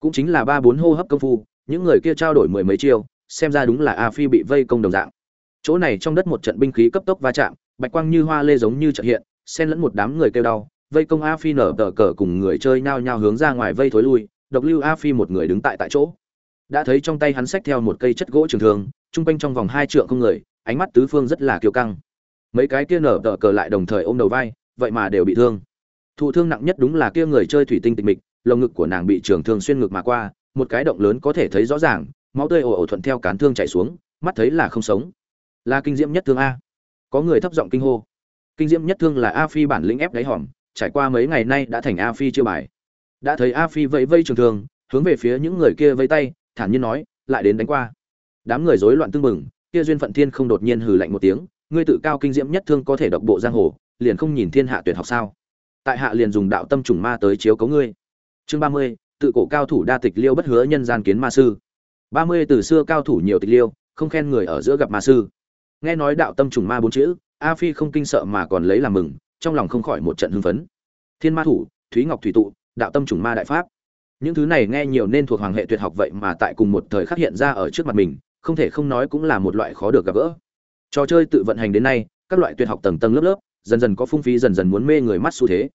cũng chính là ba bốn hô hấp công phu, những người kia trao đổi mười mấy chiêu, xem ra đúng là a phi bị vây công đồng dạng. Chỗ này trong đất một trận binh khí cấp tốc va chạm, bạch quang như hoa lê giống như trợ hiện, xen lẫn một đám người kêu đau, vây công a phi nở tờ cờ cùng người chơi nhao nhao hướng ra ngoài vây thối lui, độc lưu a phi một người đứng tại tại chỗ. Đã thấy trong tay hắn xách theo một cây chất gỗ trường thường trung quanh trong vòng hai trượng không người, ánh mắt tứ phương rất là kiêu căng. Mấy cái kia nở tờ cờ lại đồng thời ôm đầu vai, vậy mà đều bị thương. Thụ thương nặng nhất đúng là kia người chơi thủy tinh tịch mịch lồng ngực của nàng bị trường thương xuyên ngực mà qua, một cái động lớn có thể thấy rõ ràng, máu tươi ồ ồ thuận theo cán thương chảy xuống, mắt thấy là không sống. Là kinh diễm nhất thương a. Có người thấp giọng kinh hô. Kinh diễm nhất thương là a phi bản lĩnh ép đáy hòm, trải qua mấy ngày nay đã thành a phi chưa bài. Đã thấy a phi vẫy vây trường thương, hướng về phía những người kia vẫy tay, thản nhiên nói, lại đến đánh qua. Đám người rối loạn tương mừng kia duyên phận thiên không đột nhiên hừ lạnh một tiếng, ngươi tự cao kinh diễm nhất thương có thể độc bộ giang hồ, liền không nhìn thiên hạ tuyệt học sao? Tại hạ liền dùng đạo tâm trùng ma tới chiếu cố ngươi chương ba mươi, tự cổ cao thủ đa tịch liêu bất hứa nhân gian kiến ma sư. Ba mươi từ xưa cao thủ nhiều tịch liêu, không khen người ở giữa gặp ma sư. Nghe nói đạo tâm trùng ma bốn chữ, a phi không kinh sợ mà còn lấy làm mừng, trong lòng không khỏi một trận hưng phấn. Thiên ma thủ, thúy ngọc thủy tụ, đạo tâm trùng ma đại pháp. Những thứ này nghe nhiều nên thuộc hoàng hệ tuyệt học vậy mà tại cùng một thời khắc hiện ra ở trước mặt mình, không thể không nói cũng là một loại khó được gặp gỡ. Trò chơi tự vận hành đến nay, các loại tuyệt học tầng tầng lớp lớp, dần dần có phung phí, dần dần muốn mê người mắt xu thế.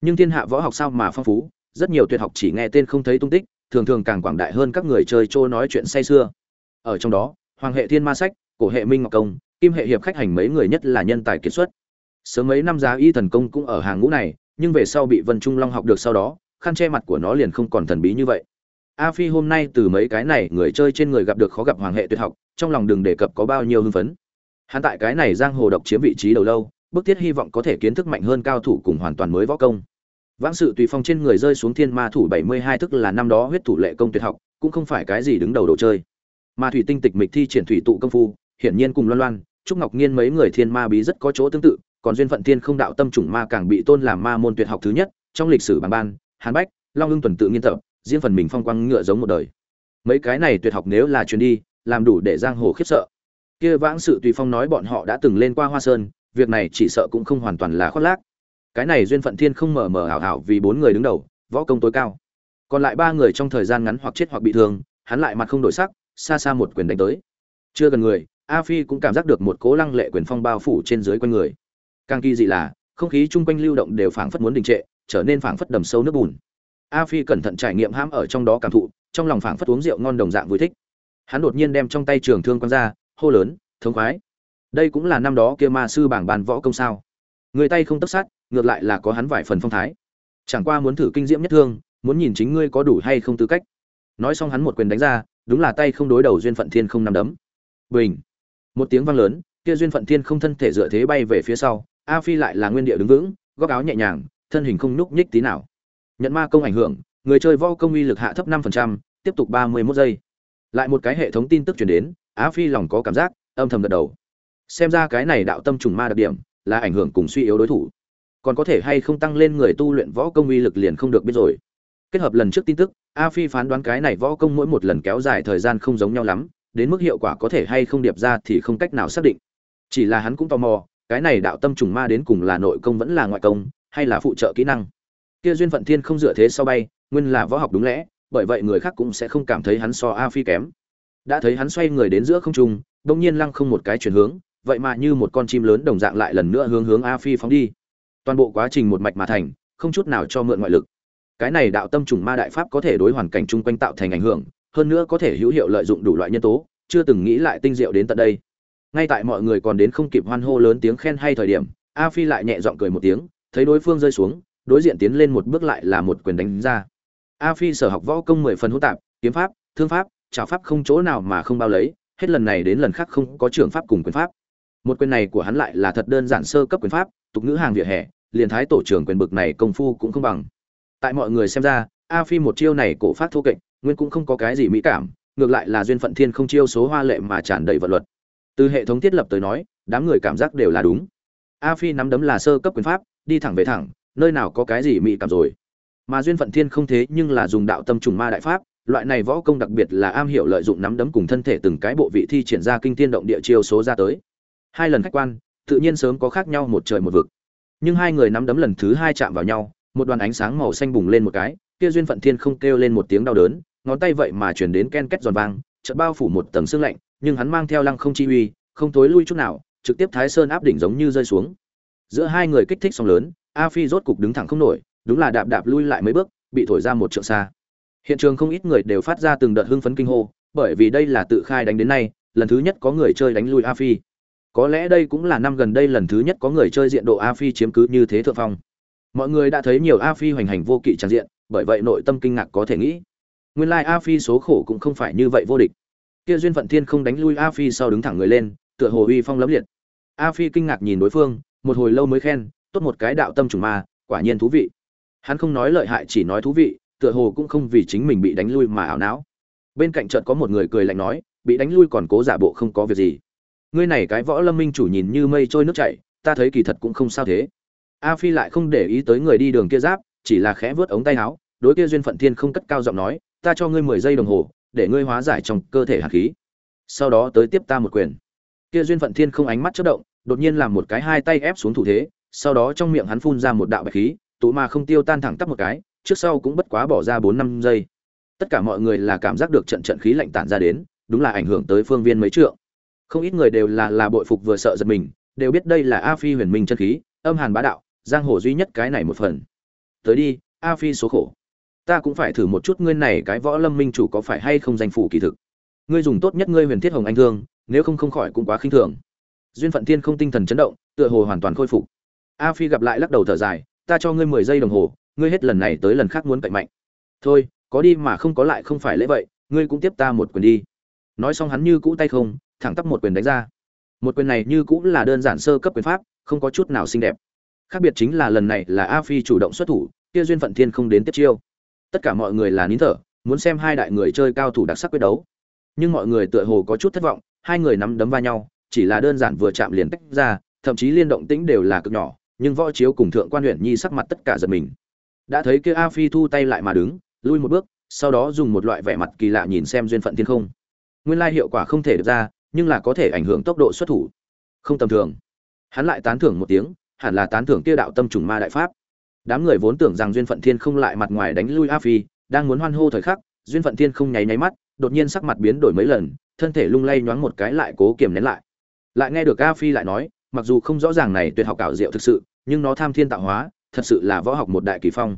Nhưng thiên hạ võ học sao mà phong phú rất nhiều tuyệt học chỉ nghe tên không thấy tung tích, thường thường càng quảng đại hơn các người chơi trô nói chuyện say xưa ở trong đó, hoàng hệ thiên ma sách, cổ hệ minh ngọc công, kim hệ hiệp khách hành mấy người nhất là nhân tài kiệt xuất. Sớm mấy năm giá y thần công cũng ở hàng ngũ này, nhưng về sau bị vân trung long học được sau đó, khăn che mặt của nó liền không còn thần bí như vậy. A phi hôm nay từ mấy cái này người chơi trên người gặp được khó gặp hoàng hệ tuyệt học, trong lòng đừng đề cập có bao nhiêu hưng phấn. Hắn tại cái này giang hồ độc chiếm vị trí đầu lâu, bức thiết hy vọng có thể kiến thức mạnh hơn cao thủ cùng hoàn toàn mới võ công vãng sự tùy phong trên người rơi xuống thiên ma thủ bảy mươi hai thức là năm đó huyết thủ lệ công tuyệt học, cũng không phải cái gì đứng đầu đồ chơi. Ma thủy tinh tịch mịch thi triển thủy tụ công phu, hiển nhiên cùng loan loan, trúc ngọc nhiên mấy người thiên ma bí rất có chỗ tương tự, còn duyên phận thiên không đạo tâm chủng ma càng bị tôn làm ma môn tuyệt học thứ nhất, trong lịch sử bằng ban, hàn bách, long ưng tuần tự nghiên tập riêng phần mình phong quang ngựa giống một đời. Mấy cái này tuyệt học nếu là truyền đi, làm đủ để giang hồ khiếp sợ. Kia vãng sự tùy phong nói bọn họ đã từng lên qua hoa sơn, việc này chỉ sợ cũng không hoàn toàn là khoác lác cái này duyên phận thiên không mở mở hảo hảo vì bốn người đứng đầu, võ công tối cao. Còn lại ba người trong thời gian ngắn hoặc chết hoặc bị thương, hắn lại mặt không đổi sắc, xa xa một quyền đánh tới. Chưa gần người, a phi cũng cảm giác được một cố lăng lệ quyền phong bao phủ trên dưới quanh người. Càng kỳ dị là, không khí chung quanh lưu động đều phảng phất muốn đình trệ, trở nên phảng phất đầm sâu nước bùn. A phi cẩn thận trải nghiệm hãm ở trong đó cảm thụ, trong lòng phảng phất uống rượu ngon đồng dạng vui thích. Hắn đột nhiên đem trong tay trường thương quăng ra, hô lớn, thống khoái! Đây cũng là năm đó kia ma sư bảng bàn võ công sao? Người tay không tất sát ngược lại là có hắn vài phần phong thái. Chẳng qua muốn thử kinh diễm nhất thương muốn nhìn chính ngươi có đủ hay không tư cách. Nói xong hắn một quyền đánh ra đúng là tay không đối đầu duyên phận thiên không nằm đấm. Bình! Một tiếng vang lớn kia duyên phận thiên không thân thể dựa thế bay về phía sau a phi lại là nguyên địa đứng vững góc áo nhẹ nhàng thân hình không nhúc nhích tí nào. Nhận ma công ảnh hưởng người chơi võ công uy lực hạ thấp năm phần trăm, tiếp tục ba mươi 31 giây. Lại một cái hệ thống tin tức truyền đến a phi lòng có cảm giác âm thầm gật đầu. Xem ra cái này đạo tâm trùng ma đặc điểm là ảnh hưởng cùng suy yếu đối thủ còn có thể hay không tăng lên người tu luyện võ công uy lực liền không được biết rồi. Kết hợp lần trước tin tức, a phi phán đoán cái này võ công mỗi một lần kéo dài thời gian không giống nhau lắm, đến mức hiệu quả có thể hay không điệp ra thì không cách nào xác định. Chỉ là hắn cũng tò mò, cái này đạo tâm trùng ma đến cùng là nội công vẫn là ngoại công, hay là phụ trợ kỹ năng. Kia duyên phận thiên không dựa thế sau bay, nguyên là võ học đúng lẽ, bởi vậy người khác cũng sẽ không cảm thấy hắn so a phi kém. Đã thấy hắn xoay người đến giữa không trung, đông nhiên lăng không một cái chuyển hướng, vậy mà như một con chim lớn đồng dạng lại lần nữa hướng hướng a phi phóng đi toàn bộ quá trình một mạch mà thành, không chút nào cho mượn ngoại lực. Cái này đạo tâm trùng ma đại pháp có thể đối hoàn cảnh chung quanh tạo thành ảnh hưởng, hơn nữa có thể hữu hiệu lợi dụng đủ loại nhân tố, chưa từng nghĩ lại tinh diệu đến tận đây. Ngay tại mọi người còn đến không kịp hoan hô lớn tiếng khen hay thời điểm, a phi lại nhẹ giọng cười một tiếng, thấy đối phương rơi xuống, đối diện tiến lên một bước lại là một quyền đánh ra. A phi sở học võ công mười phần hỗn tạp, kiếm pháp, thương pháp trào pháp không chỗ nào mà không bao lấy, hết lần này đến lần khác không có trường pháp cùng quyền pháp. Một quyền này của hắn lại là thật đơn giản sơ cấp quyền pháp, tục ngữ hàng vỉa hè liền thái tổ trưởng quyền bực này công phu cũng không bằng. Tại mọi người xem ra, a phi một chiêu này cổ phát thô kệch, nguyên cũng không có cái gì mỹ cảm, ngược lại là duyên phận thiên không chiêu số hoa lệ mà tràn đầy vật luật. Từ hệ thống thiết lập tới nói, đám người cảm giác đều là đúng. A phi nắm đấm là sơ cấp quyền pháp, đi thẳng về thẳng, nơi nào có cái gì mỹ cảm rồi. Mà duyên phận thiên không thế nhưng là dùng đạo tâm trùng ma đại pháp, loại này võ công đặc biệt là am hiểu lợi dụng nắm đấm cùng thân thể từng cái bộ vị thi triển ra kinh thiên động địa chiêu số ra tới. Hai lần khách quan, tự nhiên sớm có khác nhau một trời một vực nhưng hai người nắm đấm lần thứ hai chạm vào nhau, một đoàn ánh sáng màu xanh bùng lên một cái, kia duyên phận thiên không kêu lên một tiếng đau đớn, ngón tay vậy mà chuyển đến ken két giòn vang, chợt bao phủ một tầng xương lạnh, nhưng hắn mang theo lăng không chi uy, không tối lui chút nào, trực tiếp thái sơn áp đỉnh giống như rơi xuống. Giữa hai người kích thích song lớn, a phi rốt cục đứng thẳng không nổi, đúng là đạp đạp lui lại mấy bước, bị thổi ra một trượng xa. Hiện trường không ít người đều phát ra từng đợt hưng phấn kinh hô, bởi vì đây là tự khai đánh đến nay, lần thứ nhất có người chơi đánh lui a phi có lẽ đây cũng là năm gần đây lần thứ nhất có người chơi diện độ a phi chiếm cứ như thế thượng phong. Mọi người đã thấy nhiều a phi hoành hành vô kỵ tràn diện, bởi vậy nội tâm kinh ngạc có thể nghĩ. Nguyên lai a phi số khổ cũng không phải như vậy vô địch. Kia duyên phận thiên không đánh lui a phi sau đứng thẳng người lên, tựa hồ uy phong lẫm liệt. A phi kinh ngạc nhìn đối phương, một hồi lâu mới khen, tốt một cái đạo tâm trùng ma, quả nhiên thú vị. Hắn không nói lợi hại chỉ nói thú vị, tựa hồ cũng không vì chính mình bị đánh lui mà ảo não. Bên cạnh trận có một người cười lạnh nói, bị đánh lui còn cố giả bộ không có việc gì ngươi này cái võ lâm minh chủ nhìn như mây trôi nước chảy, ta thấy kỳ thật cũng không sao thế. A phi lại không để ý tới người đi đường kia giáp, chỉ là khẽ vớt ống tay áo, đối kia duyên phận thiên không cất cao giọng nói, ta cho ngươi mười giây đồng hồ, để ngươi hóa giải trong cơ thể hạt khí. Sau đó tới tiếp ta một quyền. Kia duyên phận thiên không ánh mắt chất động, đột nhiên làm một cái hai tay ép xuống thủ thế, sau đó trong miệng hắn phun ra một đạo bạch khí, tụ mà không tiêu tan thẳng tắp một cái, trước sau cũng bất quá bỏ ra bốn năm giây. Tất cả mọi người là cảm giác được trận trận khí lạnh tản ra đến, đúng là ảnh hưởng tới phương viên mấy trượng không ít người đều là là bội phục vừa sợ giật mình, đều biết đây là a phi huyền minh chân khí, âm hàn bá đạo, giang hồ duy nhất cái này một phần. Tới đi, a phi số khổ. Ta cũng phải thử một chút ngươi này cái võ lâm minh chủ có phải hay không danh phủ kỳ thực. Ngươi dùng tốt nhất ngươi huyền thiết hồng anh thương, nếu không không khỏi cũng quá khinh thường. Duyên phận thiên không tinh thần chấn động, tựa hồ hoàn toàn khôi phục. A phi gặp lại lắc đầu thở dài, ta cho ngươi mười giây đồng hồ, ngươi hết lần này tới lần khác muốn cậy mạnh. Thôi, có đi mà không có lại không phải lễ vậy, ngươi cũng tiếp ta một quyền đi. Nói xong hắn như cũ tay không thẳng tắp một quyền đánh ra. Một quyền này như cũ là đơn giản sơ cấp quyền pháp, không có chút nào xinh đẹp. Khác biệt chính là lần này là a phi chủ động xuất thủ, kia duyên phận thiên không đến tiếp chiêu. Tất cả mọi người là nín thở, muốn xem hai đại người chơi cao thủ đặc sắc quyết đấu. Nhưng mọi người tựa hồ có chút thất vọng, hai người nắm đấm va nhau, chỉ là đơn giản vừa chạm liền tách ra, thậm chí liên động tĩnh đều là cực nhỏ, nhưng võ chiếu cùng thượng quan huyện nhi sắc mặt tất cả giật mình. Đã thấy kia a phi thu tay lại mà đứng, lui một bước, sau đó dùng một loại vẻ mặt kỳ lạ nhìn xem duyên phận thiên không. Nguyên lai hiệu quả không thể được ra nhưng là có thể ảnh hưởng tốc độ xuất thủ. Không tầm thường. Hắn lại tán thưởng một tiếng, hẳn là tán thưởng kia đạo tâm trùng ma đại pháp. Đám người vốn tưởng rằng duyên phận thiên không lại mặt ngoài đánh lui a phi, đang muốn hoan hô thời khắc, duyên phận thiên không nháy nháy mắt, đột nhiên sắc mặt biến đổi mấy lần, thân thể lung lay nhoáng một cái lại cố kiềm nén lại. Lại nghe được a phi lại nói, mặc dù không rõ ràng này tuyệt học ảo diệu thực sự, nhưng nó tham thiên tạo hóa, thật sự là võ học một đại kỳ phong.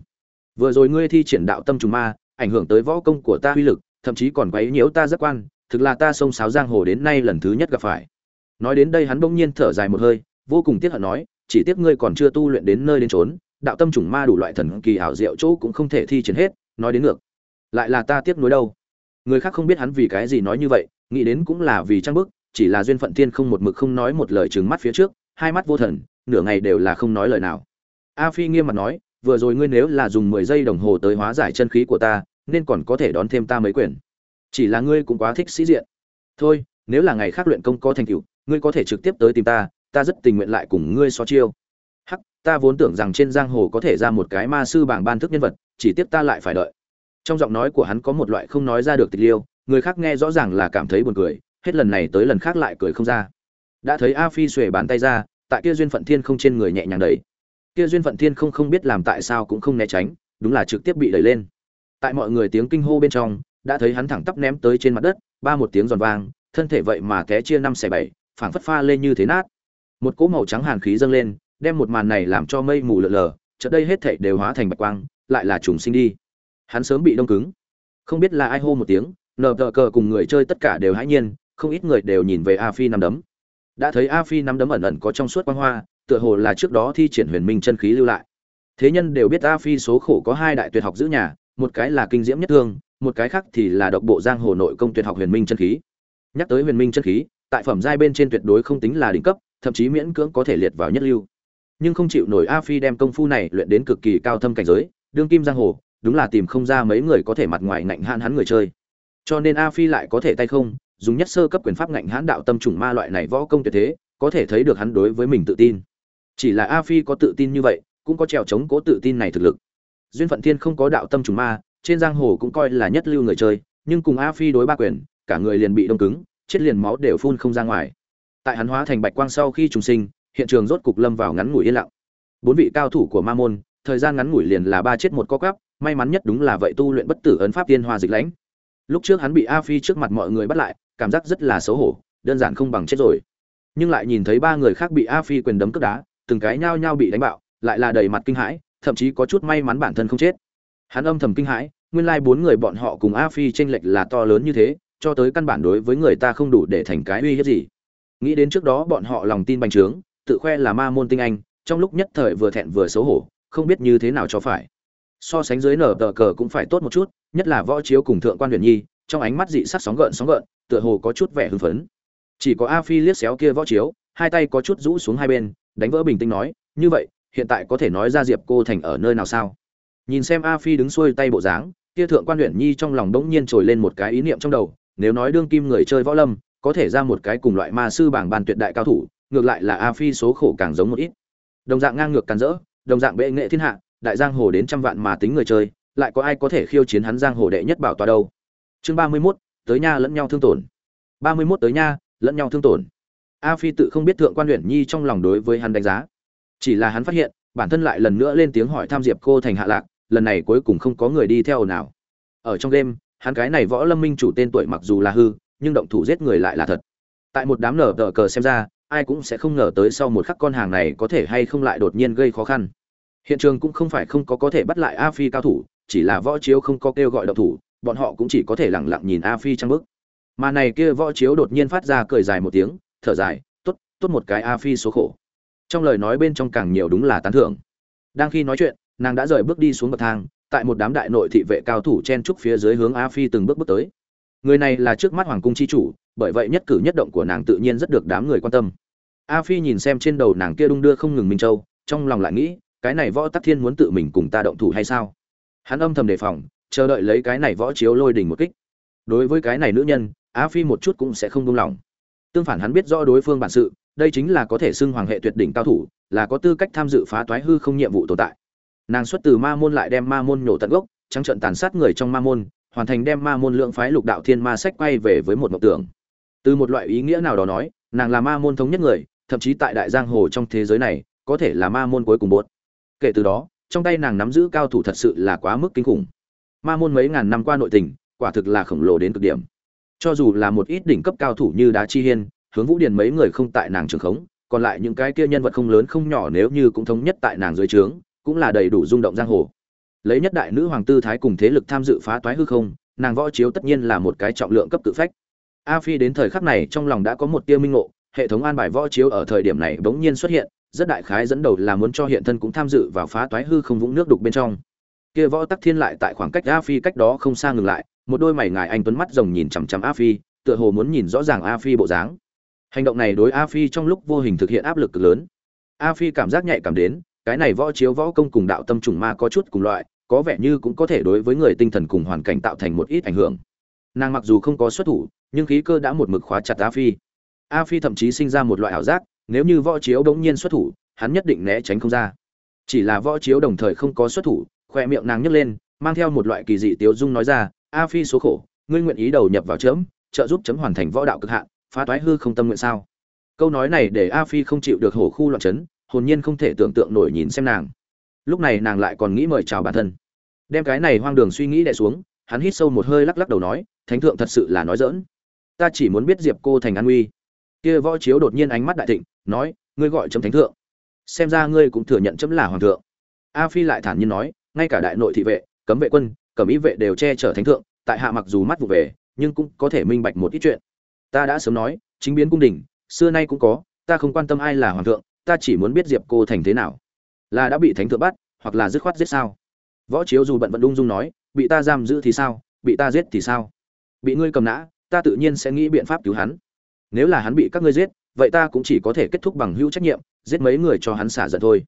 Vừa rồi ngươi thi triển đạo tâm trùng ma, ảnh hưởng tới võ công của ta uy lực, thậm chí còn quấy nhiễu ta rất quan thực là ta xông sáo giang hồ đến nay lần thứ nhất gặp phải. Nói đến đây hắn bỗng nhiên thở dài một hơi, vô cùng tiếc hận nói, chỉ tiếc ngươi còn chưa tu luyện đến nơi đến trốn đạo tâm trùng ma đủ loại thần kỳ ảo diệu chỗ cũng không thể thi triển hết, nói đến ngược. Lại là ta tiếc nuối đâu? Người khác không biết hắn vì cái gì nói như vậy, nghĩ đến cũng là vì trang bức, chỉ là duyên phận thiên không một mực không nói một lời trừng mắt phía trước, hai mắt vô thần, nửa ngày đều là không nói lời nào. A phi nghiêm mặt nói, vừa rồi ngươi nếu là dùng mười giây đồng hồ tới hóa giải chân khí của ta, nên còn có thể đón thêm ta mấy quyền chỉ là ngươi cũng quá thích sĩ diện. Thôi, nếu là ngày khác luyện công có thành tựu, ngươi có thể trực tiếp tới tìm ta ta rất tình nguyện lại cùng ngươi so chiêu. Hắc, ta vốn tưởng rằng trên giang hồ có thể ra một cái ma sư bảng ban thức nhân vật, chỉ tiếp ta lại phải đợi. Trong giọng nói của hắn có một loại không nói ra được tịch liêu, người khác nghe rõ ràng là cảm thấy buồn cười, hết lần này tới lần khác lại cười không ra. Đã thấy a phi xuề bàn tay ra, tại kia duyên phận thiên không trên người nhẹ nhàng đẩy. Kia duyên phận thiên không không biết làm tại sao cũng không né tránh, đúng là trực tiếp bị đẩy lên. Tại mọi người tiếng kinh hô bên trong đã thấy hắn thẳng tắp ném tới trên mặt đất, ba một tiếng giòn vang, thân thể vậy mà té chia năm xẻ bảy, phảng phất pha lên như thế nát. Một cỗ màu trắng hàn khí dâng lên, đem một màn này làm cho mây mù lợn lờ, chợt đây hết thảy đều hóa thành bạch quang, lại là trùng sinh đi. Hắn sớm bị đông cứng. Không biết là ai hô một tiếng, nờ tờ cờ cùng người chơi tất cả đều hãi nhiên, không ít người đều nhìn về a phi nắm đấm. Đã thấy a phi nắm đấm ẩn ẩn có trong suốt quang hoa, tựa hồ là trước đó thi triển huyền minh chân khí lưu lại. Thế nhân đều biết a phi số khổ có hai đại tuyệt học giữ nhà, một cái là kinh diễm nhất thương một cái khác thì là độc bộ giang hồ nội công tuyệt học huyền minh chân khí. Nhắc tới huyền minh chân khí, tại phẩm giai bên trên tuyệt đối không tính là đỉnh cấp, thậm chí miễn cưỡng có thể liệt vào nhất lưu. Nhưng không chịu nổi a phi đem công phu này luyện đến cực kỳ cao thâm cảnh giới, đương kim giang hồ, đúng là tìm không ra mấy người có thể mặt ngoài ngạnh hãn hắn người chơi. Cho nên a phi lại có thể tay không, dùng nhất sơ cấp quyền pháp ngạnh hãn đạo tâm trùng ma loại này võ công tuyệt thế, có thể thấy được hắn đối với mình tự tin. Chỉ là a phi có tự tin như vậy, cũng có trèo chống cố tự tin này thực lực. Duyên phận thiên không có đạo tâm trùng ma trên giang hồ cũng coi là nhất lưu người chơi, nhưng cùng a phi đối ba quyền, cả người liền bị đông cứng, chết liền máu đều phun không ra ngoài. Tại hắn hóa thành bạch quang sau khi trùng sinh, hiện trường rốt cục lâm vào ngắn ngủi yên lặng. Bốn vị cao thủ của ma môn, thời gian ngắn ngủi liền là ba chết một co quắp, may mắn nhất đúng là vậy tu luyện bất tử ấn pháp tiên hoa dịch lãnh. Lúc trước hắn bị a phi trước mặt mọi người bắt lại, cảm giác rất là xấu hổ, đơn giản không bằng chết rồi. Nhưng lại nhìn thấy ba người khác bị a phi quyền đấm cướp đá, từng cái nhao nhao bị đánh bạo, lại là đầy mặt kinh hãi, thậm chí có chút may mắn bản thân không chết hắn âm thầm kinh hãi, nguyên lai bốn người bọn họ cùng a phi tranh lệch là to lớn như thế, cho tới căn bản đối với người ta không đủ để thành cái uy hiếp gì. Nghĩ đến trước đó bọn họ lòng tin bành trướng, tự khoe là ma môn tinh anh, trong lúc nhất thời vừa thẹn vừa xấu hổ, không biết như thế nào cho phải. So sánh dưới nở tờ cờ cũng phải tốt một chút, nhất là võ chiếu cùng thượng quan huyền nhi, trong ánh mắt dị sắc sóng gợn sóng gợn, tựa hồ có chút vẻ hưng phấn. Chỉ có a phi liếc xéo kia võ chiếu, hai tay có chút rũ xuống hai bên, đánh vỡ bình tĩnh nói, như vậy, hiện tại có thể nói ra diệp cô thành ở nơi nào sao? Nhìn xem a phi đứng xuôi tay bộ dáng kia thượng quan huyện nhi trong lòng đống nhiên trồi lên một cái ý niệm trong đầu nếu nói đương kim người chơi võ lâm có thể ra một cái cùng loại ma sư bảng bàn tuyệt đại cao thủ ngược lại là a phi số khổ càng giống một ít. Đồng dạng ngang ngược càn rỡ đồng dạng bệ nghệ thiên hạ đại giang hồ đến trăm vạn mà tính người chơi lại có ai có thể khiêu chiến hắn giang hồ đệ nhất bảo tòa đâu? Chương ba mươi 31, tới nha lẫn nhau thương tổn. Ba mươi 31 tới nha lẫn nhau thương tổn. A phi tự không biết thượng quan huyện nhi trong lòng đối với hắn đánh giá. Chỉ là hắn phát hiện bản thân lại lần nữa lên tiếng hỏi tham diệp cô thành hạ lạc lần này cuối cùng không có người đi theo nào. Ở trong đêm hắn cái này võ lâm minh chủ tên tuổi mặc dù là hư, nhưng động thủ giết người lại là thật. Tại một đám nở tờ cờ xem ra, ai cũng sẽ không ngờ tới sau một khắc con hàng này có thể hay không lại đột nhiên gây khó khăn. Hiện trường cũng không phải không có có thể bắt lại a phi cao thủ, chỉ là võ chiếu không có kêu gọi động thủ, bọn họ cũng chỉ có thể lẳng lặng nhìn a phi trăng bức mà này kia võ chiếu đột nhiên phát ra cười dài một tiếng, thở dài, tốt tốt một cái a phi số khổ. Trong lời nói bên trong càng nhiều đúng là tán thưởng. Đang khi nói chuyện nàng đã rời bước đi xuống bậc thang, tại một đám đại nội thị vệ cao thủ chen trúc phía dưới hướng a phi từng bước bước tới. Người này là trước mắt hoàng cung chi chủ, bởi vậy nhất cử nhất động của nàng tự nhiên rất được đám người quan tâm. A phi nhìn xem trên đầu nàng kia đung đưa không ngừng minh châu, trong lòng lại nghĩ, cái này võ tắc thiên muốn tự mình cùng ta động thủ hay sao? Hắn âm thầm đề phòng, chờ đợi lấy cái này võ chiếu lôi đình một kích. Đối với cái này nữ nhân, a phi một chút cũng sẽ không buông lòng tương phản hắn biết rõ đối phương bản sự, đây chính là có thể xưng hoàng hệ tuyệt đỉnh cao thủ, là có tư cách tham dự phá toái hư không nhiệm vụ tồn tại nàng xuất từ ma môn lại đem ma môn nhổ tận gốc, trắng trận tàn sát người trong ma môn, hoàn thành đem ma môn lượng phái lục đạo thiên ma sách quay về với một mộng tưởng. Từ một loại ý nghĩa nào đó nói, nàng là ma môn thống nhất người, thậm chí tại đại giang hồ trong thế giới này, có thể là ma môn cuối cùng bốt kể từ đó, trong tay nàng nắm giữ cao thủ thật sự là quá mức kinh khủng. Ma môn mấy ngàn năm qua nội tình, quả thực là khổng lồ đến cực điểm. Cho dù là một ít đỉnh cấp cao thủ như đá chi hiên, hướng vũ điền mấy người không tại nàng trường khống, còn lại những cái kia nhân vật không lớn không nhỏ nếu như cũng thống nhất tại nàng dưới trướng cũng là đầy đủ rung động giang hồ. Lấy nhất đại nữ hoàng tư thái cùng thế lực tham dự phá toái hư không, nàng võ chiếu tất nhiên là một cái trọng lượng cấp tự phách. A phi đến thời khắc này trong lòng đã có một tia minh ngộ, hệ thống an bài võ chiếu ở thời điểm này bỗng nhiên xuất hiện, rất đại khái dẫn đầu là muốn cho hiện thân cũng tham dự vào phá toái hư không vũng nước đục bên trong. Kia võ tắc thiên lại tại khoảng cách a phi cách đó không xa ngừng lại, một đôi mày ngài anh tuấn mắt rồng nhìn chằm chằm a phi, tựa hồ muốn nhìn rõ ràng a phi bộ dáng. Hành động này đối a phi trong lúc vô hình thực hiện áp lực cực lớn. A phi cảm giác nhạy cảm đến cái này võ chiếu võ công cùng đạo tâm trùng ma có chút cùng loại, có vẻ như cũng có thể đối với người tinh thần cùng hoàn cảnh tạo thành một ít ảnh hưởng. Nàng mặc dù không có xuất thủ, nhưng khí cơ đã một mực khóa chặt a phi. A phi thậm chí sinh ra một loại ảo giác, nếu như võ chiếu đống nhiên xuất thủ, hắn nhất định né tránh không ra. Chỉ là võ chiếu đồng thời không có xuất thủ, khoe miệng nàng nhấc lên, mang theo một loại kỳ dị tiếu dung nói ra, a phi số khổ, ngươi nguyện ý đầu nhập vào chấm, trợ giúp chấm hoàn thành võ đạo cực hạn, phá toái hư không tâm nguyện sao? Câu nói này để a phi không chịu được hổ khu loạn chấn hồn nhiên không thể tưởng tượng nổi nhìn xem nàng. Lúc này nàng lại còn nghĩ mời chào bản thân. Đem cái này hoang đường suy nghĩ đè xuống, hắn hít sâu một hơi lắc lắc đầu nói, thánh thượng thật sự là nói dỡn ta chỉ muốn biết diệp cô thành an uy kia võ chiếu đột nhiên ánh mắt đại thịnh, nói, ngươi gọi chấm thánh thượng. Xem ra ngươi cũng thừa nhận chấm là hoàng thượng. A phi lại thản nhiên nói, ngay cả đại nội thị vệ, cấm vệ quân, cẩm ý vệ đều che chở thánh thượng, tại hạ mặc dù mắt vụ về, nhưng cũng có thể minh bạch một ít chuyện. Ta đã sớm nói, chính biến cung đình, xưa nay cũng có, ta không quan tâm ai là hoàng thượng ta chỉ muốn biết diệp cô thành thế nào. Là đã bị thánh thượng bắt, hoặc là dứt khoát giết sao? Võ chiếu dù bận vận ung dung nói, bị ta giam giữ thì sao? Bị ta giết thì sao? Bị ngươi cầm nã, ta tự nhiên sẽ nghĩ biện pháp cứu hắn. Nếu là hắn bị các ngươi giết, vậy ta cũng chỉ có thể kết thúc bằng hữu trách nhiệm, giết mấy người cho hắn xả giận thôi.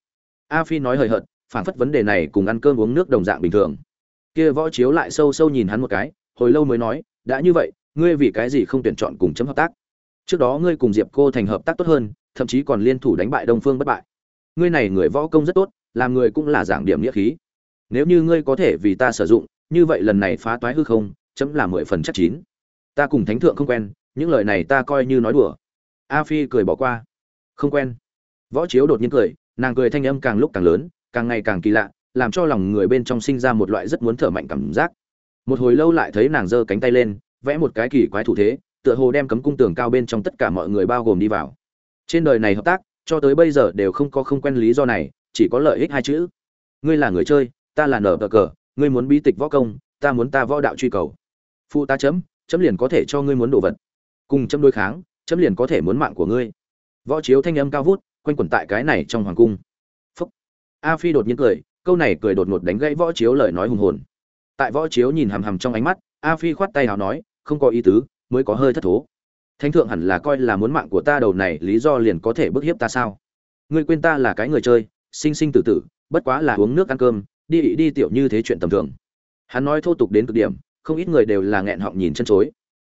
A phi nói hời hợt, phản phất vấn đề này cùng ăn cơm uống nước đồng dạng bình thường. Kia võ chiếu lại sâu sâu nhìn hắn một cái, hồi lâu mới nói, đã như vậy, ngươi vì cái gì không tuyển chọn cùng chấm hợp tác? Trước đó ngươi cùng diệp cô thành hợp tác tốt hơn thậm chí còn liên thủ đánh bại đông phương bất bại. Ngươi này người võ công rất tốt, làm người cũng là giảng điểm nghĩa khí. Nếu như ngươi có thể vì ta sử dụng, như vậy lần này phá toái hư không, chấm là mười phần chắc chín. Ta cùng thánh thượng không quen, những lời này ta coi như nói đùa. A phi cười bỏ qua. Không quen. Võ chiếu đột nhiên cười, nàng cười thanh âm càng lúc càng lớn, càng ngày càng kỳ lạ, làm cho lòng người bên trong sinh ra một loại rất muốn thở mạnh cảm giác. Một hồi lâu lại thấy nàng giơ cánh tay lên, vẽ một cái kỳ quái thủ thế, tựa hồ đem cấm cung tường cao bên trong tất cả mọi người bao gồm đi vào trên đời này hợp tác, cho tới bây giờ đều không có không quen lý do này, chỉ có lợi ích hai chữ. Ngươi là người chơi, ta là nở cờ cờ, ngươi muốn bí tịch võ công, ta muốn ta võ đạo truy cầu. Phụ ta chấm chấm liền có thể cho ngươi muốn đồ vật. Cùng chấm đối kháng, chấm liền có thể muốn mạng của ngươi. Võ chiếu thanh âm cao vút, quanh quẩn tại cái này trong hoàng cung. Phúc. A phi đột nhiên cười, câu này cười đột ngột đánh gãy võ chiếu lời nói hùng hồn. Tại võ chiếu nhìn hằm hằm trong ánh mắt, a phi khoát tay nào nói, không có ý tứ, mới có hơi thất thố thánh thượng hẳn là coi là muốn mạng của ta đầu này, lý do liền có thể bức hiếp ta sao? Ngươi quên ta là cái người chơi, sinh sinh tử tử, bất quá là uống nước ăn cơm, đi ị đi tiểu như thế chuyện tầm thường. Hắn nói thô tục đến cực điểm, không ít người đều là nghẹn họng nhìn chân chối.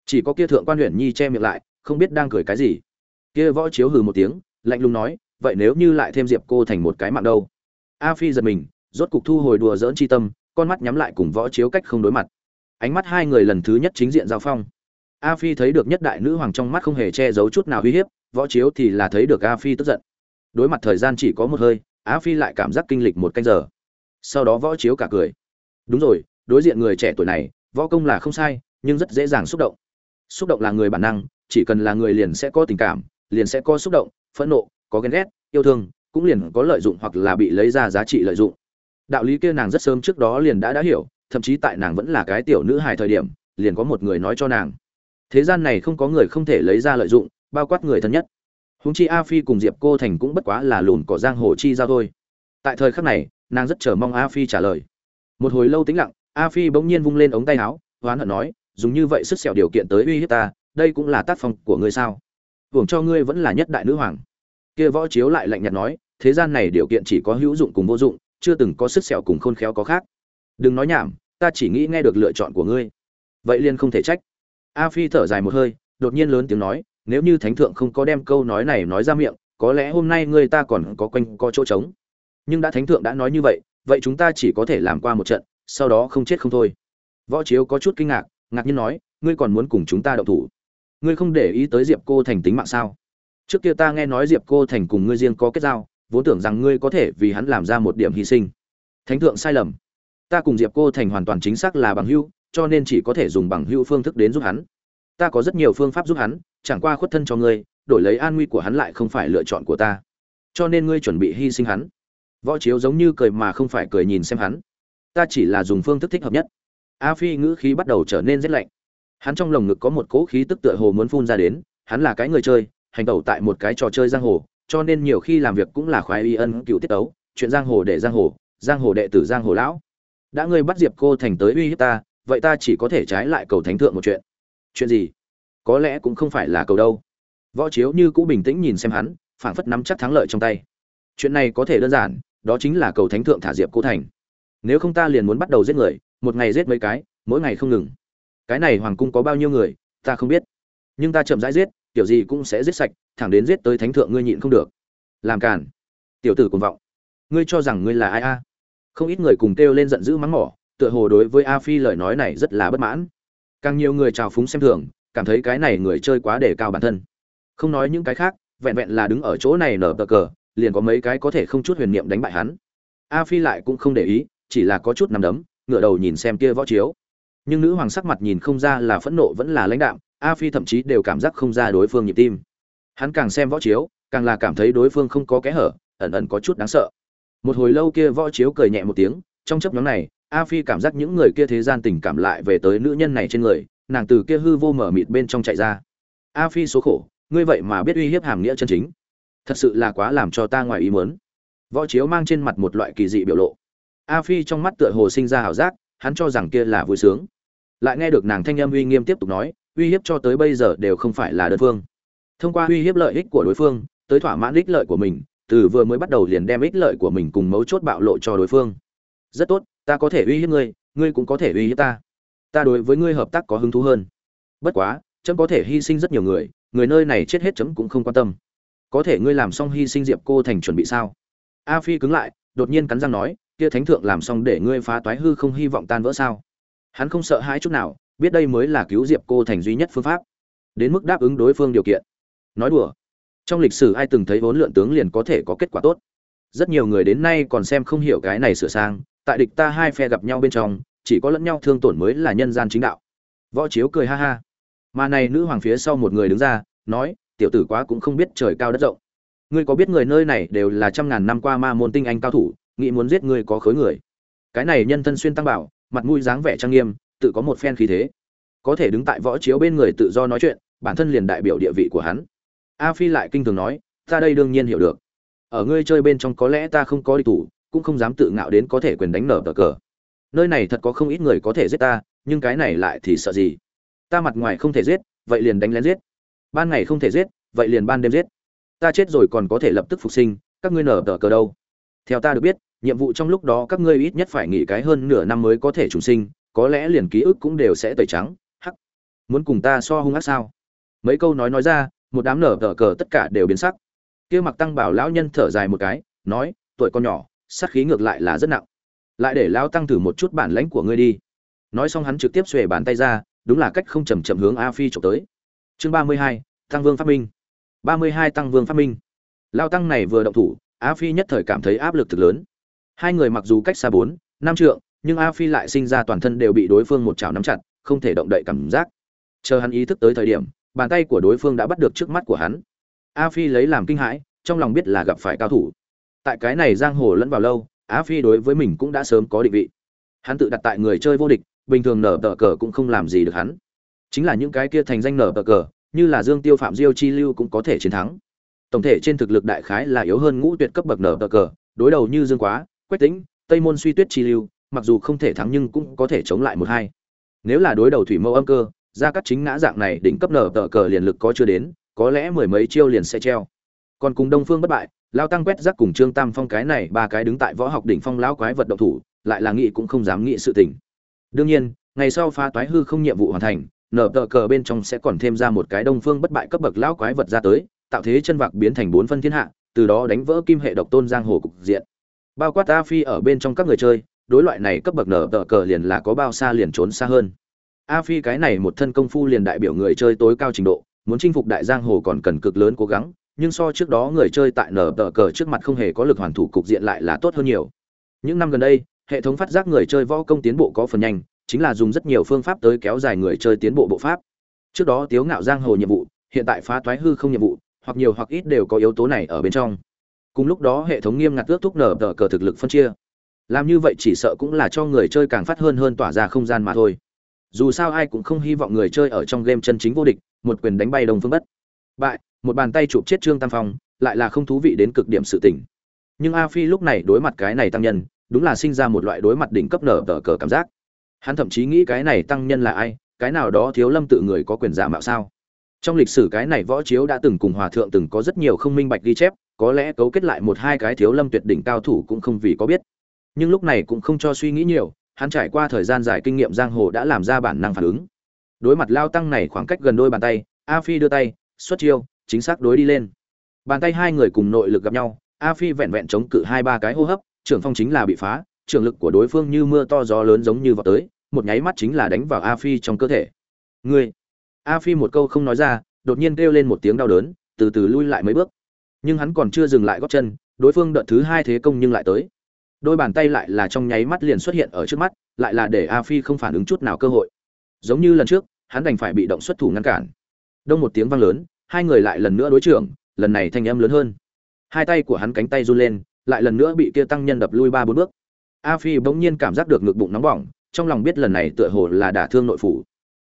Chỉ có kia thượng quan huyện nhi che miệng lại, không biết đang cười cái gì. Kia võ chiếu hừ một tiếng, lạnh lùng nói, vậy nếu như lại thêm diệp cô thành một cái mạng đâu? A phi giật mình, rốt cục thu hồi đùa dỡn chi tâm, con mắt nhắm lại cùng võ chiếu cách không đối mặt. Ánh mắt hai người lần thứ nhất chính diện giao phong a phi thấy được nhất đại nữ hoàng trong mắt không hề che giấu chút nào uy hiếp, võ chiếu thì là thấy được a phi tức giận. Đối mặt thời gian chỉ có một hơi, a phi lại cảm giác kinh lịch một canh giờ. Sau đó võ chiếu cả cười. Đúng rồi, đối diện người trẻ tuổi này, võ công là không sai, nhưng rất dễ dàng xúc động. Xúc động là người bản năng, chỉ cần là người liền sẽ có tình cảm, liền sẽ có xúc động, phẫn nộ, có ghen ghét, yêu thương, cũng liền có lợi dụng hoặc là bị lấy ra giá trị lợi dụng. Đạo lý kia nàng rất sớm trước đó liền đã đã hiểu, thậm chí tại nàng vẫn là cái tiểu nữ hài thời điểm, liền có một người nói cho nàng thế gian này không có người không thể lấy ra lợi dụng, bao quát người thân nhất. Húng chi a phi cùng diệp cô thành cũng bất quá là lùn cỏ giang hồ chi giao thôi. Tại thời khắc này, nàng rất chờ mong a phi trả lời. Một hồi lâu tĩnh lặng, a phi bỗng nhiên vung lên ống tay áo, hoán hận nói, dùng như vậy sức sẹo điều kiện tới uy hiếp ta, đây cũng là tác phong của ngươi sao? Hưởng cho ngươi vẫn là nhất đại nữ hoàng. Kia võ chiếu lại lạnh nhạt nói, thế gian này điều kiện chỉ có hữu dụng cùng vô dụng, chưa từng có sức sẹo cùng khôn khéo có khác. Đừng nói nhảm, ta chỉ nghĩ nghe được lựa chọn của ngươi. Vậy liền không thể trách a phi thở dài một hơi, đột nhiên lớn tiếng nói, nếu như thánh thượng không có đem câu nói này nói ra miệng, có lẽ hôm nay ngươi ta còn có quanh có chỗ trống. Nhưng đã thánh thượng đã nói như vậy vậy chúng ta chỉ có thể làm qua một trận, sau đó không chết không thôi. Võ chiếu có chút kinh ngạc ngạc nhiên nói, ngươi còn muốn cùng chúng ta động thủ? Ngươi không để ý tới diệp cô thành tính mạng sao? Trước kia ta nghe nói diệp cô thành cùng ngươi riêng có kết giao, vốn tưởng rằng ngươi có thể vì hắn làm ra một điểm hy sinh. Thánh thượng sai lầm. Ta cùng diệp cô thành hoàn toàn chính xác là bằng hữu cho nên chỉ có thể dùng bằng hữu phương thức đến giúp hắn. Ta có rất nhiều phương pháp giúp hắn, chẳng qua khuất thân cho ngươi, đổi lấy an nguy của hắn lại không phải lựa chọn của ta. Cho nên ngươi chuẩn bị hy sinh hắn. Võ chiếu giống như cười mà không phải cười nhìn xem hắn. Ta chỉ là dùng phương thức thích hợp nhất. A phi ngữ khí bắt đầu trở nên rất lạnh. Hắn trong lồng ngực có một cỗ khí tức tựa hồ muốn phun ra đến, hắn là cái người chơi, hành tẩu tại một cái trò chơi giang hồ, cho nên nhiều khi làm việc cũng là khoái y ân cựu tiết tấu, chuyện giang hồ để giang hồ giang hồ đệ tử giang hồ lão. Đã ngươi bắt diệp cô thành tới uy hiếp ta vậy ta chỉ có thể trái lại cầu thánh thượng một chuyện. Chuyện gì? Có lẽ cũng không phải là cầu đâu. Võ chiếu như cũ bình tĩnh nhìn xem hắn, phảng phất nắm chắc thắng lợi trong tay. Chuyện này có thể đơn giản, đó chính là cầu thánh thượng thả diệp cô thành. Nếu không ta liền muốn bắt đầu giết người, một ngày giết mấy cái, mỗi ngày không ngừng. Cái này hoàng cung có bao nhiêu người, ta không biết. Nhưng ta chậm rãi giết kiểu gì cũng sẽ giết sạch, thẳng đến giết tới thánh thượng ngươi nhịn không được. Làm cản tiểu tử cuồng vọng. Ngươi cho rằng ngươi là ai a? Không ít người cùng kêu lên giận dữ mắng mỏ tựa hồ đối với a phi lời nói này rất là bất mãn. Càng nhiều người trào phúng xem thường, cảm thấy cái này người chơi quá đề cao bản thân. Không nói những cái khác, vẹn vẹn là đứng ở chỗ này nở bờ cờ, liền có mấy cái có thể không chút huyền niệm đánh bại hắn. A phi lại cũng không để ý, chỉ là có chút nằm đấm ngựa đầu nhìn xem kia võ chiếu. Nhưng nữ hoàng sắc mặt nhìn không ra là phẫn nộ vẫn là lãnh đạm, a phi thậm chí đều cảm giác không ra đối phương nhịp tim. Hắn càng xem võ chiếu, càng là cảm thấy đối phương không có kẽ hở, ẩn ẩn có chút đáng sợ. Một hồi lâu kia võ chiếu cười nhẹ một tiếng, trong chấp nhóm này a phi cảm giác những người kia thế gian tình cảm lại về tới nữ nhân này trên người, nàng từ kia hư vô mở mịt bên trong chạy ra. A phi số khổ, ngươi vậy mà biết uy hiếp hàm nghĩa chân chính. Thật sự là quá làm cho ta ngoài ý muốn. Võ chiếu mang trên mặt một loại kỳ dị biểu lộ. A phi trong mắt tựa hồ sinh ra hảo giác, hắn cho rằng kia là vui sướng. Lại nghe được nàng thanh âm uy nghiêm tiếp tục nói, uy hiếp cho tới bây giờ đều không phải là đơn phương. Thông qua uy hiếp lợi ích của đối phương, tới thỏa mãn ích lợi của mình, từ vừa mới bắt đầu liền đem ích lợi của mình cùng mấu chốt bạo lộ cho đối phương. Rất tốt ta có thể uy hiếp ngươi ngươi cũng có thể uy hiếp ta. Ta đối với ngươi hợp tác có hứng thú hơn. Bất quá, chấm có thể hy sinh rất nhiều người người nơi này chết hết chấm cũng không quan tâm. Có thể ngươi làm xong hy sinh diệp cô thành chuẩn bị sao? A phi cứng lại, đột nhiên cắn răng nói, kia thánh thượng làm xong để ngươi phá toái hư không hy vọng tan vỡ sao? Hắn không sợ hãi chút nào, biết đây mới là cứu diệp cô thành duy nhất phương pháp. Đến mức đáp ứng đối phương điều kiện. Nói đùa. Trong lịch sử ai từng thấy vốn lượn tướng liền có thể có kết quả tốt. Rất nhiều người đến nay còn xem không hiểu cái này sửa sang tại địch ta hai phe gặp nhau bên trong, chỉ có lẫn nhau thương tổn mới là nhân gian chính đạo. Võ chiếu cười ha ha. Mà này nữ hoàng phía sau một người đứng ra, nói, tiểu tử quá cũng không biết trời cao đất rộng. Ngươi có biết người nơi này đều là trăm ngàn năm qua ma môn tinh anh cao thủ, nghĩ muốn giết ngươi có khối người? Cái này nhân thân xuyên tăng bảo, mặt mũi dáng vẻ trang nghiêm, tự có một phen khí thế. Có thể đứng tại võ chiếu bên người tự do nói chuyện, bản thân liền đại biểu địa vị của hắn. A phi lại kinh thường nói, ta đây đương nhiên hiểu được. Ở ngươi chơi bên trong có lẽ ta không có đi thủ cũng không dám tự ngạo đến có thể quyền đánh nở tờ cờ. Nơi này thật có không ít người có thể giết ta, nhưng cái này lại thì sợ gì? Ta mặt ngoài không thể giết, vậy liền đánh lén giết. Ban ngày không thể giết, vậy liền ban đêm giết. Ta chết rồi còn có thể lập tức phục sinh, các ngươi nở tờ cờ đâu? Theo ta được biết, nhiệm vụ trong lúc đó các ngươi ít nhất phải nghỉ cái hơn nửa năm mới có thể trùng sinh, có lẽ liền ký ức cũng đều sẽ tẩy trắng. Hắc. Muốn cùng ta so hung ác sao? Mấy câu nói nói ra, một đám nở tờ cờ tất cả đều biến sắc. Kia mặc tăng bảo lão nhân thở dài một cái, nói, tuổi con nhỏ sát khí ngược lại là rất nặng. Lại để lão tăng thử một chút bản lãnh của ngươi đi. Nói xong hắn trực tiếp xuề bàn tay ra, đúng là cách không chầm chậm hướng a phi trộm tới. Chương ba mươi hai, tăng vương phát minh. Ba mươi hai tăng vương phát minh. Lao tăng này vừa động thủ, a phi nhất thời cảm thấy áp lực thực lớn. Hai người mặc dù cách xa bốn, năm trượng, nhưng a phi lại sinh ra toàn thân đều bị đối phương một chảo nắm chặt, không thể động đậy cảm giác. Chờ hắn ý thức tới thời điểm, bàn tay của đối phương đã bắt được trước mắt của hắn. A phi lấy làm kinh hãi, trong lòng biết là gặp phải cao thủ tại cái này giang hồ lẫn vào lâu, á phi đối với mình cũng đã sớm có định vị. Hắn tự đặt tại người chơi vô địch, bình thường nở tờ cờ cũng không làm gì được hắn. Chính là những cái kia thành danh nở tờ cờ, như là dương tiêu phạm diêu chi lưu cũng có thể chiến thắng. Tổng thể trên thực lực đại khái là yếu hơn ngũ tuyệt cấp bậc nở tờ cờ, đối đầu như dương quá, quách tĩnh, tây môn suy tuyết chi lưu, mặc dù không thể thắng nhưng cũng có thể chống lại một hai. Nếu là đối đầu thủy mâu âm cơ ra các chính ngã dạng này đỉnh cấp nở tờ cờ liền lực có chưa đến, có lẽ mười mấy chiêu liền sẽ treo. Còn cùng đông phương bất bại lao tăng quét rác cùng trương tam phong cái này ba cái đứng tại võ học đỉnh phong lão quái vật động thủ, lại là nghị cũng không dám nghị sự tình. Đương nhiên, ngày sau phá toái hư không nhiệm vụ hoàn thành, nở tờ cờ bên trong sẽ còn thêm ra một cái đông phương bất bại cấp bậc lão quái vật ra tới, tạo thế chân vạc biến thành bốn phân thiên hạ, từ đó đánh vỡ kim hệ độc tôn giang hồ cục diện. Bao quát a phi ở bên trong các người chơi, đối loại này cấp bậc nở tờ cờ liền là có bao xa liền trốn xa hơn. A phi cái này một thân công phu liền đại biểu người chơi tối cao trình độ, muốn chinh phục đại giang hồ còn cần cực lớn cố gắng nhưng so trước đó người chơi tại nở tờ cờ trước mặt không hề có lực hoàn thủ cục diện lại là tốt hơn nhiều. Những năm gần đây, hệ thống phát giác người chơi võ công tiến bộ có phần nhanh, chính là dùng rất nhiều phương pháp tới kéo dài người chơi tiến bộ bộ pháp. Trước đó tiếu ngạo giang hồ nhiệm vụ, hiện tại phá toái hư không nhiệm vụ, hoặc nhiều hoặc ít đều có yếu tố này ở bên trong. Cùng lúc đó hệ thống nghiêm ngặt ước thúc nở tờ cờ thực lực phân chia. Làm như vậy chỉ sợ cũng là cho người chơi càng phát hơn hơn tỏa ra không gian mà thôi. Dù sao ai cũng không hy vọng người chơi ở trong game chân chính vô địch, một quyền đánh bay đồng phương bất. Bại một bàn tay chụp chết trương tam phong, lại là không thú vị đến cực điểm sự tỉnh nhưng a phi lúc này đối mặt cái này tăng nhân, đúng là sinh ra một loại đối mặt đỉnh cấp nở tờ cờ cảm giác. Hắn thậm chí nghĩ cái này tăng nhân là ai, cái nào đó thiếu lâm tự người có quyền giả mạo sao? Trong lịch sử cái này võ chiếu đã từng cùng hòa thượng từng có rất nhiều không minh bạch ghi chép, có lẽ cấu kết lại một hai cái thiếu lâm tuyệt đỉnh cao thủ cũng không vì có biết. Nhưng lúc này cũng không cho suy nghĩ nhiều, hắn trải qua thời gian dài kinh nghiệm giang hồ đã làm ra bản năng phản ứng. Đối mặt lao tăng này khoảng cách gần đôi bàn tay, a phi đưa tay, xuất chiêu chính xác đối đi lên. Bàn tay hai người cùng nội lực gặp nhau, a phi vẹn vẹn chống cự hai ba cái hô hấp, trưởng phong chính là bị phá, trưởng lực của đối phương như mưa to gió lớn giống như vào tới, một nháy mắt chính là đánh vào a phi trong cơ thể. Ngươi! A phi một câu không nói ra, đột nhiên kêu lên một tiếng đau đớn, từ từ lui lại mấy bước. Nhưng hắn còn chưa dừng lại gót chân, đối phương đợt thứ hai thế công nhưng lại tới. Đôi bàn tay lại là trong nháy mắt liền xuất hiện ở trước mắt, lại là để a phi không phản ứng chút nào cơ hội. Giống như lần trước, hắn đành phải bị động xuất thủ ngăn cản. Đông một tiếng vang lớn hai người lại lần nữa đối trưởng, lần này thanh âm lớn hơn. Hai tay của hắn cánh tay run lên, lại lần nữa bị kia tăng nhân đập lui ba bốn bước. A phi bỗng nhiên cảm giác được ngực bụng nóng bỏng, trong lòng biết lần này tựa hồ là đả thương nội phủ.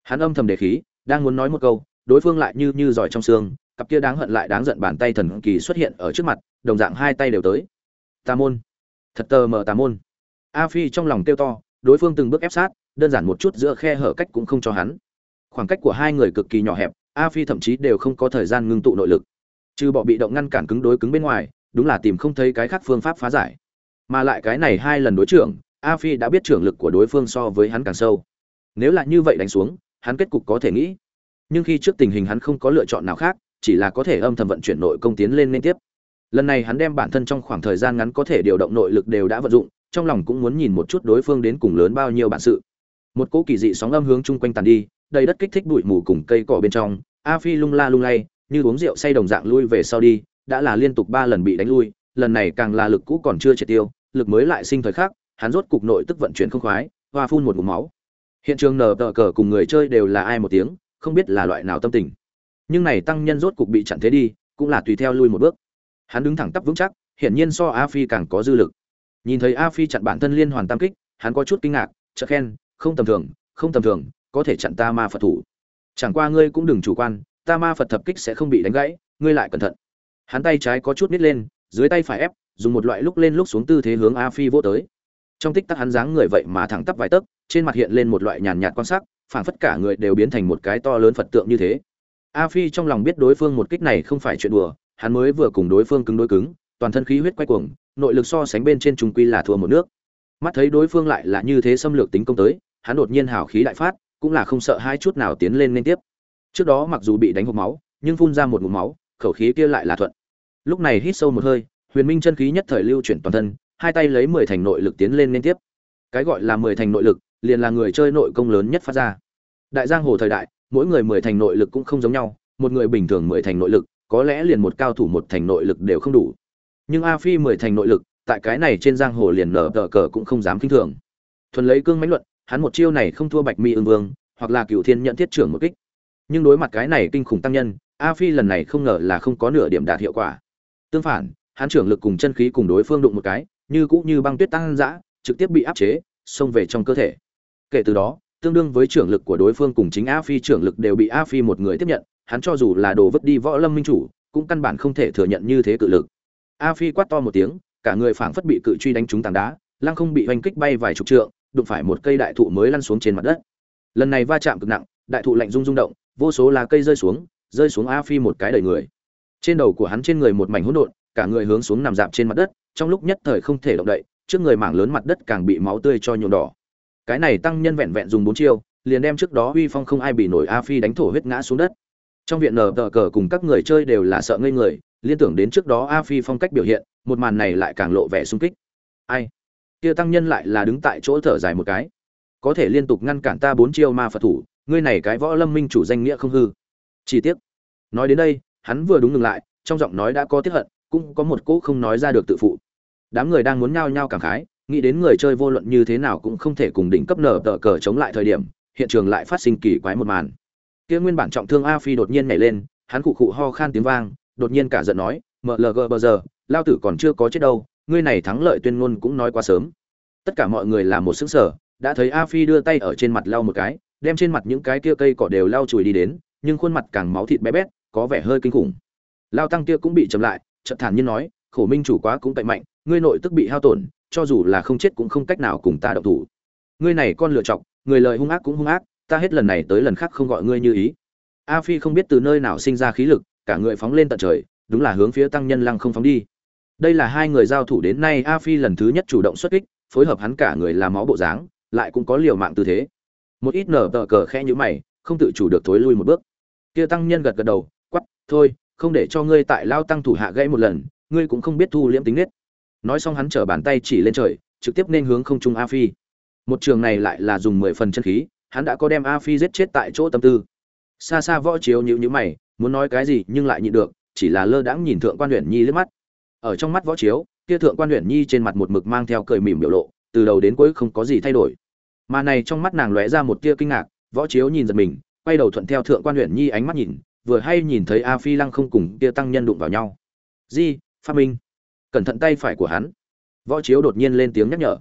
Hắn âm thầm đề khí, đang muốn nói một câu, đối phương lại như như giỏi trong xương, cặp kia đáng hận lại đáng giận bàn tay thần kỳ xuất hiện ở trước mặt, đồng dạng hai tay đều tới. Tà môn. Thật tờ mờ tà môn. A phi trong lòng kêu to, đối phương từng bước ép sát, đơn giản một chút giữa khe hở cách cũng không cho hắn. Khoảng cách của hai người cực kỳ nhỏ hẹp a phi thậm chí đều không có thời gian ngưng tụ nội lực. Trừ bỏ bị động ngăn cản cứng đối cứng bên ngoài, đúng là tìm không thấy cái khác phương pháp phá giải. Mà lại cái này hai lần đối trưởng, a phi đã biết trưởng lực của đối phương so với hắn càng sâu. Nếu là như vậy đánh xuống, hắn kết cục có thể nghĩ. Nhưng khi trước tình hình hắn không có lựa chọn nào khác, chỉ là có thể âm thầm vận chuyển nội công tiến lên liên tiếp. Lần này hắn đem bản thân trong khoảng thời gian ngắn có thể điều động nội lực đều đã vận dụng, trong lòng cũng muốn nhìn một chút đối phương đến cùng lớn bao nhiêu bản sự. Một cỗ kỳ dị sóng âm hướng chung quanh tàn đi đầy đất kích thích bụi mù cùng cây cỏ bên trong, a phi lung la lung lay, như uống rượu say đồng dạng lui về sau đi, đã là liên tục ba lần bị đánh lui, lần này càng là lực cũ còn chưa triệt tiêu, lực mới lại sinh thời khắc, hắn rốt cục nội tức vận chuyển không khoái, hoa phun một ngụm máu. Hiện trường nở tờ cờ cùng người chơi đều là ai một tiếng, không biết là loại nào tâm tình. Nhưng này tăng nhân rốt cục bị chặn thế đi, cũng là tùy theo lui một bước. Hắn đứng thẳng tắp vững chắc, hiển nhiên so a phi càng có dư lực. Nhìn thấy a phi chặn bản thân liên hoàn tam kích, hắn có chút kinh ngạc, chợt khen, không tầm thường, không tầm thường có thể chặn ta ma phật thủ. Chẳng qua ngươi cũng đừng chủ quan ta ma phật thập kích sẽ không bị đánh gãy ngươi lại cẩn thận. Hắn tay trái có chút nít lên dưới tay phải ép dùng một loại lúc lên lúc xuống tư thế hướng a phi vô tới. Trong tích tắc hắn dáng người vậy mà thẳng tắp vài tấc trên mặt hiện lên một loại nhàn nhạt quan sát, phảng phất cả người đều biến thành một cái to lớn phật tượng như thế. A phi trong lòng biết đối phương một kích này không phải chuyện đùa hắn mới vừa cùng đối phương cứng đối cứng toàn thân khí huyết quay cuồng nội lực so sánh bên trên trung quy là thua một nước. Mắt thấy đối phương lại là như thế xâm lược tính công tới hắn đột nhiên hào khí đại phát cũng là không sợ hai chút nào tiến lên liên tiếp. Trước đó mặc dù bị đánh hộp máu, nhưng phun ra một ngụm máu, khẩu khí kia lại là thuận. Lúc này hít sâu một hơi, huyền minh chân khí nhất thời lưu chuyển toàn thân, hai tay lấy mười thành nội lực tiến lên liên tiếp. Cái gọi là mười thành nội lực, liền là người chơi nội công lớn nhất phát ra. Đại giang hồ thời đại, mỗi người mười thành nội lực cũng không giống nhau, một người bình thường mười thành nội lực, có lẽ liền một cao thủ một thành nội lực đều không đủ. Nhưng a phi mười thành nội lực, tại cái này trên giang hồ liền nở tờ cờ cũng không dám kinh thường. Thuần lấy cương mãnh luận hắn một chiêu này không thua bạch mi ương vương, hoặc là cựu thiên nhận thiết trưởng một kích. Nhưng đối mặt cái này kinh khủng tăng nhân, a phi lần này không ngờ là không có nửa điểm đạt hiệu quả. Tương phản, hắn trưởng lực cùng chân khí cùng đối phương đụng một cái, như cũ như băng tuyết tăng dã, trực tiếp bị áp chế, xông về trong cơ thể. Kể từ đó, tương đương với trưởng lực của đối phương cùng chính a phi trưởng lực đều bị a phi một người tiếp nhận, hắn cho dù là đồ vứt đi võ lâm minh chủ, cũng căn bản không thể thừa nhận như thế cự lực. A phi quát to một tiếng, cả người phảng phất bị cự truy đánh trúng tảng đá, lăng không bị hoành kích bay vài chục trượng đụng phải một cây đại thụ mới lăn xuống trên mặt đất. Lần này va chạm cực nặng, đại thụ lạnh rung rung động, vô số lá cây rơi xuống rơi xuống a phi một cái đầy người. Trên đầu của hắn trên người một mảnh hỗn độn, cả người hướng xuống nằm dạp trên mặt đất, trong lúc nhất thời không thể động đậy, trước người mảng lớn mặt đất càng bị máu tươi cho nhuộm đỏ. Cái này tăng nhân vẹn vẹn dùng bốn chiêu, liền đem trước đó uy phong không ai bị nổi a phi đánh thổ huyết ngã xuống đất. Trong viện nở tờ cờ cùng các người chơi đều là sợ ngây người, liên tưởng đến trước đó a phi phong cách biểu hiện, một màn này lại càng lộ vẻ sung kích. Ai? Kia tăng nhân lại là đứng tại chỗ thở dài một cái. Có thể liên tục ngăn cản ta bốn chiêu ma phật thủ, ngươi này cái võ lâm minh chủ danh nghĩa không hư. Chi tiết nói đến đây, hắn vừa đúng ngừng lại, trong giọng nói đã có tiếc hận, cũng có một cỗ không nói ra được tự phụ. Đám người đang muốn nhao nhao cảm khái, nghĩ đến người chơi vô luận như thế nào cũng không thể cùng đỉnh cấp nở tờ cờ chống lại thời điểm, hiện trường lại phát sinh kỳ quái một màn. Kia nguyên bản trọng thương a phi đột nhiên nhảy lên, hắn cụ cụ ho khan tiếng vang, đột nhiên cả giận nói mlg bờ giờ, lao tử còn chưa có chết đâu ngươi này thắng lợi tuyên ngôn cũng nói quá sớm. Tất cả mọi người làm một xứng sở đã thấy a phi đưa tay ở trên mặt lau một cái, đem trên mặt những cái kia cây cỏ đều lau chùi đi đến, nhưng khuôn mặt càng máu thịt bé bét, có vẻ hơi kinh khủng. Lao tăng kia cũng bị chậm lại, chợt thản nhiên nói, khổ minh chủ quá cũng tệ mạnh, ngươi nội tức bị hao tổn, cho dù là không chết cũng không cách nào cùng ta động thủ. Ngươi này con lựa chọc, người lời hung ác cũng hung ác, ta hết lần này tới lần khác không gọi ngươi như ý. A phi không biết từ nơi nào sinh ra khí lực, cả người phóng lên tận trời, đúng là hướng phía tăng nhân lăng không phóng đi đây là hai người giao thủ đến nay a phi lần thứ nhất chủ động xuất kích, phối hợp hắn cả người làm máu bộ dáng, lại cũng có liều mạng tư thế. Một ít nở tờ cờ khẽ nhữ mày, không tự chủ được thối lui một bước. Kia tăng nhân gật gật đầu quắp thôi, không để cho ngươi tại lao tăng thủ hạ gãy một lần, ngươi cũng không biết thu liễm tính nết. Nói xong hắn trở bàn tay chỉ lên trời, trực tiếp nên hướng không trung a phi. Một trường này lại là dùng mười phần chân khí, hắn đã có đem a phi giết chết tại chỗ tâm tư. Xa xa võ chiếu nhữ nhữ mày, muốn nói cái gì nhưng lại nhịn được, chỉ là lơ đãng nhìn thượng quan huyện nhi liếc mắt ở trong mắt võ chiếu, kia thượng quan huyện nhi trên mặt một mực mang theo cười mỉm biểu lộ, từ đầu đến cuối không có gì thay đổi. Mà này trong mắt nàng lóe ra một tia kinh ngạc, võ chiếu nhìn giật mình, quay đầu thuận theo thượng quan huyện nhi ánh mắt nhìn, vừa hay nhìn thấy a phi lăng không cùng kia tăng nhân đụng vào nhau. Di, phát minh, cẩn thận tay phải của hắn. Võ chiếu đột nhiên lên tiếng nhắc nhở.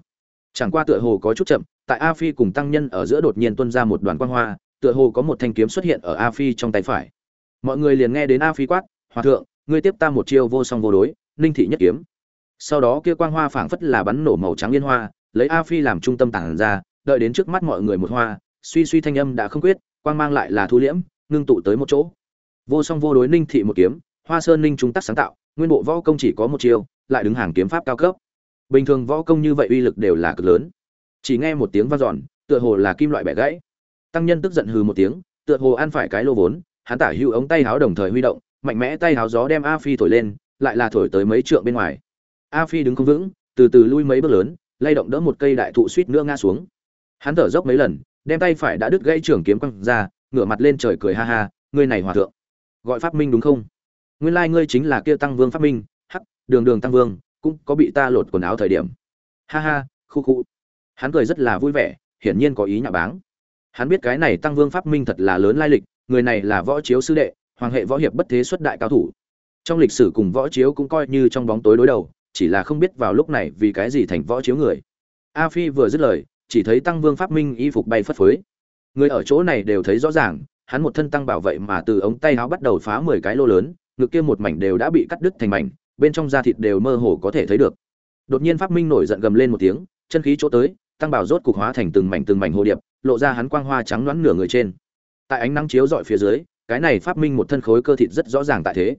Chẳng qua tựa hồ có chút chậm, tại a phi cùng tăng nhân ở giữa đột nhiên tuôn ra một đoàn quang hoa, tựa hồ có một thanh kiếm xuất hiện ở a phi trong tay phải. Mọi người liền nghe đến a phi quát, hòa thượng, ngươi tiếp ta một chiêu vô song vô đối ninh thị nhất kiếm. Sau đó kia quang hoa phảng phất là bắn nổ màu trắng liên hoa lấy a phi làm trung tâm tản ra đợi đến trước mắt mọi người một hoa suy suy thanh âm đã không quyết quang mang lại là thu liễm ngưng tụ tới một chỗ. Vô song vô đối ninh thị một kiếm hoa sơn ninh trung tác sáng tạo nguyên bộ võ công chỉ có một chiều, lại đứng hàng kiếm pháp cao cấp. Bình thường võ công như vậy uy lực đều là cực lớn. Chỉ nghe một tiếng vang dọn tựa hồ là kim loại bẻ gãy. Tăng nhân tức giận hừ một tiếng tựa hồ ăn phải cái lô vốn hắn tả hữu ống tay háo đồng thời huy động mạnh mẽ tay háo gió đem a phi thổi lên lại là thổi tới mấy trượng bên ngoài. A phi đứng không vững, từ từ lui mấy bước lớn, lay động đỡ một cây đại thụ suýt nữa ngã xuống. Hắn thở dốc mấy lần, đem tay phải đã đứt gãy trường kiếm quăng ra, ngửa mặt lên trời cười ha ha, ngươi này hòa thượng, gọi pháp minh đúng không? Nguyên lai ngươi chính là kia tăng vương pháp minh, hắc, đường đường tăng vương, cũng có bị ta lột quần áo thời điểm. Ha ha, khu khu. Hắn cười rất là vui vẻ, hiển nhiên có ý nhà báng. Hắn biết cái này tăng vương pháp minh thật là lớn lai lịch, người này là võ chiếu sư đệ, hoàng hệ võ hiệp bất thế xuất đại cao thủ trong lịch sử cùng võ chiếu cũng coi như trong bóng tối đối đầu, chỉ là không biết vào lúc này vì cái gì thành võ chiếu người. A phi vừa dứt lời, chỉ thấy tăng vương pháp minh y phục bay phất phới. Người ở chỗ này đều thấy rõ ràng, hắn một thân tăng bảo vệ mà từ ống tay áo bắt đầu phá mười cái lô lớn, ngực kia một mảnh đều đã bị cắt đứt thành mảnh, bên trong da thịt đều mơ hồ có thể thấy được. Đột nhiên pháp minh nổi giận gầm lên một tiếng, chân khí chỗ tới, tăng bảo rốt cục hóa thành từng mảnh từng mảnh hồ điệp, lộ ra hắn quang hoa trắng loãng nửa người trên. Tại ánh nắng chiếu dọi phía dưới, cái này pháp minh một thân khối cơ thịt rất rõ ràng tại thế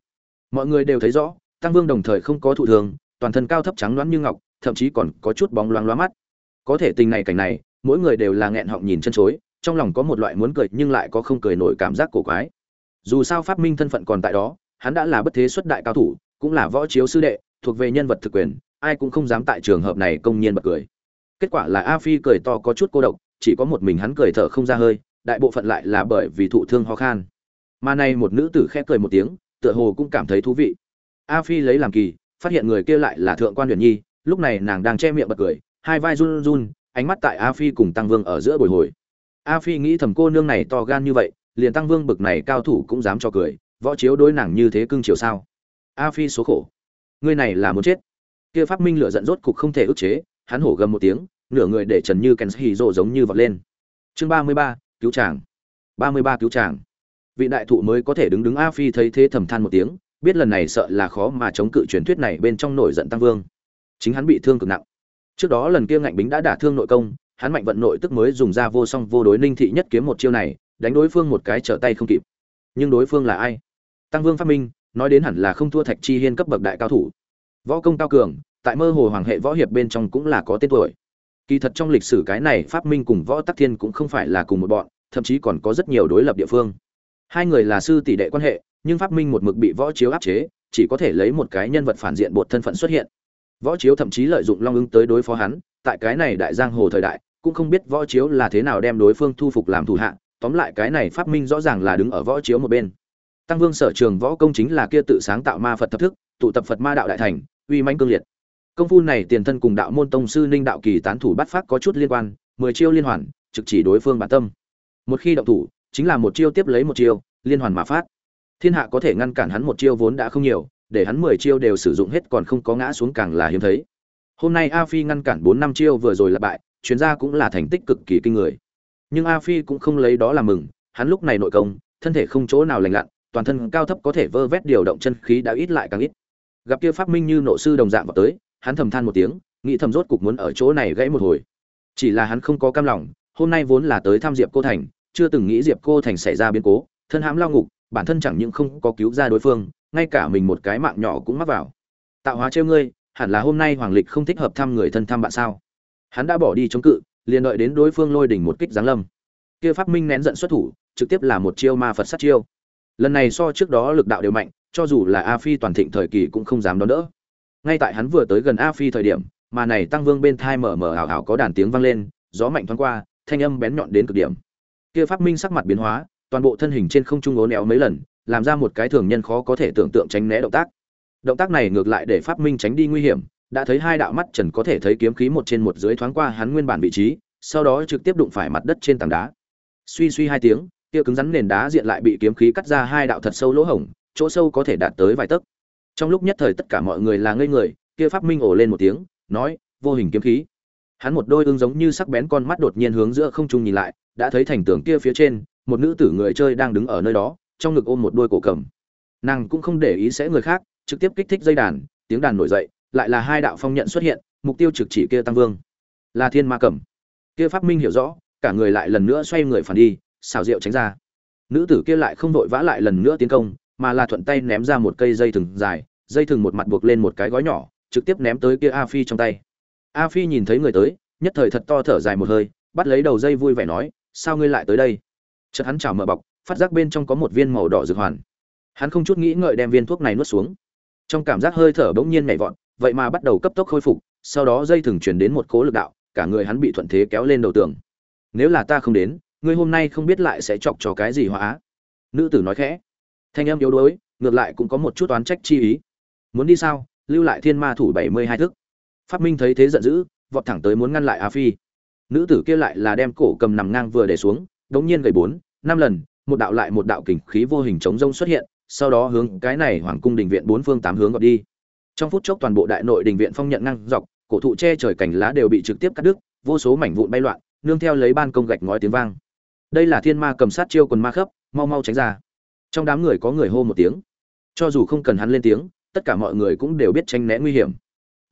mọi người đều thấy rõ, tăng vương đồng thời không có thụ thường toàn thân cao thấp trắng loáng như ngọc, thậm chí còn có chút bóng loáng loáng mắt. Có thể tình này cảnh này, mỗi người đều là nghẹn họng nhìn chân chối, trong lòng có một loại muốn cười nhưng lại có không cười nổi cảm giác cổ quái. Dù sao pháp minh thân phận còn tại đó, hắn đã là bất thế xuất đại cao thủ, cũng là võ chiếu sư đệ, thuộc về nhân vật thực quyền, ai cũng không dám tại trường hợp này công nhiên bật cười. Kết quả là a phi cười to có chút cô độc, chỉ có một mình hắn cười thở không ra hơi, đại bộ phận lại là bởi vì thụ thương ho khan. Mà nay một nữ tử khẽ cười một tiếng tựa hồ cũng cảm thấy thú vị. A phi lấy làm kỳ, phát hiện người kia lại là thượng quan huyền nhi, lúc này nàng đang che miệng bật cười, hai vai run run, ánh mắt tại a phi cùng tăng vương ở giữa bồi hồi. A phi nghĩ thầm cô nương này to gan như vậy, liền tăng vương bực này cao thủ cũng dám cho cười, võ chiếu đối nàng như thế cưng chiều sao? A phi số khổ. Ngươi này là muốn chết. Kia pháp minh lửa giận rốt cục không thể ức chế, hắn hổ gầm một tiếng, nửa người để trần như kèn hì rộ giống như vọt lên. Chương ba mươi ba, cứu chàng. Ba mươi ba cứu chàng vị đại thụ mới có thể đứng đứng a phi thấy thế thầm than một tiếng, biết lần này sợ là khó mà chống cự truyền thuyết này bên trong nổi giận tăng vương. Chính hắn bị thương cực nặng. Trước đó lần kia ngạnh bính đã đả thương nội công, hắn mạnh vận nội tức mới dùng ra vô song vô đối ninh thị nhất kiếm một chiêu này, đánh đối phương một cái trở tay không kịp. Nhưng đối phương là ai? Tăng vương phát minh, nói đến hẳn là không thua thạch chi hiên cấp bậc đại cao thủ. Võ công cao cường, tại mơ hồ hoàng hệ võ hiệp bên trong cũng là có tên tuổi. Kỳ thật trong lịch sử cái này phát minh cùng võ tắc thiên cũng không phải là cùng một bọn, thậm chí còn có rất nhiều đối lập địa phương hai người là sư tỷ đệ quan hệ, nhưng phát minh một mực bị võ chiếu áp chế, chỉ có thể lấy một cái nhân vật phản diện bột thân phận xuất hiện. Võ chiếu thậm chí lợi dụng long ứng tới đối phó hắn, tại cái này đại giang hồ thời đại, cũng không biết võ chiếu là thế nào đem đối phương thu phục làm thủ hạ, tóm lại cái này phát minh rõ ràng là đứng ở võ chiếu một bên. Tăng vương sở trường võ công chính là kia tự sáng tạo ma phật thập thức, tụ tập phật ma đạo đại thành, uy mãnh cương liệt. Công phu này tiền thân cùng đạo môn tông sư ninh đạo kỳ tán thủ bắt phát có chút liên quan, mười chiêu liên hoàn, trực chỉ đối phương bản tâm. Một khi động thủ chính là một chiêu tiếp lấy một chiêu, liên hoàn mà phát. Thiên hạ có thể ngăn cản hắn một chiêu vốn đã không nhiều, để hắn mười chiêu đều sử dụng hết còn không có ngã xuống càng là hiếm thấy. Hôm nay a phi ngăn cản bốn năm chiêu vừa rồi là bại, chuyên gia cũng là thành tích cực kỳ kinh người. Nhưng a phi cũng không lấy đó làm mừng, hắn lúc này nội công, thân thể không chỗ nào lành lặn, toàn thân cao thấp có thể vơ vét điều động chân khí đã ít lại càng ít. Gặp kia pháp minh như nộ sư đồng dạng vào tới, hắn thầm than một tiếng, nghĩ thầm rốt cục muốn ở chỗ này gãy một hồi. Chỉ là hắn không có cam lòng, hôm nay vốn là tới thăm diệp cô thành chưa từng nghĩ diệp cô thành xảy ra biến cố, thân hãm lao ngục, bản thân chẳng những không có cứu ra đối phương, ngay cả mình một cái mạng nhỏ cũng mắc vào. Tạo hóa trêu ngươi, hẳn là hôm nay hoàng lịch không thích hợp thăm người thân thăm bạn sao? Hắn đã bỏ đi chống cự, liền đợi đến đối phương lôi đỉnh một kích giáng lâm. Kia pháp minh nén giận xuất thủ, trực tiếp là một chiêu ma phật sát chiêu. Lần này so trước đó lực đạo đều mạnh, cho dù là a phi toàn thịnh thời kỳ cũng không dám đón đỡ. Ngay tại hắn vừa tới gần a phi thời điểm, mà này tăng vương bên thai mở mở ảo ảo có đàn tiếng vang lên, gió mạnh thoáng qua, thanh âm bén nhọn đến cực điểm kia pháp minh sắc mặt biến hóa, toàn bộ thân hình trên không trung ố néo mấy lần, làm ra một cái thường nhân khó có thể tưởng tượng tránh né động tác. Động tác này ngược lại để pháp minh tránh đi nguy hiểm, đã thấy hai đạo mắt trần có thể thấy kiếm khí một trên một dưới thoáng qua hắn nguyên bản vị trí, sau đó trực tiếp đụng phải mặt đất trên tảng đá. Suy suy hai tiếng, kia cứng rắn nền đá diện lại bị kiếm khí cắt ra hai đạo thật sâu lỗ hổng, chỗ sâu có thể đạt tới vài tấc. Trong lúc nhất thời tất cả mọi người là ngây người, kia pháp minh ổ lên một tiếng, nói, vô hình kiếm khí hắn một đôi ương giống như sắc bén con mắt đột nhiên hướng giữa không trung nhìn lại, đã thấy thành tường kia phía trên, một nữ tử người chơi đang đứng ở nơi đó, trong ngực ôm một đôi cổ cầm. Nàng cũng không để ý sẽ người khác, trực tiếp kích thích dây đàn, tiếng đàn nổi dậy, lại là hai đạo phong nhận xuất hiện, mục tiêu trực chỉ kia tăng vương. Là thiên ma cầm. Kia pháp minh hiểu rõ, cả người lại lần nữa xoay người phản đi, xào rượu tránh ra. Nữ tử kia lại không vội vã lại lần nữa tiến công, mà là thuận tay ném ra một cây dây thừng dài, dây thừng một mặt buộc lên một cái gói nhỏ, trực tiếp ném tới kia a phi trong tay a phi nhìn thấy người tới, nhất thời thật to thở dài một hơi, bắt lấy đầu dây vui vẻ nói, sao ngươi lại tới đây? Chợt hắn chảo mở bọc, phát giác bên trong có một viên màu đỏ dược hoàn. Hắn không chút nghĩ ngợi đem viên thuốc này nuốt xuống. Trong cảm giác hơi thở bỗng nhiên nhảy vọt, vậy mà bắt đầu cấp tốc khôi phục, sau đó dây thừng chuyển đến một cố lực đạo, cả người hắn bị thuận thế kéo lên đầu tường. Nếu là ta không đến, ngươi hôm nay không biết lại sẽ chọc cho cái gì hóa. Nữ tử nói khẽ. Thanh âm yếu đuối, ngược lại cũng có một chút oán trách chi ý. Muốn đi sao? Lưu lại thiên ma thủ bảy mươi hai thức phát minh thấy thế giận dữ, vọt thẳng tới muốn ngăn lại a phi. Nữ tử kia lại là đem cổ cầm nằm ngang vừa để xuống, đống nhiên gầy bốn, năm lần, một đạo lại một đạo kình khí vô hình chống rông xuất hiện, sau đó hướng cái này hoàng cung đình viện bốn phương tám hướng gọt đi. Trong phút chốc toàn bộ đại nội đình viện phong nhận ngang dọc, cổ thụ che trời cành lá đều bị trực tiếp cắt đứt, vô số mảnh vụn bay loạn, nương theo lấy ban công gạch ngói tiếng vang. Đây là thiên ma cầm sát chiêu quần ma khấp mau mau tránh ra. Trong đám người có người hô một tiếng. Cho dù không cần hắn lên tiếng, tất cả mọi người cũng đều biết tránh né nguy hiểm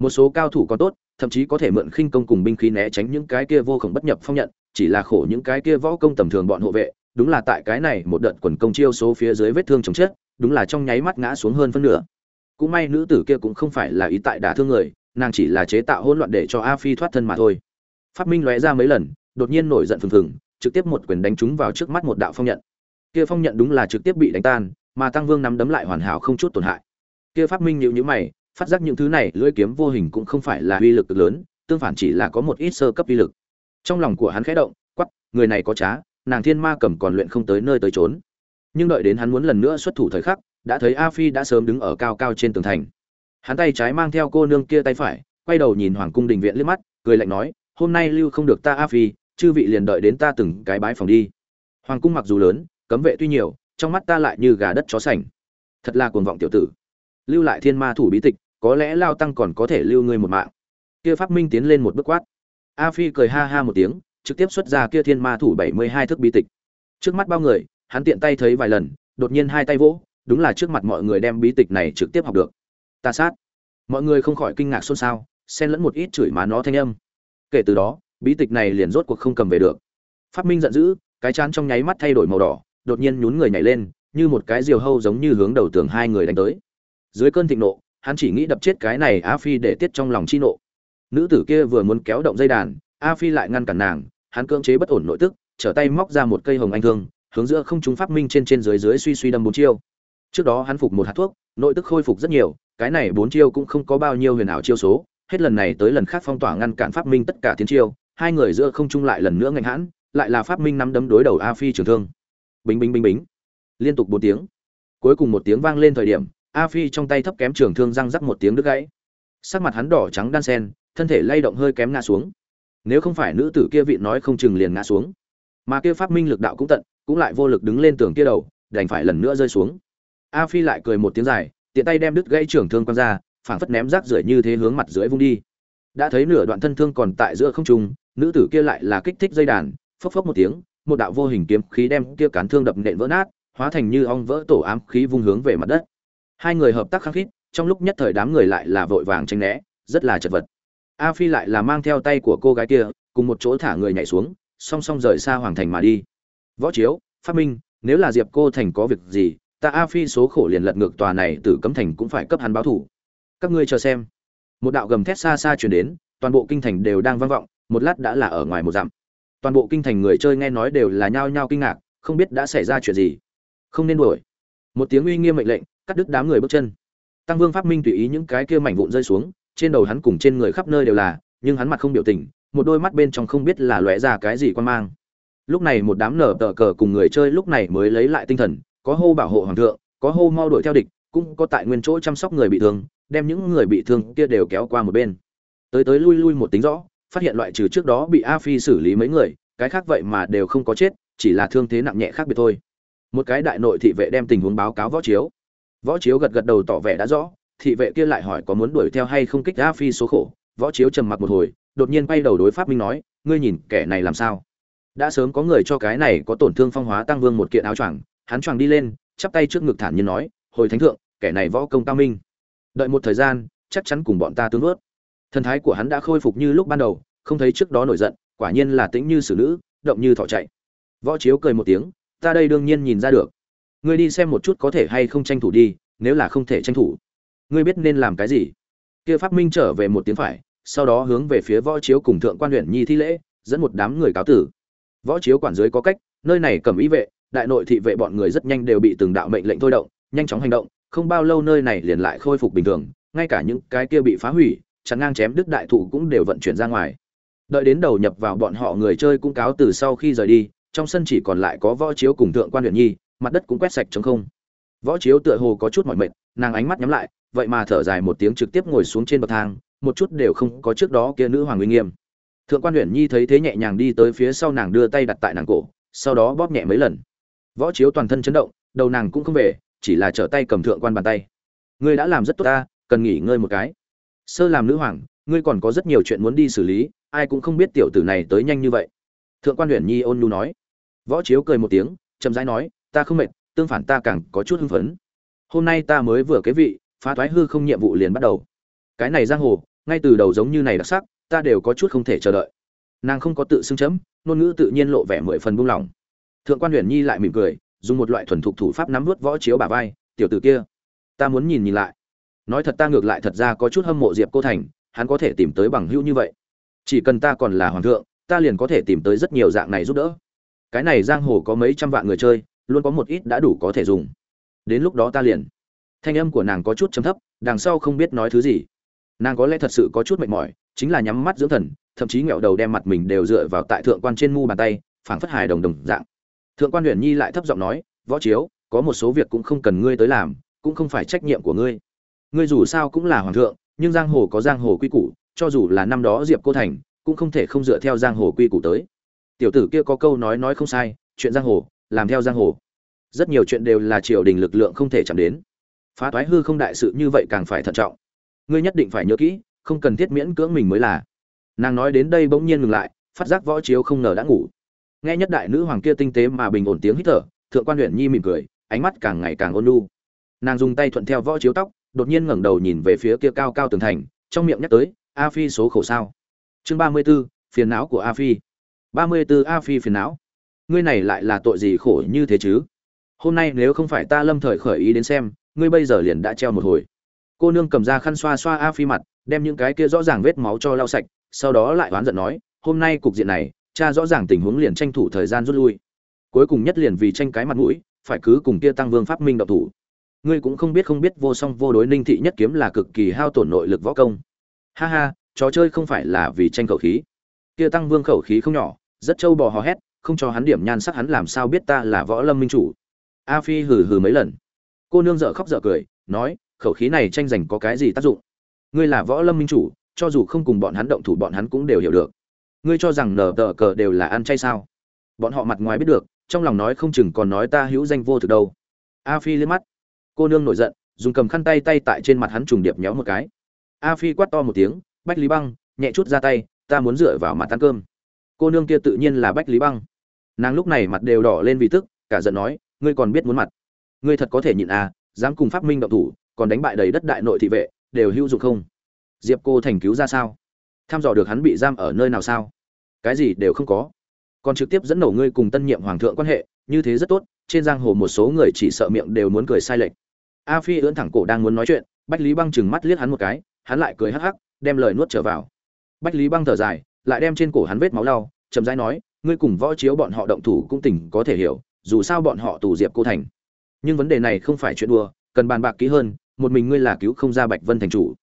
một số cao thủ còn tốt, thậm chí có thể mượn khinh công cùng binh khí né tránh những cái kia vô khổng bất nhập phong nhận, chỉ là khổ những cái kia võ công tầm thường bọn hộ vệ, đúng là tại cái này một đợt quần công chiêu số phía dưới vết thương chồng chết, đúng là trong nháy mắt ngã xuống hơn phân nửa. Cũng may nữ tử kia cũng không phải là ý tại đả thương người, nàng chỉ là chế tạo hỗn loạn để cho a phi thoát thân mà thôi. Phát minh lóe ra mấy lần, đột nhiên nổi giận phừng phừng, trực tiếp một quyền đánh trúng vào trước mắt một đạo phong nhận. Kia phong nhận đúng là trực tiếp bị đánh tan, mà tăng vương nắm đấm lại hoàn hảo không chút tổn hại. Kia phát minh nhíu nhíu mày phát giác những thứ này, lưỡi kiếm vô hình cũng không phải là uy lực lớn, tương phản chỉ là có một ít sơ cấp uy lực. Trong lòng của hắn khẽ động, quắc, người này có trá, nàng thiên ma cầm còn luyện không tới nơi tới trốn nhưng đợi đến hắn muốn lần nữa xuất thủ thời khắc, đã thấy a phi đã sớm đứng ở cao cao trên tường thành. Hắn tay trái mang theo cô nương kia tay phải, quay đầu nhìn hoàng cung đình viện liếc mắt, cười lạnh nói, hôm nay lưu không được ta a phi, chư vị liền đợi đến ta từng cái bái phòng đi. Hoàng cung mặc dù lớn, cấm vệ tuy nhiều, trong mắt ta lại như gà đất chó sành. Thật là cuồng vọng tiểu tử lưu lại thiên ma thủ bí tịch, có lẽ lao tăng còn có thể lưu ngươi một mạng. Kia phát minh tiến lên một bước quát. A phi cười ha ha một tiếng, trực tiếp xuất ra kia thiên ma thủ bảy mươi hai thức bí tịch. Trước mắt bao người, hắn tiện tay thấy vài lần, đột nhiên hai tay vỗ, đúng là trước mặt mọi người đem bí tịch này trực tiếp học được. Ta sát. Mọi người không khỏi kinh ngạc xôn xao, xen lẫn một ít chửi má nó thanh âm. Kể từ đó, bí tịch này liền rốt cuộc không cầm về được. Phát minh giận dữ, cái chán trong nháy mắt thay đổi màu đỏ, đột nhiên nhún người nhảy lên, như một cái diều hâu giống như hướng đầu tường hai người đánh tới dưới cơn thịnh nộ, hắn chỉ nghĩ đập chết cái này a phi để tiết trong lòng chi nộ. Nữ tử kia vừa muốn kéo động dây đàn, a phi lại ngăn cản nàng, hắn cưỡng chế bất ổn nội tức, trở tay móc ra một cây hồng anh thương, hướng giữa không chúng phát minh trên trên dưới dưới suy suy đâm bốn chiêu. Trước đó hắn phục một hạt thuốc, nội tức khôi phục rất nhiều, cái này bốn chiêu cũng không có bao nhiêu huyền ảo chiêu số, hết lần này tới lần khác phong tỏa ngăn cản phát minh tất cả tiến chiêu, hai người giữa không trung lại lần nữa ngạnh hãn, lại là phát minh nắm đấm đối đầu a phi trường thương. Bính bính bính bính. Liên tục bốn tiếng. Cuối cùng một tiếng vang lên thời điểm a phi trong tay thấp kém trường thương răng rắc một tiếng đứt gãy. Sắc mặt hắn đỏ trắng đan sen, thân thể lay động hơi kém ngã xuống. Nếu không phải nữ tử kia vị nói không chừng liền ngã xuống. Mà kia phát minh lực đạo cũng tận, cũng lại vô lực đứng lên tường kia đầu, đành phải lần nữa rơi xuống. A phi lại cười một tiếng dài, tiện tay đem đứt gãy trường thương quăng ra, phảng phất ném rác rưởi như thế hướng mặt dưới vung đi. Đã thấy nửa đoạn thân thương còn tại giữa không trung, nữ tử kia lại là kích thích dây đàn, phốc phốc một tiếng, một đạo vô hình kiếm khí đem kia cán thương đập nện vỡ nát, hóa thành như ong vỡ tổ ám khí vung hướng về mặt đất hai người hợp tác khăng khít, trong lúc nhất thời đám người lại là vội vàng tranh né, rất là chật vật. A phi lại là mang theo tay của cô gái kia, cùng một chỗ thả người nhảy xuống, song song rời xa hoàng thành mà đi. Võ chiếu, phát minh, nếu là diệp cô thành có việc gì, ta a phi số khổ liền lật ngược tòa này từ cấm thành cũng phải cấp hắn báo thủ. Các ngươi chờ xem. Một đạo gầm thét xa xa truyền đến, toàn bộ kinh thành đều đang vang vọng, một lát đã là ở ngoài một dặm. Toàn bộ kinh thành người chơi nghe nói đều là nhao nhao kinh ngạc, không biết đã xảy ra chuyện gì. Không nên đuổi. Một tiếng uy nghiêm mệnh lệnh cắt đứt đám người bước chân. Tăng vương pháp minh tùy ý những cái kia mảnh vụn rơi xuống, trên đầu hắn cùng trên người khắp nơi đều là, nhưng hắn mặt không biểu tình, một đôi mắt bên trong không biết là lóe ra cái gì quan mang. Lúc này một đám nở tờ cờ cùng người chơi lúc này mới lấy lại tinh thần, có hô bảo hộ hoàng thượng, có hô mau đuổi theo địch, cũng có tại nguyên chỗ chăm sóc người bị thương, đem những người bị thương kia đều kéo qua một bên. Tới tới lui lui một tính rõ, phát hiện loại trừ trước đó bị a phi xử lý mấy người, cái khác vậy mà đều không có chết, chỉ là thương thế nặng nhẹ khác biệt thôi. Một cái đại nội thị vệ đem tình huống báo cáo võ chiếu võ chiếu gật gật đầu tỏ vẻ đã rõ, thị vệ kia lại hỏi có muốn đuổi theo hay không kích a phi số khổ. Võ chiếu trầm mặc một hồi, đột nhiên quay đầu đối pháp minh nói, ngươi nhìn, kẻ này làm sao? Đã sớm có người cho cái này có tổn thương phong hóa tăng vương một kiện áo choàng. Hắn choàng đi lên, chắp tay trước ngực thản nhiên nói, hồi thánh thượng, kẻ này võ công cao minh. Đợi một thời gian, chắc chắn cùng bọn ta tương ướt thần thái của hắn đã khôi phục như lúc ban đầu, không thấy trước đó nổi giận, quả nhiên là tĩnh như xử nữ, động như thỏ chạy. Võ chiếu cười một tiếng, ta đây đương nhiên nhìn ra được ngươi đi xem một chút có thể hay không tranh thủ đi, nếu là không thể tranh thủ. Ngươi biết nên làm cái gì? Kia pháp minh trở về một tiếng phải, sau đó hướng về phía võ chiếu cùng thượng quan huyện nhi thi lễ, dẫn một đám người cáo tử. Võ chiếu quản dưới có cách, nơi này cầm ý vệ, đại nội thị vệ bọn người rất nhanh đều bị từng đạo mệnh lệnh thôi động, nhanh chóng hành động, không bao lâu nơi này liền lại khôi phục bình thường, ngay cả những cái kia bị phá hủy chắn ngang chém đứt đại thụ cũng đều vận chuyển ra ngoài. Đợi đến đầu nhập vào bọn họ người chơi cũng cáo từ sau khi rời đi, trong sân chỉ còn lại có võ chiếu cùng thượng quan huyện nhi mặt đất cũng quét sạch trống không. Võ chiếu tựa hồ có chút mỏi mệt, nàng ánh mắt nhắm lại, vậy mà thở dài một tiếng trực tiếp ngồi xuống trên bậc thang, một chút đều không có trước đó kia nữ hoàng uy nghiêm. Thượng quan huyện nhi thấy thế nhẹ nhàng đi tới phía sau nàng đưa tay đặt tại nàng cổ, sau đó bóp nhẹ mấy lần. Võ chiếu toàn thân chấn động, đầu nàng cũng không về, chỉ là trở tay cầm thượng quan bàn tay. Ngươi đã làm rất tốt ta, cần nghỉ ngơi một cái. Sơ làm nữ hoàng, ngươi còn có rất nhiều chuyện muốn đi xử lý, ai cũng không biết tiểu tử này tới nhanh như vậy. Thượng quan huyện nhi ôn nhu nói. Võ chiếu cười một tiếng, chậm rãi nói ta không mệt, tương phản ta càng có chút hưng phấn. Hôm nay ta mới vừa kế vị, phá thoái hư không nhiệm vụ liền bắt đầu. Cái này giang hồ, ngay từ đầu giống như này đặc sắc, ta đều có chút không thể chờ đợi. Nàng không có tự xưng chấm, ngôn ngữ tự nhiên lộ vẻ mười phần buông lỏng. Thượng quan huyền nhi lại mỉm cười, dùng một loại thuần thục thủ pháp nắm vút võ chiếu bà vai, tiểu tử kia, ta muốn nhìn nhìn lại. Nói thật ta ngược lại thật ra có chút hâm mộ diệp cô thành, hắn có thể tìm tới bằng hữu như vậy. Chỉ cần ta còn là hoàng thượng, ta liền có thể tìm tới rất nhiều dạng này giúp đỡ. Cái này giang hồ có mấy trăm vạn người chơi luôn có một ít đã đủ có thể dùng. Đến lúc đó ta liền. Thanh âm của nàng có chút chấm thấp, đằng sau không biết nói thứ gì. Nàng có lẽ thật sự có chút mệt mỏi, chính là nhắm mắt dưỡng thần, thậm chí nghẹo đầu đem mặt mình đều dựa vào tại thượng quan trên mu bàn tay, phảng phất hài đồng đồng dạng. Thượng quan huyền nhi lại thấp giọng nói, võ chiếu, có một số việc cũng không cần ngươi tới làm, cũng không phải trách nhiệm của ngươi. Ngươi dù sao cũng là hoàng thượng, nhưng giang hồ có giang hồ quy củ, cho dù là năm đó diệp cô thành, cũng không thể không dựa theo giang hồ quy củ tới. Tiểu tử kia có câu nói nói không sai, chuyện giang hồ làm theo giang hồ. Rất nhiều chuyện đều là triều đình lực lượng không thể chạm đến. Phá toái hư không đại sự như vậy càng phải thận trọng. Ngươi nhất định phải nhớ kỹ không cần thiết miễn cưỡng mình mới là. Nàng nói đến đây bỗng nhiên ngừng lại phát giác võ chiếu không ngờ đã ngủ. Nghe nhất đại nữ hoàng kia tinh tế mà bình ổn tiếng hít thở thượng quan huyện nhi mỉm cười ánh mắt càng ngày càng ôn nu. nàng dùng tay thuận theo võ chiếu tóc đột nhiên ngẩng đầu nhìn về phía kia cao cao tường thành trong miệng nhắc tới a phi số khẩu sao? Chương ba mươi 34, phiền não của a phi. Ba mươi 34 a phi phiền não ngươi này lại là tội gì khổ như thế chứ? Hôm nay nếu không phải ta lâm thời khởi ý đến xem, ngươi bây giờ liền đã treo một hồi. Cô nương cầm ra khăn xoa xoa a phi mặt, đem những cái kia rõ ràng vết máu cho lau sạch, sau đó lại oán giận nói, hôm nay cục diện này, cha rõ ràng tình huống liền tranh thủ thời gian rút lui. Cuối cùng nhất liền vì tranh cái mặt mũi, phải cứ cùng kia tăng vương pháp minh độc thủ. Ngươi cũng không biết không biết vô song vô đối ninh thị nhất kiếm là cực kỳ hao tổn nội lực võ công. Ha ha, trò chơi không phải là vì tranh khẩu khí. Kia tăng vương khẩu khí không nhỏ, rất trâu bò hò hét không cho hắn điểm nhan sắc hắn làm sao biết ta là võ lâm minh chủ. A phi hừ hừ mấy lần. Cô nương dợ khóc dợ cười, nói, khẩu khí này tranh giành có cái gì tác dụng? Ngươi là võ lâm minh chủ, cho dù không cùng bọn hắn động thủ bọn hắn cũng đều hiểu được. Ngươi cho rằng nở tờ cờ đều là ăn chay sao? Bọn họ mặt ngoài biết được, trong lòng nói không chừng còn nói ta hữu danh vô thực đâu. A phi liếc mắt. Cô nương nổi giận, dùng cầm khăn tay tay tại trên mặt hắn trùng điệp nhéo một cái. A phi quát to một tiếng, bách lý băng, nhẹ chút ra tay, ta muốn dựa vào mặt ăn cơm. Cô nương kia tự nhiên là bách lý băng nàng lúc này mặt đều đỏ lên vì tức, cả giận nói, ngươi còn biết muốn mặt. Ngươi thật có thể nhịn à dám cùng pháp minh động thủ, còn đánh bại đầy đất đại nội thị vệ, đều hữu dụng không? Diệp cô thành cứu ra sao? Tham dò được hắn bị giam ở nơi nào sao? Cái gì đều không có. Còn trực tiếp dẫn nổ ngươi cùng tân nhiệm hoàng thượng quan hệ, như thế rất tốt, trên giang hồ một số người chỉ sợ miệng đều muốn cười sai lệch. A phi ưỡn thẳng cổ đang muốn nói chuyện, bách lý băng chừng mắt liếc hắn một cái, hắn lại cười hắc hắc, đem lời nuốt trở vào. Bách lý băng thở dài, lại đem trên cổ hắn vết máu lau, chậm rãi nói ngươi cùng võ chiếu bọn họ động thủ cũng tỉnh có thể hiểu, dù sao bọn họ tù diệp cô thành. Nhưng vấn đề này không phải chuyện đùa, cần bàn bạc kỹ hơn, một mình ngươi là cứu không ra bạch vân thành chủ.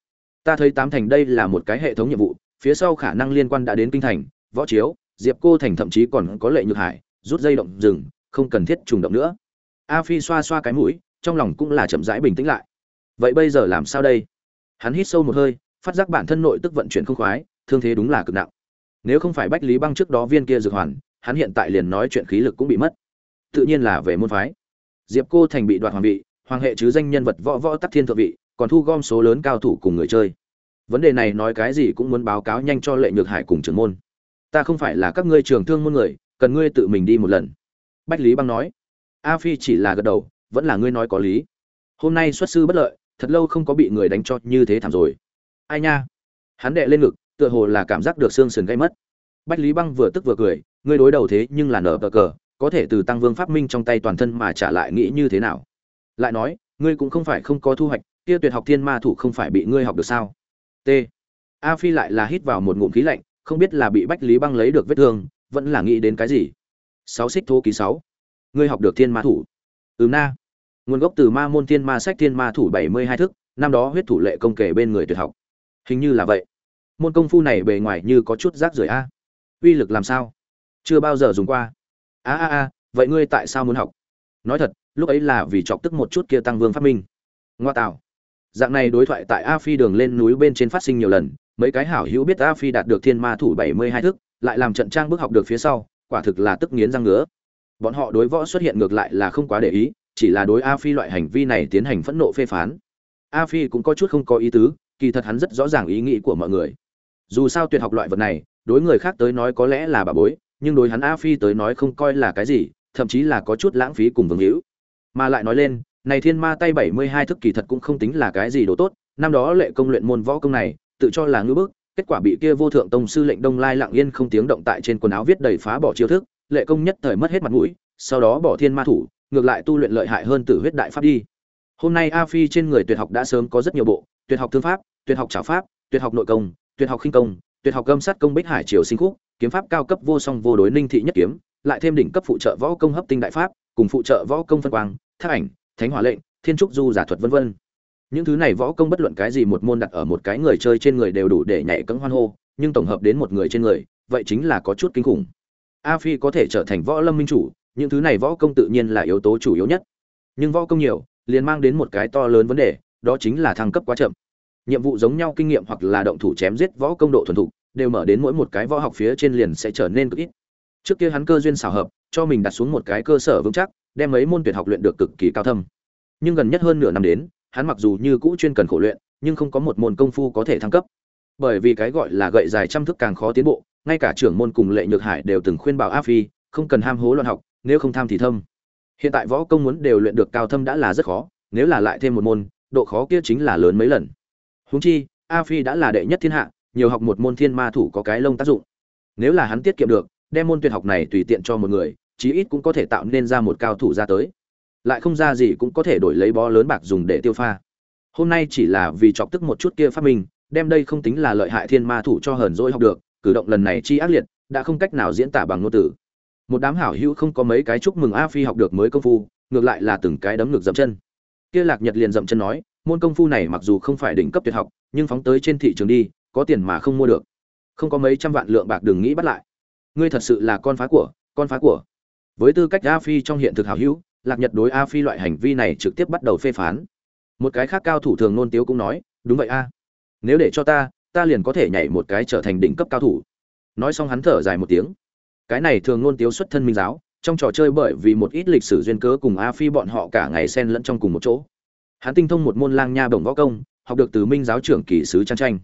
Ta thấy tám thành đây là một cái hệ thống nhiệm vụ, phía sau khả năng liên quan đã đến kinh thành, võ chiếu, diệp cô thành thậm chí còn có lệ nhược hải, rút dây động rừng, không cần thiết trùng động nữa. A phi xoa xoa cái mũi, trong lòng cũng là chậm rãi bình tĩnh lại. Vậy bây giờ làm sao đây? Hắn hít sâu một hơi, phát giác bản thân nội tức vận chuyển không khoái, thương thế đúng là cực nặng nếu không phải bách lý băng trước đó viên kia dược hoàn, hắn hiện tại liền nói chuyện khí lực cũng bị mất. Tự nhiên là về môn phái. Diệp cô thành bị đoạt hoàng vị, hoàng hệ chứ danh nhân vật võ võ tắc thiên thượng vị, còn thu gom số lớn cao thủ cùng người chơi. Vấn đề này nói cái gì cũng muốn báo cáo nhanh cho lệ nhược hải cùng trưởng môn. Ta không phải là các ngươi trường thương môn người, cần ngươi tự mình đi một lần. Bách lý băng nói. A phi chỉ là gật đầu, vẫn là ngươi nói có lý. Hôm nay xuất sư bất lợi, thật lâu không có bị người đánh cho như thế thảm rồi. Ai nha? Hắn đệ lên ngực tựa hồ là cảm giác được xương sườn gây mất. Bách lý băng vừa tức vừa cười, ngươi đối đầu thế nhưng là nở cờ cờ, có thể từ tăng vương pháp minh trong tay toàn thân mà trả lại nghĩ như thế nào? Lại nói, ngươi cũng không phải không có thu hoạch, kia tuyệt học thiên ma thủ không phải bị ngươi học được sao? T. A phi lại là hít vào một ngụm khí lạnh, không biết là bị bách lý băng lấy được vết thương, vẫn là nghĩ đến cái gì. Sáu xích thô ký sáu. Ngươi học được thiên ma thủ. Ừ na. Nguồn gốc từ ma môn thiên ma sách thiên ma thủ bảy mươi hai thức, năm đó huyết thủ lệ công kể bên người tuyệt học. Hình như là vậy môn công phu này bề ngoài như có chút rác rưởi a. Uy lực làm sao? Chưa bao giờ dùng qua. A a a, vậy ngươi tại sao muốn học? Nói thật, lúc ấy là vì chọc tức một chút kia tăng vương phát minh. Ngoa tạo. Dạng này đối thoại tại a phi đường lên núi bên trên phát sinh nhiều lần, mấy cái hảo hữu biết a phi đạt được thiên ma thủ bảy mươi hai thức, lại làm trận trang bước học được phía sau, quả thực là tức nghiến răng ngứa. Bọn họ đối võ xuất hiện ngược lại là không quá để ý, chỉ là đối a phi loại hành vi này tiến hành phẫn nộ phê phán. A phi cũng có chút không có ý tứ, kỳ thật hắn rất rõ ràng ý nghĩ của mọi người dù sao tuyệt học loại vật này, đối người khác tới nói có lẽ là bà bối, nhưng đối hắn a phi tới nói không coi là cái gì, thậm chí là có chút lãng phí cùng vương hữu. Mà lại nói lên, này thiên ma tay bảy mươi hai thức kỳ thật cũng không tính là cái gì đồ tốt, năm đó lệ công luyện môn võ công này, tự cho là ngữ bức, kết quả bị kia vô thượng tông sư lệnh đông lai lặng yên không tiếng động tại trên quần áo viết đầy phá bỏ chiêu thức, lệ công nhất thời mất hết mặt mũi, sau đó bỏ thiên ma thủ, ngược lại tu luyện lợi hại hơn tử huyết đại pháp đi. Hôm nay a phi trên người tuyệt học đã sớm có rất nhiều bộ, tuyệt học thương pháp, tuyệt học trảo pháp, tuyệt học nội công tuyệt học khinh công, tuyệt học gâm sát công bích hải triều sinh khúc, kiếm pháp cao cấp vô song vô đối ninh thị nhất kiếm, lại thêm đỉnh cấp phụ trợ võ công hấp tinh đại pháp, cùng phụ trợ võ công phân quang, thác ảnh, thánh hỏa lệnh, thiên trúc du giả thuật vân vân. Những thứ này võ công bất luận cái gì một môn đặt ở một cái người chơi trên người đều đủ để nhảy cẫng hoan hô, nhưng tổng hợp đến một người trên người, vậy chính là có chút kinh khủng. A phi có thể trở thành võ lâm minh chủ, những thứ này võ công tự nhiên là yếu tố chủ yếu nhất. Nhưng võ công nhiều, liền mang đến một cái to lớn vấn đề, đó chính là thăng cấp quá chậm nhiệm vụ giống nhau kinh nghiệm hoặc là động thủ chém giết võ công độ thuần thục, đều mở đến mỗi một cái võ học phía trên liền sẽ trở nên cực ít. Trước kia hắn cơ duyên xảo hợp, cho mình đặt xuống một cái cơ sở vững chắc, đem mấy môn tuyệt học luyện được cực kỳ cao thâm. Nhưng gần nhất hơn nửa năm đến, hắn mặc dù như cũ chuyên cần khổ luyện, nhưng không có một môn công phu có thể thăng cấp. Bởi vì cái gọi là gậy dài trăm thức càng khó tiến bộ, ngay cả trưởng môn cùng lệ nhược hải đều từng khuyên bảo a phi, không cần ham hố loạn học, nếu không tham thì thâm. Hiện tại võ công muốn đều luyện được cao thâm đã là rất khó, nếu là lại thêm một môn, độ khó kia chính là lớn mấy lần huống chi, a phi đã là đệ nhất thiên hạ, nhiều học một môn thiên ma thủ có cái lông tác dụng. Nếu là hắn tiết kiệm được, đem môn tuyệt học này tùy tiện cho một người, chí ít cũng có thể tạo nên ra một cao thủ ra tới. Lại không ra gì cũng có thể đổi lấy bó lớn bạc dùng để tiêu pha. Hôm nay chỉ là vì chọc tức một chút kia phát minh, đem đây không tính là lợi hại thiên ma thủ cho hờn dỗi học được, cử động lần này chi ác liệt, đã không cách nào diễn tả bằng ngôn từ. Một đám hảo hữu không có mấy cái chúc mừng a phi học được mới công phu, ngược lại là từng cái đấm ngược dậm chân. Kia lạc nhật liền dậm chân nói môn công phu này mặc dù không phải đỉnh cấp tuyệt học, nhưng phóng tới trên thị trường đi, có tiền mà không mua được. Không có mấy trăm vạn lượng bạc đừng nghĩ bắt lại. Ngươi thật sự là con phá của, con phá của. Với tư cách a phi trong hiện thực hào hữu, lạc nhật đối a phi loại hành vi này trực tiếp bắt đầu phê phán. Một cái khác cao thủ thường nôn tiếu cũng nói, đúng vậy a. Nếu để cho ta ta liền có thể nhảy một cái trở thành đỉnh cấp cao thủ. Nói xong hắn thở dài một tiếng. Cái này thường nôn tiếu xuất thân minh giáo, trong trò chơi bởi vì một ít lịch sử duyên cớ cùng a phi bọn họ cả ngày xen lẫn trong cùng một chỗ hắn tinh thông một môn lang nha bổng võ công, học được từ minh giáo trưởng kỷ sứ trang tranh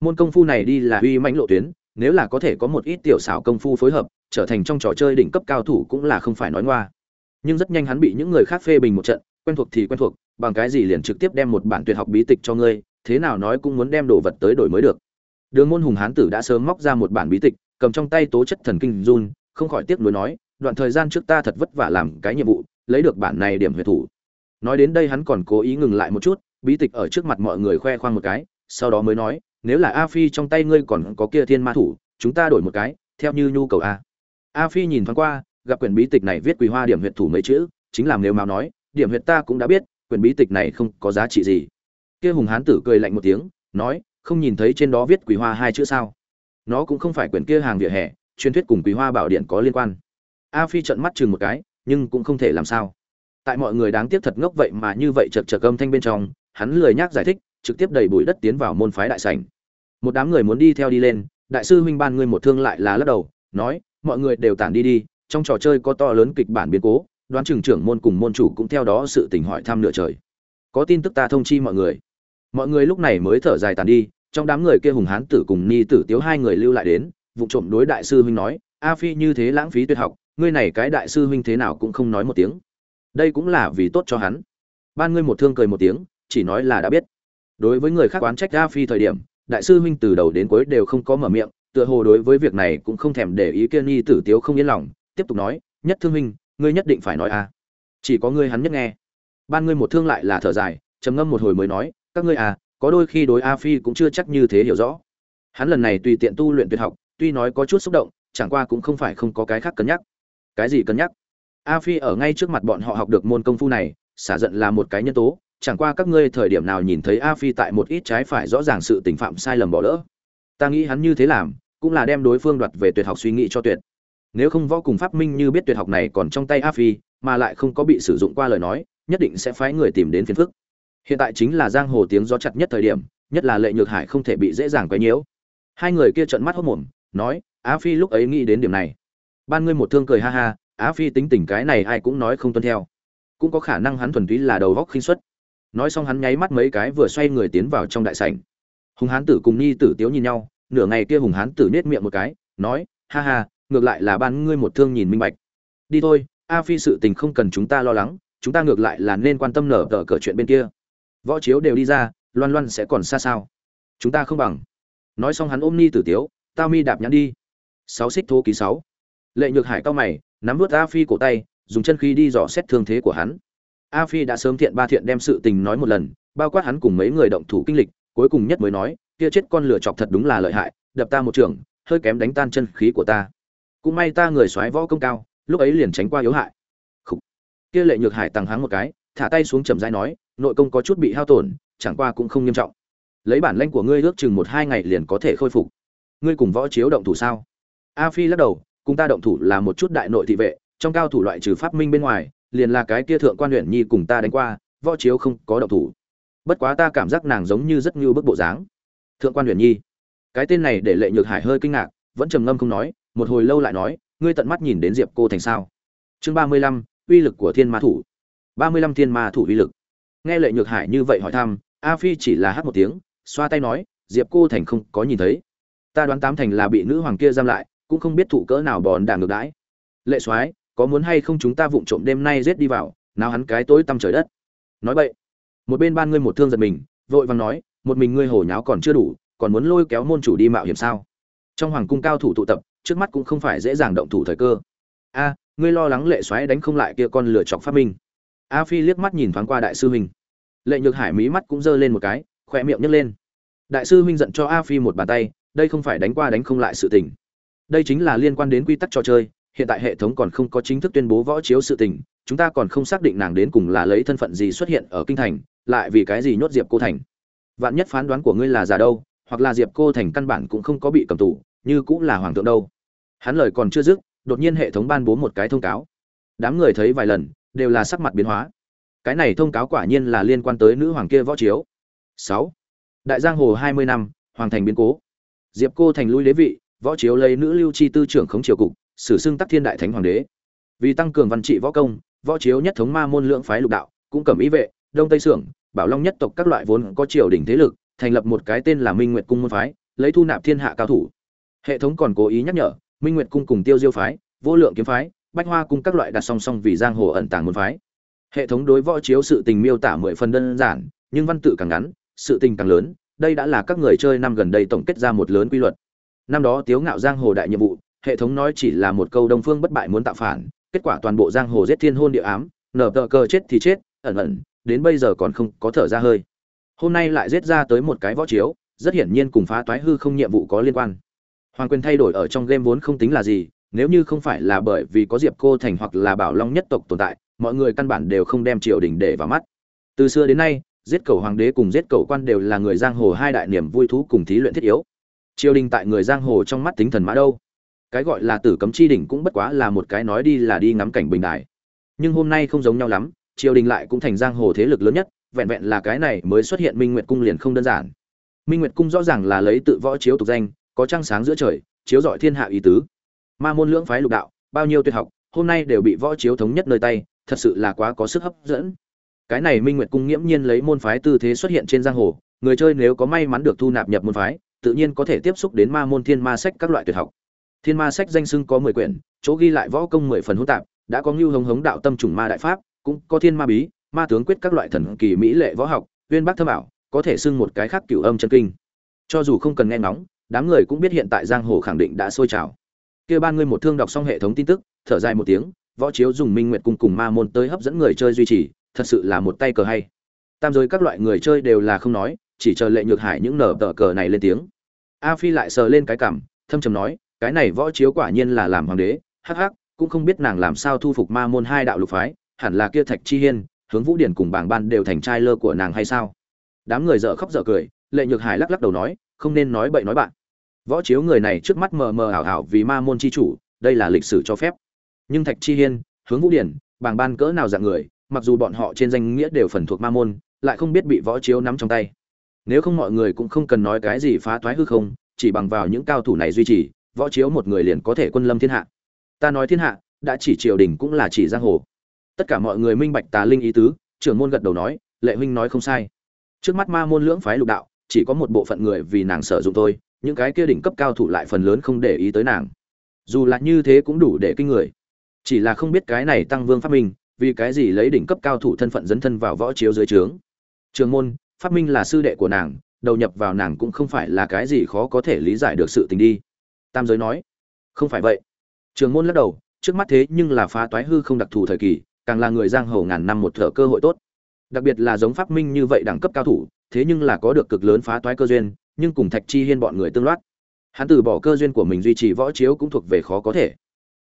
môn công phu này đi là uy mãnh lộ tuyến, nếu là có thể có một ít tiểu xảo công phu phối hợp, trở thành trong trò chơi đỉnh cấp cao thủ cũng là không phải nói ngoa. Nhưng rất nhanh hắn bị những người khác phê bình một trận, quen thuộc thì quen thuộc, bằng cái gì liền trực tiếp đem một bản tuyệt học bí tịch cho ngươi, thế nào nói cũng muốn đem đồ vật tới đổi mới được. Đường môn hùng hán tử đã sớm móc ra một bản bí tịch, cầm trong tay tố chất thần kinh run, không khỏi tiếc nuối nói, đoạn thời gian trước ta thật vất vả làm cái nhiệm vụ, lấy được bản này điểm huyệt thủ nói đến đây hắn còn cố ý ngừng lại một chút, bí tịch ở trước mặt mọi người khoe khoang một cái, sau đó mới nói, nếu là a phi trong tay ngươi còn có kia thiên ma thủ, chúng ta đổi một cái, theo như nhu cầu a. A phi nhìn thoáng qua, gặp quyển bí tịch này viết quỳ hoa điểm huyệt thủ mấy chữ, chính làm nếu mau nói, điểm huyệt ta cũng đã biết, quyển bí tịch này không có giá trị gì. Kia hùng hán tử cười lạnh một tiếng, nói, không nhìn thấy trên đó viết quỳ hoa hai chữ sao? Nó cũng không phải quyển kia hàng vỉa hè, truyền thuyết cùng quỳ hoa bảo điện có liên quan. A phi trợn mắt chừng một cái, nhưng cũng không thể làm sao tại mọi người đáng tiếc thật ngốc vậy mà như vậy chật chật âm thanh bên trong, hắn lười nhác giải thích, trực tiếp đẩy bụi đất tiến vào môn phái đại sảnh. Một đám người muốn đi theo đi lên, đại sư huynh ban ngươi một thương lại là lắc đầu, nói, mọi người đều tản đi đi, trong trò chơi có to lớn kịch bản biến cố, đoán trưởng trưởng môn cùng môn chủ cũng theo đó sự tình hỏi thăm nửa trời. Có tin tức ta thông chi mọi người. Mọi người lúc này mới thở dài tàn đi, trong đám người kia hùng hán tử cùng ni tử tiếu hai người lưu lại đến, vụ trộm đối đại sư huynh nói, a phi như thế lãng phí tuyệt học, ngươi này cái đại sư huynh thế nào cũng không nói một tiếng đây cũng là vì tốt cho hắn. Ban ngươi một thương cười một tiếng, chỉ nói là đã biết. Đối với người khác oán trách a phi thời điểm, đại sư huynh từ đầu đến cuối đều không có mở miệng, tựa hồ đối với việc này cũng không thèm để ý kiên nhi tử tiếu không yên lòng, tiếp tục nói, nhất thương huynh, ngươi nhất định phải nói a. Chỉ có ngươi hắn nhất nghe. Ban ngươi một thương lại là thở dài, trầm ngâm một hồi mới nói, các ngươi à có đôi khi đối a phi cũng chưa chắc như thế hiểu rõ. Hắn lần này tùy tiện tu luyện tuyệt học, tuy nói có chút xúc động, chẳng qua cũng không phải không có cái khác cân nhắc. Cái gì cân nhắc? A phi ở ngay trước mặt bọn họ học được môn công phu này, xả giận là một cái nhân tố, chẳng qua các ngươi thời điểm nào nhìn thấy a phi tại một ít trái phải rõ ràng sự tình phạm sai lầm bỏ lỡ. Ta nghĩ hắn như thế làm, cũng là đem đối phương đoạt về tuyệt học suy nghĩ cho tuyệt. Nếu không võ cùng pháp minh như biết tuyệt học này còn trong tay a phi, mà lại không có bị sử dụng qua lời nói, nhất định sẽ phái người tìm đến phiền phức. Hiện tại chính là giang hồ tiếng gió chặt nhất thời điểm, nhất là lệ nhược hải không thể bị dễ dàng quấy nhiễu. Hai người kia trợn mắt hốt mồm, nói á phi lúc ấy nghĩ đến điểm này. Ban ngươi một thương cười ha ha á phi tính tình cái này ai cũng nói không tuân theo. Cũng có khả năng hắn thuần túy là đầu góc khinh suất. Nói xong hắn nháy mắt mấy cái vừa xoay người tiến vào trong đại sảnh. Hùng hán tử cùng nhi tử tiếu nhìn nhau, nửa ngày kia hùng hán tử nết miệng một cái, nói, ha ha, ngược lại là ban ngươi một thương nhìn minh bạch. Đi thôi, a phi sự tình không cần chúng ta lo lắng, chúng ta ngược lại là nên quan tâm nở tờ cờ chuyện bên kia. Võ chiếu đều đi ra, loan loan sẽ còn xa sao? Chúng ta không bằng. Nói xong hắn ôm ni tử tiếu, tao mi đạp nhắn đi. Sáu xích thô ký sáu. Lệ nhược hải cao mày nắm vút a phi cổ tay, dùng chân khí đi dò xét thương thế của hắn. A phi đã sớm thiện ba thiện đem sự tình nói một lần, bao quát hắn cùng mấy người động thủ kinh lịch, cuối cùng nhất mới nói, kia chết con lửa chọc thật đúng là lợi hại, đập ta một trường, hơi kém đánh tan chân khí của ta. Cũng may ta người soái võ công cao, lúc ấy liền tránh qua yếu hại. Khủ. kia lệ nhược hải tăng háng một cái, thả tay xuống chậm rãi nói, nội công có chút bị hao tổn, chẳng qua cũng không nghiêm trọng. Lấy bản lanh của ngươi ước chừng một hai ngày liền có thể khôi phục. Ngươi cùng võ chiếu động thủ sao? A phi lắc đầu cùng ta động thủ là một chút đại nội thị vệ, trong cao thủ loại trừ pháp minh bên ngoài, liền là cái kia thượng quan huyện nhi cùng ta đánh qua, võ chiếu không có động thủ. Bất quá ta cảm giác nàng giống như rất như bức bộ dáng. Thượng quan huyện nhi. Cái tên này để lệ nhược hải hơi kinh ngạc, vẫn trầm ngâm không nói, một hồi lâu lại nói, ngươi tận mắt nhìn đến diệp cô thành sao? Chương ba mươi lăm, uy lực của thiên ma thủ. Ba mươi lăm thiên ma thủ uy lực. Nghe lệ nhược hải như vậy hỏi thăm, a phi chỉ là hát một tiếng, xoa tay nói, diệp cô thành không có nhìn thấy. Ta đoán tám thành là bị nữ hoàng kia giam lại cũng không biết thụ cỡ nào bòn đảng ngược đãi. Lệ soái, có muốn hay không chúng ta vụng trộm đêm nay giết đi vào, nào hắn cái tối tăm trời đất. Nói vậy một bên ban ngươi một thương giật mình, vội vàng nói, một mình ngươi hồ nháo còn chưa đủ, còn muốn lôi kéo môn chủ đi mạo hiểm sao? Trong hoàng cung cao thủ tụ tập, trước mắt cũng không phải dễ dàng động thủ thời cơ. A, ngươi lo lắng lệ xoáy đánh không lại kia con lửa chọc phát minh. A phi liếc mắt nhìn thoáng qua đại sư huynh. Lệ nhược hải mí mắt cũng giơ lên một cái khoe miệng nhấc lên. Đại sư huynh giận cho a phi một bàn tay, đây không phải đánh qua đánh không lại sự tình đây chính là liên quan đến quy tắc trò chơi, hiện tại hệ thống còn không có chính thức tuyên bố võ chiếu sự tình, chúng ta còn không xác định nàng đến cùng là lấy thân phận gì xuất hiện ở kinh thành, lại vì cái gì nhốt diệp cô thành. Vạn nhất phán đoán của ngươi là giả đâu, hoặc là diệp cô thành căn bản cũng không có bị cầm tù, như cũng là hoàng thượng đâu. Hắn lời còn chưa dứt, đột nhiên hệ thống ban bố một cái thông cáo. Đám người thấy vài lần, đều là sắc mặt biến hóa. Cái này thông cáo quả nhiên là liên quan tới nữ hoàng kia võ chiếu. Sáu. Đại giang hồ hai mươi năm, hoàng thành biến cố. Diệp cô thành lui đế vị võ chiếu lấy nữ lưu chi tư trưởng khống triều cục, sử xưng tắc thiên đại thánh hoàng đế. Vì tăng cường văn trị võ công, võ chiếu nhất thống ma môn lượng phái lục đạo, cũng cầm ý vệ, đông tây sưởng bảo long nhất tộc các loại vốn có triều đỉnh thế lực, thành lập một cái tên là minh nguyệt cung môn phái, lấy thu nạp thiên hạ cao thủ. Hệ thống còn cố ý nhắc nhở, minh nguyệt cung cùng tiêu diêu phái, vô lượng kiếm phái, bách hoa cung các loại đặt song song vì giang hồ ẩn tàng môn phái. Hệ thống đối võ chiếu sự tình miêu tả mười phần đơn giản, nhưng văn tự càng ngắn, sự tình càng lớn, đây đã là các người chơi năm gần đây tổng kết ra một lớn quy luật năm đó tiếu ngạo giang hồ đại nhiệm vụ, hệ thống nói chỉ là một câu đông phương bất bại muốn tạo phản, kết quả toàn bộ giang hồ giết thiên hôn địa ám, nở tờ cờ chết thì chết, ẩn ẩn, đến bây giờ còn không có thở ra hơi. Hôm nay lại giết ra tới một cái võ chiếu, rất hiển nhiên cùng phá toái hư không nhiệm vụ có liên quan. Hoàng quyền thay đổi ở trong game vốn không tính là gì, nếu như không phải là bởi vì có diệp cô thành hoặc là bảo long nhất tộc tồn tại, mọi người căn bản đều không đem triều đình để vào mắt. Từ xưa đến nay, giết cầu hoàng đế cùng giết cầu quan đều là người giang hồ hai đại niềm vui thú cùng thí luyện thiết yếu triều đình tại người giang hồ trong mắt tính thần mã đâu. Cái gọi là tử cấm chi đỉnh cũng bất quá là một cái nói đi là đi ngắm cảnh bình đại. Nhưng hôm nay không giống nhau lắm, triều đình lại cũng thành giang hồ thế lực lớn nhất, vẹn vẹn là cái này mới xuất hiện minh nguyệt cung liền không đơn giản. Minh nguyệt cung rõ ràng là lấy tự võ chiếu tục danh, có trăng sáng giữa trời, chiếu dọi thiên hạ ý tứ. Ma môn lưỡng phái lục đạo, bao nhiêu tuyệt học, hôm nay đều bị võ chiếu thống nhất nơi tay, thật sự là quá có sức hấp dẫn. Cái này minh nguyệt cung nghiễm nhiên lấy môn phái tư thế xuất hiện trên giang hồ, người chơi nếu có may mắn được thu nạp nhập môn phái tự nhiên có thể tiếp xúc đến ma môn thiên ma sách các loại tuyệt học. Thiên ma sách danh xưng có mười quyển, chỗ ghi lại võ công mười phần hỗn tạp, đã có ngưu hống hống đạo tâm trùng ma đại pháp, cũng có thiên ma bí, ma tướng quyết các loại thần kỳ mỹ lệ võ học, uyên bác thâm ảo, có thể xưng một cái khác cửu âm chân kinh. Cho dù không cần nghe ngóng, đám người cũng biết hiện tại giang hồ khẳng định đã sôi trào. Kia ban ngươi một thương đọc xong hệ thống tin tức, thở dài một tiếng, võ chiếu dùng minh nguyệt cung cùng ma môn tới hấp dẫn người chơi duy trì, thật sự là một tay cờ hay. Tam giới các loại người chơi đều là không nói chỉ chờ lệ nhược hải những nở tờ cờ này lên tiếng. A phi lại sờ lên cái cảm, thâm trầm nói, cái này võ chiếu quả nhiên là làm hoàng đế, hắc hắc, cũng không biết nàng làm sao thu phục ma môn hai đạo lục phái, hẳn là kia thạch chi hiên, hướng vũ điển cùng bảng ban đều thành trai lơ của nàng hay sao? Đám người dở khóc dở cười, lệ nhược hải lắc lắc đầu nói, không nên nói bậy nói bạn. Võ chiếu người này trước mắt mờ mờ ảo ảo vì ma môn chi chủ, đây là lịch sử cho phép. Nhưng thạch chi hiên, hướng vũ điển, bảng ban cỡ nào dạng người, mặc dù bọn họ trên danh nghĩa đều phần thuộc ma môn, lại không biết bị võ chiếu nắm trong tay nếu không mọi người cũng không cần nói cái gì phá toái hư không, chỉ bằng vào những cao thủ này duy trì, võ chiếu một người liền có thể quân lâm thiên hạ. Ta nói thiên hạ, đã chỉ triều đình cũng là chỉ giang hồ. Tất cả mọi người minh bạch tà linh ý tứ, trưởng môn gật đầu nói, lệ huynh nói không sai. Trước mắt ma môn lưỡng phái lục đạo, chỉ có một bộ phận người vì nàng sử dụng thôi, những cái kia đỉnh cấp cao thủ lại phần lớn không để ý tới nàng. Dù là như thế cũng đủ để kinh người. Chỉ là không biết cái này tăng vương phát minh, vì cái gì lấy đỉnh cấp cao thủ thân phận dấn thân vào võ chiếu dưới trướng. Trường môn phát minh là sư đệ của nàng, đầu nhập vào nàng cũng không phải là cái gì khó có thể lý giải được sự tình đi. Tam giới nói, không phải vậy. Trường môn lắc đầu, trước mắt thế nhưng là phá toái hư không đặc thù thời kỳ, càng là người giang hồ ngàn năm một thở cơ hội tốt. Đặc biệt là giống phát minh như vậy đẳng cấp cao thủ, thế nhưng là có được cực lớn phá toái cơ duyên, nhưng cùng thạch chi hiên bọn người tương loát. Hắn từ bỏ cơ duyên của mình duy trì võ chiếu cũng thuộc về khó có thể.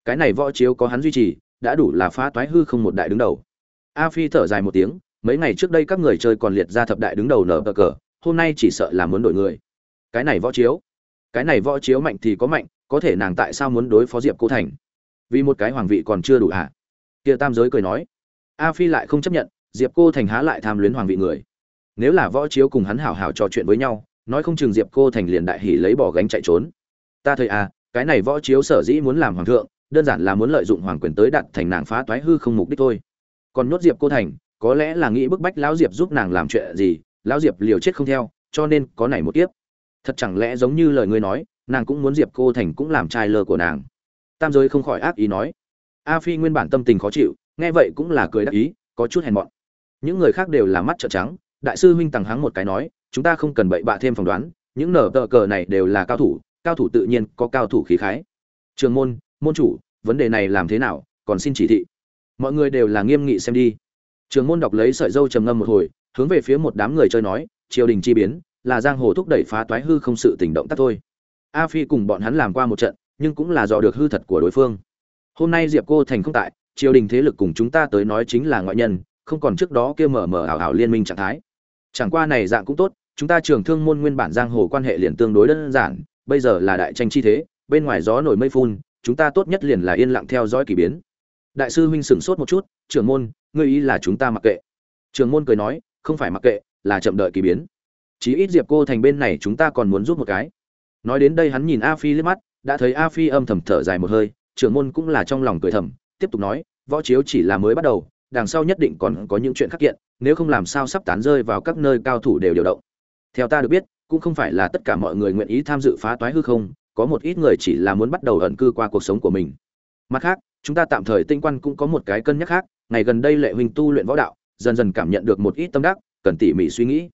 Cái này võ chiếu có hắn duy trì, đã đủ là phá toái hư không một đại đứng đầu. A phi thở dài một tiếng mấy ngày trước đây các người chơi còn liệt ra thập đại đứng đầu nở cờ cờ, hôm nay chỉ sợ là muốn đổi người. Cái này võ chiếu. Cái này võ chiếu mạnh thì có mạnh, có thể nàng tại sao muốn đối phó diệp cô thành? Vì một cái hoàng vị còn chưa đủ hả? Kia tam giới cười nói. A phi lại không chấp nhận, diệp cô thành há lại tham luyến hoàng vị người. Nếu là võ chiếu cùng hắn hảo hảo trò chuyện với nhau, nói không chừng diệp cô thành liền đại hỉ lấy bỏ gánh chạy trốn. Ta thấy à cái này võ chiếu sở dĩ muốn làm hoàng thượng, đơn giản là muốn lợi dụng hoàng quyền tới đặt thành nàng phá toái hư không mục đích thôi. Còn nhốt diệp cô thành có lẽ là nghĩ bức bách lão diệp giúp nàng làm chuyện gì, lão diệp liều chết không theo, cho nên có này một tiếp thật chẳng lẽ giống như lời ngươi nói, nàng cũng muốn diệp cô thành cũng làm trai lơ của nàng. Tam giới không khỏi ác ý nói. A phi nguyên bản tâm tình khó chịu, nghe vậy cũng là cười đắc ý, có chút hèn mọn. Những người khác đều là mắt trợn trắng, đại sư huynh tằng hắng một cái nói, chúng ta không cần bậy bạ thêm phỏng đoán, những nở tờ cờ này đều là cao thủ cao thủ tự nhiên có cao thủ khí khái. Trường môn môn chủ, vấn đề này làm thế nào, còn xin chỉ thị. Mọi người đều là nghiêm nghị xem đi trường môn đọc lấy sợi dâu trầm ngâm một hồi, hướng về phía một đám người chơi nói, triều đình chi biến, là giang hồ thúc đẩy phá toái hư không sự tình động tác thôi. A phi cùng bọn hắn làm qua một trận, nhưng cũng là dò được hư thật của đối phương. Hôm nay diệp cô thành không tại, triều đình thế lực cùng chúng ta tới nói chính là ngoại nhân, không còn trước đó kia mở mở ảo ảo liên minh trạng thái. Chẳng qua này dạng cũng tốt, chúng ta trường thương môn nguyên bản giang hồ quan hệ liền tương đối đơn giản, bây giờ là đại tranh chi thế, bên ngoài gió nổi mây phun, chúng ta tốt nhất liền là yên lặng theo dõi kỳ biến. Đại sư huynh sửng sốt một chút, trưởng môn ngươi ý là chúng ta mặc kệ. Trường môn cười nói, không phải mặc kệ, là chậm đợi kỳ biến. Chí ít diệp cô thành bên này chúng ta còn muốn giúp một cái. Nói đến đây hắn nhìn a phi liếc mắt, đã thấy a phi âm thầm thở dài một hơi trưởng môn cũng là trong lòng cười thầm, tiếp tục nói, võ chiếu chỉ là mới bắt đầu, đằng sau nhất định còn có những chuyện khắc kiện, nếu không làm sao sắp tán rơi vào các nơi cao thủ đều điều động. Theo ta được biết, cũng không phải là tất cả mọi người nguyện ý tham dự phá toái hư không, có một ít người chỉ là muốn bắt đầu ẩn cư qua cuộc sống của mình. Mặt khác, chúng ta tạm thời tinh quan cũng có một cái cân nhắc khác ngày gần đây lệ huynh tu luyện võ đạo, dần dần cảm nhận được một ít tâm đắc, cần tỉ mỉ suy nghĩ.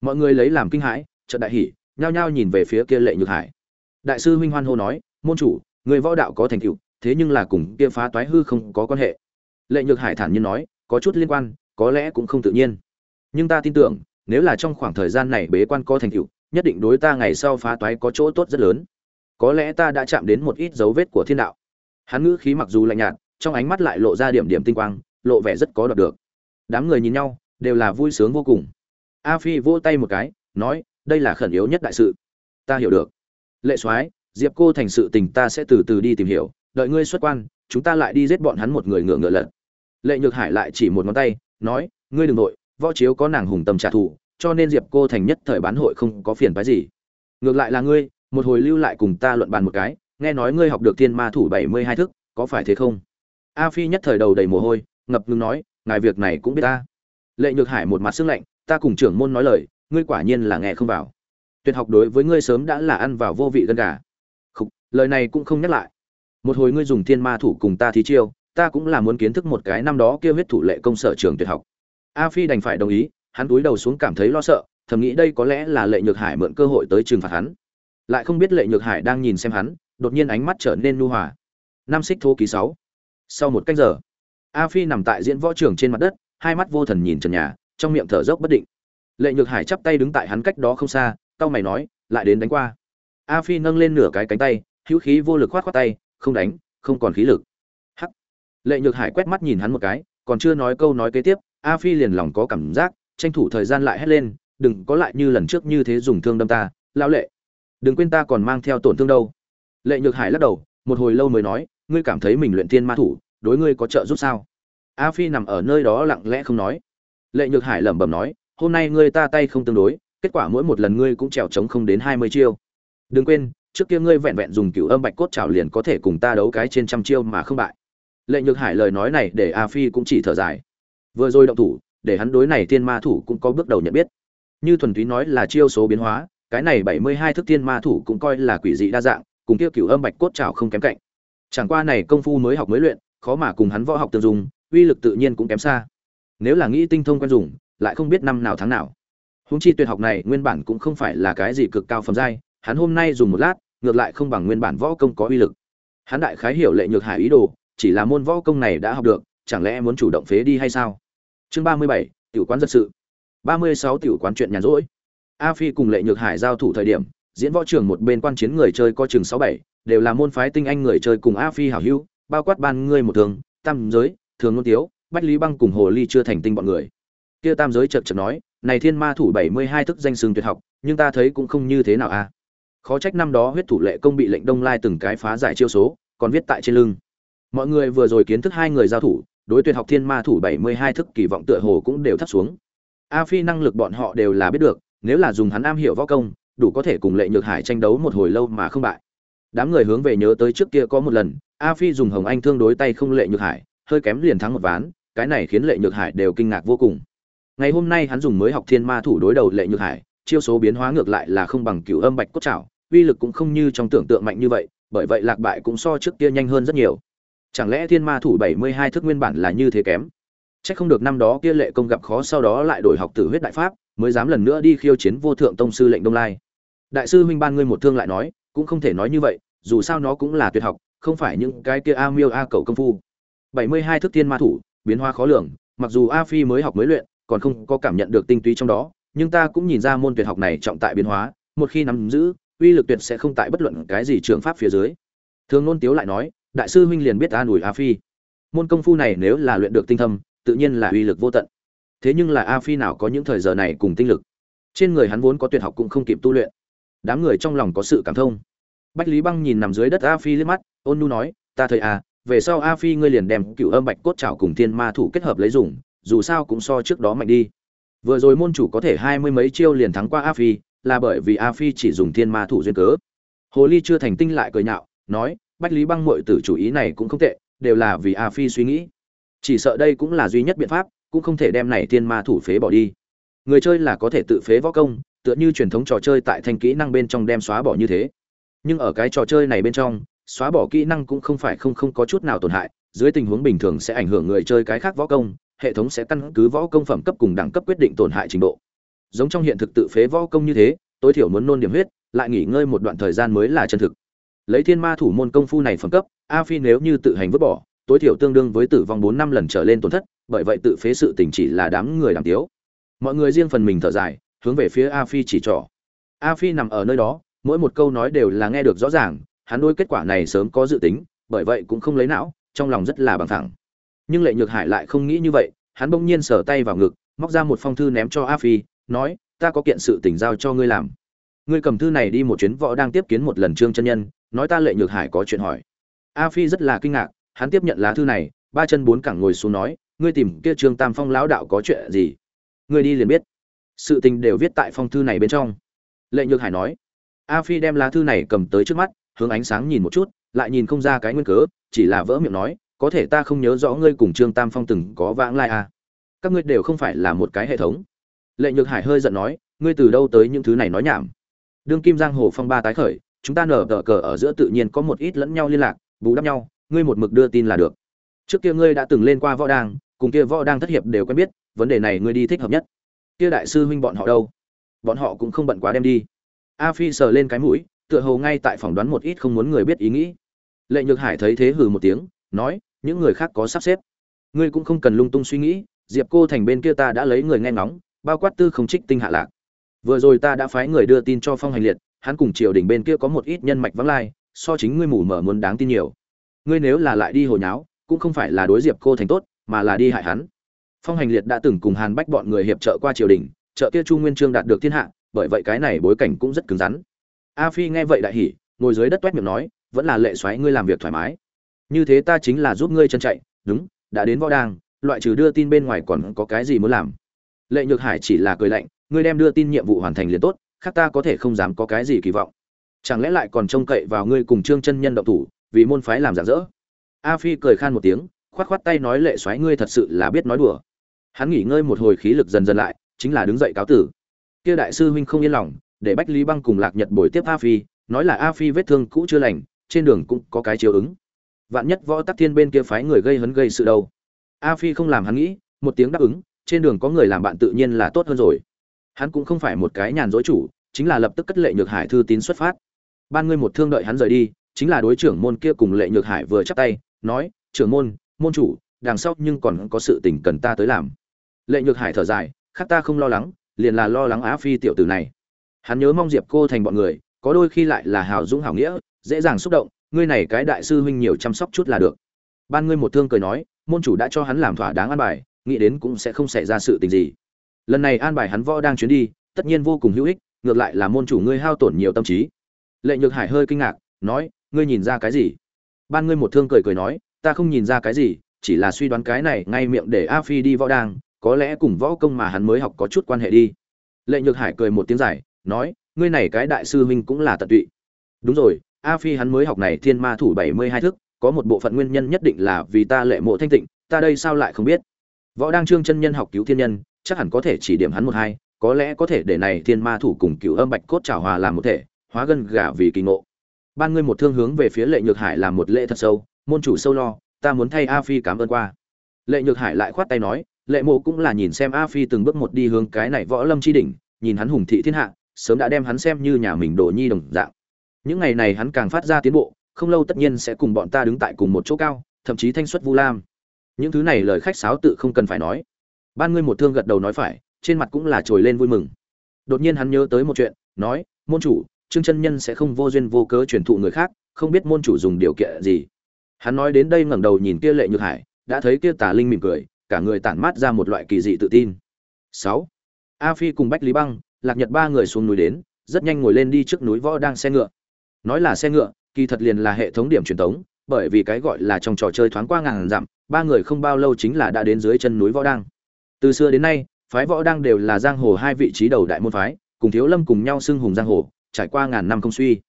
Mọi người lấy làm kinh hãi trận đại hỉ, nhao nhao nhìn về phía kia lệ nhược hải. Đại sư huynh hoan hô nói, môn chủ, người võ đạo có thành tựu, thế nhưng là cùng kia phá toái hư không có quan hệ. Lệ nhược hải thản nhiên nói, có chút liên quan, có lẽ cũng không tự nhiên. Nhưng ta tin tưởng, nếu là trong khoảng thời gian này bế quan có thành tựu, nhất định đối ta ngày sau phá toái có chỗ tốt rất lớn. Có lẽ ta đã chạm đến một ít dấu vết của thiên đạo. Hắn ngữ khí mặc dù lạnh nhạt, trong ánh mắt lại lộ ra điểm điểm tinh quang lộ vẻ rất có đoạt được. Đám người nhìn nhau, đều là vui sướng vô cùng. A phi vỗ tay một cái, nói, đây là khẩn yếu nhất đại sự. Ta hiểu được. Lệ soái, diệp cô thành sự tình ta sẽ từ từ đi tìm hiểu. Đợi ngươi xuất quan, chúng ta lại đi giết bọn hắn một người ngựa ngựa lật. Lệ nhược hải lại chỉ một ngón tay, nói, ngươi đừng nội võ chiếu có nàng hùng tâm trả thù, cho nên diệp cô thành nhất thời bán hội không có phiền phái gì. Ngược lại là ngươi, một hồi lưu lại cùng ta luận bàn một cái, nghe nói ngươi học được thiên ma thủ bảy mươi hai thức, có phải thế không? A phi nhất thời đầu đầy mồ hôi ngập ngừng nói ngài việc này cũng biết ta. Lệ nhược hải một mặt sưng lạnh ta cùng trưởng môn nói lời ngươi quả nhiên là nghe không vào. Tuyệt học đối với ngươi sớm đã là ăn vào vô vị gân gà. Khục, lời này cũng không nhắc lại. Một hồi ngươi dùng thiên ma thủ cùng ta thí chiêu ta cũng là muốn kiến thức một cái năm đó kia huyết thủ lệ công sở trường tuyệt học. A phi đành phải đồng ý hắn túi đầu xuống cảm thấy lo sợ thầm nghĩ đây có lẽ là lệ nhược hải mượn cơ hội tới trừng phạt hắn. Lại không biết lệ nhược hải đang nhìn xem hắn đột nhiên ánh mắt trở nên nu hòa. Nam xích thô ký sáu. Sau một cách giờ a phi nằm tại diễn võ trường trên mặt đất, hai mắt vô thần nhìn trần nhà, trong miệng thở dốc bất định. Lệ nhược hải chắp tay đứng tại hắn cách đó không xa tao mày nói, lại đến đánh qua. A phi nâng lên nửa cái cánh tay, hữu khí vô lực khoát khoát tay, không đánh, không còn khí lực. Hắc. Lệ nhược hải quét mắt nhìn hắn một cái, còn chưa nói câu nói kế tiếp, a phi liền lòng có cảm giác, tranh thủ thời gian lại hét lên, đừng có lại như lần trước như thế dùng thương đâm ta lao lệ. Đừng quên ta còn mang theo tổn thương đâu. Lệ nhược hải lắc đầu, một hồi lâu mới nói, ngươi cảm thấy mình luyện thiên ma thủ đối ngươi có trợ giúp sao? A phi nằm ở nơi đó lặng lẽ không nói. Lệ nhược hải lẩm bẩm nói, hôm nay ngươi ta tay không tương đối, kết quả mỗi một lần ngươi cũng trèo trống không đến hai mươi chiêu. Đừng quên, trước kia ngươi vẹn vẹn dùng cửu âm bạch cốt trào liền có thể cùng ta đấu cái trên trăm chiêu mà không bại. Lệ nhược hải lời nói này để a phi cũng chỉ thở dài. Vừa rồi động thủ, để hắn đối này thiên ma thủ cũng có bước đầu nhận biết. Như thuần túy nói là chiêu số biến hóa, cái này bảy mươi hai thức thiên ma thủ cũng coi là quỷ dị đa dạng, cùng kia cửu âm bạch cốt trào không kém cạnh. Chẳng qua này công phu mới học mới luyện khó mà cùng hắn võ học tương dùng uy lực tự nhiên cũng kém xa. Nếu là nghĩ tinh thông quen dùng, lại không biết năm nào tháng nào. Húng chi tuyệt học này nguyên bản cũng không phải là cái gì cực cao phẩm giai, hắn hôm nay dùng một lát, ngược lại không bằng nguyên bản võ công có uy lực. Hắn đại khái hiểu lệ nhược hải ý đồ, chỉ là môn võ công này đã học được, chẳng lẽ muốn chủ động phế đi hay sao? Chương ba mươi bảy, tiểu quán dân sự. Ba mươi sáu tiểu quán chuyện nhàn rỗi. A phi cùng lệ nhược hải giao thủ thời điểm, diễn võ trường một bên quan chiến người chơi có chừng sáu bảy, đều là môn phái tinh anh người chơi cùng a phi hảo hữu bao quát ban ngươi một thường, tam giới, thường ngôn tiếu, bách lý băng cùng hồ ly chưa thành tinh bọn người. Kia tam giới chợt chợt nói, này thiên ma thủ bảy mươi hai thức danh sừng tuyệt học, nhưng ta thấy cũng không như thế nào a khó trách năm đó huyết thủ lệ công bị lệnh đông lai từng cái phá giải chiêu số, còn viết tại trên lưng. Mọi người vừa rồi kiến thức hai người giao thủ, đối tuyệt học thiên ma thủ bảy mươi hai thức kỳ vọng tựa hồ cũng đều thấp xuống. A phi năng lực bọn họ đều là biết được, nếu là dùng hắn am hiểu võ công, đủ có thể cùng lệ nhược hải tranh đấu một hồi lâu mà không bại. Đám người hướng về nhớ tới trước kia có một lần a phi dùng hồng anh thương đối tay không lệ nhược hải hơi kém liền thắng một ván cái này khiến lệ nhược hải đều kinh ngạc vô cùng. Ngày hôm nay hắn dùng mới học thiên ma thủ đối đầu lệ nhược hải chiêu số biến hóa ngược lại là không bằng cửu âm bạch cốt trảo uy lực cũng không như trong tưởng tượng mạnh như vậy bởi vậy lạc bại cũng so trước kia nhanh hơn rất nhiều. Chẳng lẽ thiên ma thủ bảy mươi hai thức nguyên bản là như thế kém? Chắc không được năm đó kia lệ công gặp khó sau đó lại đổi học tử huyết đại pháp, mới dám lần nữa đi khiêu chiến vô thượng tông sư lệnh Đông Lai. Đại sư huynh ban ngươi một thương lại nói, cũng không thể nói như vậy, dù sao nó cũng là tuyệt học, không phải những cái kia a miêu a cầu công phu. bảy mươi hai thức tiên ma thủ, biến hóa khó lường, mặc dù A Phi mới học mới luyện, còn không có cảm nhận được tinh túy trong đó, nhưng ta cũng nhìn ra môn tuyệt học này trọng tại biến hóa, một khi nắm giữ, uy lực tuyệt sẽ không tại bất luận cái gì trường pháp phía dưới. Thường Nôn Tiếu lại nói, đại sư huynh liền biết an ủi A Phi. Môn công phu này nếu là luyện được tinh thâm, tự nhiên là uy lực vô tận. Thế nhưng là A Phi nào có những thời giờ này cùng tinh lực. Trên người hắn vốn có tuyệt học cũng không kịp tu luyện. Đám người trong lòng có sự cảm thông. Bách Lý Băng nhìn nằm dưới đất A Phi liếc mắt, ôn nhu nói, "Ta thấy à, về sau A Phi ngươi liền đem cựu âm bạch cốt trảo cùng thiên ma thủ kết hợp lấy dùng, dù sao cũng so trước đó mạnh đi." Vừa rồi môn chủ có thể hai mươi mấy chiêu liền thắng qua A Phi, là bởi vì A Phi chỉ dùng thiên ma thủ duyên cớ. Hồ Ly chưa thành tinh lại cười nhạo, nói, Bách Lý Băng muội tử chủ ý này cũng không tệ, đều là vì A Phi suy nghĩ chỉ sợ đây cũng là duy nhất biện pháp cũng không thể đem này thiên ma thủ phế bỏ đi người chơi là có thể tự phế võ công tựa như truyền thống trò chơi tại thanh kỹ năng bên trong đem xóa bỏ như thế nhưng ở cái trò chơi này bên trong xóa bỏ kỹ năng cũng không phải không không có chút nào tổn hại dưới tình huống bình thường sẽ ảnh hưởng người chơi cái khác võ công hệ thống sẽ căn cứ võ công phẩm cấp cùng đẳng cấp quyết định tổn hại trình độ giống trong hiện thực tự phế võ công như thế tối thiểu muốn nôn điểm huyết lại nghỉ ngơi một đoạn thời gian mới là chân thực lấy thiên ma thủ môn công phu này phẩm cấp a phi nếu như tự hành vứt bỏ tối thiểu tương đương với tử vong bốn năm lần trở lên tổn thất, bởi vậy tự phế sự tình chỉ là đám người làm tiếu. Mọi người riêng phần mình thở dài, hướng về phía A Phi chỉ trỏ. A Phi nằm ở nơi đó, mỗi một câu nói đều là nghe được rõ ràng, hắn đôi kết quả này sớm có dự tính, bởi vậy cũng không lấy não, trong lòng rất là bằng thẳng. Nhưng Lệ Nhược Hải lại không nghĩ như vậy, hắn bỗng nhiên sở tay vào ngực, móc ra một phong thư ném cho A Phi, nói: "Ta có kiện sự tình giao cho ngươi làm. Ngươi cầm thư này đi một chuyến võ đang tiếp kiến một lần Trương chân nhân, nói ta Lệ Nhược Hải có chuyện hỏi." A Phi rất là kinh ngạc, hắn tiếp nhận lá thư này ba chân bốn cẳng ngồi xuống nói ngươi tìm kia trương tam phong lão đạo có chuyện gì ngươi đi liền biết sự tình đều viết tại phong thư này bên trong lệ nhược hải nói a phi đem lá thư này cầm tới trước mắt, hướng ánh sáng nhìn một chút, lại nhìn không ra cái nguyên cớ, chỉ là vỡ miệng nói, có thể ta không nhớ rõ ngươi cùng trương tam phong từng có vãng lai à. các ngươi đều không phải là một cái hệ thống. Lệ nhược hải hơi giận nói, ngươi từ đâu tới những thứ này nói nhảm? Đương kim giang hồ phong ba tái khởi, chúng ta nở tờ cờ ở giữa tự nhiên có một ít lẫn nhau liên lạc, bù đắp nhau, ngươi một mực đưa tin là được. Trước kia ngươi đã từng lên qua võ đang cùng kia võ đang thất hiệp đều quen biết, vấn đề này ngươi đi thích hợp nhất. Kia đại sư huynh bọn họ đâu? Bọn họ cũng không bận quá đem đi a phi sờ lên cái mũi, tựa hồ ngay tại phỏng đoán một ít không muốn người biết ý nghĩ. Lệ nhược hải thấy thế hừ một tiếng, nói, những người khác có sắp xếp. Ngươi cũng không cần lung tung suy nghĩ, diệp cô thành bên kia ta đã lấy người nghe ngóng, bao quát tư không trích tinh hạ lạc. Vừa rồi ta đã phái người đưa tin cho phong hành liệt, hắn cùng triều đình bên kia có một ít nhân mạch vắng lai, so chính ngươi mù mở muốn đáng tin nhiều. Ngươi nếu là lại đi hồ nháo, cũng không phải là đối diệp cô thành tốt, mà là đi hại hắn. Phong hành liệt đã từng cùng hàn bách bọn người hiệp trợ qua triều đình, trợ kia chu nguyên trương đạt được thiên hạ bởi vậy cái này bối cảnh cũng rất cứng rắn. A phi nghe vậy đại hỉ, ngồi dưới đất toét miệng nói, vẫn là lệ xoáy ngươi làm việc thoải mái. Như thế ta chính là giúp ngươi chân chạy. Đúng, đã đến võ đang, loại trừ đưa tin bên ngoài còn có cái gì muốn làm? Lệ nhược hải chỉ là cười lạnh, ngươi đem đưa tin nhiệm vụ hoàn thành liền tốt, khác ta có thể không dám có cái gì kỳ vọng. Chẳng lẽ lại còn trông cậy vào ngươi cùng trương chân nhân động thủ, vì môn phái làm giả dỡ? A phi cười khan một tiếng, khoát khoát tay nói, lệ xoáy ngươi thật sự là biết nói đùa. Hắn nghỉ ngơi một hồi khí lực dần dần lại, chính là đứng dậy cáo tử kia đại sư huynh không yên lòng, để bách lý băng cùng lạc nhật bồi tiếp a phi, nói là a phi vết thương cũ chưa lành, trên đường cũng có cái chiếu ứng. Vạn nhất võ tắc thiên bên kia phái người gây hấn gây sự đâu? A phi không làm hắn nghĩ, một tiếng đáp ứng, trên đường có người làm bạn tự nhiên là tốt hơn rồi. Hắn cũng không phải một cái nhàn dối chủ, chính là lập tức cất lệ nhược hải thư tín xuất phát. Ban ngươi một thương đợi hắn rời đi, chính là đối trưởng môn kia cùng lệ nhược hải vừa chắp tay, nói, trưởng môn môn chủ, đằng sau nhưng còn có sự tình cần ta tới làm. Lệ nhược hải thở dài, khác ta không lo lắng liền là lo lắng á phi tiểu tử này. Hắn nhớ mong diệp cô thành bọn người, có đôi khi lại là hào dũng hảo nghĩa, dễ dàng xúc động, ngươi này cái đại sư huynh nhiều chăm sóc chút là được. Ban ngươi một thương cười nói, môn chủ đã cho hắn làm thỏa đáng an bài, nghĩ đến cũng sẽ không xảy ra sự tình gì. Lần này an bài hắn võ đang chuyến đi, tất nhiên vô cùng hữu ích, ngược lại là môn chủ ngươi hao tổn nhiều tâm trí. Lệ nhược hải hơi kinh ngạc, nói, ngươi nhìn ra cái gì? Ban ngươi một thương cười cười nói, ta không nhìn ra cái gì, chỉ là suy đoán cái này ngay miệng để a phi đi võ đang có lẽ cùng võ công mà hắn mới học có chút quan hệ đi. Lệ nhược hải cười một tiếng dài, nói, ngươi này cái đại sư huynh cũng là tận tụy. Đúng rồi, a phi hắn mới học này thiên ma thủ bảy mươi hai thức, có một bộ phận nguyên nhân nhất định là vì ta lệ mộ thanh tịnh, ta đây sao lại không biết? Võ đang trương chân nhân học cứu thiên nhân, chắc hẳn có thể chỉ điểm hắn một hai, có lẽ có thể để này thiên ma thủ cùng cựu âm bạch cốt trào hòa làm một thể, hóa gân gà vì kỳ ngộ. Ban ngươi một thương hướng về phía lệ nhược hải làm một lễ thật sâu, môn chủ sâu lo, ta muốn thay a phi cảm ơn qua. Lệ nhược hải lại khoát tay nói lệ mộ cũng là nhìn xem a phi từng bước một đi hướng cái này võ lâm chi đỉnh, nhìn hắn hùng thị thiên hạ, sớm đã đem hắn xem như nhà mình đồ nhi đồng dạng. Những ngày này hắn càng phát ra tiến bộ, không lâu tất nhiên sẽ cùng bọn ta đứng tại cùng một chỗ cao, thậm chí thanh xuất vu lam. Những thứ này lời khách sáo tự không cần phải nói. Ban ngươi một thương gật đầu nói phải, trên mặt cũng là trồi lên vui mừng. Đột nhiên hắn nhớ tới một chuyện, nói, môn chủ, trương chân nhân sẽ không vô duyên vô cớ truyền thụ người khác, không biết môn chủ dùng điều kiện gì. Hắn nói đến đây ngẩng đầu nhìn kia lệ nhược hải, đã thấy kia tà linh mỉm cười cả người tản mát ra một loại kỳ dị tự tin. Sáu. A phi cùng bách lý băng, lạc nhật ba người xuống núi đến, rất nhanh ngồi lên đi trước núi võ đang xe ngựa. Nói là xe ngựa, kỳ thật liền là hệ thống điểm truyền tống, bởi vì cái gọi là trong trò chơi thoáng qua ngàn dặm, ba người không bao lâu chính là đã đến dưới chân núi võ đang. Từ xưa đến nay, phái võ đang đều là giang hồ hai vị trí đầu đại môn phái, cùng thiếu lâm cùng nhau xưng hùng giang hồ, trải qua ngàn năm công suy.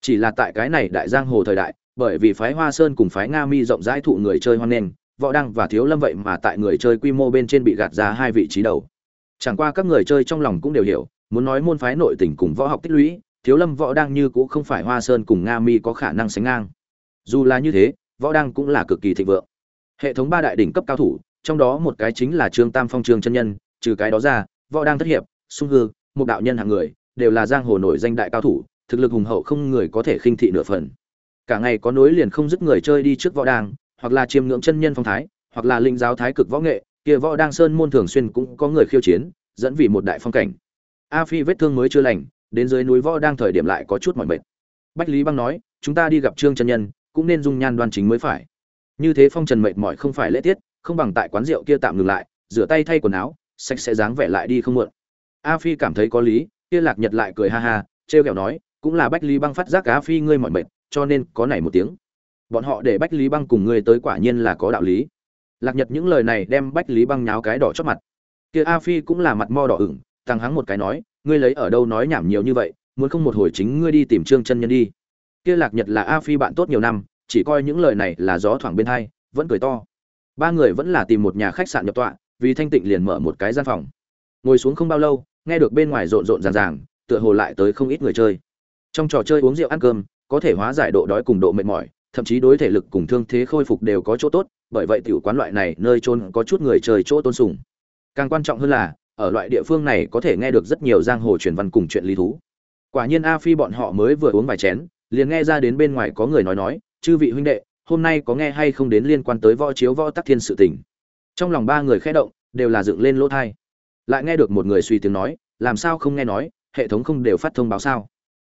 Chỉ là tại cái này đại giang hồ thời đại, bởi vì phái hoa sơn cùng phái nga mi rộng rãi thụ người chơi hoan nghênh võ đăng và thiếu lâm vậy mà tại người chơi quy mô bên trên bị gạt ra hai vị trí đầu. Chẳng qua các người chơi trong lòng cũng đều hiểu, muốn nói môn phái nội tình cùng võ học tích lũy, thiếu lâm võ đăng như cũng không phải hoa sơn cùng nga mi có khả năng sánh ngang. Dù là như thế, võ đăng cũng là cực kỳ thịnh vượng. Hệ thống ba đại đỉnh cấp cao thủ, trong đó một cái chính là trương tam phong trương chân nhân, trừ cái đó ra, võ đăng thất hiệp, sung hư, một đạo nhân hạng người, đều là giang hồ nổi danh đại cao thủ, thực lực hùng hậu không người có thể khinh thị nửa phần. Cả ngày có nối liền không dứt người chơi đi trước võ đăng hoặc là chiêm ngưỡng chân nhân phong thái, hoặc là linh giáo thái cực võ nghệ, kia võ đang sơn môn thường xuyên cũng có người khiêu chiến, dẫn vì một đại phong cảnh. A phi vết thương mới chưa lành, đến dưới núi võ đang thời điểm lại có chút mỏi mệt. Bách lý băng nói, chúng ta đi gặp trương chân nhân, cũng nên dung nhan đoan chính mới phải. Như thế phong trần mệt mỏi không phải lễ tiết, không bằng tại quán rượu kia tạm ngừng lại, rửa tay thay quần áo, sạch sẽ dáng vẻ lại đi không muộn a phi cảm thấy có lý, kia lạc nhật lại cười ha ha, trêu kẹo nói, cũng là bách lý băng phát giác a phi ngươi mỏi mệt, cho nên có nảy một tiếng bọn họ để bách lý băng cùng ngươi tới quả nhiên là có đạo lý. Lạc nhật những lời này đem bách lý băng nháo cái đỏ chót mặt. Kia a phi cũng là mặt mo đỏ ửng tăng hắng một cái nói, ngươi lấy ở đâu nói nhảm nhiều như vậy, muốn không một hồi chính ngươi đi tìm trương chân nhân đi. Kia lạc nhật là a phi bạn tốt nhiều năm, chỉ coi những lời này là gió thoảng bên hai vẫn cười to. Ba người vẫn là tìm một nhà khách sạn nhập tọa, vì thanh tịnh liền mở một cái gian phòng. Ngồi xuống không bao lâu, nghe được bên ngoài rộn rộn ràng ràng, tựa hồ lại tới không ít người chơi. Trong trò chơi uống rượu ăn cơm, có thể hóa giải độ đói cùng độ mệt mỏi thậm chí đối thể lực cùng thương thế khôi phục đều có chỗ tốt, bởi vậy tiểu quán loại này nơi trôn có chút người trời chỗ tôn sùng. Càng quan trọng hơn là, ở loại địa phương này có thể nghe được rất nhiều giang hồ truyền văn cùng chuyện lý thú. Quả nhiên a phi bọn họ mới vừa uống vài chén, liền nghe ra đến bên ngoài có người nói nói, chư vị huynh đệ, hôm nay có nghe hay không đến liên quan tới võ chiếu võ tắc thiên sự tình? Trong lòng ba người khẽ động, đều là dựng lên lỗ thai lại nghe được một người suy tiếng nói, làm sao không nghe nói? Hệ thống không đều phát thông báo sao?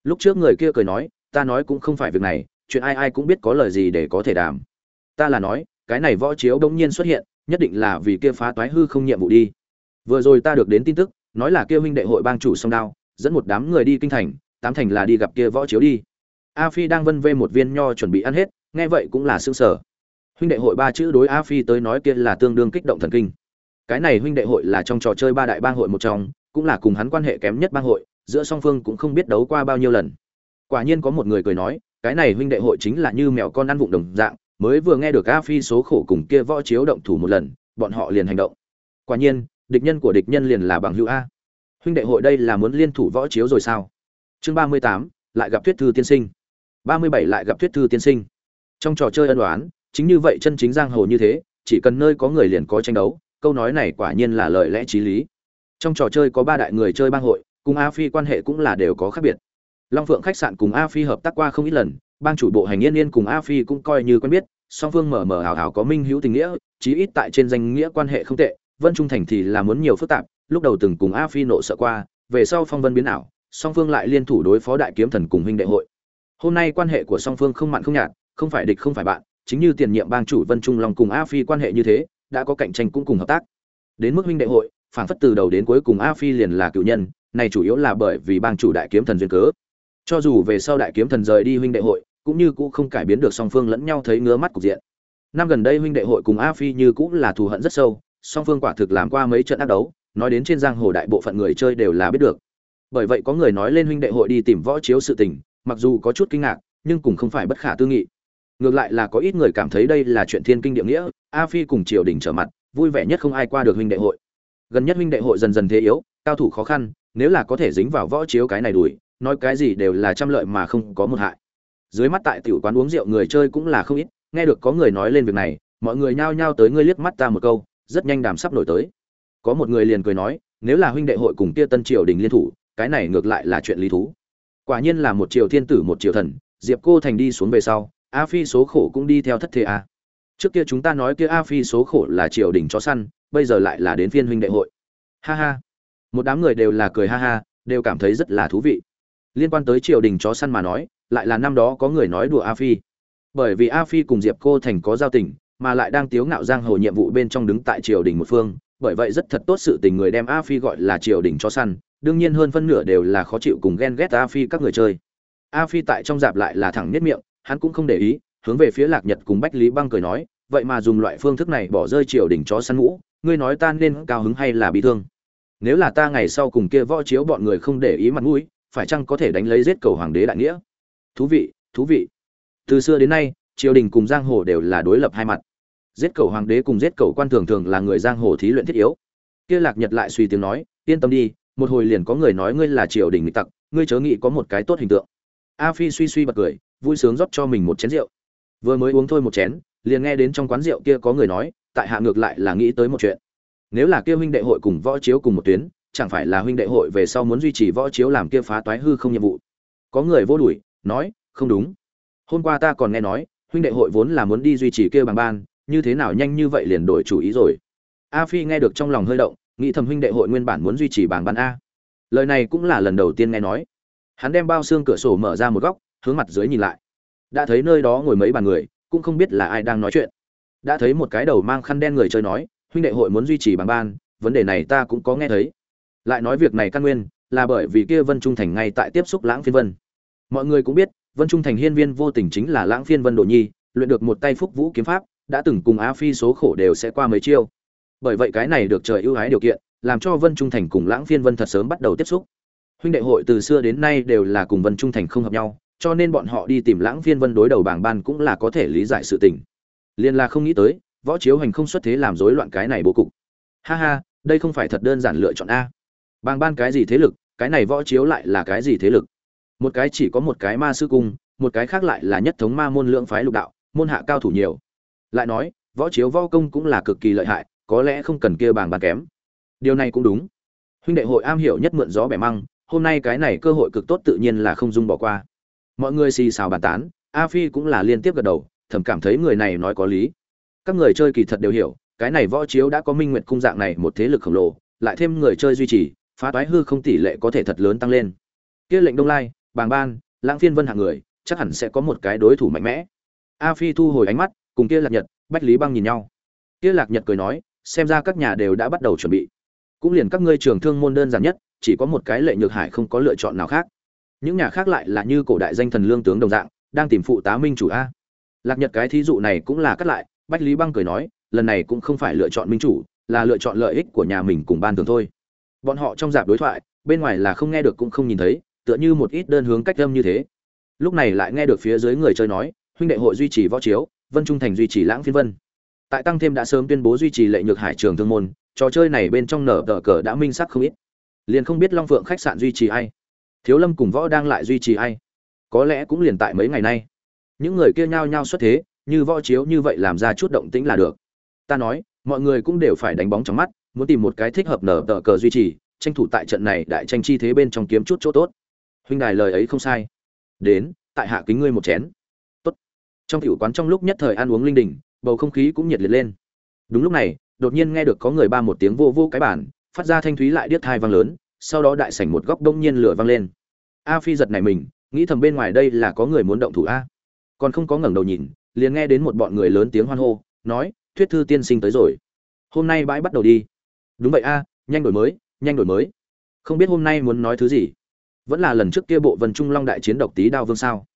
Lúc trước người kia cười nói, ta nói cũng không phải việc này chuyện ai ai cũng biết có lời gì để có thể đàm. Ta là nói, cái này võ chiếu bỗng nhiên xuất hiện, nhất định là vì kia phá toái hư không nhiệm vụ đi. Vừa rồi ta được đến tin tức, nói là kia huynh đệ hội bang chủ sông đao, dẫn một đám người đi kinh thành, tám thành là đi gặp kia võ chiếu đi. A phi đang vân vê một viên nho chuẩn bị ăn hết, nghe vậy cũng là sững sở huynh đệ hội ba chữ đối a phi tới nói kia là tương đương kích động thần kinh. Cái này huynh đệ hội là trong trò chơi ba đại bang hội một trong, cũng là cùng hắn quan hệ kém nhất bang hội, giữa song phương cũng không biết đấu qua bao nhiêu lần. Quả nhiên có một người cười nói cái này huynh đệ hội chính là như mèo con ăn vụng đồng dạng, mới vừa nghe được a phi số khổ cùng kia võ chiếu động thủ một lần, bọn họ liền hành động. Quả nhiên, địch nhân của địch nhân liền là bằng hữu a. Huynh đệ hội đây là muốn liên thủ võ chiếu rồi sao? Chương ba mươi tám, lại gặp tuyết thư tiên sinh. Ba mươi bảy lại gặp tuyết thư tiên sinh. Trong trò chơi ân đoán chính như vậy chân chính giang hồ như thế, chỉ cần nơi có người liền có tranh đấu, câu nói này quả nhiên là lời lẽ t r í lý. Trong trò chơi có ba đại người chơi bang hội, cùng a phi quan hệ cũng là đều có khác biệt long phượng khách sạn cùng a phi hợp tác qua không ít lần, bang chủ bộ hành yên yên cùng a phi cũng coi như quen biết, song phương mở mở hào hào có minh hữu tình nghĩa, chí ít tại trên danh nghĩa quan hệ không tệ, vân trung thành thì là muốn nhiều phức tạp, lúc đầu từng cùng a phi nộ sợ qua, về sau phong vân biến ảo, song phương lại liên thủ đối phó đại kiếm thần cùng huynh đệ hội. Hôm nay quan hệ của song phương không mặn không nhạt, không phải địch không phải bạn, chính như tiền nhiệm bang chủ vân trung long cùng a phi quan hệ như thế, đã có cạnh tranh cũng cùng hợp tác. Đến mức huynh đệ hội phản phất từ đầu đến cuối cùng a phi liền là cựu nhân, này chủ yếu là bởi vì bang chủ đại kiếm thần duyên cớ cho dù về sau đại kiếm thần rời đi huynh đệ hội, cũng như cũng không cải biến được song phương lẫn nhau thấy ngứa mắt cục diện. Năm gần đây huynh đệ hội cùng a phi như cũng là thù hận rất sâu, song phương quả thực làm qua mấy trận ác đấu, nói đến trên giang hồ đại bộ phận người chơi đều là biết được. Bởi vậy có người nói lên huynh đệ hội đi tìm võ chiếu sự tình, mặc dù có chút kinh ngạc, nhưng cũng không phải bất khả tư nghị. Ngược lại là có ít người cảm thấy đây là chuyện thiên kinh địa nghĩa, a phi cùng triều đình trở mặt, vui vẻ nhất không ai qua được huynh đệ hội. Gần nhất huynh đệ hội dần dần thế yếu, cao thủ khó khăn, nếu là có thể dính vào võ chiếu cái này đuổi nói cái gì đều là trăm lợi mà không có một hại. Dưới mắt tại tiểu quán uống rượu người chơi cũng là không ít, nghe được có người nói lên việc này, mọi người nhao nhao tới ngươi liếc mắt ta một câu, rất nhanh đàm sắp nổi tới. Có một người liền cười nói, nếu là huynh đệ hội cùng kia tân triều đình liên thủ, cái này ngược lại là chuyện lý thú. Quả nhiên là một triều thiên tử một triều thần, diệp cô thành đi xuống về sau, a phi số khổ cũng đi theo thất thế a. Trước kia chúng ta nói kia a phi số khổ là triều đình chó săn, bây giờ lại là đến phiên huynh đệ hội. Ha ha. Một đám người đều là cười ha ha, đều cảm thấy rất là thú vị liên quan tới triều đình chó săn mà nói, lại là năm đó có người nói đùa a phi. Bởi vì a phi cùng diệp cô thành có giao tình, mà lại đang tiếu ngạo giang hồ nhiệm vụ bên trong đứng tại triều đình một phương, bởi vậy rất thật tốt sự tình người đem a phi gọi là triều đình chó săn, đương nhiên hơn phân nửa đều là khó chịu cùng ghen ghét a phi các người chơi. A phi tại trong dạp lại là thẳng nhất miệng, hắn cũng không để ý, hướng về phía lạc nhật cùng bách lý băng cười nói, vậy mà dùng loại phương thức này bỏ rơi triều đình chó săn ngũ, ngươi nói ta nên cao hứng hay là bị thương? Nếu là ta ngày sau cùng kia võ chiếu bọn người không để ý mặt mũi phải chăng có thể đánh lấy giết cầu hoàng đế đại nghĩa? Thú vị thú vị. Từ xưa đến nay, triều đình cùng giang hồ đều là đối lập hai mặt. Giết cầu hoàng đế cùng giết cầu quan thường thường là người giang hồ thí luyện thiết yếu. Kia lạc nhật lại suy tiếng nói, yên tâm đi, một hồi liền có người nói ngươi là triều đình nghịch tặc, ngươi chớ nghĩ có một cái tốt hình tượng. A phi suy suy bật cười, vui sướng rót cho mình một chén rượu. Vừa mới uống thôi một chén, liền nghe đến trong quán rượu kia có người nói, tại hạ ngược lại là nghĩ tới một chuyện. Nếu là kia huynh đệ hội cùng võ chiếu cùng một tuyến chẳng phải là huynh đệ hội về sau muốn duy trì võ chiếu làm kia phá toái hư không nhiệm vụ. Có người vô đuổi, nói, không đúng. Hôm qua ta còn nghe nói, huynh đệ hội vốn là muốn đi duy trì kia bằng ban, như thế nào nhanh như vậy liền đổi chủ ý rồi. A phi nghe được trong lòng hơi động, nghĩ thầm huynh đệ hội nguyên bản muốn duy trì bảng ban a. Lời này cũng là lần đầu tiên nghe nói. Hắn đem bao xương cửa sổ mở ra một góc, hướng mặt dưới nhìn lại. Đã thấy nơi đó ngồi mấy bàn người, cũng không biết là ai đang nói chuyện. Đã thấy một cái đầu mang khăn đen người chơi nói, huynh đệ hội muốn duy trì bằng ban, vấn đề này ta cũng có nghe thấy lại nói việc này căn nguyên là bởi vì kia vân trung thành ngay tại tiếp xúc lãng phiên vân. Mọi người cũng biết, vân trung thành hiên viên vô tình chính là lãng phiên vân đồ nhi, luyện được một tay phúc vũ kiếm pháp, đã từng cùng á phi số khổ đều sẽ qua mấy chiêu. Bởi vậy cái này được trời ưu ái điều kiện, làm cho vân trung thành cùng lãng phiên vân thật sớm bắt đầu tiếp xúc. Huynh đệ hội từ xưa đến nay đều là cùng vân trung thành không hợp nhau, cho nên bọn họ đi tìm lãng phiên vân đối đầu bảng ban cũng là có thể lý giải sự tình. Liên là không nghĩ tới, võ chiếu hành không xuất thế làm rối loạn cái này bố cục. Ha ha, đây không phải thật đơn giản lựa chọn a bảng ban cái gì thế lực, cái này võ chiếu lại là cái gì thế lực? Một cái chỉ có một cái ma sư cung, một cái khác lại là nhất thống ma môn lượng phái lục đạo, môn hạ cao thủ nhiều. Lại nói, võ chiếu võ công cũng là cực kỳ lợi hại, có lẽ không cần kia bảng ban kém. Điều này cũng đúng. Huynh đệ hội am hiểu nhất mượn gió bẻ măng, hôm nay cái này cơ hội cực tốt tự nhiên là không dung bỏ qua. Mọi người xì xào bàn tán, a phi cũng là liên tiếp gật đầu, thầm cảm thấy người này nói có lý. Các người chơi kỳ thật đều hiểu, cái này võ chiếu đã có minh nguyệt cung dạng này một thế lực khổng lồ, lại thêm người chơi duy trì phá toái hư không tỷ lệ có thể thật lớn tăng lên. Kia lệnh đông lai, bàng ban, lãng phiên vân hạng người, chắc hẳn sẽ có một cái đối thủ mạnh mẽ. A phi thu hồi ánh mắt, cùng kia lạc nhật, bách lý băng nhìn nhau. Kia lạc nhật cười nói, xem ra các nhà đều đã bắt đầu chuẩn bị. Cũng liền các ngươi trường thương môn đơn giản nhất, chỉ có một cái lệ nhược hải không có lựa chọn nào khác. Những nhà khác lại là như cổ đại danh thần lương tướng đồng dạng, đang tìm phụ tá minh chủ a. Lạc nhật cái thí dụ này cũng là cắt lại, bách lý băng cười nói, lần này cũng không phải lựa chọn minh chủ, là lựa chọn lợi ích của nhà mình cùng ban thường thôi bọn họ trong dạp đối thoại, bên ngoài là không nghe được cũng không nhìn thấy, tựa như một ít đơn hướng cách âm như thế. Lúc này lại nghe được phía dưới người chơi nói, huynh đệ hội duy trì võ chiếu, vân trung thành duy trì lãng phiên vân. Tại tăng thêm đã sớm tuyên bố duy trì lệ nhược hải trường thương môn, trò chơi này bên trong nở tờ cờ đã minh sắc không ít. Liền không biết long phượng khách sạn duy trì ai. Thiếu lâm cùng võ đang lại duy trì ai. Có lẽ cũng liền tại mấy ngày nay. Những người kia nhao nhao xuất thế, như võ chiếu như vậy làm ra chút động tĩnh là được. Ta nói, mọi người cũng đều phải đánh bóng trong mắt muốn tìm một cái thích hợp nở tờ cờ duy trì, tranh thủ tại trận này đại tranh chi thế bên trong kiếm chút chỗ tốt. Huynh đài lời ấy không sai. Đến, tại hạ kính ngươi một chén. Tốt. Trong tiểu quán trong lúc nhất thời ăn uống linh đình, bầu không khí cũng nhiệt liệt lên. Đúng lúc này, đột nhiên nghe được có người ba một tiếng vô vô cái bản phát ra thanh thúy lại điếc thai vang lớn, sau đó đại sảnh một góc đông nhiên lửa vang lên. A phi giật này mình, nghĩ thầm bên ngoài đây là có người muốn động thủ a. Còn không có ngẩng đầu nhìn, liền nghe đến một bọn người lớn tiếng hoan hô, nói, thuyết thư tiên sinh tới rồi. Hôm nay bãi bắt đầu đi đúng vậy a, nhanh đổi mới, nhanh đổi mới. Không biết hôm nay muốn nói thứ gì. Vẫn là lần trước kia bộ vân trung long đại chiến độc tý đao vương sao.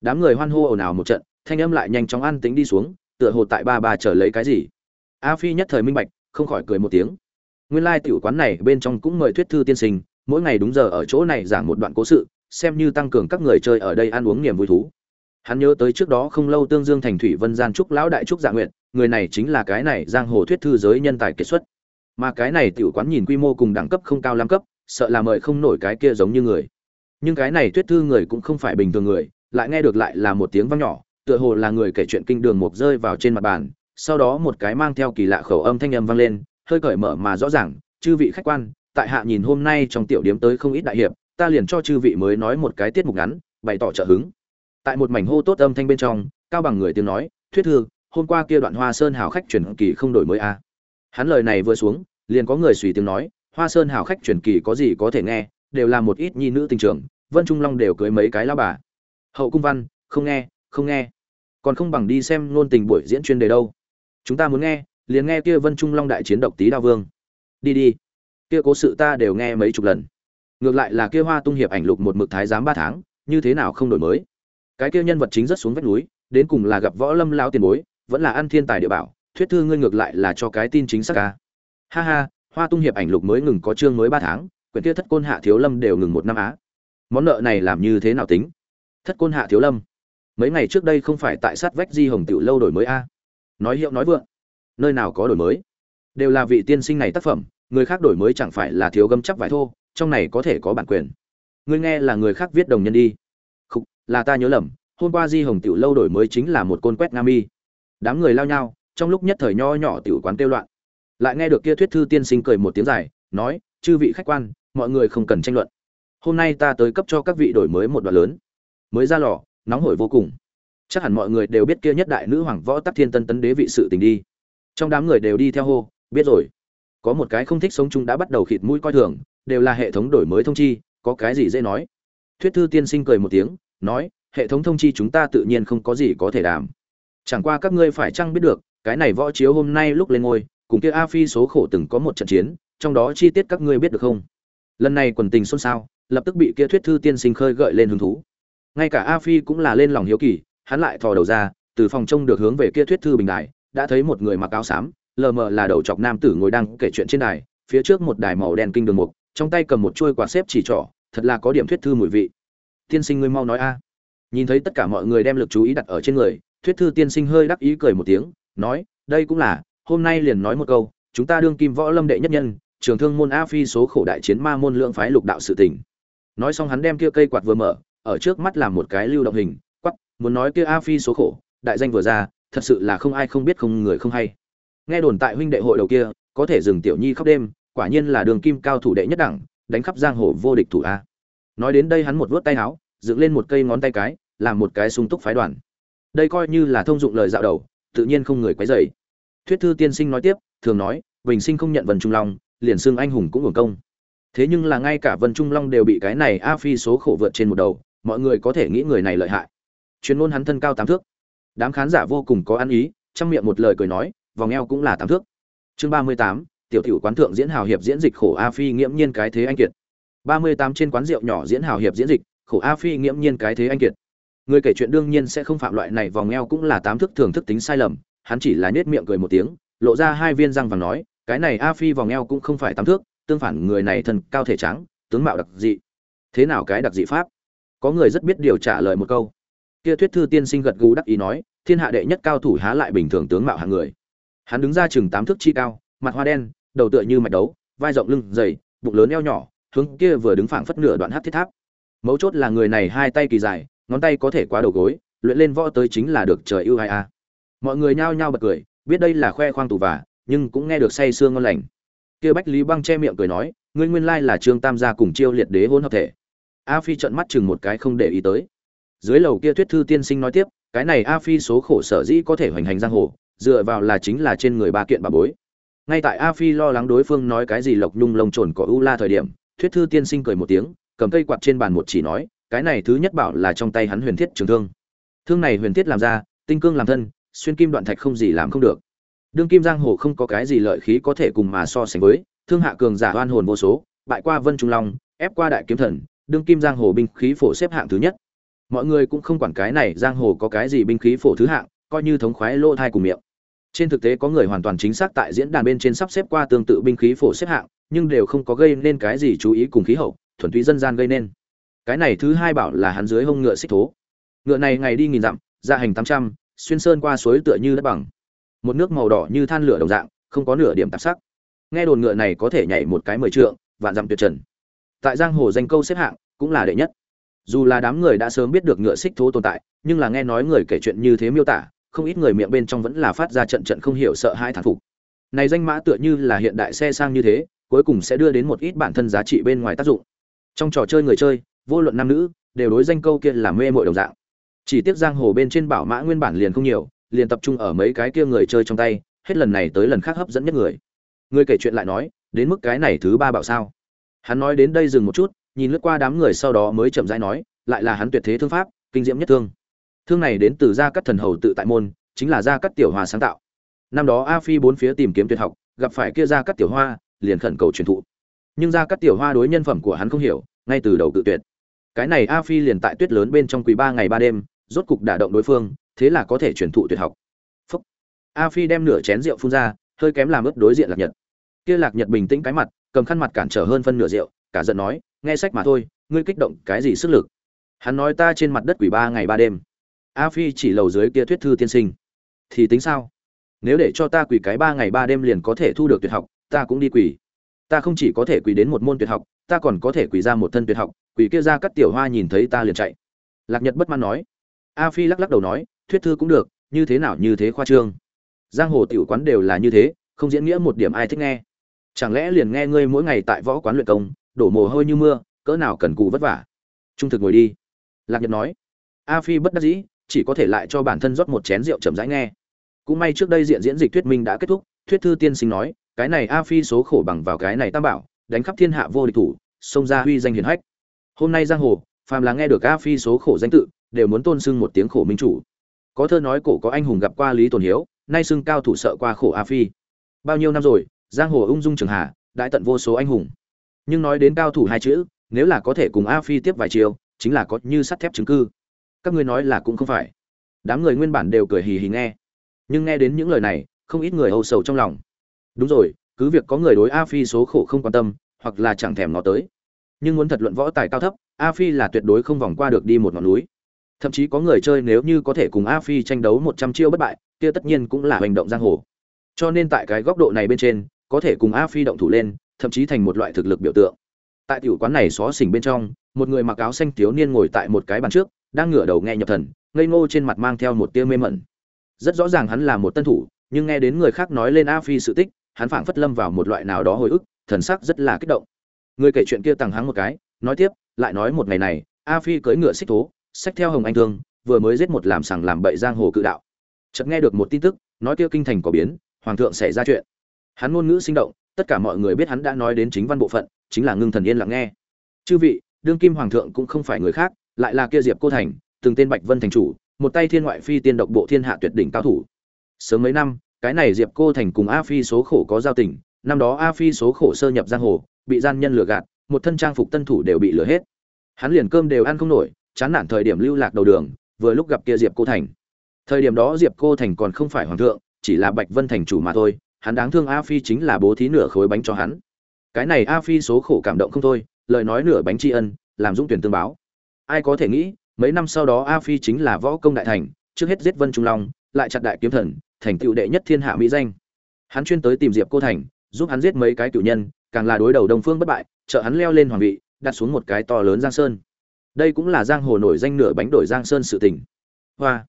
Đám người hoan hô ồn ào một trận, thanh âm lại nhanh chóng ăn tính đi xuống, tựa hồ tại ba bà chờ lấy cái gì. A phi nhất thời minh bạch, không khỏi cười một tiếng. Nguyên lai tiểu quán này bên trong cũng mời thuyết thư tiên sinh, mỗi ngày đúng giờ ở chỗ này giảng một đoạn cố sự, xem như tăng cường các người chơi ở đây ăn uống niềm vui thú. Hắn nhớ tới trước đó không lâu tương dương thành thủy vân gian trúc lão đại trúc dạ nguyện người này chính là cái này giang hồ thuyết thư giới nhân tài kiệt xuất mà cái này tiểu quán nhìn quy mô cùng đẳng cấp không cao lắm cấp, sợ là mời không nổi cái kia giống như người nhưng cái này thuyết thư người cũng không phải bình thường người, lại nghe được lại là một tiếng vang nhỏ, tựa hồ là người kể chuyện kinh đường mục rơi vào trên mặt bàn, sau đó một cái mang theo kỳ lạ khẩu âm thanh âm vang lên, hơi cởi mở mà rõ ràng, chư vị khách quan, tại hạ nhìn hôm nay trong tiểu điếm tới không ít đại hiệp, ta liền cho chư vị mới nói một cái tiết mục ngắn, bày tỏ trợ hứng tại một mảnh hô tốt âm thanh bên trong, cao bằng người tiếng nói, thuyết thư, hôm qua kia đoạn hoa sơn hào khách chuyển kỳ không đổi mới a à. hắn lời này vừa xuống liền có người suy tiếng nói, hoa sơn hào khách truyền kỳ có gì có thể nghe, đều là một ít nhi nữ tình trường, vân trung long đều cưới mấy cái lao bà. Hậu cung văn, không nghe không nghe. Còn không bằng đi xem ngôn tình buổi diễn chuyên đề đâu. Chúng ta muốn nghe, liền nghe kia vân trung long đại chiến độc tý đao vương. Đi đi. Kia cố sự ta đều nghe mấy chục lần. Ngược lại là kia hoa tung hiệp ảnh lục một mực thái giám ba tháng, như thế nào không đổi mới? Cái kia nhân vật chính rất xuống vách núi, đến cùng là gặp võ lâm lao tiền bối, vẫn là ăn thiên tài địa bảo, thuyết thư ngươi ngược lại là cho cái tin chính xác ca ha ha, hoa tung hiệp ảnh lục mới ngừng có chương mới ba tháng, quyển kia thất côn hạ thiếu lâm đều ngừng một năm á. Món nợ này làm như thế nào tính? Thất côn hạ thiếu lâm, mấy ngày trước đây không phải tại sát vách di hồng tiểu lâu đổi mới a nói hiệu nói vượng, nơi nào có đổi mới? Đều là vị tiên sinh này tác phẩm, người khác đổi mới chẳng phải là thiếu gấm chắc vải thô, trong này có thể có bản quyền. Ngươi nghe là người khác viết đồng nhân đi. Không là ta nhớ lầm, hôm qua di hồng tiểu lâu đổi mới chính là một côn quét nga mi. Đám người lao nhau, trong lúc nhất thời nho nhỏ tiểu quán kêu loạn lại nghe được kia thuyết thư tiên sinh cười một tiếng dài, nói, chư vị khách quan, mọi người không cần tranh luận. Hôm nay ta tới cấp cho các vị đổi mới một đoạn lớn. Mới ra lò, nóng hổi vô cùng. Chắc hẳn mọi người đều biết kia nhất đại nữ hoàng võ tắc thiên tân tấn đế vị sự tình đi. Trong đám người đều đi theo hô, biết rồi. Có một cái không thích sống chung đã bắt đầu khịt mũi coi thường, đều là hệ thống đổi mới thông chi, có cái gì dễ nói? Thuyết thư tiên sinh cười một tiếng, nói, hệ thống thông chi chúng ta tự nhiên không có gì có thể đảm chẳng qua các ngươi phải chăng biết được, cái này võ chiếu hôm nay lúc lên ngôi cùng kia a phi số khổ từng có một trận chiến, trong đó chi tiết các ngươi biết được không? Lần này quần tình xôn xao, lập tức bị kia thuyết thư tiên sinh khơi gợi lên hứng thú. Ngay cả a phi cũng là lên lòng hiếu kỳ, hắn lại thò đầu ra, từ phòng trông được hướng về kia thuyết thư bình đài, đã thấy một người mặc áo xám, lờ mờ là đầu chọc nam tử ngồi đang kể chuyện trên đài, phía trước một đài màu đen kinh đường mục, trong tay cầm một chuôi quạt xếp chỉ trỏ, thật là có điểm thuyết thư mùi vị. Tiên sinh ngươi mau nói a. Nhìn thấy tất cả mọi người đem lực chú ý đặt ở trên người, thuyết thư tiên sinh hơi đắc ý cười một tiếng, nói, đây cũng là hôm nay liền nói một câu, chúng ta đương kim võ lâm đệ nhất nhân, trường thương môn a phi số khổ đại chiến ma môn lượng phái lục đạo sự tình. nói xong hắn đem kia cây quạt vừa mở, ở trước mắt làm một cái lưu động hình quắp muốn nói kia a phi số khổ, đại danh vừa ra, thật sự là không ai không biết không người không hay. Nghe đồn tại huynh đệ hội đầu kia, có thể dừng tiểu nhi khóc đêm, quả nhiên là đường kim cao thủ đệ nhất đẳng, đánh khắp giang hồ vô địch thủ a. Nói đến đây hắn một vớt tay áo, dựng lên một cây ngón tay cái, làm một cái sung túc phái đoàn. Đây coi như là thông dụng lời dạo đầu, tự nhiên không người quấy dày thuyết thư tiên sinh nói tiếp, thường nói, bình sinh không nhận vần trung long, liền xưng anh hùng cũng hưởng công. Thế nhưng là ngay cả vân trung long đều bị cái này a phi số khổ vượt trên một đầu, mọi người có thể nghĩ người này lợi hại. Chuyên môn hắn thân cao tám thước. Đám khán giả vô cùng có ăn ý, trong miệng một lời cười nói, vòng eo cũng là tám thước. Chương ba mươi tám, tiểu tiểu quán thượng diễn hào hiệp diễn dịch khổ a phi nghiễm nhiên cái thế anh kiệt. Ba mươi tám trên quán rượu nhỏ diễn hào hiệp diễn dịch, khổ a phi nghiễm nhiên cái thế anh kiệt. Người kể chuyện đương nhiên sẽ không phạm loại này vòng eo cũng là tám thước thưởng thức tính sai lầm hắn chỉ là nhếch miệng cười một tiếng, lộ ra hai viên răng và nói, cái này a phi vòng eo cũng không phải tám thước, tương phản người này thân cao thể trắng, tướng mạo đặc dị. Thế nào cái đặc dị pháp? Có người rất biết điều trả lời một câu. Kia thuyết thư tiên sinh gật gù đắc ý nói, thiên hạ đệ nhất cao thủ há lại bình thường tướng mạo hạng người. Hắn đứng ra chừng tám thước chi cao, mặt hoa đen, đầu tựa như mạch đấu, vai rộng lưng dày, bụng lớn eo nhỏ, hướng kia vừa đứng phảng phất nửa đoạn hắc thiết tháp. Mấu chốt là người này hai tay kỳ dài, ngón tay có thể qua đầu gối, luyện lên võ tới chính là được trời ưu ai a mọi người nhao nhao bật cười, biết đây là khoe khoang tù vả, nhưng cũng nghe được say sương ngon lành. Kia bách lý băng che miệng cười nói, ngươi nguyên lai là trương tam gia cùng chiêu liệt đế hôn hợp thể. A phi trợn mắt chừng một cái không để ý tới. Dưới lầu kia thuyết thư tiên sinh nói tiếp, cái này a phi số khổ sở dĩ có thể hoành hành giang hồ, dựa vào là chính là trên người ba kiện bà bối. Ngay tại a phi lo lắng đối phương nói cái gì lộc nhung lông trồn có u la thời điểm, thuyết thư tiên sinh cười một tiếng, cầm cây quạt trên bàn một chỉ nói, cái này thứ nhất bảo là trong tay hắn huyền thiết trường thương. Thương này huyền thiết làm ra, tinh cương làm thân xuyên kim đoạn thạch không gì làm không được. Đương kim giang hồ không có cái gì lợi khí có thể cùng mà so sánh với, thương hạ cường giả oan hồn vô số, bại qua vân trung long, ép qua đại kiếm thần, đương kim giang hồ binh khí phổ xếp hạng thứ nhất. Mọi người cũng không quản cái này giang hồ có cái gì binh khí phổ thứ hạng, coi như thống khoái lô thai cùng miệng. Trên thực tế có người hoàn toàn chính xác tại diễn đàn bên trên sắp xếp qua tương tự binh khí phổ xếp hạng, nhưng đều không có gây nên cái gì chú ý cùng khí hậu, thuần túy dân gian gây nên. Cái này thứ hai bảo là hắn dưới hông ngựa xích thố. Ngựa này ngày đi nghìn dặm ra hành tám trăm xuyên sơn qua suối tựa như đất bằng. Một nước màu đỏ như than lửa đồng dạng, không có nửa điểm tạp sắc. Nghe đồn ngựa này có thể nhảy một cái mười trượng, vạn dặm tuyệt trần. Tại giang hồ danh câu xếp hạng, cũng là đệ nhất. Dù là đám người đã sớm biết được ngựa xích thố tồn tại, nhưng là nghe nói người kể chuyện như thế miêu tả, không ít người miệng bên trong vẫn là phát ra trận trận không hiểu sợ hãi thản phục. Này danh mã tựa như là hiện đại xe sang như thế, cuối cùng sẽ đưa đến một ít bản thân giá trị bên ngoài tác dụng. Trong trò chơi người chơi, vô luận nam nữ, đều đối danh câu kia là mê mội đồng dạng chỉ tiếc giang hồ bên trên bảo mã nguyên bản liền không nhiều, liền tập trung ở mấy cái kia người chơi trong tay, hết lần này tới lần khác hấp dẫn nhất người. Người kể chuyện lại nói, đến mức cái này thứ ba bảo sao? Hắn nói đến đây dừng một chút, nhìn lướt qua đám người sau đó mới chậm rãi nói, lại là hắn tuyệt thế thương pháp, kinh diễm nhất thương. Thương này đến từ gia cắt thần hầu tự tại môn, chính là gia cắt tiểu hòa sáng tạo. Năm đó a phi bốn phía tìm kiếm tuyệt học, gặp phải kia gia cắt tiểu hoa, liền khẩn cầu truyền thụ. Nhưng gia cắt tiểu hoa đối nhân phẩm của hắn không hiểu, ngay từ đầu tự tuyệt. Cái này a phi liền tại tuyết lớn bên trong quý ba ngày ba đêm rốt cục đả động đối phương, thế là có thể truyền thụ tuyệt học. Phúc. A phi đem nửa chén rượu phun ra, hơi kém làm ướt đối diện lạc nhật. Kia lạc nhật bình tĩnh cái mặt, cầm khăn mặt cản trở hơn phân nửa rượu, cả giận nói, nghe sách mà thôi, ngươi kích động cái gì sức lực? Hắn nói, ta trên mặt đất quỷ ba ngày ba đêm. A phi chỉ lầu dưới kia thuyết thư tiên sinh. Thì tính sao? Nếu để cho ta quỷ cái ba ngày ba đêm liền có thể thu được tuyệt học, ta cũng đi quỷ. Ta không chỉ có thể quỷ đến một môn tuyệt học, ta còn có thể quỷ ra một thân tuyệt học, quỷ kia ra cắt tiểu hoa nhìn thấy ta liền chạy. Lạc nhật bất mãn nói a phi lắc lắc đầu nói, thuyết thư cũng được, như thế nào như thế khoa trương. Giang hồ tiểu quán đều là như thế, không diễn nghĩa một điểm ai thích nghe. Chẳng lẽ liền nghe ngươi mỗi ngày tại võ quán luyện công, đổ mồ hôi như mưa, cỡ nào cần cù vất vả? Trung thực ngồi đi. Lạc nhật nói. A phi bất đắc dĩ, chỉ có thể lại cho bản thân rót một chén rượu chậm rãi nghe. Cũng may trước đây diện diễn dịch thuyết minh đã kết thúc, thuyết thư tiên sinh nói, cái này a phi số khổ bằng vào cái này tam bảo, đánh khắp thiên hạ vô địch thủ, xông ra huy danh hiển hách. Hôm nay giang hồ, phàm là nghe được a phi số khổ danh tự đều muốn tôn sưng một tiếng khổ minh chủ. Có thơ nói cổ có anh hùng gặp qua lý tồn hiếu, nay xưng cao thủ sợ qua khổ a phi. Bao nhiêu năm rồi, giang hồ ung dung trường hạ, đại tận vô số anh hùng. Nhưng nói đến cao thủ hai chữ, nếu là có thể cùng a phi tiếp vài chiều chính là có như sắt thép chứng cư các ngươi nói là cũng không phải. Đám người nguyên bản đều cười hì hì nghe. Nhưng nghe đến những lời này, không ít người âu sầu trong lòng. Đúng rồi, cứ việc có người đối a phi số khổ không quan tâm, hoặc là chẳng thèm nó tới. Nhưng muốn thật luận võ tài cao thấp, a phi là tuyệt đối không vòng qua được đi một ngọn núi thậm chí có người chơi nếu như có thể cùng a phi tranh đấu một trăm chiêu bất bại, kia tất nhiên cũng là hành động giang hồ. Cho nên tại cái góc độ này bên trên, có thể cùng a phi động thủ lên, thậm chí thành một loại thực lực biểu tượng. Tại tiểu quán này xó xỉnh bên trong, một người mặc áo xanh thiếu niên ngồi tại một cái bàn trước, đang ngửa đầu nghe nhập thần, ngây ngô trên mặt mang theo một tia mê mẩn. Rất rõ ràng hắn là một tân thủ, nhưng nghe đến người khác nói lên a phi sự tích, hắn phảng phất lâm vào một loại nào đó hồi ức, thần sắc rất là kích động. Người kể chuyện kia tằng hắng một cái, nói tiếp, lại nói một ngày này, a phi cưỡi ngựa xích thố Sách theo hồng anh thương, vừa mới giết một làm sằng làm bậy giang hồ cự đạo. Chợt nghe được một tin tức, nói kia kinh thành có biến, hoàng thượng xảy ra chuyện. Hắn ngôn ngữ sinh động, tất cả mọi người biết hắn đã nói đến chính văn bộ phận, chính là ngưng thần yên lặng nghe. Chư vị, đương kim hoàng thượng cũng không phải người khác, lại là kia diệp cô thành, từng tên bạch vân thành chủ, một tay thiên ngoại phi tiên độc bộ thiên hạ tuyệt đỉnh cao thủ. Sớm mấy năm, cái này diệp cô thành cùng a phi số khổ có giao tình, năm đó a phi số khổ sơ nhập giang hồ, bị gian nhân lừa gạt, một thân trang phục tân thủ đều bị lừa hết. Hắn liền cơm đều ăn không nổi chán nản thời điểm lưu lạc đầu đường, vừa lúc gặp kia diệp cô thành. Thời điểm đó diệp cô thành còn không phải hoàng thượng, chỉ là bạch vân thành chủ mà thôi, hắn đáng thương a phi chính là bố thí nửa khối bánh cho hắn. Cái này a phi số khổ cảm động không thôi, lời nói nửa bánh tri ân, làm dũng tuyển tương báo. Ai có thể nghĩ, mấy năm sau đó a phi chính là võ công đại thành, trước hết giết vân trung long, lại chặt đại kiếm thần, thành tựu đệ nhất thiên hạ mỹ danh. Hắn chuyên tới tìm diệp cô thành, giúp hắn giết mấy cái cựu nhân, càng là đối đầu đồng phương bất bại, trợ hắn leo lên hoàng vị, đặt xuống một cái to lớn giang sơn đây cũng là giang hồ nổi danh nửa bánh đổi giang sơn sự tình. Hoa.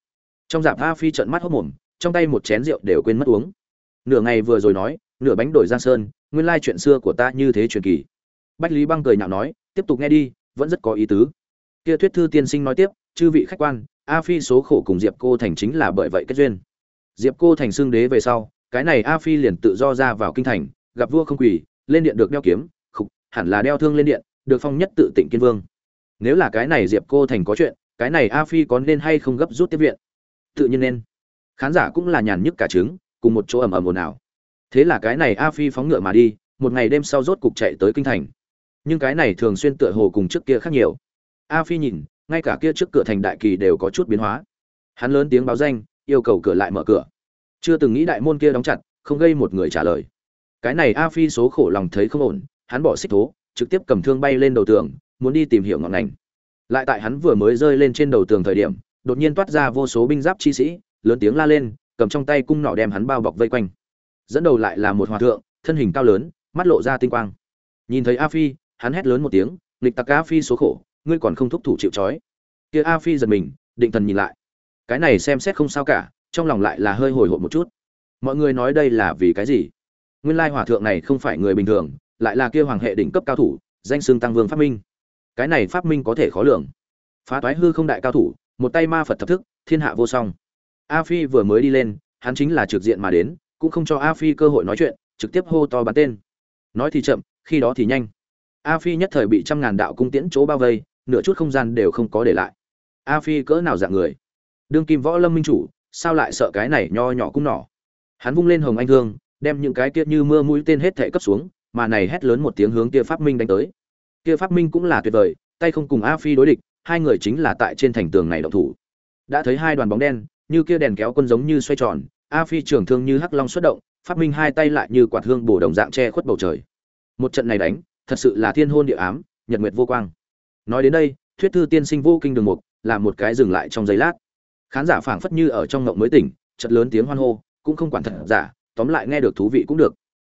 Trong dạp a phi trợn mắt hốc mồm, trong tay một chén rượu đều quên mất uống. Nửa ngày vừa rồi nói, nửa bánh đổi giang sơn, nguyên lai chuyện xưa của ta như thế truyền kỳ. Bách lý băng cười nhạo nói, tiếp tục nghe đi, vẫn rất có ý tứ. Kia thuyết thư tiên sinh nói tiếp, chư vị khách quan, a phi số khổ cùng diệp cô thành chính là bởi vậy kết duyên. Diệp cô thành xương đế về sau, cái này a phi liền tự do ra vào kinh thành, gặp vua không quỳ, lên điện được đeo kiếm, khục, hẳn là đeo thương lên điện, được phong nhất tự tịnh kiên vương nếu là cái này diệp cô thành có chuyện, cái này a phi có nên hay không gấp rút tiếp viện? Tự nhiên nên. Khán giả cũng là nhàn nhức cả trứng, cùng một chỗ ầm ầm ồn ào. Thế là cái này a phi phóng ngựa mà đi, một ngày đêm sau rốt cục chạy tới kinh thành. Nhưng cái này thường xuyên tựa hồ cùng trước kia khác nhiều. A phi nhìn, ngay cả kia trước cửa thành đại kỳ đều có chút biến hóa. Hắn lớn tiếng báo danh, yêu cầu cửa lại mở cửa. Chưa từng nghĩ đại môn kia đóng chặt, không gây một người trả lời. Cái này a phi số khổ lòng thấy không ổn, hắn bỏ xích thố, trực tiếp cầm thương bay lên đầu tường muốn đi tìm hiểu ngọn ngành. Lại tại hắn vừa mới rơi lên trên đầu tường thời điểm, đột nhiên toát ra vô số binh giáp chi sĩ, lớn tiếng la lên, cầm trong tay cung nỏ đem hắn bao bọc vây quanh. Dẫn đầu lại là một hòa thượng, thân hình cao lớn, mắt lộ ra tinh quang. Nhìn thấy a phi, hắn hét lớn một tiếng nghịch tặc a phi số khổ, ngươi còn không thúc thủ chịu trói. Kia a phi giật mình, định thần nhìn lại. Cái này xem xét không sao cả, trong lòng lại là hơi hồi hộp một chút. Mọi người nói đây là vì cái gì? Nguyên lai hòa thượng này không phải người bình thường, lại là kia hoàng hệ đỉnh cấp cao thủ, danh xưng tăng vương phát minh cái này phát minh có thể khó lường. Phá toái hư không đại cao thủ, một tay ma phật thập thức, thiên hạ vô song. A phi vừa mới đi lên, hắn chính là trực diện mà đến, cũng không cho a phi cơ hội nói chuyện, trực tiếp hô to bắn tên. Nói thì chậm, khi đó thì nhanh. A phi nhất thời bị trăm ngàn đạo cung tiễn chỗ bao vây, nửa chút không gian đều không có để lại. A phi cỡ nào dạng người? Đương kim võ lâm minh chủ, sao lại sợ cái này nho nhỏ cung nỏ? Hắn vung lên hồng anh thương, đem những cái kia như mưa mũi tên hết thệ cấp xuống, mà này hét lớn một tiếng hướng kia pháp minh đánh tới kia phát minh cũng là tuyệt vời, tay không cùng a phi đối địch, hai người chính là tại trên thành tường này động thủ. Đã thấy hai đoàn bóng đen, như kia đèn kéo quân giống như xoay tròn, a phi trường thương như hắc long xuất động phát minh hai tay lại như quạt hương bổ đồng dạng che khuất bầu trời. Một trận này đánh, thật sự là thiên hôn địa ám, nhật nguyệt vô quang. Nói đến đây, thuyết thư tiên sinh vô kinh đường mục, là một cái dừng lại trong giây lát. Khán giả phảng phất như ở trong ngộng mới tỉnh, chợt lớn tiếng hoan hô, cũng không quản thật giả, tóm lại nghe được thú vị cũng được.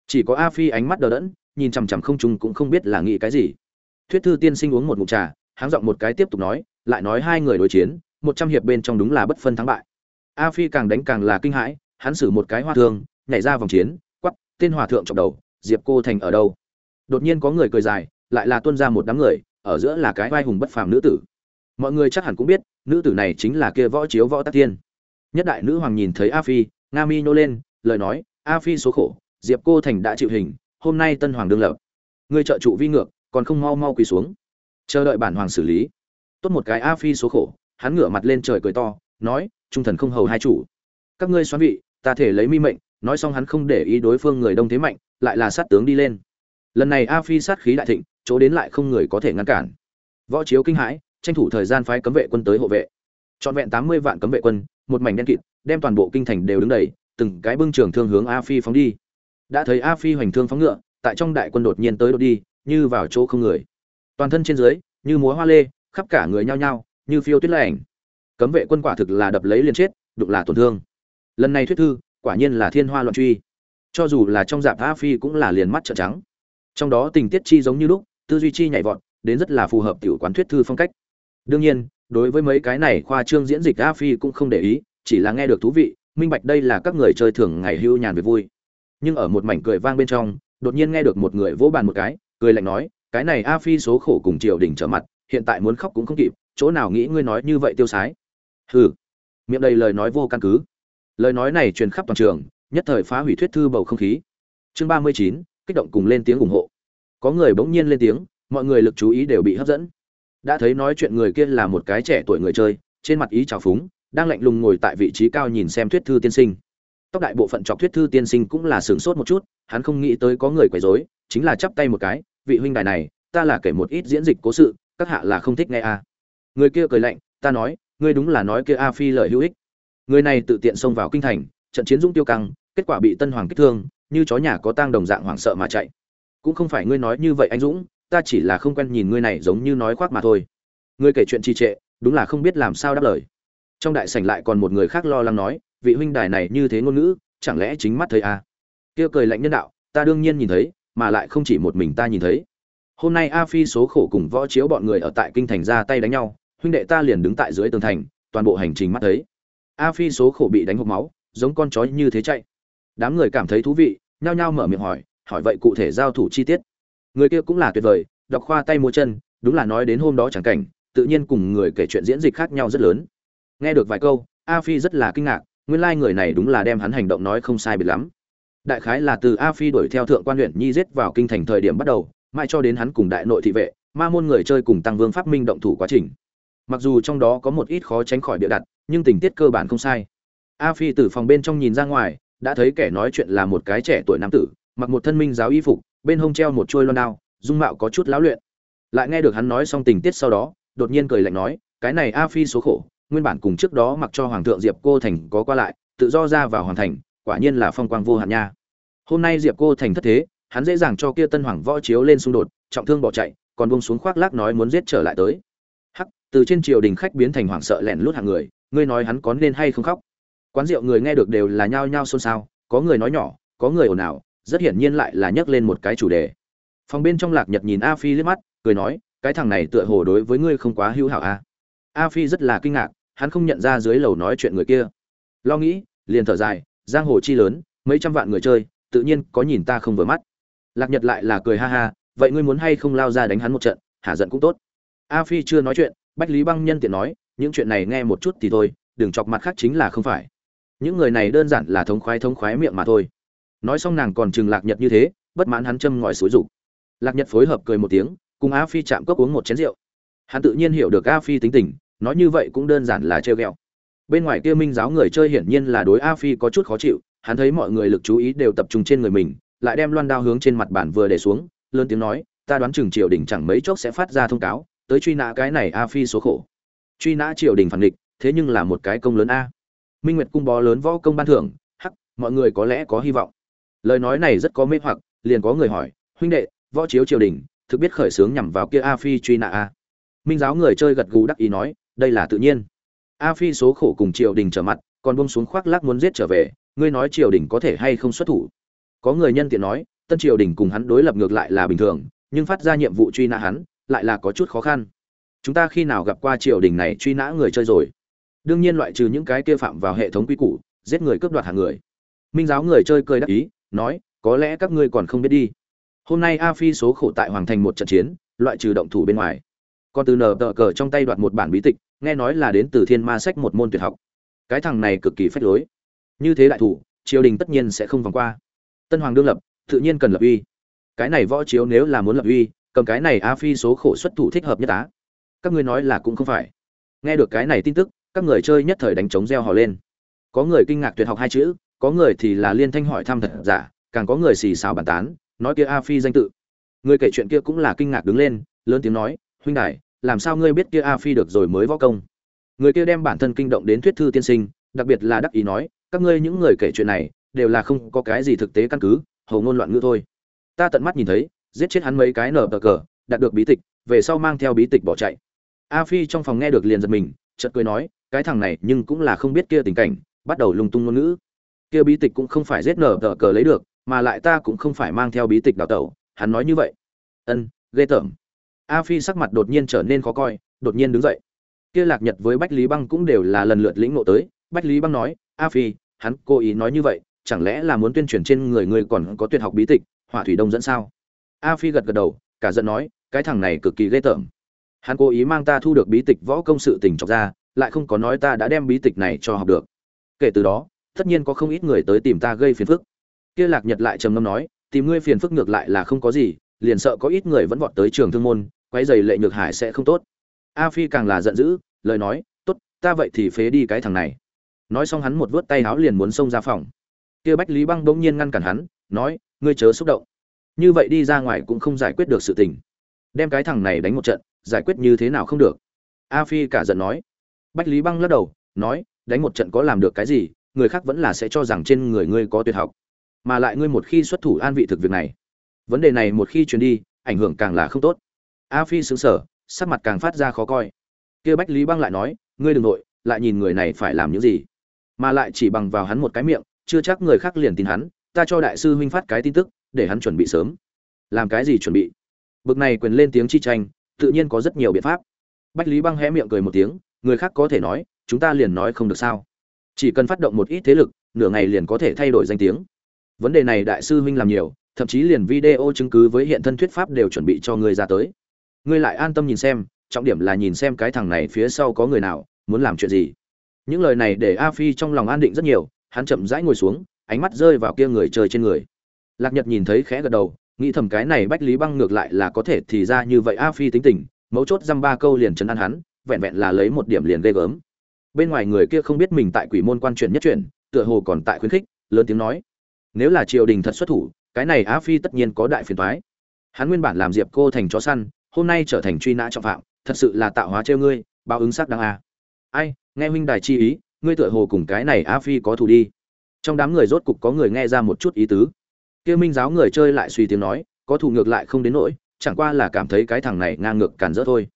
Chỉ có a phi ánh mắt đờ đẫn, nhìn chằm chằm không trùng cũng không biết là nghĩ cái gì thuyết thư tiên sinh uống một ngụm trà, háng giọng một cái tiếp tục nói, lại nói hai người đối chiến, một trăm hiệp bên trong đúng là bất phân thắng bại. A phi càng đánh càng là kinh hãi, hắn xử một cái hoa thương, nhảy ra vòng chiến quắp tên hòa thượng trọng đầu, diệp cô thành ở đâu? Đột nhiên có người cười dài, lại là tuân ra một đám người, ở giữa là cái vai hùng bất phàm nữ tử. Mọi người chắc hẳn cũng biết, nữ tử này chính là kia võ chiếu võ tắc tiên. Nhất đại nữ hoàng nhìn thấy a phi, nga mi nhô lên, lời nói, a phi số khổ, diệp cô thành đã chịu hình, hôm nay tân hoàng đương lập. Người trợ trụ vi ngược còn không mau mau quỳ xuống. Chờ đợi bản hoàng xử lý. Tốt một cái a phi số khổ, hắn ngửa mặt lên trời cười to, nói, trung thần không hầu hai chủ. Các ngươi xoắn vị, ta thể lấy mi mệnh. Nói xong hắn không để ý đối phương người đông thế mạnh, lại là sát tướng đi lên. Lần này a phi sát khí đại thịnh, chỗ đến lại không người có thể ngăn cản. Võ chiếu kinh hãi, tranh thủ thời gian phái cấm vệ quân tới hộ vệ. Trọn vẹn tám mươi vạn cấm vệ quân, một mảnh đen kịt, đem toàn bộ kinh thành đều đứng đầy, từng cái bưng trường thương hướng a phi phóng đi. Đã thấy a phi hoành thương phóng ngựa, tại trong đại quân đột nhiên tới đột đi như vào chỗ không người. Toàn thân trên dưới, như múa hoa lê, khắp cả người nhao nhao, như phiêu tuyết lạnh cấm vệ quân quả thực là đập lấy liền chết đục là tổn thương. Lần này thuyết thư, quả nhiên là thiên hoa loạn truy. Cho dù là trong dạp a phi cũng là liền mắt trợn trắng. Trong đó tình tiết chi giống như lúc, tư duy chi nhảy vọt, đến rất là phù hợp tiểu quán thuyết thư phong cách. Đương nhiên, đối với mấy cái này khoa trương diễn dịch a phi cũng không để ý, chỉ là nghe được thú vị, minh bạch đây là các người chơi thường ngày hưu nhàn về vui. Nhưng ở một mảnh cười vang bên trong, đột nhiên nghe được một người vỗ bàn một cái cười lạnh nói, cái này a phi số khổ cùng triều đình trở mặt, hiện tại muốn khóc cũng không kịp, chỗ nào nghĩ ngươi nói như vậy tiêu sái? Hừ. Miệng đầy lời nói vô căn cứ. Lời nói này truyền khắp toàn trường, nhất thời phá hủy thuyết thư bầu không khí. Chương ba mươi chín, kích động cùng lên tiếng ủng hộ. Có người bỗng nhiên lên tiếng, mọi người lực chú ý đều bị hấp dẫn. Đã thấy nói chuyện người kia là một cái trẻ tuổi người chơi, trên mặt ý trào phúng, đang lạnh lùng ngồi tại vị trí cao nhìn xem thuyết thư tiên sinh. Tóc đại bộ phận chọc thuyết thư tiên sinh cũng là sửng sốt một chút, hắn không nghĩ tới có người quấy rối, chính là chắp tay một cái vị huynh đài này, ta là kể một ít diễn dịch cố sự, các hạ là không thích nghe à. người kia cười lạnh, ta nói, ngươi đúng là nói kia a phi lời hữu ích người này tự tiện xông vào kinh thành, trận chiến dũng tiêu căng, kết quả bị tân hoàng kích thương, như chó nhà có tang đồng dạng hoảng sợ mà chạy cũng không phải ngươi nói như vậy anh dũng, ta chỉ là không quen nhìn ngươi này giống như nói khoác mà thôi ngươi kể chuyện trì trệ, đúng là không biết làm sao đáp lời trong đại sảnh lại còn một người khác lo lắng nói, vị huynh đài này như thế ngôn ngữ, chẳng lẽ chính mắt thấy à? kia cười lạnh nhân đạo, ta đương nhiên nhìn thấy mà lại không chỉ một mình ta nhìn thấy. Hôm nay a phi số khổ cùng võ chiếu bọn người ở tại kinh thành ra tay đánh nhau, huynh đệ ta liền đứng tại dưới tường thành, toàn bộ hành trình mắt thấy. A phi số khổ bị đánh hộc máu, giống con chó như thế chạy. Đám người cảm thấy thú vị, nhao nhao mở miệng hỏi hỏi vậy cụ thể giao thủ chi tiết? Người kia cũng là tuyệt vời, đọc khoa tay múa chân, đúng là nói đến hôm đó chẳng cảnh, tự nhiên cùng người kể chuyện diễn dịch khác nhau rất lớn. Nghe được vài câu, a phi rất là kinh ngạc, nguyên lai người này đúng là đem hắn hành động nói không sai biệt lắm đại khái là từ a phi đuổi theo thượng quan huyện nhi giết vào kinh thành thời điểm bắt đầu, mãi cho đến hắn cùng đại nội thị vệ, ma môn người chơi cùng tăng vương pháp minh động thủ quá trình. Mặc dù trong đó có một ít khó tránh khỏi bịa đặt, nhưng tình tiết cơ bản không sai. A phi từ phòng bên trong nhìn ra ngoài, đã thấy kẻ nói chuyện là một cái trẻ tuổi nam tử, mặc một thân minh giáo y phục, bên hông treo một chuôi loan đao, dung mạo có chút lão luyện. Lại nghe được hắn nói xong tình tiết sau đó, đột nhiên cười lạnh nói, cái này a phi số khổ, nguyên bản cùng trước đó mặc cho hoàng thượng diệp cô thành có qua lại, tự do ra vào hoàn thành quả nhiên là phong quang vô hạn nha. Hôm nay diệp cô thành thất thế, hắn dễ dàng cho kia tân hoàng võ chiếu lên xung đột, trọng thương bỏ chạy, còn buông xuống khoác lác nói muốn giết trở lại tới. Hắc, từ trên triều đình khách biến thành hoảng sợ lẻn lút hàng người, ngươi nói hắn có nên hay không khóc? Quán rượu người nghe được đều là nhao nhao xôn xao, có người nói nhỏ, có người ồn ào, rất hiển nhiên lại là nhắc lên một cái chủ đề. Phòng bên trong lạc nhật nhìn a phi liếc mắt, cười nói, cái thằng này tựa hồ đối với ngươi không quá hữu hảo a a phi rất là kinh ngạc, hắn không nhận ra dưới lầu nói chuyện người kia. Lo nghĩ, liền thở dài giang hồ chi lớn, mấy trăm vạn người chơi, tự nhiên có nhìn ta không vừa mắt. Lạc nhật lại là cười ha ha, vậy ngươi muốn hay không lao ra đánh hắn một trận, hả giận cũng tốt. A phi chưa nói chuyện, bách lý băng nhân tiện nói, những chuyện này nghe một chút thì thôi, đừng chọc mặt khác chính là không phải. Những người này đơn giản là thống khoái thống khoái miệng mà thôi. Nói xong nàng còn chừng lạc nhật như thế, bất mãn hắn châm ngòi xối rục lạc nhật phối hợp cười một tiếng, cùng a phi chạm cốc uống một chén rượu. Hắn tự nhiên hiểu được a phi tính tình, nói như vậy cũng đơn giản là trêu ghẹo bên ngoài kia minh giáo người chơi hiển nhiên là đối a phi có chút khó chịu, hắn thấy mọi người lực chú ý đều tập trung trên người mình, lại đem loan đao hướng trên mặt bản vừa để xuống, lớn tiếng nói, ta đoán chừng triều đình chẳng mấy chốc sẽ phát ra thông cáo, tới truy nã cái này a phi số khổ. Truy nã triều đình phản địch, thế nhưng là một cái công lớn a. Minh nguyệt cung bó lớn võ công ban thưởng, hắc, mọi người có lẽ có hy vọng. Lời nói này rất có mê hoặc, liền có người hỏi, huynh đệ, võ chiếu triều đình, thực biết khởi xướng nhằm vào kia a phi truy nã a? Minh giáo người chơi gật gù đắc ý nói, đây là tự nhiên a phi số khổ cùng triều đình trở mặt, còn bông xuống khoác lác muốn giết trở về, ngươi nói triều đình có thể hay không xuất thủ? Có người nhân tiện nói, tân triều đình cùng hắn đối lập ngược lại là bình thường, nhưng phát ra nhiệm vụ truy nã hắn, lại là có chút khó khăn. Chúng ta khi nào gặp qua triều đình này truy nã người chơi rồi? Đương nhiên loại trừ những cái kia phạm vào hệ thống quy củ, giết người cướp đoạt hàng người. Minh giáo người chơi cười đắc ý, nói, có lẽ các ngươi còn không biết đi. Hôm nay a phi số khổ tại hoàng thành một trận chiến, loại trừ động thủ bên ngoài còn từ nở tờ cờ trong tay đoạt một bản bí tịch, nghe nói là đến từ thiên ma sách một môn tuyệt học. Cái thằng này cực kỳ phách lối. Như thế đại thủ, triều đình tất nhiên sẽ không vòng qua. Tân hoàng đương lập, tự nhiên cần lập uy. Cái này võ chiếu nếu là muốn lập uy, cầm cái này a phi số khổ xuất thủ thích hợp nhất á. Các ngươi nói là cũng không phải. Nghe được cái này tin tức, các người chơi nhất thời đánh trống reo hò lên. Có người kinh ngạc tuyệt học hai chữ, có người thì là liên thanh hỏi thăm thật giả, càng có người xì xào bàn tán, nói kia a phi danh tự. Người kể chuyện kia cũng là kinh ngạc đứng lên, lớn tiếng nói huynh đại làm sao ngươi biết kia a phi được rồi mới võ công? Người kia đem bản thân kinh động đến thuyết thư tiên sinh, đặc biệt là đắc ý nói, các ngươi những người kể chuyện này, đều là không có cái gì thực tế căn cứ, hầu ngôn loạn ngữ thôi. Ta tận mắt nhìn thấy, giết chết hắn mấy cái nở tờ cờ, đạt được bí tịch, về sau mang theo bí tịch bỏ chạy. A phi trong phòng nghe được liền giật mình, chợt cười nói, cái thằng này nhưng cũng là không biết kia tình cảnh, bắt đầu lung tung ngôn ngữ. Kia bí tịch cũng không phải giết nở tờ cờ lấy được, mà lại ta cũng không phải mang theo bí tịch đào tẩu, hắn nói như vậy. Ân, ghê tởm a phi sắc mặt đột nhiên trở nên khó coi, đột nhiên đứng dậy. Kia lạc nhật với bách lý băng cũng đều là lần lượt lĩnh ngộ tới. Bách lý băng nói, a phi, hắn cố ý nói như vậy, chẳng lẽ là muốn tuyên truyền trên người ngươi còn có tuyệt học bí tịch, hỏa thủy đông dẫn sao? A phi gật gật đầu, cả giận nói, cái thằng này cực kỳ ghê tởm. Hắn cố ý mang ta thu được bí tịch võ công sự tình trọc ra, lại không có nói ta đã đem bí tịch này cho học được. Kể từ đó, tất nhiên có không ít người tới tìm ta gây phiền phức. Kia lạc nhật lại trầm ngâm nói, tìm ngươi phiền phức ngược lại là không có gì, liền sợ có ít người vẫn vọt tới trường thương môn quấy giày lệ nhược hải sẽ không tốt. A phi càng là giận dữ, lời nói, tốt, ta vậy thì phế đi cái thằng này. Nói xong hắn một vớt tay áo liền muốn xông ra phòng. Kia bách lý băng bỗng nhiên ngăn cản hắn, nói, ngươi chớ xúc động. Như vậy đi ra ngoài cũng không giải quyết được sự tình. Đem cái thằng này đánh một trận, giải quyết như thế nào không được. A phi cả giận nói. Bách lý băng lắc đầu, nói, đánh một trận có làm được cái gì, người khác vẫn là sẽ cho rằng trên người ngươi có tuyệt học. Mà lại ngươi một khi xuất thủ an vị thực việc này, vấn đề này một khi truyền đi, ảnh hưởng càng là không tốt a phi xứng sở sắc mặt càng phát ra khó coi. Kia bách lý băng lại nói, ngươi đừng nội, lại nhìn người này phải làm những gì? Mà lại chỉ bằng vào hắn một cái miệng, chưa chắc người khác liền tin hắn, ta cho đại sư huynh phát cái tin tức, để hắn chuẩn bị sớm. Làm cái gì chuẩn bị? Bực này quyền lên tiếng chi tranh, tự nhiên có rất nhiều biện pháp. Bách lý băng hé miệng cười một tiếng, người khác có thể nói, chúng ta liền nói không được sao? Chỉ cần phát động một ít thế lực, nửa ngày liền có thể thay đổi danh tiếng. Vấn đề này đại sư huynh làm nhiều, thậm chí liền video chứng cứ với hiện thân thuyết pháp đều chuẩn bị cho ngươi ra tới ngươi lại an tâm nhìn xem trọng điểm là nhìn xem cái thằng này phía sau có người nào muốn làm chuyện gì. Những lời này để a phi trong lòng an định rất nhiều hắn chậm rãi ngồi xuống ánh mắt rơi vào kia người chơi trên người. Lạc nhật nhìn thấy khẽ gật đầu nghĩ thầm cái này bách lý băng ngược lại là có thể thì ra như vậy a phi tính tình mấu chốt dăm ba câu liền chấn an hắn vẹn vẹn là lấy một điểm liền ghê gớm. Bên ngoài người kia không biết mình tại quỷ môn quan chuyện nhất chuyện, tựa hồ còn tại khuyến khích lớn tiếng nói. Nếu là triều đình thật xuất thủ cái này a phi tất nhiên có đại phiền toái. Hắn nguyên bản làm diệp cô thành chó săn hôm nay trở thành truy nã trọng phạm, thật sự là tạo hóa trêu ngươi, báo ứng sắc đáng a. Ai, nghe huynh đài chi ý, ngươi tựa hồ cùng cái này a phi có thù đi. Trong đám người rốt cục có người nghe ra một chút ý tứ. Kia minh giáo người chơi lại suy tiếng nói, có thù ngược lại không đến nỗi, chẳng qua là cảm thấy cái thằng này ngang ngược cản rỡ thôi.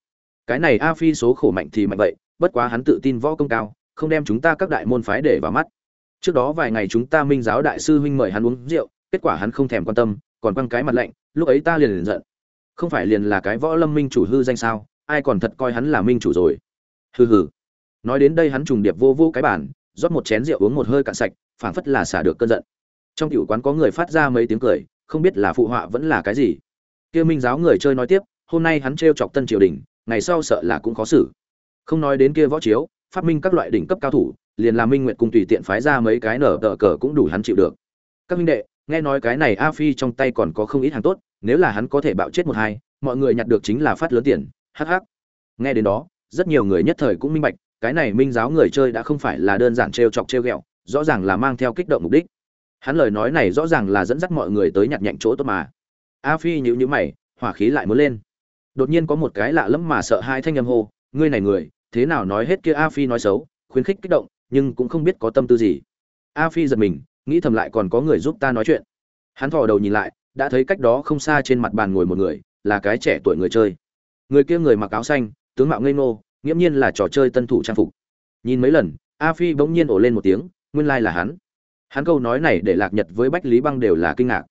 Cái này a phi số khổ mạnh thì mạnh vậy, bất quá hắn tự tin võ công cao, không đem chúng ta các đại môn phái để vào mắt. Trước đó vài ngày chúng ta minh giáo đại sư huynh mời hắn uống rượu, kết quả hắn không thèm quan tâm, còn quăng cái mặt lạnh, lúc ấy ta liền liền giận không phải liền là cái võ lâm minh chủ hư danh sao, ai còn thật coi hắn là minh chủ rồi. Hừ hừ. Nói đến đây hắn trùng điệp vô vô cái bản rót một chén rượu uống một hơi cạn sạch, phảng phất là xả được cơn giận. Trong tiểu quán có người phát ra mấy tiếng cười, không biết là phụ họa vẫn là cái gì. Kia minh giáo người chơi nói tiếp, hôm nay hắn trêu chọc tân triều đình, ngày sau sợ là cũng khó xử. Không nói đến kia võ chiếu, phát minh các loại đỉnh cấp cao thủ, liền là minh nguyện cùng tùy tiện phái ra mấy cái nở tờ cờ cũng đủ hắn chịu được. Các minh đệ, nghe nói cái này a phi trong tay còn có không ít hàng tốt nếu là hắn có thể bạo chết một hai, mọi người nhặt được chính là phát lớn tiền hh nghe đến đó, rất nhiều người nhất thời cũng minh bạch, cái này minh giáo người chơi đã không phải là đơn giản trêu chọc trêu ghẹo, rõ ràng là mang theo kích động mục đích. Hắn lời nói này rõ ràng là dẫn dắt mọi người tới nhặt nhạnh chỗ tốt mà. A phi nhữ nhữ mày, hỏa khí lại muốn lên. Đột nhiên có một cái lạ lẫm mà sợ hai thanh âm hô, ngươi này người, thế nào nói hết kia a phi nói xấu, khuyến khích kích động, nhưng cũng không biết có tâm tư gì. A phi giật mình, nghĩ thầm lại còn có người giúp ta nói chuyện. Hắn thò đầu nhìn lại đã thấy cách đó không xa trên mặt bàn ngồi một người, là cái trẻ tuổi người chơi. Người kia người mặc áo xanh, tướng mạo ngây ngô, nghiễm nhiên là trò chơi tân thủ trang phục. Nhìn mấy lần, a phi bỗng nhiên ổ lên một tiếng, nguyên lai là hắn. Hắn câu nói này để lạc nhật với bách lý băng đều là kinh ngạc.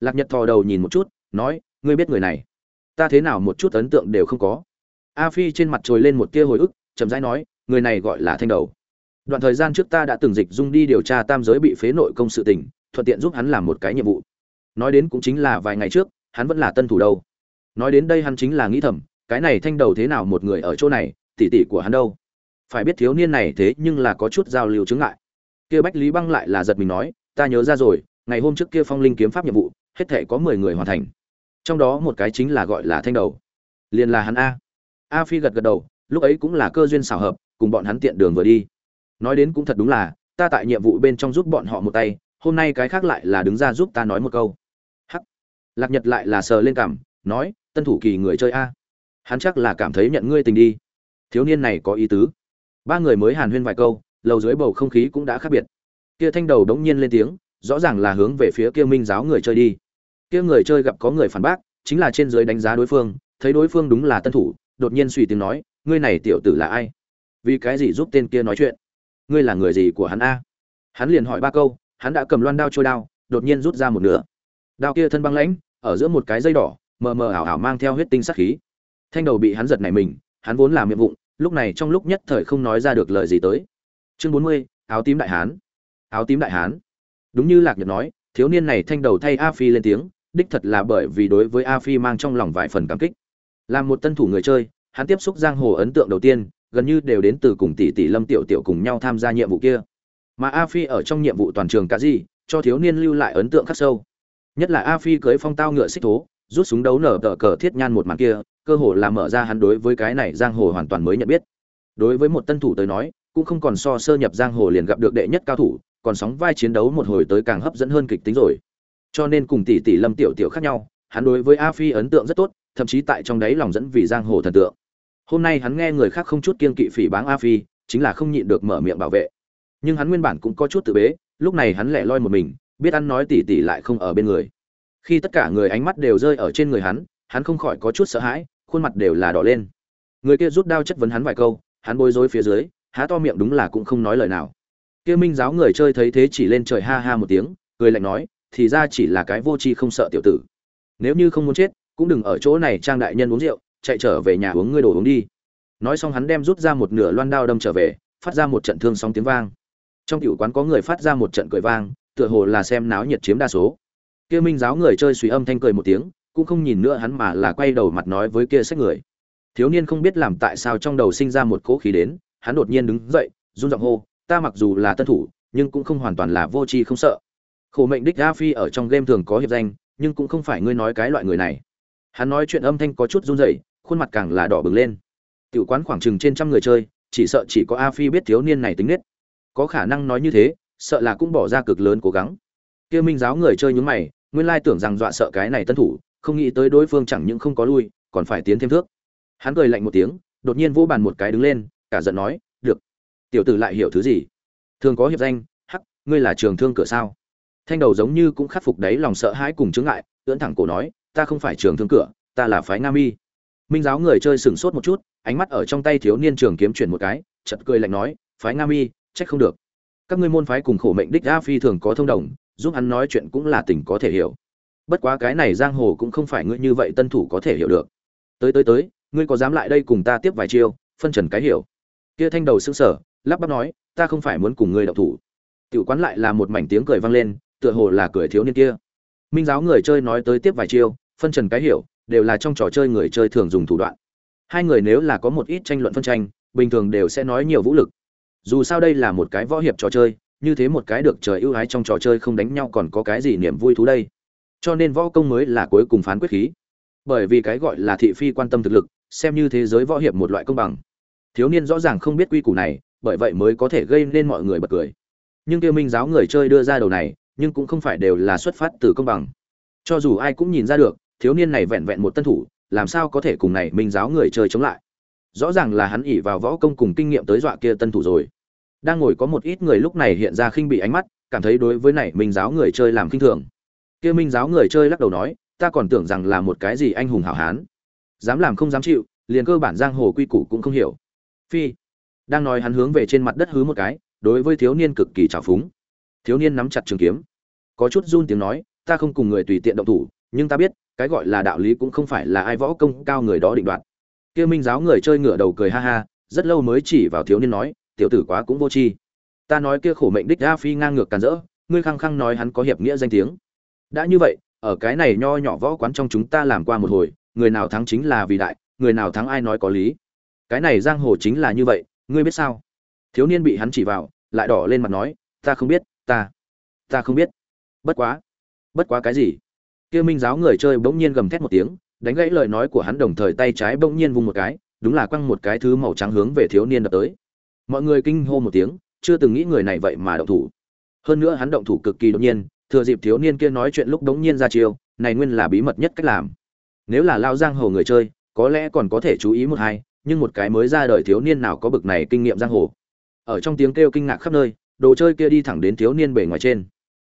Lạc nhật thò đầu nhìn một chút, nói, ngươi biết người này? Ta thế nào một chút ấn tượng đều không có. A phi trên mặt trồi lên một tia hồi ức, chậm rãi nói, người này gọi là thanh đầu. Đoạn thời gian trước ta đã từng dịch dung đi điều tra tam giới bị phế nội công sự tình, thuận tiện giúp hắn làm một cái nhiệm vụ nói đến cũng chính là vài ngày trước, hắn vẫn là tân thủ đâu. Nói đến đây hắn chính là nghĩ thầm, cái này thanh đầu thế nào một người ở chỗ này, tỷ tỷ của hắn đâu? Phải biết thiếu niên này thế nhưng là có chút giao lưu chứng ngại. Kia bách lý băng lại là giật mình nói, ta nhớ ra rồi, ngày hôm trước kia phong linh kiếm pháp nhiệm vụ, hết thể có mười người hoàn thành. Trong đó một cái chính là gọi là thanh đầu. Liền là hắn a. A phi gật gật đầu, lúc ấy cũng là cơ duyên xảo hợp, cùng bọn hắn tiện đường vừa đi. Nói đến cũng thật đúng là, ta tại nhiệm vụ bên trong giúp bọn họ một tay, hôm nay cái khác lại là đứng ra giúp ta nói một câu lạc nhật lại là sờ lên cảm, nói, tân thủ kỳ người chơi a. Hắn chắc là cảm thấy nhận ngươi tình đi. Thiếu niên này có ý tứ. Ba người mới hàn huyên vài câu, lầu dưới bầu không khí cũng đã khác biệt. Kia thanh đầu đống nhiên lên tiếng, rõ ràng là hướng về phía kia minh giáo người chơi đi. Kia người chơi gặp có người phản bác, chính là trên dưới đánh giá đối phương, thấy đối phương đúng là tân thủ, đột nhiên suy tiếng nói, ngươi này tiểu tử là ai? Vì cái gì giúp tên kia nói chuyện? Ngươi là người gì của hắn a? Hắn liền hỏi ba câu, hắn đã cầm loan đao trôi đao, đột nhiên rút ra một nửa. Đao kia thân băng lãnh ở giữa một cái dây đỏ, mờ mờ ảo ảo mang theo huyết tinh sắc khí. Thanh đầu bị hắn giật này mình, hắn vốn làm miệng vụng, lúc này trong lúc nhất thời không nói ra được lời gì tới. Chương bốn mươi, áo tím đại hán. Áo tím đại hán. Đúng như lạc nhật nói, thiếu niên này thanh đầu thay a phi lên tiếng, đích thật là bởi vì đối với a phi mang trong lòng vài phần cảm kích. Làm một tân thủ người chơi, hắn tiếp xúc giang hồ ấn tượng đầu tiên, gần như đều đến từ cùng tỷ tỷ lâm tiểu tiểu cùng nhau tham gia nhiệm vụ kia. Mà a phi ở trong nhiệm vụ toàn trường cả gì cho thiếu niên lưu lại ấn tượng khắc sâu nhất là a phi cưới phong tao ngựa xích thố, rút súng đấu nở tờ cờ thiết nhan một màn kia, cơ hồ là mở ra hắn đối với cái này giang hồ hoàn toàn mới nhận biết. Đối với một tân thủ tới nói, cũng không còn so sơ nhập giang hồ liền gặp được đệ nhất cao thủ, còn sóng vai chiến đấu một hồi tới càng hấp dẫn hơn kịch tính rồi. Cho nên cùng tỷ tỷ lâm tiểu tiểu khác nhau, hắn đối với a phi ấn tượng rất tốt, thậm chí tại trong đấy lòng dẫn vì giang hồ thần tượng. Hôm nay hắn nghe người khác không chút kiên kỵ phỉ báng a phi, chính là không nhịn được mở miệng bảo vệ. Nhưng hắn nguyên bản cũng có chút tự bế, lúc này hắn lẻ loi một mình biết ăn nói tỉ tỉ lại không ở bên người. Khi tất cả người ánh mắt đều rơi ở trên người hắn hắn không khỏi có chút sợ hãi, khuôn mặt đều là đỏ lên. Người kia rút đao chất vấn hắn vài câu, hắn bối rối phía dưới, há to miệng đúng là cũng không nói lời nào. Kia minh giáo người chơi thấy thế chỉ lên trời ha ha một tiếng, cười lạnh nói, thì ra chỉ là cái vô tri không sợ tiểu tử. Nếu như không muốn chết, cũng đừng ở chỗ này trang đại nhân uống rượu, chạy trở về nhà uống ngươi đồ uống đi. Nói xong hắn đem rút ra một nửa loan đao đâm trở về, phát ra một trận thương sóng tiếng vang. Trong tiểu quán có người phát ra một trận cười vang tựa hồ là xem náo nhiệt chiếm đa số. Kia minh giáo người chơi suy âm thanh cười một tiếng, cũng không nhìn nữa hắn mà là quay đầu mặt nói với kia sách người. Thiếu niên không biết làm tại sao trong đầu sinh ra một cỗ khí đến, hắn đột nhiên đứng dậy, run giọng hô, ta mặc dù là tân thủ, nhưng cũng không hoàn toàn là vô tri không sợ. Khổ mệnh đích a phi ở trong game thường có hiệp danh, nhưng cũng không phải ngươi nói cái loại người này. Hắn nói chuyện âm thanh có chút run rẩy, khuôn mặt càng là đỏ bừng lên. Tiểu quán khoảng chừng trên trăm người chơi, chỉ sợ chỉ có a phi biết thiếu niên này tính nết. Có khả năng nói như thế sợ là cũng bỏ ra cực lớn cố gắng. Kia minh giáo người chơi nhún mày, nguyên lai tưởng rằng dọa sợ cái này tân thủ, không nghĩ tới đối phương chẳng những không có lui, còn phải tiến thêm thước. Hắn cười lạnh một tiếng, đột nhiên vỗ bàn một cái đứng lên, cả giận nói, được, tiểu tử lại hiểu thứ gì? Thường có hiệp danh, hắc, ngươi là trường thương cửa sao? Thanh đầu giống như cũng khắc phục đấy lòng sợ hãi cùng chướng ngại, ưỡn thẳng cổ nói, ta không phải trường thương cửa, ta là phái nga mi. Minh giáo người chơi sừng sốt một chút, ánh mắt ở trong tay thiếu niên trường kiếm chuyển một cái chật cười lạnh nói, phái nga mi, trách không được các ngươi môn phái cùng khổ mệnh đích a phi thường có thông đồng, giúp hắn nói chuyện cũng là tình có thể hiểu. Bất quá cái này giang hồ cũng không phải ngươi như vậy tân thủ có thể hiểu được. Tới tới tới, ngươi có dám lại đây cùng ta tiếp vài chiêu, phân trần cái hiểu. Kia thanh đầu sững sờ, lắp bắp nói, ta không phải muốn cùng ngươi đọc thủ. Tiểu quán lại là một mảnh tiếng cười vang lên, tựa hồ là cười thiếu niên kia. Minh giáo người chơi nói tới tiếp vài chiêu, phân trần cái hiểu, đều là trong trò chơi người chơi thường dùng thủ đoạn. Hai người nếu là có một ít tranh luận phân tranh, bình thường đều sẽ nói nhiều vũ lực dù sao đây là một cái võ hiệp trò chơi, như thế một cái được trời ưu ái trong trò chơi không đánh nhau còn có cái gì niềm vui thú đây? Cho nên võ công mới là cuối cùng phán quyết khí. Bởi vì cái gọi là thị phi quan tâm thực lực, xem như thế giới võ hiệp một loại công bằng. Thiếu niên rõ ràng không biết quy củ này, bởi vậy mới có thể gây nên mọi người bật cười. Nhưng tiêu minh giáo người chơi đưa ra đầu này, nhưng cũng không phải đều là xuất phát từ công bằng. Cho dù ai cũng nhìn ra được, thiếu niên này vẹn vẹn một tân thủ, làm sao có thể cùng này minh giáo người chơi chống lại? Rõ ràng là hắn ỉ vào võ công cùng kinh nghiệm tới dọa kia tân thủ rồi. Đang ngồi có một ít người lúc này hiện ra khinh bị ánh mắt, cảm thấy đối với này minh giáo người chơi làm khinh thường. Kia minh giáo người chơi lắc đầu nói, ta còn tưởng rằng là một cái gì anh hùng hảo hán. Dám làm không dám chịu, liền cơ bản giang hồ quy củ cũng không hiểu. Phi. Đang nói hắn hướng về trên mặt đất hứ một cái, đối với thiếu niên cực kỳ trào phúng. Thiếu niên nắm chặt trường kiếm. Có chút run tiếng nói, ta không cùng người tùy tiện động thủ, nhưng ta biết, cái gọi là đạo lý cũng không phải là ai võ công cao người đó định đoạt kia minh giáo người chơi ngửa đầu cười ha ha, rất lâu mới chỉ vào thiếu niên nói, tiểu tử quá cũng vô tri. Ta nói kia khổ mệnh đích a phi ngang ngược càn rỡ, ngươi khăng khăng nói hắn có hiệp nghĩa danh tiếng. Đã như vậy, ở cái này nho nhỏ võ quán trong chúng ta làm qua một hồi, người nào thắng chính là vì đại, người nào thắng ai nói có lý. Cái này giang hồ chính là như vậy, ngươi biết sao? Thiếu niên bị hắn chỉ vào, lại đỏ lên mặt nói, ta không biết, ta ta không biết. Bất quá bất quá cái gì? Kia minh giáo người chơi bỗng nhiên gầm thét một tiếng đánh gãy lời nói của hắn đồng thời tay trái bỗng nhiên vung một cái, đúng là quăng một cái thứ màu trắng hướng về thiếu niên đập tới. Mọi người kinh hô một tiếng, chưa từng nghĩ người này vậy mà động thủ. Hơn nữa hắn động thủ cực kỳ đột nhiên, thừa dịp thiếu niên kia nói chuyện lúc đống nhiên ra chiêu, này nguyên là bí mật nhất cách làm. Nếu là lao giang hồ người chơi, có lẽ còn có thể chú ý một hai, nhưng một cái mới ra đời thiếu niên nào có bực này kinh nghiệm giang hồ. Ở trong tiếng kêu kinh ngạc khắp nơi, đồ chơi kia đi thẳng đến thiếu niên bề ngoài trên.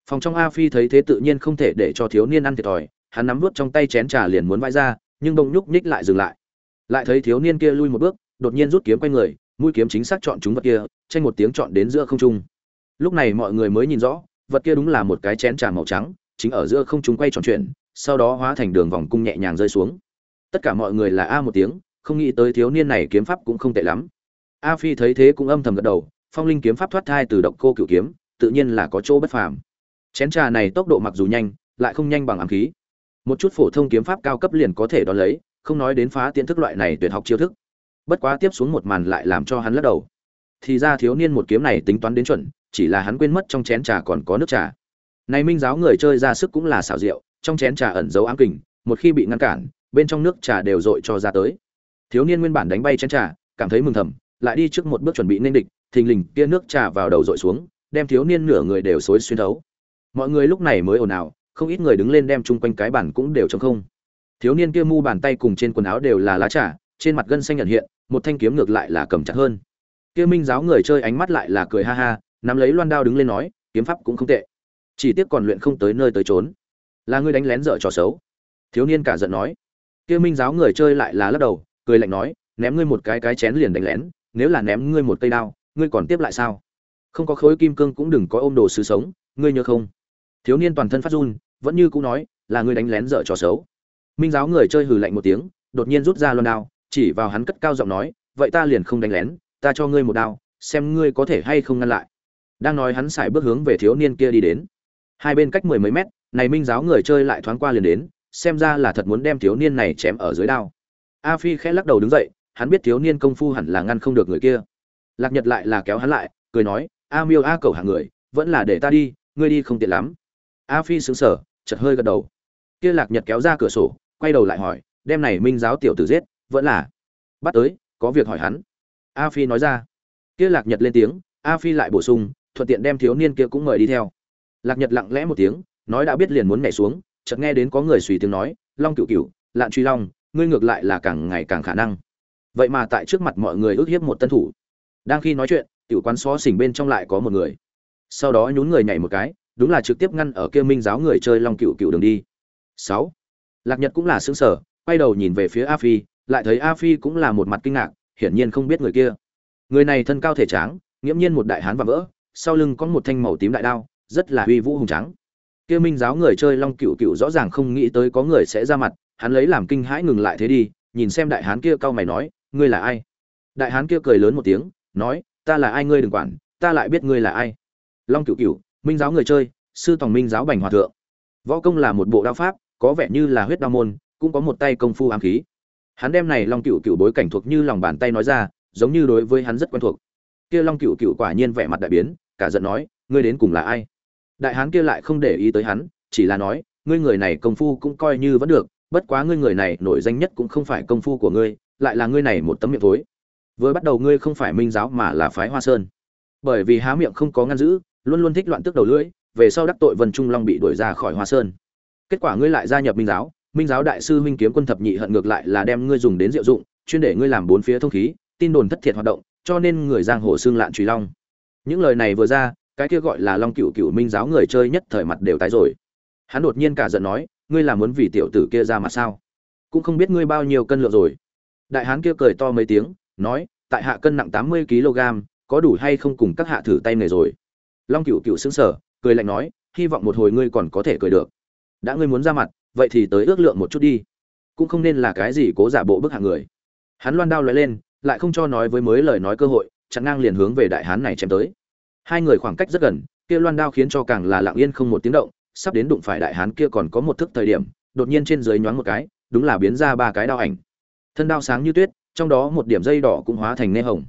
Phòng trong a phi thấy thế tự nhiên không thể để cho thiếu niên ăn thiệt thòi hắn nắm vút trong tay chén trà liền muốn vãi ra, nhưng bỗng nhúc nhích lại dừng lại. Lại thấy thiếu niên kia lui một bước, đột nhiên rút kiếm quay người, mũi kiếm chính xác chọn chúng vật kia, tranh một tiếng chọn đến giữa không trung. Lúc này mọi người mới nhìn rõ, vật kia đúng là một cái chén trà màu trắng, chính ở giữa không trung quay tròn chuyện sau đó hóa thành đường vòng cung nhẹ nhàng rơi xuống. Tất cả mọi người là a một tiếng, không nghĩ tới thiếu niên này kiếm pháp cũng không tệ lắm. A phi thấy thế cũng âm thầm gật đầu, phong linh kiếm pháp thoát thai từ động cô cửu kiếm, tự nhiên là có chỗ bất phàm. Chén trà này tốc độ mặc dù nhanh, lại không nhanh bằng ám khí một chút phổ thông kiếm pháp cao cấp liền có thể đón lấy, không nói đến phá tiện thức loại này tuyệt học chiêu thức. Bất quá tiếp xuống một màn lại làm cho hắn lắc đầu. Thì ra thiếu niên một kiếm này tính toán đến chuẩn, chỉ là hắn quên mất trong chén trà còn có nước trà. Này minh giáo người chơi ra sức cũng là xảo diệu, trong chén trà ẩn giấu ám kình, một khi bị ngăn cản, bên trong nước trà đều dội cho ra tới. Thiếu niên nguyên bản đánh bay chén trà, cảm thấy mừng thầm, lại đi trước một bước chuẩn bị nên địch, thình lình kia nước trà vào đầu dội xuống, đem thiếu niên nửa người đều xối xuyên thấu. Mọi người lúc này mới ồn ào không ít người đứng lên đem chung quanh cái bàn cũng đều trống không. Thiếu niên kia mu bàn tay cùng trên quần áo đều là lá trà, trên mặt gân xanh nhận hiện, một thanh kiếm ngược lại là cầm chặt hơn. Kia minh giáo người chơi ánh mắt lại là cười ha ha, nắm lấy loan đao đứng lên nói, kiếm pháp cũng không tệ, chỉ tiếc còn luyện không tới nơi tới trốn là ngươi đánh lén dở trò xấu. Thiếu niên cả giận nói. Kia minh giáo người chơi lại là lắc đầu, cười lạnh nói, ném ngươi một cái cái chén liền đánh lén, nếu là ném ngươi một cây đao, ngươi còn tiếp lại sao? Không có khối kim cương cũng đừng có ôm đồ sứ sống, ngươi nhớ không? Thiếu niên toàn thân phát run, vẫn như cũ nói, là ngươi đánh lén dở trò xấu. Minh giáo người chơi hừ lạnh một tiếng, đột nhiên rút ra loan đao, chỉ vào hắn cất cao giọng nói, vậy ta liền không đánh lén, ta cho ngươi một đao, xem ngươi có thể hay không ngăn lại. Đang nói hắn xài bước hướng về thiếu niên kia đi đến. Hai bên cách mười mấy mét, này minh giáo người chơi lại thoáng qua liền đến, xem ra là thật muốn đem thiếu niên này chém ở dưới đao. A phi khẽ lắc đầu đứng dậy, hắn biết thiếu niên công phu hẳn là ngăn không được người kia. Lạc nhật lại là kéo hắn lại, cười nói, a miêu, a cầu hạng người, vẫn là để ta đi, ngươi đi không tiện lắm a phi sững sờ, chợt hơi gật đầu. Kia lạc nhật kéo ra cửa sổ, quay đầu lại hỏi, đem này minh giáo tiểu tử giết, vẫn là? Bắt tới, có việc hỏi hắn. A phi nói ra. Kia lạc nhật lên tiếng, a phi lại bổ sung, thuận tiện đem thiếu niên kia cũng mời đi theo. Lạc nhật lặng lẽ một tiếng, nói đã biết liền muốn nhảy xuống, chợt nghe đến có người suy tiếng nói, long cựu cựu lạn truy long, ngươi ngược lại là càng ngày càng khả năng. Vậy mà tại trước mặt mọi người ước hiếp một tân thủ. Đang khi nói chuyện, tiểu quán xó xỉnh bên trong lại có một người. Sau đó nhún người nhảy một cái đúng là trực tiếp ngăn ở kia minh giáo người chơi long cựu cựu đường đi. Sáu. Lạc nhật cũng là xứng sở quay đầu nhìn về phía a phi, lại thấy a phi cũng là một mặt kinh ngạc, hiển nhiên không biết người kia. Người này thân cao thể tráng, nghiễm nhiên một đại hán và vỡ, sau lưng có một thanh màu tím đại đao, rất là uy vũ hùng trắng kia minh giáo người chơi long cựu cựu rõ ràng không nghĩ tới có người sẽ ra mặt, hắn lấy làm kinh hãi ngừng lại thế đi, nhìn xem đại hán kia cau mày nói, ngươi là ai? Đại hán kia cười lớn một tiếng, nói, ta là ai ngươi đừng quản, ta lại biết ngươi là ai. Long cựu cựu minh giáo người chơi, sư tòng minh giáo bành hòa thượng. Võ công là một bộ đao pháp, có vẻ như là huyết đao môn, cũng có một tay công phu ám khí. Hắn đem này long cựu cựu bối cảnh thuộc như lòng bàn tay nói ra, giống như đối với hắn rất quen thuộc. Kia long cựu cựu quả nhiên vẻ mặt đại biến, cả giận nói, ngươi đến cùng là ai? Đại hán kia lại không để ý tới hắn, chỉ là nói, ngươi người này công phu cũng coi như vẫn được, bất quá ngươi người này nổi danh nhất cũng không phải công phu của ngươi, lại là ngươi này một tấm miệng thối. Vừa bắt đầu ngươi không phải minh giáo mà là phái hoa sơn. Bởi vì há miệng không có ngăn giữ luôn luôn thích loạn tức đầu lưỡi, về sau đắc tội vân trung long bị đuổi ra khỏi hoa sơn. Kết quả ngươi lại gia nhập minh giáo minh giáo đại sư minh kiếm quân thập nhị hận ngược lại là đem ngươi dùng đến diệu dụng, chuyên để ngươi làm bốn phía thông khí, tin đồn thất thiệt hoạt động, cho nên người giang hồ xương lạn truy long. Những lời này vừa ra, cái kia gọi là long cựu cựu minh giáo người chơi nhất thời mặt đều tái rồi. Hắn đột nhiên cả giận nói, ngươi là muốn vì tiểu tử kia ra mặt sao? Cũng không biết ngươi bao nhiêu cân lượng rồi. Đại hán kia cười to mấy tiếng, nói, tại hạ cân nặng tám mươi kg có đủ hay không cùng các hạ thử tay nghề rồi? Long cựu cựu xứng sở cười lạnh nói, hy vọng một hồi ngươi còn có thể cười được. Đã ngươi muốn ra mặt, vậy thì tới ước lượng một chút đi. Cũng không nên là cái gì cố giả bộ bức hạng người. Hắn loan đao lóe lên, lại không cho nói với mới lời nói cơ hội, chặn ngang liền hướng về đại hán này chém tới. Hai người khoảng cách rất gần, kia loan đao khiến cho càng là lặng yên không một tiếng động, sắp đến đụng phải đại hán kia còn có một thức thời điểm, đột nhiên trên dưới nhoáng một cái, đúng là biến ra ba cái đao ảnh. Thân đao sáng như tuyết, trong đó một điểm dây đỏ cũng hóa thành nê hồng.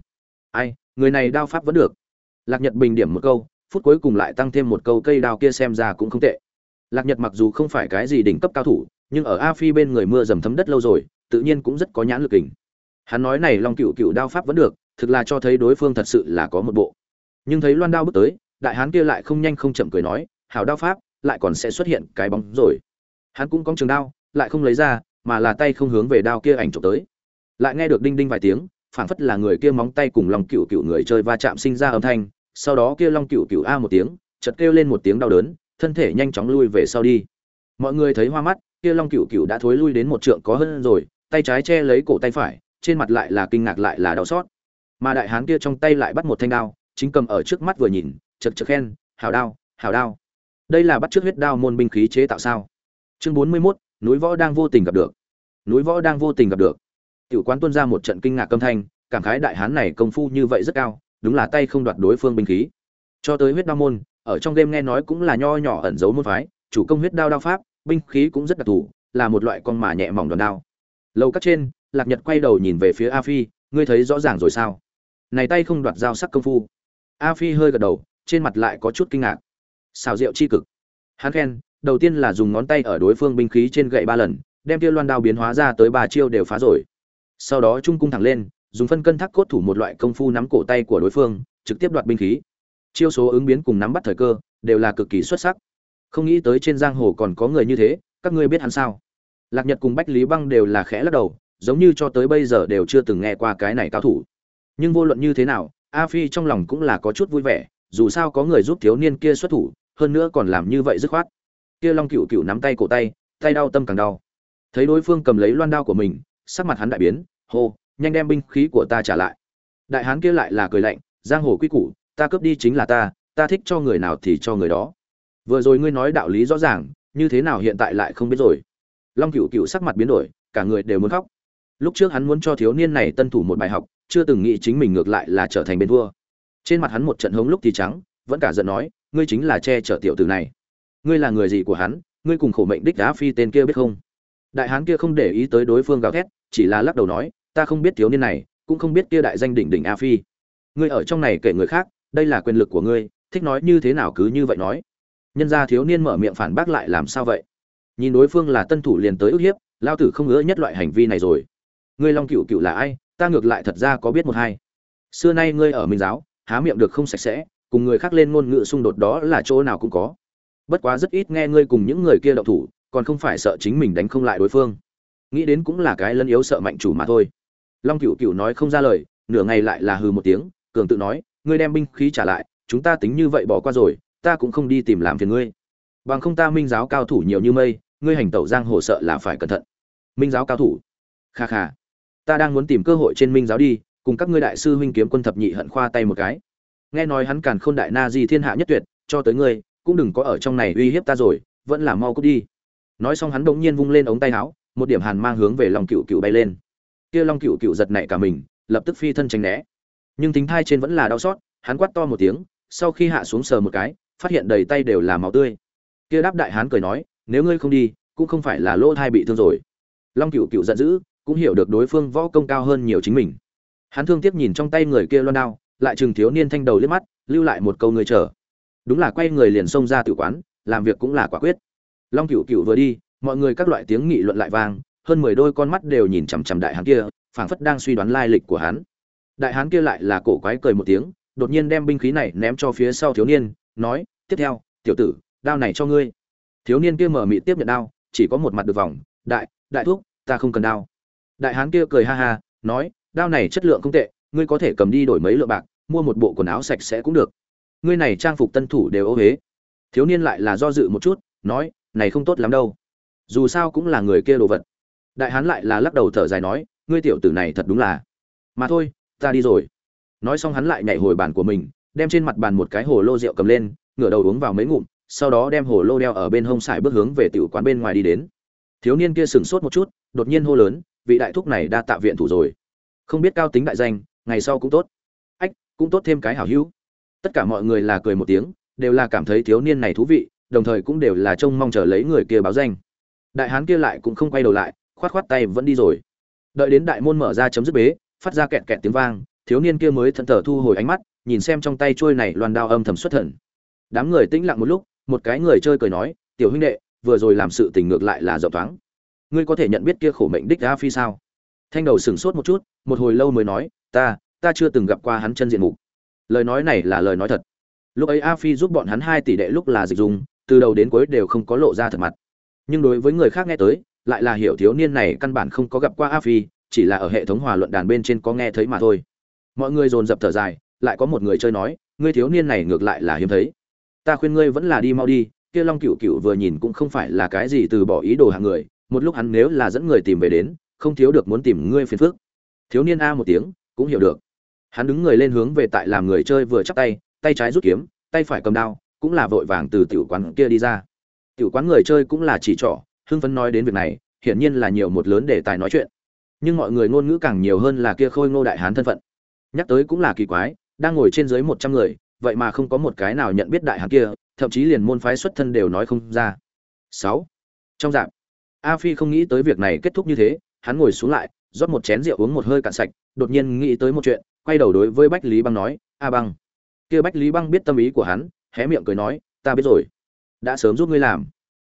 Ai, người này đao pháp vẫn được. Lạc nhật bình điểm một câu phút cuối cùng lại tăng thêm một câu cây đao kia xem ra cũng không tệ. Lạc nhật mặc dù không phải cái gì đỉnh cấp cao thủ, nhưng ở a phi bên người mưa dầm thấm đất lâu rồi, tự nhiên cũng rất có nhãn lực kình. Hắn nói này long cựu cựu đao pháp vẫn được, thực là cho thấy đối phương thật sự là có một bộ. Nhưng thấy loan đao bước tới, đại hán kia lại không nhanh không chậm cười nói, hảo đao pháp, lại còn sẽ xuất hiện cái bóng rồi. Hắn cũng có trường đao, lại không lấy ra, mà là tay không hướng về đao kia ảnh chụp tới. Lại nghe được đinh đinh vài tiếng, phảng phất là người kia móng tay cùng long cựu cựu người chơi va chạm sinh ra âm thanh sau đó kia long cựu cựu a một tiếng chật kêu lên một tiếng đau đớn thân thể nhanh chóng lui về sau đi. Mọi người thấy hoa mắt kia long cựu cựu đã thối lui đến một trượng có hơn rồi tay trái che lấy cổ tay phải trên mặt lại là kinh ngạc lại là đau xót. Mà đại hán kia trong tay lại bắt một thanh đao chính cầm ở trước mắt vừa nhìn chật chật khen hào đao hào đao. Đây là bắt trước huyết đao môn binh khí chế tạo sao? Chương bốn mươi 41, núi võ đang vô tình gặp được. Núi võ đang vô tình gặp được. Tiểu quán tuôn ra một trận kinh ngạc âm thanh cảm khái đại hán này công phu như vậy rất cao đúng là tay không đoạt đối phương binh khí. Cho tới huyết đao môn, ở trong game nghe nói cũng là nho nhỏ ẩn giấu môn phái, chủ công huyết đao đao pháp, binh khí cũng rất đặc thù, là một loại con mà nhẹ mỏng đòn đao. Lâu cắt trên, lạc nhật quay đầu nhìn về phía a phi, ngươi thấy rõ ràng rồi sao? Này tay không đoạt dao sắc công phu. A phi hơi gật đầu, trên mặt lại có chút kinh ngạc. Xào rượu chi cực. Hắn khen, đầu tiên là dùng ngón tay ở đối phương binh khí trên gậy ba lần, đem tiêu loan đao biến hóa ra tới ba chiêu đều phá rồi. Sau đó trung cung thẳng lên dùng phân cân thác cốt thủ một loại công phu nắm cổ tay của đối phương, trực tiếp đoạt binh khí. Chiêu số ứng biến cùng nắm bắt thời cơ đều là cực kỳ xuất sắc. Không nghĩ tới trên giang hồ còn có người như thế, các ngươi biết hắn sao? Lạc nhật cùng bách lý băng đều là khẽ lắc đầu, giống như cho tới bây giờ đều chưa từng nghe qua cái này cao thủ. Nhưng vô luận như thế nào, a phi trong lòng cũng là có chút vui vẻ, dù sao có người giúp thiếu niên kia xuất thủ, hơn nữa còn làm như vậy dứt khoát. Kia long cựu cựu nắm tay cổ tay tay đau tâm càng đau. Thấy đối phương cầm lấy loan đao của mình, sắc mặt hắn đại biến, hô nhanh đem binh khí của ta trả lại. Đại hán kia lại là cười lạnh, giang hồ quy củ, ta cướp đi chính là ta ta thích cho người nào thì cho người đó. Vừa rồi ngươi nói đạo lý rõ ràng, như thế nào hiện tại lại không biết rồi. Long cựu cựu sắc mặt biến đổi, cả người đều muốn khóc. Lúc trước hắn muốn cho thiếu niên này tân thủ một bài học, chưa từng nghĩ chính mình ngược lại là trở thành bên thua trên mặt hắn một trận hống lúc thì trắng, vẫn cả giận nói, ngươi chính là che chở tiểu tử này. Ngươi là người gì của hắn, ngươi cùng khổ mệnh đích đá phi tên kia biết không? Đại hán kia không để ý tới đối phương gào thét, chỉ là lắc đầu nói ta không biết thiếu niên này, cũng không biết kia đại danh đỉnh đỉnh a phi. Ngươi ở trong này kể người khác, đây là quyền lực của ngươi, thích nói như thế nào cứ như vậy nói. Nhân gia thiếu niên mở miệng phản bác lại làm sao vậy? Nhìn đối phương là tân thủ liền tới ức hiếp, lao tử không ngỡ nhất loại hành vi này rồi. Ngươi long cựu cựu là ai? Ta ngược lại thật ra có biết một hai. Xưa nay ngươi ở minh giáo, há miệng được không sạch sẽ, cùng người khác lên ngôn ngữ xung đột đó là chỗ nào cũng có. Bất quá rất ít nghe ngươi cùng những người kia đậu thủ, còn không phải sợ chính mình đánh không lại đối phương. Nghĩ đến cũng là cái lân yếu sợ mạnh chủ mà thôi long cựu cựu nói không ra lời, nửa ngày lại là hừ một tiếng, cường tự nói, ngươi đem binh khí trả lại, chúng ta tính như vậy bỏ qua rồi, ta cũng không đi tìm làm phiền ngươi. Bằng không ta minh giáo cao thủ nhiều như mây, ngươi hành tẩu giang hồ sợ là phải cẩn thận. Minh giáo cao thủ. Kha kha. Ta đang muốn tìm cơ hội trên minh giáo đi, cùng các ngươi đại sư huynh kiếm quân thập nhị hận khoa tay một cái. Nghe nói hắn càn khôn đại na di thiên hạ nhất tuyệt, cho tới ngươi, cũng đừng có ở trong này uy hiếp ta rồi, vẫn là mau cút đi. Nói xong hắn đống nhiên vung lên ống tay áo, một điểm hàn mang hướng về long cựu cựu bay lên kia long cựu cựu giật nảy cả mình, lập tức phi thân tránh né. Nhưng thính thai trên vẫn là đau xót, hắn quát to một tiếng, sau khi hạ xuống sờ một cái, phát hiện đầy tay đều là máu tươi. Kia đáp đại hán cười nói, nếu ngươi không đi, cũng không phải là lỗ thai bị thương rồi. Long cựu cựu giận dữ, cũng hiểu được đối phương võ công cao hơn nhiều chính mình. Hắn thương tiếc nhìn trong tay người kia loan đao, lại chừng thiếu niên thanh đầu liếc mắt, lưu lại một câu người chờ. Đúng là quay người liền xông ra tự quán, làm việc cũng là quả quyết. Long cựu cựu vừa đi, mọi người các loại tiếng nghị luận lại vang hơn mười đôi con mắt đều nhìn chằm chằm đại hán kia phảng phất đang suy đoán lai lịch của hắn. Đại hán kia lại là cổ quái cười một tiếng đột nhiên đem binh khí này ném cho phía sau thiếu niên nói tiếp theo tiểu tử đao này cho ngươi. Thiếu niên kia mở mị tiếp nhận đao chỉ có một mặt được vòng đại đại thúc, ta không cần đao. Đại hán kia cười ha ha nói đao này chất lượng không tệ ngươi có thể cầm đi đổi mấy lượng bạc mua một bộ quần áo sạch sẽ cũng được. Ngươi này trang phục tân thủ đều ô huế thiếu niên lại là do dự một chút nói này không tốt lắm đâu. Dù sao cũng là người kia đồ vật đại hán lại là lắc đầu thở dài nói, ngươi tiểu tử này thật đúng là. Mà thôi, ta đi rồi. Nói xong hắn lại nhảy hồi bàn của mình, đem trên mặt bàn một cái hồ lô rượu cầm lên, ngửa đầu uống vào mấy ngụm, sau đó đem hồ lô đeo ở bên hông sải bước hướng về tiểu quán bên ngoài đi đến. Thiếu niên kia sửng sốt một chút, đột nhiên hô lớn, vị đại thúc này đã tạ viện thủ rồi. Không biết cao tính đại danh, ngày sau cũng tốt. Ách, cũng tốt thêm cái hảo hữu. Tất cả mọi người là cười một tiếng, đều là cảm thấy thiếu niên này thú vị, đồng thời cũng đều là trông mong chờ lấy người kia báo danh. Đại hán kia lại cũng không quay đầu lại khoát khoát tay vẫn đi rồi. Đợi đến đại môn mở ra chấm dứt bế, phát ra kẹt kẹt tiếng vang, thiếu niên kia mới thận thờ thu hồi ánh mắt, nhìn xem trong tay trôi này loàn đao âm thầm xuất thần. Đám người tĩnh lặng một lúc, một cái người chơi cười nói, tiểu huynh đệ, vừa rồi làm sự tình ngược lại là rộng thoáng. Ngươi có thể nhận biết kia khổ mệnh đích a phi sao? Thanh đầu sửng sốt một chút, một hồi lâu mới nói, ta ta chưa từng gặp qua hắn chân diện mục. Lời nói này là lời nói thật. Lúc ấy a phi giúp bọn hắn hai tỷ đệ lúc là dịch dùng, từ đầu đến cuối đều không có lộ ra thật mặt. Nhưng đối với người khác nghe tới lại là hiểu thiếu niên này căn bản không có gặp qua a phi, chỉ là ở hệ thống hòa luận đàn bên trên có nghe thấy mà thôi. Mọi người dồn dập thở dài, lại có một người chơi nói, ngươi thiếu niên này ngược lại là hiếm thấy. Ta khuyên ngươi vẫn là đi mau đi, kia long cựu cựu vừa nhìn cũng không phải là cái gì từ bỏ ý đồ hạng người, một lúc hắn nếu là dẫn người tìm về đến, không thiếu được muốn tìm ngươi phiền phức. Thiếu niên a một tiếng, cũng hiểu được. Hắn đứng người lên hướng về tại làm người chơi vừa chắp tay tay trái rút kiếm, tay phải cầm đao, cũng là vội vàng từ tiểu quán kia đi ra. Tiểu quán người chơi cũng là chỉ trỏ hưng phấn nói đến việc này, hiển nhiên là nhiều một lớn đề tài nói chuyện. Nhưng mọi người ngôn ngữ càng nhiều hơn là kia khôi ngô đại hán thân phận. Nhắc tới cũng là kỳ quái, đang ngồi trên dưới một trăm người, vậy mà không có một cái nào nhận biết đại hán kia, thậm chí liền môn phái xuất thân đều nói không ra. Sáu. Trong dạp a phi không nghĩ tới việc này kết thúc như thế, hắn ngồi xuống lại, rót một chén rượu uống một hơi cạn sạch, đột nhiên nghĩ tới một chuyện, quay đầu đối với bách lý băng nói, a băng. Kia bách lý băng biết tâm ý của hắn, hé miệng cười nói, ta biết rồi. Đã sớm giúp ngươi làm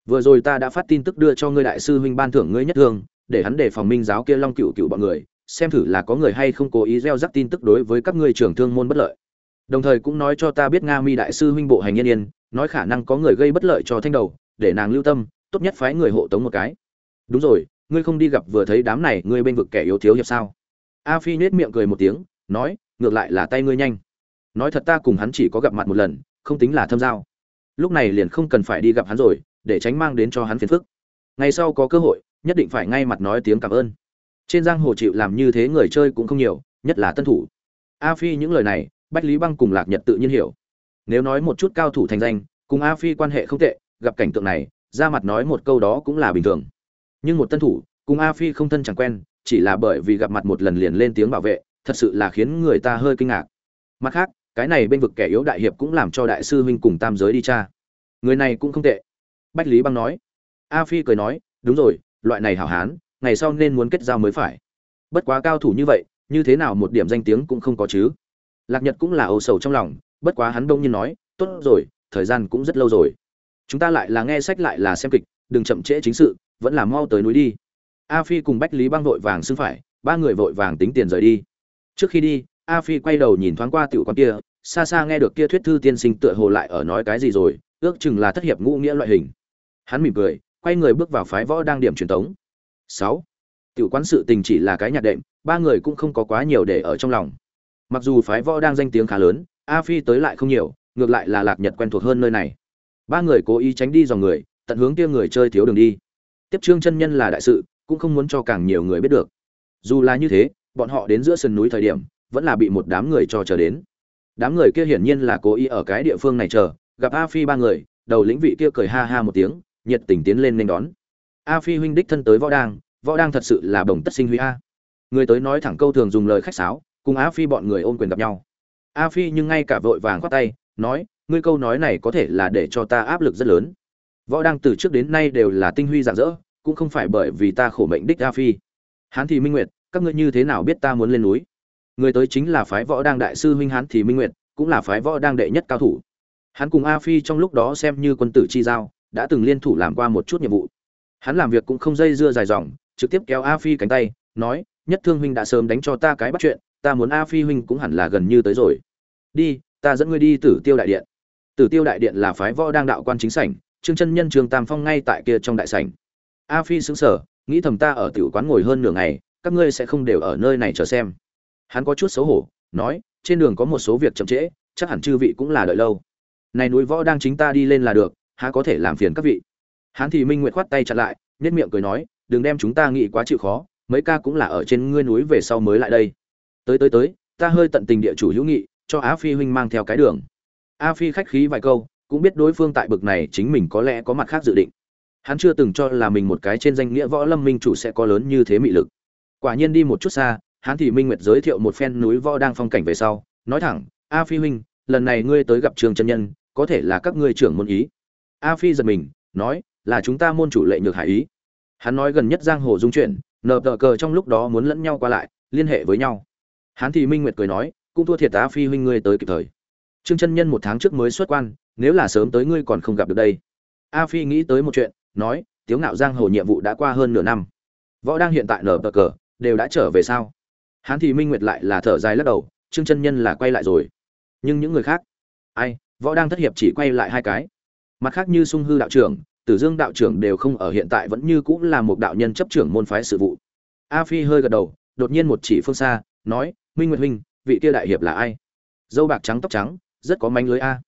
vừa rồi ta đã phát tin tức đưa cho ngươi đại sư huynh ban thưởng ngươi nhất thương để hắn để phòng minh giáo kia long cựu cựu bọn người, xem thử là có người hay không cố ý gieo rắc tin tức đối với các ngươi trưởng thương môn bất lợi. Đồng thời cũng nói cho ta biết nga mi đại sư huynh bộ hành yên yên, nói khả năng có người gây bất lợi cho thanh đầu, để nàng lưu tâm, tốt nhất phái người hộ tống một cái. Đúng rồi, ngươi không đi gặp vừa thấy đám này, ngươi bên vực kẻ yếu thiếu hiệp sao? A phi nết miệng cười một tiếng, nói, ngược lại là tay ngươi nhanh. Nói thật ta cùng hắn chỉ có gặp mặt một lần, không tính là thâm giao. Lúc này liền không cần phải đi gặp hắn rồi để tránh mang đến cho hắn phiền phức. Ngày sau có cơ hội, nhất định phải ngay mặt nói tiếng cảm ơn. Trên giang hồ chịu làm như thế người chơi cũng không nhiều, nhất là tân thủ. A phi những lời này, bách lý băng cùng lạc nhật tự nhiên hiểu. Nếu nói một chút cao thủ thành danh, cùng a phi quan hệ không tệ, gặp cảnh tượng này, ra mặt nói một câu đó cũng là bình thường. Nhưng một tân thủ, cùng a phi không thân chẳng quen, chỉ là bởi vì gặp mặt một lần liền lên tiếng bảo vệ, thật sự là khiến người ta hơi kinh ngạc. Mặt khác, cái này bên vực kẻ yếu đại hiệp cũng làm cho đại sư huynh cùng tam giới đi cha người này cũng không tệ bách lý băng nói. A phi cười nói, đúng rồi, loại này hảo hán, ngày sau nên muốn kết giao mới phải. Bất quá cao thủ như vậy, như thế nào một điểm danh tiếng cũng không có chứ. Lạc nhật cũng là âu sầu trong lòng, bất quá hắn đông nhiên nói, tốt rồi, thời gian cũng rất lâu rồi. Chúng ta lại là nghe sách lại là xem kịch, đừng chậm trễ chính sự, vẫn là mau tới núi đi. A phi cùng bách lý băng vội vàng xưng phải, ba người vội vàng tính tiền rời đi. Trước khi đi, a phi quay đầu nhìn thoáng qua tiểu quán kia, xa xa nghe được kia thuyết thư tiên sinh tựa hồ lại ở nói cái gì rồi, ước chừng là thất hiệp ngũ nghĩa loại hình hắn mỉm cười, quay người bước vào phái võ đang điểm truyền tống. Sáu. Tiểu quán sự tình chỉ là cái nhạc đệm, ba người cũng không có quá nhiều để ở trong lòng. Mặc dù phái võ đang danh tiếng khá lớn, a phi tới lại không nhiều, ngược lại là lạc nhật quen thuộc hơn nơi này. Ba người cố ý tránh đi dòng người, tận hướng kia người chơi thiếu đường đi. Tiếp trương chân nhân là đại sự, cũng không muốn cho càng nhiều người biết được. Dù là như thế, bọn họ đến giữa sườn núi thời điểm, vẫn là bị một đám người cho chờ đến. Đám người kia hiển nhiên là cố ý ở cái địa phương này chờ, gặp a phi ba người, đầu lĩnh vị kia cười ha ha một tiếng nhiệt tình tiến lên nên đón. A phi huynh đích thân tới võ đang võ đang thật sự là bồng tất sinh huy a. Người tới nói thẳng câu thường dùng lời khách sáo, cùng a phi bọn người ôm quyền gặp nhau. A phi nhưng ngay cả vội vàng khoát tay, nói, ngươi câu nói này có thể là để cho ta áp lực rất lớn. Võ đang từ trước đến nay đều là tinh huy rạng rỡ, cũng không phải bởi vì ta khổ mệnh đích a phi. Hán thì minh nguyệt, các ngươi như thế nào biết ta muốn lên núi? Người tới chính là phái võ đang đại sư huynh hán thì minh nguyệt, cũng là phái võ đang đệ nhất cao thủ. Hắn cùng a phi trong lúc đó xem như quân tử chi giao đã từng liên thủ làm qua một chút nhiệm vụ. Hắn làm việc cũng không dây dưa dài dòng, trực tiếp kéo a phi cánh tay, nói, nhất thương huynh đã sớm đánh cho ta cái bắt chuyện, ta muốn a phi huynh cũng hẳn là gần như tới rồi. Đi, ta dẫn ngươi đi tử tiêu đại điện. Tử tiêu đại điện là phái võ đang đạo quan chính sảnh, trương chân nhân trường tam phong ngay tại kia trong đại sảnh. A phi xứng sở nghĩ thầm ta ở tiểu quán ngồi hơn nửa ngày, các ngươi sẽ không đều ở nơi này chờ xem. Hắn có chút xấu hổ, nói, trên đường có một số việc chậm trễ, chắc hẳn chư vị cũng là đợi lâu. Này núi võ đang chính ta đi lên là được há có thể làm phiền các vị. Hán thì minh nguyện khoát tay chặn lại nhất miệng cười nói, đừng đem chúng ta nghĩ quá chịu khó, mấy ca cũng là ở trên ngươi núi về sau mới lại đây. Tới tới tới, ta hơi tận tình địa chủ hữu nghị, cho á phi huynh mang theo cái đường. A phi khách khí vài câu, cũng biết đối phương tại bực này chính mình có lẽ có mặt khác dự định. Hắn chưa từng cho là mình một cái trên danh nghĩa võ lâm minh chủ sẽ có lớn như thế mị lực. Quả nhiên đi một chút xa hắn thì minh nguyệt giới thiệu một phen núi võ đang phong cảnh về sau, nói thẳng a phi huynh, lần này ngươi tới gặp trường chân nhân, có thể là các ngươi trưởng môn ý a phi giật mình, nói, là chúng ta môn chủ lệ nhược hải ý. Hắn nói gần nhất giang hồ dung chuyển nợ tờ cờ trong lúc đó muốn lẫn nhau qua lại, liên hệ với nhau. Hắn thì minh nguyệt cười nói, cũng thua thiệt a phi huynh ngươi tới kịp thời. Trương chân nhân một tháng trước mới xuất quan, nếu là sớm tới ngươi còn không gặp được đây. A phi nghĩ tới một chuyện, nói, tiếu ngạo giang hồ nhiệm vụ đã qua hơn nửa năm. Võ đang hiện tại nở bờ cờ, đều đã trở về sao? Hắn thì minh nguyệt lại là thở dài lắc đầu, trương chân nhân là quay lại rồi. Nhưng những người khác, ai, võ đang thất hiệp chỉ quay lại hai cái mặt khác như sung hư đạo trưởng, tử dương đạo trưởng đều không ở hiện tại vẫn như cũng là một đạo nhân chấp trưởng môn phái sự vụ. A phi hơi gật đầu, đột nhiên một chỉ phương xa, nói, minh nguyệt huynh, vị kia đại hiệp là ai? Dâu bạc trắng tóc trắng, rất có manh lưới a.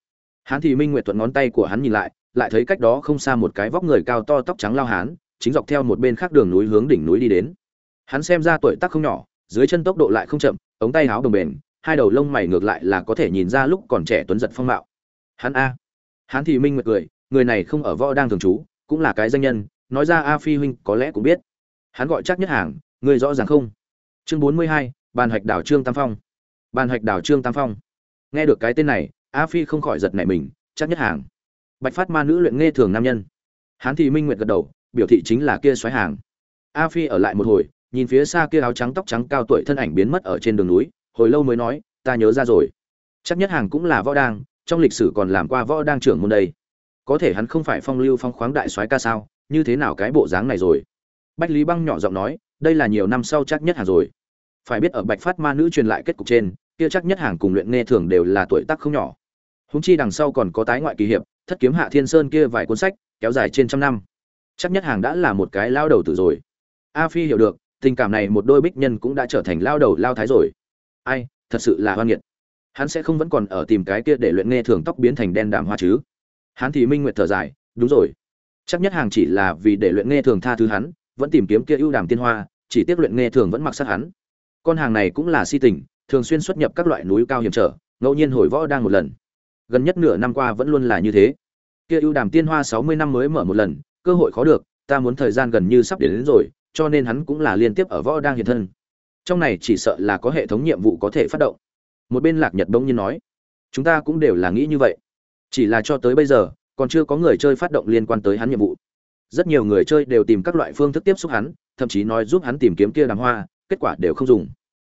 Hắn thì minh nguyệt thuận ngón tay của hắn nhìn lại lại thấy cách đó không xa một cái vóc người cao to tóc trắng lao hán, chính dọc theo một bên khác đường núi hướng đỉnh núi đi đến. Hắn xem ra tuổi tác không nhỏ, dưới chân tốc độ lại không chậm, ống tay áo đồng bền hai đầu lông mày ngược lại là có thể nhìn ra lúc còn trẻ tuấn giật phong mạo. Hắn a hắn thì minh nguyệt cười, người này không ở võ đang thường trú, cũng là cái danh nhân, nói ra a phi huynh có lẽ cũng biết. Hắn gọi chắc nhất hàng, người rõ ràng không? Chương bốn mươi hai, bàn hạch đảo trương tam phong. Bàn hạch đảo trương tam phong. Nghe được cái tên này, a phi không khỏi giật nảy mình, chắc nhất hàng. Bạch phát ma nữ luyện nghe thường nam nhân. Hán thì minh nguyệt gật đầu, biểu thị chính là kia xoáy hàng. A phi ở lại một hồi, nhìn phía xa kia áo trắng tóc trắng cao tuổi thân ảnh biến mất ở trên đường núi, hồi lâu mới nói, ta nhớ ra rồi. Chắc nhất hàng cũng là võ đang trong lịch sử còn làm qua võ đang trưởng môn đây. Có thể hắn không phải phong lưu phong khoáng đại soái ca sao, như thế nào cái bộ dáng này rồi? Bách lý băng nhỏ giọng nói, đây là nhiều năm sau chắc nhất hàng rồi. Phải biết ở bạch phát ma nữ truyền lại kết cục trên, kia chắc nhất hàng cùng luyện nghe thường đều là tuổi tác không nhỏ. Húng chi đằng sau còn có tái ngoại kỳ hiệp, thất kiếm hạ thiên sơn kia vài cuốn sách, kéo dài trên trăm năm. Chắc nhất hàng đã là một cái lao đầu tử rồi. A phi hiểu được, tình cảm này một đôi bích nhân cũng đã trở thành lao đầu lao thái rồi. Ai, thật sự là hoan nghiệt hắn sẽ không vẫn còn ở tìm cái kia để luyện nghe thường tóc biến thành đen đàm hoa chứ. Hắn thì minh nguyệt thở dài đúng rồi. Chắc nhất hàng chỉ là vì để luyện nghe thường tha thứ hắn vẫn tìm kiếm kia ưu đàm tiên hoa chỉ tiếc luyện nghe thường vẫn mặc sát hắn. Con hàng này cũng là si tình thường xuyên xuất nhập các loại núi cao hiểm trở ngẫu nhiên hồi võ đang một lần. Gần nhất nửa năm qua vẫn luôn là như thế. Kia ưu đàm tiên hoa sáu mươi năm mới mở một lần cơ hội khó được ta muốn thời gian gần như sắp đến, đến rồi cho nên hắn cũng là liên tiếp ở võ đang hiện thân. Trong này chỉ sợ là có hệ thống nhiệm vụ có thể phát động một bên lạc nhật bỗng nhiên nói, chúng ta cũng đều là nghĩ như vậy. Chỉ là cho tới bây giờ, còn chưa có người chơi phát động liên quan tới hắn nhiệm vụ. Rất nhiều người chơi đều tìm các loại phương thức tiếp xúc hắn, thậm chí nói giúp hắn tìm kiếm kia đàng hoa, kết quả đều không dùng.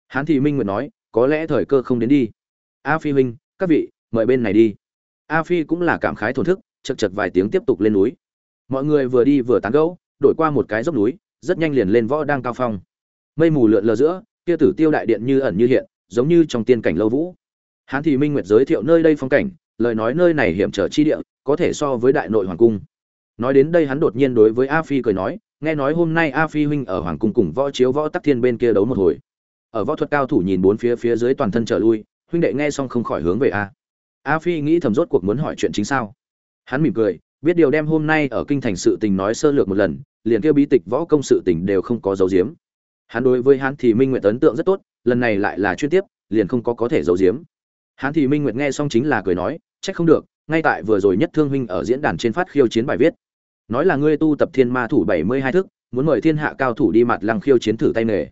Hắn thì minh nguyện nói, có lẽ thời cơ không đến đi. A phi huynh, các vị, mời bên này đi. A phi cũng là cảm khái thổn thức, chật chật vài tiếng tiếp tục lên núi. Mọi người vừa đi vừa tán gẫu, đổi qua một cái dốc núi, rất nhanh liền lên võ đang cao phong. Mây mù lượn lờ giữa, kia tử tiêu đại điện như ẩn như hiện giống như trong tiên cảnh lâu vũ. Hán thì minh nguyệt giới thiệu nơi đây phong cảnh, lời nói nơi này hiểm trở chi địa, có thể so với đại nội hoàng cung. Nói đến đây hắn đột nhiên đối với a phi cười nói, nghe nói hôm nay a phi huynh ở hoàng cung cùng võ chiếu võ tắc thiên bên kia đấu một hồi. Ở võ thuật cao thủ nhìn bốn phía phía dưới toàn thân trở lui, huynh đệ nghe xong không khỏi hướng về a. A phi nghĩ thầm rốt cuộc muốn hỏi chuyện chính sao. Hắn mỉm cười, biết điều đem hôm nay ở kinh thành sự tình nói sơ lược một lần, liền kêu bí tịch võ công sự tình đều không có dấu diếm hắn đối với hắn thì minh nguyệt ấn tượng rất tốt lần này lại là chuyên tiếp, liền không có có thể giấu giếm. Hắn thì minh nguyệt nghe xong chính là cười nói, trách không được, ngay tại vừa rồi nhất thương huynh ở diễn đàn trên phát khiêu chiến bài viết. Nói là ngươi tu tập thiên ma thủ bảy mươi hai thức, muốn mời thiên hạ cao thủ đi mặt lăng khiêu chiến thử tay nghề.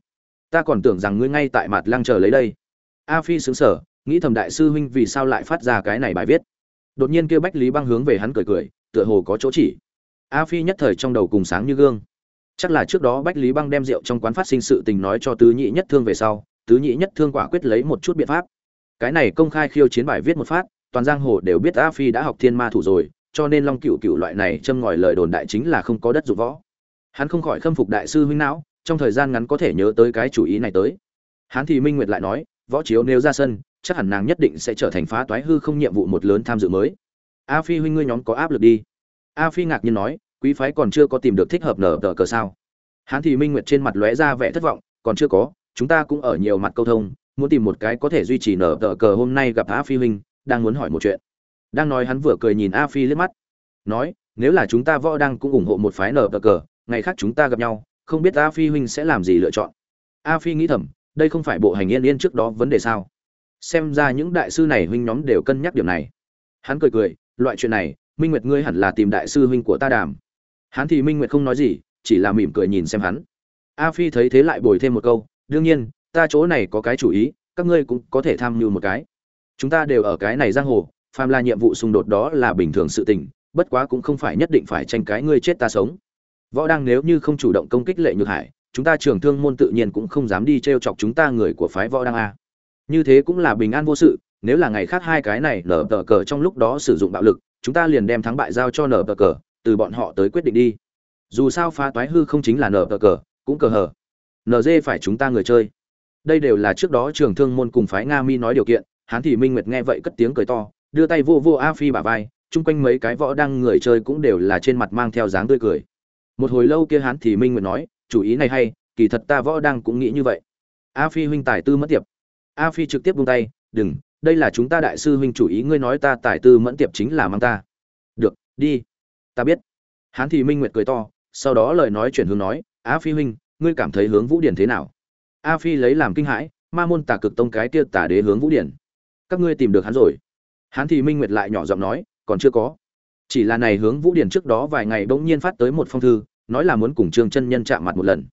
Ta còn tưởng rằng ngươi ngay tại mặt lăng chờ lấy đây. A phi xứng sở nghĩ thầm đại sư huynh vì sao lại phát ra cái này bài viết. Đột nhiên kêu bách lý băng hướng về hắn cười cười, tựa hồ có chỗ chỉ. A phi nhất thời trong đầu cùng sáng như gương. Chắc là trước đó bách lý băng đem rượu trong quán phát sinh sự tình nói cho tứ nhị nhất thương về sau tứ nhị nhất thương quả quyết lấy một chút biện pháp. Cái này công khai khiêu chiến bài viết một phát, toàn giang hồ đều biết a phi đã học thiên ma thủ rồi, cho nên long cựu cựu loại này châm ngòi lời đồn đại chính là không có đất dụng võ. Hắn không khỏi khâm phục đại sư huynh não, trong thời gian ngắn có thể nhớ tới cái chủ ý này tới. Hắn thì minh nguyệt lại nói, võ chiếu nếu ra sân, chắc hẳn nàng nhất định sẽ trở thành phá toái hư không nhiệm vụ một lớn tham dự mới. A phi huynh ngươi nhóm có áp lực đi. A phi ngạc nhiên nói, quý phái còn chưa có tìm được thích hợp nở tờ cờ sao? Hắn thì minh nguyệt trên mặt lóe ra vẻ thất vọng, còn chưa có chúng ta cũng ở nhiều mặt câu thông, muốn tìm một cái có thể duy trì nở tờ cờ hôm nay gặp a phi huynh, đang muốn hỏi một chuyện. Đang nói hắn vừa cười nhìn a phi liếc mắt. Nói, nếu là chúng ta võ đang cũng ủng hộ một phái nở tờ cờ, ngày khác chúng ta gặp nhau, không biết a phi huynh sẽ làm gì lựa chọn. A phi nghĩ thầm, đây không phải bộ hành yên yên trước đó vấn đề sao? Xem ra những đại sư này huynh nhóm đều cân nhắc điểm này. Hắn cười cười, loại chuyện này, minh nguyệt ngươi hẳn là tìm đại sư huynh của ta đàm. Hắn thì minh nguyệt không nói gì, chỉ là mỉm cười nhìn xem hắn. A phi thấy thế lại bồi thêm một câu đương nhiên, ta chỗ này có cái chủ ý, các ngươi cũng có thể tham mưu một cái. Chúng ta đều ở cái này giang hồ, phàm là nhiệm vụ xung đột đó là bình thường sự tình, bất quá cũng không phải nhất định phải tranh cái ngươi chết ta sống. Võ đang nếu như không chủ động công kích lệ nhược hải, chúng ta trường thương môn tự nhiên cũng không dám đi t r e o chọc chúng ta người của phái võ đang a. Như thế cũng là bình an vô sự, nếu là ngày khác hai cái này nở tờ cờ trong lúc đó sử dụng bạo lực, chúng ta liền đem thắng bại giao cho nở tờ cờ, từ bọn họ tới quyết định đi. Dù sao phá toái hư không chính là nở tờ cờ, cũng cờ hờ nd phải chúng ta người chơi. Đây đều là trước đó trường thương môn cùng phái nga mi nói điều kiện hán thì minh nguyệt nghe vậy cất tiếng cười to, đưa tay vô vô a phi bả vai, chung quanh mấy cái võ đăng người chơi cũng đều là trên mặt mang theo dáng tươi cười. Một hồi lâu kia hán thì minh nguyệt nói, chủ ý này hay, kỳ thật ta võ đăng cũng nghĩ như vậy. A phi huynh tài tư mất tiệp. A phi trực tiếp buông tay, đừng, đây là chúng ta đại sư huynh chủ ý, ngươi nói ta tài tư mẫn tiệp chính là mang ta. Được, đi. Ta biết. Hán thì minh nguyệt cười to, sau đó lời nói chuyển hướng nói, a phi huynh ngươi cảm thấy hướng vũ điển thế nào? A phi lấy làm kinh hãi, ma môn tả cực tông cái kia tả đế hướng vũ điển. Các ngươi tìm được hắn rồi. Hắn thì minh nguyệt lại nhỏ giọng nói, còn chưa có. Chỉ là này hướng vũ điển trước đó vài ngày bỗng nhiên phát tới một phong thư, nói là muốn cùng trương chân nhân chạm mặt một lần.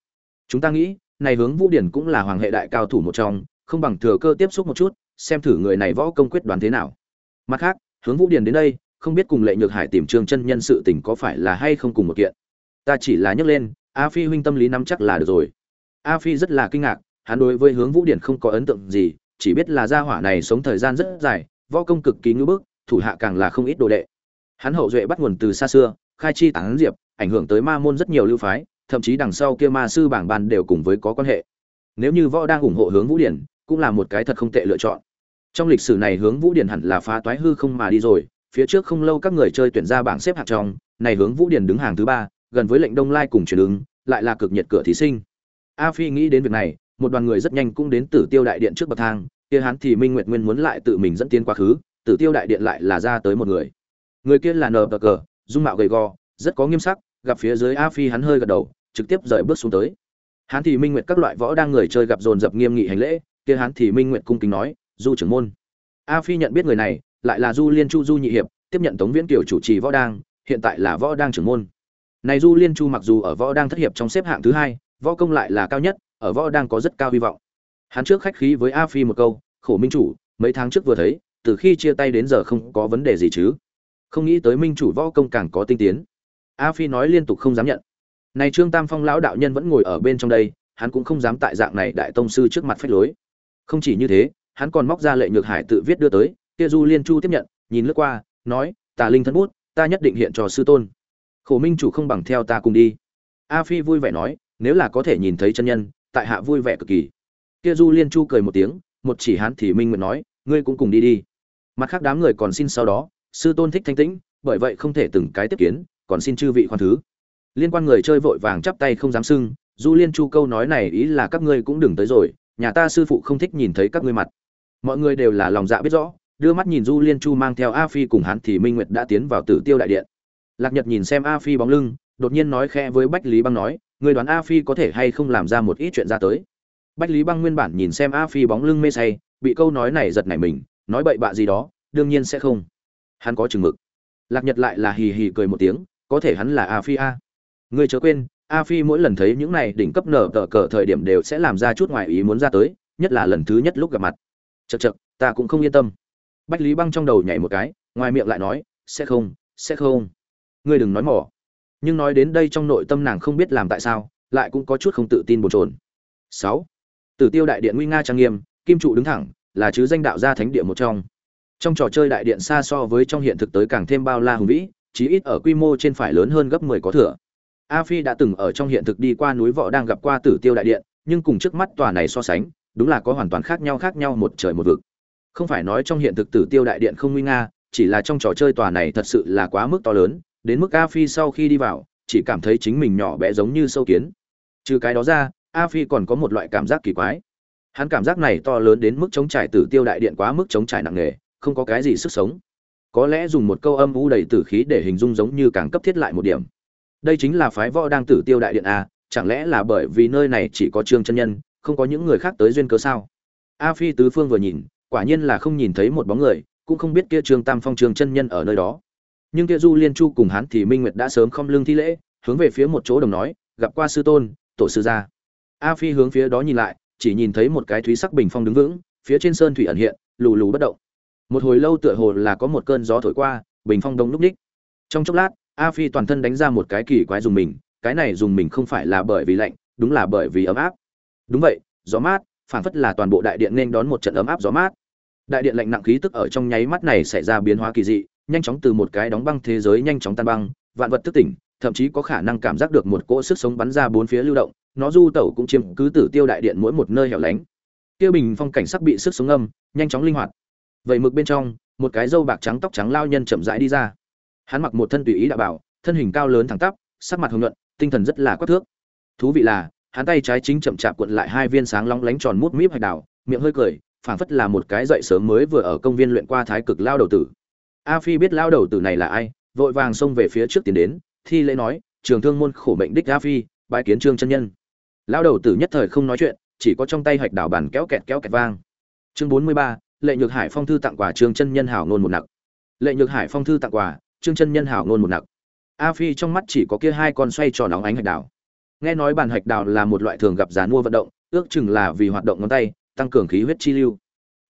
Chúng ta nghĩ, này hướng vũ điển cũng là hoàng hệ đại cao thủ một trong, không bằng thừa cơ tiếp xúc một chút, xem thử người này võ công quyết đoán thế nào. Mặt khác, hướng vũ điển đến đây, không biết cùng lệ nhược hải tìm trương chân nhân sự tình có phải là hay không cùng một kiện. Ta chỉ là nhắc lên a phi huynh tâm lý nắm chắc là được rồi. A phi rất là kinh ngạc, hắn đối với hướng vũ điển không có ấn tượng gì, chỉ biết là gia hỏa này sống thời gian rất dài, võ công cực kỳ ngưỡng bức, thủ hạ càng là không ít đồ đệ. Hắn hậu duệ bắt nguồn từ xa xưa, khai chi tán diệp, ảnh hưởng tới ma môn rất nhiều lưu phái, thậm chí đằng sau kia ma sư bảng ban đều cùng với có quan hệ. Nếu như võ đang ủng hộ hướng vũ điển, cũng là một cái thật không tệ lựa chọn. Trong lịch sử này hướng vũ điển hẳn là phá toái hư không mà đi rồi, phía trước không lâu các người chơi tuyển ra bảng xếp hạng trong, này hướng vũ điển đứng hàng thứ ba gần với lệnh đông lai cùng truyền ứng, lại là cực nhiệt cửa thí sinh. A phi nghĩ đến việc này, một đoàn người rất nhanh cũng đến tử tiêu đại điện trước bậc thang, kia hắn thì minh nguyệt nguyên muốn lại tự mình dẫn tiến quá khứ, tử tiêu đại điện lại là ra tới một người. Người kia là nờ cờ dung mạo gầy gò, rất có nghiêm sắc, gặp phía dưới a phi hắn hơi gật đầu, trực tiếp rời bước xuống tới. Hắn thì minh nguyệt các loại võ đang người chơi gặp dồn dập nghiêm nghị hành lễ, kia hắn thì minh nguyệt cung kính nói, du trưởng môn. A phi nhận biết người này, lại là du liên chu du nhị hiệp, tiếp nhận tống viễn kiều chủ trì võ đang, hiện tại là võ đang trưởng môn này du liên chu mặc dù ở võ đang thất hiệp trong xếp hạng thứ hai, võ công lại là cao nhất, ở võ đang có rất cao hy vọng. Hắn trước khách khí với a phi một câu, khổ minh chủ, mấy tháng trước vừa thấy, từ khi chia tay đến giờ không có vấn đề gì chứ? Không nghĩ tới minh chủ võ công càng có tinh tiến. A phi nói liên tục không dám nhận. Này trương tam phong lão đạo nhân vẫn ngồi ở bên trong đây, hắn cũng không dám tại dạng này đại tông sư trước mặt phách lối. Không chỉ như thế, hắn còn móc ra lệ nhược hải tự viết đưa tới, kia du liên chu tiếp nhận, nhìn lướt qua, nói, tà linh thân bút, ta nhất định hiện cho sư tôn khổ minh chủ không bằng theo ta cùng đi. A phi vui vẻ nói, nếu là có thể nhìn thấy chân nhân, tại hạ vui vẻ cực kỳ. Kia du liên chu cười một tiếng, một chỉ hắn thì minh nguyện nói, ngươi cũng cùng đi đi. Mặt khác đám người còn xin sau đó, sư tôn thích thanh tĩnh, bởi vậy không thể từng cái tiếp kiến, còn xin chư vị khoan thứ. Liên quan người chơi vội vàng chắp tay không dám sưng du liên chu câu nói này ý là các ngươi cũng đừng tới rồi, nhà ta sư phụ không thích nhìn thấy các ngươi mặt. Mọi người đều là lòng dạ biết rõ, đưa mắt nhìn du liên chu mang theo a phi cùng hắn thì minh nguyệt đã tiến vào tử tiêu đại điện lạc nhật nhìn xem a phi bóng lưng, đột nhiên nói khẽ với bách lý băng nói người đoán a phi có thể hay không làm ra một ít chuyện ra tới? Bách lý băng nguyên bản nhìn xem a phi bóng lưng mê say, bị câu nói này giật nảy mình, nói bậy bạ gì đó, đương nhiên sẽ không. Hắn có chừng mực. Lạc nhật lại là hì hì cười một tiếng, có thể hắn là a phi a. Ngươi chớ quên, a phi mỗi lần thấy những này đỉnh cấp nở tờ cờ thời điểm đều sẽ làm ra chút ngoài ý muốn ra tới, nhất là lần thứ nhất lúc gặp mặt. Chật chật ta cũng không yên tâm. Bách lý băng trong đầu nhảy một cái, ngoài miệng lại nói, sẽ không sẽ không ngươi đừng nói mỏ nhưng nói đến đây trong nội tâm nàng không biết làm tại sao, lại cũng có chút không tự tin bồn trồn sáu. Tử tiêu đại điện nguy nga trang nghiêm, kim trụ đứng thẳng, là chứ danh đạo gia thánh địa một trong. Trong trò chơi đại điện xa so với trong hiện thực tới càng thêm bao la hùng vĩ, chí ít ở quy mô trên phải lớn hơn gấp 10 có thừa. A phi đã từng ở trong hiện thực đi qua núi võ đang gặp qua tử tiêu đại điện, nhưng cùng trước mắt tòa này so sánh, đúng là có hoàn toàn khác nhau khác nhau một trời một vực. Không phải nói trong hiện thực tử tiêu đại điện không nguy nga, chỉ là trong trò chơi tòa này thật sự là quá mức to lớn đến mức a phi sau khi đi vào, chỉ cảm thấy chính mình nhỏ bé giống như sâu kiến. Trừ cái đó ra, a phi còn có một loại cảm giác kỳ quái. Hắn cảm giác này to lớn đến mức chống trải tử tiêu đại điện quá mức chống trải nặng nề, không có cái gì sức sống. Có lẽ dùng một câu âm u đầy tử khí để hình dung giống như càng cấp thiết lại một điểm. Đây chính là phái võ đang tử tiêu đại điện a, chẳng lẽ là bởi vì nơi này chỉ có trương chân nhân, không có những người khác tới duyên cớ sao? A phi tứ phương vừa nhìn, quả nhiên là không nhìn thấy một bóng người, cũng không biết kia trương tam phong, trương chân nhân ở nơi đó nhưng kia du liên chu cùng hắn thì minh nguyệt đã sớm không lương thi lễ, hướng về phía một chỗ đồng nói, gặp qua sư tôn, tổ sư gia. A phi hướng phía đó nhìn lại, chỉ nhìn thấy một cái thúy sắc bình phong đứng vững, phía trên sơn thủy ẩn hiện, lù lù bất động. Một hồi lâu tựa hồ là có một cơn gió thổi qua, bình phong đông lúc ních trong chốc lát, a phi toàn thân đánh ra một cái kỳ quái dùng mình, cái này dùng mình không phải là bởi vì lạnh, đúng là bởi vì ấm áp. Đúng vậy, gió mát phản phất là toàn bộ đại điện nên đón một trận ấm áp gió mát. Đại điện lạnh nặng khí tức ở trong nháy mắt này xảy ra biến hóa kỳ dị nhanh chóng từ một cái đóng băng thế giới nhanh chóng tan băng, vạn vật thức tỉnh, thậm chí có khả năng cảm giác được một cỗ sức sống bắn ra bốn phía lưu động, nó du tẩu cũng chiếm cứ tử tiêu đại điện mỗi một nơi hẻo lánh. Tiêu bình phong cảnh sắc bị sức sống âm nhanh chóng linh hoạt. Vậy mực bên trong, một cái râu bạc trắng tóc trắng lao nhân chậm rãi đi ra. Hắn mặc một thân tùy ý đạo bảo, thân hình cao lớn thẳng tắp, sắc mặt hồng nhuận, tinh thần rất là quắc thước. Thú vị là, hắn tay trái chính chậm chạp cuộn lại hai viên sáng long lánh tròn mút míp hạch đào, miệng hơi cười, phảng phất là một cái dậy sớm mới vừa ở công viên luyện qua thái cực lao đầu tử a phi biết lao đầu tử này là ai, vội vàng xông về phía trước tiến đến, thi lễ nói, trường thương môn khổ mệnh đích a phi, bái kiến trương chân nhân. Lao đầu tử nhất thời không nói chuyện, chỉ có trong tay hạch đảo bản kéo kẹt kéo kẹt vang. Chương bốn mươi ba, lệ nhược hải phong thư tặng quà trương chân nhân hảo ngôn một nặc. Lệ nhược hải phong thư tặng quà, trương chân nhân hảo ngôn một nặc. A phi trong mắt chỉ có kia hai con xoay tròn nóng ánh hạch đảo. nghe nói bàn hạch đảo là một loại thường gặp giá mua vận động, ước chừng là vì hoạt động ngón tay, tăng cường khí huyết chi lưu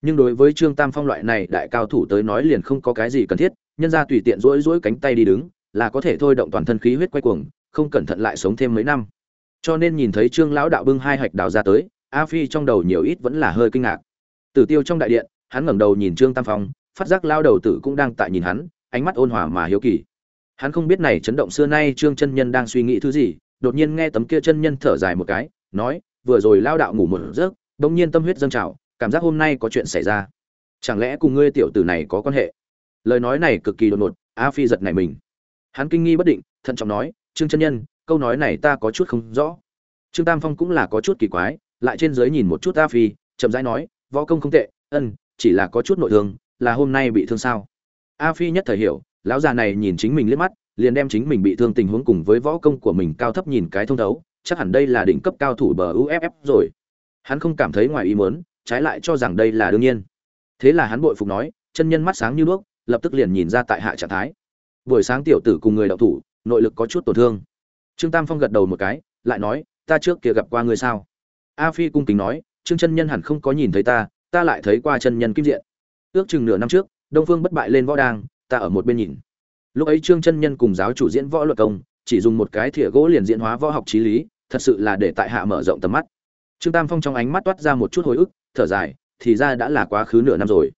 nhưng đối với trương tam phong loại này đại cao thủ tới nói liền không có cái gì cần thiết, nhân ra tùy tiện rỗi rỗi cánh tay đi đứng, là có thể thôi động toàn thân khí huyết quay cuồng, không cẩn thận lại sống thêm mấy năm. Cho nên nhìn thấy trương lão đạo bưng hai hạch đào ra tới, a phi trong đầu nhiều ít vẫn là hơi kinh ngạc. Tử tiêu trong đại điện, hắn ngẩng đầu nhìn trương tam phong, phát giác lao đầu tử cũng đang tại nhìn hắn, ánh mắt ôn hòa mà hiếu kỳ. Hắn không biết này chấn động xưa nay trương chân nhân đang suy nghĩ thứ gì, đột nhiên nghe tấm kia chân nhân thở dài một cái, nói, vừa rồi lao đạo ngủ một giấc bỗng nhiên tâm huyết dâng trào cảm giác hôm nay có chuyện xảy ra. Chẳng lẽ cùng ngươi tiểu tử này có quan hệ? Lời nói này cực kỳ đột ngột, a phi giật này mình. Hắn kinh nghi bất định, thận trọng nói, trương chân nhân, câu nói này ta có chút không rõ. Trương tam phong cũng là có chút kỳ quái, lại trên dưới nhìn một chút a phi, chậm rãi nói, võ công không tệ, ân, chỉ là có chút nội thương, là hôm nay bị thương sao? A phi nhất thời hiểu, lão già này nhìn chính mình liếc mắt, liền đem chính mình bị thương tình huống cùng với võ công của mình cao thấp nhìn cái thông thấu, chắc hẳn đây là đỉnh cấp cao thủ bờ uff rồi. Hắn không cảm thấy ngoài ý muốn trái lại cho rằng đây là đương nhiên. Thế là hắn bội phục nói, chân nhân mắt sáng như đuốc, lập tức liền nhìn ra tại hạ trạng thái. Buổi sáng tiểu tử cùng người đạo thủ, nội lực có chút tổn thương. Trương tam phong gật đầu một cái, lại nói, ta trước kia gặp qua ngươi sao? A phi cung kính nói, trương chân nhân hẳn không có nhìn thấy ta ta lại thấy qua chân nhân kim diện. Ước chừng nửa năm trước, đông phương bất bại lên võ đang, ta ở một bên nhìn. Lúc ấy trương chân nhân cùng giáo chủ diễn võ luật công, chỉ dùng một cái thìa gỗ liền diễn hóa võ học trí lý, thật sự là để tại hạ mở rộng tầm mắt. Trương tam phong trong ánh mắt toát ra một chút hồi ức thở dài, thì ra đã là quá khứ nửa năm rồi.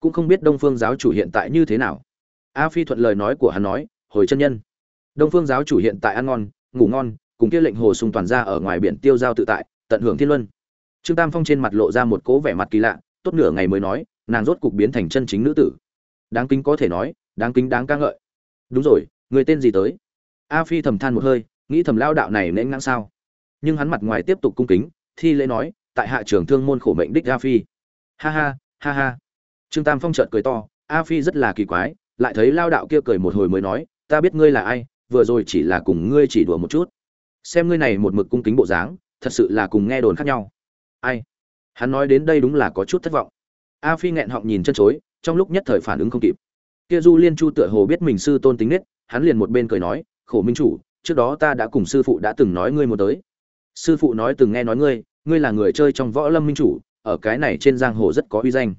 Cũng không biết đông phương giáo chủ hiện tại như thế nào. A phi thuận lời nói của hắn nói, hồi chân nhân. Đông phương giáo chủ hiện tại ăn ngon, ngủ ngon, cùng kia lệnh hồ sung toàn ra ở ngoài biển tiêu giao tự tại, tận hưởng thiên luân. Trương tam phong trên mặt lộ ra một cố vẻ mặt kỳ lạ, tốt nửa ngày mới nói, nàng rốt cục biến thành chân chính nữ tử. Đáng kính có thể nói, đáng kính đáng ca ngợi. Đúng rồi, người tên gì tới? A phi thầm than một hơi, nghĩ thầm lao đạo này nên ngang sao? Nhưng hắn mặt ngoài tiếp tục cung kính, thi lễ nói tại hạ trường thương môn khổ mệnh đích a phi. Ha ha ha ha. Trương tam phong trợt cười to, a phi rất là kỳ quái, lại thấy lao đạo kia cười một hồi mới nói, ta biết ngươi là ai, vừa rồi chỉ là cùng ngươi chỉ đùa một chút. Xem ngươi này một mực cung kính bộ dáng, thật sự là cùng nghe đồn khác nhau. Ai? Hắn nói đến đây đúng là có chút thất vọng. A phi nghẹn họng nhìn chân chối, trong lúc nhất thời phản ứng không kịp. Kia du liên chu tựa hồ biết mình sư tôn tính nết, hắn liền một bên cười nói, khổ minh chủ, trước đó ta đã cùng sư phụ đã từng nói ngươi một tới. Sư phụ nói từng nghe nói ngươi ngươi là người chơi trong võ lâm minh chủ, ở cái này trên giang hồ rất có uy danh.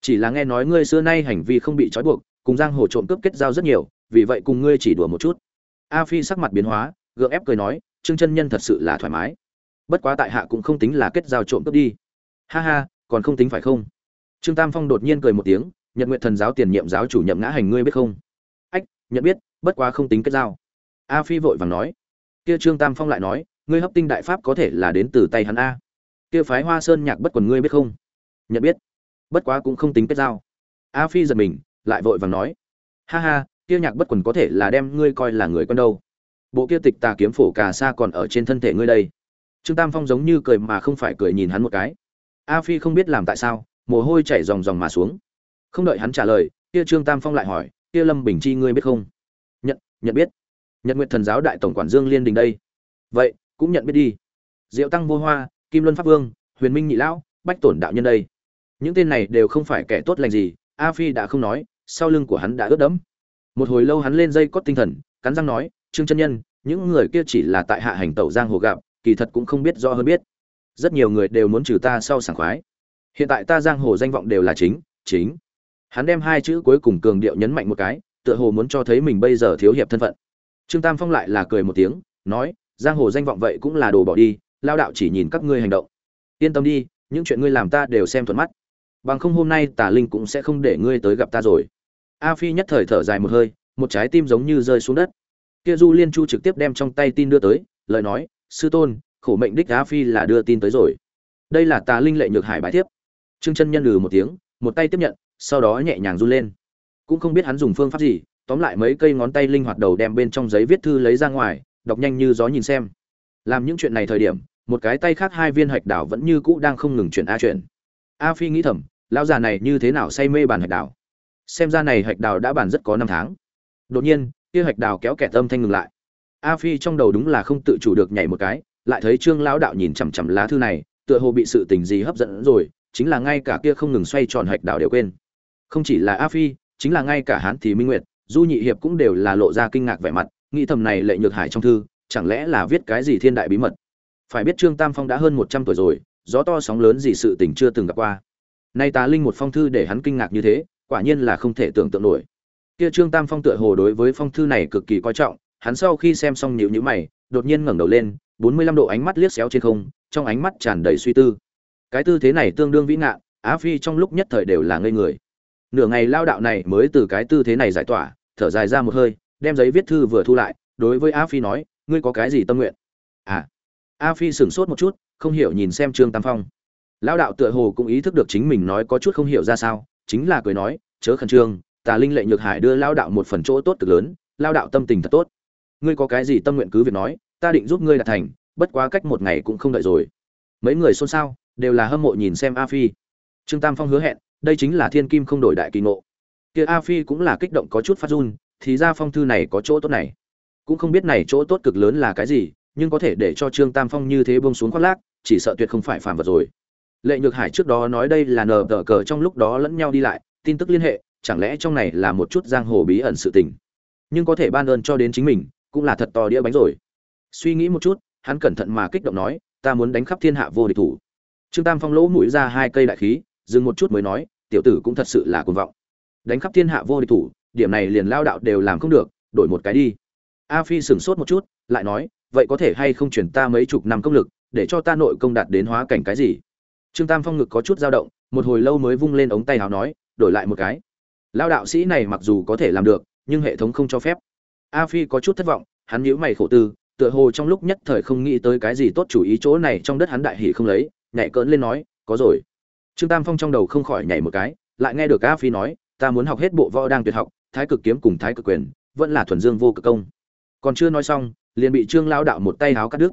Chỉ là nghe nói ngươi xưa nay hành vi không bị trói buộc, cùng giang hồ trộm cướp kết giao rất nhiều, vì vậy cùng ngươi chỉ đùa một chút. A phi sắc mặt biến hóa, gượng ép cười nói, trương chân nhân thật sự là thoải mái. Bất quá tại hạ cũng không tính là kết giao trộm cướp đi. Ha ha, còn không tính phải không? Trương tam phong đột nhiên cười một tiếng, nhật nguyện thần giáo tiền nhiệm giáo chủ nhậm ngã hành ngươi biết không? Ách, nhận biết, bất quá không tính kết giao. A phi vội vàng nói. Kia trương tam phong lại nói ngươi hấp tinh đại pháp có thể là đến từ tay hắn a. Kia phái hoa sơn nhạc bất quần ngươi biết không? Nhận biết. Bất quá cũng không tính kết giao. A phi giật mình, lại vội vàng nói. Ha ha, kia nhạc bất quần có thể là đem ngươi coi là người con đâu. Bộ kia tịch tà kiếm phổ cà sa còn ở trên thân thể ngươi đây. Trương tam phong giống như cười mà không phải cười nhìn hắn một cái. A phi không biết làm tại sao, mồ hôi chảy ròng ròng mà xuống. Không đợi hắn trả lời, kia trương tam phong lại hỏi, kia lâm bình chi ngươi biết không? Nhận nhận biết. Nhật nguyện thần giáo đại tổng quản dương liên đình đây. Vậy cũng nhận biết đi. Diệu tăng vô hoa, kim luân pháp vương, huyền minh nhị lão, bách tổn đạo nhân đây. Những tên này đều không phải kẻ tốt lành gì, a phi đã không nói, sau lưng của hắn đã ướt đẫm. Một hồi lâu hắn lên dây cót tinh thần, cắn răng nói, trương chân nhân, những người kia chỉ là tại hạ hành tẩu giang hồ gặp, kỳ thật cũng không biết rõ hơn biết. Rất nhiều người đều muốn trừ ta sau sảng khoái. Hiện tại ta giang hồ danh vọng đều là chính chính. Hắn đem hai chữ cuối cùng cường điệu nhấn mạnh một cái, tựa hồ muốn cho thấy mình bây giờ thiếu hiệp thân phận. Trương tam phong lại là cười một tiếng, nói giang hồ danh vọng vậy cũng là đồ bỏ đi, lao đạo chỉ nhìn các ngươi hành động. Yên tâm đi, những chuyện ngươi làm ta đều xem thuận mắt. Bằng không hôm nay tà linh cũng sẽ không để ngươi tới gặp ta rồi. A phi nhất thời thở dài một hơi, một trái tim giống như rơi xuống đất. Kia du liên chu trực tiếp đem trong tay tin đưa tới, lời nói, sư tôn, khổ mệnh đích a phi là đưa tin tới rồi. Đây là tà linh lệ nhược hải bài thiếp. Trương chân nhân lừ một tiếng, một tay tiếp nhận, sau đó nhẹ nhàng run lên. Cũng không biết hắn dùng phương pháp gì, tóm lại mấy cây ngón tay linh hoạt đầu đem bên trong giấy viết thư lấy ra ngoài đọc nhanh như gió nhìn xem. Làm những chuyện này thời điểm, một cái tay khác hai viên hạch đảo vẫn như cũ đang không ngừng chuyển a chuyển. A phi nghĩ thầm, lão già này như thế nào say mê bàn hạch đảo? Xem ra này hạch đào đã bàn rất có năm tháng. Đột nhiên, kia hạch đào kéo kẹt âm thanh ngừng lại. A phi trong đầu đúng là không tự chủ được nhảy một cái, lại thấy trương lão đạo nhìn chằm chằm lá thư này, tựa hồ bị sự tình gì hấp dẫn rồi, chính là ngay cả kia không ngừng xoay tròn hạch đào đều quên. Không chỉ là a phi, chính là ngay cả hán thì minh nguyệt, du nhị hiệp cũng đều là lộ ra kinh ngạc vẻ mặt nghĩ thầm này lệ nhược hải trong thư, chẳng lẽ là viết cái gì thiên đại bí mật? Phải biết trương tam phong đã hơn một trăm tuổi rồi, gió to sóng lớn gì sự tình chưa từng gặp qua. Nay tà linh một phong thư để hắn kinh ngạc như thế, quả nhiên là không thể tưởng tượng nổi. Kia trương tam phong tựa hồ đối với phong thư này cực kỳ coi trọng, hắn sau khi xem xong nhíu nhíu mày, đột nhiên ngẩng đầu lên, bốn mươi lăm độ ánh mắt liếc xéo trên không, trong ánh mắt tràn đầy suy tư. Cái tư thế này tương đương vĩ ngạn, á phi trong lúc nhất thời đều là ngây người. Nửa ngày lao đạo này mới từ cái tư thế này giải tỏa, thở dài ra một hơi đem giấy viết thư vừa thu lại, đối với a phi nói, ngươi có cái gì tâm nguyện? À. A phi sửng sốt một chút, không hiểu nhìn xem trương tam phong. Lão đạo tựa hồ cũng ý thức được chính mình nói có chút không hiểu ra sao, chính là cười nói, chớ khẩn trương, tà linh lệ nhược hải đưa lao đạo một phần chỗ tốt cực lớn lao đạo tâm tình thật tốt. Ngươi có cái gì tâm nguyện cứ việc nói, ta định giúp ngươi đạt thành, bất quá cách một ngày cũng không đợi rồi. Mấy người xôn xao, đều là hâm mộ nhìn xem a phi. Trương tam phong hứa hẹn, đây chính là thiên kim không đổi đại kỳ ngộ. Kia a phi cũng là kích động có chút phát run thì ra phong thư này có chỗ tốt này. Cũng không biết này chỗ tốt cực lớn là cái gì, nhưng có thể để cho trương tam phong như thế bông xuống khoác lác, chỉ sợ tuyệt không phải phản vật rồi. Lệ nhược hải trước đó nói đây là nờ tờ cờ trong lúc đó lẫn nhau đi lại, tin tức liên hệ, chẳng lẽ trong này là một chút giang hồ bí ẩn sự tình? Nhưng có thể ban ơn cho đến chính mình, cũng là thật to đĩa bánh rồi. Suy nghĩ một chút, hắn cẩn thận mà kích động nói, ta muốn đánh khắp thiên hạ vô địch thủ. Trương tam phong lỗ mũi ra hai cây đại khí, dừng một chút mới nói, tiểu tử cũng thật sự là cuồng vọng. Đánh khắp thiên hạ vô địch thủ điểm này liền lao đạo đều làm không được, đổi một cái đi. A phi sửng sốt một chút, lại nói, vậy có thể hay không chuyển ta mấy chục năm công lực, để cho ta nội công đạt đến hóa cảnh cái gì? Trương tam phong ngực có chút dao động, một hồi lâu mới vung lên ống tay hào nói, đổi lại một cái. Lao đạo sĩ này mặc dù có thể làm được, nhưng hệ thống không cho phép. A phi có chút thất vọng, hắn nhíu mày khổ tư, tựa hồ trong lúc nhất thời không nghĩ tới cái gì tốt chủ ý chỗ này trong đất hắn đại hỉ không lấy, nhảy cỡn lên nói, có rồi. Trương tam phong trong đầu không khỏi nhảy một cái, lại nghe được a phi nói, ta muốn học hết bộ võ đang tuyệt học thái cực kiếm cùng thái cực quyền, vẫn là thuần dương vô cực công. Còn chưa nói xong, liền bị trương lao đạo một tay háo cắt đứt.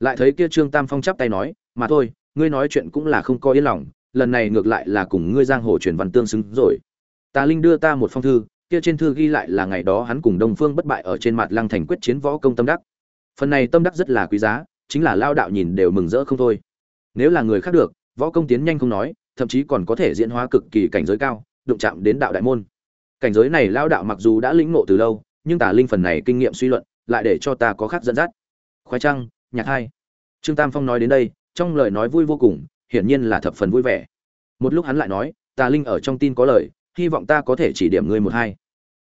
Lại thấy kia trương tam phong chắp tay nói, mà thôi, ngươi nói chuyện cũng là không có yên lòng, lần này ngược lại là cùng ngươi giang hồ truyền văn tương xứng rồi. Tà linh đưa ta một phong thư, kia trên thư ghi lại là ngày đó hắn cùng đông phương bất bại ở trên mặt lăng thành quyết chiến võ công tâm đắc. Phần này tâm đắc rất là quý giá, chính là lao đạo nhìn đều mừng rỡ không thôi. Nếu là người khác được, võ công tiến nhanh không nói, thậm chí còn có thể diễn hóa cực kỳ cảnh giới cao, đụng chạm đến đạo đại môn cảnh giới này lao đạo mặc dù đã lĩnh ngộ từ lâu, nhưng tà linh phần này kinh nghiệm suy luận, lại để cho ta có khác dẫn dắt. Khoái trăng, nhạc hai. Trương tam phong nói đến đây, trong lời nói vui vô cùng, hiển nhiên là thập phần vui vẻ. Một lúc hắn lại nói, tà linh ở trong tin có lời, hy vọng ta có thể chỉ điểm ngươi một hai.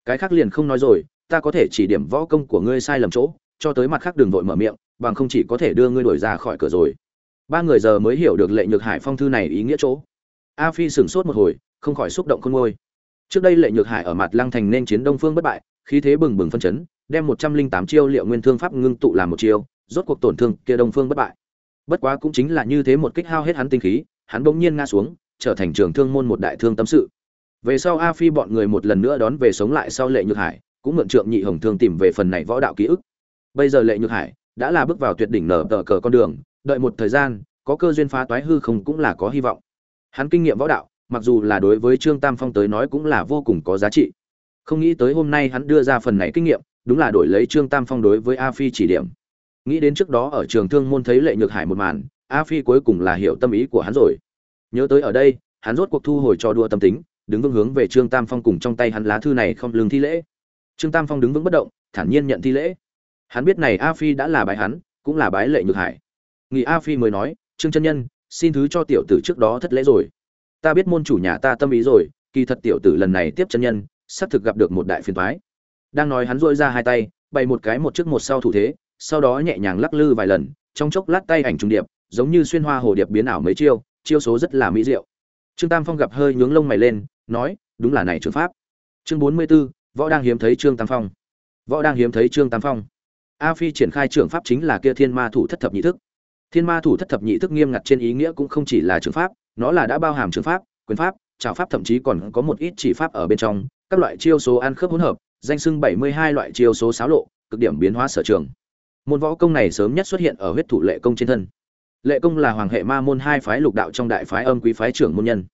Cái khác liền không nói rồi, ta có thể chỉ điểm võ công của ngươi sai lầm chỗ, cho tới mặt khác đường vội mở miệng, bằng không chỉ có thể đưa ngươi đuổi ra khỏi cửa rồi. Ba người giờ mới hiểu được lệ nhược hải phong thư này ý nghĩa chỗ. A phi sửng sốt một hồi, không khỏi xúc động khôn ngôi trước đây lệ nhược hải ở mặt lăng thành nên chiến đông phương bất bại, khí thế bừng bừng phân chấn, đem một trăm linh tám chiêu liệu nguyên thương pháp ngưng tụ làm một chiêu, rốt cuộc tổn thương kia đông phương bất bại. Bất quá cũng chính là như thế một kích hao hết hắn tinh khí, hắn bỗng nhiên ngã xuống, trở thành trường thương môn một đại thương tâm sự. Về sau a phi bọn người một lần nữa đón về sống lại sau lệ nhược hải, cũng mượn trượng nhị hồng thương tìm về phần này võ đạo ký ức. Bây giờ lệ nhược hải đã là bước vào tuyệt đỉnh nở tờ cờ con đường, đợi một thời gian, có cơ duyên phá toái hư không cũng là có hy vọng. Hắn kinh nghiệm võ đạo mặc dù là đối với trương tam phong tới nói cũng là vô cùng có giá trị. Không nghĩ tới hôm nay hắn đưa ra phần này kinh nghiệm, đúng là đổi lấy trương tam phong đối với a phi chỉ điểm. Nghĩ đến trước đó ở trường thương môn thấy lệ nhược hải một màn, a phi cuối cùng là hiểu tâm ý của hắn rồi. Nhớ tới ở đây, hắn rốt cuộc thu hồi cho đua tâm tính, đứng vững hướng về trương tam phong cùng trong tay hắn lá thư này không lương thi lễ. Trương tam phong đứng vững bất động, thản nhiên nhận thi lễ. Hắn biết này a phi đã là bái hắn, cũng là bái lệ nhược hải. Nghị a phi mới nói, trương chân nhân, xin thứ cho tiểu tử trước đó thất lễ rồi ta biết môn chủ nhà ta tâm ý rồi kỳ thật tiểu tử lần này tiếp chân nhân sắp thực gặp được một đại phiền thoái đang nói hắn dội ra hai tay bày một cái một trước một sau thủ thế sau đó nhẹ nhàng lắc lư vài lần trong chốc lát tay ảnh trùng điệp giống như xuyên hoa hồ điệp biến ảo mấy chiêu chiêu số rất là mỹ diệu. Trương tam phong gặp hơi nhướng lông mày lên nói đúng là này trường pháp. Chương bốn mươi 44, võ đang hiếm thấy trương tam phong. Võ đang hiếm thấy trương tam phong. A phi triển khai trường pháp chính là kia thiên ma thủ thất thập nhị thức. Thiên ma thủ thất thập nhị thức nghiêm ngặt trên ý nghĩa cũng không chỉ là trường pháp nó là đã bao hàm trường pháp, quyền pháp trào pháp, thậm chí còn có một ít chỉ pháp ở bên trong, các loại chiêu số ăn khớp hỗn hợp, danh sưng bảy mươi hai loại chiêu số xáo lộ, cực điểm biến hóa sở trường. Môn võ công này sớm nhất xuất hiện ở huyết thủ lệ công trên thân. Lệ công là hoàng hệ ma môn hai phái lục đạo trong đại phái âm quý phái trưởng môn nhân.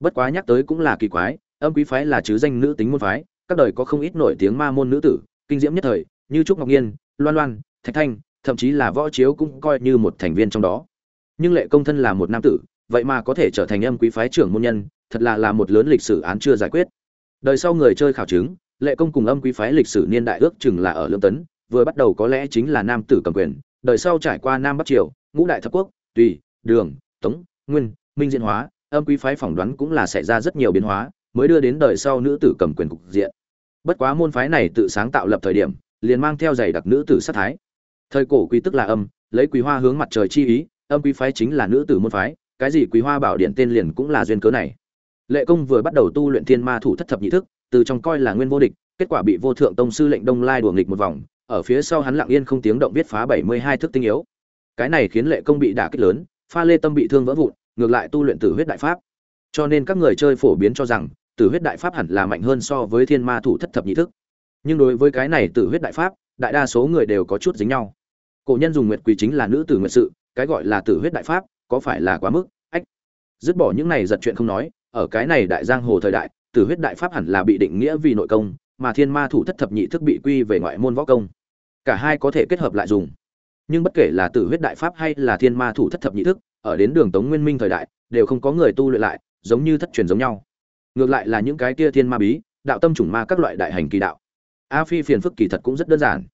Bất quá nhắc tới cũng là kỳ quái, âm quý phái là chứ danh nữ tính môn phái, các đời có không ít nổi tiếng ma môn nữ tử, kinh diễm nhất thời, như trúc ngọc nhiên, loan loan, thạch thanh, thậm chí là võ chiếu cũng coi như một thành viên trong đó. Nhưng lệ công thân là một nam tử vậy mà có thể trở thành âm quý phái trưởng môn nhân, thật là là một lớn lịch sử án chưa giải quyết. Đời sau người chơi khảo chứng, lệ công cùng âm quý phái lịch sử niên đại ước chừng là ở lương tấn, vừa bắt đầu có lẽ chính là nam tử cầm quyền, đời sau trải qua nam bắc triều, ngũ đại thập quốc, tùy, đường, tống, nguyên, minh diễn hóa, âm quý phái phỏng đoán cũng là xảy ra rất nhiều biến hóa, mới đưa đến đời sau nữ tử cầm quyền cục diện. Bất quá môn phái này tự sáng tạo lập thời điểm, liền mang theo giày đặc nữ tử sát thái. Thời cổ quý tức là âm, lấy quý hoa hướng mặt trời chi ý, âm quý phái chính là nữ tử môn phái cái gì quý hoa bảo điện tên liền cũng là duyên cớ này. Lệ công vừa bắt đầu tu luyện thiên ma thủ thất thập nhị thức, từ trong coi là nguyên vô địch, kết quả bị vô thượng tông sư lệnh đông lai đuổi nghịch một vòng, ở phía sau hắn lặng yên không tiếng động viết phá bảy mươi hai thức tinh yếu. Cái này khiến lệ công bị đả kích lớn, pha lê tâm bị thương vỡ vụn, ngược lại tu luyện tử huyết đại pháp. Cho nên các người chơi phổ biến cho rằng, tử huyết đại pháp hẳn là mạnh hơn so với thiên ma thủ thất thập nhị thức. Nhưng đối với cái này tử huyết đại pháp, đại đa số người đều có chút dính nhau. Cổ nhân dùng nguyệt quỳ chính là nữ tử nguyệt sự, cái gọi là tử huyết đại pháp có phải là quá mức? Ách. Dứt bỏ những này giật chuyện không nói, ở cái này đại giang hồ thời đại tử huyết đại pháp hẳn là bị định nghĩa vì nội công, mà thiên ma thủ thất thập nhị thức bị quy về ngoại môn võ công. Cả hai có thể kết hợp lại dùng. Nhưng bất kể là tử huyết đại pháp hay là thiên ma thủ thất thập nhị thức, ở đến đường tống nguyên minh thời đại, đều không có người tu luyện lại, giống như thất truyền giống nhau. Ngược lại là những cái kia thiên ma bí, đạo tâm chủng ma các loại đại hành kỳ đạo. A phi phiền phức kỳ thật cũng rất đơn giản.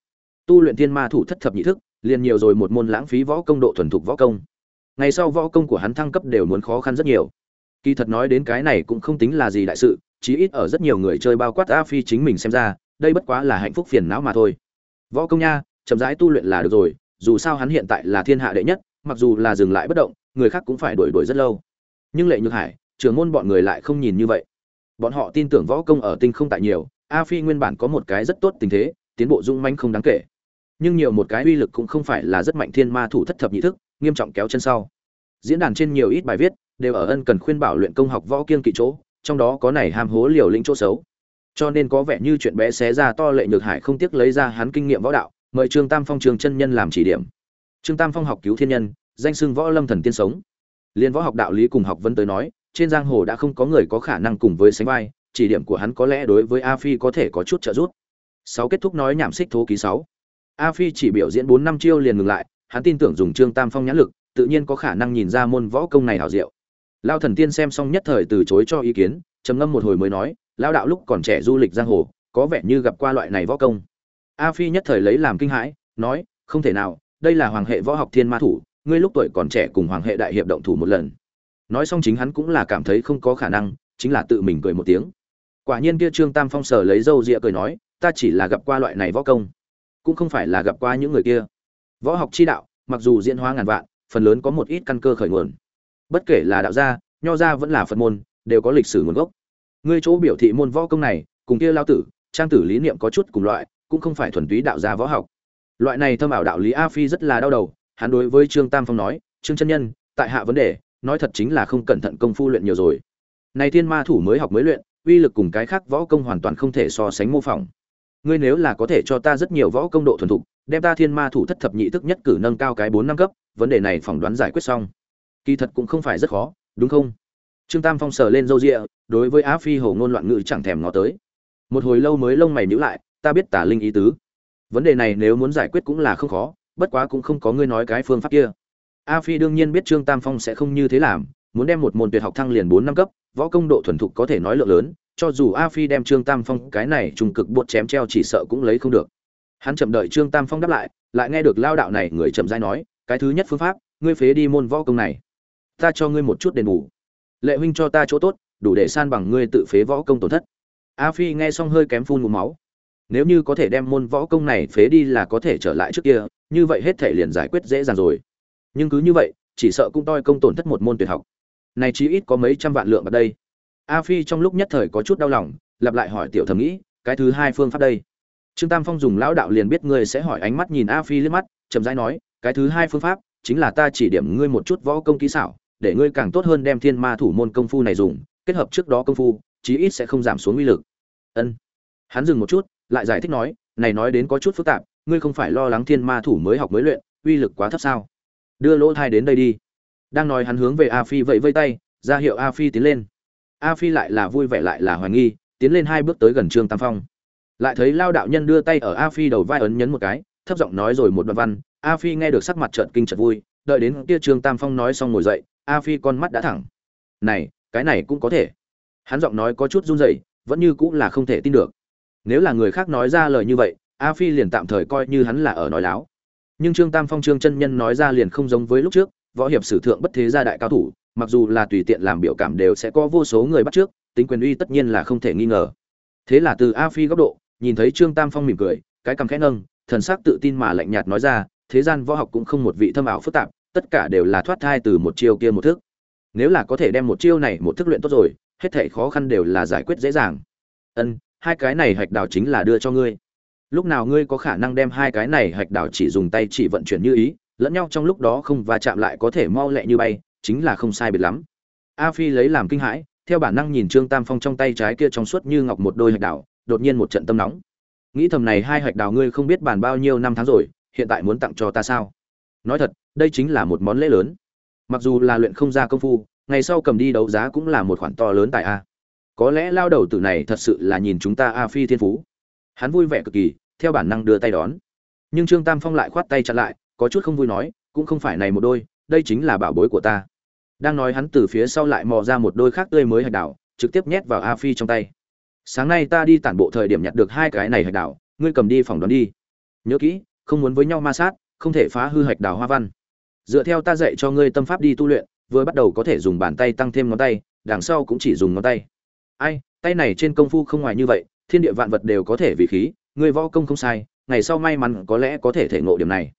Tu luyện thiên ma thủ thất thập nhị thức, liền nhiều rồi một môn lãng phí võ công độ thuần thục võ công ngày sau võ công của hắn thăng cấp đều muốn khó khăn rất nhiều. Kỳ thật nói đến cái này cũng không tính là gì đại sự, chí ít ở rất nhiều người chơi bao quát a phi chính mình xem ra, đây bất quá là hạnh phúc phiền não mà thôi. Võ công nha, chậm rãi tu luyện là được rồi, dù sao hắn hiện tại là thiên hạ đệ nhất, mặc dù là dừng lại bất động, người khác cũng phải đuổi đuổi rất lâu. Nhưng lệ nhược hải, trưởng môn bọn người lại không nhìn như vậy. Bọn họ tin tưởng võ công ở tinh không tại nhiều, a phi nguyên bản có một cái rất tốt tình thế, tiến bộ dung manh không đáng kể. Nhưng nhiều một cái uy lực cũng không phải là rất mạnh thiên ma thủ thất thập nhị thức nghiêm trọng kéo chân sau. Diễn đàn trên nhiều ít bài viết đều ở ân cần khuyên bảo luyện công học võ kiên kỵ chỗ, trong đó có này ham hố liều lĩnh chỗ xấu. Cho nên có vẻ như chuyện bé xé ra to lệ nhược hải không tiếc lấy ra hắn kinh nghiệm võ đạo, mời trương tam phong trường chân nhân làm chỉ điểm. Trương tam phong học cứu thiên nhân, danh xưng võ lâm thần tiên sống. Liên võ học đạo lý cùng học vân tới nói, trên giang hồ đã không có người có khả năng cùng với sánh vai, chỉ điểm của hắn có lẽ đối với a phi có thể có chút trợ giúp. Sáu kết thúc nói nhảm xích thố ký sáu. A phi chỉ biểu diễn bốn năm chiêu liền ngừng lại hắn tin tưởng dùng trương tam phong nhãn lực, tự nhiên có khả năng nhìn ra môn võ công này hảo diệu. Lao thần tiên xem xong nhất thời từ chối cho ý kiến, trầm ngâm một hồi mới nói lao đạo lúc còn trẻ du lịch giang hồ, có vẻ như gặp qua loại này võ công. A phi nhất thời lấy làm kinh hãi, nói, không thể nào, đây là hoàng hệ võ học thiên ma thủ, ngươi lúc tuổi còn trẻ cùng hoàng hệ đại hiệp động thủ một lần. Nói xong chính hắn cũng là cảm thấy không có khả năng, chính là tự mình cười một tiếng. Quả nhiên kia trương tam phong sở lấy râu rịa cười nói, ta chỉ là gặp qua loại này võ công, cũng không phải là gặp qua những người kia võ học chi đạo, mặc dù diễn hóa ngàn vạn, phần lớn có một ít căn cơ khởi nguồn. Bất kể là đạo gia, nho gia vẫn là phật môn, đều có lịch sử nguồn gốc. Ngươi chỗ biểu thị môn võ công này, cùng kia lao tử, trang tử lý niệm có chút cùng loại, cũng không phải thuần túy đạo gia võ học. Loại này thâm ảo đạo lý a phi rất là đau đầu, hắn đối với trương tam phong nói, trương chân nhân, tại hạ vấn đề, nói thật chính là không cẩn thận công phu luyện nhiều rồi. Này thiên ma thủ mới học mới luyện, uy lực cùng cái khác võ công hoàn toàn không thể so sánh mô phỏng ngươi nếu là có thể cho ta rất nhiều võ công độ thuần thục, đem ta thiên ma thủ thất thập nhị thức nhất cử nâng cao cái bốn năm cấp, vấn đề này phỏng đoán giải quyết xong. Kỳ thật cũng không phải rất khó, đúng không? Trương tam phong sờ lên râu rịa đối với á phi hồ ngôn loạn ngữ chẳng thèm ngó tới. Một hồi lâu mới lông mày nhữ lại, ta biết tả linh ý tứ. Vấn đề này nếu muốn giải quyết cũng là không khó, bất quá cũng không có ngươi nói cái phương pháp kia. A phi đương nhiên biết trương tam phong sẽ không như thế làm, muốn đem một môn tuyệt học thăng liền bốn năm cấp, võ công độ thuần thục có thể nói lượng lớn cho dù a phi đem trương tam phong cái này trùng cực buốt chém treo chỉ sợ cũng lấy không được. Hắn chậm đợi trương tam phong đáp lại lại nghe được lao đạo này người chậm rãi nói, cái thứ nhất phương pháp, ngươi phế đi môn võ công này. Ta cho ngươi một chút đền bù. Lệ huynh cho ta chỗ tốt, đủ để san bằng ngươi tự phế võ công tổn thất. A phi nghe xong hơi kém phun một máu. Nếu như có thể đem môn võ công này phế đi là có thể trở lại trước kia, như vậy hết thể liền giải quyết dễ dàng rồi. Nhưng cứ như vậy, chỉ sợ cũng toi công tổn thất một môn tuyệt học. Này chí ít có mấy trăm vạn lượng ở đây a phi trong lúc nhất thời có chút đau lòng, lặp lại hỏi tiểu thầm nghĩ, cái thứ hai phương pháp đây? Trương tam phong dùng lão đạo liền biết ngươi sẽ hỏi ánh mắt nhìn a phi liếc mắt, chậm rãi nói, cái thứ hai phương pháp chính là ta chỉ điểm ngươi một chút võ công kỹ xảo, để ngươi càng tốt hơn đem thiên ma thủ môn công phu này dùng, kết hợp trước đó công phu, chí ít sẽ không giảm xuống uy lực. Ân. Hắn dừng một chút, lại giải thích nói, này nói đến có chút phức tạp, ngươi không phải lo lắng thiên ma thủ mới học mới luyện, uy lực quá thấp sao? Đưa lỗ thai đến đây đi. Đang nói hắn hướng về a phi vẫy vây tay, ra hiệu a phi tiến lên a phi lại là vui vẻ lại là hoài nghi, tiến lên hai bước tới gần trương tam phong. Lại thấy lao đạo nhân đưa tay ở a phi đầu vai ấn nhấn một cái, thấp giọng nói rồi một đoạn văn. A phi nghe được sắc mặt trợn kinh trợn vui, đợi đến kia trương tam phong nói xong ngồi dậy, a phi con mắt đã thẳng. Này, cái này cũng có thể. Hắn giọng nói có chút run rẩy, vẫn như cũng là không thể tin được. Nếu là người khác nói ra lời như vậy, a phi liền tạm thời coi như hắn là ở nói láo. Nhưng trương tam phong trương chân nhân nói ra liền không giống với lúc trước, võ hiệp sử thượng bất thế gia đại cao thủ mặc dù là tùy tiện làm biểu cảm đều sẽ có vô số người bắt trước, tính quyền uy tất nhiên là không thể nghi ngờ. Thế là từ a phi góc độ, nhìn thấy trương tam phong mỉm cười, cái cằm khẽ nâng, thần sắc tự tin mà lạnh nhạt nói ra, thế gian võ học cũng không một vị thâm ảo phức tạp, tất cả đều là thoát thai từ một chiêu kia một thức. Nếu là có thể đem một chiêu này một thức luyện tốt rồi, hết thảy khó khăn đều là giải quyết dễ dàng. Ân, hai cái này hạch đào chính là đưa cho ngươi. Lúc nào ngươi có khả năng đem hai cái này hạch đào chỉ dùng tay chỉ vận chuyển như ý, lẫn nhau trong lúc đó không va chạm lại có thể mau lẹ như bay chính là không sai biệt lắm. A phi lấy làm kinh hãi, theo bản năng nhìn trương tam phong trong tay trái kia trong suốt như ngọc một đôi hạch đào, đột nhiên một trận tâm nóng. Nghĩ thầm này hai hạch đào ngươi không biết bàn bao nhiêu năm tháng rồi, hiện tại muốn tặng cho ta sao? Nói thật, đây chính là một món lễ lớn. Mặc dù là luyện không ra công phu, ngày sau cầm đi đấu giá cũng là một khoản to lớn tại a. Có lẽ lao đầu tử này thật sự là nhìn chúng ta a phi thiên phú. Hắn vui vẻ cực kỳ, theo bản năng đưa tay đón. Nhưng trương tam phong lại khoát tay chặn lại, có chút không vui nói, cũng không phải này một đôi, đây chính là bảo bối của ta đang nói hắn từ phía sau lại mò ra một đôi khác tươi mới hạch đảo, trực tiếp nhét vào a phi trong tay. Sáng nay ta đi tản bộ thời điểm nhặt được hai cái này hạch đảo, ngươi cầm đi phòng đón đi. Nhớ kỹ, không muốn với nhau ma sát, không thể phá hư hạch đảo hoa văn. Dựa theo ta dạy cho ngươi tâm pháp đi tu luyện, vừa bắt đầu có thể dùng bàn tay tăng thêm ngón tay, đằng sau cũng chỉ dùng ngón tay. Ai, tay này trên công phu không ngoài như vậy, thiên địa vạn vật đều có thể vì khí người võ công không sai, ngày sau may mắn có lẽ có thể thể ngộ điểm này.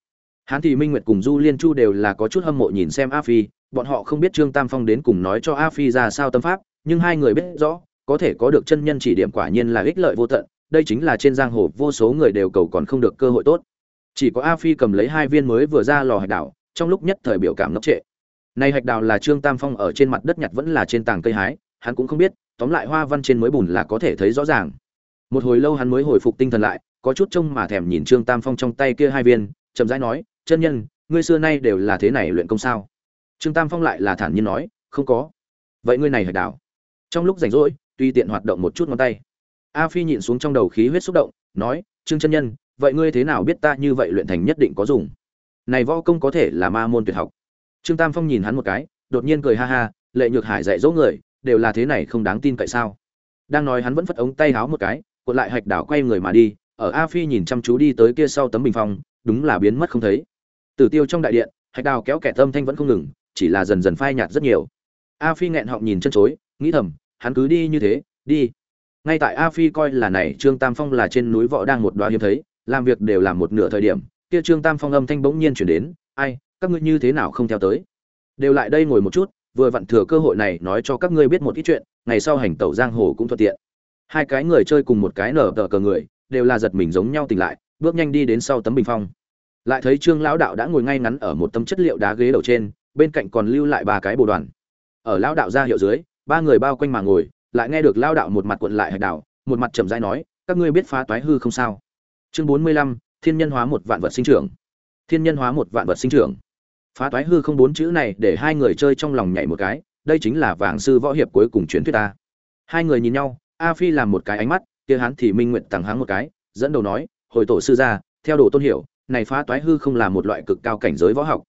Hán thì minh nguyệt cùng du liên chu đều là có chút hâm mộ nhìn xem a phi bọn họ không biết trương tam phong đến cùng nói cho a phi ra sao tâm pháp, nhưng hai người biết rõ, có thể có được chân nhân chỉ điểm quả nhiên là ích lợi vô tận, đây chính là trên giang hồ vô số người đều cầu còn không được cơ hội tốt. Chỉ có a phi cầm lấy hai viên mới vừa ra lò hạch đảo, trong lúc nhất thời biểu cảm ngốc trệ. Này hạch đào là trương tam phong ở trên mặt đất nhặt vẫn là trên tảng cây hái, hắn cũng không biết, tóm lại hoa văn trên mới bùn là có thể thấy rõ ràng. Một hồi lâu hắn mới hồi phục tinh thần lại, có chút trông mà thèm nhìn trương tam phong trong tay kia hai viên, chậm rãi nói, chân nhân, ngươi xưa nay đều là thế này luyện công sao? Trương tam phong lại là thản nhiên nói, không có. Vậy ngươi này hạch đảo. trong lúc rảnh rỗi tuy tiện hoạt động một chút ngón tay. A phi nhịn xuống trong đầu khí huyết xúc động, nói, trương chân nhân, vậy ngươi thế nào biết ta như vậy luyện thành nhất định có dùng? Này võ công có thể là ma môn tuyệt học. Trương tam phong nhìn hắn một cái, đột nhiên cười ha ha, lệ nhược hải dạy dỗ người, đều là thế này không đáng tin cậy sao? Đang nói hắn vẫn phất ống tay háo một cái, cuộn lại hạch đảo quay người mà đi, ở a phi nhìn chăm chú đi tới kia sau tấm bình phong, đúng là biến mất không thấy. Tử tiêu trong đại điện, hạch đào kéo kẻ tâm thanh vẫn không ngừng chỉ là dần dần phai nhạt rất nhiều. A phi nghẹn họng nhìn chân chối, nghĩ thầm, hắn cứ đi như thế, đi. Ngay tại a phi coi là này, trương tam phong là trên núi võ đang một đoạn hiếm thấy, làm việc đều làm một nửa thời điểm, kia trương tam phong âm thanh bỗng nhiên chuyển đến, ai, các ngươi như thế nào không theo tới? Đều lại đây ngồi một chút, vừa vặn thừa cơ hội này nói cho các ngươi biết một ít chuyện, ngày sau hành tẩu giang hồ cũng thuận tiện. Hai cái người chơi cùng một cái nở tờ cờ người, đều là giật mình giống nhau tỉnh lại, bước nhanh đi đến sau tấm bình phong lại thấy trương lão đạo đã ngồi ngay ngắn ở một tấm chất liệu đá ghế đầu trên, bên cạnh còn lưu lại ba cái bồ đoàn. Ở lão đạo ra hiệu dưới, ba người bao quanh mà ngồi, lại nghe được lão đạo một mặt cuộn lại hạch đạo một mặt trầm rãi nói, các ngươi biết phá toái hư không sao? Chương bốn mươi lăm, thiên nhân hóa một vạn vật sinh trưởng. Thiên nhân hóa một vạn vật sinh trưởng. Phá toái hư không bốn chữ này để hai người chơi trong lòng nhảy một cái, đây chính là vàng sư võ hiệp cuối cùng truyền thuyết ta. Hai người nhìn nhau, a phi làm một cái ánh mắt, kia hắn thì minh nguyện tặng hắn một cái, dẫn đầu nói, hồi tổ sư gia, theo đồ tôn hiểu này phá toái hư không là một loại cực cao cảnh giới võ học.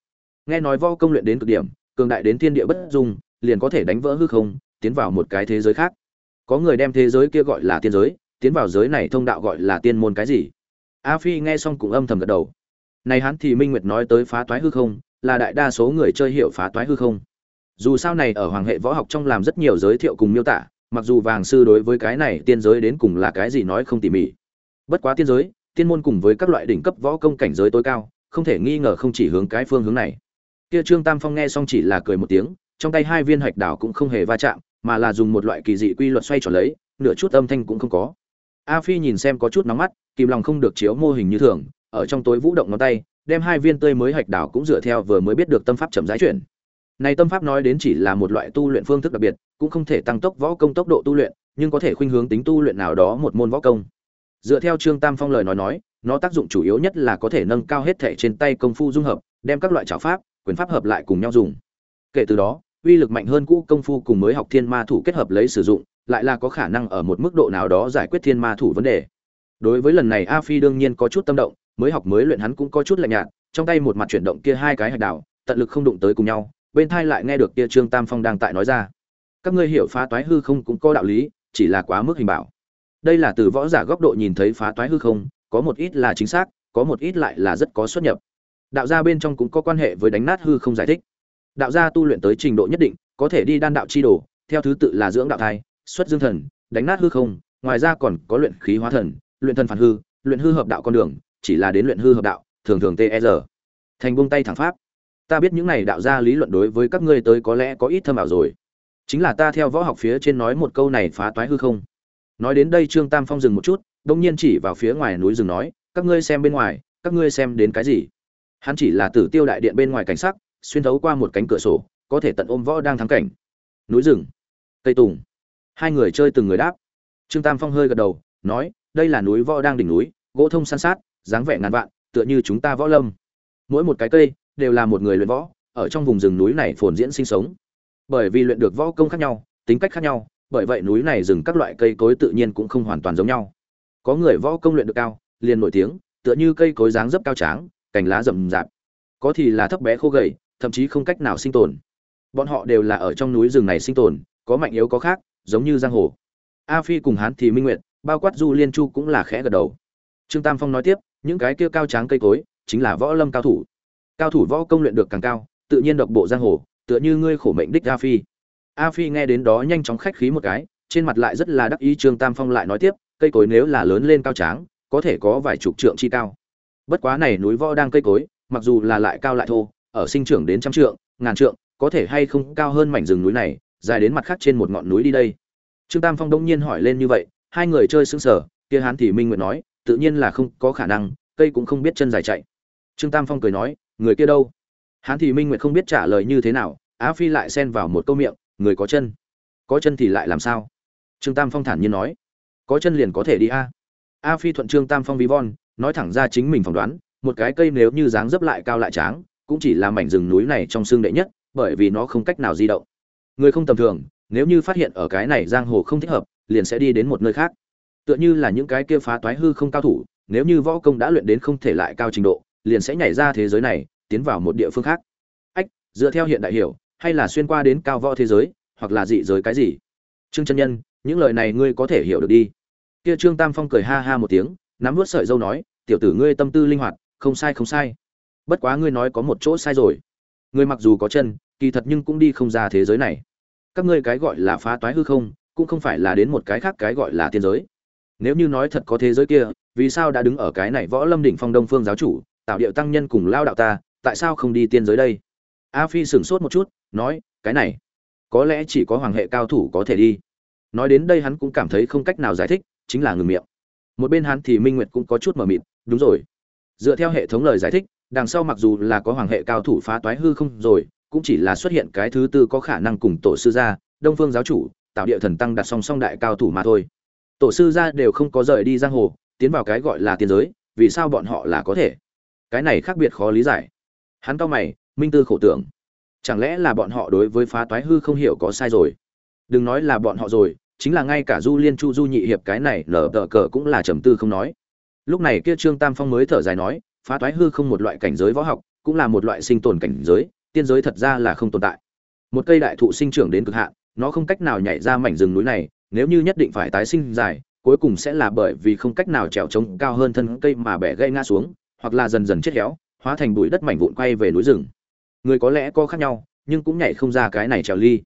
Nghe nói võ công luyện đến cực điểm, cường đại đến thiên địa bất dung, liền có thể đánh vỡ hư không, tiến vào một cái thế giới khác. Có người đem thế giới kia gọi là tiên giới, tiến vào giới này thông đạo gọi là tiên môn cái gì? A phi nghe xong cũng âm thầm gật đầu. Này hắn thì minh nguyệt nói tới phá toái hư không, là đại đa số người chơi hiểu phá toái hư không. Dù sao này ở hoàng hệ võ học trong làm rất nhiều giới thiệu cùng miêu tả, mặc dù vàng sư đối với cái này tiên giới đến cùng là cái gì nói không tỉ mỉ. Bất quá tiên giới tiên môn cùng với các loại đỉnh cấp võ công cảnh giới tối cao, không thể nghi ngờ không chỉ hướng cái phương hướng này. Kia trương tam phong nghe xong chỉ là cười một tiếng, trong tay hai viên hạch đảo cũng không hề va chạm, mà là dùng một loại kỳ dị quy luật xoay tròn lấy, nửa chút âm thanh cũng không có. A phi nhìn xem có chút nóng mắt, kìm lòng không được chiếu mô hình như thường, ở trong tối vũ động ngón tay, đem hai viên tươi mới hạch đảo cũng dựa theo vừa mới biết được tâm pháp chậm rãi chuyển. Này tâm pháp nói đến chỉ là một loại tu luyện phương thức đặc biệt, cũng không thể tăng tốc võ công tốc độ tu luyện, nhưng có thể khuynh hướng tính tu luyện nào đó một môn võ công dựa theo trương tam phong lời nói nói, nó tác dụng chủ yếu nhất là có thể nâng cao hết thể trên tay công phu dung hợp, đem các loại trảo pháp, quyền pháp hợp lại cùng nhau dùng. Kể từ đó, uy lực mạnh hơn cũ công phu cùng mới học thiên ma thủ kết hợp lấy sử dụng, lại là có khả năng ở một mức độ nào đó giải quyết thiên ma thủ vấn đề. Đối với lần này a phi đương nhiên có chút tâm động, mới học mới luyện hắn cũng có chút lạnh nhạt, trong tay một mặt chuyển động kia hai cái hạch đảo, tận lực không đụng tới cùng nhau, bên thai lại nghe được kia trương tam phong đang tại nói ra. Các ngươi hiểu phá toái hư không cũng có đạo lý, chỉ là quá mức hình bảo đây là từ võ giả góc độ nhìn thấy phá toái hư không, có một ít là chính xác, có một ít lại là rất có xuất nhập. Đạo gia bên trong cũng có quan hệ với đánh nát hư không giải thích. Đạo gia tu luyện tới trình độ nhất định, có thể đi đan đạo chi đồ, theo thứ tự là dưỡng đạo thai, xuất dương thần, đánh nát hư không, ngoài ra còn có luyện khí hóa thần, luyện thần phản hư, luyện hư hợp đạo con đường, chỉ là đến luyện hư hợp đạo, thường thường ter thành buông tay thẳng pháp. Ta biết những này đạo gia lý luận đối với các ngươi tới có lẽ có ít thâm ảo rồi. Chính là ta theo võ học phía trên nói một câu này phá toái hư không nói đến đây trương tam phong dừng một chút đông nhiên chỉ vào phía ngoài núi rừng nói, các ngươi xem bên ngoài, các ngươi xem đến cái gì? Hắn chỉ là tử tiêu đại điện bên ngoài cảnh sắc, xuyên thấu qua một cánh cửa sổ, có thể tận ôm võ đang thắng cảnh. Núi rừng, cây tùng. Hai người chơi từng người đáp. Trương tam phong hơi gật đầu, nói, đây là núi võ đang đỉnh núi, gỗ thông san sát, dáng vẻ ngàn vạn, tựa như chúng ta võ lâm. Mỗi một cái cây đều là một người luyện võ, ở trong vùng rừng núi này phồn diễn sinh sống. Bởi vì luyện được võ công khác nhau, tính cách khác nhau bởi vậy núi này rừng các loại cây cối tự nhiên cũng không hoàn toàn giống nhau. Có người võ công luyện được cao, liền nổi tiếng, tựa như cây cối dáng dấp cao tráng, cành lá rậm rạp. Có thì là thấp bé khô gầy, thậm chí không cách nào sinh tồn. Bọn họ đều là ở trong núi rừng này sinh tồn, có mạnh yếu có khác, giống như giang hồ. A phi cùng hắn thì minh nguyện, bao quát du liên chu cũng là khẽ gật đầu. Trương tam phong nói tiếp, những cái kia cao tráng cây cối, chính là võ lâm cao thủ. Cao thủ võ công luyện được càng cao, tự nhiên độc bộ giang hồ, tựa như ngươi khổ mệnh đích a phi a phi nghe đến đó nhanh chóng khách khí một cái, trên mặt lại rất là đắc ý trương tam phong lại nói tiếp, cây cối nếu là lớn lên cao tráng, có thể có vài chục trượng chi cao. Bất quá này núi võ đang cây cối, mặc dù là lại cao lại thô, ở sinh trưởng đến trăm trượng, ngàn trượng, có thể hay không cao hơn mảnh rừng núi này, dài đến mặt khác trên một ngọn núi đi đây. Trương tam phong đông nhiên hỏi lên như vậy, hai người chơi sững sờ, kia hắn thì minh nguyện nói, tự nhiên là không có khả năng, cây cũng không biết chân dài chạy. Trương tam phong cười nói, người kia đâu? Hắn thì minh nguyện không biết trả lời như thế nào á phi lại xen vào một câu miệng người có chân. Có chân thì lại làm sao? Trương tam phong thản nhiên nói. Có chân liền có thể đi a. A phi thuận trương tam phong vi von, nói thẳng ra chính mình phỏng đoán, một cái cây nếu như dáng dấp lại cao lại tráng, cũng chỉ là mảnh rừng núi này trong xương đệ nhất, bởi vì nó không cách nào di động. Người không tầm thường, nếu như phát hiện ở cái này giang hồ không thích hợp, liền sẽ đi đến một nơi khác. Tựa như là những cái kia phá toái hư không cao thủ, nếu như võ công đã luyện đến không thể lại cao trình độ, liền sẽ nhảy ra thế giới này, tiến vào một địa phương khác. Ách, dựa theo hiện đại hiểu hay là xuyên qua đến cao võ thế giới, hoặc là dị giới cái gì? Trương chân nhân, những lời này ngươi có thể hiểu được đi. Kia trương tam phong cười ha ha một tiếng, nắm vớt sợi dâu nói, tiểu tử ngươi tâm tư linh hoạt, không sai không sai. Bất quá ngươi nói có một chỗ sai rồi. Ngươi mặc dù có chân, kỳ thật nhưng cũng đi không ra thế giới này. Các ngươi cái gọi là phá toái hư không, cũng không phải là đến một cái khác cái gọi là tiên giới. Nếu như nói thật có thế giới kia, vì sao đã đứng ở cái này võ lâm đỉnh phong đông phương giáo chủ tạo điệu tăng nhân cùng lao đạo ta, tại sao không đi tiên giới đây? A phi sửng sốt một chút nói, cái này, có lẽ chỉ có hoàng hệ cao thủ có thể đi. Nói đến đây hắn cũng cảm thấy không cách nào giải thích, chính là ngừng miệng. Một bên hắn thì minh nguyệt cũng có chút mờ mịt, đúng rồi. Dựa theo hệ thống lời giải thích, đằng sau mặc dù là có hoàng hệ cao thủ phá toái hư không rồi, cũng chỉ là xuất hiện cái thứ tư có khả năng cùng tổ sư gia, đông phương giáo chủ, tạo địa thần tăng đặt song song đại cao thủ mà thôi. Tổ sư gia đều không có rời đi giang hồ, tiến vào cái gọi là tiên giới, vì sao bọn họ là có thể? Cái này khác biệt khó lý giải. Hắn cao mày, minh tư khổ tưởng chẳng lẽ là bọn họ đối với phá toái hư không hiểu có sai rồi? Đừng nói là bọn họ rồi, chính là ngay cả du liên chu du nhị hiệp cái này nở tờ cờ cũng là trầm tư không nói. Lúc này kia trương tam phong mới thở dài nói, phá toái hư không một loại cảnh giới võ học, cũng là một loại sinh tồn cảnh giới, tiên giới thật ra là không tồn tại. Một cây đại thụ sinh trưởng đến cực hạn, nó không cách nào nhảy ra mảnh rừng núi này, nếu như nhất định phải tái sinh dài, cuối cùng sẽ là bởi vì không cách nào trèo trống cao hơn thân cây mà bẻ gây ngã xuống, hoặc là dần dần chết héo, hóa thành bụi đất mảnh vụn quay về núi rừng người có lẽ có khác nhau, nhưng cũng nhảy không ra cái này trèo ly.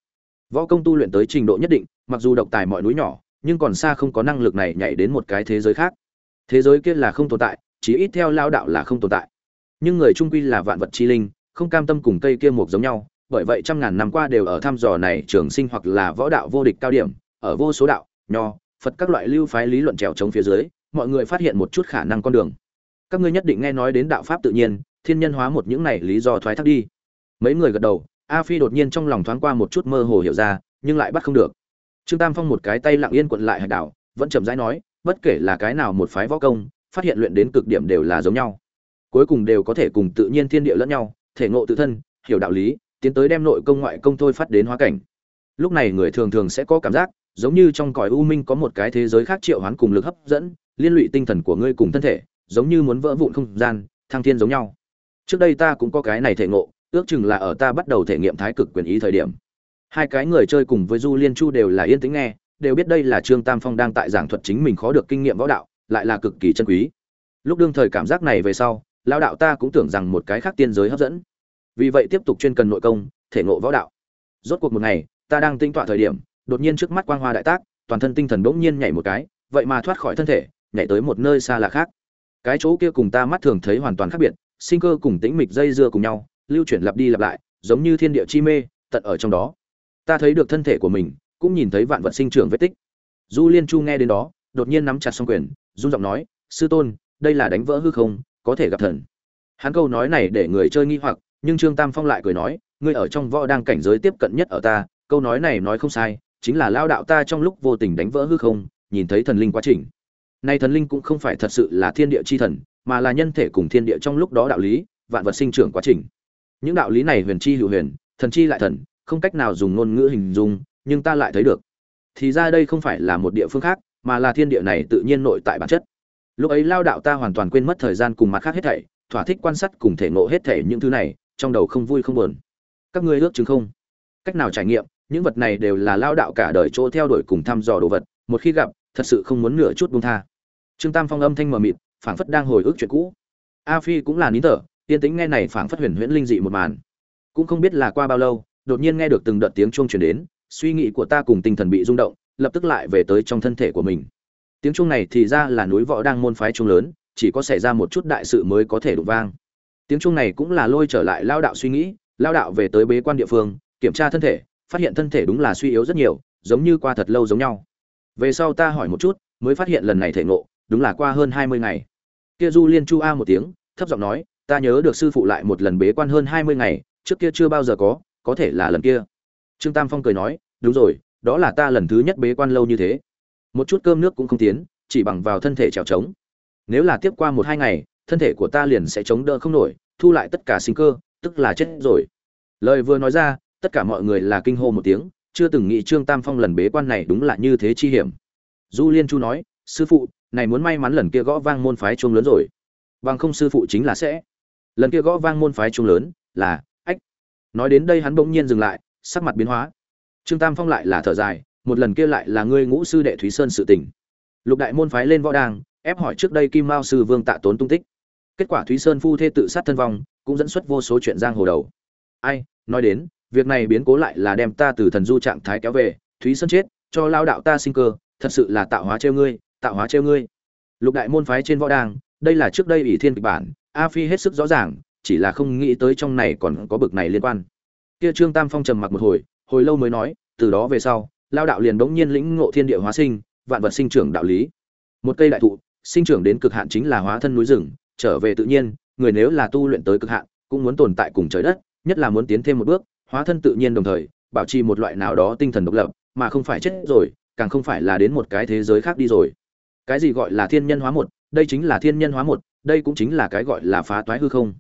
Võ công tu luyện tới trình độ nhất định, mặc dù độc tài mọi núi nhỏ, nhưng còn xa không có năng lực này nhảy đến một cái thế giới khác. Thế giới kia là không tồn tại chỉ ít theo lao đạo là không tồn tại. Nhưng người trung quy là vạn vật chi linh, không cam tâm cùng cây kia mục giống nhau, bởi vậy trăm ngàn năm qua đều ở thăm dò này trường sinh hoặc là võ đạo vô địch cao điểm, ở vô số đạo, nho, phật các loại lưu phái lý luận trèo chống phía dưới, mọi người phát hiện một chút khả năng con đường. Các ngươi nhất định nghe nói đến đạo pháp tự nhiên, thiên nhân hóa một những này lý do thoái thác đi mấy người gật đầu, a phi đột nhiên trong lòng thoáng qua một chút mơ hồ hiểu ra, nhưng lại bắt không được. Trương tam phong một cái tay lặng yên quận lại hạch đảo, vẫn chậm rãi nói, bất kể là cái nào một phái võ công, phát hiện luyện đến cực điểm đều là giống nhau. Cuối cùng đều có thể cùng tự nhiên thiên địa lẫn nhau, thể ngộ tự thân, hiểu đạo lý, tiến tới đem nội công ngoại công thôi phát đến hóa cảnh. Lúc này người thường thường sẽ có cảm giác, giống như trong cõi u minh có một cái thế giới khác triệu hoán cùng lực hấp dẫn, liên lụy tinh thần của ngươi cùng thân thể, giống như muốn vỡ vụn không gian, thăng thiên giống nhau. Trước đây ta cũng có cái này thể ngộ ước chừng là ở ta bắt đầu thể nghiệm thái cực quyền ý thời điểm. Hai cái người chơi cùng với du liên chu đều là yên tĩnh nghe, đều biết đây là trương tam phong đang tại giảng thuật chính mình khó được kinh nghiệm võ đạo, lại là cực kỳ chân quý. Lúc đương thời cảm giác này về sau lao đạo ta cũng tưởng rằng một cái khác tiên giới hấp dẫn. Vì vậy tiếp tục chuyên cần nội công, thể ngộ võ đạo. Rốt cuộc một ngày, ta đang tinh tọa thời điểm, đột nhiên trước mắt quang hoa đại tác, toàn thân tinh thần bỗng nhiên nhảy một cái, vậy mà thoát khỏi thân thể, nhảy tới một nơi xa lạ khác. Cái chỗ kia cùng ta mắt thường thấy hoàn toàn khác biệt, sinh cơ cùng tĩnh mịch dây dưa cùng nhau lưu chuyển lặp đi lặp lại, giống như thiên địa chi mê, tận ở trong đó. Ta thấy được thân thể của mình, cũng nhìn thấy vạn vật sinh trưởng vết tích. Du liên chu nghe đến đó, đột nhiên nắm chặt song quyền, run giọng nói, sư tôn, đây là đánh vỡ hư không, có thể gặp thần. Hắn câu nói này để người chơi nghi hoặc, nhưng trương tam phong lại cười nói, ngươi ở trong võ đang cảnh giới tiếp cận nhất ở ta, câu nói này nói không sai, chính là lao đạo ta trong lúc vô tình đánh vỡ hư không, nhìn thấy thần linh quá trình. Nay thần linh cũng không phải thật sự là thiên địa chi thần, mà là nhân thể cùng thiên địa trong lúc đó đạo lý, vạn vật sinh trưởng quá trình những đạo lý này huyền chi hữu huyền, thần chi lại thần, không cách nào dùng ngôn ngữ hình dung, nhưng ta lại thấy được. Thì ra đây không phải là một địa phương khác, mà là thiên địa này tự nhiên nội tại bản chất. Lúc ấy lao đạo ta hoàn toàn quên mất thời gian cùng mặt khác hết thảy, thỏa thích quan sát cùng thể ngộ hết thảy những thứ này, trong đầu không vui không buồn. Các ngươi ước chứng không? Cách nào trải nghiệm, những vật này đều là lao đạo cả đời chỗ theo đuổi cùng thăm dò đồ vật, một khi gặp, thật sự không muốn nửa chút buông tha. Trương tam phong âm thanh mờ mịt, phảng phất đang hồi ức chuyện cũ. A phi cũng là nín thở yên tĩnh nghe này phảng phất huyền huyễn linh dị một màn. Cũng không biết là qua bao lâu, đột nhiên nghe được từng đợt tiếng chuông truyền đến, suy nghĩ của ta cùng tinh thần bị rung động, lập tức lại về tới trong thân thể của mình. Tiếng chuông này thì ra là núi võ đang môn phái chuông lớn, chỉ có xảy ra một chút đại sự mới có thể đụng vang. Tiếng chuông này cũng là lôi trở lại lao đạo suy nghĩ, lao đạo về tới bế quan địa phương, kiểm tra thân thể, phát hiện thân thể đúng là suy yếu rất nhiều, giống như qua thật lâu giống nhau. Về sau ta hỏi một chút, mới phát hiện lần này thể ngộ, đúng là qua hơn hai mươi ngày. Kia du liên chu a một tiếng, thấp giọng nói ta nhớ được sư phụ lại một lần bế quan hơn hai mươi ngày, trước kia chưa bao giờ có có thể là lần kia. Trương tam phong cười nói, đúng rồi, đó là ta lần thứ nhất bế quan lâu như thế. Một chút cơm nước cũng không tiến, chỉ bằng vào thân thể trèo trống. Nếu là tiếp qua một hai ngày, thân thể của ta liền sẽ chống đỡ không nổi, thu lại tất cả sinh cơ, tức là chết rồi. Lời vừa nói ra, tất cả mọi người là kinh hô một tiếng, chưa từng nghĩ trương tam phong lần bế quan này đúng là như thế chi hiểm. Du liên chu nói, sư phụ, này muốn may mắn lần kia gõ vang môn phái chuông lớn rồi. Bằng không sư phụ chính là sẽ lần kia gõ vang môn phái trung lớn, là, ách. Nói đến đây hắn bỗng nhiên dừng lại, sắc mặt biến hóa. Trương tam phong lại là thở dài, một lần kia lại là ngươi ngũ sư đệ thúy sơn sự tình. Lục đại môn phái lên võ đàng, ép hỏi trước đây kim mao sư vương tạ tốn tung tích. Kết quả thúy sơn phu thê tự sát thân vong, cũng dẫn xuất vô số chuyện giang hồ đầu. Ai, nói đến, việc này biến cố lại là đem ta từ thần du trạng thái kéo về, thúy sơn chết, cho lao đạo ta sinh cơ, thật sự là tạo hóa treo ngươi, tạo hóa treo ngươi. Lục đại môn phái trên võ đàng, đây là trước đây ủy thiên kịch bản a phi hết sức rõ ràng, chỉ là không nghĩ tới trong này còn có bực này liên quan. Kia trương tam phong trầm mặc một hồi hồi lâu mới nói, từ đó về sau, lao đạo liền đống nhiên lĩnh ngộ thiên địa hóa sinh, vạn vật sinh trưởng đạo lý. Một cây đại thụ, sinh trưởng đến cực hạn chính là hóa thân núi rừng, trở về tự nhiên, người nếu là tu luyện tới cực hạn, cũng muốn tồn tại cùng trời đất, nhất là muốn tiến thêm một bước, hóa thân tự nhiên đồng thời, bảo trì một loại nào đó tinh thần độc lập, mà không phải chết rồi, càng không phải là đến một cái thế giới khác đi rồi. Cái gì gọi là thiên nhân hóa một, đây chính là thiên nhân hóa một đây cũng chính là cái gọi là phá toái hư không.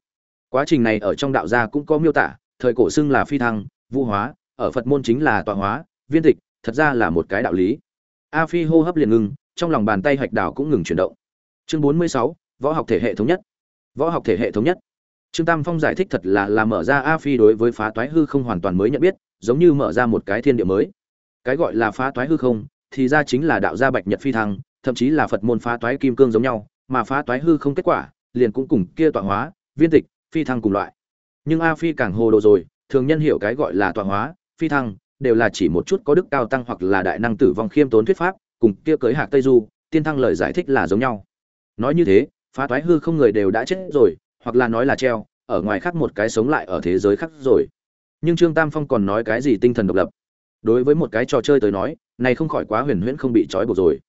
Quá trình này ở trong đạo gia cũng có miêu tả thời cổ xưng là phi thăng vũ hóa ở phật môn chính là tọa hóa viên tịch thật ra là một cái đạo lý. A phi hô hấp liền ngừng, trong lòng bàn tay hạch đảo cũng ngừng chuyển động. Chương bốn mươi sáu võ học thể hệ thống nhất. Võ học thể hệ thống nhất. Trương tam phong giải thích thật là là mở ra a phi đối với phá toái hư không hoàn toàn mới nhận biết giống như mở ra một cái thiên địa mới. Cái gọi là phá toái hư không thì ra chính là đạo gia bạch nhật phi thăng thậm chí là phật môn phá toái kim cương giống nhau mà phá toái hư không kết quả, liền cũng cùng kia tọa hóa, viên tịch, phi thăng cùng loại. Nhưng a phi càng hồ đồ rồi, thường nhân hiểu cái gọi là tọa hóa, phi thăng, đều là chỉ một chút có đức cao tăng hoặc là đại năng tử vong khiêm tốn thuyết pháp, cùng kia cưới hạc tây du, tiên thăng lời giải thích là giống nhau. Nói như thế, phá toái hư không người đều đã chết rồi, hoặc là nói là treo, ở ngoài khác một cái sống lại ở thế giới khác rồi. Nhưng trương tam phong còn nói cái gì tinh thần độc lập? Đối với một cái trò chơi tới nói, này không khỏi quá huyền huyễn không bị trói buộc rồi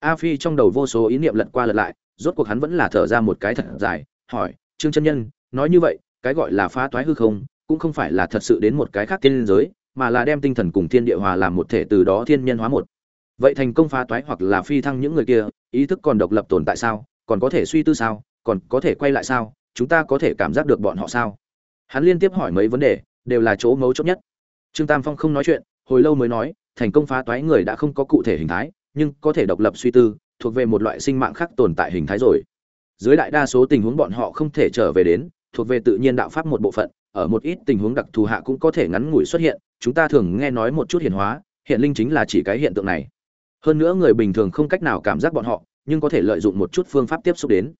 a phi trong đầu vô số ý niệm lật qua lật lại, rốt cuộc hắn vẫn là thở ra một cái thật dài, hỏi, trương chân nhân, nói như vậy, cái gọi là phá toái hư không, cũng không phải là thật sự đến một cái khác tiên giới, mà là đem tinh thần cùng thiên địa hòa làm một thể từ đó thiên nhân hóa một. Vậy thành công phá toái hoặc là phi thăng những người kia, ý thức còn độc lập tồn tại sao? Còn có thể suy tư sao? Còn có thể quay lại sao? Chúng ta có thể cảm giác được bọn họ sao? Hắn liên tiếp hỏi mấy vấn đề, đều là chỗ mấu chốt nhất. Trương tam phong không nói chuyện, hồi lâu mới nói, thành công phá toái người đã không có cụ thể hình thái nhưng có thể độc lập suy tư, thuộc về một loại sinh mạng khác tồn tại hình thái rồi. Dưới đại đa số tình huống bọn họ không thể trở về đến, thuộc về tự nhiên đạo pháp một bộ phận, ở một ít tình huống đặc thù hạ cũng có thể ngắn ngủi xuất hiện, chúng ta thường nghe nói một chút hiện hóa, hiện linh chính là chỉ cái hiện tượng này. Hơn nữa người bình thường không cách nào cảm giác bọn họ, nhưng có thể lợi dụng một chút phương pháp tiếp xúc đến.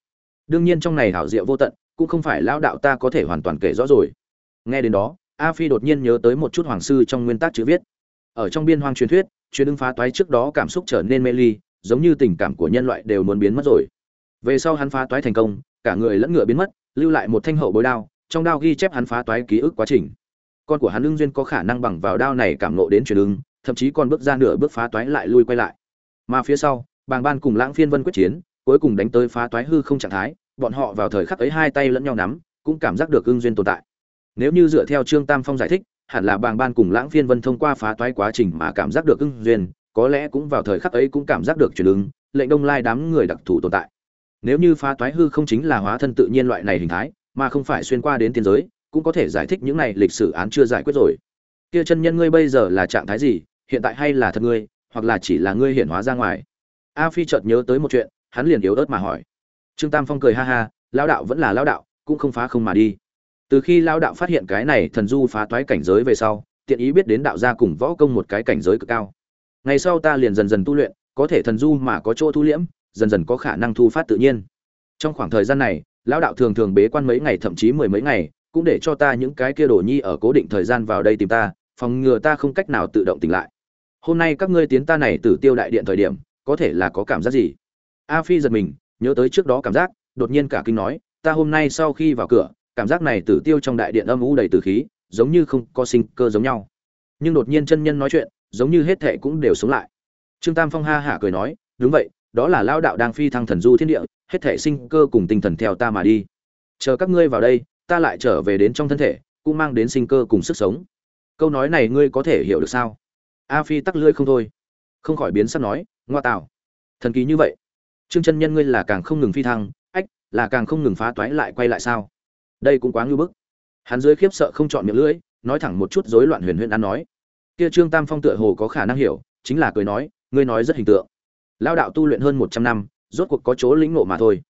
Đương nhiên trong này hảo diệu vô tận, cũng không phải lao đạo ta có thể hoàn toàn kể rõ rồi. Nghe đến đó, a phi đột nhiên nhớ tới một chút hoàng sư trong nguyên tắc chữ viết. Ở trong biên hoang truyền thuyết truyền ứng phá toái trước đó cảm xúc trở nên mê ly, giống như tình cảm của nhân loại đều muốn biến mất rồi. Về sau hắn phá toái thành công, cả người lẫn ngựa biến mất, lưu lại một thanh hậu bối đao, trong đao ghi chép hắn phá toái ký ức quá trình. Con của hắn ưng duyên có khả năng bằng vào đao này cảm nộ đến truyền ứng, thậm chí còn bước ra nửa bước phá toái lại lui quay lại. Mà phía sau, bàng ban cùng lãng phiên vân quyết chiến, cuối cùng đánh tới phá toái hư không trạng thái, bọn họ vào thời khắc ấy hai tay lẫn nhau nắm, cũng cảm giác được ưng duyên tồn tại. Nếu như dựa theo trương tam phong giải thích hẳn là bàng ban cùng lãng phiên vân thông qua phá toái quá trình mà cảm giác được ưng duyên, có lẽ cũng vào thời khắc ấy cũng cảm giác được chuyển ứng, lệnh đông lai đám người đặc thù tồn tại. Nếu như phá toái hư không chính là hóa thân tự nhiên loại này hình thái, mà không phải xuyên qua đến tiên giới, cũng có thể giải thích những này lịch sử án chưa giải quyết rồi. Kia chân nhân ngươi bây giờ là trạng thái gì, hiện tại hay là thật ngươi, hoặc là chỉ là ngươi hiển hóa ra ngoài? A phi chợt nhớ tới một chuyện, hắn liền yếu ớt mà hỏi. Trương tam phong cười ha ha lao đạo vẫn là lao đạo, cũng không phá không mà đi từ khi lao đạo phát hiện cái này thần du phá toái cảnh giới về sau, tiện ý biết đến đạo gia cùng võ công một cái cảnh giới cực cao. Ngày sau ta liền dần dần tu luyện, có thể thần du mà có chỗ thu liễm, dần dần có khả năng thu phát tự nhiên. Trong khoảng thời gian này, lão đạo thường thường bế quan mấy ngày thậm chí mười mấy ngày, cũng để cho ta những cái kia đồ nhi ở cố định thời gian vào đây tìm ta, phòng ngừa ta không cách nào tự động tỉnh lại. Hôm nay các ngươi tiến ta này tử tiêu đại điện thời điểm, có thể là có cảm giác gì? A phi giật mình, nhớ tới trước đó cảm giác, đột nhiên cả kinh nói, ta hôm nay sau khi vào cửa cảm giác này tử tiêu trong đại điện âm u đầy tử khí, giống như không có sinh cơ giống nhau. Nhưng đột nhiên chân nhân nói chuyện, giống như hết thệ cũng đều sống lại. Trương tam phong ha hả cười nói, đúng vậy, đó là lao đạo đang phi thăng thần du thiên địa, hết thệ sinh cơ cùng tinh thần theo ta mà đi. Chờ các ngươi vào đây, ta lại trở về đến trong thân thể, cũng mang đến sinh cơ cùng sức sống. Câu nói này ngươi có thể hiểu được sao? A phi tắc lưỡi không thôi. Không khỏi biến sắc nói, ngoa tạo, thần kỳ như vậy. Trương chân nhân ngươi là càng không ngừng phi thăng, ách, là càng không ngừng phá toái lại quay lại sao? Đây cũng quá ngưu bức. Hắn dưới khiếp sợ không chọn miệng lưỡi, nói thẳng một chút rối loạn huyền huyền ăn nói. Kia trương tam phong tựa hồ có khả năng hiểu, chính là cười nói, ngươi nói rất hình tượng. Lao đạo tu luyện hơn một trăm năm, rốt cuộc có chỗ lĩnh ngộ mà thôi.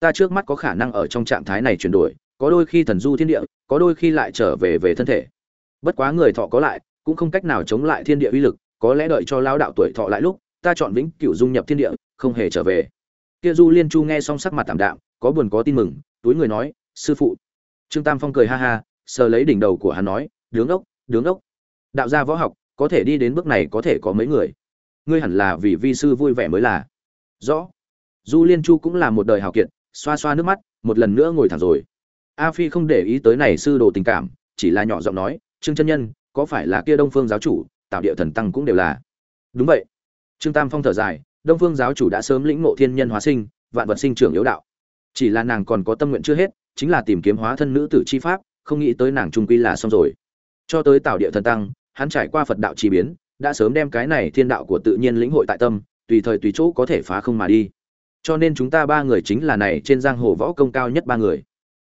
Ta trước mắt có khả năng ở trong trạng thái này chuyển đổi, có đôi khi thần du thiên địa, có đôi khi lại trở về về thân thể. Bất quá người thọ có lại, cũng không cách nào chống lại thiên địa uy lực, có lẽ đợi cho lao đạo tuổi thọ lại lúc, ta chọn vĩnh cửu dung nhập thiên địa, không hề trở về. Kia du liên chu nghe xong sắc mặt tạm đạm, có buồn có tin mừng, túi người nói, sư phụ trương tam phong cười ha ha, sờ lấy đỉnh đầu của hắn nói, đứng ốc đứng ốc. Đạo gia võ học, có thể đi đến bước này có thể có mấy người? Ngươi hẳn là vì vi sư vui vẻ mới là. Rõ. Du liên chu cũng là một đời hào kiệt, xoa xoa nước mắt, một lần nữa ngồi thẳng rồi. A phi không để ý tới này sư đồ tình cảm, chỉ là nhỏ giọng nói, trương chân nhân, có phải là kia đông phương giáo chủ tạo địa thần tăng cũng đều là? Đúng vậy. Trương tam phong thở dài, đông phương giáo chủ đã sớm lĩnh ngộ thiên nhân hóa sinh, vạn vật sinh trưởng yếu đạo. Chỉ là nàng còn có tâm nguyện chưa hết chính là tìm kiếm hóa thân nữ tử chi pháp, không nghĩ tới nàng trung quy là xong rồi. Cho tới tạo địa thần tăng, hắn trải qua phật đạo chi biến, đã sớm đem cái này thiên đạo của tự nhiên lĩnh hội tại tâm, tùy thời tùy chỗ có thể phá không mà đi. Cho nên chúng ta ba người chính là này trên giang hồ võ công cao nhất ba người.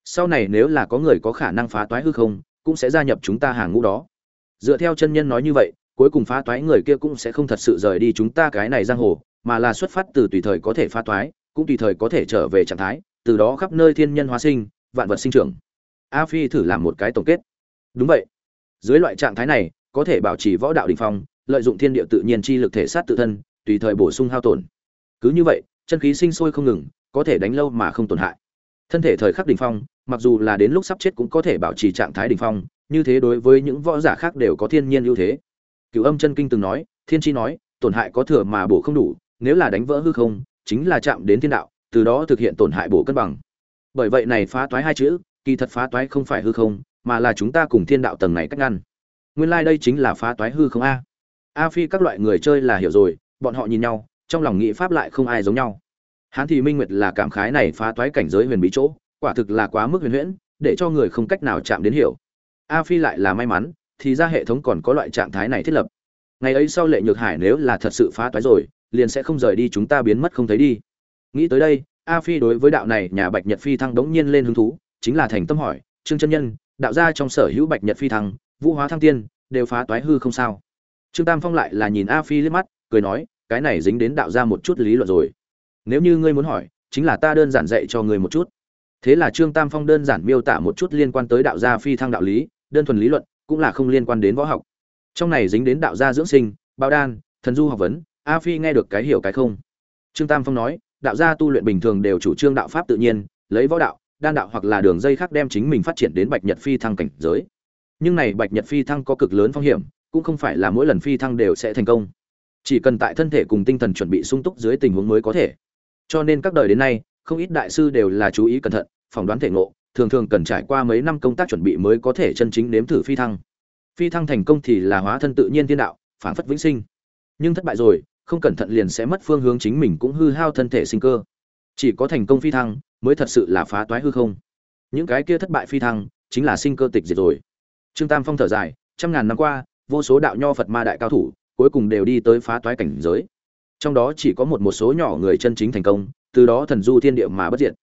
Sau này nếu là có người có khả năng phá toái hư không, cũng sẽ gia nhập chúng ta hàng ngũ đó. Dựa theo chân nhân nói như vậy, cuối cùng phá toái người kia cũng sẽ không thật sự rời đi chúng ta cái này giang hồ, mà là xuất phát từ tùy thời có thể phá toái, cũng tùy thời có thể trở về trạng thái từ đó khắp nơi thiên nhân hóa sinh, vạn vật sinh trưởng. A phi thử làm một cái tổng kết. Đúng vậy. Dưới loại trạng thái này, có thể bảo trì võ đạo đình phong, lợi dụng thiên địa tự nhiên chi lực thể sát tự thân, tùy thời bổ sung hao tổn. Cứ như vậy, chân khí sinh sôi không ngừng, có thể đánh lâu mà không tổn hại. Thân thể thời khắc đỉnh phong, mặc dù là đến lúc sắp chết cũng có thể bảo trì trạng thái đỉnh phong, như thế đối với những võ giả khác đều có thiên nhiên ưu thế. Cựu âm chân kinh từng nói, thiên chi nói, tổn hại có thừa mà bổ không đủ, nếu là đánh vỡ hư không, chính là chạm đến thiên đạo từ đó thực hiện tổn hại bổ cân bằng. Bởi vậy này phá toái hai chữ, kỳ thật phá toái không phải hư không, mà là chúng ta cùng thiên đạo tầng này cách ngăn. Nguyên lai like đây chính là phá toái hư không a. A phi các loại người chơi là hiểu rồi, bọn họ nhìn nhau, trong lòng nghĩ pháp lại không ai giống nhau. Hán thì minh nguyệt là cảm khái này phá toái cảnh giới huyền bí chỗ, quả thực là quá mức huyền huyễn, để cho người không cách nào chạm đến hiểu. A phi lại là may mắn, thì ra hệ thống còn có loại trạng thái này thiết lập. Ngày ấy sau lệ nhược hải nếu là thật sự phá toái rồi, liền sẽ không rời đi chúng ta biến mất không thấy đi nghĩ tới đây, a phi đối với đạo này nhà bạch nhật phi thăng đống nhiên lên hứng thú, chính là thành tâm hỏi, trương chân nhân, đạo gia trong sở hữu bạch nhật phi thăng, vũ hóa thăng tiên, đều phá toái hư không sao? Trương tam phong lại là nhìn a phi liếc mắt, cười nói, cái này dính đến đạo gia một chút lý luận rồi. Nếu như ngươi muốn hỏi, chính là ta đơn giản dạy cho ngươi một chút. Thế là trương tam phong đơn giản miêu tả một chút liên quan tới đạo gia phi thăng đạo lý, đơn thuần lý luận, cũng là không liên quan đến võ học. Trong này dính đến đạo gia dưỡng sinh bao đan, thần du học vấn, a phi nghe được cái hiểu cái không? Trương tam phong nói đạo gia tu luyện bình thường đều chủ trương đạo pháp tự nhiên, lấy võ đạo, đan đạo hoặc là đường dây khác đem chính mình phát triển đến bạch nhật phi thăng cảnh giới. Nhưng này bạch nhật phi thăng có cực lớn phong hiểm, cũng không phải là mỗi lần phi thăng đều sẽ thành công. Chỉ cần tại thân thể cùng tinh thần chuẩn bị sung túc dưới tình huống mới có thể. Cho nên các đời đến nay, không ít đại sư đều là chú ý cẩn thận, phỏng đoán thể ngộ, thường thường cần trải qua mấy năm công tác chuẩn bị mới có thể chân chính nếm thử phi thăng. Phi thăng thành công thì là hóa thân tự nhiên thiên đạo, phản phất vĩnh sinh. Nhưng thất bại rồi không cẩn thận liền sẽ mất phương hướng chính mình cũng hư hao thân thể sinh cơ. Chỉ có thành công phi thăng mới thật sự là phá toái hư không. Những cái kia thất bại phi thăng chính là sinh cơ tịch diệt rồi. Trương tam phong thở dài, trăm ngàn năm qua, vô số đạo nho phật ma đại cao thủ cuối cùng đều đi tới phá toái cảnh giới. Trong đó chỉ có một một số nhỏ người chân chính thành công, từ đó thần du thiên địa mà bất diệt.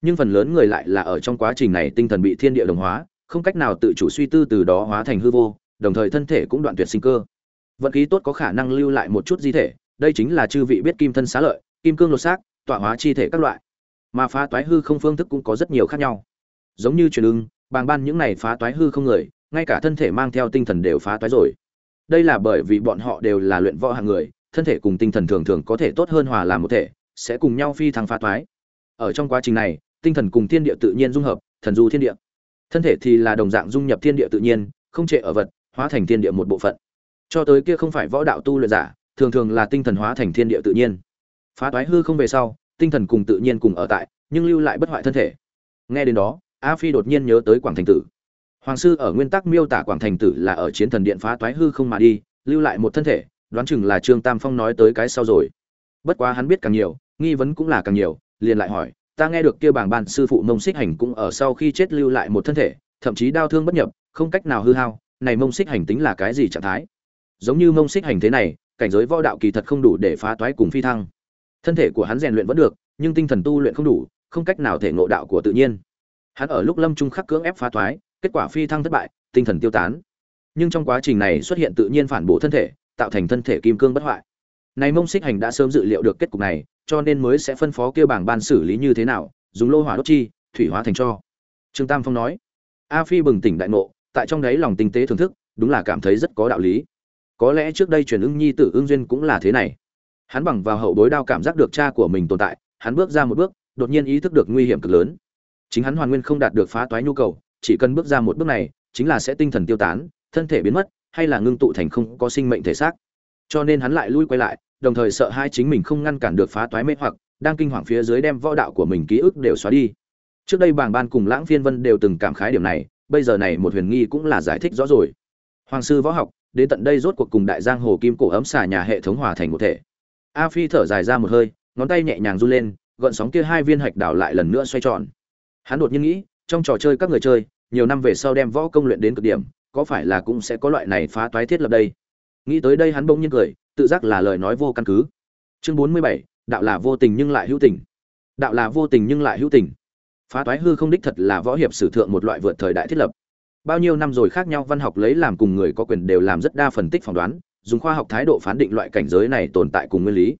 Nhưng phần lớn người lại là ở trong quá trình này tinh thần bị thiên địa đồng hóa, không cách nào tự chủ suy tư từ đó hóa thành hư vô, đồng thời thân thể cũng đoạn tuyệt sinh cơ. Vận khí tốt có khả năng lưu lại một chút di thể đây chính là chư vị biết kim thân xá lợi, kim cương lột xác, tọa hóa chi thể các loại. Mà phá toái hư không phương thức cũng có rất nhiều khác nhau. Giống như truyền ưng, bàng ban những này phá toái hư không người, ngay cả thân thể mang theo tinh thần đều phá toái rồi. Đây là bởi vì bọn họ đều là luyện võ hạng người, thân thể cùng tinh thần thường thường có thể tốt hơn hòa làm một thể, sẽ cùng nhau phi thăng phá toái. Ở trong quá trình này, tinh thần cùng thiên địa tự nhiên dung hợp, thần du thiên địa. Thân thể thì là đồng dạng dung nhập thiên địa tự nhiên, không trệ ở vật, hóa thành thiên địa một bộ phận. Cho tới kia không phải võ đạo tu luyện giả thường thường là tinh thần hóa thành thiên địa tự nhiên. Phá toái hư không về sau, tinh thần cùng tự nhiên cùng ở tại, nhưng lưu lại bất hoại thân thể. Nghe đến đó, a phi đột nhiên nhớ tới quảng thành tử. Hoàng sư ở nguyên tắc miêu tả quảng thành tử là ở chiến thần điện phá toái hư không mà đi, lưu lại một thân thể, đoán chừng là trương tam phong nói tới cái sau rồi. Bất quá hắn biết càng nhiều, nghi vấn cũng là càng nhiều, liền lại hỏi, ta nghe được kia bảng ban sư phụ mông xích hành cũng ở sau khi chết lưu lại một thân thể, thậm chí đau thương bất nhập, không cách nào hư hao, này mông xích hành tính là cái gì trạng thái? Giống như mông xích hành thế này cảnh giới võ đạo kỳ thật không đủ để phá toái cùng phi thăng. Thân thể của hắn rèn luyện vẫn được, nhưng tinh thần tu luyện không đủ, không cách nào thể ngộ đạo của tự nhiên. Hắn ở lúc lâm trung khắc cưỡng ép phá toái, kết quả phi thăng thất bại, tinh thần tiêu tán. Nhưng trong quá trình này xuất hiện tự nhiên phản bổ thân thể, tạo thành thân thể kim cương bất hoại. Này mông xích hành đã sớm dự liệu được kết cục này, cho nên mới sẽ phân phó kêu bảng ban xử lý như thế nào, dùng lô hỏa đốt chi, thủy hóa thành cho. Trương tam phong nói, a phi bừng tỉnh đại ngộ, tại trong đấy lòng tinh tế thưởng thức, đúng là cảm thấy rất có đạo lý có lẽ trước đây truyền ưng nhi tử ưng duyên cũng là thế này. Hắn bằng vào hậu bối đao cảm giác được cha của mình tồn tại, hắn bước ra một bước, đột nhiên ý thức được nguy hiểm cực lớn. Chính hắn hoàn nguyên không đạt được phá toái nhu cầu, chỉ cần bước ra một bước này, chính là sẽ tinh thần tiêu tán, thân thể biến mất, hay là ngưng tụ thành không có sinh mệnh thể xác. Cho nên hắn lại lui quay lại, đồng thời sợ hai chính mình không ngăn cản được phá toái mê hoặc, đang kinh hoàng phía dưới đem võ đạo của mình ký ức đều xóa đi. Trước đây bảng ban cùng lãng phiên vân đều từng cảm khái điểm này, bây giờ này một huyền nghi cũng là giải thích rõ rồi. Hoàng sư võ học đến tận đây rốt cuộc cùng đại giang hồ kim cổ ấm xả nhà hệ thống hòa thành một thể. A phi thở dài ra một hơi, ngón tay nhẹ nhàng run lên gợn sóng kia hai viên hạch đảo lại lần nữa xoay tròn. Hắn đột nhiên nghĩ, trong trò chơi các người chơi, nhiều năm về sau đem võ công luyện đến cực điểm, có phải là cũng sẽ có loại này phá toái thiết lập đây? Nghĩ tới đây hắn bỗng nhiên cười, tự giác là lời nói vô căn cứ. Chương bốn mươi bảy, đạo là vô tình nhưng lại hữu tình. Đạo là vô tình nhưng lại hữu tình. Phá toái hư không đích thật là võ hiệp sử thượng một loại vượt thời đại thiết lập bao nhiêu năm rồi khác nhau, văn học lấy làm cùng người có quyền đều làm rất đa phân tích phỏng đoán, dùng khoa học thái độ phán định loại cảnh giới này tồn tại cùng nguyên lý.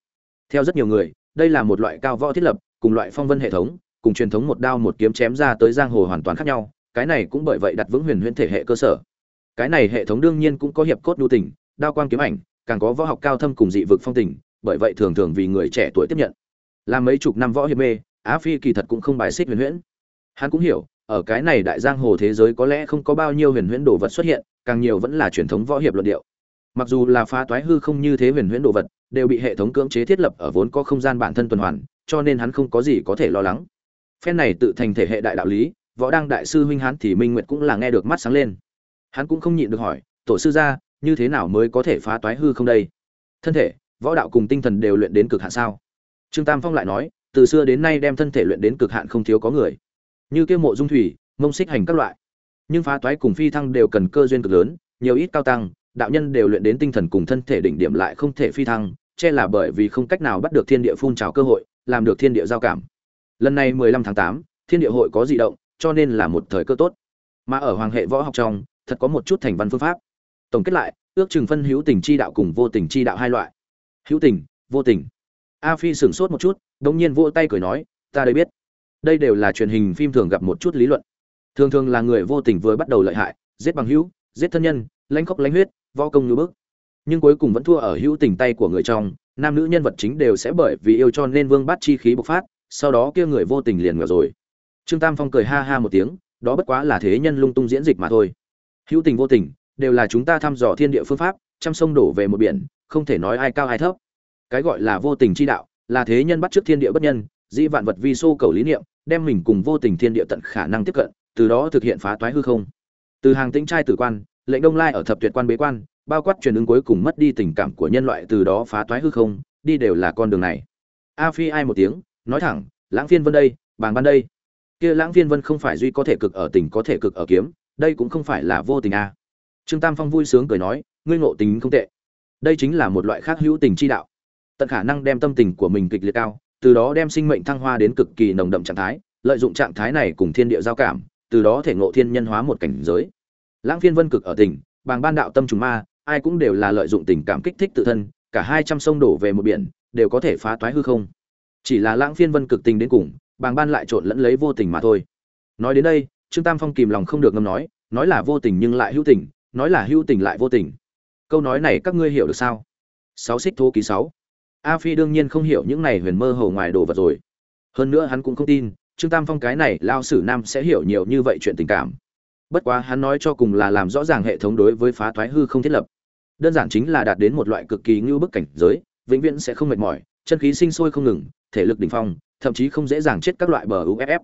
Theo rất nhiều người, đây là một loại cao võ thiết lập, cùng loại phong vân hệ thống, cùng truyền thống một đao một kiếm chém ra tới giang hồ hoàn toàn khác nhau, cái này cũng bởi vậy đặt vững huyền huyễn thể hệ cơ sở. Cái này hệ thống đương nhiên cũng có hiệp cốt nhu tình, đao quang kiếm ảnh, càng có võ học cao thâm cùng dị vực phong tình, bởi vậy thường thường vì người trẻ tuổi tiếp nhận. Làm mấy chục năm võ hiệp mê, á phi kỳ thật cũng không bài xích huyền huyễn. Hắn cũng hiểu ở cái này đại giang hồ thế giới có lẽ không có bao nhiêu huyền huyễn đồ vật xuất hiện, càng nhiều vẫn là truyền thống võ hiệp luận điệu. Mặc dù là phá toái hư không như thế huyền huyễn đồ vật, đều bị hệ thống cưỡng chế thiết lập ở vốn có không gian bản thân tuần hoàn, cho nên hắn không có gì có thể lo lắng. Phen này tự thành thể hệ đại đạo lý, võ đăng đại sư huynh hắn thì minh nguyệt cũng là nghe được mắt sáng lên. Hắn cũng không nhịn được hỏi, tổ sư gia, như thế nào mới có thể phá toái hư không đây? Thân thể, võ đạo cùng tinh thần đều luyện đến cực hạn sao? Trương tam phong lại nói, từ xưa đến nay đem thân thể luyện đến cực hạn không thiếu có người như kia mộ dung thủy mông xích hành các loại. Nhưng phá toái cùng phi thăng đều cần cơ duyên cực lớn, nhiều ít cao tăng, đạo nhân đều luyện đến tinh thần cùng thân thể đỉnh điểm lại không thể phi thăng, che là bởi vì không cách nào bắt được thiên địa phun trào cơ hội, làm được thiên địa giao cảm. Lần này mười lăm tháng tám, thiên địa hội có dị động, cho nên là một thời cơ tốt. Mà ở hoàng hệ võ học trong, thật có một chút thành văn phương pháp. Tổng kết lại, ước chừng phân hữu tình chi đạo cùng vô tình chi đạo hai loại. Hữu tình, vô tình. A phi sửng sốt một chút, đống nhiên vỗ tay cười nói, ta đây biết đây đều là truyền hình phim thường gặp một chút lý luận. Thường thường là người vô tình vừa bắt đầu lợi hại, giết bằng hữu, giết thân nhân, lãnh khóc lãnh huyết, võ công như bước nhưng cuối cùng vẫn thua ở hữu tình tay của người trong, nam nữ nhân vật chính đều sẽ bởi vì yêu cho nên vương bắt chi khí bộc phát, sau đó kia người vô tình liền ngờ rồi. Trương tam phong cười ha ha một tiếng, đó bất quá là thế nhân lung tung diễn dịch mà thôi. Hữu tình vô tình, đều là chúng ta thăm dò thiên địa phương pháp, trăm sông đổ về một biển, không thể nói ai cao ai thấp. Cái gọi là vô tình chi đạo, là thế nhân bắt trước thiên địa bất nhân di vạn vật vi xô cầu lý niệm, đem mình cùng vô tình thiên địa tận khả năng tiếp cận, từ đó thực hiện phá toái hư không. Từ hàng tĩnh trai tử quan, lệnh đông lai ở thập tuyệt quan bế quan, bao quát truyền ứng cuối cùng mất đi tình cảm của nhân loại từ đó phá toái hư không, đi đều là con đường này. A phi ai một tiếng, nói thẳng, lãng phiên vân đây, bàng ban đây. Kia lãng phiên vân không phải duy có thể cực ở tình có thể cực ở kiếm, đây cũng không phải là vô tình a. Trương tam phong vui sướng cười nói, ngươi ngộ tính không tệ. Đây chính là một loại khác hữu tình chi đạo. Tận khả năng đem tâm tình của mình kịch liệt cao từ đó đem sinh mệnh thăng hoa đến cực kỳ nồng đậm trạng thái, lợi dụng trạng thái này cùng thiên địa giao cảm, từ đó thể ngộ thiên nhân hóa một cảnh giới. Lãng phiên vân cực ở tỉnh, bàng ban đạo tâm trùng ma, ai cũng đều là lợi dụng tình cảm kích thích tự thân, cả hai trăm sông đổ về một biển, đều có thể phá toái hư không. Chỉ là lãng phiên vân cực tình đến cùng, bàng ban lại trộn lẫn lấy vô tình mà thôi. Nói đến đây, trương tam phong kìm lòng không được ngâm nói nói là vô tình nhưng lại hữu tình, nói là hữu tình lại vô tình. Câu nói này các ngươi hiểu được sao? Sáu xích thô ký sáu a phi đương nhiên không hiểu những này huyền mơ hồ ngoài đồ vật rồi. Hơn nữa hắn cũng không tin, trương tam phong cái này lao sử nam sẽ hiểu nhiều như vậy chuyện tình cảm. Bất quá hắn nói cho cùng là làm rõ ràng hệ thống đối với phá thoái hư không thiết lập. Đơn giản chính là đạt đến một loại cực kỳ ngưu bức cảnh giới, vĩnh viễn sẽ không mệt mỏi, chân khí sinh sôi không ngừng, thể lực đỉnh phong, thậm chí không dễ dàng chết các loại bờ uff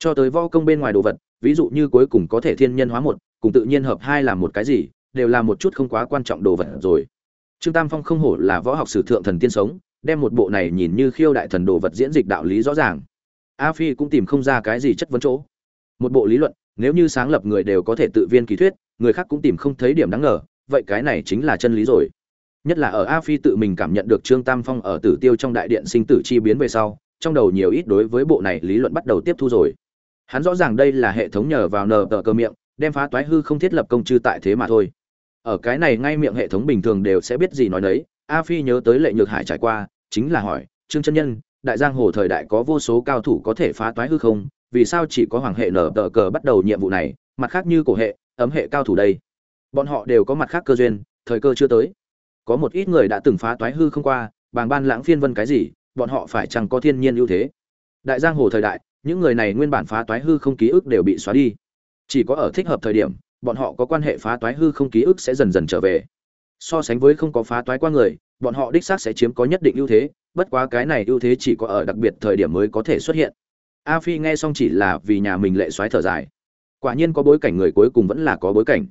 cho tới vo công bên ngoài đồ vật, ví dụ như cuối cùng có thể thiên nhân hóa một, cùng tự nhiên hợp hai làm một cái gì, đều là một chút không quá quan trọng đồ vật rồi trương tam phong không hổ là võ học sử thượng thần tiên sống, đem một bộ này nhìn như khiêu đại thần đồ vật diễn dịch đạo lý rõ ràng. A phi cũng tìm không ra cái gì chất vấn chỗ. Một bộ lý luận, nếu như sáng lập người đều có thể tự viên kỳ thuyết, người khác cũng tìm không thấy điểm đáng ngờ, vậy cái này chính là chân lý rồi. Nhất là ở a phi tự mình cảm nhận được trương tam phong ở tử tiêu trong đại điện sinh tử chi biến về sau, trong đầu nhiều ít đối với bộ này lý luận bắt đầu tiếp thu rồi. Hắn rõ ràng đây là hệ thống nhờ vào nờ tờ cơ miệng, đem phá toái hư không thiết lập công chư tại thế mà thôi ở cái này ngay miệng hệ thống bình thường đều sẽ biết gì nói đấy a phi nhớ tới lệ nhược hải trải qua, chính là hỏi, trương chân nhân, đại giang hồ thời đại có vô số cao thủ có thể phá toái hư không? Vì sao chỉ có hoàng hệ nở tờ cờ bắt đầu nhiệm vụ này, mặt khác như cổ hệ, ấm hệ cao thủ đây? Bọn họ đều có mặt khác cơ duyên, thời cơ chưa tới. Có một ít người đã từng phá toái hư không qua, bàng ban lãng phiên vân cái gì, bọn họ phải chẳng có thiên nhiên ưu thế? Đại giang hồ thời đại, những người này nguyên bản phá toái hư không ký ức đều bị xóa đi. Chỉ có ở thích hợp thời điểm bọn họ có quan hệ phá toái hư không ký ức sẽ dần dần trở về. So sánh với không có phá toái qua người, bọn họ đích xác sẽ chiếm có nhất định ưu thế, bất quá cái này ưu thế chỉ có ở đặc biệt thời điểm mới có thể xuất hiện. A phi nghe xong chỉ là vì nhà mình lệ xoáy thở dài. Quả nhiên có bối cảnh người cuối cùng vẫn là có bối cảnh.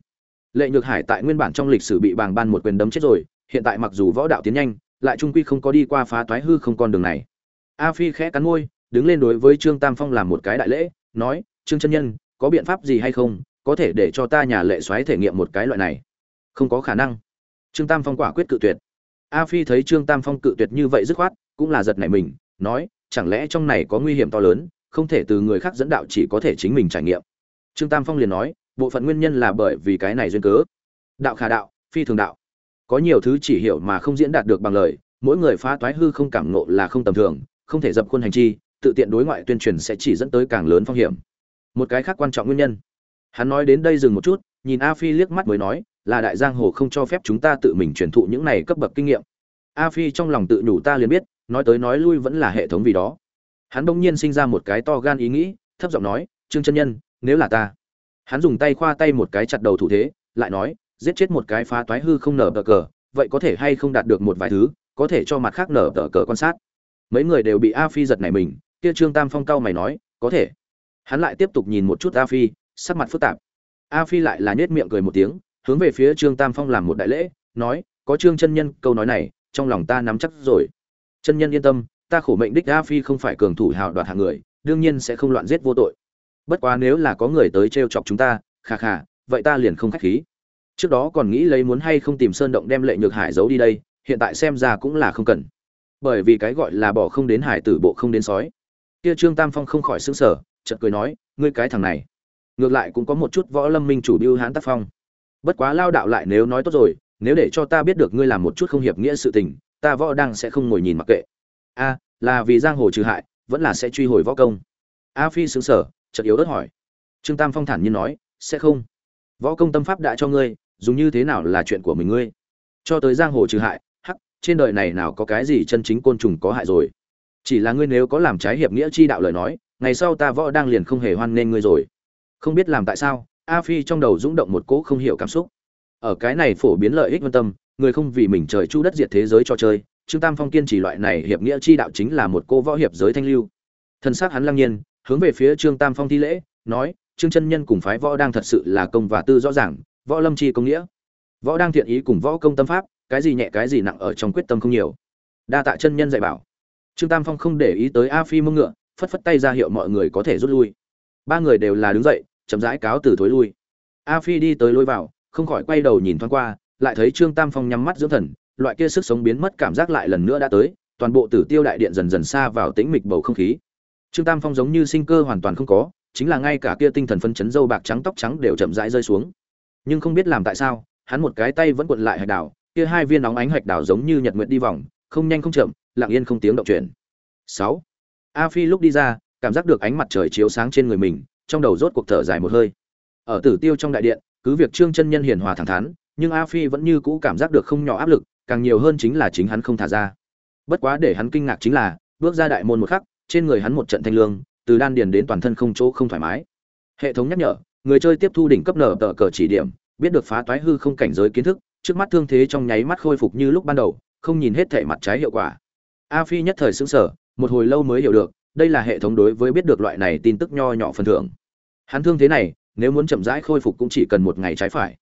Lệ nhược hải tại nguyên bản trong lịch sử bị bàng ban một quyền đấm chết rồi, hiện tại mặc dù võ đạo tiến nhanh, lại trung quy không có đi qua phá toái hư không con đường này. A phi khẽ cắn môi, đứng lên đối với trương tam phong làm một cái đại lễ, nói, trương chân nhân, có biện pháp gì hay không? Có thể để cho ta nhà lệ xoáy thể nghiệm một cái loại này. Không có khả năng. Trương tam phong quả quyết cự tuyệt. A phi thấy trương tam phong cự tuyệt như vậy dứt khoát, cũng là giật nảy mình, nói, chẳng lẽ trong này có nguy hiểm to lớn, không thể từ người khác dẫn đạo chỉ có thể chính mình trải nghiệm. Trương tam phong liền nói, bộ phận nguyên nhân là bởi vì cái này duyên cớ. Đạo khả đạo, phi thường đạo. Có nhiều thứ chỉ hiểu mà không diễn đạt được bằng lời, mỗi người phá toái hư không cảm ngộ là không tầm thường, không thể dập khuôn hành chi, tự tiện đối ngoại tuyên truyền sẽ chỉ dẫn tới càng lớn phong hiểm. Một cái khác quan trọng nguyên nhân hắn nói đến đây dừng một chút, nhìn a phi liếc mắt mới nói, là đại giang hồ không cho phép chúng ta tự mình truyền thụ những này cấp bậc kinh nghiệm. A phi trong lòng tự nhủ ta liền biết, nói tới nói lui vẫn là hệ thống vì đó. Hắn bỗng nhiên sinh ra một cái to gan ý nghĩ, thấp giọng nói, trương chân nhân, nếu là ta. Hắn dùng tay khoa tay một cái chặt đầu thủ thế, lại nói, giết chết một cái phá toái hư không nở tờ cờ, vậy có thể hay không đạt được một vài thứ, có thể cho mặt khác nở tờ cờ quan sát. Mấy người đều bị a phi giật này mình, kia trương tam phong cao mày nói, có thể. Hắn lại tiếp tục nhìn một chút a phi sắc mặt phức tạp. A phi lại là nhếch miệng cười một tiếng, hướng về phía trương tam phong làm một đại lễ, nói, có trương chân nhân, câu nói này, trong lòng ta nắm chắc rồi. Chân nhân yên tâm, ta khổ mệnh đích a phi không phải cường thủ hào đoạt hạng người, đương nhiên sẽ không loạn giết vô tội. Bất quá nếu là có người tới trêu chọc chúng ta khà khà vậy ta liền không khách khí. Trước đó còn nghĩ lấy muốn hay không tìm sơn động đem lệ nhược hải giấu đi đây, hiện tại xem ra cũng là không cần. Bởi vì cái gọi là bỏ không đến hải tử, bộ không đến sói. Kia trương tam phong không khỏi xứng sở chợt cười nói, ngươi cái thằng này ngược lại cũng có một chút võ lâm minh chủ biêu hán tác phong. Bất quá lao đạo lại nếu nói tốt rồi, nếu để cho ta biết được ngươi làm một chút không hiệp nghĩa sự tình, ta võ đang sẽ không ngồi nhìn mặc kệ. A, là vì giang hồ trừ hại, vẫn là sẽ truy hồi võ công. A phi xứng sở chợt yếu ớt hỏi. Trương tam phong thản nhiên nói, sẽ không. Võ công tâm pháp đã cho ngươi, dùng như thế nào là chuyện của mình ngươi? Cho tới giang hồ trừ hại, hắc, trên đời này nào có cái gì chân chính côn trùng có hại rồi? Chỉ là ngươi nếu có làm trái hiệp nghĩa chi đạo lời nói, ngày sau ta võ đang liền không hề hoan nên ngươi rồi không biết làm tại sao, a phi trong đầu rung động một cỗ không hiểu cảm xúc. Ở cái này phổ biến lợi ích vân tâm, người không vì mình trời chu đất diệt thế giới cho chơi, trương tam phong kiên trì loại này hiệp nghĩa chi đạo chính là một cô võ hiệp giới thanh lưu. Thân xác hắn lăng nhiên, hướng về phía trương tam phong thi lễ, nói, trương chân nhân cùng phái võ đang thật sự là công và tư rõ ràng, võ lâm chi công nghĩa. Võ đang thiện ý cùng võ công tâm pháp, cái gì nhẹ cái gì nặng ở trong quyết tâm không nhiều. Đa tạ chân nhân dạy bảo. Trương tam phong không để ý tới a phi mông ngựa, phất phất tay ra hiệu mọi người có thể rút lui ba người đều là đứng dậy chậm rãi cáo từ thối lui. A phi đi tới lối vào không khỏi quay đầu nhìn thoáng qua lại thấy trương tam phong nhắm mắt dưỡng thần loại kia sức sống biến mất cảm giác lại lần nữa đã tới toàn bộ tử tiêu đại điện dần dần xa vào tĩnh mịch bầu không khí. Trương tam phong giống như sinh cơ hoàn toàn không có chính là ngay cả kia tinh thần phân chấn dâu bạc trắng tóc trắng đều chậm rãi rơi xuống. Nhưng không biết làm tại sao hắn một cái tay vẫn cuộn lại hạch đảo, kia hai viên nóng ánh hạch đảo giống như nhật nguyện đi vòng không nhanh không chậm lặng yên không tiếng động chuyển. Sáu. A phi lúc đi ra cảm giác được ánh mặt trời chiếu sáng trên người mình, trong đầu rốt cuộc thở dài một hơi. Ở tử tiêu trong đại điện, cứ việc trương chân nhân hiền hòa thẳng thắn, nhưng a phi vẫn như cũ cảm giác được không nhỏ áp lực, càng nhiều hơn chính là chính hắn không thả ra. Bất quá để hắn kinh ngạc chính là, bước ra đại môn một khắc, trên người hắn một trận thanh lương, từ đan điền đến toàn thân không chỗ không thoải mái. Hệ thống nhắc nhở, người chơi tiếp thu đỉnh cấp nở tờ cờ chỉ điểm, biết được phá toái hư không cảnh giới kiến thức, trước mắt thương thế trong nháy mắt khôi phục như lúc ban đầu, không nhìn hết thể mặt trái hiệu quả. A phi nhất thời sững sờ, một hồi lâu mới hiểu được đây là hệ thống đối với biết được loại này tin tức nho nhỏ phần thưởng. Hắn thương thế này, nếu muốn chậm rãi khôi phục cũng chỉ cần một ngày trái phải.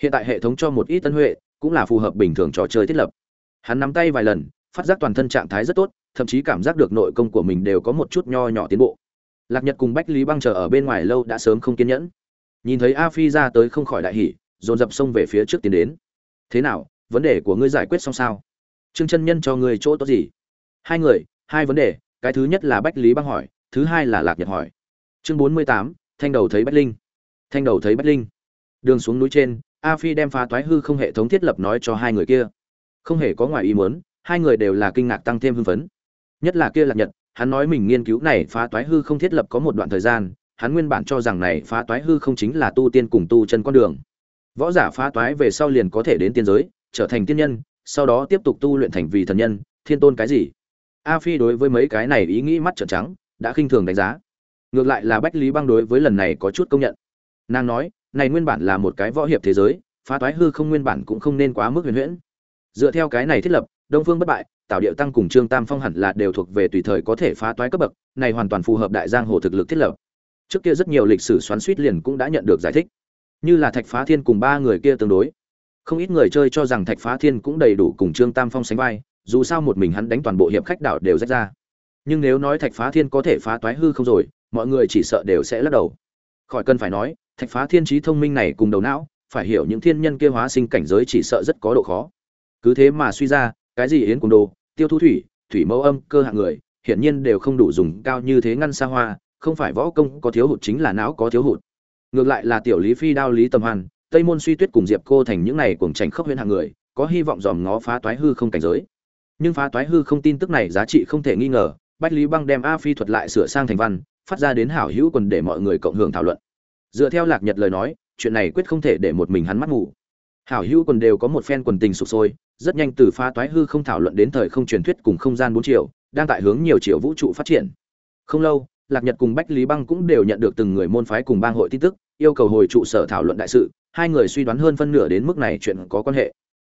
Hiện tại hệ thống cho một ít tân huệ, cũng là phù hợp bình thường trò chơi thiết lập. Hắn nắm tay vài lần, phát giác toàn thân trạng thái rất tốt, thậm chí cảm giác được nội công của mình đều có một chút nho nhỏ tiến bộ. Lạc nhật cùng bách lý băng chờ ở bên ngoài lâu đã sớm không kiên nhẫn. Nhìn thấy a phi ra tới không khỏi đại hỉ, dồn dập xông về phía trước tiến đến. Thế nào, vấn đề của ngươi giải quyết xong sao? Trương chân nhân cho ngươi chỗ tốt gì? Hai người, hai vấn đề cái thứ nhất là bách lý băng hỏi, thứ hai là lạc nhật hỏi. Chương bốn mươi tám, thanh đầu thấy bách linh. Thanh đầu thấy bách linh. Đường xuống núi trên, a phi đem phá toái hư không hệ thống thiết lập nói cho hai người kia. Không hề có ngoài ý muốn, hai người đều là kinh ngạc tăng thêm hưng phấn. Nhất là kia lạc nhật, hắn nói mình nghiên cứu này phá toái hư không thiết lập có một đoạn thời gian, hắn nguyên bản cho rằng này phá toái hư không chính là tu tiên cùng tu chân con đường. Võ giả phá toái về sau liền có thể đến tiên giới, trở thành tiên nhân, sau đó tiếp tục tu luyện thành vì thần nhân, thiên tôn cái gì? A phi đối với mấy cái này ý nghĩ mắt trợn trắng, đã khinh thường đánh giá. Ngược lại là bách lý băng đối với lần này có chút công nhận. Nàng nói, này nguyên bản là một cái võ hiệp thế giới, phá toái hư không nguyên bản cũng không nên quá mức huyền huyễn. Dựa theo cái này thiết lập, đông phương bất bại tạo điệu tăng cùng trương tam phong hẳn là đều thuộc về tùy thời có thể phá toái cấp bậc, này hoàn toàn phù hợp đại giang hồ thực lực thiết lập. Trước kia rất nhiều lịch sử xoắn suýt liền cũng đã nhận được giải thích. Như là thạch phá thiên cùng ba người kia tương đối. Không ít người chơi cho rằng thạch phá thiên cũng đầy đủ cùng trương tam phong sánh vai dù sao một mình hắn đánh toàn bộ hiệp khách đảo đều rách ra. Nhưng nếu nói thạch phá thiên có thể phá toái hư không rồi, mọi người chỉ sợ đều sẽ lắc đầu. Khỏi cần phải nói, thạch phá thiên trí thông minh này cùng đầu não, phải hiểu những thiên nhân kia hóa sinh cảnh giới chỉ sợ rất có độ khó. Cứ thế mà suy ra, cái gì yến cùng đồ, tiêu thu thủy thủy mẫu âm, cơ hạng người, hiển nhiên đều không đủ dùng cao như thế ngăn xa hoa, không phải võ công có thiếu hụt chính là não có thiếu hụt. Ngược lại là tiểu lý phi đao lý tầm hoàn, tây môn suy tuyết cùng diệp cô thành những này cùng tránh khốc huyễn hạng người, có hy vọng dòm ngó phá toái hư không cảnh giới nhưng phá toái hư không tin tức này giá trị không thể nghi ngờ, bách lý băng đem a phi thuật lại sửa sang thành văn, phát ra đến hảo hữu quần để mọi người cộng hưởng thảo luận. Dựa theo lạc nhật lời nói, chuyện này quyết không thể để một mình hắn mắt ngủ hảo hữu quần đều có một phen quần tình sụp sôi, rất nhanh từ phá toái hư không thảo luận đến thời không truyền thuyết cùng không gian bốn triệu đang tại hướng nhiều triệu vũ trụ phát triển. Không lâu, lạc nhật cùng bách lý băng cũng đều nhận được từng người môn phái cùng bang hội tin tức, yêu cầu hồi trụ sở thảo luận đại sự, hai người suy đoán hơn phân nửa đến mức này chuyện có quan hệ.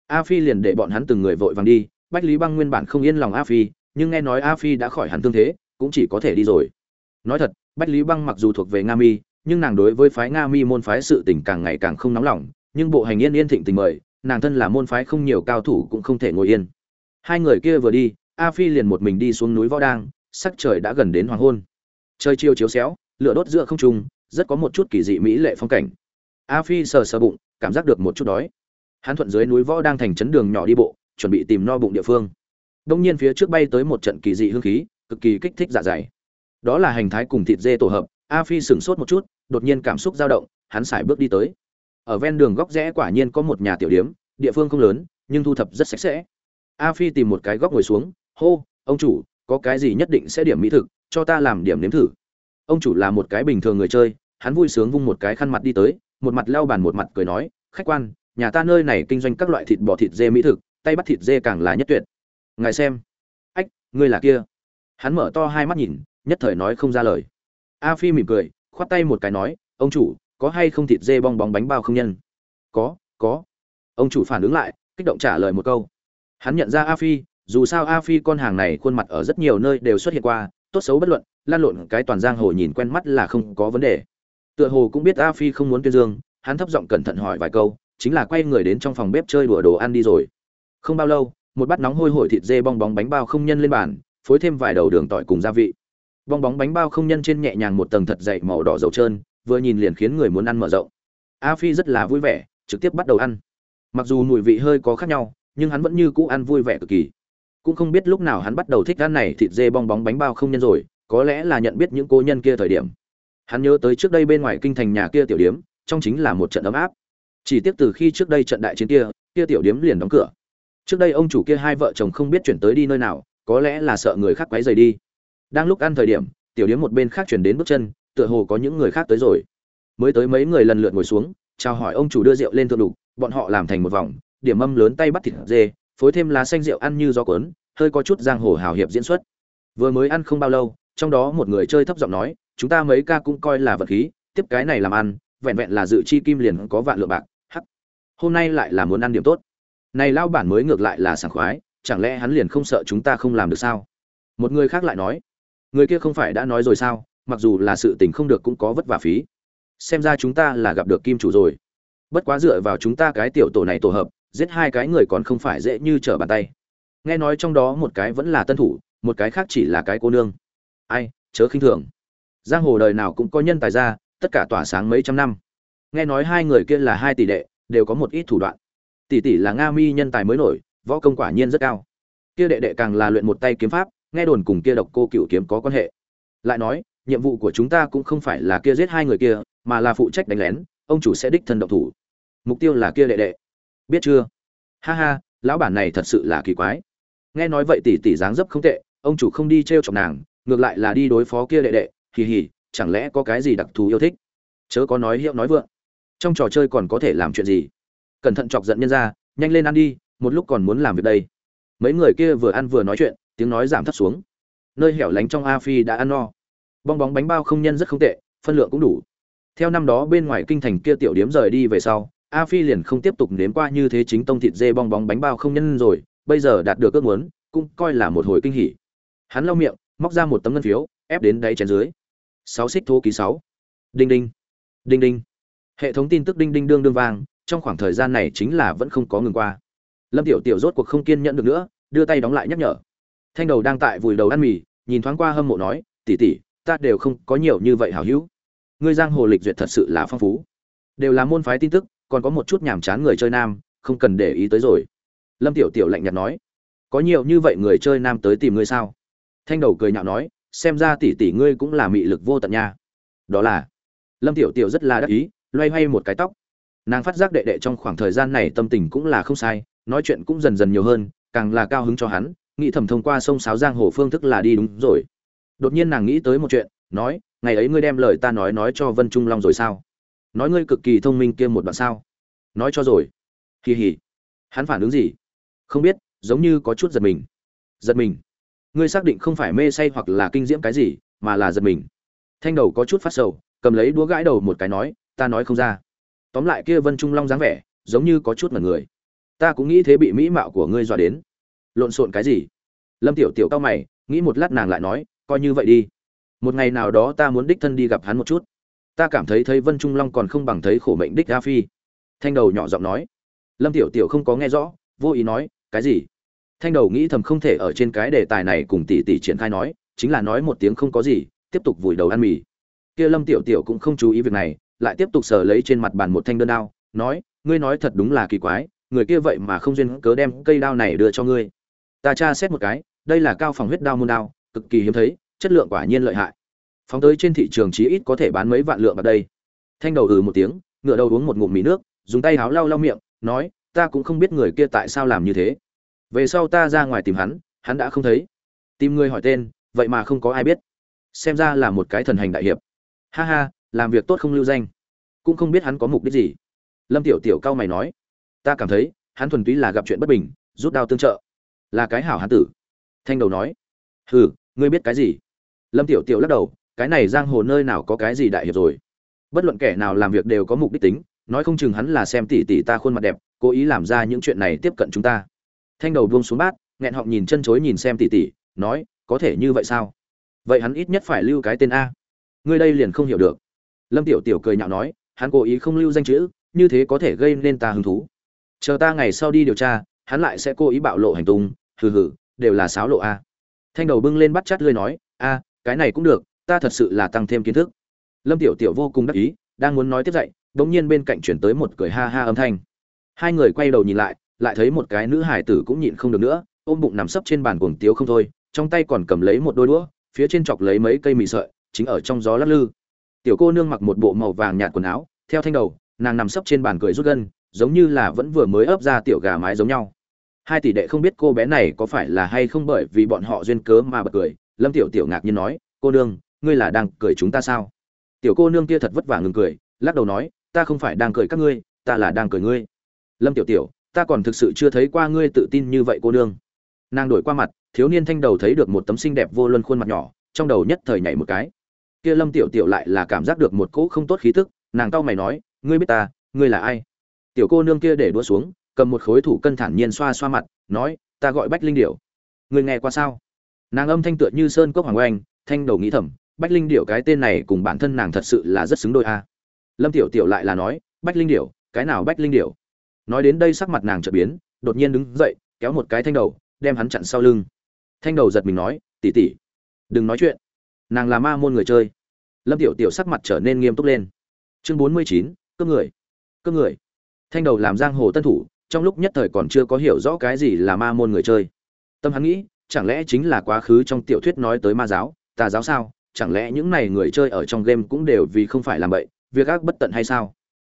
A phi liền để bọn hắn từng người vội vàng đi bách lý băng nguyên bản không yên lòng a phi, nhưng nghe nói a phi đã khỏi hẳn tương thế, cũng chỉ có thể đi rồi. Nói thật, bách lý băng mặc dù thuộc về nga mi, nhưng nàng đối với phái nga mi môn phái sự tình càng ngày càng không nóng lòng, nhưng bộ hành yên yên thịnh tình mời, nàng thân là môn phái không nhiều cao thủ cũng không thể ngồi yên. Hai người kia vừa đi, a phi liền một mình đi xuống núi võ đang, sắc trời đã gần đến hoàng hôn. Trời chiều chiếu xéo, lửa đốt giữa không trung, rất có một chút kỳ dị mỹ lệ phong cảnh. A phi sờ sờ bụng, cảm giác được một chút đói. Hắn thuận dưới núi võ đang thành chấn đường nhỏ đi bộ chuẩn bị tìm no bụng địa phương. Đông nhiên phía trước bay tới một trận kỳ dị hương khí, cực kỳ kích thích dạ dày. Đó là hành thái cùng thịt dê tổ hợp, a phi sửng sốt một chút, đột nhiên cảm xúc dao động, hắn sải bước đi tới. Ở ven đường góc rẽ quả nhiên có một nhà tiểu điếm, địa phương không lớn, nhưng thu thập rất sạch sẽ. A phi tìm một cái góc ngồi xuống, hô, ông chủ, có cái gì nhất định sẽ điểm mỹ thực, cho ta làm điểm nếm thử. Ông chủ là một cái bình thường người chơi, hắn vui sướng vung một cái khăn mặt đi tới, một mặt leo bàn một mặt cười nói, khách quan, nhà ta nơi này kinh doanh các loại thịt bò thịt dê mỹ thực tay bắt thịt dê càng là nhất tuyệt. Ngài xem. Ách, ngươi là kia. Hắn mở to hai mắt nhìn, nhất thời nói không ra lời. A phi mỉm cười, khoát tay một cái nói, ông chủ, có hay không thịt dê bong bóng bánh bao không nhân? Có có. Ông chủ phản ứng lại, kích động trả lời một câu. Hắn nhận ra a phi, dù sao a phi con hàng này khuôn mặt ở rất nhiều nơi đều xuất hiện qua, tốt xấu bất luận, lan lộn cái toàn giang hồ nhìn quen mắt là không có vấn đề. Tựa hồ cũng biết a phi không muốn tuyên dương, hắn thấp giọng cẩn thận hỏi vài câu, chính là quay người đến trong phòng bếp chơi đùa đồ ăn đi rồi không bao lâu, một bát nóng hôi hổi thịt dê bong bóng bánh bao không nhân lên bàn, phối thêm vài đầu đường tỏi cùng gia vị. Bong bóng bánh bao không nhân trên nhẹ nhàng một tầng thật dậy màu đỏ dầu trơn, vừa nhìn liền khiến người muốn ăn mở rộng. A phi rất là vui vẻ, trực tiếp bắt đầu ăn. Mặc dù mùi vị hơi có khác nhau, nhưng hắn vẫn như cũ ăn vui vẻ cực kỳ. Cũng không biết lúc nào hắn bắt đầu thích ăn này thịt dê bong bóng bánh bao không nhân rồi, có lẽ là nhận biết những cô nhân kia thời điểm. Hắn nhớ tới trước đây bên ngoài kinh thành nhà kia tiểu điếm, trong chính là một trận ấm áp. Chỉ tiếc từ khi trước đây trận đại chiến kia kia tiểu điếm liền đóng cửa trước đây ông chủ kia hai vợ chồng không biết chuyển tới đi nơi nào, có lẽ là sợ người khác quấy rầy đi. Đang lúc ăn thời điểm, tiểu điếm một bên khác chuyển đến bước chân, tựa hồ có những người khác tới rồi. Mới tới mấy người lần lượt ngồi xuống, chào hỏi ông chủ đưa rượu lên thượng đục, bọn họ làm thành một vòng, điểm mâm lớn tay bắt thịt dê, phối thêm lá xanh rượu ăn như gió cuốn, hơi có chút giang hồ hào hiệp diễn xuất. Vừa mới ăn không bao lâu, trong đó một người chơi thấp giọng nói, chúng ta mấy ca cũng coi là vật khí, tiếp cái này làm ăn, vẹn vẹn là dự chi kim liền có vạn lượng bạc, hắc. Hôm nay lại là muốn ăn điểm tốt này lao bản mới ngược lại là sảng khoái, chẳng lẽ hắn liền không sợ chúng ta không làm được sao? Một người khác lại nói, người kia không phải đã nói rồi sao? Mặc dù là sự tình không được cũng có vất vả phí. Xem ra chúng ta là gặp được kim chủ rồi. Bất quá dựa vào chúng ta cái tiểu tổ này tổ hợp, giết hai cái người còn không phải dễ như trở bàn tay. Nghe nói trong đó một cái vẫn là tân thủ, một cái khác chỉ là cái cô nương. Ai, chớ khinh thường. Giang hồ đời nào cũng có nhân tài ra, tất cả tỏa sáng mấy trăm năm. Nghe nói hai người kia là hai tỷ đệ, đều có một ít thủ đoạn tỷ tỷ là nga mi nhân tài mới nổi, võ công quả nhiên rất cao. Kia đệ đệ càng là luyện một tay kiếm pháp, nghe đồn cùng kia độc cô cựu kiếm có quan hệ. Lại nói, nhiệm vụ của chúng ta cũng không phải là kia giết hai người kia, mà là phụ trách đánh lén, ông chủ sẽ đích thân động thủ. Mục tiêu là kia đệ đệ. Biết chưa? Ha ha, lão bản này thật sự là kỳ quái. Nghe nói vậy tỷ tỷ dáng dấp không tệ, ông chủ không đi t r e o chọc nàng, ngược lại là đi đối phó kia đệ đệ, hì hì, chẳng lẽ có cái gì đặc thù yêu thích? Chớ có nói hiệu nói vượng. Trong trò chơi còn có thể làm chuyện gì? Cẩn thận chọc giận nhân ra nhanh lên ăn đi, một lúc còn muốn làm việc đây. Mấy người kia vừa ăn vừa nói chuyện, tiếng nói giảm thấp xuống. Nơi hẻo lánh trong a phi đã ăn no. Bong bóng bánh bao không nhân rất không tệ, phân lượng cũng đủ. Theo năm đó bên ngoài kinh thành kia tiểu điếm rời đi về sau, a phi liền không tiếp tục nếm qua như thế chính tông thịt dê bong bóng bánh bao không nhân rồi, bây giờ đạt được ước muốn, cũng coi là một hồi kinh hỉ. Hắn lau miệng, móc ra một tấm ngân phiếu, ép đến đáy chén dưới. Sáu xích thô ký sáu. Đinh đinh. Đinh đinh. Hệ thống tin tức đinh đinh đương đương vàng trong khoảng thời gian này chính là vẫn không có ngừng qua. Lâm tiểu tiểu rốt cuộc không kiên nhẫn được nữa, đưa tay đóng lại nhắc nhở. Thanh đầu đang tại vùi đầu ăn mì, nhìn thoáng qua hâm mộ nói tỉ tỉ ta đều không có nhiều như vậy hảo hữu. Ngươi giang hồ lịch duyệt thật sự là phong phú. Đều là môn phái tin tức, còn có một chút nhàm chán người chơi nam, không cần để ý tới rồi. Lâm tiểu tiểu lạnh nhạt nói, có nhiều như vậy người chơi nam tới tìm ngươi sao? Thanh đầu cười nhạo nói, xem ra tỷ tỷ ngươi cũng là mị lực vô tận nha. Đó là. Lâm tiểu tiểu rất là đắc ý, loay hoay một cái tóc nàng phát giác đệ đệ trong khoảng thời gian này tâm tình cũng là không sai, nói chuyện cũng dần dần nhiều hơn, càng là cao hứng cho hắn, nghĩ thầm thông qua sông sáo giang hồ phương thức là đi đúng rồi. Đột nhiên nàng nghĩ tới một chuyện, nói, ngày ấy ngươi đem lời ta nói nói cho vân trung long rồi sao? Nói ngươi cực kỳ thông minh kia một đoạn sao? Nói cho rồi. Kỳ hỉ hắn phản ứng gì? Không biết, giống như có chút giật mình. Giật mình. Ngươi xác định không phải mê say hoặc là kinh diễm cái gì, mà là giật mình. Thanh đầu có chút phát sầu, cầm lấy đũa gãi đầu một cái nói, ta nói không ra tóm lại kia vân trung long dáng vẻ, giống như có chút mật người. Ta cũng nghĩ thế bị mỹ mạo của ngươi dọa đến. Lộn xộn cái gì? Lâm tiểu tiểu cao mày, nghĩ một lát nàng lại nói, coi như vậy đi. Một ngày nào đó ta muốn đích thân đi gặp hắn một chút. Ta cảm thấy thấy vân trung long còn không bằng thấy khổ mệnh đích a phi. Thanh đầu nhỏ giọng nói. Lâm tiểu tiểu không có nghe rõ, vô ý nói, cái gì? Thanh đầu nghĩ thầm không thể ở trên cái đề tài này cùng tỷ tỷ triển khai nói, chính là nói một tiếng không có gì, tiếp tục vùi đầu ăn mì. Kia lâm tiểu tiểu cũng không chú ý việc này lại tiếp tục sờ lấy trên mặt bàn một thanh đơn đao, nói, ngươi nói thật đúng là kỳ quái, người kia vậy mà không duyên cớ đem cây đao này đưa cho ngươi. Ta tra xét một cái, đây là cao phòng huyết đao môn đao, cực kỳ hiếm thấy, chất lượng quả nhiên lợi hại. Phóng tới trên thị trường chí ít có thể bán mấy vạn lượng ở đây. Thanh đầu ừ một tiếng ngửa đầu uống một ngụm mì nước, dùng tay háo lau lau miệng, nói, ta cũng không biết người kia tại sao làm như thế. Về sau ta ra ngoài tìm hắn hắn đã không thấy. Tìm người hỏi tên, vậy mà không có ai biết. Xem ra là một cái thần hành đại hiệp. Ha ha làm việc tốt không lưu danh, cũng không biết hắn có mục đích gì. Lâm tiểu tiểu cao mày nói, ta cảm thấy, hắn thuần túy là gặp chuyện bất bình, rút đao tương trợ, là cái hảo hán tử. Thanh đầu nói, hừ, ngươi biết cái gì? Lâm tiểu tiểu lắc đầu, cái này giang hồ nơi nào có cái gì đại hiệp rồi? Bất luận kẻ nào làm việc đều có mục đích tính, nói không chừng hắn là xem tỷ tỷ ta khuôn mặt đẹp, cố ý làm ra những chuyện này tiếp cận chúng ta. Thanh đầu buông xuống bát, nghẹn họng nhìn chân chối nhìn xem tỷ tỷ nói, có thể như vậy sao? Vậy hắn ít nhất phải lưu cái tên a. Ngươi đây liền không hiểu được lâm tiểu tiểu cười nhạo nói, hắn cố ý không lưu danh chữ, như thế có thể gây nên ta hứng thú. Chờ ta ngày sau đi điều tra, hắn lại sẽ cố ý bạo lộ hành tung, hừ hừ, đều là sáo lộ a. Thanh đầu bưng lên bắt chát lươi nói, a, cái này cũng được, ta thật sự là tăng thêm kiến thức. Lâm tiểu tiểu vô cùng đắc ý, đang muốn nói tiếp dậy bỗng nhiên bên cạnh chuyển tới một cười ha ha âm thanh. Hai người quay đầu nhìn lại lại thấy một cái nữ hải tử cũng nhịn không được nữa, ôm bụng nằm sấp trên bàn cuồng tiếu không thôi, trong tay còn cầm lấy một đôi đũa, phía trên chọc lấy mấy cây mì sợi, chính ở trong gió lắc lư tiểu cô nương mặc một bộ màu vàng nhạt quần áo, theo thanh đầu, nàng nằm sấp trên bàn cười rút gân, giống như là vẫn vừa mới ấp ra tiểu gà mái giống nhau. Hai tỷ đệ không biết cô bé này có phải là hay không bởi vì bọn họ duyên cớ mà bật cười, lâm tiểu tiểu ngạc nhiên nói, cô nương, ngươi là đang cười chúng ta sao? Tiểu cô nương kia thật vất vả ngừng cười, lắc đầu nói, ta không phải đang cười các ngươi, ta là đang cười ngươi. Lâm tiểu tiểu, ta còn thực sự chưa thấy qua ngươi tự tin như vậy, cô nương. Nàng đổi qua mặt, thiếu niên thanh đầu thấy được một tấm xinh đẹp vô luân khuôn mặt nhỏ, trong đầu nhất thời nhảy một cái kia lâm tiểu tiểu lại là cảm giác được một cỗ không tốt khí tức, nàng cau mày nói, ngươi biết ta, ngươi là ai? Tiểu cô nương kia để đua xuống, cầm một khối thủ cân thản nhiên xoa xoa mặt, nói, ta gọi bách linh điểu. Ngươi nghe qua sao? Nàng âm thanh tựa như sơn cốc hoàng oanh, thanh đầu nghĩ thầm, bách linh điểu cái tên này cùng bản thân nàng thật sự là rất xứng đôi a. Lâm tiểu tiểu lại là nói, bách linh điểu, cái nào bách linh điểu? Nói đến đây sắc mặt nàng chợt biến, đột nhiên đứng dậy, kéo một cái thanh đầu, đem hắn chặn sau lưng. Thanh đầu giật mình nói tỉ tỉ đừng nói chuyện nàng là ma môn người chơi. Lâm tiểu tiểu sắc mặt trở nên nghiêm túc lên. Chương bốn mươi chín, cướp người. Cướp người. Thanh đầu làm giang hồ tân thủ, trong lúc nhất thời còn chưa có hiểu rõ cái gì là ma môn người chơi. Tâm hắn nghĩ, chẳng lẽ chính là quá khứ trong tiểu thuyết nói tới ma giáo, tà giáo sao? Chẳng lẽ những này người chơi ở trong game cũng đều vì không phải làm vậy việc ác bất tận hay sao?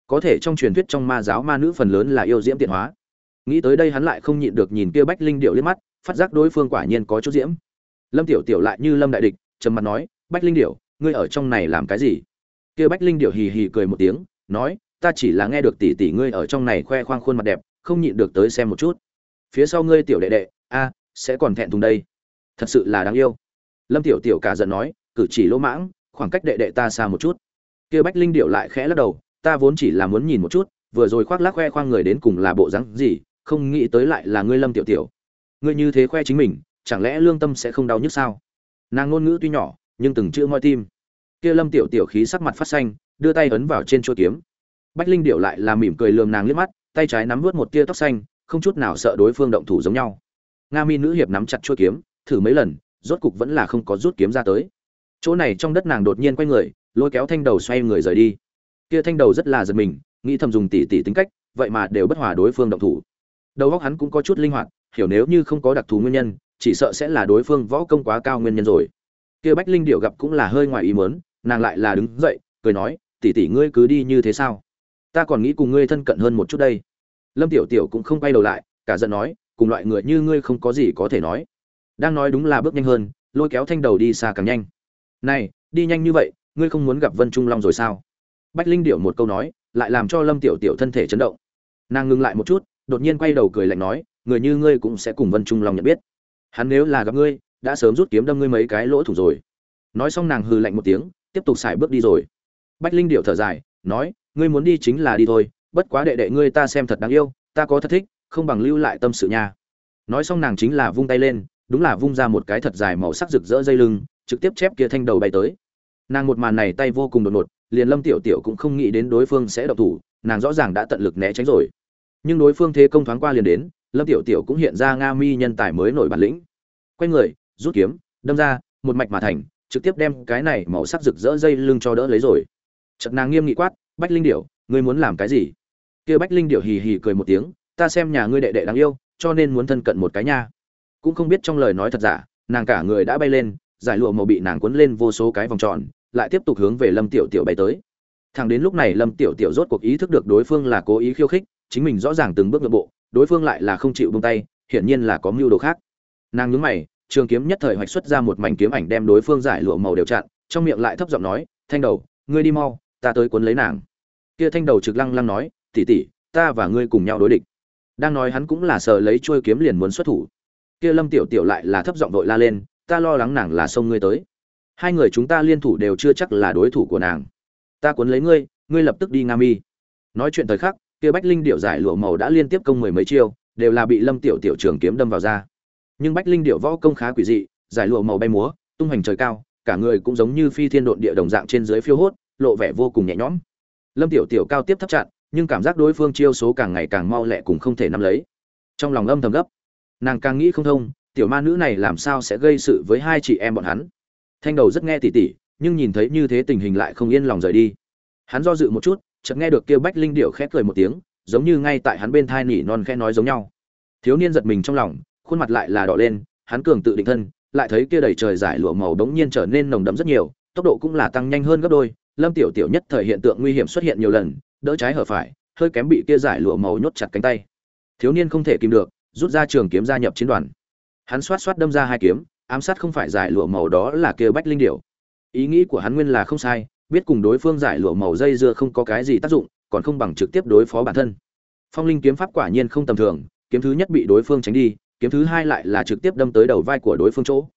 Có thể trong truyền thuyết trong ma giáo ma nữ phần lớn là yêu diễm tiện hóa. Nghĩ tới đây hắn lại không nhịn được nhìn kia bách linh điệu liếc mắt, phát giác đối phương quả nhiên có chút diễm. Lâm tiểu tiểu lại như lâm đại địch trầm mặt nói bách linh điểu, ngươi ở trong này làm cái gì? Kia bách linh điểu hì hì cười một tiếng nói ta chỉ là nghe được tỷ tỷ ngươi ở trong này khoe khoang khuôn mặt đẹp không nhịn được tới xem một chút. Phía sau ngươi tiểu đệ đệ a sẽ còn thẹn thùng đây. Thật sự là đáng yêu. Lâm tiểu tiểu cả giận nói cử chỉ lỗ mãng khoảng cách đệ đệ ta xa một chút. Kia bách linh điệu lại khẽ lắc đầu ta vốn chỉ là muốn nhìn một chút vừa rồi khoác lác khoe khoang người đến cùng là bộ dáng gì không nghĩ tới lại là ngươi lâm tiểu tiểu. Ngươi như thế khoe chính mình chẳng lẽ lương tâm sẽ không đau nhức sao? Nàng ngôn ngữ tuy nhỏ, nhưng từng chữ moi tim. Kia lâm tiểu tiểu khí sắc mặt phát xanh, đưa tay ấn vào trên chuôi kiếm. Bách linh điệu lại là mỉm cười lườm nàng liếc mắt, tay trái nắm vớt một tia tóc xanh, không chút nào sợ đối phương động thủ giống nhau. Nga mi nữ hiệp nắm chặt chuôi kiếm, thử mấy lần, rốt cục vẫn là không có rút kiếm ra tới. Chỗ này trong đất nàng đột nhiên quay người, lôi kéo thanh đầu xoay người rời đi. Kia thanh đầu rất là giật mình, nghĩ thầm dùng tỉ tỉ tính cách, vậy mà đều bất hòa đối phương động thủ. Đầu óc hắn cũng có chút linh hoạt, hiểu nếu như không có đặc thù nguyên nhân chỉ sợ sẽ là đối phương võ công quá cao nguyên nhân rồi. Kia bách linh điệu gặp cũng là hơi ngoài ý mớn nàng lại là đứng dậy, cười nói, tỷ tỷ ngươi cứ đi như thế sao? Ta còn nghĩ cùng ngươi thân cận hơn một chút đây. Lâm tiểu tiểu cũng không quay đầu lại, cả giận nói, cùng loại người như ngươi không có gì có thể nói. Đang nói đúng là bước nhanh hơn, lôi kéo thanh đầu đi xa càng nhanh. Này, đi nhanh như vậy, ngươi không muốn gặp vân trung long rồi sao? Bách linh điệu một câu nói, lại làm cho lâm tiểu tiểu thân thể chấn động. Nàng ngừng lại một chút, đột nhiên quay đầu cười lạnh nói, người như ngươi cũng sẽ cùng vân trung long nhận biết hắn nếu là gặp ngươi, đã sớm rút kiếm đâm ngươi mấy cái lỗ thủ rồi. Nói xong nàng hừ lạnh một tiếng, tiếp tục xài bước đi rồi. Bách linh điệu thở dài, nói, ngươi muốn đi chính là đi thôi, bất quá đệ đệ ngươi ta xem thật đáng yêu, ta có thật thích, không bằng lưu lại tâm sự nha. Nói xong nàng chính là vung tay lên, đúng là vung ra một cái thật dài màu sắc rực rỡ dây lưng, trực tiếp chép kia thanh đầu bay tới. Nàng một màn này tay vô cùng đột ngột, liền lâm tiểu tiểu cũng không nghĩ đến đối phương sẽ độc thủ, nàng rõ ràng đã tận lực né tránh rồi. Nhưng đối phương thế công thoáng qua liền đến lâm tiểu tiểu cũng hiện ra nga mi nhân tài mới nổi bản lĩnh. Quay người, rút kiếm, đâm ra, một mạch mà thành, trực tiếp đem cái này màu sắc rực rỡ dây lưng cho đỡ lấy rồi. Chật nàng nghiêm nghị quát, bách linh điểu, ngươi muốn làm cái gì? Kia bách linh điểu hì hì cười một tiếng, ta xem nhà ngươi đệ đệ đáng yêu, cho nên muốn thân cận một cái nha. Cũng không biết trong lời nói thật giả, nàng cả người đã bay lên, giải lụa màu bị nàng cuốn lên vô số cái vòng tròn, lại tiếp tục hướng về lâm tiểu tiểu bay tới. Thẳng đến lúc này lâm tiểu tiểu rốt cuộc ý thức được đối phương là cố ý khiêu khích, chính mình rõ ràng từng bước nội bộ đối phương lại là không chịu buông tay, hiển nhiên là có mưu đồ khác. Nàng nhướng mày, trường kiếm nhất thời hoạch xuất ra một mảnh kiếm ảnh đem đối phương giải lụa màu đều chặn, trong miệng lại thấp giọng nói, thanh đầu, ngươi đi mau, ta tới cuốn lấy nàng. Kia thanh đầu trực lăng lăng nói tỉ tỉ ta và ngươi cùng nhau đối địch. Đang nói hắn cũng là sợ lấy chuôi kiếm liền muốn xuất thủ. Kia lâm tiểu tiểu lại là thấp giọng đội la lên, ta lo lắng nàng là xông ngươi tới. Hai người chúng ta liên thủ đều chưa chắc là đối thủ của nàng. Ta cuốn lấy ngươi ngươi lập tức đi nga mi. Nói chuyện thời khắc kia bách linh điệu giải lụa màu đã liên tiếp công mười mấy chiêu, đều là bị lâm tiểu tiểu trường kiếm đâm vào ra nhưng bách linh điệu võ công khá quỷ dị, giải lụa màu bay múa, tung hoành trời cao, cả người cũng giống như phi thiên độn địa đồng dạng trên dưới phiêu hốt, lộ vẻ vô cùng nhẹ nhõm. Lâm tiểu tiểu cao tiếp thấp chặn, nhưng cảm giác đối phương chiêu số càng ngày càng mau lẹ cùng không thể nắm lấy. Trong lòng âm thầm gấp. Nàng càng nghĩ không thông, tiểu ma nữ này làm sao sẽ gây sự với hai chị em bọn hắn? Thanh đầu rất nghe tỉ tỉ, nhưng nhìn thấy như thế tình hình lại không yên lòng rời đi. Hắn do dự một chút chợt nghe được kia bách linh điệu khẽ cười một tiếng, giống như ngay tại hắn bên thai nỉ non khẽ nói giống nhau. Thiếu niên giật mình trong lòng, khuôn mặt lại là đỏ lên, hắn cường tự định thân, lại thấy kia đầy trời giải lụa màu đống nhiên trở nên nồng đậm rất nhiều, tốc độ cũng là tăng nhanh hơn gấp đôi. Lâm tiểu tiểu nhất thời hiện tượng nguy hiểm xuất hiện nhiều lần, đỡ trái hở phải, hơi kém bị kia giải lụa màu nhốt chặt cánh tay. Thiếu niên không thể kìm được, rút ra trường kiếm gia nhập chiến đoàn. Hắn xoát xoát đâm ra hai kiếm, ám sát không phải giải lụa màu đó là kia bách linh điểu. Ý nghĩ của hắn nguyên là không sai biết cùng đối phương giải lụa màu dây dưa không có cái gì tác dụng, còn không bằng trực tiếp đối phó bản thân. Phong linh kiếm pháp quả nhiên không tầm thường, kiếm thứ nhất bị đối phương tránh đi, kiếm thứ hai lại là trực tiếp đâm tới đầu vai của đối phương chỗ.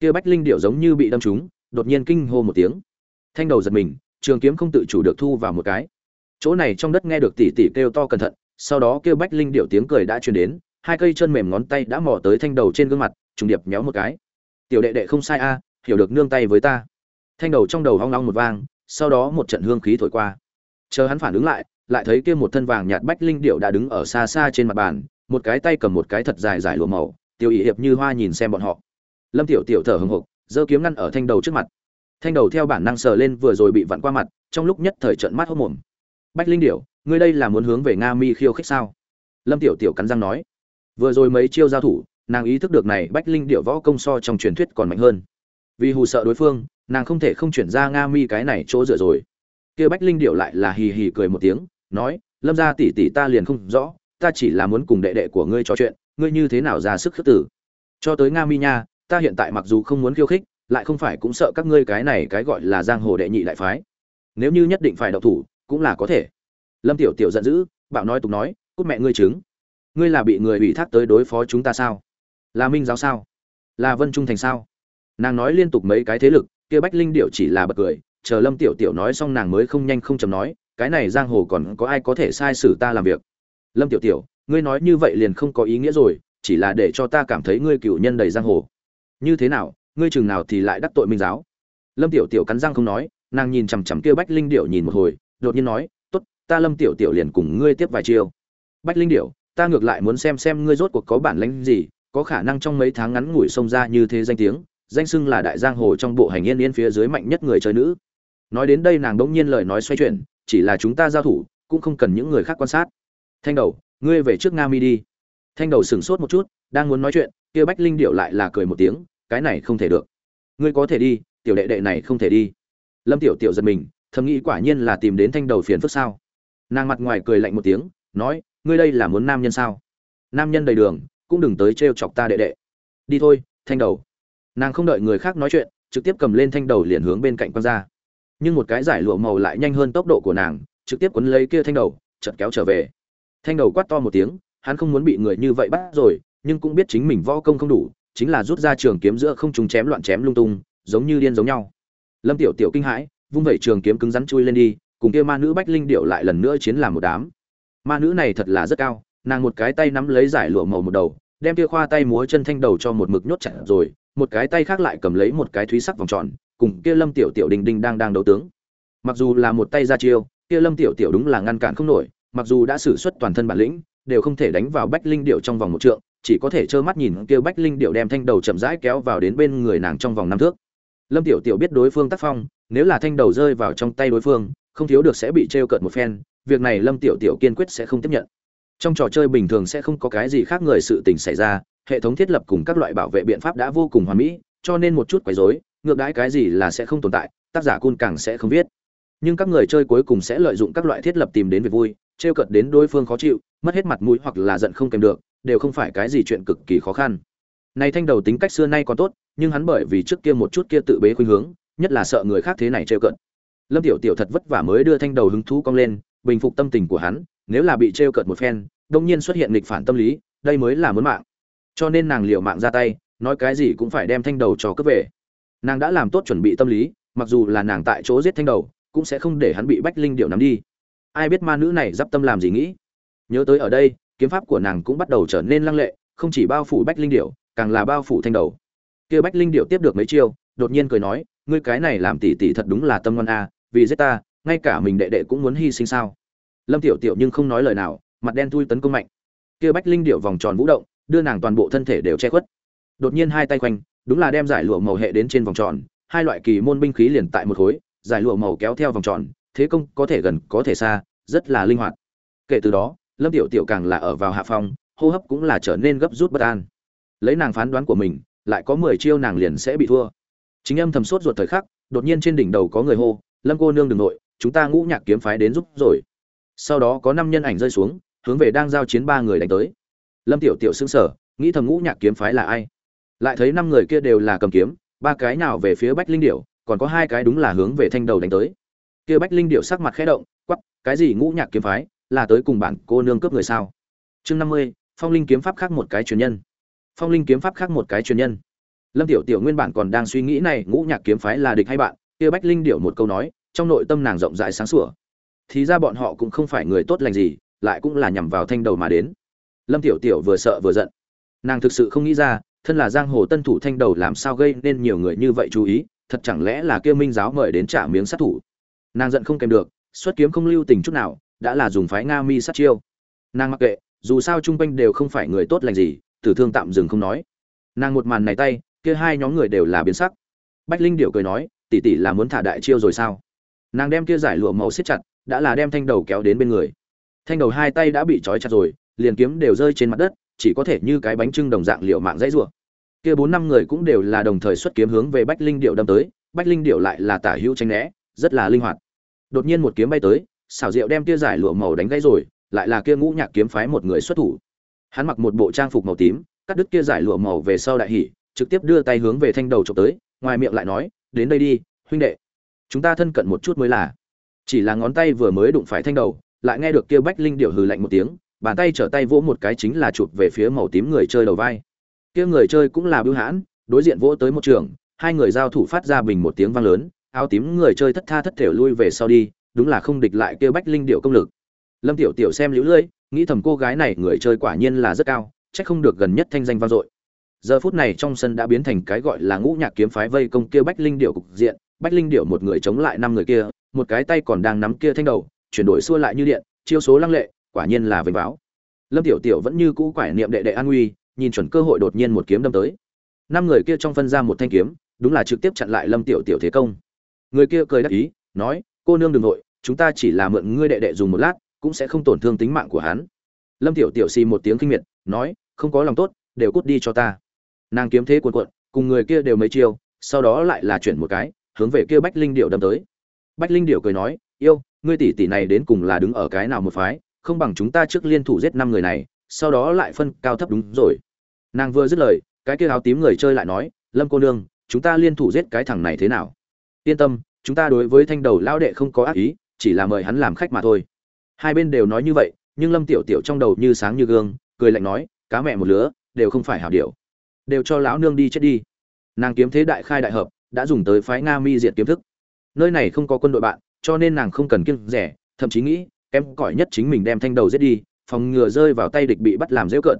Kia bách linh điệu giống như bị đâm trúng, đột nhiên kinh hô một tiếng. Thanh đầu giật mình, trường kiếm không tự chủ được thu vào một cái. Chỗ này trong đất nghe được tỉ tỉ kêu to cẩn thận, sau đó kêu bách linh điệu tiếng cười đã truyền đến, hai cây chân mềm ngón tay đã mò tới thanh đầu trên gương mặt, trùng điệp méo một cái. Tiểu đệ đệ không sai a, hiểu được nương tay với ta. Thanh đầu trong đầu hoang long một vang sau đó một trận hương khí thổi qua. Chờ hắn phản ứng lại lại thấy kia một thân vàng nhạt bách linh điệu đã đứng ở xa xa trên mặt bàn, một cái tay cầm một cái thật dài dài lụa màu, tiêu ý hiệp như hoa nhìn xem bọn họ. Lâm tiểu tiểu thở hừng hực, giơ kiếm ngăn ở thanh đầu trước mặt. Thanh đầu theo bản năng sờ lên vừa rồi bị vặn qua mặt, trong lúc nhất thời trận mắt hốc mồm. Bách linh điệu ngươi đây là muốn hướng về nga mi khiêu khích sao? Lâm tiểu tiểu cắn răng nói. Vừa rồi mấy chiêu giao thủ, nàng ý thức được này bách linh điệu võ công so trong truyền thuyết còn mạnh hơn. Vì hù sợ đối phương nàng không thể không chuyển ra nga mi cái này chỗ dựa rồi. Kia bách linh điệu lại là hì hì cười một tiếng, nói, lâm gia tỷ tỷ ta liền không rõ, ta chỉ là muốn cùng đệ đệ của ngươi trò chuyện, ngươi như thế nào ra sức khước tử cho tới nga mi nha, ta hiện tại mặc dù không muốn khiêu khích, lại không phải cũng sợ các ngươi cái này cái gọi là giang hồ đệ nhị đại phái. Nếu như nhất định phải đậu thủ, cũng là có thể. Lâm tiểu tiểu giận dữ, bạo nói tục nói, cút mẹ ngươi chứng ngươi là bị người ủy thác tới đối phó chúng ta sao? Là minh giáo sao? Là vân trung thành sao? Nàng nói liên tục mấy cái thế lực kia bách linh điệu chỉ là bật cười, chờ lâm tiểu tiểu nói xong nàng mới không nhanh không chầm nói, cái này giang hồ còn có ai có thể sai sử ta làm việc? Lâm tiểu tiểu, ngươi nói như vậy liền không có ý nghĩa rồi, chỉ là để cho ta cảm thấy ngươi cựu nhân đầy giang hồ. Như thế nào, ngươi chừng nào thì lại đắc tội minh giáo? Lâm tiểu tiểu cắn răng không nói, nàng nhìn chằm chằm kia bách linh điệu nhìn một hồi, đột nhiên nói, tốt, ta lâm tiểu tiểu liền cùng ngươi tiếp vài chiêu. Bách linh điệu ta ngược lại muốn xem xem ngươi rốt cuộc có bản lĩnh gì, có khả năng trong mấy tháng ngắn ngủi xông ra như thế danh tiếng danh xưng là đại giang hồ trong bộ hành yên yên phía dưới mạnh nhất người chơi nữ. Nói đến đây nàng đống nhiên lời nói xoay chuyển, chỉ là chúng ta giao thủ, cũng không cần những người khác quan sát. Thanh đầu, ngươi về trước nga mi đi. Thanh đầu sửng sốt một chút, đang muốn nói chuyện, kia bách linh điệu lại là cười một tiếng, cái này không thể được. Ngươi có thể đi, tiểu đệ đệ này không thể đi. Lâm tiểu tiểu giật mình, thầm nghĩ quả nhiên là tìm đến thanh đầu phiền phức sao. Nàng mặt ngoài cười lạnh một tiếng, nói, ngươi đây là muốn nam nhân sao? Nam nhân đầy đường, cũng đừng tới trêu chọc ta đệ đệ. Đi thôi, thanh đầu nàng không đợi người khác nói chuyện, trực tiếp cầm lên thanh đầu liền hướng bên cạnh quăng ra. Nhưng một cái giải lụa màu lại nhanh hơn tốc độ của nàng, trực tiếp quấn lấy kia thanh đầu chật kéo trở về. Thanh đầu quát to một tiếng, hắn không muốn bị người như vậy bắt rồi, nhưng cũng biết chính mình võ công không đủ, chính là rút ra trường kiếm giữa không trùng chém loạn chém lung tung, giống như điên giống nhau. Lâm tiểu tiểu kinh hãi, vung vẩy trường kiếm cứng rắn chui lên đi, cùng kia ma nữ bách linh điệu lại lần nữa chiến làm một đám. Ma nữ này thật là rất cao, nàng một cái tay nắm lấy giải lụa màu một đầu, đem kia khoa tay múa chân thanh đầu cho một mực nhốt chặt rồi một cái tay khác lại cầm lấy một cái thúy sắc vòng tròn, cùng kia lâm tiểu tiểu đình đình đang đang đấu tướng. Mặc dù là một tay ra chiêu, kia lâm tiểu tiểu đúng là ngăn cản không nổi, mặc dù đã sử xuất toàn thân bản lĩnh, đều không thể đánh vào bách linh điệu trong vòng một trượng, chỉ có thể trơ mắt nhìn kia bách linh điệu đem thanh đầu chậm rãi kéo vào đến bên người nàng trong vòng năm thước. Lâm tiểu tiểu biết đối phương tác phong, nếu là thanh đầu rơi vào trong tay đối phương, không thiếu được sẽ bị trêu cợt một phen, việc này lâm tiểu tiểu kiên quyết sẽ không tiếp nhận. Trong trò chơi bình thường sẽ không có cái gì khác người sự tình xảy ra hệ thống thiết lập cùng các loại bảo vệ biện pháp đã vô cùng hoàn mỹ, cho nên một chút quấy rối, ngược đãi cái gì là sẽ không tồn tại, tác giả cun càng sẽ không viết. Nhưng các người chơi cuối cùng sẽ lợi dụng các loại thiết lập tìm đến việc vui, trêu cợt đến đối phương khó chịu, mất hết mặt mũi hoặc là giận không kèm được, đều không phải cái gì chuyện cực kỳ khó khăn. Này thanh đầu tính cách xưa nay còn tốt, nhưng hắn bởi vì trước kia một chút kia tự bế khuynh hướng, nhất là sợ người khác thế này trêu cợt. Lâm tiểu tiểu thật vất vả mới đưa thanh đầu hứng thú cong lên, bình phục tâm tình của hắn, nếu là bị trêu cợt một phen, đột nhiên xuất hiện nghịch phản tâm lý, đây mới là muốn mạng cho nên nàng liều mạng ra tay, nói cái gì cũng phải đem thanh đầu cho cướp về. Nàng đã làm tốt chuẩn bị tâm lý, mặc dù là nàng tại chỗ giết thanh đầu, cũng sẽ không để hắn bị bách linh điệu nắm đi. Ai biết ma nữ này d i p tâm làm gì nghĩ. Nhớ tới ở đây, kiếm pháp của nàng cũng bắt đầu trở nên lăng lệ, không chỉ bao phủ bách linh điệu, càng là bao phủ thanh đầu. Kia bách linh điệu tiếp được mấy chiêu, đột nhiên cười nói, ngươi cái này làm tỉ tỉ thật đúng là tâm ngon a, vì giết ta, ngay cả mình đệ đệ cũng muốn hy sinh sao? Lâm tiểu tiểu nhưng không nói lời nào, mặt đen thui tấn công mạnh. Kia bách linh điệu vòng tròn vũ động đưa nàng toàn bộ thân thể đều che khuất. Đột nhiên hai tay quanh đúng là đem giải lụa màu hệ đến trên vòng tròn, hai loại kỳ môn binh khí liền tại một khối, giải lụa màu kéo theo vòng tròn, thế công có thể gần, có thể xa, rất là linh hoạt. Kể từ đó, lâm tiểu tiểu càng là ở vào hạ phong, hô hấp cũng là trở nên gấp rút bất an. Lấy nàng phán đoán của mình, lại có mười chiêu nàng liền sẽ bị thua. Chính âm thầm sốt ruột thời khắc, đột nhiên trên đỉnh đầu có người hô, lâm cô nương đ ừ n g nội, chúng ta ngũ nhạc kiếm phái đến giúp rồi. Sau đó có năm nhân ảnh rơi xuống, hướng về đang giao chiến ba người đánh tới lâm tiểu tiểu xưng sở nghĩ thầm ngũ nhạc kiếm phái là ai? Lại thấy năm người kia đều là cầm kiếm, ba cái nào về phía bách linh điểu, còn có hai cái đúng là hướng về thanh đầu đánh tới. Kia bách linh điểu sắc mặt khẽ động quắp cái gì ngũ nhạc kiếm phái, là tới cùng bạn cô nương cướp người sao? Chương năm mươi, phong linh kiếm pháp khác một cái truyền nhân. Phong linh kiếm pháp khác một cái truyền nhân. Lâm tiểu tiểu nguyên bản còn đang suy nghĩ này, ngũ nhạc kiếm phái là địch hay bạn, kia bách linh điệu một câu nói, trong nội tâm nàng rộng rãi sáng sủa. Thì ra bọn họ cũng không phải người tốt lành gì, lại cũng là nhằm vào thanh đầu mà đến lâm tiểu tiểu vừa sợ vừa giận. Nàng thực sự không nghĩ ra, thân là giang hồ tân thủ thanh đầu làm sao gây nên nhiều người như vậy chú ý, thật chẳng lẽ là kia minh giáo mời đến trả miếng sát thủ. Nàng giận không kèm được, xuất kiếm không lưu tình chút nào, đã là dùng phái nga mi sát chiêu. Nàng mặc kệ, dù sao chung quanh đều không phải người tốt lành gì, tử thương tạm dừng không nói. Nàng một màn này tay, kia hai nhóm người đều là biến sắc. Bách linh điệu cười nói, tỷ tỷ là muốn thả đại chiêu rồi sao? Nàng đem kia giải lụa màu siết chặt, đã là đem thanh đầu kéo đến bên người. Thanh đầu hai tay đã bị trói chặt rồi liền kiếm đều rơi trên mặt đất, chỉ có thể như cái bánh trưng đồng dạng liệu mạng dãy rủa. Kia bốn năm người cũng đều là đồng thời xuất kiếm hướng về bách linh điệu đâm tới, bách linh điệu lại là tả hữu tranh né, rất là linh hoạt. Đột nhiên một kiếm bay tới, xảo diệu đem kia giải lụa màu đánh gãy rồi, lại là kia ngũ nhạc kiếm phái một người xuất thủ. Hắn mặc một bộ trang phục màu tím, cắt đứt kia giải lụa màu về sau đại hỉ, trực tiếp đưa tay hướng về thanh đầu trộm tới, ngoài miệng lại nói, đến đây đi, huynh đệ. Chúng ta thân cận một chút mới là. Chỉ là ngón tay vừa mới đụng phải thanh đầu, lại nghe được kia bách linh điệu hừ lạnh một tiếng bàn tay trở tay vỗ một cái chính là chụp về phía màu tím người chơi đầu vai. Kia người chơi cũng là bưu hãn, đối diện vỗ tới một trường, hai người giao thủ phát ra bình một tiếng vang lớn, áo tím người chơi thất tha thất thể lui về sau đi, đúng là không địch lại kia bách linh điệu công lực. Lâm tiểu tiểu xem liễu lưỡi nghĩ thầm cô gái này người chơi quả nhiên là rất cao, chắc không được gần nhất thanh danh vang dội. Giờ phút này trong sân đã biến thành cái gọi là ngũ nhạc kiếm phái vây công kia bách linh điệu cục diện, bách linh điệu một người chống lại năm người kia, một cái tay còn đang nắm kia thanh đầu, chuyển đổi xua lại như điện, chiêu số lăng lệ quả nhiên là vinh báo lâm tiểu tiểu vẫn như cũ quải niệm đệ đệ an nguy, nhìn chuẩn cơ hội đột nhiên một kiếm đâm tới. Năm người kia trong phân ra một thanh kiếm, đúng là trực tiếp chặn lại lâm tiểu tiểu thế công. Người kia cười đắc ý, nói, cô nương đừng nội chúng ta chỉ là mượn ngươi đệ đệ dùng một lát, cũng sẽ không tổn thương tính mạng của hắn. Lâm tiểu tiểu xì một tiếng kinh miệt, nói, không có lòng tốt, đều cút đi cho ta. Nàng kiếm thế cuộn cuộn, cùng người kia đều mấy chiêu, sau đó lại là chuyển một cái, hướng về kia bách linh điệu đâm tới. Bách linh điệu cười nói, yêu, ngươi tỷ tỷ này đến cùng là đứng ở cái nào một phái không bằng chúng ta trước liên thủ giết năm người này, sau đó lại phân cao thấp đúng rồi. Nàng vừa dứt lời, cái kia áo tím người chơi lại nói, lâm cô nương, chúng ta liên thủ giết cái thằng này thế nào? Yên tâm, chúng ta đối với thanh đầu lão đệ không có ác ý, chỉ là mời hắn làm khách mà thôi. Hai bên đều nói như vậy, nhưng lâm tiểu tiểu trong đầu như sáng như gương, cười lạnh nói, cá mẹ một lứa, đều không phải hảo điệu đều cho lão nương đi chết đi. Nàng kiếm thế đại khai đại hợp, đã dùng tới phái nga mi diệt kiếm thức. Nơi này không có quân đội bạn, cho nên nàng không cần kiêng rẻ, thậm chí nghĩ kém cỏi nhất chính mình đem thanh đầu giết đi, phòng ngừa rơi vào tay địch bị bắt làm dễ cợt.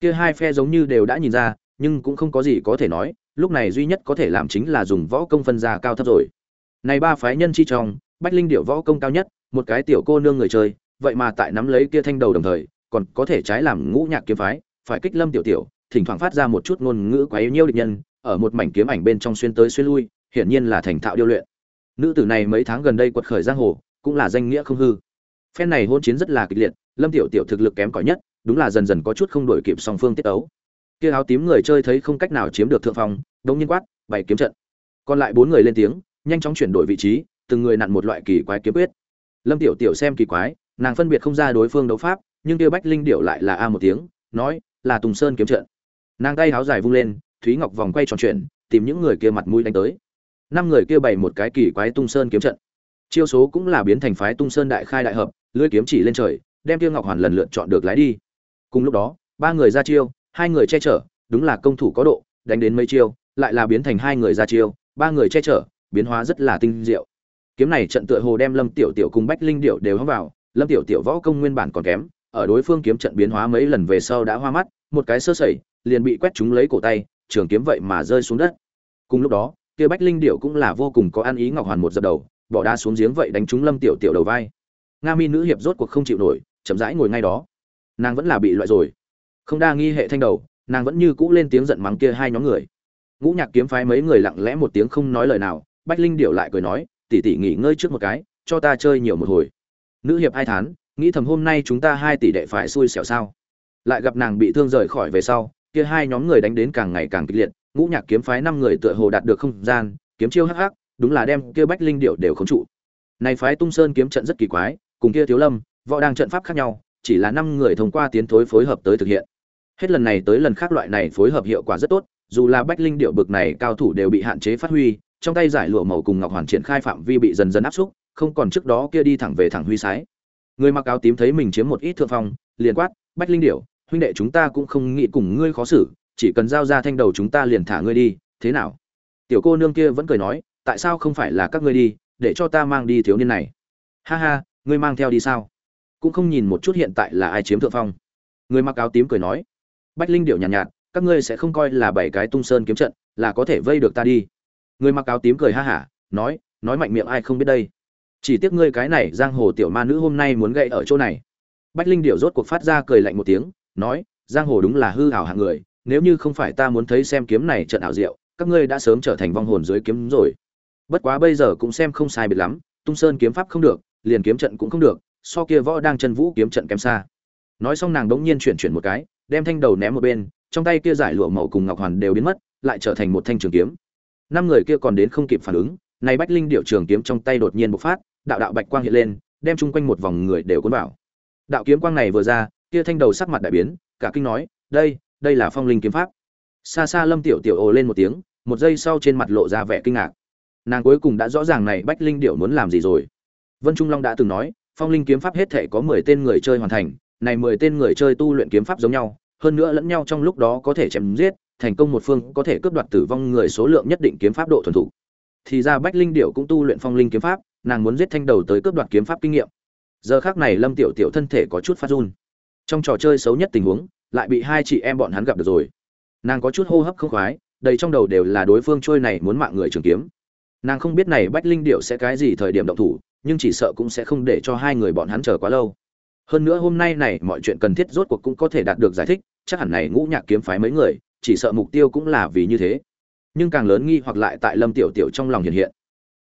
Kia hai phe giống như đều đã nhìn ra, nhưng cũng không có gì có thể nói, lúc này duy nhất có thể làm chính là dùng võ công phân ra cao thấp rồi. Này ba phái nhân chi trong, bách linh điệu võ công cao nhất, một cái tiểu cô nương người chơi, vậy mà tại nắm lấy kia thanh đầu đồng thời, còn có thể trái làm ngũ nhạc kiếm phái, phải kích lâm tiểu tiểu, thỉnh thoảng phát ra một chút ngôn ngữ quá yếu nhiêu địch nhân, ở một mảnh kiếm ảnh bên trong xuyên tới xuyên lui, hiển nhiên là thành thạo điêu luyện. Nữ tử này mấy tháng gần đây quật khởi giang hồ, cũng là danh nghĩa không hư phen này hôn chiến rất là kịch liệt, lâm tiểu tiểu thực lực kém cỏi nhất, đúng là dần dần có chút không đổi kịp song phương tiết ấu kia áo tím người chơi thấy không cách nào chiếm được thượng phong, đống nhiên quát bảy kiếm trận. Còn lại bốn người lên tiếng, nhanh chóng chuyển đổi vị trí, từng người nặn một loại kỳ quái kiếm quyết. Lâm tiểu tiểu xem kỳ quái, nàng phân biệt không ra đối phương đấu pháp, nhưng kia bách linh điệu lại là a một tiếng, nói, là tùng sơn kiếm trận. Nàng tay háo dài vung lên, thúy ngọc vòng quay tròn chuyển, tìm những người kia mặt mũi đánh tới. Năm người kia bày một cái kỳ quái tung sơn kiếm trận chiêu số cũng là biến thành phái tung sơn đại khai đại hợp lưỡi kiếm chỉ lên trời, đem tiêu ngọc hoàn lần lượt chọn được lái đi. Cùng lúc đó, ba người ra chiêu, hai người che chở, đúng là công thủ có độ, đánh đến mấy chiêu, lại là biến thành hai người ra chiêu, ba người che chở, biến hóa rất là tinh diệu. Kiếm này trận tựa hồ đem lâm tiểu tiểu cùng bách linh điệu đều hóng vào, lâm tiểu tiểu võ công nguyên bản còn kém, ở đối phương kiếm trận biến hóa mấy lần về sau đã hoa mắt, một cái sơ sẩy, liền bị quét chúng lấy cổ tay, trường kiếm vậy mà rơi xuống đất. Cùng lúc đó, kia bách linh điệu cũng là vô cùng có ăn ý ngọc hoàn một dập đầu bỏ đá xuống giếng vậy đánh trúng lâm tiểu tiểu đầu vai. Nga mi nữ hiệp rốt cuộc không chịu nổi, chậm rãi ngồi ngay đó. Nàng vẫn là bị loại rồi. Không đa nghi hệ thanh đầu, nàng vẫn như cũ lên tiếng giận mắng kia hai nhóm người. Ngũ nhạc kiếm phái mấy người lặng lẽ một tiếng không nói lời nào, bách linh điệu lại cười nói tỉ tỉ nghỉ ngơi trước một cái, cho ta chơi nhiều một hồi. Nữ hiệp hai thán, nghĩ thầm hôm nay chúng ta hai tỷ đệ phải xui xẻo sao? Lại gặp nàng bị thương rời khỏi về sau, kia hai nhóm người đánh đến càng ngày càng kịch liệt, ngũ nhạc kiếm phái năm người tựa hồ đạt được không gian, kiếm chiêu hắc hắc đúng là đem kia bách linh điệu đều khống trụ. Này phái tung sơn kiếm trận rất kỳ quái, cùng kia thiếu lâm, võ đang trận pháp khác nhau, chỉ là năm người thông qua tiến thối phối hợp tới thực hiện. Hết lần này tới lần khác loại này phối hợp hiệu quả rất tốt, dù là bách linh điệu bực này cao thủ đều bị hạn chế phát huy, trong tay giải lụa màu cùng ngọc hoàn triển khai phạm vi bị dần dần áp xúc, không còn trước đó kia đi thẳng về thẳng huy sái. Người mặc áo tím thấy mình chiếm một ít thượng phong, liền quát, bách linh điệu huynh đệ chúng ta cũng không nghĩ cùng ngươi khó xử, chỉ cần giao ra thanh đầu chúng ta liền thả ngươi đi, thế nào? Tiểu cô nương kia vẫn cười nói tại sao không phải là các ngươi đi để cho ta mang đi thiếu niên này? Ha ha ngươi mang theo đi sao? Cũng không nhìn một chút hiện tại là ai chiếm thượng phong. Người mặc áo tím cười nói bách linh điệu nhàn nhạt, nhạt các ngươi sẽ không coi là bảy cái tung sơn kiếm trận là có thể vây được ta đi. Người mặc áo tím cười ha hả nói nói mạnh miệng ai không biết đây. Chỉ tiếc ngươi cái này giang hồ tiểu ma nữ hôm nay muốn gậy ở chỗ này. Bách linh điệu rốt cuộc phát ra cười lạnh một tiếng nói giang hồ đúng là hư hảo hạng người nếu như không phải ta muốn thấy xem kiếm này trận ảo diệu các ngươi đã sớm trở thành vong hồn dưới kiếm rồi bất quá bây giờ cũng xem không sai biệt lắm, tung sơn kiếm pháp không được, liền kiếm trận cũng không được, so kia võ đang chân vũ kiếm trận kém xa. Nói xong nàng đống nhiên chuyển chuyển một cái, đem thanh đầu ném một bên, trong tay kia giải lụa màu cùng ngọc hoàn đều biến mất, lại trở thành một thanh trường kiếm. Năm người kia còn đến không kịp phản ứng, này bách linh điệu trường kiếm trong tay đột nhiên bộc phát, đạo đạo bạch quang hiện lên, đem chung quanh một vòng người đều cuốn vào. Đạo kiếm quang này vừa ra, kia thanh đầu sắc mặt đại biến, cả kinh nói, đây đây là phong linh kiếm pháp. Xa xa lâm tiểu tiểu ồ lên một tiếng, một giây sau trên mặt lộ ra vẻ kinh ngạc nàng cuối cùng đã rõ ràng này bách linh điệu muốn làm gì rồi. Vân trung long đã từng nói, phong linh kiếm pháp hết thể có mười tên người chơi hoàn thành, này mười tên người chơi tu luyện kiếm pháp giống nhau, hơn nữa lẫn nhau trong lúc đó có thể chém giết, thành công một phương có thể cướp đoạt tử vong người số lượng nhất định kiếm pháp độ thuần thủ thì ra bách linh điệu cũng tu luyện phong linh kiếm pháp, nàng muốn giết thanh đầu tới cướp đoạt kiếm pháp kinh nghiệm. Giờ khác này lâm tiểu tiểu thân thể có chút phát run. Trong trò chơi xấu nhất tình huống, lại bị hai chị em bọn hắn gặp được rồi. Nàng có chút hô hấp không khoái, đầy trong đầu đều là đối phương trôi này muốn mạng người trường kiếm nàng không biết này bách linh điệu sẽ cái gì thời điểm động thủ, nhưng chỉ sợ cũng sẽ không để cho hai người bọn hắn chờ quá lâu. Hơn nữa hôm nay này mọi chuyện cần thiết rốt cuộc cũng có thể đạt được giải thích, chắc hẳn này ngũ nhạc kiếm phái mấy người, chỉ sợ mục tiêu cũng là vì như thế. Nhưng càng lớn nghi hoặc lại tại lâm tiểu tiểu trong lòng hiện hiện.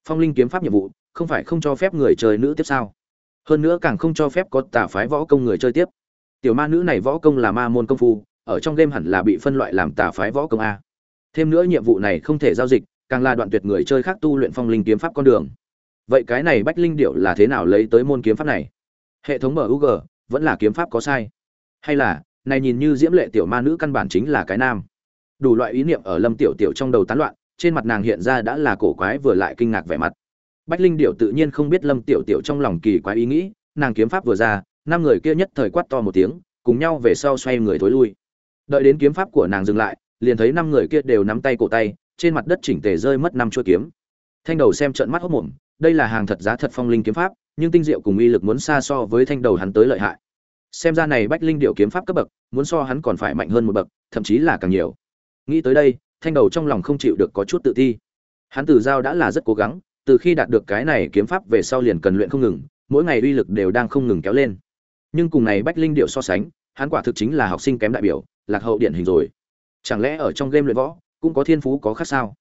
Phong linh kiếm pháp nhiệm vụ, không phải không cho phép người chơi nữ tiếp sao? Hơn nữa càng không cho phép có tà phái võ công người chơi tiếp. Tiểu ma nữ này võ công là ma môn công phu, ở trong game hẳn là bị phân loại làm tà phái võ công a. Thêm nữa nhiệm vụ này không thể giao dịch càng là đoạn tuyệt người chơi khác tu luyện phong linh kiếm pháp con đường. Vậy cái này bách linh điệu là thế nào lấy tới môn kiếm pháp này? Hệ thống mug vẫn là kiếm pháp có sai. Hay là, này nhìn như diễm lệ tiểu ma nữ căn bản chính là cái nam. Đủ loại ý niệm ở lâm tiểu tiểu trong đầu tán loạn, trên mặt nàng hiện ra đã là cổ quái vừa lại kinh ngạc vẻ mặt. Bách linh điệu tự nhiên không biết lâm tiểu tiểu trong lòng kỳ quái ý nghĩ, nàng kiếm pháp vừa ra, năm người kia nhất thời quát to một tiếng, cùng nhau về sau xoay người thối lui. Đợi đến kiếm pháp của nàng dừng lại, liền thấy năm người kia đều nắm tay cổ tay trên mặt đất chỉnh tề rơi mất năm chuôi kiếm. Thanh đầu xem trợn mắt hốt mồm, đây là hàng thật giá thật phong linh kiếm pháp, nhưng tinh diệu cùng uy lực muốn xa so với thanh đầu hắn tới lợi hại. Xem ra này bách linh điệu kiếm pháp cấp bậc, muốn so hắn còn phải mạnh hơn một bậc, thậm chí là càng nhiều. Nghĩ tới đây, thanh đầu trong lòng không chịu được có chút tự ti. Hắn từ giao đã là rất cố gắng, từ khi đạt được cái này kiếm pháp về sau liền cần luyện không ngừng, mỗi ngày uy lực đều đang không ngừng kéo lên. Nhưng cùng này bách linh điệu so sánh, hắn quả thực chính là học sinh kém đại biểu, lạc hậu điển hình rồi. Chẳng lẽ ở trong game luyện võ cũng có thiên phú có khác sao.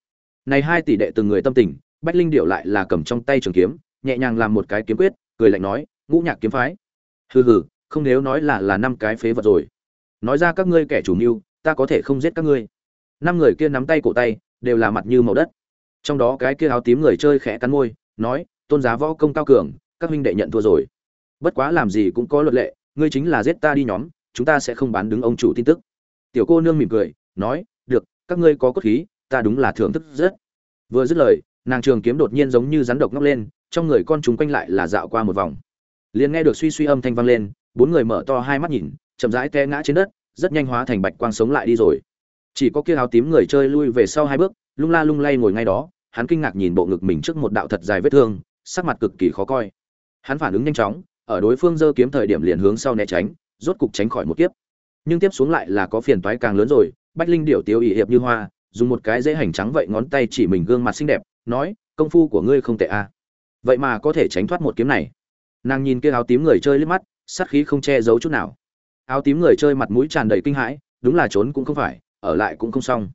Này hai tỷ đệ từng người tâm tình, bách linh điệu lại là cầm trong tay trường kiếm, nhẹ nhàng làm một cái kiếm quyết, cười lạnh nói, ngũ nhạc kiếm phái. Hừ hừ, không nếu nói là là năm cái phế vật rồi. Nói ra các ngươi kẻ chủ mưu, ta có thể không giết các ngươi. Năm người kia nắm tay cổ tay, đều là mặt như màu đất. Trong đó cái kia áo tím người chơi khẽ cắn môi, nói, tôn giá võ công cao cường, các huynh đệ nhận thua rồi. Bất quá làm gì cũng có luật lệ, ngươi chính là giết ta đi nhóm, chúng ta sẽ không bán đứng ông chủ tin tức. Tiểu cô nương mỉm cười, nói các ngươi có cốt khí, ta đúng là thưởng thức rất. Vừa dứt lời, nàng trường kiếm đột nhiên giống như rắn độc ngóc lên, trong người con chúng quanh lại là dạo qua một vòng. Liền nghe được suy suy âm thanh vang lên, bốn người mở to hai mắt nhìn, chậm rãi té ngã trên đất, rất nhanh hóa thành bạch quang sống lại đi rồi. Chỉ có kia áo tím người chơi lui về sau hai bước, lung la lung lay ngồi ngay đó, hắn kinh ngạc nhìn bộ ngực mình trước một đạo thật dài vết thương, sắc mặt cực kỳ khó coi. Hắn phản ứng nhanh chóng, ở đối phương giơ kiếm thời điểm liền hướng sau né tránh, rốt cục tránh khỏi một kiếp. Nhưng tiếp xuống lại là có phiền toái càng lớn rồi bách linh điểu tiêu ỷ hiệp như hoa, dùng một cái dễ hành trắng vậy ngón tay chỉ mình gương mặt xinh đẹp, nói, công phu của ngươi không tệ a à. vậy mà có thể tránh thoát một kiếm này. Nàng nhìn kia áo tím người chơi liếc mắt, sát khí không che giấu chút nào. Áo tím người chơi mặt mũi tràn đầy kinh hãi, đúng là trốn cũng không phải, ở lại cũng không xong.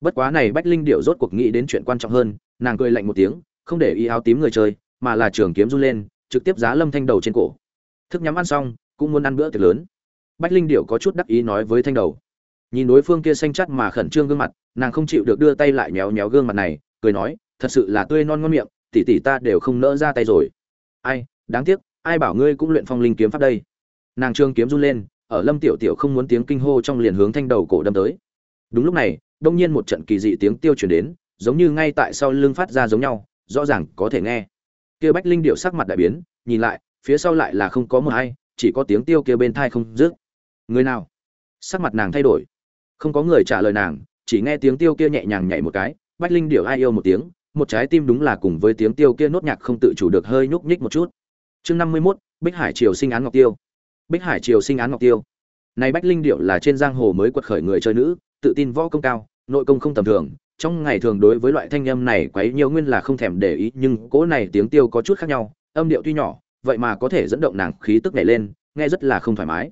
Bất quá này bách linh điệu rốt cuộc nghĩ đến chuyện quan trọng hơn, nàng cười lạnh một tiếng, không để ý áo tím người chơi, mà là trường kiếm run lên, trực tiếp giá lâm thanh đầu trên cổ. Thức nhắm ăn xong, cũng muốn ăn bữa tiệc lớn. Bách linh điệu có chút đắc ý nói với thanh đầu nhìn đối phương kia xanh chắt mà khẩn trương gương mặt, nàng không chịu được đưa tay lại méo méo gương mặt này, cười nói, thật sự là tươi non ngon miệng tỉ tỉ ta đều không nỡ ra tay rồi. Ai, đáng tiếc, ai bảo ngươi cũng luyện phong linh kiếm pháp đây? Nàng trương kiếm run lên, ở lâm tiểu tiểu không muốn tiếng kinh hô trong liền hướng thanh đầu cổ đâm tới. Đúng lúc này, đông nhiên một trận kỳ dị tiếng tiêu chuyển đến, giống như ngay tại sau lưng phát ra giống nhau, rõ ràng có thể nghe. Kia bách linh điệu sắc mặt đại biến, nhìn lại, phía sau lại là không có một ai, chỉ có tiếng tiêu kia bên thai không dứt. Người nào? Sắc mặt nàng thay đổi không có người trả lời nàng, chỉ nghe tiếng tiêu kia nhẹ nhàng nhảy một cái, bách linh điệu ai yêu một tiếng, một trái tim đúng là cùng với tiếng tiêu kia nốt nhạc không tự chủ được hơi nhúc nhích một chút. Chương năm mươi mốt, bích hải triều sinh án ngọc tiêu. Bích hải triều sinh án ngọc tiêu. Này bách linh điệu là trên giang hồ mới quật khởi người chơi nữ, tự tin võ công cao, nội công không tầm thường, trong ngày thường đối với loại thanh âm này quấy nhiều nguyên là không thèm để ý, nhưng cỗ này tiếng tiêu có chút khác nhau, âm điệu tuy nhỏ, vậy mà có thể dẫn động nàng khí tức nhảy lên, nghe rất là không thoải mái.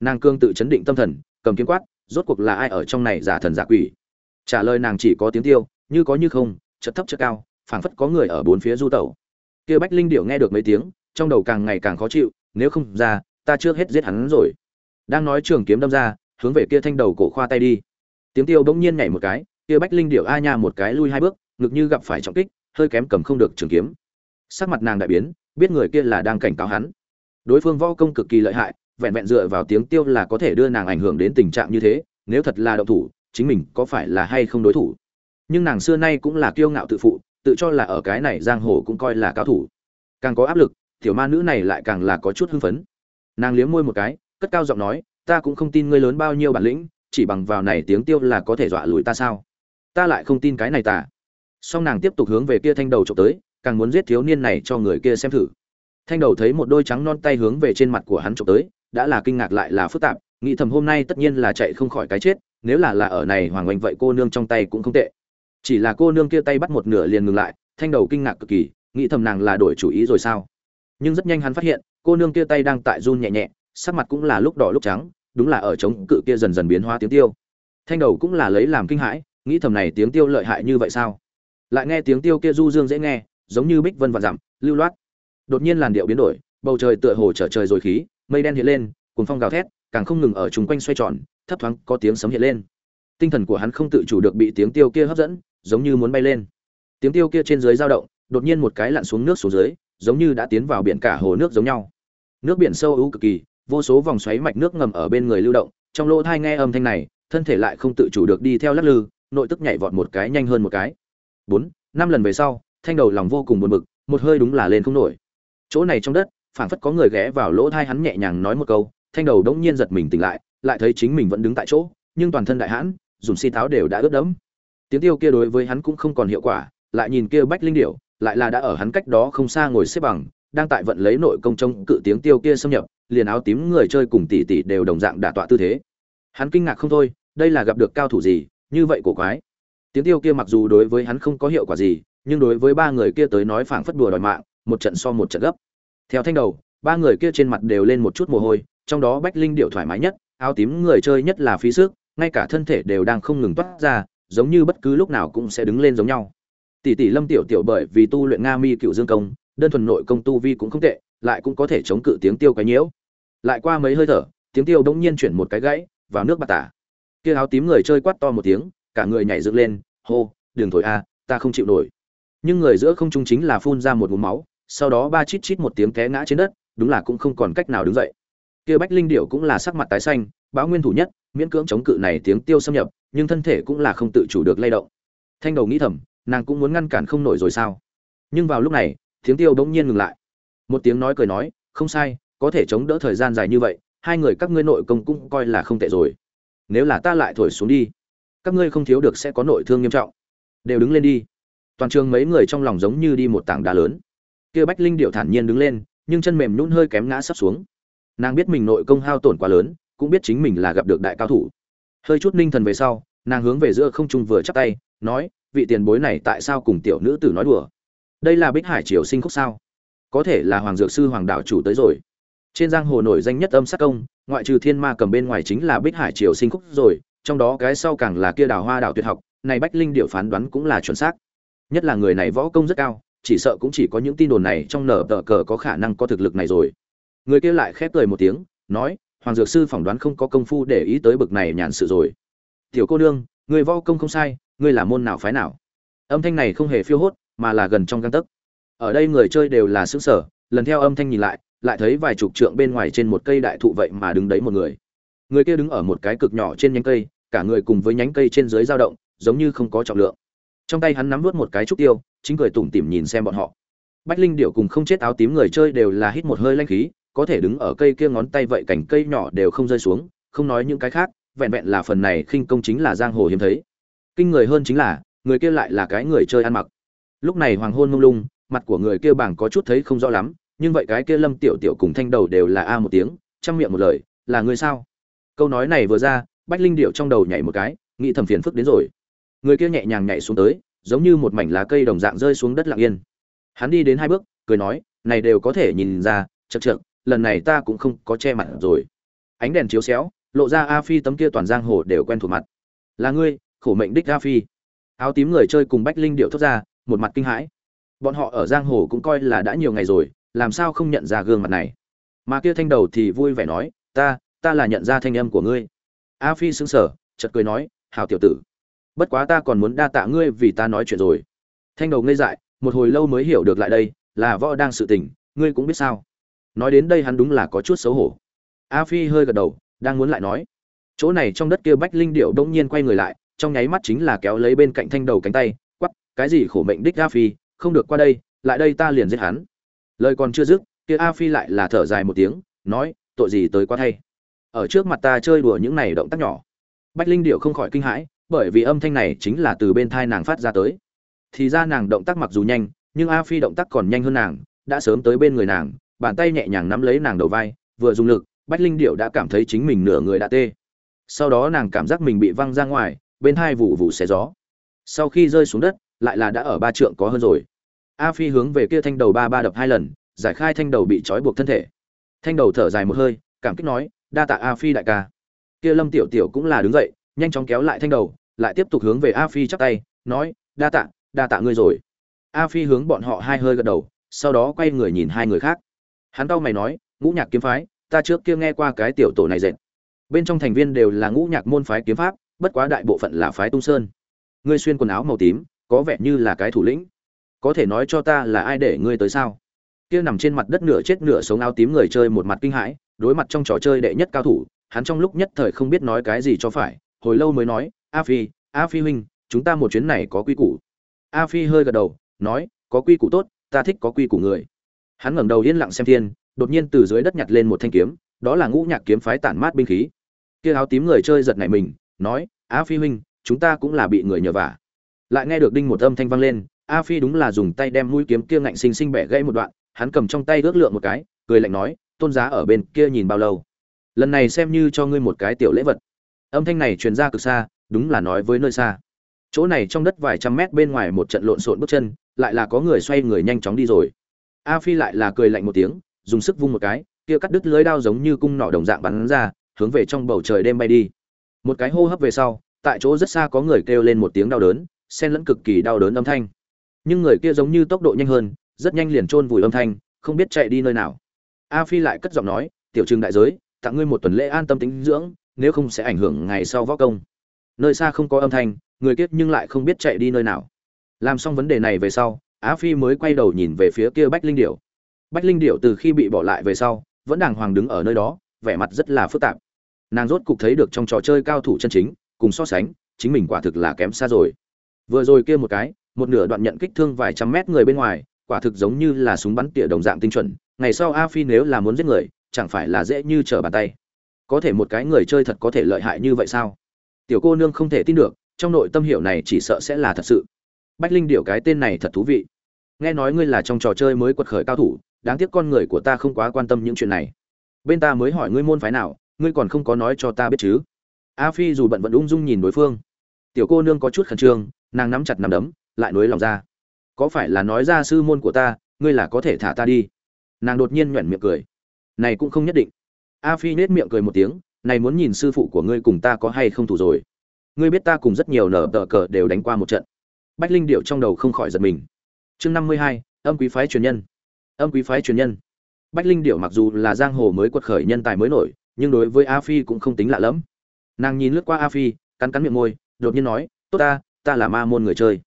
Nàng cương tự chấn định tâm thần, cầm kiếm quát rốt cuộc là ai ở trong này giả thần giả quỷ? Trả lời nàng chỉ có tiếng tiêu, như có như không chật thấp chật cao, phảng phất có người ở bốn phía du tẩu. Kia bách linh điệu nghe được mấy tiếng, trong đầu càng ngày càng khó chịu, nếu không ra, ta trước hết giết hắn rồi. Đang nói trường kiếm đâm ra, hướng về kia thanh đầu cổ khoa tay đi. Tiếng tiêu bỗng nhiên nhảy một cái, kia bách linh điệu a nha một cái lui hai bước, ngực như gặp phải trọng kích, hơi kém cầm không được trường kiếm. Sắc mặt nàng đại biến, biết người kia là đang cảnh cáo hắn. Đối phương võ công cực kỳ lợi hại vẹn vẹn dựa vào tiếng tiêu là có thể đưa nàng ảnh hưởng đến tình trạng như thế, nếu thật là động thủ, chính mình có phải là hay không đối thủ? Nhưng nàng xưa nay cũng là kiêu ngạo tự phụ, tự cho là ở cái này giang hồ cũng coi là cao thủ. Càng có áp lực, tiểu ma nữ này lại càng là có chút hưng phấn. Nàng liếm môi một cái, cất cao giọng nói, ta cũng không tin ngươi lớn bao nhiêu bản lĩnh, chỉ bằng vào này tiếng tiêu là có thể dọa lùi ta sao? Ta lại không tin cái này ta. Song nàng tiếp tục hướng về kia thanh đầu trộm tới, càng muốn giết thiếu niên này cho người kia xem thử thanh đầu thấy một đôi trắng non tay hướng về trên mặt của hắn chụp tới, đã là kinh ngạc lại là phức tạp, nghĩ thầm hôm nay tất nhiên là chạy không khỏi cái chết, nếu là là ở này hoàng oanh vậy cô nương trong tay cũng không tệ. Chỉ là cô nương kia tay bắt một nửa liền ngừng lại, thanh đầu kinh ngạc cực kỳ, nghĩ thầm nàng là đổi chủ ý rồi sao? Nhưng rất nhanh hắn phát hiện, cô nương kia tay đang tại run nhẹ nhẹ, sắc mặt cũng là lúc đỏ lúc trắng, đúng là ở chống cự kia dần dần biến hóa tiếng tiêu. Thanh đầu cũng là lấy làm kinh hãi, nghĩ thầm này tiếng tiêu lợi hại như vậy sao? Lại nghe tiếng tiêu kia du dương dễ nghe, giống như bích vân và dặm, lưu loát đột nhiên làn điệu biến đổi, bầu trời tựa hồ trở trời rồi khí, mây đen hiện lên, cuồng phong gào thét, càng không ngừng ở chung quanh xoay tròn, thấp thoáng có tiếng sấm hiện lên. Tinh thần của hắn không tự chủ được bị tiếng tiêu kia hấp dẫn, giống như muốn bay lên. Tiếng tiêu kia trên dưới dao động, đột nhiên một cái lặn xuống nước xuống dưới, giống như đã tiến vào biển cả hồ nước giống nhau. Nước biển sâu ưu cực kỳ, vô số vòng xoáy mạch nước ngầm ở bên người lưu động, trong lỗ thai nghe âm thanh này, thân thể lại không tự chủ được đi theo lắc lư, nội tức nhảy vọt một cái nhanh hơn một cái. Bốn, năm lần về sau, thanh đầu lòng vô cùng buồn bực, một hơi đúng là lên không nổi chỗ này trong đất, phảng phất có người ghé vào lỗ thai hắn nhẹ nhàng nói một câu, thanh đầu đống nhiên giật mình tỉnh lại lại thấy chính mình vẫn đứng tại chỗ, nhưng toàn thân đại hãn, dùng xi si tháo đều đã ướt đẫm. Tiếng tiêu kia đối với hắn cũng không còn hiệu quả, lại nhìn kia bách linh điểu, lại là đã ở hắn cách đó không xa ngồi xếp bằng, đang tại vận lấy nội công trong cự tiếng tiêu kia xâm nhập, liền áo tím người chơi cùng tỷ tỷ đều đồng dạng đả tọa tư thế. Hắn kinh ngạc không thôi, đây là gặp được cao thủ gì, như vậy cổ quái. Tiếng tiêu kia mặc dù đối với hắn không có hiệu quả gì, nhưng đối với ba người kia tới nói phảng phất đùa đòi mạng một trận so một trận gấp. Theo thanh đầu, ba người kia trên mặt đều lên một chút mồ hôi, trong đó bách linh điệu thoải mái nhất, áo tím người chơi nhất là phí sức, ngay cả thân thể đều đang không ngừng toát ra, giống như bất cứ lúc nào cũng sẽ đứng lên giống nhau. Tỷ tỷ lâm tiểu tiểu bởi vì tu luyện nga mi cựu dương công, đơn thuần nội công tu vi cũng không tệ, lại cũng có thể chống cự tiếng tiêu cái nhiễu. Lại qua mấy hơi thở, tiếng tiêu bỗng nhiên chuyển một cái gãy, vào nước bạc tả. Kia áo tím người chơi quát to một tiếng, cả người nhảy dựng lên, hô đường thổi a, ta không chịu nổi. Nhưng người giữa không trung chính là phun ra một ngụm máu sau đó ba chít chít một tiếng té ngã trên đất, đúng là cũng không còn cách nào đứng dậy. Kia bách linh điệu cũng là sắc mặt tái xanh báo nguyên thủ nhất, miễn cưỡng chống cự này tiếng tiêu xâm nhập, nhưng thân thể cũng là không tự chủ được lay động. Thanh đầu nghĩ thầm, nàng cũng muốn ngăn cản không nổi rồi sao? Nhưng vào lúc này, tiếng tiêu bỗng nhiên ngừng lại. Một tiếng nói cười nói, không sai, có thể chống đỡ thời gian dài như vậy, hai người các ngươi nội công cũng coi là không tệ rồi. Nếu là ta lại thổi xuống đi, các ngươi không thiếu được sẽ có nội thương nghiêm trọng. Đều đứng lên đi. Toàn trường mấy người trong lòng giống như đi một tảng đá lớn kia bách linh điệu thản nhiên đứng lên, nhưng chân mềm nhún hơi kém ngã sắp xuống. Nàng biết mình nội công hao tổn quá lớn, cũng biết chính mình là gặp được đại cao thủ. Hơi chút ninh thần về sau, nàng hướng về giữa không trung vừa chắp tay, nói, vị tiền bối này tại sao cùng tiểu nữ tử nói đùa? Đây là bích hải triều sinh khúc sao? Có thể là hoàng dược sư hoàng đạo chủ tới rồi. Trên giang hồ nổi danh nhất âm sát công, ngoại trừ thiên ma cầm bên ngoài chính là bích hải triều sinh khúc rồi, trong đó cái sau càng là kia đào hoa đạo tuyệt học, này bách linh điệu phán đoán cũng là chuẩn xác. Nhất là người này võ công rất cao chỉ sợ cũng chỉ có những tin đồn này trong nở tờ cờ có khả năng có thực lực này rồi. Người kia lại khép cười một tiếng, nói, hoàng dược sư phỏng đoán không có công phu để ý tới bực này nhàn sự rồi. Tiểu cô nương, người võ công không sai, ngươi là môn nào phái nào? Âm thanh này không hề phiêu hốt, mà là gần trong găng tấc. Ở đây người chơi đều là xứng sở lần theo âm thanh nhìn lại lại thấy vài chục trượng bên ngoài trên một cây đại thụ vậy mà đứng đấy một người. Người kia đứng ở một cái cực nhỏ trên nhánh cây, cả người cùng với nhánh cây trên dưới dao động, giống như không có trọng lượng. Trong tay hắn nắm vớt một cái trúc tiêu chính cười tủm tỉm nhìn xem bọn họ. Bách linh điệu cùng không chết áo tím người chơi đều là hít một hơi lanh khí, có thể đứng ở cây kia ngón tay vậy cảnh cây nhỏ đều không rơi xuống, không nói những cái khác, vẹn vẹn là phần này khinh công chính là giang hồ hiếm thấy. Kinh người hơn chính là, người kia lại là cái người chơi ăn mặc. Lúc này hoàng hôn mông lung, mặt của người kia bảng có chút thấy không rõ lắm, nhưng vậy cái kia lâm tiểu tiểu cùng thanh đầu đều là a một tiếng, chăm miệng một lời, là người sao? Câu nói này vừa ra, bách linh điệu trong đầu nhảy một cái, nghĩ thầm phiền phức đến rồi. Người kia nhẹ nhàng nhảy xuống tới giống như một mảnh lá cây đồng dạng rơi xuống đất lặng yên. Hắn đi đến hai bước, cười nói, này đều có thể nhìn ra chật chật lần này ta cũng không có che mặt rồi. Ánh đèn chiếu xéo, lộ ra a phi tấm kia toàn giang hồ đều quen thuộc mặt. Là ngươi, khổ mệnh đích a phi. Áo tím người chơi cùng bách linh điệu thốt ra, một mặt kinh hãi. Bọn họ ở giang hồ cũng coi là đã nhiều ngày rồi, làm sao không nhận ra gương mặt này? Mà kia thanh đầu thì vui vẻ nói, ta ta là nhận ra thanh âm của ngươi. A phi sững sờ, chợt cười nói hào tiểu tử bất quá ta còn muốn đa tạ ngươi vì ta nói chuyện rồi. Thanh đầu ngây dại, một hồi lâu mới hiểu được lại đây, là võ đang sự tình, ngươi cũng biết sao? Nói đến đây hắn đúng là có chút xấu hổ. A phi hơi gật đầu, đang muốn lại nói. Chỗ này trong đất kia bách linh điệu đông nhiên quay người lại, trong nháy mắt chính là kéo lấy bên cạnh thanh đầu cánh tay quắp cái gì khổ mệnh đích a phi, không được qua đây, lại đây ta liền giết hắn. Lời còn chưa dứt, kia a phi lại là thở dài một tiếng, nói, tội gì tới quá thay. Ở trước mặt ta chơi đùa những này động tác nhỏ. Bách linh điệu không khỏi kinh hãi bởi vì âm thanh này chính là từ bên thai nàng phát ra tới. Thì ra nàng động tác mặc dù nhanh, nhưng a phi động tác còn nhanh hơn nàng, đã sớm tới bên người nàng, bàn tay nhẹ nhàng nắm lấy nàng đầu vai, vừa dùng lực, bách linh điệu đã cảm thấy chính mình nửa người đã tê. Sau đó nàng cảm giác mình bị văng ra ngoài, bên hai vụ vụ xé gió. Sau khi rơi xuống đất, lại là đã ở ba trượng có hơn rồi. A phi hướng về kia thanh đầu ba ba đập hai lần, giải khai thanh đầu bị trói buộc thân thể. Thanh đầu thở dài một hơi, cảm kích nói, đa tạ a phi đại ca. Kia lâm tiểu tiểu cũng là đứng dậy, nhanh chóng kéo lại thanh đầu lại tiếp tục hướng về a phi chắp tay, nói, đa tạ đa tạ ngươi rồi. A phi hướng bọn họ hai hơi gật đầu, sau đó quay người nhìn hai người khác. Hắn tao mày nói, ngũ nhạc kiếm phái, ta trước kia nghe qua cái tiểu tổ này dệt. Bên trong thành viên đều là ngũ nhạc môn phái kiếm pháp, bất quá đại bộ phận là phái tung sơn. Ngươi xuyên quần áo màu tím, có vẻ như là cái thủ lĩnh. Có thể nói cho ta là ai để ngươi tới sao? Kia nằm trên mặt đất nửa chết nửa sống áo tím người chơi một mặt kinh hãi, đối mặt trong trò chơi đệ nhất cao thủ, hắn trong lúc nhất thời không biết nói cái gì cho phải, hồi lâu mới nói a phi a phi huynh, chúng ta một chuyến này có quy củ. A phi hơi gật đầu, nói, có quy củ tốt, ta thích có quy củ người. Hắn ngẩng đầu yên lặng xem thiên, đột nhiên từ dưới đất nhặt lên một thanh kiếm, đó là ngũ nhạc kiếm phái tản mát binh khí. Kia áo tím người chơi giật nảy mình, nói, a phi huynh, chúng ta cũng là bị người nhờ vả. Lại nghe được đinh một âm thanh vang lên, a phi đúng là dùng tay đem mũi kiếm kia ngạnh xinh xinh bẻ gãy một đoạn, hắn cầm trong tay ước lượng một cái, cười lạnh nói, tôn giá ở bên kia nhìn bao lâu? Lần này xem như cho ngươi một cái tiểu lễ vật. Âm thanh này truyền ra cực xa đúng là nói với nơi xa. Chỗ này trong đất vài trăm mét bên ngoài một trận lộn xộn bước chân, lại là có người xoay người nhanh chóng đi rồi. A phi lại là cười lạnh một tiếng, dùng sức vung một cái, kia cắt đứt lưới đao giống như cung nỏ đồng dạng bắn ra, hướng về trong bầu trời đêm bay đi. Một cái hô hấp về sau, tại chỗ rất xa có người kêu lên một tiếng đau đớn, xen lẫn cực kỳ đau đớn âm thanh. Nhưng người kia giống như tốc độ nhanh hơn, rất nhanh liền chôn vùi âm thanh, không biết chạy đi nơi nào. A phi lại cất giọng nói, tiểu trừng đại giới, tặng ngươi một tuần lễ an tâm tính dưỡng, nếu không sẽ ảnh hưởng ngày sau võ công nơi xa không có âm thanh, người kiết nhưng lại không biết chạy đi nơi nào. Làm xong vấn đề này về sau, á phi mới quay đầu nhìn về phía kia bách linh điểu. Bách linh điểu từ khi bị bỏ lại về sau, vẫn đàng hoàng đứng ở nơi đó, vẻ mặt rất là phức tạp. Nàng rốt cục thấy được trong trò chơi cao thủ chân chính, cùng so sánh, chính mình quả thực là kém xa rồi. Vừa rồi kia một cái, một nửa đoạn nhận kích thương vài trăm mét người bên ngoài, quả thực giống như là súng bắn tỉa đồng dạng tinh chuẩn, ngày sau a phi nếu là muốn giết người, chẳng phải là dễ như trở bàn tay. Có thể một cái người chơi thật có thể lợi hại như vậy sao? Tiểu cô nương không thể tin được, trong nội tâm hiểu này chỉ sợ sẽ là thật sự. Bách linh điệu cái tên này thật thú vị. Nghe nói ngươi là trong trò chơi mới quật khởi cao thủ, đáng tiếc con người của ta không quá quan tâm những chuyện này. Bên ta mới hỏi ngươi môn phái nào, ngươi còn không có nói cho ta biết chứ? A phi dù bận vẫn ung dung nhìn đối phương. Tiểu cô nương có chút khẩn trương, nàng nắm chặt nắm đấm, lại nối lòng ra. Có phải là nói ra sư môn của ta, ngươi là có thể thả ta đi? Nàng đột nhiên nhoẻn miệng cười. Này cũng không nhất định. A phi nết miệng cười một tiếng này muốn nhìn sư phụ của ngươi cùng ta có hay không thủ rồi. Ngươi biết ta cùng rất nhiều nở tờ cờ đều đánh qua một trận. Bách linh điệu trong đầu không khỏi giật mình. Chương năm mươi hai, âm quý phái truyền nhân. Âm quý phái truyền nhân. Bách linh điệu mặc dù là giang hồ mới quật khởi nhân tài mới nổi, nhưng đối với a phi cũng không tính lạ lẫm. Nàng nhìn lướt qua a phi, cắn cắn miệng môi, đột nhiên nói, tốt ta ta là ma môn người chơi.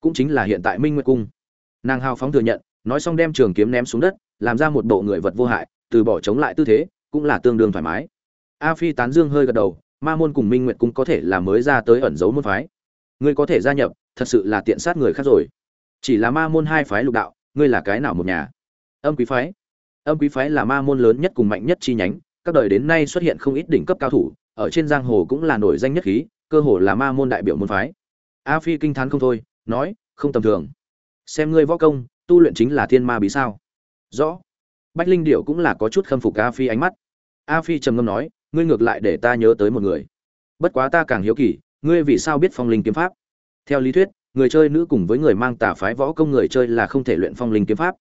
Cũng chính là hiện tại minh nguyệt cung. Nàng hào phóng thừa nhận, nói xong đem trường kiếm ném xuống đất, làm ra một bộ người vật vô hại, từ bỏ chống lại tư thế, cũng là tương đương thoải mái a phi tán dương hơi gật đầu, ma môn cùng minh nguyệt cũng có thể là mới ra tới ẩn giấu môn phái. Ngươi có thể gia nhập, thật sự là tiện sát người khác rồi. Chỉ là ma môn hai phái lục đạo, ngươi là cái nào một nhà? Âm quý phái. Âm quý phái là ma môn lớn nhất cùng mạnh nhất chi nhánh, các đời đến nay xuất hiện không ít đỉnh cấp cao thủ, ở trên giang hồ cũng là nổi danh nhất khí, cơ hồ là ma môn đại biểu môn phái. A phi kinh thán không thôi, nói, không tầm thường. Xem ngươi võ công, tu luyện chính là thiên ma bí sao? Rõ. Bách linh điệu cũng là có chút khâm phục a phi ánh mắt. A phi trầm ngâm nói ngươi ngược lại để ta nhớ tới một người. Bất quá ta càng hiếu kỳ, ngươi vì sao biết phong linh kiếm pháp? Theo lý thuyết, người chơi nữ cùng với người mang tà phái võ công người chơi là không thể luyện phong linh kiếm pháp.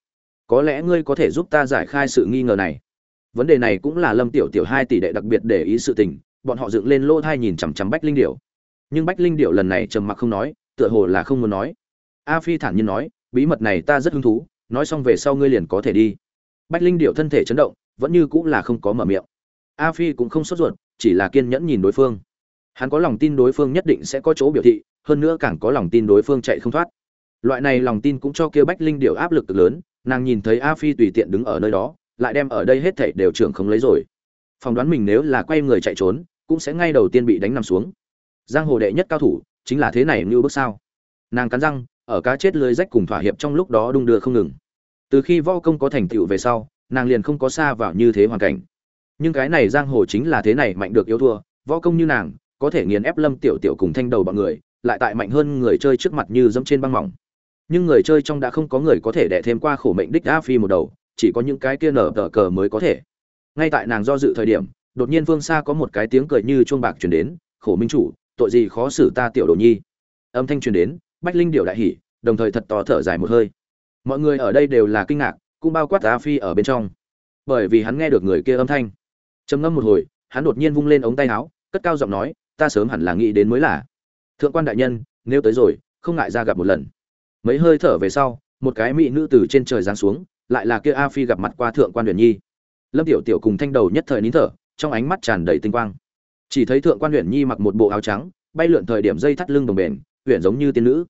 Có lẽ ngươi có thể giúp ta giải khai sự nghi ngờ này. Vấn đề này cũng là lâm tiểu tiểu hai tỷ đệ đặc biệt để ý sự tình, bọn họ dựng lên lỗ thai nhìn chằm chằm bách linh điệu nhưng bách linh điệu lần này trầm mặc không nói, tựa hồ là không muốn nói. A phi thản nhiên nói, bí mật này ta rất hứng thú, nói xong về sau ngươi liền có thể đi. Bách linh điệu thân thể chấn động, vẫn như cũng là không có mở miệng a phi cũng không sốt ruột, chỉ là kiên nhẫn nhìn đối phương. Hắn có lòng tin đối phương nhất định sẽ có chỗ biểu thị, hơn nữa càng có lòng tin đối phương chạy không thoát. Loại này lòng tin cũng cho kia bách linh điều áp lực cực lớn, nàng nhìn thấy a phi tùy tiện đứng ở nơi đó, lại đem ở đây hết thảy đều trưởng không lấy rồi. Phỏng đoán mình nếu là quay người chạy trốn, cũng sẽ ngay đầu tiên bị đánh nằm xuống. Giang hồ đệ nhất cao thủ, chính là thế này như bước sao? Nàng cắn răng, ở cá chết lưới rách cùng thỏa hiệp trong lúc đó đung đưa không ngừng. Từ khi võ công có thành tựu về sau, nàng liền không có xa vào như thế hoàn cảnh nhưng cái này giang hồ chính là thế này, mạnh được yếu thua, võ công như nàng, có thể nghiền ép lâm tiểu tiểu cùng thanh đầu bọn người, lại tại mạnh hơn người chơi trước mặt như dẫm trên băng mỏng. Nhưng người chơi trong đã không có người có thể đẻ thêm qua khổ mệnh đích a phi một đầu, chỉ có những cái kia nở tờ cờ mới có thể. Ngay tại nàng do dự thời điểm, đột nhiên phương xa có một cái tiếng cười như chuông bạc truyền đến, khổ minh chủ, tội gì khó xử ta tiểu đồ nhi? Âm thanh truyền đến, bách linh điệu đại hỉ, đồng thời thật to thở dài một hơi. Mọi người ở đây đều là kinh ngạc, cũng bao quát a phi ở bên trong. Bởi vì hắn nghe được người kia âm thanh trầm ngâm một hồi, hắn đột nhiên vung lên ống tay áo, cất cao giọng nói, ta sớm hẳn là nghĩ đến mới là. Thượng quan đại nhân, nếu tới rồi, không ngại ra gặp một lần. Mấy hơi thở về sau, một cái mỹ nữ từ trên trời giáng xuống, lại là kia a phi gặp mặt qua thượng quan huyền nhi. Lâm tiểu tiểu cùng thanh đầu nhất thời nín thở, trong ánh mắt tràn đầy tinh quang. Chỉ thấy thượng quan huyền nhi mặc một bộ áo trắng, bay lượn thời điểm dây thắt lưng đồng bền huyền giống như tiên nữ.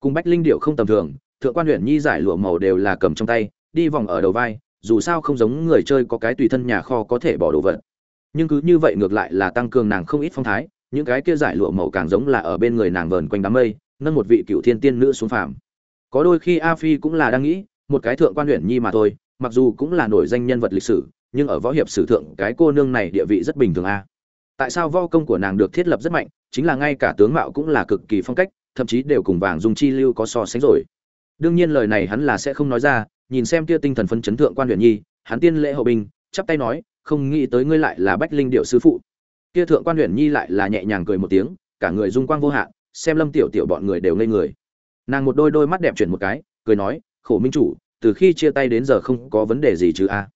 Cùng bách linh điệu không tầm thường, thượng quan huyền nhi giải lụa màu đều là cầm trong tay, đi vòng ở đầu vai dù sao không giống người chơi có cái tùy thân nhà kho có thể bỏ đồ vật. Nhưng cứ như vậy ngược lại là tăng cường nàng không ít phong thái, những cái kia giải lụa màu càng giống là ở bên người nàng vờn quanh đám mây, nâng một vị cựu thiên tiên nữ xuống phàm. Có đôi khi a phi cũng là đang nghĩ, một cái thượng quan huyện nhi mà thôi, mặc dù cũng là nổi danh nhân vật lịch sử, nhưng ở võ hiệp sử thượng, cái cô nương này địa vị rất bình thường a. Tại sao võ công của nàng được thiết lập rất mạnh, chính là ngay cả tướng mạo cũng là cực kỳ phong cách, thậm chí đều cùng vàng dung chi lưu có so sánh rồi. Đương nhiên lời này hắn là sẽ không nói ra nhìn xem kia tinh thần phấn chấn thượng quan huyện nhi, hắn tiên lễ hậu binh, chắp tay nói, không nghĩ tới ngươi lại là bách linh điệu sư phụ. Kia thượng quan huyện nhi lại là nhẹ nhàng cười một tiếng, cả người dung quang vô hạn, xem lâm tiểu tiểu bọn người đều ngây người. Nàng một đôi đôi mắt đẹp chuyển một cái, cười nói, khổ minh chủ, từ khi chia tay đến giờ không có vấn đề gì chứ a.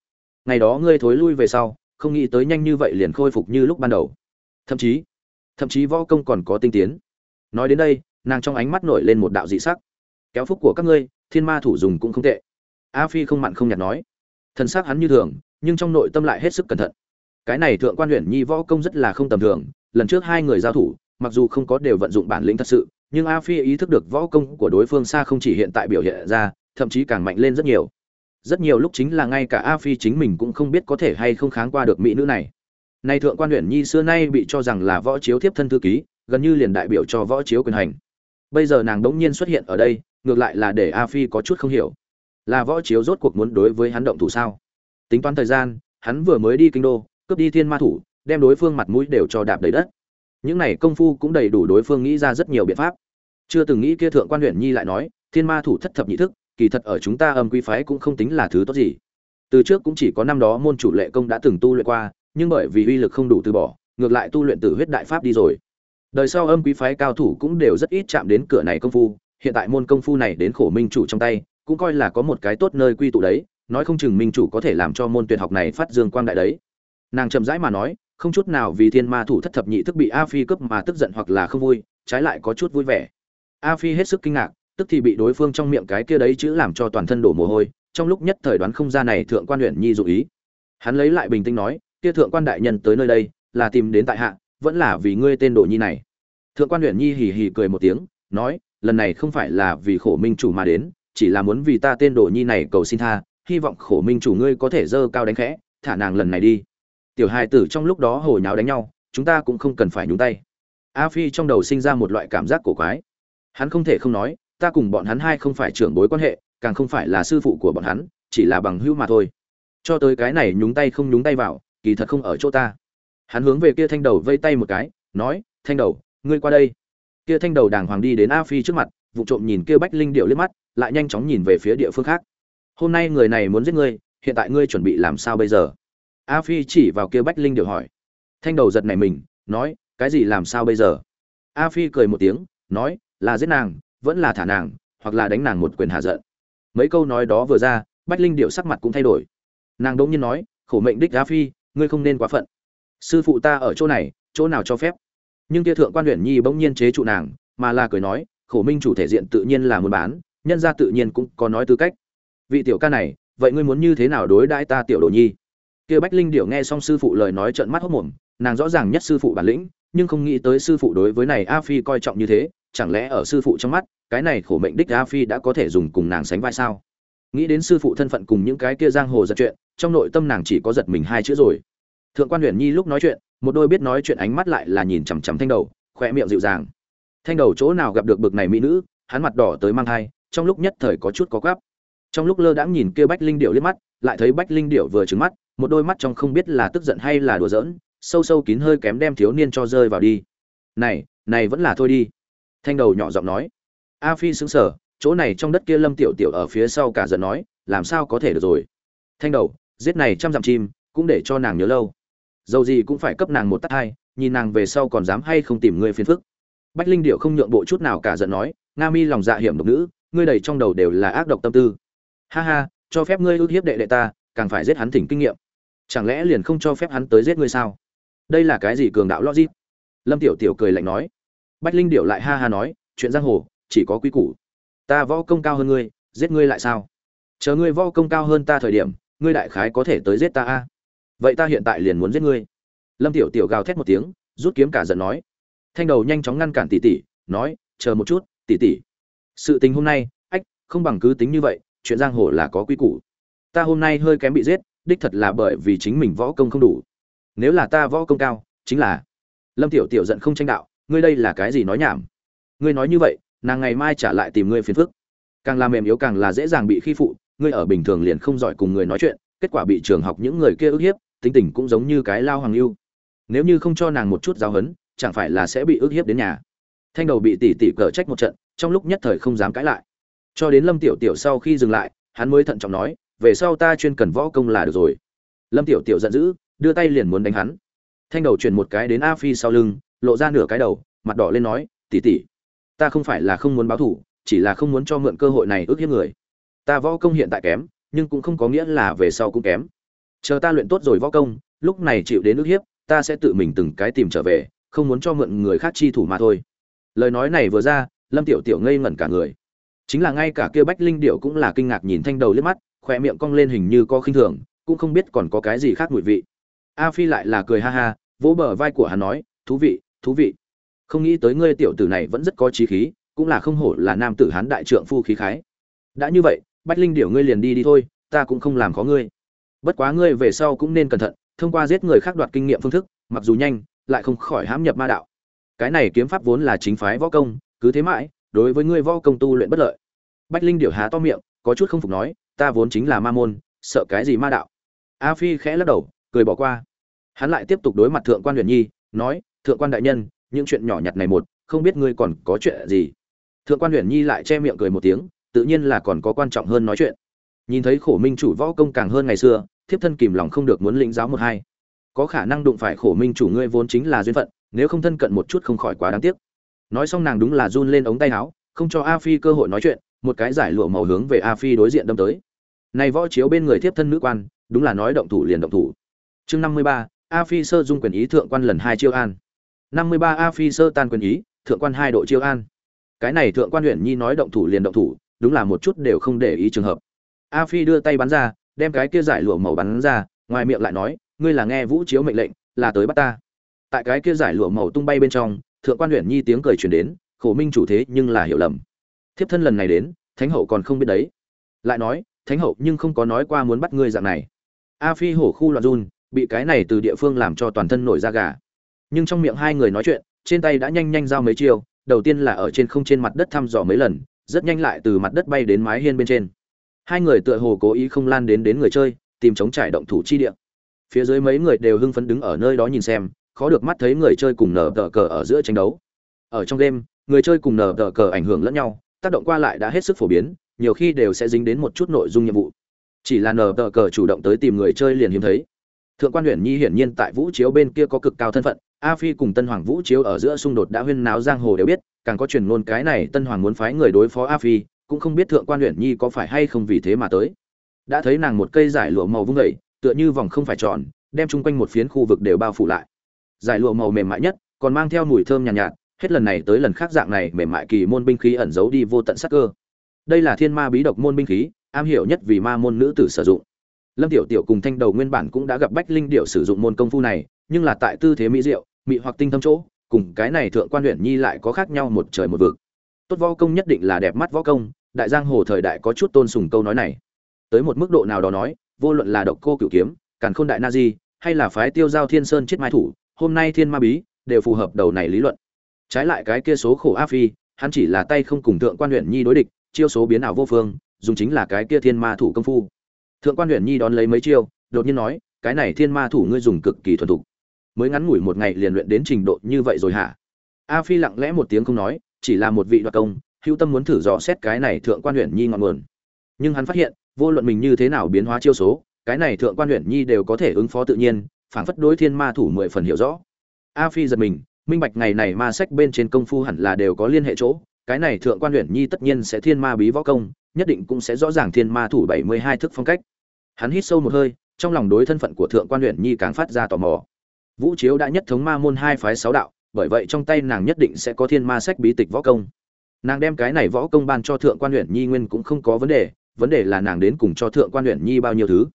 Ngày đó ngươi thối lui về sau, không nghĩ tới nhanh như vậy liền khôi phục như lúc ban đầu. Thậm chí thậm chí võ công còn có tinh tiến. Nói đến đây, nàng trong ánh mắt nổi lên một đạo dị sắc. Kéo phúc của các ngươi, thiên ma thủ dùng cũng không tệ a phi không mặn không nhạt nói. Thần sắc hắn như thường, nhưng trong nội tâm lại hết sức cẩn thận. Cái này thượng quan huyện nhi võ công rất là không tầm thường, lần trước hai người giao thủ, mặc dù không có đều vận dụng bản lĩnh thật sự, nhưng a phi ý thức được võ công của đối phương xa không chỉ hiện tại biểu hiện ra, thậm chí càng mạnh lên rất nhiều. Rất nhiều lúc chính là ngay cả a phi chính mình cũng không biết có thể hay không kháng qua được mỹ nữ này. Nay thượng quan huyện nhi xưa nay bị cho rằng là võ chiếu tiếp thân thư ký, gần như liền đại biểu cho võ chiếu quyền hành. Bây giờ nàng đống nhiên xuất hiện ở đây, ngược lại là để a phi có chút không hiểu là võ chiếu rốt cuộc muốn đối với hắn động thủ sao? Tính toán thời gian, hắn vừa mới đi kinh đô, cướp đi thiên ma thủ, đem đối phương mặt mũi đều cho đạp đầy đất. Những này công phu cũng đầy đủ đối phương nghĩ ra rất nhiều biện pháp. Chưa từng nghĩ kia thượng quan huyện nhi lại nói, thiên ma thủ thất thập nhị thức, kỳ thật ở chúng ta âm quy phái cũng không tính là thứ tốt gì. Từ trước cũng chỉ có năm đó môn chủ lệ công đã từng tu luyện qua, nhưng bởi vì uy lực không đủ từ bỏ, ngược lại tu luyện tử huyết đại pháp đi rồi. Đời sau âm quý phái cao thủ cũng đều rất ít chạm đến cửa này công phu, hiện tại môn công phu này đến khổ minh chủ trong tay cũng coi là có một cái tốt nơi quy tụ đấy, nói không chừng minh chủ có thể làm cho môn tuyệt học này phát dương quang đại đấy. Nàng chậm rãi mà nói, không chút nào vì thiên ma thủ thất thập nhị thức bị a phi cướp mà tức giận hoặc là không vui, trái lại có chút vui vẻ. A phi hết sức kinh ngạc, tức thì bị đối phương trong miệng cái kia đấy chữ làm cho toàn thân đổ mồ hôi, trong lúc nhất thời đoán không ra này thượng quan huyện nhi dụ ý. Hắn lấy lại bình tĩnh nói, kia thượng quan đại nhân tới nơi đây, là tìm đến tại hạ, vẫn là vì ngươi tên đồ nhi này. Thượng quan huyện nhi hì hì cười một tiếng, nói, lần này không phải là vì khổ minh chủ mà đến chỉ là muốn vì ta tên đồ nhi này cầu xin tha, hy vọng khổ minh chủ ngươi có thể dơ cao đánh khẽ, thả nàng lần này đi. Tiểu hài tử trong lúc đó hồi nháo đánh nhau, chúng ta cũng không cần phải nhúng tay. A phi trong đầu sinh ra một loại cảm giác cổ quái. Hắn không thể không nói, ta cùng bọn hắn hai không phải trưởng bối quan hệ, càng không phải là sư phụ của bọn hắn, chỉ là bằng hữu mà thôi. Cho tới cái này nhúng tay không nhúng tay vào, kỳ thật không ở chỗ ta. Hắn hướng về kia thanh đầu vây tay một cái, nói, thanh đầu, ngươi qua đây. Kia thanh đầu đàng hoàng đi đến a phi trước mặt, vụ trộm nhìn kia bách linh điệu liếc mắt lại nhanh chóng nhìn về phía địa phương khác. Hôm nay người này muốn giết ngươi, hiện tại ngươi chuẩn bị làm sao bây giờ? A phi chỉ vào kia bách linh điều hỏi. Thanh đầu giật này mình, nói, cái gì làm sao bây giờ? A phi cười một tiếng, nói, là giết nàng, vẫn là thả nàng, hoặc là đánh nàng một quyền hạ giận. Mấy câu nói đó vừa ra, bách linh điệu sắc mặt cũng thay đổi. Nàng đỗng nhiên nói, khổ mệnh đích a phi, ngươi không nên quá phận. Sư phụ ta ở chỗ này, chỗ nào cho phép? Nhưng kia thượng quan huyện nhi bỗng nhiên chế trụ nàng, mà là cười nói, khổ minh chủ thể diện tự nhiên là muốn bán nhân gia tự nhiên cũng có nói tư cách. Vị tiểu ca này, vậy ngươi muốn như thế nào đối đãi ta tiểu đồ nhi? Kia bách linh điệu nghe xong sư phụ lời nói trợn mắt hốc mồm, nàng rõ ràng nhất sư phụ bản lĩnh, nhưng không nghĩ tới sư phụ đối với này a phi coi trọng như thế, chẳng lẽ ở sư phụ trong mắt, cái này khổ mệnh đích a phi đã có thể dùng cùng nàng sánh vai sao? Nghĩ đến sư phụ thân phận cùng những cái kia giang hồ giật chuyện, trong nội tâm nàng chỉ có giật mình hai chữ rồi. Thượng quan huyền nhi lúc nói chuyện, một đôi biết nói chuyện ánh mắt lại là nhìn chằm chằm thanh đầu khoe miệng dịu dàng. Thanh đầu chỗ nào gặp được bực này mỹ nữ, hắn mặt đỏ tới mang thai trong lúc nhất thời có chút có gắp. Trong lúc lơ đãng nhìn kia bách linh điệu liếc mắt, lại thấy bách linh điệu vừa trứng mắt, một đôi mắt trong không biết là tức giận hay là đùa giỡn, sâu sâu kín hơi kém đem thiếu niên cho rơi vào đi. Này này vẫn là thôi đi. Thanh đầu nhỏ giọng nói. A phi xứng sở chỗ này trong đất kia lâm tiểu tiểu ở phía sau cả giận nói, làm sao có thể được rồi? Thanh đầu, giết này trăm dặm chim, cũng để cho nàng nhớ lâu. Dầu gì cũng phải cấp nàng một tát hai, nhìn nàng về sau còn dám hay không tìm ngươi phiền phức. Bách linh điệu không nhượng bộ chút nào cả giận nói, nga mi lòng dạ hiểm độc nữ ngươi đầy trong đầu đều là ác độc tâm tư. Ha ha, cho phép ngươi ước hiếp đệ đệ ta, càng phải giết hắn thỉnh kinh nghiệm. Chẳng lẽ liền không cho phép hắn tới giết ngươi sao? Đây là cái gì cường đạo logic? Lâm tiểu tiểu cười lạnh nói. Bách linh điệu lại ha ha nói, chuyện giang hồ, chỉ có quý củ. Ta võ công cao hơn ngươi, giết ngươi lại sao? Chờ ngươi võ công cao hơn ta thời điểm, ngươi đại khái có thể tới giết ta a. Vậy ta hiện tại liền muốn giết ngươi. Lâm tiểu tiểu gào thét một tiếng, rút kiếm cả giận nói. Thanh đầu nhanh chóng ngăn cản tỷ tỷ, nói, chờ một chút, tỷ tỷ sự tình hôm nay, ách, không bằng cứ tính như vậy, chuyện giang hồ là có quy củ. Ta hôm nay hơi kém bị giết, đích thật là bởi vì chính mình võ công không đủ. Nếu là ta võ công cao, chính là lâm tiểu tiểu giận không tranh đạo, ngươi đây là cái gì nói nhảm? Ngươi nói như vậy, nàng ngày mai trả lại tìm ngươi phiền phức. Càng làm mềm yếu càng là dễ dàng bị khi phụ, ngươi ở bình thường liền không giỏi cùng người nói chuyện, kết quả bị trường học những người kia ức hiếp, tính tình cũng giống như cái lao hoàng lưu nếu như không cho nàng một chút giáo hấn chẳng phải là sẽ bị ức hiếp đến nhà. Thanh đầu bị tỷ tỷ cờ trách một trận trong lúc nhất thời không dám cãi lại. Cho đến lâm tiểu tiểu sau khi dừng lại, hắn mới thận trọng nói, về sau ta chuyên cần võ công là được rồi. Lâm tiểu tiểu giận dữ, đưa tay liền muốn đánh hắn. Thanh đầu chuyển một cái đến a phi sau lưng, lộ ra nửa cái đầu, mặt đỏ lên nói tỉ tỉ ta không phải là không muốn báo thủ chỉ là không muốn cho mượn cơ hội này ước hiếp người. Ta võ công hiện tại kém, nhưng cũng không có nghĩa là về sau cũng kém. Chờ ta luyện tốt rồi võ công, lúc này chịu đến ước hiếp, ta sẽ tự mình từng cái tìm trở về, không muốn cho mượn người khác chi thủ mà thôi. Lời nói này vừa ra lâm tiểu tiểu ngây ngẩn cả người. Chính là ngay cả kia bách linh điệu cũng là kinh ngạc nhìn thanh đầu liếc mắt khỏe miệng cong lên hình như có khinh thường, cũng không biết còn có cái gì khác mùi vị. A phi lại là cười ha ha, vỗ bờ vai của hắn nói, thú vị thú vị. Không nghĩ tới ngươi tiểu tử này vẫn rất có trí khí, cũng là không hổ là nam tử hán đại trượng phu khí khái. Đã như vậy, bách linh điểu ngươi liền đi đi thôi, ta cũng không làm khó ngươi. Bất quá ngươi về sau cũng nên cẩn thận, thông qua giết người khác đoạt kinh nghiệm phương thức, mặc dù nhanh, lại không khỏi hãm nhập ma đạo. Cái này kiếm pháp vốn là chính phái võ công cứ thế mãi, đối với ngươi võ công tu luyện bất lợi. Bách linh điểu há to miệng, có chút không phục nói, ta vốn chính là ma môn, sợ cái gì ma đạo? A phi khẽ lắc đầu, cười bỏ qua. Hắn lại tiếp tục đối mặt thượng quan huyền nhi, nói, thượng quan đại nhân, những chuyện nhỏ nhặt này một, không biết ngươi còn có chuyện gì? Thượng quan huyền nhi lại che miệng cười một tiếng, tự nhiên là còn có quan trọng hơn nói chuyện. Nhìn thấy khổ minh chủ võ công càng hơn ngày xưa, thiếp thân kìm lòng không được muốn lĩnh giáo một hai. Có khả năng đụng phải khổ minh chủ ngươi vốn chính là duyên phận, nếu không thân cận một chút không khỏi quá đáng tiếc nói xong nàng đúng là run lên ống tay áo, không cho a phi cơ hội nói chuyện, một cái giải lụa màu hướng về a phi đối diện đâm tới. Này võ chiếu bên người thiếp thân nữ quan, đúng là nói động thủ liền động thủ. Chương năm mươi ba, a phi sơ dung quyền ý thượng quan lần hai chiêu an. năm mươi ba, a phi sơ tan quyền ý, thượng quan hai độ chiêu an. Cái này thượng quan huyện nhi nói động thủ liền động thủ, đúng là một chút đều không để ý trường hợp. A phi đưa tay bắn ra, đem cái kia giải lụa màu bắn ra, ngoài miệng lại nói, ngươi là nghe vũ chiếu mệnh lệnh, là tới bắt ta. Tại cái kia giải lụa màu tung bay bên trong thượng quan huyện nhi tiếng cười truyền đến, khổ minh chủ thế nhưng là hiểu lầm. Thiếp thân lần này đến, thánh hậu còn không biết đấy. Lại nói, thánh hậu nhưng không có nói qua muốn bắt ngươi dạng này. A phi hổ khu loạn run, bị cái này từ địa phương làm cho toàn thân nổi da gà. Nhưng trong miệng hai người nói chuyện, trên tay đã nhanh nhanh giao mấy chiêu, đầu tiên là ở trên không trên mặt đất thăm dò mấy lần, rất nhanh lại từ mặt đất bay đến mái hiên bên trên. Hai người tựa hồ cố ý không lan đến đến người chơi, tìm chống trải động thủ chi địa. Phía dưới mấy người đều hưng phấn đứng ở nơi đó nhìn xem khó được mắt thấy người chơi cùng nở tờ cờ ở giữa tranh đấu. Ở trong đêm người chơi cùng nở tờ cờ ảnh hưởng lẫn nhau, tác động qua lại đã hết sức phổ biến, nhiều khi đều sẽ dính đến một chút nội dung nhiệm vụ. Chỉ là nở tờ cờ chủ động tới tìm người chơi liền hiếm thấy. Thượng quan huyện nhi hiển nhiên tại vũ chiếu bên kia có cực cao thân phận, a phi cùng tân hoàng vũ chiếu ở giữa xung đột đã huyên náo giang hồ đều biết, càng có truyền ngôn cái này tân hoàng muốn phái người đối phó a phi, cũng không biết thượng quan huyện nhi có phải hay không vì thế mà tới. Đã thấy nàng một cây giải lụa màu vung vẩy tựa như vòng không phải tròn, đem chung quanh một phiến khu vực đều bao phủ lại giải lụa màu mềm mại nhất còn mang theo mùi thơm nhàn nhạt, nhạt hết lần này tới lần khác dạng này mềm mại kỳ môn binh khí ẩn giấu đi vô tận sắc cơ. Đây là thiên ma bí độc môn binh khí am hiểu nhất vì ma môn nữ tử sử dụng. Lâm tiểu tiểu cùng thanh đầu nguyên bản cũng đã gặp bách linh điệu sử dụng môn công phu này nhưng là tại tư thế mỹ diệu mỹ hoặc tinh thâm chỗ cùng cái này thượng quan huyện nhi lại có khác nhau một trời một vực. Tốt võ công nhất định là đẹp mắt võ công đại giang hồ thời đại có chút tôn sùng câu nói này. Tới một mức độ nào đó nói vô luận là độc cô cửu kiếm càn khôn đại na di hay là phái tiêu giao thiên sơn chết mai thủ hôm nay thiên ma bí, đều phù hợp đầu này lý luận. Trái lại cái kia số khổ a phi, hắn chỉ là tay không cùng thượng quan huyện nhi đối địch, chiêu số biến ảo vô phương, dùng chính là cái kia thiên ma thủ công phu. Thượng quan huyện nhi đón lấy mấy chiêu, đột nhiên nói, cái này thiên ma thủ ngươi dùng cực kỳ thuần thục. Mới ngắn ngủi một ngày liền luyện đến trình độ như vậy rồi hả? A phi lặng lẽ một tiếng không nói, chỉ là một vị đoạt công, hữu tâm muốn thử dò xét cái này thượng quan huyện nhi ngọn nguồn. Nhưng hắn phát hiện, vô luận mình như thế nào biến hóa chiêu số, cái này thượng quan huyện nhi đều có thể ứng phó tự nhiên phảng phất đối thiên ma thủ mười phần hiểu rõ. A phi giật mình, minh bạch ngày này ma sách bên trên công phu hẳn là đều có liên hệ chỗ, cái này thượng quan huyện nhi tất nhiên sẽ thiên ma bí võ công, nhất định cũng sẽ rõ ràng thiên ma thủ bảy mươi hai thức phong cách. Hắn hít sâu một hơi, trong lòng đối thân phận của thượng quan huyện nhi càng phát ra tò mò. Vũ chiếu đã nhất thống ma môn hai phái sáu đạo, bởi vậy trong tay nàng nhất định sẽ có thiên ma sách bí tịch võ công. Nàng đem cái này võ công ban cho thượng quan huyện nhi nguyên cũng không có vấn đề vấn đề là nàng đến cùng cho thượng quan huyện nhi bao nhiêu thứ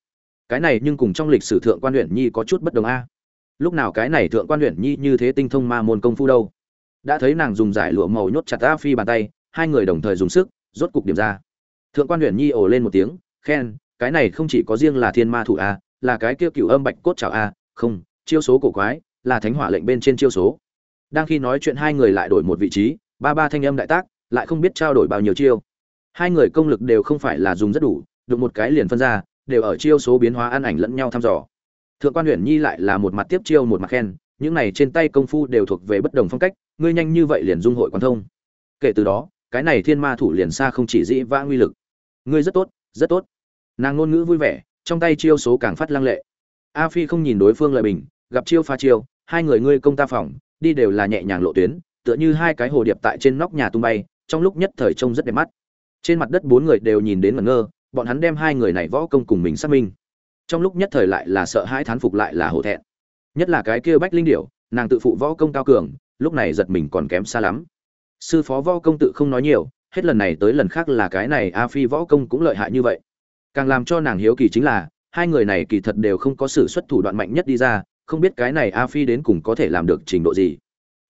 cái này nhưng cùng trong lịch sử thượng quan huyện nhi có chút bất đồng a. Lúc nào cái này thượng quan huyện nhi như thế tinh thông ma môn công phu đâu? Đã thấy nàng dùng giải lụa màu nhốt chặt a phi bàn tay, hai người đồng thời dùng sức, rốt cục điểm ra. Thượng quan huyện nhi ồ lên một tiếng, khen, cái này không chỉ có riêng là thiên ma thủ a, là cái kia cựu âm bạch cốt chảo a, không, chiêu số cổ quái, là thánh hỏa lệnh bên trên chiêu số. Đang khi nói chuyện hai người lại đổi một vị trí, ba ba thanh âm đại tác, lại không biết trao đổi bao nhiêu chiêu. Hai người công lực đều không phải là dùng rất đủ, đụng một cái liền phân ra đều ở chiêu số biến hóa ăn ảnh lẫn nhau thăm dò. Thượng quan huyện nhi lại là một mặt tiếp chiêu một mặt khen, những này trên tay công phu đều thuộc về bất đồng phong cách, ngươi nhanh như vậy liền dung hội quan thông. Kể từ đó, cái này thiên ma thủ liền xa không chỉ dĩ vã nguy lực. Ngươi rất tốt rất tốt. Nàng ngôn ngữ vui vẻ, trong tay chiêu số càng phát lăng lệ. A phi không nhìn đối phương lời bình, gặp chiêu pha chiêu, hai người ngươi công ta phòng, đi đều là nhẹ nhàng lộ tuyến, tựa như hai cái hồ điệp tại trên nóc nhà tung bay, trong lúc nhất thời trông rất đẹp mắt. Trên mặt đất bốn người đều nhìn đến ngẩn ngơ bọn hắn đem hai người này võ công cùng mình xác minh. Trong lúc nhất thời lại là sợ hãi thán phục lại là hổ thẹn. Nhất là cái kia bách linh điểu, nàng tự phụ võ công cao cường, lúc này giật mình còn kém xa lắm. Sư phó võ công tự không nói nhiều, hết lần này tới lần khác là cái này a phi võ công cũng lợi hại như vậy. Càng làm cho nàng hiếu kỳ chính là, hai người này kỳ thật đều không có sự xuất thủ đoạn mạnh nhất đi ra, không biết cái này a phi đến cùng có thể làm được trình độ gì.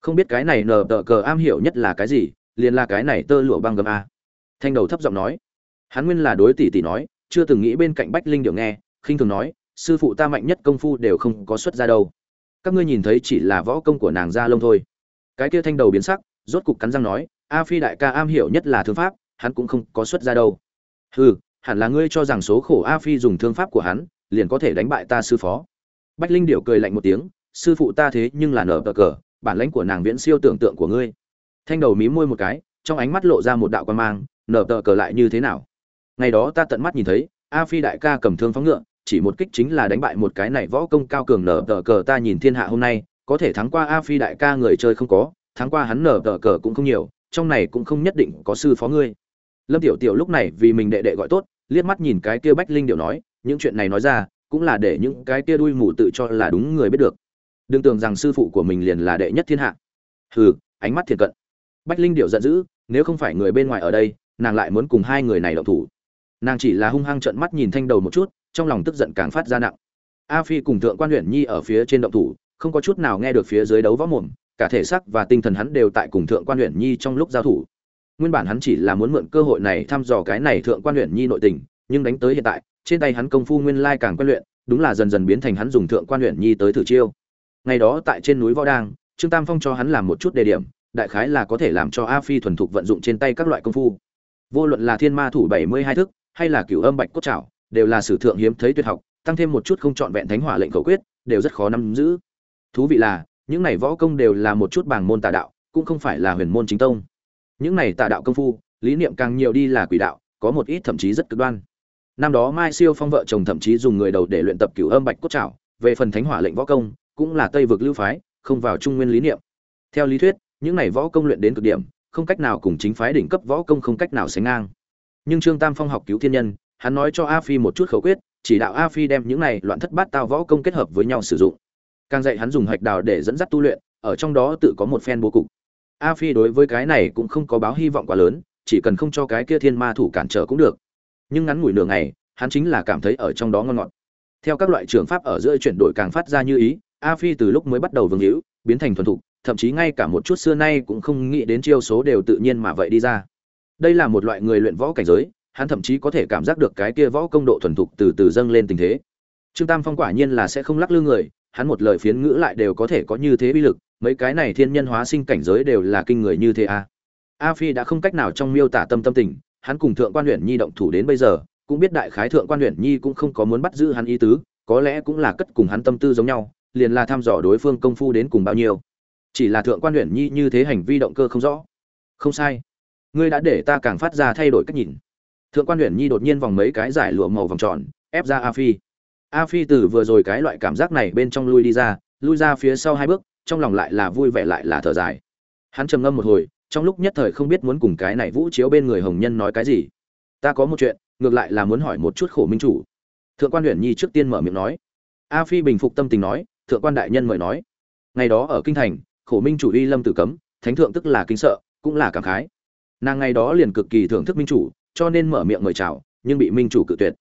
Không biết cái này nờ tờ cờ am hiểu nhất là cái gì, liền là cái này tơ lụa băng gầm a. Thanh đầu thấp giọng nói hắn nguyên là đối tỷ tỷ nói, chưa từng nghĩ bên cạnh bách linh điều nghe, khinh thường nói, sư phụ ta mạnh nhất công phu đều không có xuất ra đâu. Các ngươi nhìn thấy chỉ là võ công của nàng ra lông thôi. Cái kia thanh đầu biến sắc, rốt cục cắn răng nói, a phi đại ca am hiểu nhất là thương pháp, hắn cũng không có xuất ra đâu. Hừ, hẳn là ngươi cho rằng số khổ a phi dùng thương pháp của hắn, liền có thể đánh bại ta sư phó. Bách linh điệu cười lạnh một tiếng, sư phụ ta thế nhưng là nở cờ cờ, bản lãnh của nàng viễn siêu tưởng tượng của ngươi. Thanh đầu mí môi một cái, trong ánh mắt lộ ra một đạo quan mang, nở tờ cờ lại như thế nào? Ngày đó ta tận mắt nhìn thấy, a phi đại ca cầm thương phóng ngựa, chỉ một kích chính là đánh bại một cái này võ công cao cường nở tờ cờ ta nhìn thiên hạ hôm nay, có thể thắng qua a phi đại ca người chơi không có, thắng qua hắn nở tờ cờ cũng không nhiều, trong này cũng không nhất định có sư phó ngươi. Lâm tiểu tiểu lúc này vì mình đệ đệ gọi tốt, liếc mắt nhìn cái kia bách linh điệu nói, những chuyện này nói ra, cũng là để những cái kia đuôi mù tự cho là đúng người biết được. Đừng tưởng rằng sư phụ của mình liền là đệ nhất thiên hạ. Hừ, ánh mắt thiệt cận. Bách linh điệu giận dữ, nếu không phải người bên ngoài ở đây, nàng lại muốn cùng hai người này động thủ nàng chỉ là hung hăng trợn mắt nhìn thanh đầu một chút, trong lòng tức giận càng phát ra nặng. A phi cùng thượng quan huyện nhi ở phía trên động thủ, không có chút nào nghe được phía dưới đấu võ mồm, cả thể xác và tinh thần hắn đều tại cùng thượng quan huyện nhi trong lúc giao thủ. Nguyên bản hắn chỉ là muốn mượn cơ hội này thăm dò cái này thượng quan huyện nhi nội tình, nhưng đánh tới hiện tại, trên tay hắn công phu nguyên lai càng quen luyện, đúng là dần dần biến thành hắn dùng thượng quan huyện nhi tới thử chiêu. Ngày đó tại trên núi võ đang trương tam phong cho hắn làm một chút đề điểm, đại khái là có thể làm cho a phi thuần thục vận dụng trên tay các loại công phu. Vô luận là thiên ma thủ bảy mươi hai thức hay là cửu âm bạch cốt trảo, đều là sử thượng hiếm thấy tuyệt học, tăng thêm một chút không chọn vẹn thánh hỏa lệnh khẩu quyết, đều rất khó nắm giữ. Thú vị là, những này võ công đều là một chút bảng môn tà đạo, cũng không phải là huyền môn chính tông. Những này tà đạo công phu, lý niệm càng nhiều đi là quỷ đạo, có một ít thậm chí rất cực đoan. Năm đó mai siêu phong vợ chồng thậm chí dùng người đầu để luyện tập cửu âm bạch cốt trảo, về phần thánh hỏa lệnh võ công, cũng là tây vực lưu phái, không vào trung nguyên lý niệm. Theo lý thuyết, những này võ công luyện đến cực điểm, không cách nào cùng chính phái đỉnh cấp võ công không cách nào sánh ngang nhưng trương tam phong học cứu thiên nhân, hắn nói cho a phi một chút khẩu quyết, chỉ đạo a phi đem những này loạn thất bát tao võ công kết hợp với nhau sử dụng. Càng dạy hắn dùng hạch đào để dẫn dắt tu luyện, ở trong đó tự có một phen bố cục. A phi đối với cái này cũng không có báo hy vọng quá lớn, chỉ cần không cho cái kia thiên ma thủ cản trở cũng được. Nhưng ngắn ngủi nửa ngày, hắn chính là cảm thấy ở trong đó ngon ngọt. Theo các loại trường pháp ở giữa chuyển đổi càng phát ra như ý, a phi từ lúc mới bắt đầu vương hữu, biến thành thuần thục, thậm chí ngay cả một chút xưa nay cũng không nghĩ đến chiêu số đều tự nhiên mà vậy đi ra đây là một loại người luyện võ cảnh giới, hắn thậm chí có thể cảm giác được cái kia võ công độ thuần thục từ từ dâng lên tình thế. Trương tam phong quả nhiên là sẽ không lắc lư người, hắn một lời phiến ngữ lại đều có thể có như thế bi lực, mấy cái này thiên nhân hóa sinh cảnh giới đều là kinh người như thế a à. a phi đã không cách nào trong miêu tả tâm tâm tình, hắn cùng thượng quan huyện nhi động thủ đến bây giờ, cũng biết đại khái thượng quan huyện nhi cũng không có muốn bắt giữ hắn ý tứ, có lẽ cũng là cất cùng hắn tâm tư giống nhau, liền là thăm dò đối phương công phu đến cùng bao nhiêu. Chỉ là thượng quan huyện nhi như thế hành vi động cơ không rõ. Không sai ngươi đã để ta càng phát ra thay đổi cách nhìn. Thượng quan huyện nhi đột nhiên vòng mấy cái giải lụa màu vòng tròn, ép ra a phi. A phi từ vừa rồi cái loại cảm giác này bên trong lui đi ra, lui ra phía sau hai bước, trong lòng lại là vui vẻ lại là thở dài. Hắn trầm ngâm một hồi, trong lúc nhất thời không biết muốn cùng cái này vũ chiếu bên người hồng nhân nói cái gì. Ta có một chuyện, ngược lại là muốn hỏi một chút khổ minh chủ. Thượng quan huyện nhi trước tiên mở miệng nói. A phi bình phục tâm tình nói, thượng quan đại nhân mời nói. Ngày đó ở kinh thành, khổ minh chủ y lâm tử cấm, thánh thượng tức là kinh sợ, cũng là cảm khái nàng ngày đó liền cực kỳ thưởng thức minh chủ, cho nên mở miệng mời chào, nhưng bị minh chủ cự tuyệt.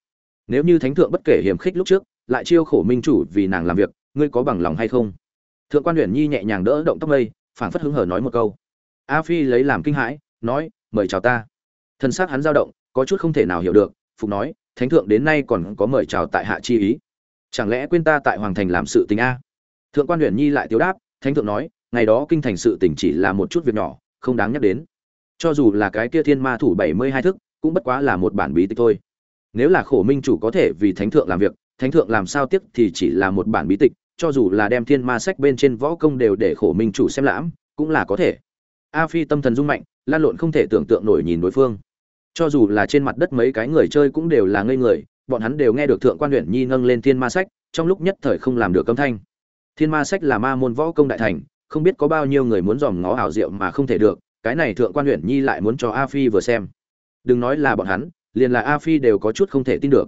Nếu như thánh thượng bất kể hiềm khích lúc trước, lại chiêu khổ minh chủ vì nàng làm việc, ngươi có bằng lòng hay không? Thượng quan huyền nhi nhẹ nhàng đỡ động tóc mây, phảng phất hứng hở nói một câu. A phi lấy làm kinh hãi, nói, mời chào ta. Thân xác hắn dao động, có chút không thể nào hiểu được, phục nói, thánh thượng đến nay còn có mời chào tại hạ chi ý. Chẳng lẽ quên ta tại hoàng thành làm sự tình a? Thượng quan huyền nhi lại tiếu đáp, thánh thượng nói, ngày đó kinh thành sự tình chỉ là một chút việc nhỏ, không đáng nhắc đến cho dù là cái kia thiên ma thủ bảy mươi hai thức, cũng bất quá là một bản bí tịch thôi. Nếu là khổ minh chủ có thể vì thánh thượng làm việc, thánh thượng làm sao tiếc thì chỉ là một bản bí tịch, cho dù là đem thiên ma sách bên trên võ công đều để khổ minh chủ xem lãm, cũng là có thể. A phi tâm thần rung mạnh, lan lộn không thể tưởng tượng nổi nhìn đối phương. Cho dù là trên mặt đất mấy cái người chơi cũng đều là ngây người, bọn hắn đều nghe được thượng quan huyện nhi nâng lên thiên ma sách, trong lúc nhất thời không làm được âm thanh. Thiên ma sách là ma môn võ công đại thành, không biết có bao nhiêu người muốn dòm ngó ảo diệu mà không thể được cái này thượng quan huyện nhi lại muốn cho a phi vừa xem. Đừng nói là bọn hắn, liền là a phi đều có chút không thể tin được.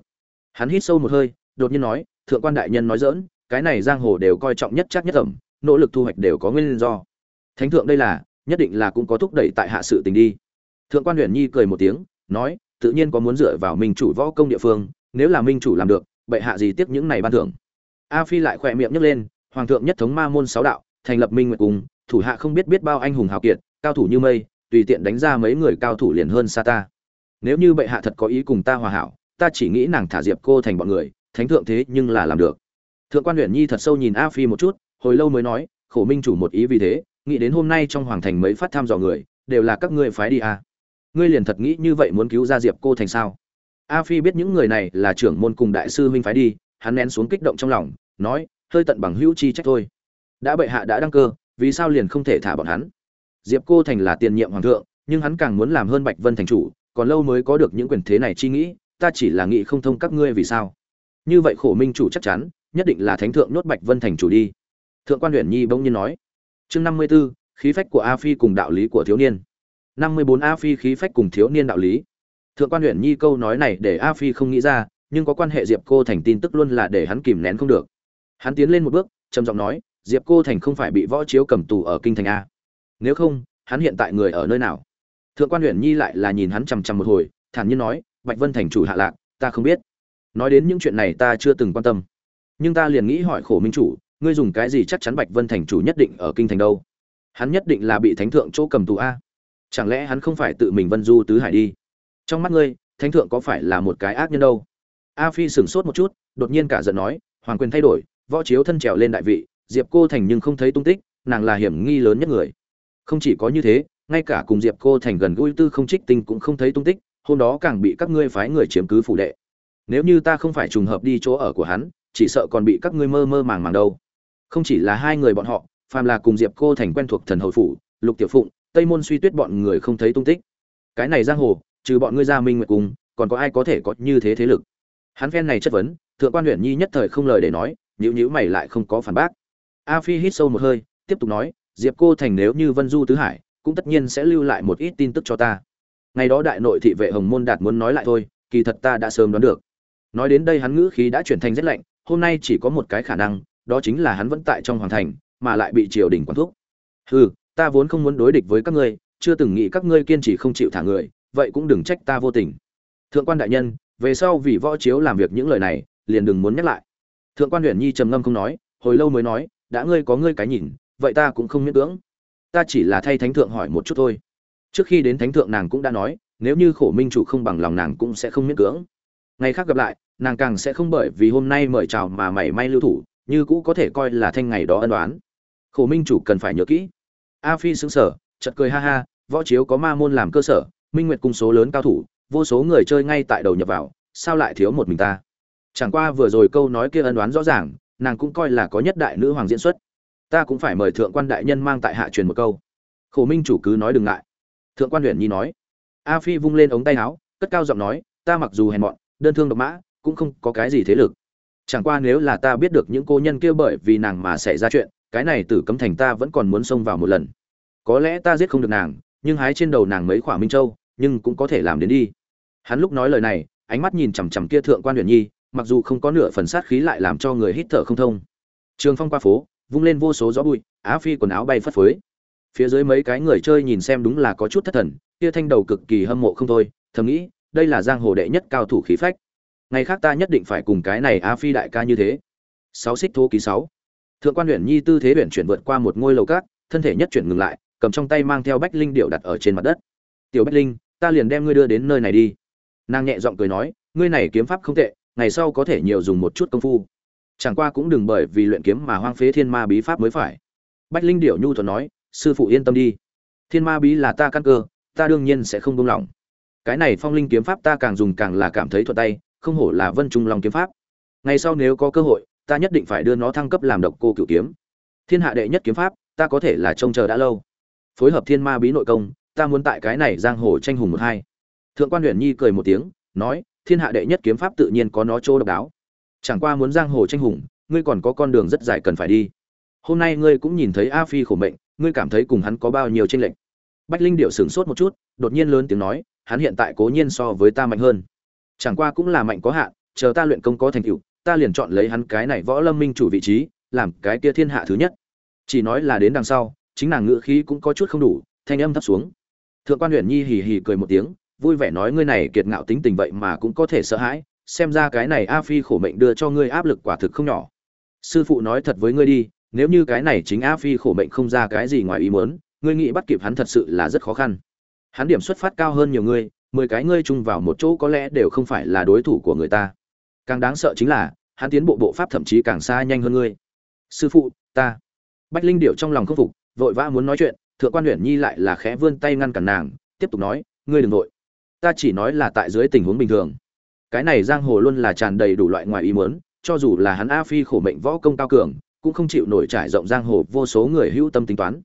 Hắn hít sâu một hơi, đột nhiên nói, thượng quan đại nhân nói dỡn cái này giang hồ đều coi trọng nhất chắc nhất ẩm, nỗ lực thu hoạch đều có nguyên do. Thánh thượng đây là, nhất định là cũng có thúc đẩy tại hạ sự tình đi. Thượng quan huyện nhi cười một tiếng, nói, tự nhiên có muốn dựa vào minh chủ võ công địa phương, nếu là minh chủ làm được, bệ hạ gì tiếp những này ban thưởng. A phi lại khỏe miệng nhấc lên, hoàng thượng nhất thống ma môn sáu đạo, thành lập minh nguyệt cùng, thủ hạ không biết biết bao anh hùng hào kiệt cao thủ như mây, tùy tiện đánh ra mấy người cao thủ liền hơn xa ta nếu như bệ hạ thật có ý cùng ta hòa hảo, ta chỉ nghĩ nàng thả diệp cô thành bọn người, thánh thượng thế nhưng là làm được. Thượng quan huyện nhi thật sâu nhìn a phi một chút, hồi lâu mới nói, khổ minh chủ một ý vì thế, nghĩ đến hôm nay trong hoàng thành mấy phát tham dò người, đều là các ngươi phái đi à. ngươi liền thật nghĩ như vậy muốn cứu ra diệp cô thành sao? A phi biết những người này là trưởng môn cùng đại sư huynh phái đi, hắn nén xuống kích động trong lòng, nói, hơi tận bằng hữu chi trách thôi. Đã bệ hạ đã đăng cơ, vì sao liền không thể thả bọn hắn? Diệp cô thành là tiền nhiệm hoàng thượng, nhưng hắn càng muốn làm hơn bạch vân thành chủ, còn lâu mới có được những quyền thế này chi nghĩ, ta chỉ là nghĩ không thông các ngươi vì sao. Như vậy khổ minh chủ chắc chắn, nhất định là thánh thượng nhốt bạch vân thành chủ đi. Thượng quan huyện nhi bỗng nhiên nói. Chương năm mươi b ố khí phách của a phi cùng đạo lý của thiếu niên. năm mươi bốn, a phi khí phách cùng thiếu niên đạo lý. Thượng quan huyện nhi câu nói này để a phi không nghĩ ra, nhưng có quan hệ diệp cô thành tin tức luôn là để hắn kìm nén không được. Hắn tiến lên một bước, trầm giọng nói, diệp cô thành không phải bị võ chiếu cầm tù ở kinh thành a nếu không, hắn hiện tại người ở nơi nào? Thượng quan huyện nhi lại là nhìn hắn chằm chằm một hồi, thản nhiên nói, bạch vân thành chủ hạ lạc, ta không biết. Nói đến những chuyện này ta chưa từng quan tâm. Nhưng ta liền nghĩ hỏi khổ minh chủ, ngươi dùng cái gì chắc chắn bạch vân thành chủ nhất định ở kinh thành đâu? Hắn nhất định là bị thánh thượng chỗ cầm tù a. Chẳng lẽ hắn không phải tự mình vân du tứ hải đi? Trong mắt ngươi, thánh thượng có phải là một cái ác nhân đâu? A phi sửng sốt một chút, đột nhiên cả giận nói, hoàng quyền thay đổi, võ chiếu thân trèo lên đại vị, diệp cô thành nhưng không thấy tung tích, nàng là hiểm nghi lớn nhất người không chỉ có như thế, ngay cả cùng diệp cô thành gần gũi tư không trích tinh cũng không thấy tung tích, hôm đó càng bị các ngươi phái người chiếm cứ phủ đệ. Nếu như ta không phải trùng hợp đi chỗ ở của hắn, chỉ sợ còn bị các ngươi mơ mơ màng màng đâu. Không chỉ là hai người bọn họ, phàm là cùng diệp cô thành quen thuộc thần hầu phủ, lục tiểu phụng, tây môn suy tuyết bọn người không thấy tung tích. Cái này giang hồ, trừ bọn ngươi gia minh nguyệt cùng, còn có ai có thể có như thế thế lực? Hắn phen này chất vấn, thượng quan huyện nhi nhất thời không lời để nói nhữ nhữ mày lại không có phản bác. A phi hít sâu một hơi, tiếp tục nói diệp cô thành nếu như vân du tứ hải, cũng tất nhiên sẽ lưu lại một ít tin tức cho ta. Ngày đó đại nội thị vệ hồng môn đạt muốn nói lại thôi, kỳ thật ta đã sớm đoán được. Nói đến đây hắn ngữ khí đã chuyển thành rất lạnh, hôm nay chỉ có một cái khả năng, đó chính là hắn vẫn tại trong hoàng thành, mà lại bị triều đình quản thúc. Hừ, ta vốn không muốn đối địch với các ngươi, chưa từng nghĩ các ngươi kiên trì không chịu thả người, vậy cũng đừng trách ta vô tình. Thượng quan đại nhân, về sau vì võ chiếu làm việc những lời này, liền đừng muốn nhắc lại. Thượng quan huyện nhi trầm ngâm không nói, hồi lâu mới nói, đã ngươi có ngươi cái nhìn vậy ta cũng không miễn cưỡng. Ta chỉ là thay thánh thượng hỏi một chút thôi. Trước khi đến thánh thượng nàng cũng đã nói, nếu như khổ minh chủ không bằng lòng nàng cũng sẽ không miễn cưỡng. Ngày khác gặp lại, nàng càng sẽ không bởi vì hôm nay mời chào mà mảy may lưu thủ, như cũ có thể coi là thanh ngày đó ân đoán khổ minh chủ cần phải nhớ kỹ. A phi xứng sở chật cười ha ha, võ chiếu có ma môn làm cơ sở, minh nguyệt cung số lớn cao thủ, vô số người chơi ngay tại đầu nhập vào, sao lại thiếu một mình ta? Chẳng qua vừa rồi câu nói kia ân đoán rõ ràng, nàng cũng coi là có nhất đại nữ hoàng diễn xuất ta cũng phải mời thượng quan đại nhân mang tại hạ truyền một câu. Khổ minh chủ cứ nói đừng ngại. Thượng quan huyện nhi nói. A phi vung lên ống tay áo, cất cao giọng nói, ta mặc dù hèn mọn, đơn thương độc mã, cũng không có cái gì thế lực. Chẳng qua nếu là ta biết được những cô nhân kia bởi vì nàng mà xảy ra chuyện, cái này tử cấm thành ta vẫn còn muốn xông vào một lần. Có lẽ ta giết không được nàng, nhưng hái trên đầu nàng mấy khỏa minh châu, nhưng cũng có thể làm đến đi. Hắn lúc nói lời này, ánh mắt nhìn chằm chằm kia thượng quan huyện nhi, mặc dù không có nửa phần sát khí lại làm cho người hít thở không thông. Trường phong qua phố vung lên vô số gió bụi, á phi quần áo bay phất phới. Phía dưới mấy cái người chơi nhìn xem đúng là có chút thất thần, kia thanh đầu cực kỳ hâm mộ không thôi, thầm nghĩ, đây là giang hồ đệ nhất cao thủ khí phách. Ngày khác ta nhất định phải cùng cái này á phi đại ca như thế. Sáu xích thô ký sáu. Thượng quan huyện nhi tư thế huyện chuyển vượt qua một ngôi lầu cát, thân thể nhất chuyển ngừng lại, cầm trong tay mang theo bách linh điệu đặt ở trên mặt đất. Tiểu bách linh, ta liền đem ngươi đưa đến nơi này đi. Nàng nhẹ giọng cười nói, ngươi này kiếm pháp không tệ, ngày sau có thể nhiều dùng một chút công phu chẳng qua cũng đừng bởi vì luyện kiếm mà hoang phế thiên ma bí pháp mới phải. Bách linh điệu nhu thuận nói, sư phụ yên tâm đi. Thiên ma bí là ta căn cơ, ta đương nhiên sẽ không buông lỏng. Cái này phong linh kiếm pháp ta càng dùng càng là cảm thấy thuận tay, không hổ là vân trung long kiếm pháp. Ngày sau nếu có cơ hội, ta nhất định phải đưa nó thăng cấp làm độc cô cửu kiếm. Thiên hạ đệ nhất kiếm pháp, ta có thể là trông chờ đã lâu. Phối hợp thiên ma bí nội công, ta muốn tại cái này giang hồ tranh hùng một hai. Thượng quan huyện nhi cười một tiếng, nói, thiên hạ đệ nhất kiếm pháp tự nhiên có nó chỗ độc đáo chẳng qua muốn giang hồ tranh hùng, ngươi còn có con đường rất dài cần phải đi. Hôm nay ngươi cũng nhìn thấy a phi khổ mệnh, ngươi cảm thấy cùng hắn có bao nhiêu tranh lệch. Bách linh điệu sửng sốt một chút, đột nhiên lớn tiếng nói, hắn hiện tại cố nhiên so với ta mạnh hơn. Chẳng qua cũng là mạnh có hạn, chờ ta luyện công có thành tựu, ta liền chọn lấy hắn cái này võ lâm minh chủ vị trí, làm cái kia thiên hạ thứ nhất. Chỉ nói là đến đằng sau, chính nàng ngữ khí cũng có chút không đủ, thanh âm thấp xuống. Thượng quan huyện nhi hì hì cười một tiếng, vui vẻ nói ngươi này kiệt ngạo tính tình vậy mà cũng có thể sợ hãi xem ra cái này a phi khổ mệnh đưa cho ngươi áp lực quả thực không nhỏ. Sư phụ nói thật với ngươi đi, nếu như cái này chính a phi khổ mệnh không ra cái gì ngoài ý muốn, ngươi nghĩ bắt kịp hắn thật sự là rất khó khăn. Hắn điểm xuất phát cao hơn nhiều ngươi, mười cái ngươi chung vào một chỗ có lẽ đều không phải là đối thủ của người ta. Càng đáng sợ chính là, hắn tiến bộ bộ pháp thậm chí càng xa nhanh hơn ngươi. Sư phụ, ta. Bách linh điệu trong lòng khâm phục, vội vã muốn nói chuyện, thượng quan huyện nhi lại là khẽ vươn tay ngăn cản nàng, tiếp tục nói, ngươi đừng vội. Ta chỉ nói là tại dưới tình huống bình thường cái này giang hồ luôn là tràn đầy đủ loại ngoài ý muốn, cho dù là hắn a phi khổ mệnh võ công cao cường, cũng không chịu nổi trải rộng giang hồ vô số người hữu tâm tính toán.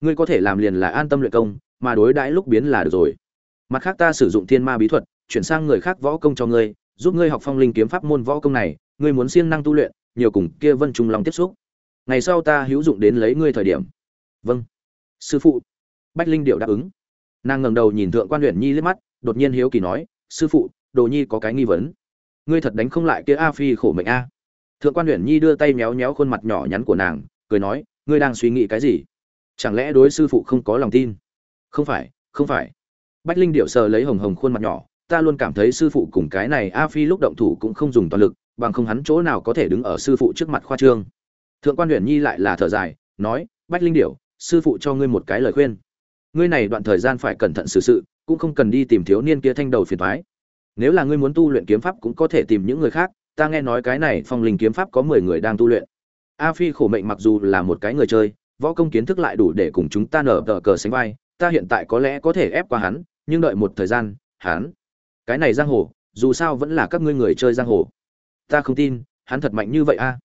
Ngươi có thể làm liền là an tâm luyện công, mà đối đãi lúc biến là được rồi. Mặt khác ta sử dụng thiên ma bí thuật, chuyển sang người khác võ công cho ngươi, giúp ngươi học phong linh kiếm pháp môn võ công này, ngươi muốn siêng năng tu luyện, nhiều cùng kia vân trung long tiếp xúc. Ngày sau ta hữu dụng đến lấy ngươi thời điểm. Vâng. Sư phụ. Bách linh điệu đáp ứng. Nàng ngẩng đầu nhìn thượng quan huyện nhi liếc mắt, đột nhiên hiếu kỳ nói, sư phụ đồ nhi có cái nghi vấn. Ngươi thật đánh không lại kia a phi khổ mệnh a. Thượng quan huyện nhi đưa tay méo méo khuôn mặt nhỏ nhắn của nàng, cười nói, ngươi đang suy nghĩ cái gì? Chẳng lẽ đối sư phụ không có lòng tin? Không phải không phải. Bách linh điệu sờ lấy hồng hồng khuôn mặt nhỏ, ta luôn cảm thấy sư phụ cùng cái này a phi lúc động thủ cũng không dùng toàn lực, bằng không hắn chỗ nào có thể đứng ở sư phụ trước mặt khoa trương. Thượng quan huyện nhi lại là thở dài, nói, bách linh điệu sư phụ cho ngươi một cái lời khuyên. Ngươi này đoạn thời gian phải cẩn thận xử sự, cũng không cần đi tìm thiếu niên kia thanh đầu phiền thoái nếu là ngươi muốn tu luyện kiếm pháp cũng có thể tìm những người khác, ta nghe nói cái này phong linh kiếm pháp có mười người đang tu luyện. A phi khổ mệnh mặc dù là một cái người chơi, võ công kiến thức lại đủ để cùng chúng ta nở tờ cờ sánh vai, ta hiện tại có lẽ có thể ép qua hắn, nhưng đợi một thời gian, hắn, cái này giang hồ, dù sao vẫn là các ngươi người chơi giang hồ. Ta không tin, hắn thật mạnh như vậy a.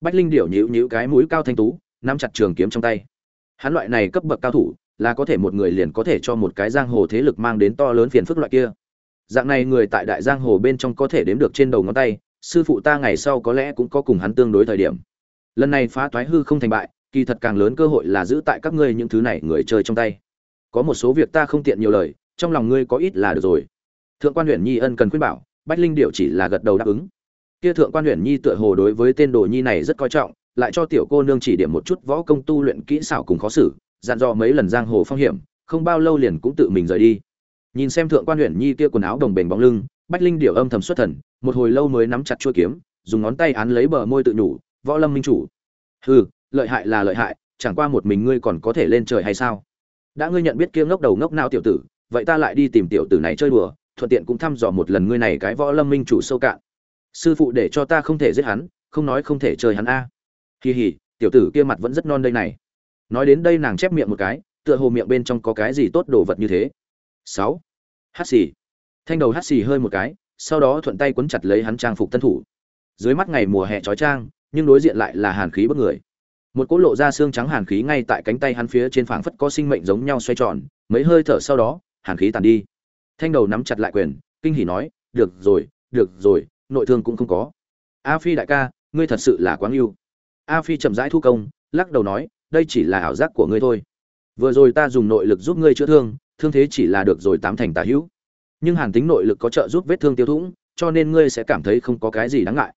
Bách linh điểu nhíu nhíu cái mũi cao thanh tú, nắm chặt trường kiếm trong tay. Hắn loại này cấp bậc cao thủ, là có thể một người liền có thể cho một cái giang hồ thế lực mang đến to lớn phiền phức loại kia dạng này người tại đại giang hồ bên trong có thể đếm được trên đầu ngón tay, sư phụ ta ngày sau có lẽ cũng có cùng hắn tương đối thời điểm. Lần này phá thoái hư không thành bại, kỳ thật càng lớn cơ hội là giữ tại các ngươi những thứ này người chơi trong tay. Có một số việc ta không tiện nhiều lời, trong lòng ngươi có ít là được rồi. Thượng quan huyện nhi ân cần khuyên bảo, bách linh điệu chỉ là gật đầu đáp ứng. Kia thượng quan huyện nhi tựa hồ đối với tên đồ nhi này rất coi trọng, lại cho tiểu cô nương chỉ điểm một chút võ công tu luyện kỹ xảo cùng khó xử, dặn dò mấy lần giang hồ phong hiểm, không bao lâu liền cũng tự mình rời đi nhìn xem thượng quan huyện nhi kia quần áo đồng bền bóng lưng, bách linh điệu âm thầm xuất thần, một hồi lâu mới nắm chặt chuôi kiếm, dùng ngón tay án lấy bờ môi tự nhủ, võ lâm minh chủ. Hừ, lợi hại là lợi hại, chẳng qua một mình ngươi còn có thể lên trời hay sao? Đã ngươi nhận biết kia ngốc đầu ngốc nào tiểu tử, vậy ta lại đi tìm tiểu tử này chơi đùa, thuận tiện cũng thăm dò một lần ngươi này cái võ lâm minh chủ sâu cạn. Sư phụ để cho ta không thể giết hắn, không nói không thể chơi hắn a. Kỳ hỉ tiểu tử kia mặt vẫn rất non đây này. Nói đến đây nàng chép miệng một cái, tựa hồ miệng bên trong có cái gì tốt đồ vật như thế sáu. Hát xì. Thanh đầu hát xì hơi một cái, sau đó thuận tay quấn chặt lấy hắn trang phục tân thủ. Dưới mắt ngày mùa hè trói trang, nhưng đối diện lại là hàn khí bất người. Một cỗ lộ ra xương trắng hàn khí ngay tại cánh tay hắn phía trên phảng phất có sinh mệnh giống nhau xoay tròn, mấy hơi thở sau đó, hàn khí tàn đi. Thanh đầu nắm chặt lại quyền, kinh hỉ nói, được rồi được rồi, nội thương cũng không có. A phi đại ca, ngươi thật sự là quá yêu a phi chậm rãi thu công, lắc đầu nói, đây chỉ là ảo giác của ngươi thôi. Vừa rồi ta dùng nội lực giúp ngươi chữa thương thương thế chỉ là được rồi tám thành tà hữu. Nhưng hàn tính nội lực có trợ giúp vết thương tiêu thủng, cho nên ngươi sẽ cảm thấy không có cái gì đáng ngại.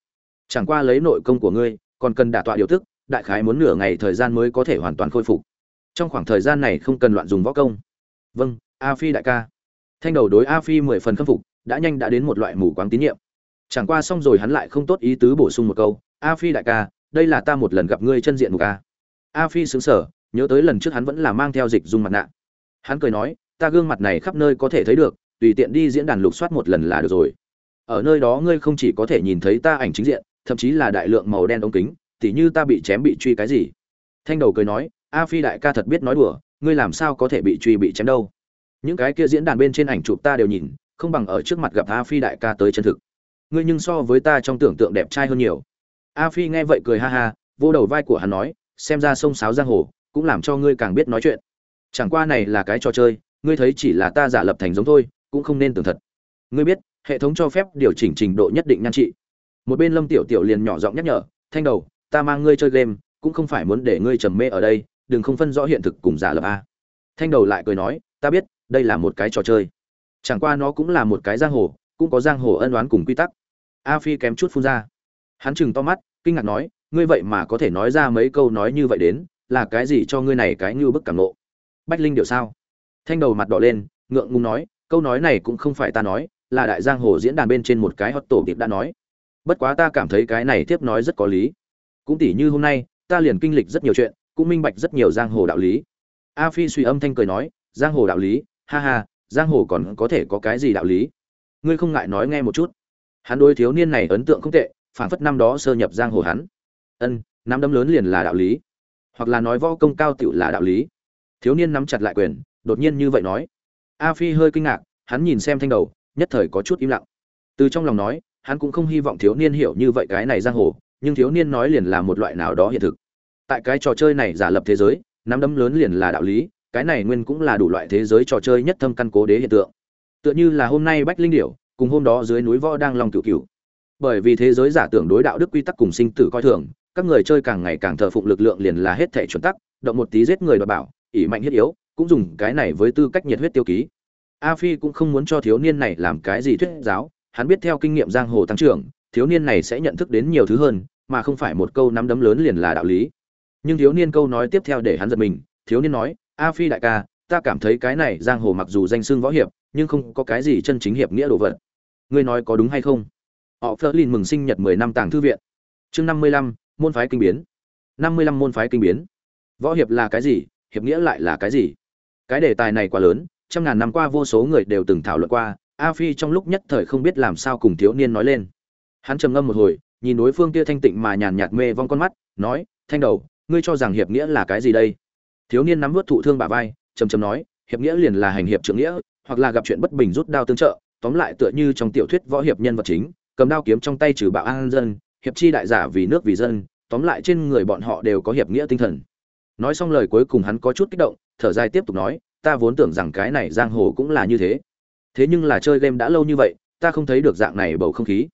Chẳng qua lấy nội công của ngươi, còn cần đả tọa điều tức, đại khái muốn nửa ngày thời gian mới có thể hoàn toàn khôi phục. Trong khoảng thời gian này không cần loạn dùng võ công. Vâng a phi đại ca. Thanh đầu đối a phi mười phần khâm phục, đã nhanh đã đến một loại mù quáng tín nhiệm. Chẳng qua xong rồi hắn lại không tốt ý tứ bổ sung một câu, a phi đại ca, đây là ta một lần gặp ngươi chân diện mục a. A phi xứng sở nhớ tới lần trước hắn vẫn là mang theo dịch dung mặt nạ. Hắn cười nói ta gương mặt này khắp nơi có thể thấy được, tùy tiện đi diễn đàn lục soát một lần là được rồi. Ở nơi đó ngươi không chỉ có thể nhìn thấy ta ảnh chính diện, thậm chí là đại lượng màu đen ống kính, tỉ như ta bị chém bị truy cái gì. Thanh đầu cười nói, a phi đại ca thật biết nói đùa, ngươi làm sao có thể bị truy bị chém đâu? Những cái kia diễn đàn bên trên ảnh chụp ta đều nhìn, không bằng ở trước mặt gặp a phi đại ca tới chân thực. Ngươi nhưng so với ta trong tưởng tượng đẹp trai hơn nhiều. A phi nghe vậy cười ha ha, vô đầu vai của hắn nói, xem ra sông sáo giang hồ, cũng làm cho ngươi càng biết nói chuyện. Chẳng qua này là cái trò chơi ngươi thấy chỉ là ta giả lập thành giống thôi, cũng không nên tưởng thật. Ngươi biết, hệ thống cho phép điều chỉnh trình độ nhất định nhan trị. Một bên lâm tiểu tiểu liền nhỏ giọng nhắc nhở, thanh đầu, ta mang ngươi chơi game, cũng không phải muốn để ngươi trầm mê ở đây, đừng không phân rõ hiện thực cùng giả lập a. Thanh đầu lại cười nói, ta biết, đây là một cái trò chơi. Chẳng qua nó cũng là một cái giang hồ, cũng có giang hồ ân oán cùng quy tắc. A phi kém chút phun ra. Hắn chừng to mắt, kinh ngạc nói, ngươi vậy mà có thể nói ra mấy câu nói như vậy đến, là cái gì cho ngươi này cái như bức cảm nộ bách linh điều sao? Thanh đầu mặt đỏ lên, ngượng ngùng nói, câu nói này cũng không phải ta nói, là đại giang hồ diễn đàn bên trên một cái hot tổ tiệp đã nói. Bất quá ta cảm thấy cái này tiếp nói rất có lý. Cũng tỉ như hôm nay, ta liền kinh lịch rất nhiều chuyện, cũng minh bạch rất nhiều giang hồ đạo lý. A phi suy âm thanh cười nói, giang hồ đạo lý? Ha ha, giang hồ còn có thể có cái gì đạo lý? Ngươi không ngại nói nghe một chút? Hắn đối thiếu niên này ấn tượng không tệ phản phất năm đó sơ nhập giang hồ hắn. Ân, năm đấm lớn liền là đạo lý. Hoặc là nói võ công cao tựu là đạo lý. Thiếu niên nắm chặt lại quyền đột nhiên như vậy nói. A phi hơi kinh ngạc, hắn nhìn xem thanh đầu, nhất thời có chút im lặng. Từ trong lòng nói, hắn cũng không hy vọng thiếu niên hiểu như vậy cái này giang hồ, nhưng thiếu niên nói liền là một loại nào đó hiện thực. Tại cái trò chơi này giả lập thế giới, nắm đấm lớn liền là đạo lý, cái này nguyên cũng là đủ loại thế giới trò chơi nhất thâm căn cố đế hiện tượng. Tựa như là hôm nay bách linh điểu, cùng hôm đó dưới núi võ đang lòng cựu cựu bởi vì thế giới giả tưởng đối đạo đức quy tắc cùng sinh tử coi thường, các người chơi càng ngày càng thờ phụng lực lượng liền là hết thể chuẩn tắc, động một tí giết người đoạt bảo, ỷ mạnh thiết yếu cũng dùng cái này với tư cách nhiệt huyết tiêu ký. A phi cũng không muốn cho thiếu niên này làm cái gì thuyết giáo, hắn biết theo kinh nghiệm giang hồ tăng trưởng, thiếu niên này sẽ nhận thức đến nhiều thứ hơn, mà không phải một câu nắm đấm lớn liền là đạo lý. Nhưng thiếu niên câu nói tiếp theo để hắn giật mình, thiếu niên nói, a phi đại ca, ta cảm thấy cái này giang hồ mặc dù danh xưng võ hiệp, nhưng không có cái gì chân chính hiệp nghĩa đồ vật. Ngươi nói có đúng hay không? Họ phớt lên mừng sinh nhật mười năm tàng thư viện. Chương năm mươi lăm, môn phái kinh biến. Năm mươi lăm môn phái kinh biến. Võ hiệp là cái gì, hiệp nghĩa lại là cái gì? Cái đề tài này quá lớn, trăm ngàn năm qua vô số người đều từng thảo luận qua, a phi trong lúc nhất thời không biết làm sao cùng thiếu niên nói lên. Hắn trầm ngâm một hồi, nhìn đối phương kia thanh tịnh mà nhàn nhạt mê vong con mắt, nói, thanh đầu, ngươi cho rằng hiệp nghĩa là cái gì đây? Thiếu niên nắm vớt thụ thương bả vai trầm trầm nói, hiệp nghĩa liền là hành hiệp trưởng nghĩa, hoặc là gặp chuyện bất bình rút đao tương trợ, tóm lại tựa như trong tiểu thuyết võ hiệp nhân vật chính, cầm đao kiếm trong tay trừ bạo an dân, hiệp chi đại giả vì nước vì dân, tóm lại trên người bọn họ đều có hiệp nghĩa tinh thần. Nói xong lời cuối cùng hắn có chút kích động thở dài tiếp tục nói, ta vốn tưởng rằng cái này giang hồ cũng là như thế. Thế nhưng là chơi game đã lâu như vậy, ta không thấy được dạng này bầu không khí.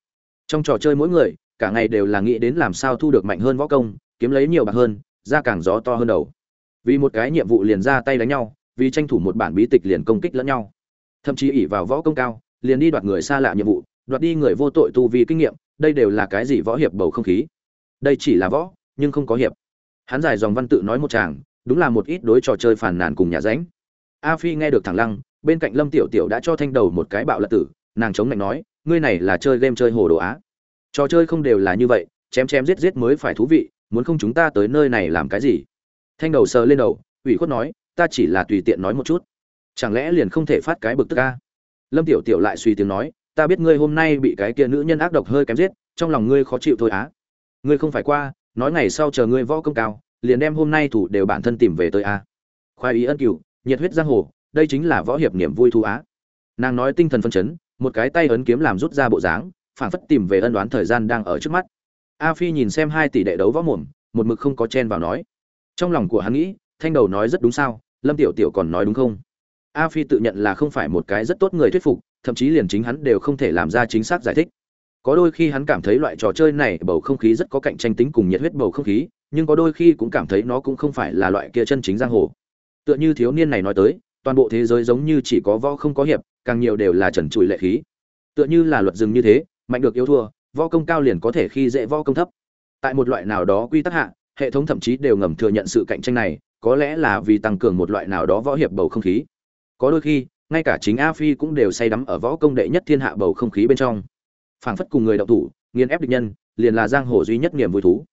Trong trò chơi mỗi người, cả ngày đều là nghĩ đến làm sao thu được mạnh hơn võ công, kiếm lấy nhiều bạc hơn, ra càng gió to hơn đầu. Vì một cái nhiệm vụ liền ra tay đánh nhau, vì tranh thủ một bản bí tịch liền công kích lẫn nhau. Thậm chí ỉ vào võ công cao, liền đi đoạt người xa lạ nhiệm vụ, đoạt đi người vô tội tu vì kinh nghiệm, đây đều là cái gì võ hiệp bầu không khí? Đây chỉ là võ, nhưng không có hiệp. Hắn giải dòng văn tự nói một chàng đúng là một ít đối trò chơi phản nàn cùng nhà ránh. A phi nghe được thẳng lăng, bên cạnh lâm tiểu tiểu đã cho thanh đầu một cái bạo lật tử, nàng chống lạnh nói, ngươi này là chơi game chơi hồ đồ á? Trò chơi không đều là như vậy, chém chém giết giết mới phải thú vị, muốn không chúng ta tới nơi này làm cái gì? Thanh đầu sờ lên đầu, ủy khuất nói, ta chỉ là tùy tiện nói một chút. Chẳng lẽ liền không thể phát cái bực tức ca lâm tiểu tiểu lại suy tiếng nói, ta biết ngươi hôm nay bị cái kia nữ nhân ác độc hơi kém giết, trong lòng ngươi khó chịu thôi á. Ngươi không phải qua, nói ngày sau chờ ngươi võ công cao liền đem hôm nay thủ đều bản thân tìm về tới a. Khoái ý ân cửu, nhiệt huyết giang hồ, đây chính là võ hiệp niềm vui thu á. Nàng nói tinh thần phân chấn, một cái tay ấn kiếm làm rút ra bộ dáng phản phất tìm về ân đoán thời gian đang ở trước mắt. A phi nhìn xem hai tỷ đệ đấu võ mồm, một mực không có chen vào nói. Trong lòng của hắn nghĩ, thanh đầu nói rất đúng sao, lâm tiểu tiểu còn nói đúng không? A phi tự nhận là không phải một cái rất tốt người thuyết phục, thậm chí liền chính hắn đều không thể làm ra chính xác giải thích. Có đôi khi hắn cảm thấy loại trò chơi này bầu không khí rất có cạnh tranh tính cùng nhiệt huyết bầu không khí nhưng có đôi khi cũng cảm thấy nó cũng không phải là loại kia chân chính giang hồ. Tựa như thiếu niên này nói tới, toàn bộ thế giới giống như chỉ có võ không có hiệp, càng nhiều đều là trần trụi lệ khí. Tựa như là luật rừng như thế, mạnh được yếu thua, võ công cao liền có thể khi dễ võ công thấp. Tại một loại nào đó quy tắc hạ, hệ thống thậm chí đều ngầm thừa nhận sự cạnh tranh này, có lẽ là vì tăng cường một loại nào đó võ hiệp bầu không khí. Có đôi khi, ngay cả chính a phi cũng đều say đắm ở võ công đệ nhất thiên hạ bầu không khí bên trong. Phảng phất cùng người đậu thủ, nghiền ép địch nhân, liền là giang hồ duy nhất niềm vui thú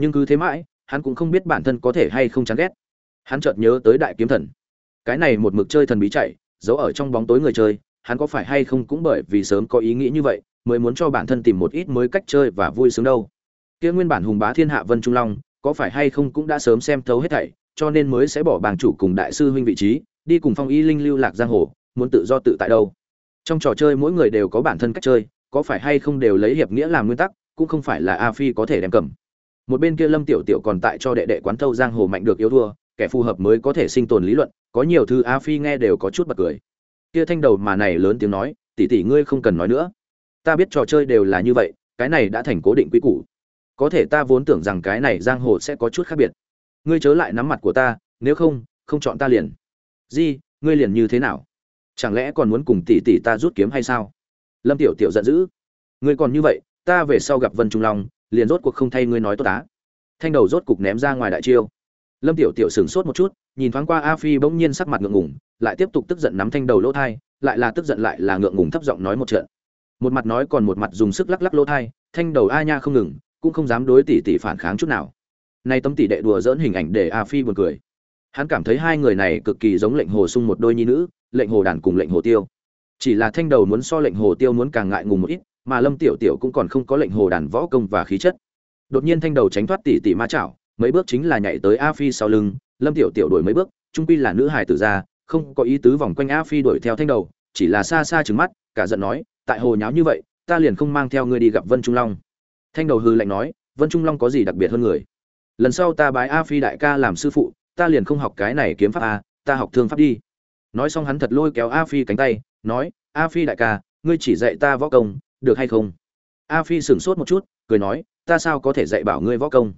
nhưng cứ thế mãi, hắn cũng không biết bản thân có thể hay không chán ghét. Hắn chợt nhớ tới đại kiếm thần. Cái này một mực chơi thần bí chạy, giấu ở trong bóng tối người chơi, hắn có phải hay không cũng bởi vì sớm có ý nghĩ như vậy, mới muốn cho bản thân tìm một ít mới cách chơi và vui sướng đâu. Kia nguyên bản hùng bá thiên hạ vân trung long, có phải hay không cũng đã sớm xem thấu hết thảy, cho nên mới sẽ bỏ bàng chủ cùng đại sư huynh vị trí, đi cùng phong y linh lưu lạc giang hồ, muốn tự do tự tại đâu. Trong trò chơi mỗi người đều có bản thân cách chơi, có phải hay không đều lấy hiệp nghĩa làm nguyên tắc, cũng không phải là a phi có thể đem cầm một bên kia lâm tiểu tiểu còn tại cho đệ đệ quán thâu giang hồ mạnh được yếu thua, kẻ phù hợp mới có thể sinh tồn lý luận, có nhiều thứ a phi nghe đều có chút bật cười. Kia thanh đầu mà này lớn tiếng nói, tỷ tỷ ngươi không cần nói nữa. Ta biết trò chơi đều là như vậy, cái này đã thành cố định quy củ. Có thể ta vốn tưởng rằng cái này giang hồ sẽ có chút khác biệt. Ngươi chớ lại nắm mặt của ta, nếu không không chọn ta liền. Di, ngươi liền như thế nào? Chẳng lẽ còn muốn cùng tỷ tỷ ta rút kiếm hay sao? Lâm tiểu tiểu giận dữ. Ngươi còn như vậy, ta về sau gặp vân trung long liền rốt cuộc không thay ngươi nói tốt á. Thanh đầu rốt cục ném ra ngoài đại chiêu. Lâm tiểu tiểu sửng sốt một chút, nhìn thoáng qua a phi bỗng nhiên sắc mặt ngượng ngùng, lại tiếp tục tức giận nắm thanh đầu lỗ thai, lại là tức giận lại là ngượng ngùng thấp giọng nói một trận. Một mặt nói còn một mặt dùng sức lắc lắc lỗ thai, thanh đầu a nha không ngừng, cũng không dám đối tỷ tỷ phản kháng chút nào. Nay tấm tỷ đệ đùa dỡn hình ảnh để a phi buồn cười. Hắn cảm thấy hai người này cực kỳ giống lệnh hồ sung một đôi nhi nữ, lệnh hồ đàn cùng lệnh hồ tiêu. Chỉ là thanh đầu muốn so lệnh hồ tiêu muốn càng ngại ngùng một ít mà lâm tiểu tiểu cũng còn không có lệnh hồ đàn võ công và khí chất. Đột nhiên thanh đầu tránh thoát tỷ tỷ ma chảo, mấy bước chính là nhảy tới a phi sau lưng, lâm tiểu tiểu đuổi mấy bước, trung quy là nữ hài tử ra, không có ý tứ vòng quanh a phi đuổi theo thanh đầu, chỉ là xa xa trừng mắt, cả giận nói, tại hồ nháo như vậy, ta liền không mang theo ngươi đi gặp vân trung long. Thanh đầu hư lạnh nói, vân trung long có gì đặc biệt hơn người? Lần sau ta bái a phi đại ca làm sư phụ, ta liền không học cái này kiếm pháp a, ta học thương pháp đi. Nói xong hắn thật lôi kéo a phi cánh tay, nói, a phi đại ca, ngươi chỉ dạy ta võ công được hay không? A phi sửng sốt một chút, cười nói, ta sao có thể dạy bảo ngươi võ công?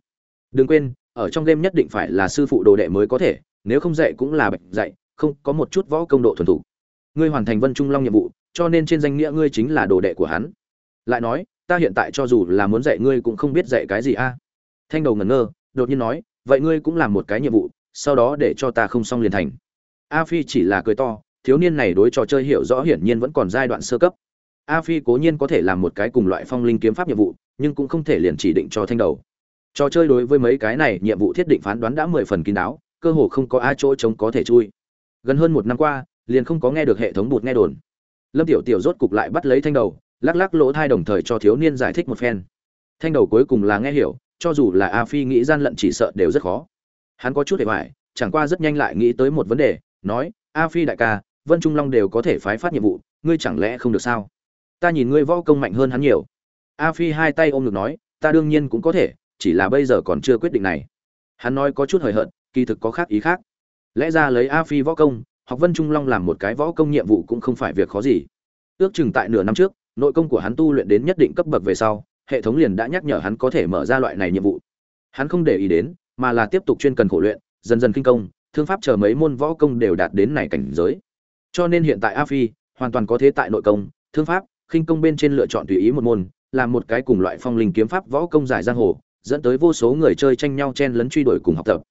Đừng quên, ở trong game nhất định phải là sư phụ đồ đệ mới có thể, nếu không dạy cũng là bệnh dạy, không có một chút võ công độ thuần thủ ngươi hoàn thành vân trung long nhiệm vụ, cho nên trên danh nghĩa ngươi chính là đồ đệ của hắn. Lại nói, ta hiện tại cho dù là muốn dạy ngươi cũng không biết dạy cái gì a. Thanh đầu ngẩn ngơ, đột nhiên nói, vậy ngươi cũng làm một cái nhiệm vụ, sau đó để cho ta không xong liền thành. A phi chỉ là cười to, thiếu niên này đối trò chơi hiểu rõ hiển nhiên vẫn còn giai đoạn sơ cấp a phi cố nhiên có thể làm một cái cùng loại phong linh kiếm pháp nhiệm vụ, nhưng cũng không thể liền chỉ định cho thanh đầu. Trò chơi đối với mấy cái này nhiệm vụ thiết định phán đoán đã mười phần kín đáo, cơ hồ không có a chỗ chống có thể chui. Gần hơn một năm qua, liền không có nghe được hệ thống bụt nghe đồn. Lâm tiểu tiểu rốt cục lại bắt lấy thanh đầu, lắc lắc lỗ thai đồng thời cho thiếu niên giải thích một phen. Thanh đầu cuối cùng là nghe hiểu, cho dù là a phi nghĩ gian lận chỉ sợ đều rất khó. Hắn có chút hề vải chẳng qua rất nhanh lại nghĩ tới một vấn đề, nói, a phi đại ca, vân trung long đều có thể phái phát nhiệm vụ, ngươi chẳng lẽ không được sao? Ta nhìn ngươi võ công mạnh hơn hắn nhiều. A phi hai tay ôm ngực nói, ta đương nhiên cũng có thể, chỉ là bây giờ còn chưa quyết định này. Hắn nói có chút hời hợt, kỳ thực có khác ý khác. Lẽ ra lấy a phi võ công, học vân trung long làm một cái võ công nhiệm vụ cũng không phải việc khó gì. Ước chừng tại nửa năm trước, nội công của hắn tu luyện đến nhất định cấp bậc về sau, hệ thống liền đã nhắc nhở hắn có thể mở ra loại này nhiệm vụ. Hắn không để ý đến, mà là tiếp tục chuyên cần khổ luyện, dần dần kinh công, thương pháp chờ mấy môn võ công đều đạt đến này cảnh giới. Cho nên hiện tại a phi hoàn toàn có thế tại nội công, thương pháp khinh công bên trên lựa chọn tùy ý một môn, làm một cái cùng loại phong linh kiếm pháp võ công giải giang hồ, dẫn tới vô số người chơi tranh nhau chen lấn truy đuổi cùng học tập.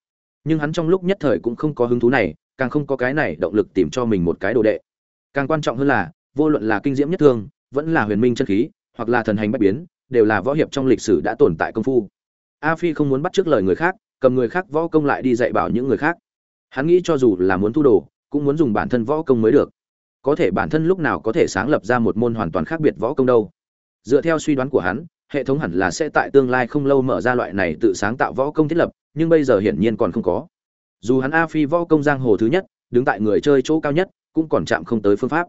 Nhưng hắn trong lúc nhất thời cũng không có hứng thú này, càng không có cái này động lực tìm cho mình một cái đồ đệ. Càng quan trọng hơn là, vô luận là kinh diễm nhất thương, vẫn là huyền minh chân khí, hoặc là thần hành bách biến, đều là võ hiệp trong lịch sử đã tồn tại công phu. A phi không muốn bắt trước lời người khác, cầm người khác võ công lại đi dạy bảo những người khác. Hắn nghĩ cho dù là muốn thu đồ, cũng muốn dùng bản thân võ công mới được có thể bản thân lúc nào có thể sáng lập ra một môn hoàn toàn khác biệt võ công đâu. Dựa theo suy đoán của hắn, hệ thống hẳn là sẽ tại tương lai không lâu mở ra loại này tự sáng tạo võ công thiết lập, nhưng bây giờ hiển nhiên còn không có. Dù hắn a phi võ công giang hồ thứ nhất, đứng tại người chơi chỗ cao nhất, cũng còn chạm không tới phương pháp.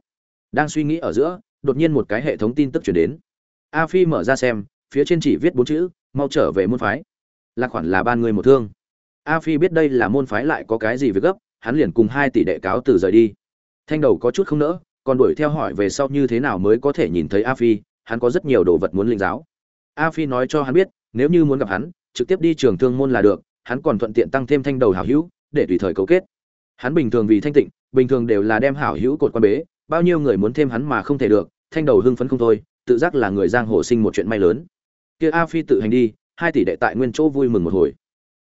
Đang suy nghĩ ở giữa, đột nhiên một cái hệ thống tin tức chuyển đến. A phi mở ra xem, phía trên chỉ viết bốn chữ, mau trở về môn phái. Là khoản là ban người một thương. A phi biết đây là môn phái lại có cái gì việc gấp, hắn liền cùng hai tỷ đệ cáo từ rời đi thanh đầu có chút không nỡ, còn đuổi theo hỏi về sau như thế nào mới có thể nhìn thấy a phi, hắn có rất nhiều đồ vật muốn linh giáo. A phi nói cho hắn biết, nếu như muốn gặp hắn, trực tiếp đi trường thương môn là được, hắn còn thuận tiện tăng thêm thanh đầu hảo hữu, để tùy thời cấu kết. Hắn bình thường vì thanh tịnh, bình thường đều là đem hảo hữu cột quan bế, bao nhiêu người muốn thêm hắn mà không thể được, thanh đầu hưng phấn không thôi, tự giác là người giang hồ sinh một chuyện may lớn. Kia a phi tự hành đi, hai tỷ đệ tại nguyên chỗ vui mừng một hồi.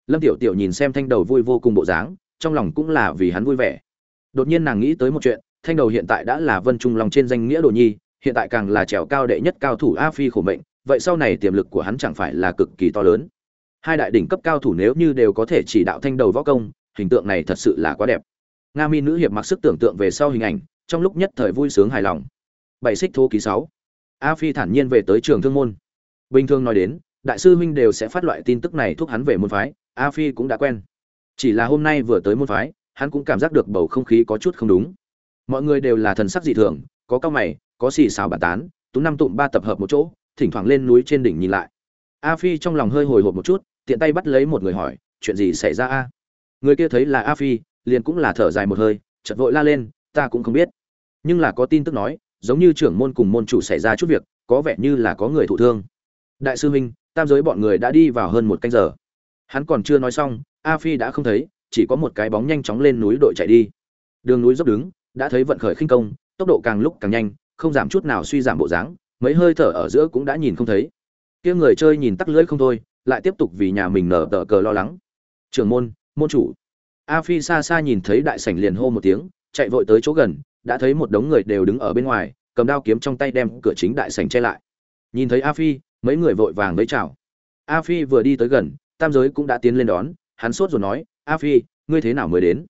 Lâm tiểu tiểu nhìn xem thanh đầu vui vô cùng bộ dáng, trong lòng cũng là vì hắn vui vẻ đột nhiên nàng nghĩ tới một chuyện, thanh đầu hiện tại đã là vân trung lòng trên danh nghĩa đồ nhi, hiện tại càng là trèo cao đệ nhất cao thủ a phi khổ mệnh, vậy sau này tiềm lực của hắn chẳng phải là cực kỳ to lớn. Hai đại đỉnh cấp cao thủ nếu như đều có thể chỉ đạo thanh đầu võ công, hình tượng này thật sự là quá đẹp. Nga mi nữ hiệp mặc sức tưởng tượng về sau hình ảnh, trong lúc nhất thời vui sướng hài lòng. Bảy xích thô ký sáu. A phi thản nhiên về tới trường thương môn. Bình thường nói đến, đại sư huynh đều sẽ phát loại tin tức này thúc hắn về môn phái, a phi cũng đã quen. Chỉ là hôm nay vừa tới môn phái hắn cũng cảm giác được bầu không khí có chút không đúng. Mọi người đều là thần sắc dị thường, có cao mày, có xì xào bàn tán tú năm tụm ba tập hợp một chỗ, thỉnh thoảng lên núi trên đỉnh nhìn lại. A phi trong lòng hơi hồi hộp một chút, tiện tay bắt lấy một người hỏi, chuyện gì xảy ra a? Người kia thấy là a phi, liền cũng là thở dài một hơi, chợt vội la lên, ta cũng không biết. Nhưng là có tin tức nói, giống như trưởng môn cùng môn chủ xảy ra chút việc, có vẻ như là có người thụ thương. Đại sư huynh, tam giới bọn người đã đi vào hơn một canh giờ. Hắn còn chưa nói xong, a phi đã không thấy chỉ có một cái bóng nhanh chóng lên núi đội chạy đi. Đường núi dốc đứng, đã thấy vận khởi khinh công, tốc độ càng lúc càng nhanh, không giảm chút nào suy giảm bộ dáng, mấy hơi thở ở giữa cũng đã nhìn không thấy. Kia người chơi nhìn tắc lưỡi không thôi, lại tiếp tục vì nhà mình nở tờ cờ lo lắng. Trưởng môn môn chủ. A phi xa xa nhìn thấy đại sảnh liền hô một tiếng, chạy vội tới chỗ gần, đã thấy một đống người đều đứng ở bên ngoài, cầm đao kiếm trong tay đem cửa chính đại sảnh che lại. Nhìn thấy a phi, mấy người vội vàng với chào. A phi vừa đi tới gần, tam giới cũng đã tiến lên đón, hắn sốt rồi nói a phi, ngươi thế nào mới đến?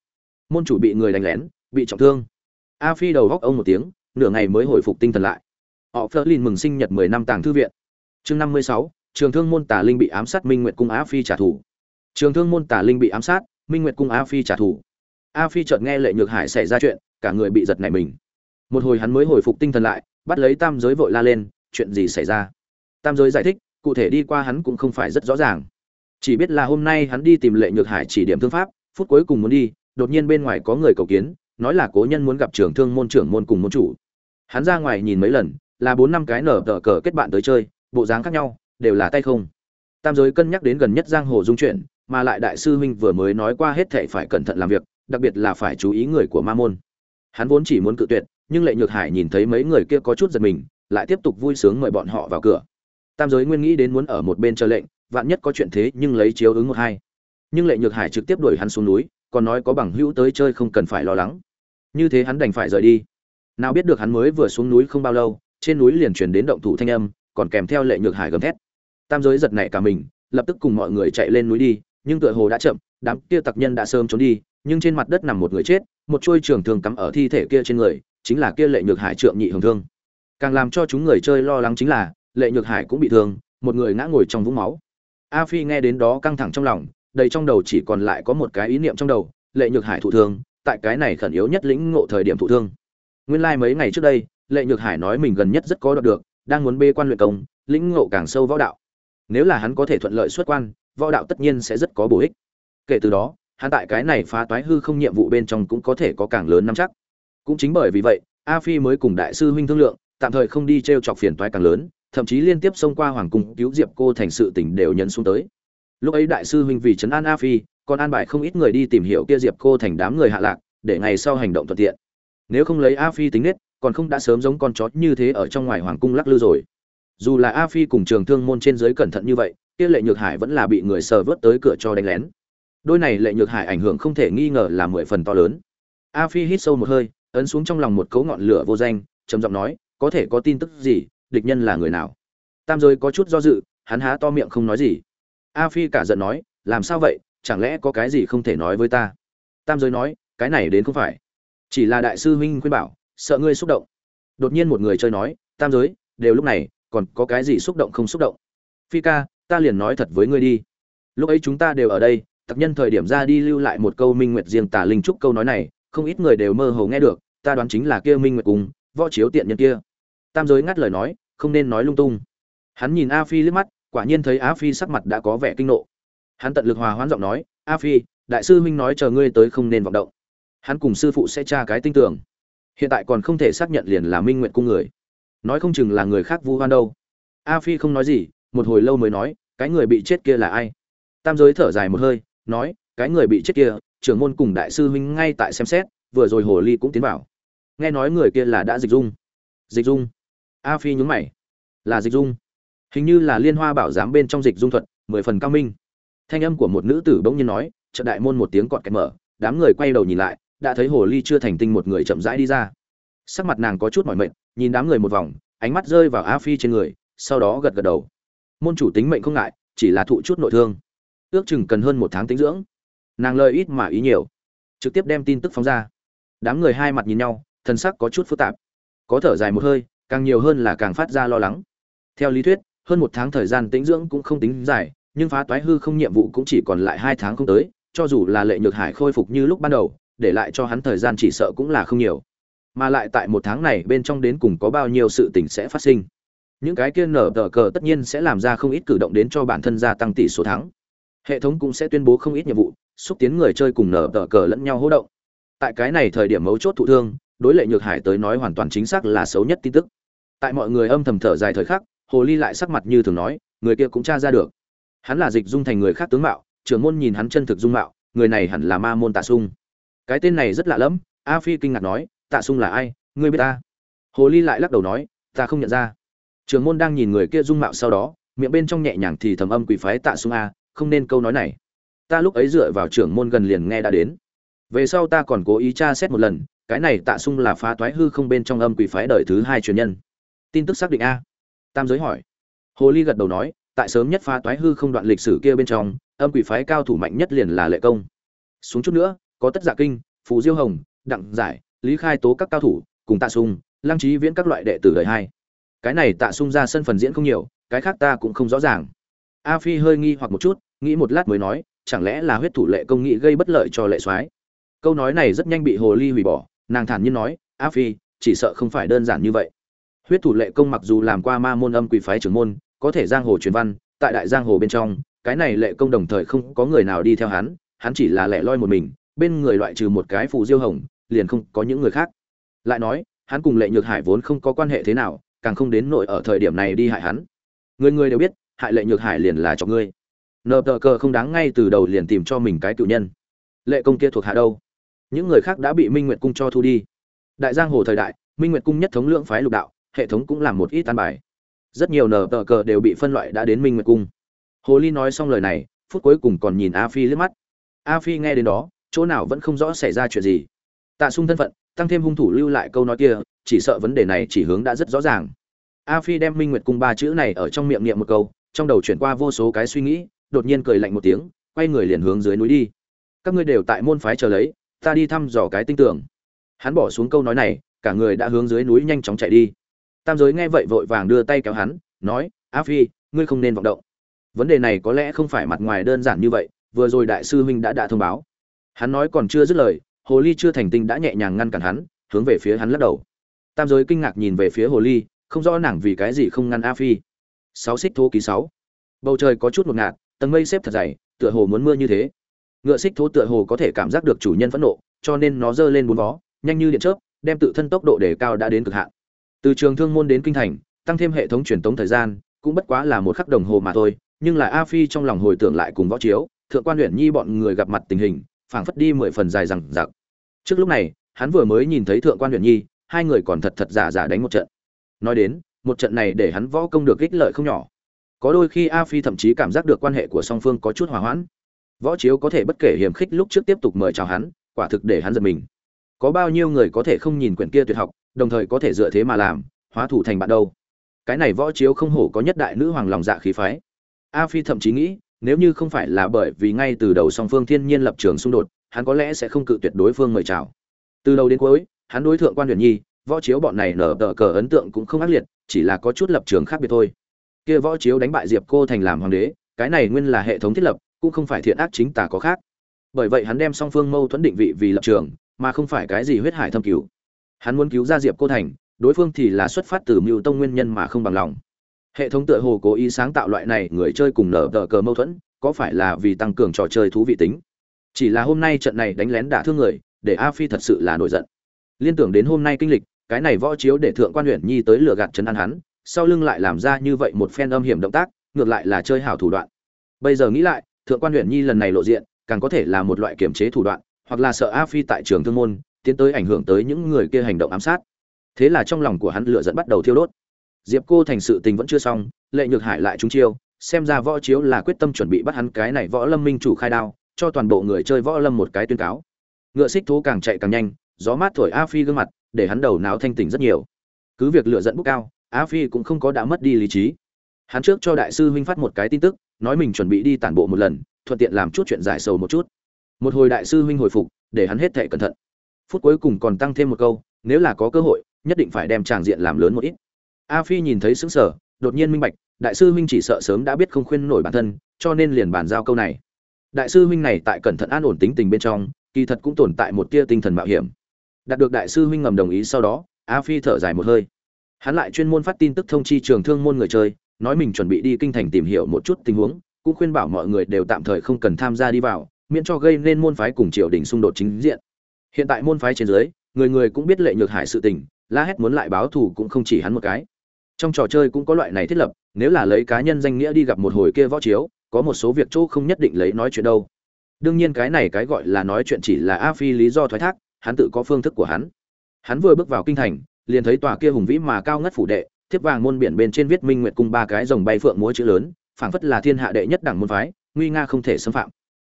Môn chủ bị người đánh lén, bị trọng thương. A phi đầu góc ông một tiếng, nửa ngày mới hồi phục tinh thần lại. Họ phớt lên mừng sinh nhật mười năm tàng thư viện. Chương năm mươi sáu, trường thương môn tà linh bị ám sát minh nguyệt cung a phi trả thù. Trường thương môn tà linh bị ám sát, minh nguyệt cung a phi trả thù. A phi chợt nghe lệ nhược hải xảy ra chuyện, cả người bị giật nảy mình. Một hồi hắn mới hồi phục tinh thần lại, bắt lấy tam giới vội la lên, chuyện gì xảy ra? Tam giới giải thích, cụ thể đi qua hắn cũng không phải rất rõ ràng chỉ biết là hôm nay hắn đi tìm lệ nhược hải chỉ điểm thương pháp, phút cuối cùng muốn đi, đột nhiên bên ngoài có người cầu kiến, nói là cố nhân muốn gặp trưởng thương môn trưởng môn cùng môn chủ. Hắn ra ngoài nhìn mấy lần, là bốn năm cái nở tờ cờ kết bạn tới chơi, bộ dáng khác nhau, đều là tay không. Tam giới cân nhắc đến gần nhất giang hồ dung chuyện, mà lại đại sư huynh vừa mới nói qua hết thệ phải cẩn thận làm việc, đặc biệt là phải chú ý người của ma môn. Hắn vốn chỉ muốn cự tuyệt, nhưng lệ nhược hải nhìn thấy mấy người kia có chút giật mình, lại tiếp tục vui sướng mời bọn họ vào cửa. Tam giới nguyên nghĩ đến muốn ở một bên chờ lệnh vạn nhất có chuyện thế nhưng lấy chiếu ứng một hai. Nhưng lệ nhược hải trực tiếp đuổi hắn xuống núi, còn nói có bằng hữu tới chơi không cần phải lo lắng. Như thế hắn đành phải rời đi. Nào biết được hắn mới vừa xuống núi không bao lâu, trên núi liền truyền đến động thủ thanh âm, còn kèm theo lệ nhược hải gầm thét. Tam giới giật nảy cả mình, lập tức cùng mọi người chạy lên núi đi, nhưng tựa hồ đã chậm, đám kia tặc nhân đã sớm trốn đi, nhưng trên mặt đất nằm một người chết, một chuôi trường thường cắm ở thi thể kia trên người, chính là kia lệ nhược hải trượng nhị hồng thương. Càng làm cho chúng người chơi lo lắng chính là, lệ nhược hải cũng bị thương, một người ngã ngồi trong vũng máu a phi nghe đến đó căng thẳng trong lòng, đầy trong đầu chỉ còn lại có một cái ý niệm trong đầu, lệ nhược hải thụ thương, tại cái này khẩn yếu nhất lĩnh ngộ thời điểm thụ thương. Nguyên lai mấy ngày trước đây, lệ nhược hải nói mình gần nhất rất có đoạt được, đang muốn bê quan luyện công, lĩnh ngộ càng sâu võ đạo. Nếu là hắn có thể thuận lợi xuất quan, võ đạo tất nhiên sẽ rất có bổ ích. Kể từ đó, hắn tại cái này phá toái hư không nhiệm vụ bên trong cũng có thể có càng lớn nắm chắc. Cũng chính bởi vì vậy, a phi mới cùng đại sư huynh thương lượng, tạm thời không đi t r e o chọc phiền toái càng lớn thậm chí liên tiếp xông qua hoàng cung cứu diệp cô thành sự tình đều nhấn xuống tới. Lúc ấy đại sư huynh vì trấn an a phi, còn an bài không ít người đi tìm hiểu kia diệp cô thành đám người hạ lạc, để ngày sau hành động thuận tiện. Nếu không lấy a phi tính nết, còn không đã sớm giống con chó như thế ở trong ngoài hoàng cung lắc lư rồi. Dù là a phi cùng trường thương môn trên dưới cẩn thận như vậy, kia lệ nhược hải vẫn là bị người sờ vớt tới cửa cho đánh lén. Đôi này lệ nhược hải ảnh hưởng không thể nghi ngờ là mười phần to lớn. A phi hít sâu một hơi, ấn xuống trong lòng một cấu ngọn lửa vô danh, trầm giọng nói, có thể có tin tức gì địch nhân là người nào? Tam giới có chút do dự, hắn há to miệng không nói gì. A phi cả giận nói, làm sao vậy? Chẳng lẽ có cái gì không thể nói với ta? Tam giới nói, cái này đến không phải. Chỉ là đại sư huynh khuyên bảo, sợ ngươi xúc động. Đột nhiên một người chơi nói, tam giới, đều lúc này, còn có cái gì xúc động không xúc động? Phi ca, ta liền nói thật với ngươi đi. Lúc ấy chúng ta đều ở đây tập nhân thời điểm ra đi lưu lại một câu minh nguyệt riêng tả linh trúc câu nói này, không ít người đều mơ hồ nghe được, ta đoán chính là kia minh nguyệt cùng võ chiếu tiện nhân kia tam giới ngắt lời nói, không nên nói lung tung. Hắn nhìn a phi liếc mắt, quả nhiên thấy a phi sắc mặt đã có vẻ kinh nộ. Hắn tận lực hòa hoãn giọng nói, a phi, đại sư huynh nói chờ ngươi tới không nên vọng động. Hắn cùng sư phụ sẽ tra cái tinh tưởng hiện tại còn không thể xác nhận liền là minh nguyện cung người. Nói không chừng là người khác vu hoan đâu. A phi không nói gì, một hồi lâu mới nói, cái người bị chết kia là ai? Tam giới thở dài một hơi, nói, cái người bị chết kia, trưởng môn cùng đại sư huynh ngay tại xem xét, vừa rồi hồ ly cũng tiến vào. Nghe nói người kia là đã dịch dung. Dịch dung a phi nhúng mày. Là dịch dung. Hình như là liên hoa bảo giám bên trong dịch dung thuật, mười phần cao minh. Thanh âm của một nữ tử bỗng nhiên nói trận đại môn một tiếng cọt kẹt mở, đám người quay đầu nhìn lại, đã thấy hồ ly chưa thành tinh một người chậm rãi đi ra. Sắc mặt nàng có chút mỏi mệt, nhìn đám người một vòng, ánh mắt rơi vào a phi trên người, sau đó gật gật đầu. Môn chủ tính mệnh không ngại, chỉ là thụ chút nội thương. Ước chừng cần hơn một tháng tính dưỡng. Nàng lời ít mà ý nhiều. Trực tiếp đem tin tức phóng ra. Đám người hai mặt nhìn nhau thân sắc có chút phức tạp. Có thở dài một hơi càng nhiều hơn là càng phát ra lo lắng. Theo lý thuyết, hơn một tháng thời gian tĩnh dưỡng cũng không tính dài, nhưng phá toái hư không nhiệm vụ cũng chỉ còn lại hai tháng không tới, cho dù là lệ nhược hải khôi phục như lúc ban đầu, để lại cho hắn thời gian chỉ sợ cũng là không nhiều. Mà lại tại một tháng này bên trong đến cùng có bao nhiêu sự tình sẽ phát sinh. Những cái kia nở tờ cờ tất nhiên sẽ làm ra không ít cử động đến cho bản thân gia tăng tỷ số thắng. Hệ thống cũng sẽ tuyên bố không ít nhiệm vụ, xúc tiến người chơi cùng nở tờ cờ lẫn nhau hỗ động. Tại cái này thời điểm mấu chốt thụ thương, đối lệ nhược hải tới nói hoàn toàn chính xác là xấu nhất tin tức tại mọi người âm thầm thở dài thời khắc, hồ ly lại sắc mặt như thường nói, người kia cũng tra ra được. Hắn là dịch dung thành người khác tướng mạo, trưởng môn nhìn hắn chân thực dung mạo, người này hẳn là ma môn tạ sung. Cái tên này rất lạ lẫm, a phi kinh ngạc nói, tạ sung là ai? Ngươi biết ta? Hồ ly lại lắc đầu nói, ta không nhận ra. Trưởng môn đang nhìn người kia dung mạo sau đó, miệng bên trong nhẹ nhàng thì thầm âm quỷ phái tạ sung a, không nên câu nói này. Ta lúc ấy dựa vào trưởng môn gần liền nghe đã đến. Về sau ta còn cố ý tra xét một lần, cái này tạ sung là phá toái hư không bên trong âm quỷ phái đời thứ hai truyền nhân tin tức xác định a. Tam giới hỏi. Hồ ly gật đầu nói, tại sớm nhất phá toái hư không đoạn lịch sử kia bên trong, âm quỷ phái cao thủ mạnh nhất liền là lệ công. Xuống chút nữa, có tất giả kinh, phù diêu hồng, đặng giải, lý khai tố các cao thủ, cùng tạ sung lăng trí viễn các loại đệ tử đời hai. Cái này tạ sung ra sân phần diễn không nhiều, cái khác ta cũng không rõ ràng. A phi hơi nghi hoặc một chút, nghĩ một lát mới nói, chẳng lẽ là huyết thủ lệ công nghị gây bất lợi cho lệ soái? Câu nói này rất nhanh bị hồ ly hủy bỏ, nàng thản nhiên nói, a phi, chỉ sợ không phải đơn giản như vậy huyết thủ lệ công mặc dù làm qua ma môn âm quỷ phái trưởng môn, có thể giang hồ truyền văn, tại đại giang hồ bên trong, cái này lệ công đồng thời không có người nào đi theo hắn hắn chỉ là lẻ loi một mình, bên người loại trừ một cái phù diêu hồng, liền không có những người khác. Lại nói, hắn cùng lệ nhược hải vốn không có quan hệ thế nào, càng không đến nội ở thời điểm này đi hại hắn. Người người đều biết, hại lệ nhược hải liền là cho ngươi. Nợ tờ cờ không đáng ngay từ đầu liền tìm cho mình cái cựu nhân. Lệ công kia thuộc hạ đâu? Những người khác đã bị minh nguyệt cung cho thu đi. Đại giang hồ thời đại, minh nguyệt cung nhất thống lượng phái lục đạo hệ thống cũng làm một ít tan bài. Rất nhiều nờ tờ cờ đều bị phân loại đã đến minh nguyệt cung. Hồ ly nói xong lời này, phút cuối cùng còn nhìn a phi liếc mắt. A phi nghe đến đó, chỗ nào vẫn không rõ xảy ra chuyện gì. Tạ sung thân phận, tăng thêm hung thủ lưu lại câu nói kia, chỉ sợ vấn đề này chỉ hướng đã rất rõ ràng. A phi đem minh nguyệt cung ba chữ này ở trong miệng niệm một câu, trong đầu chuyển qua vô số cái suy nghĩ, đột nhiên cười lạnh một tiếng, quay người liền hướng dưới núi đi. Các ngươi đều tại môn phái chờ lấy, ta đi thăm dò cái tinh tưởng hắn bỏ xuống câu nói này, cả người đã hướng dưới núi nhanh chóng chạy đi tam giới nghe vậy vội vàng đưa tay kéo hắn, nói, a phi, ngươi không nên vọng động. Vấn đề này có lẽ không phải mặt ngoài đơn giản như vậy, vừa rồi đại sư huynh đã đã thông báo. Hắn nói còn chưa dứt lời, hồ ly chưa thành tinh đã nhẹ nhàng ngăn cản hắn, hướng về phía hắn lắc đầu. Tam giới kinh ngạc nhìn về phía hồ ly, không rõ nàng vì cái gì không ngăn a phi. Sáu xích thố ký sáu. Bầu trời có chút một ngạt, tầng mây xếp thật dày, tựa hồ muốn mưa như thế. Ngựa xích thố tựa hồ có thể cảm giác được chủ nhân phẫn nộ, cho nên nó giơ lên bốn vó, nhanh như điện chớp, đem tự thân tốc độ đề cao đã đến cực hạn từ trường thương môn đến kinh thành, tăng thêm hệ thống truyền tống thời gian, cũng bất quá là một khắc đồng hồ mà thôi, nhưng là a phi trong lòng hồi tưởng lại cùng võ chiếu, thượng quan huyện nhi bọn người gặp mặt tình hình, phảng phất đi mười phần dài rằng giặc trước lúc này, hắn vừa mới nhìn thấy thượng quan huyện nhi, hai người còn thật thật giả giả đánh một trận. Nói đến, một trận này để hắn võ công được ích lợi không nhỏ. Có đôi khi a phi thậm chí cảm giác được quan hệ của song phương có chút hòa hoãn. Võ chiếu có thể bất kể hiểm khích lúc trước tiếp tục mời chào hắn, quả thực để hắn giật mình có bao nhiêu người có thể không nhìn quyển kia tuyệt học, đồng thời có thể dựa thế mà làm, hóa thủ thành bạn đâu? Cái này võ chiếu không hổ có nhất đại nữ hoàng lòng dạ khí phái. A phi thậm chí nghĩ, nếu như không phải là bởi vì ngay từ đầu song phương thiên nhiên lập trường xung đột, hắn có lẽ sẽ không cự tuyệt đối phương mời chào. Từ đầu đến cuối, hắn đối tượng quan huyền nhi, võ chiếu bọn này nở tờ cờ ấn tượng cũng không ác liệt, chỉ là có chút lập trường khác biệt thôi. Kia võ chiếu đánh bại diệp cô thành làm hoàng đế, cái này nguyên là hệ thống thiết lập, cũng không phải thiện ác chính tà có khác. Bởi vậy hắn đem song phương mâu thuẫn định vị vì lập trường mà không phải cái gì huyết hải thâm cứu hắn muốn cứu ra diệp cô thành, đối phương thì là xuất phát từ mưu tông nguyên nhân mà không bằng lòng. Hệ thống tựa hồ cố ý sáng tạo loại này người chơi cùng nở tờ cờ mâu thuẫn, có phải là vì tăng cường trò chơi thú vị tính? Chỉ là hôm nay trận này đánh lén đả thương người, để a phi thật sự là nổi giận. Liên tưởng đến hôm nay kinh lịch, cái này võ chiếu để thượng quan huyện nhi tới lừa gạt trấn an hắn, sau lưng lại làm ra như vậy một phen âm hiểm động tác, ngược lại là chơi hảo thủ đoạn. Bây giờ nghĩ lại, thượng quan huyện nhi lần này lộ diện, càng có thể là một loại kiểm chế thủ đoạn hoặc là sợ a phi tại trường thương môn, tiến tới ảnh hưởng tới những người kia hành động ám sát. Thế là trong lòng của hắn lựa dẫn bắt đầu thiêu đốt. Diệp cô thành sự tình vẫn chưa xong, lệ nhược hải lại trúng chiêu, xem ra võ chiếu là quyết tâm chuẩn bị bắt hắn cái này võ lâm minh chủ khai đao, cho toàn bộ người chơi võ lâm một cái tuyên cáo. Ngựa xích thú càng chạy càng nhanh, gió mát thổi a phi gương mặt, để hắn đầu não thanh tỉnh rất nhiều. Cứ việc lựa dẫn bốc cao, a phi cũng không có đã mất đi lý trí. Hắn trước cho đại sư huynh phát một cái tin tức, nói mình chuẩn bị đi tản bộ một lần, thuận tiện làm chút chuyện giải sầu một chút một hồi đại sư huynh hồi phục, để hắn hết thệ cẩn thận. Phút cuối cùng còn tăng thêm một câu, nếu là có cơ hội, nhất định phải đem tràng diện làm lớn một ít. A phi nhìn thấy xứng sở đột nhiên minh bạch, đại sư huynh chỉ sợ sớm đã biết không khuyên nổi bản thân, cho nên liền bàn giao câu này. Đại sư huynh này tại cẩn thận an ổn tính tình bên trong, kỳ thật cũng tồn tại một tia tinh thần mạo hiểm. Đạt được đại sư huynh ngầm đồng ý sau đó, a phi thở dài một hơi. Hắn lại chuyên môn phát tin tức thông chi trường thương môn người chơi, nói mình chuẩn bị đi kinh thành tìm hiểu một chút tình huống, cũng khuyên bảo mọi người đều tạm thời không cần tham gia đi vào miễn cho gây nên môn phái cùng triều đình xung đột chính diện. Hiện tại môn phái trên dưới, người người cũng biết lệ nhược hải sự tình, la hét muốn lại báo thù cũng không chỉ hắn một cái. Trong trò chơi cũng có loại này thiết lập, nếu là lấy cá nhân danh nghĩa đi gặp một hồi kia võ chiếu, có một số việc chỗ không nhất định lấy nói chuyện đâu. Đương nhiên cái này cái gọi là nói chuyện chỉ là a phi lý do thoái thác, hắn tự có phương thức của hắn. Hắn vừa bước vào kinh thành, liền thấy tòa kia hùng vĩ mà cao ngất phủ đệ, thiếp vàng môn biển bên trên viết minh nguyệt cung ba cái rồng bay phượng múa chữ lớn, phảng phất là thiên hạ đệ nhất đẳng môn phái, nguy nga không thể xâm phạm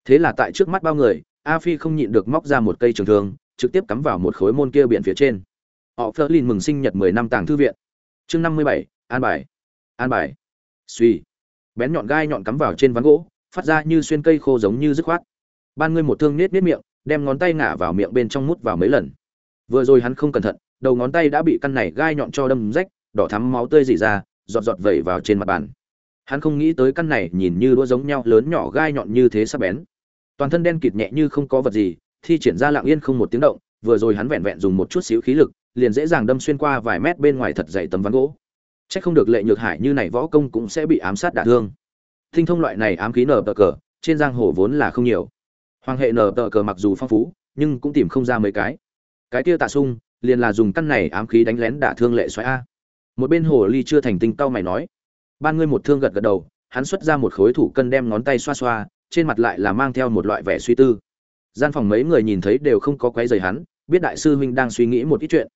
thế là tại trước mắt bao người, a phi không nhịn được móc ra một cây trường thương, trực tiếp cắm vào một khối môn kia biển phía trên. Họ phớt lên mừng sinh nhật mười năm tàng thư viện. Chương năm mươi bảy, an bài. An bài. Suy bén nhọn gai nhọn cắm vào trên ván gỗ, phát ra như xuyên cây khô giống như dứt khoát. Ban ngươi một thương nết nết miệng, đem ngón tay ngả vào miệng bên trong mút vào mấy lần. Vừa rồi hắn không cẩn thận, đầu ngón tay đã bị căn này gai nhọn cho đâm rách, đỏ thắm máu tươi dỉ ra, giọt giọt vẩy vào trên mặt bàn. Hắn không nghĩ tới căn này nhìn như đũa giống nhau lớn nhỏ gai nhọn như thế sắp bén toàn thân đen kịt nhẹ như không có vật gì, thi triển ra lặng yên không một tiếng động, vừa rồi hắn vẹn vẹn dùng một chút xíu khí lực, liền dễ dàng đâm xuyên qua vài mét bên ngoài thật dày tấm ván gỗ. Chắc không được lệ nhược hải như này võ công cũng sẽ bị ám sát đả thương. Thinh thông loại này ám khí nở tờ cờ, trên giang hồ vốn là không nhiều. Hoàng hệ nở tờ cờ mặc dù phong phú, nhưng cũng tìm không ra mấy cái. Cái kia tạ sung, liền là dùng căn này ám khí đánh lén đả thương lệ xoáy a. Một bên hồ ly chưa thành tinh tao mày nói. Ban ngươi một thương gật gật đầu, hắn xuất ra một khối thủ cân đem ngón tay xoa xoa trên mặt lại là mang theo một loại vẻ suy tư. Gian phòng mấy người nhìn thấy đều không có quấy rầy hắn, biết đại sư huynh đang suy nghĩ một ít chuyện.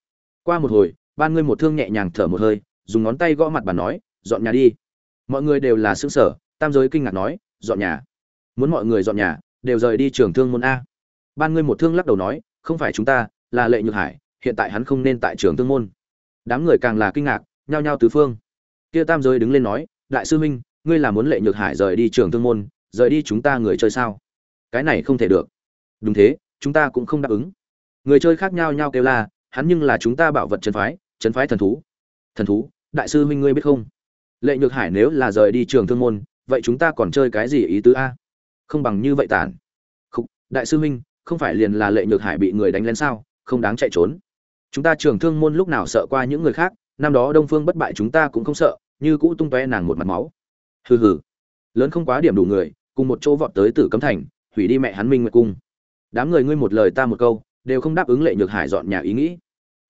Qua một hồi ban ngươi một thương nhẹ nhàng thở một hơi, dùng ngón tay gõ mặt bà nói, dọn nhà đi. Mọi người đều là xương sở tam giới kinh ngạc nói, dọn nhà? Muốn mọi người dọn nhà, đều rời đi trường thương môn a. Ban ngươi một thương lắc đầu nói, không phải chúng ta, là lệ nhược hải, hiện tại hắn không nên tại trường thương môn. Đám người càng là kinh ngạc, nhao nhao tứ phương. Kia tam giới đứng lên nói, đại sư huynh, ngươi là muốn lệ nhược hải rời đi trường thương môn rời đi chúng ta người chơi sao? Cái này không thể được. Đúng thế chúng ta cũng không đáp ứng. Người chơi khác nhau nhau kêu la hắn nhưng là chúng ta bảo vật trấn phái trấn phái thần thú. Thần thú đại sư huynh ngươi biết không? Lệ nhược hải nếu là rời đi trường thương môn vậy chúng ta còn chơi cái gì ý tứ a? Không bằng như vậy tản Khúc, đại sư huynh không phải liền là lệ nhược hải bị người đánh lén sao? Không đáng chạy trốn. Chúng ta trường thương môn lúc nào sợ qua những người khác năm đó đông phương bất bại chúng ta cũng không sợ như cũ tung tóe nàng một mặt máu. Hừ hừ. Lớn không quá điểm đủ người cùng một chỗ vọt tới tử cấm thành, hủy đi mẹ hắn minh nguyệt cung. Đám người ngươi một lời ta một câu, đều không đáp ứng lệ nhược hải dọn nhà ý nghĩ.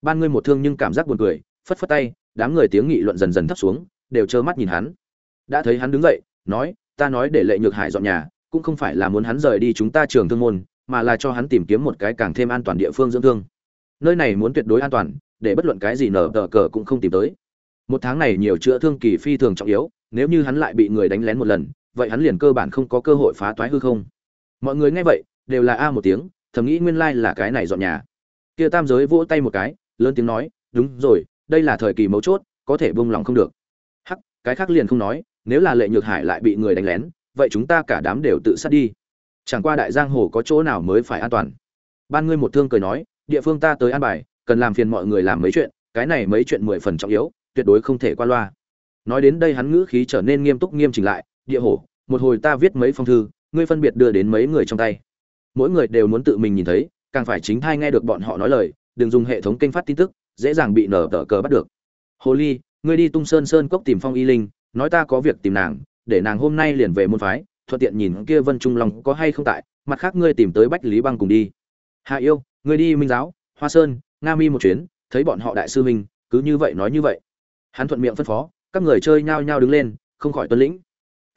Ban ngươi một thương nhưng cảm giác buồn cười, phất phất tay, đám người tiếng nghị luận dần dần thấp xuống, đều trơ mắt nhìn hắn. Đã thấy hắn đứng dậy, nói, ta nói để lệ nhược hải dọn nhà, cũng không phải là muốn hắn rời đi chúng ta trường thương môn, mà là cho hắn tìm kiếm một cái càng thêm an toàn địa phương dưỡng thương. Nơi này muốn tuyệt đối an toàn, để bất luận cái gì nở tờ cờ cũng không tìm tới. Một tháng này nhiều chữa thương kỳ phi thường trọng yếu, nếu như hắn lại bị người đánh lén một lần vậy hắn liền cơ bản không có cơ hội phá toái hư không. Mọi người nghe vậy, đều là a một tiếng, thầm nghĩ nguyên lai là cái này dọn nhà. Kia tam giới vỗ tay một cái, lớn tiếng nói, đúng rồi, đây là thời kỳ mấu chốt, có thể buông lòng không được. Hắc, cái khác liền không nói, nếu là lệ nhược hải lại bị người đánh lén, vậy chúng ta cả đám đều tự sát đi. Chẳng qua đại giang hồ có chỗ nào mới phải an toàn? Ban ngươi một thương cười nói, địa phương ta tới an bài, cần làm phiền mọi người làm mấy chuyện, cái này mấy chuyện mười phần trọng yếu, tuyệt đối không thể qua loa. Nói đến đây hắn ngữ khí trở nên nghiêm túc nghiêm chỉnh lại địa hổ, một hồi ta viết mấy phong thư, ngươi phân biệt đưa đến mấy người trong tay. Mỗi người đều muốn tự mình nhìn thấy, càng phải chính thai nghe được bọn họ nói lời, đừng dùng hệ thống kênh phát tin tức, dễ dàng bị nở tờ cờ bắt được. Hồ ly, ngươi đi tung sơn sơn cốc tìm phong y linh, nói ta có việc tìm nàng, để nàng hôm nay liền về môn phái, thuận tiện nhìn kia vân trung long có hay không tại, mặt khác ngươi tìm tới bách lý băng cùng đi. Hạ yêu, ngươi đi minh giáo, hoa sơn, nga mi một chuyến, thấy bọn họ đại sư minh cứ như vậy nói như vậy. Hắn thuận miệng phân phó, các người chơi nhao nhao đứng lên, không khỏi tuân lĩnh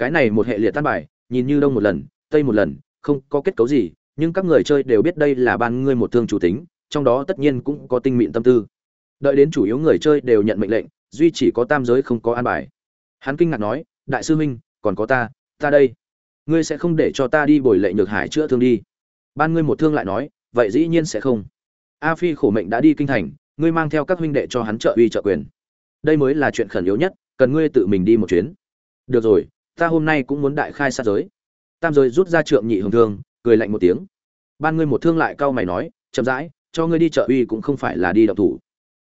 cái này một hệ liệt tan bài, nhìn như đông một lần, tây một lần, không có kết cấu gì, nhưng các người chơi đều biết đây là ban ngươi một thương chủ tính, trong đó tất nhiên cũng có tinh mịn tâm tư. Đợi đến chủ yếu người chơi đều nhận mệnh lệnh, duy chỉ có tam giới không có an bài. Hắn kinh ngạc nói, đại sư huynh, còn có ta ta đây. Ngươi sẽ không để cho ta đi bồi lệ nhược hải chữa thương đi. Ban ngươi một thương lại nói, vậy dĩ nhiên sẽ không. A phi khổ mệnh đã đi kinh thành, ngươi mang theo các huynh đệ cho hắn trợ uy trợ quyền. Đây mới là chuyện khẩn yếu nhất, cần ngươi tự mình đi một chuyến. Được rồi ta hôm nay cũng muốn đại khai sát giới. Tam giới rút ra trượng nhị hồng thương, cười lạnh một tiếng. Ban ngươi một thương lại cau mày nói, chậm rãi, cho ngươi đi trợ uy cũng không phải là đi động thủ.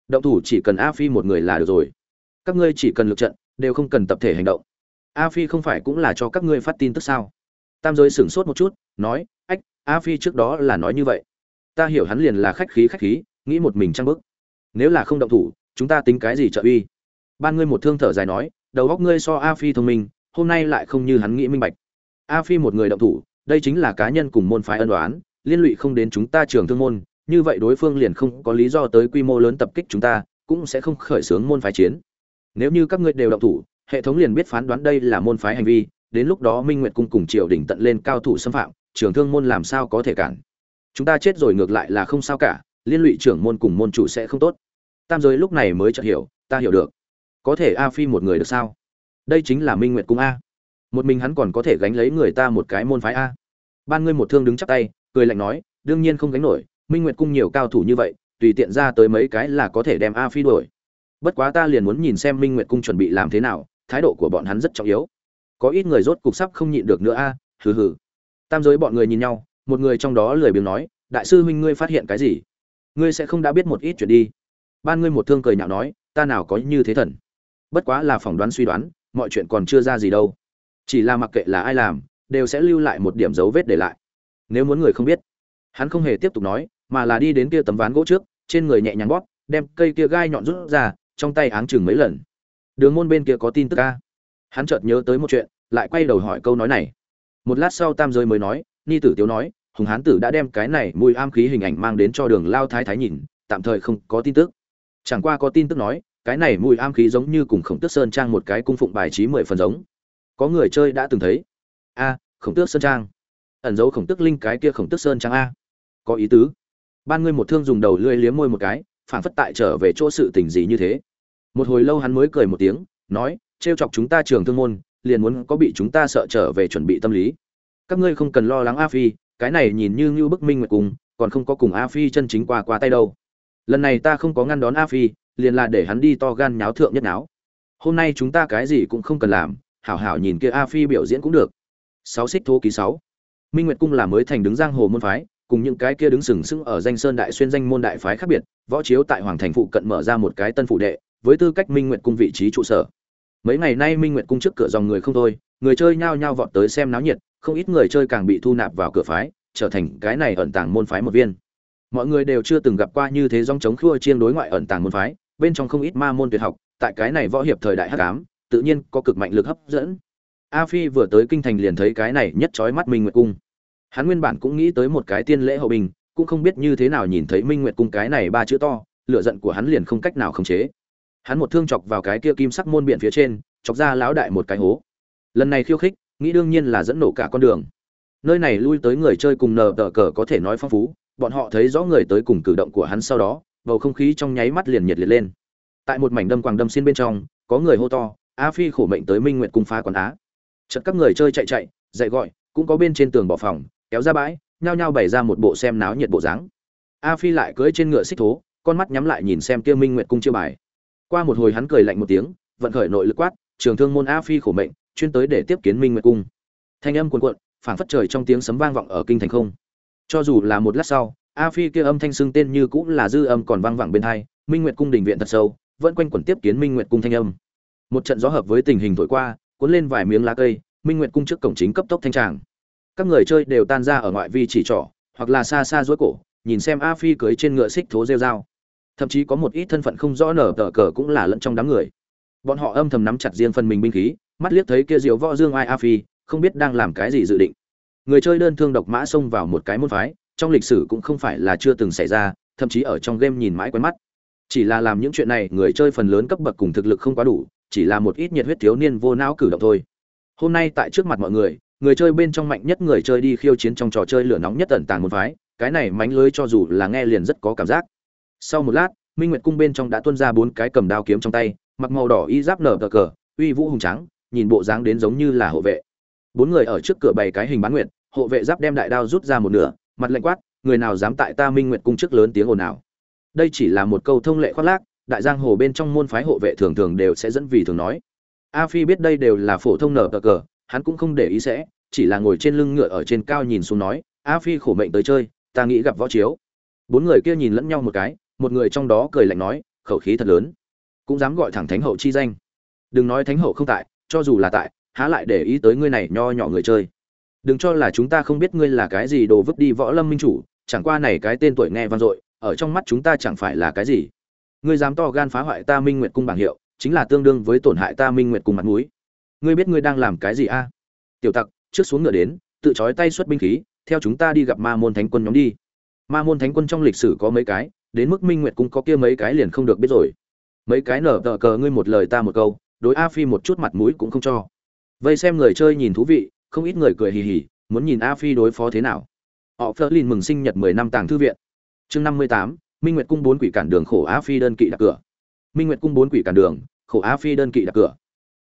Động thủ chỉ cần a phi một người là được rồi. Các ngươi chỉ cần lực trận, đều không cần tập thể hành động. A phi không phải cũng là cho các ngươi phát tin tức sao? Tam giới sửng sốt một chút, nói, ách, a phi trước đó là nói như vậy. Ta hiểu hắn liền là khách khí khách khí, nghĩ một mình trăng bức. Nếu là không động thủ, chúng ta tính cái gì trợ uy? Ban ngươi một thương thở dài nói, đầu góc ngươi so a phi thông minh hôm nay lại không như hắn nghĩ minh bạch. A phi một người động thủ, đây chính là cá nhân cùng môn phái ân đoán liên lụy không đến chúng ta trường thương môn, như vậy đối phương liền không có lý do tới quy mô lớn tập kích chúng ta, cũng sẽ không khởi xướng môn phái chiến. Nếu như các ngươi đều động thủ, hệ thống liền biết phán đoán đây là môn phái hành vi, đến lúc đó minh nguyệt cung cùng triều đình tận lên cao thủ xâm phạm, trường thương môn làm sao có thể cản? Chúng ta chết rồi ngược lại là không sao cả, liên lụy trưởng môn cùng môn chủ sẽ không tốt. Tam giới lúc này mới chợt hiểu, ta hiểu được. Có thể a phi một người được sao? Đây chính là minh nguyệt cung a. Một mình hắn còn có thể gánh lấy người ta một cái môn phái a. Ban ngươi một thương đứng chắp tay, cười lạnh nói, đương nhiên không gánh nổi, minh nguyệt cung nhiều cao thủ như vậy, tùy tiện ra tới mấy cái là có thể đem a phi đuổi. Bất quá ta liền muốn nhìn xem minh nguyệt cung chuẩn bị làm thế nào, thái độ của bọn hắn rất trọng yếu. Có ít người rốt cục sắp không nhịn được nữa a, hừ hừ. Tam giới bọn người nhìn nhau, một người trong đó lười biếng nói, đại sư huynh ngươi phát hiện cái gì? Ngươi sẽ không đã biết một ít chuyện đi. Ban ngươi một thương cười nhạo nói, ta nào có như thế thần. Bất quá là phỏng đoán suy đoán mọi chuyện còn chưa ra gì đâu. Chỉ là mặc kệ là ai làm, đều sẽ lưu lại một điểm dấu vết để lại. Nếu muốn người không biết, hắn không hề tiếp tục nói, mà là đi đến kia tấm ván gỗ trước, trên người nhẹ nhàng bóp, đem cây kia gai nhọn rút ra, trong tay áng chừng mấy lần. Đường môn bên kia có tin tức ca hắn chợt nhớ tới một chuyện, lại quay đầu hỏi câu nói này. Một lát sau tam giới mới nói, ni tử tiếu nói, hùng hán tử đã đem cái này mùi am khí hình ảnh mang đến cho đường lao thái thái nhìn, tạm thời không có tin tức. Chẳng qua có tin tức nói cái này mùi am khí giống như cùng khổng tước sơn trang một cái cung phụng bài trí mười phần giống. Có người chơi đã từng thấy. A, khổng tước sơn trang. Ẩn dấu khổng tước linh cái kia khổng tước sơn trang a. Có ý tứ. Ban ngươi một thương dùng đầu lưỡi liếm môi một cái phản phất tại trở về chỗ sự tình gì như thế. Một hồi lâu hắn mới cười một tiếng, nói, trêu chọc chúng ta trường thương môn, liền muốn có bị chúng ta sợ trở về chuẩn bị tâm lý. Các ngươi không cần lo lắng a phi, cái này nhìn như như bức minh nguyệt cùng, còn không có cùng a phi chân chính qua qua tay đâu. Lần này ta không có ngăn đón a phi liền là để hắn đi to gan nháo thượng nhất náo hôm nay chúng ta cái gì cũng không cần làm, hảo hảo nhìn kia a phi biểu diễn cũng được. Sáu xích thố ký sáu. Minh nguyệt cung là mới thành đứng giang hồ môn phái, cùng những cái kia đứng sừng sững ở danh sơn đại xuyên danh môn đại phái khác biệt, võ chiếu tại hoàng thành phụ cận mở ra một cái tân phủ đệ, với tư cách minh nguyệt cung vị trí trụ sở. Mấy ngày nay minh nguyệt cung trước cửa dòng người không thôi, người chơi nhao nhao vọt tới xem náo nhiệt, không ít người chơi càng bị thu nạp vào cửa phái, trở thành cái này ẩn tàng môn phái một viên. Mọi người đều chưa từng gặp qua như thế dòng chống khua chiêng đối ngoại ẩn tàng môn phái bên trong không ít ma môn tuyệt học, tại cái này võ hiệp thời đại hắc ám, tự nhiên có cực mạnh lực hấp dẫn. A phi vừa tới kinh thành liền thấy cái này nhất trói mắt minh nguyệt cung. Hắn nguyên bản cũng nghĩ tới một cái tiên lễ hậu bình, cũng không biết như thế nào nhìn thấy minh nguyệt cung cái này ba chữ to, lửa giận của hắn liền không cách nào khống chế. Hắn một thương chọc vào cái kia kim sắc môn biển phía trên, chọc ra lão đại một cái hố. Lần này khiêu khích, nghĩ đương nhiên là dẫn nổ cả con đường. Nơi này lui tới người chơi cùng nờ tờ cờ có thể nói phong phú, bọn họ thấy rõ người tới cùng cử động của hắn sau đó bầu không khí trong nháy mắt liền nhiệt liệt lên. Tại một mảnh đâm quàng đâm xin bên trong, có người hô to, a phi khổ mệnh tới minh nguyệt cung phá quán á. Chật các người chơi chạy chạy dạy gọi, cũng có bên trên tường bỏ phòng, kéo ra bãi, nhao nhao bày ra một bộ xem náo nhiệt bộ dáng. A phi lại cưỡi trên ngựa xích thố, con mắt nhắm lại nhìn xem kia minh nguyệt cung chiêu bài. Qua một hồi hắn cười lạnh một tiếng, vận khởi nội lực quát, trường thương môn a phi khổ mệnh, chuyên tới để tiếp kiến minh nguyệt cung. Thanh âm cuồn cuộn, phảng phất trời trong tiếng sấm vang vọng ở kinh thành không. Cho dù là một lát sau a phi kia âm thanh xưng tên như cũng là dư âm còn vang vẳng bên hai, minh nguyệt cung đình viện thật sâu, vẫn quanh quẩn tiếp kiến minh nguyệt cung thanh âm. Một trận gió hợp với tình hình thổi qua, cuốn lên vài miếng lá cây, minh nguyệt cung trước cổng chính cấp tốc thanh tràng. Các người chơi đều tan ra ở ngoại vi chỉ trỏ, hoặc là xa xa dối cổ, nhìn xem a phi cưới trên ngựa xích thố rêu dao thậm chí có một ít thân phận không rõ nở tờ cờ cũng là lẫn trong đám người. Bọn họ âm thầm nắm chặt riêng phần mình binh khí, mắt liếc thấy kia diều võ dương ai a phi, không biết đang làm cái gì dự định. Người chơi đơn thương độc mã xông vào một cái môn phái trong lịch sử cũng không phải là chưa từng xảy ra, thậm chí ở trong game nhìn mãi quen mắt. Chỉ là làm những chuyện này, người chơi phần lớn cấp bậc cùng thực lực không quá đủ, chỉ là một ít nhiệt huyết thiếu niên vô não cử động thôi. Hôm nay tại trước mặt mọi người người chơi bên trong mạnh nhất người chơi đi khiêu chiến trong trò chơi lửa nóng nhất tận tàng một phái, cái này mánh lưới cho dù là nghe liền rất có cảm giác. Sau một lát, minh nguyệt cung bên trong đã tuôn ra bốn cái cầm đao kiếm trong tay, mặc màu đỏ y giáp nở cờ cờ, uy vũ hùng trắng nhìn bộ dáng đến giống như là hộ vệ. Bốn người ở trước cửa bày cái hình bán nguyệt, hộ vệ giáp đem đại đao rút ra một nửa mặt lạnh quát, người nào dám tại ta minh nguyệt cung trước lớn tiếng ồn ào? Đây chỉ là một câu thông lệ khoác lác, đại giang hồ bên trong môn phái hộ vệ thường thường đều sẽ dẫn vì thường nói. A phi biết đây đều là phổ thông nở cờ cờ, hắn cũng không để ý sẽ, chỉ là ngồi trên lưng ngựa ở trên cao nhìn xuống nói, a phi khổ mệnh tới chơi, ta nghĩ gặp võ chiếu. Bốn người kia nhìn lẫn nhau một cái, một người trong đó cười lạnh nói, khẩu khí thật lớn, cũng dám gọi thẳng thánh hậu chi danh. Đừng nói thánh hậu không tại, cho dù là tại, há lại để ý tới ngươi này nho nhỏ người chơi đừng cho là chúng ta không biết ngươi là cái gì đồ vứt đi võ lâm minh chủ, chẳng qua này cái tên tuổi nghe vang dội, ở trong mắt chúng ta chẳng phải là cái gì. Ngươi dám to gan phá hoại ta minh nguyệt cung bảng hiệu, chính là tương đương với tổn hại ta minh nguyệt cung mặt mũi. Ngươi biết ngươi đang làm cái gì a? Tiểu tặc, trước xuống ngựa đến, tự trói tay xuất binh khí, theo chúng ta đi gặp ma môn thánh quân nhóm đi. Ma môn thánh quân trong lịch sử có mấy cái, đến mức minh nguyệt cung có kia mấy cái liền không được biết rồi. Mấy cái nở tờ cờ ngươi một lời ta một câu, đối a phi một chút mặt mũi cũng không cho. Vây xem người chơi nhìn thú vị không ít người cười hì hì, muốn nhìn a phi đối phó thế nào. Họ phớt lên mừng sinh nhật mười năm tàng thư viện. Chương năm mươi tám, minh nguyệt cung bốn quỷ cản đường khổ a phi đơn kỵ đặt cửa. Minh nguyệt cung bốn quỷ cản đường, khổ a phi đơn kỵ đặt cửa.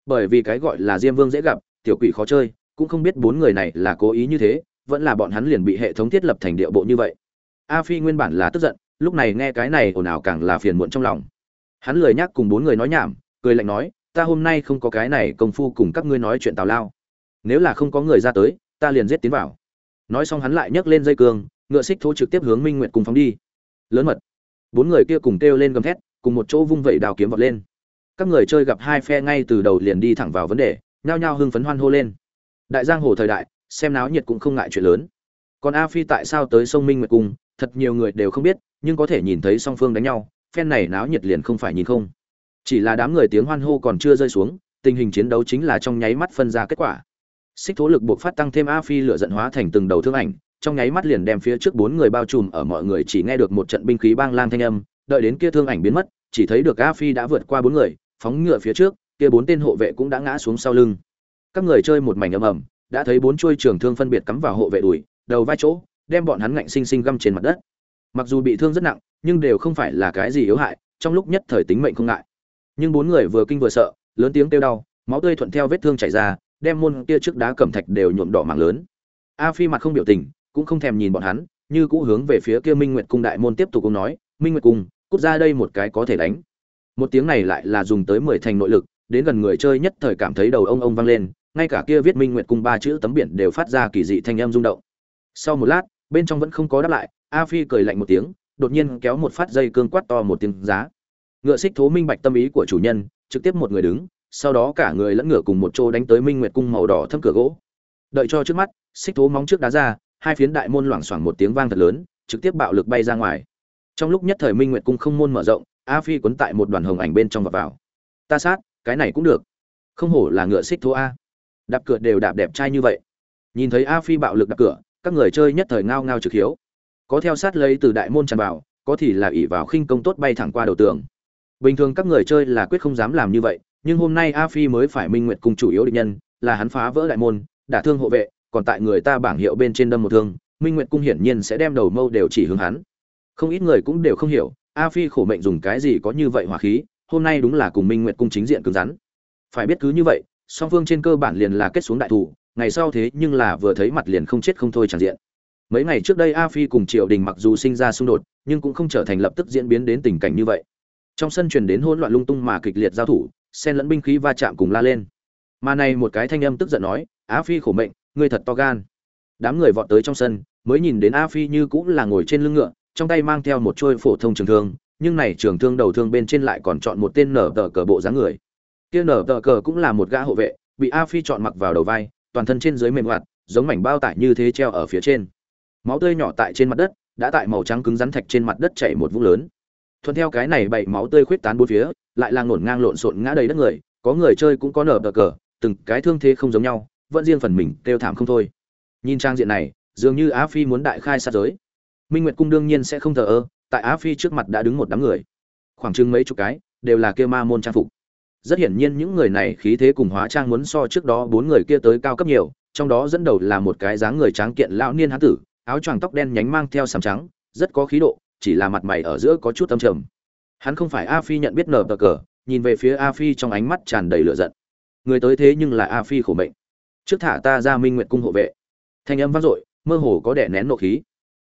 Bởi vì cái gọi là diêm vương dễ gặp, tiểu quỷ khó chơi, cũng không biết bốn người này là cố ý như thế, vẫn là bọn hắn liền bị hệ thống thiết lập thành điệu bộ như vậy. A phi nguyên bản là tức giận, lúc này nghe cái này ồn ào càng là phiền muộn trong lòng. Hắn lười nhắc cùng bốn người nói nhảm, cười lạnh nói, ta hôm nay không có cái này công phu cùng các ngươi nói chuyện tào lao nếu là không có người ra tới, ta liền giết tiến vào. Nói xong hắn lại nhấc lên dây cương, ngựa xích thô trực tiếp hướng minh nguyệt cùng phóng đi. Lớn mật. Bốn người kia cùng kêu lên gầm thét, cùng một chỗ vung vẩy đào kiếm vọt lên. Các người chơi gặp hai phe ngay từ đầu liền đi thẳng vào vấn đề, nhao nhao hưng phấn hoan hô lên. Đại giang hồ thời đại, xem náo nhiệt cũng không ngại chuyện lớn. Còn a phi tại sao tới sông minh nguyệt cung thật nhiều người đều không biết, nhưng có thể nhìn thấy song phương đánh nhau, phen này náo nhiệt liền không phải nhìn không. Chỉ là đám người tiếng hoan hô còn chưa rơi xuống, tình hình chiến đấu chính là trong nháy mắt phân ra kết quả xích thố lực buộc phát tăng thêm a phi lửa giận hóa thành từng đầu thương ảnh, trong nháy mắt liền đem phía trước bốn người bao trùm ở mọi người chỉ nghe được một trận binh khí bang lang thanh âm, đợi đến kia thương ảnh biến mất, chỉ thấy được a phi đã vượt qua bốn người, phóng ngựa phía trước, kia bốn tên hộ vệ cũng đã ngã xuống sau lưng. Các người chơi một mảnh ầm ầm, đã thấy bốn chuôi trường thương phân biệt cắm vào hộ vệ đùi, đầu vai chỗ, đem bọn hắn ngạnh sinh sinh găm trên mặt đất. Mặc dù bị thương rất nặng, nhưng đều không phải là cái gì yếu hại, trong lúc nhất thời tính mệnh không ngại. Nhưng bốn người vừa kinh vừa sợ, lớn tiếng kêu đau, máu tươi thuận theo vết thương chảy ra đem môn kia trước đá cẩm thạch đều nhuộm đỏ mạng lớn. A phi mặt không biểu tình, cũng không thèm nhìn bọn hắn, như cũ hướng về phía kia minh nguyệt cung đại môn tiếp tục cũng nói, minh nguyệt cung, cút ra đây một cái có thể đánh. Một tiếng này lại là dùng tới mười thành nội lực, đến gần người chơi nhất thời cảm thấy đầu ông ông vang lên, ngay cả kia viết minh nguyệt cung ba chữ tấm biển đều phát ra kỳ dị thanh âm rung động. Sau một lát, bên trong vẫn không có đáp lại, a phi cười lạnh một tiếng, đột nhiên kéo một phát dây cương quát to một tiếng giá. Ngựa xích thố minh bạch tâm ý của chủ nhân, trực tiếp một người đứng sau đó cả người lẫn ngựa cùng một chỗ đánh tới minh nguyệt cung màu đỏ thâm cửa gỗ. Đợi cho trước mắt, xích thố móng trước đá ra, hai phiến đại môn loảng xoảng một tiếng vang thật lớn, trực tiếp bạo lực bay ra ngoài. Trong lúc nhất thời minh nguyệt cung không môn mở rộng, a phi quấn tại một đoàn hồng ảnh bên trong và vào. Ta sát, cái này cũng được. Không hổ là ngựa xích thố a. Đạp cửa đều đạp đẹp trai như vậy. Nhìn thấy a phi bạo lực đạp cửa, các người chơi nhất thời ngao ngao trực hiếu. Có theo sát lấy từ đại môn tràn vào, có thì là ỉ vào khinh công tốt bay thẳng qua đầu tường. Bình thường các người chơi là quyết không dám làm như vậy nhưng hôm nay a phi mới phải minh nguyệt cùng chủ yếu địch nhân, là hắn phá vỡ đại môn, đả thương hộ vệ, còn tại người ta bảng hiệu bên trên đâm một thương, minh nguyệt cung hiển nhiên sẽ đem đầu mâu đều chỉ hướng hắn. Không ít người cũng đều không hiểu, a phi khổ mệnh dùng cái gì có như vậy hỏa khí, hôm nay đúng là cùng minh nguyệt cung chính diện cứng rắn. Phải biết cứ như vậy, song phương trên cơ bản liền là kết xuống đại thủ, ngày sau thế nhưng là vừa thấy mặt liền không chết không thôi chẳng diện. Mấy ngày trước đây a phi cùng triều đình mặc dù sinh ra xung đột, nhưng cũng không trở thành lập tức diễn biến đến tình cảnh như vậy. Trong sân truyền đến hỗn loạn lung tung mà kịch liệt giao thủ sen lẫn binh khí va chạm cùng la lên. Mà này một cái thanh âm tức giận nói a phi khổ mệnh, ngươi thật to gan. Đám người vọt tới trong sân, mới nhìn đến a phi như cũng là ngồi trên lưng ngựa, trong tay mang theo một trôi phổ thông trường thương, nhưng này trường thương đầu thương bên trên lại còn chọn một tên nở tờ cờ bộ dáng người. Kia nở tờ cờ cũng là một gã hộ vệ, bị a phi chọn mặc vào đầu vai, toàn thân trên dưới mềm hoạt, giống mảnh bao tải như thế treo ở phía trên. Máu tươi nhỏ tại trên mặt đất, đã tại màu trắng cứng rắn thạch trên mặt đất chảy một vũng lớn thuận theo cái này bảy máu tươi khuyết tán bốn phía, lại là ngổn ngang lộn xộn ngã đầy đất người, có người chơi cũng có nở tờ cờ, từng cái thương thế không giống nhau, vẫn riêng phần mình kêu thảm không thôi. Nhìn trang diện này, dường như á phi muốn đại khai sát giới. Minh nguyệt cung đương nhiên sẽ không thờ ơ, tại á phi trước mặt đã đứng một đám người. Khoảng chừng mấy chục cái, đều là kia ma môn trang phục. Rất hiển nhiên những người này khí thế cùng hóa trang muốn so trước đó bốn người kia tới cao cấp nhiều, trong đó dẫn đầu là một cái dáng người tráng kiện lão niên hán tử, áo choàng tóc đen nhánh mang theo sàm trắng, rất có khí độ chỉ là mặt mày ở giữa có chút âm trầm. Hắn không phải a phi nhận biết nở tờ cờ, nhìn về phía a phi trong ánh mắt tràn đầy lửa giận. Người tới thế nhưng là a phi khổ mệnh. Trước thả ta ra minh nguyện cung hộ vệ. Thanh âm vang dội, mơ hồ có đẻ nén nộ khí.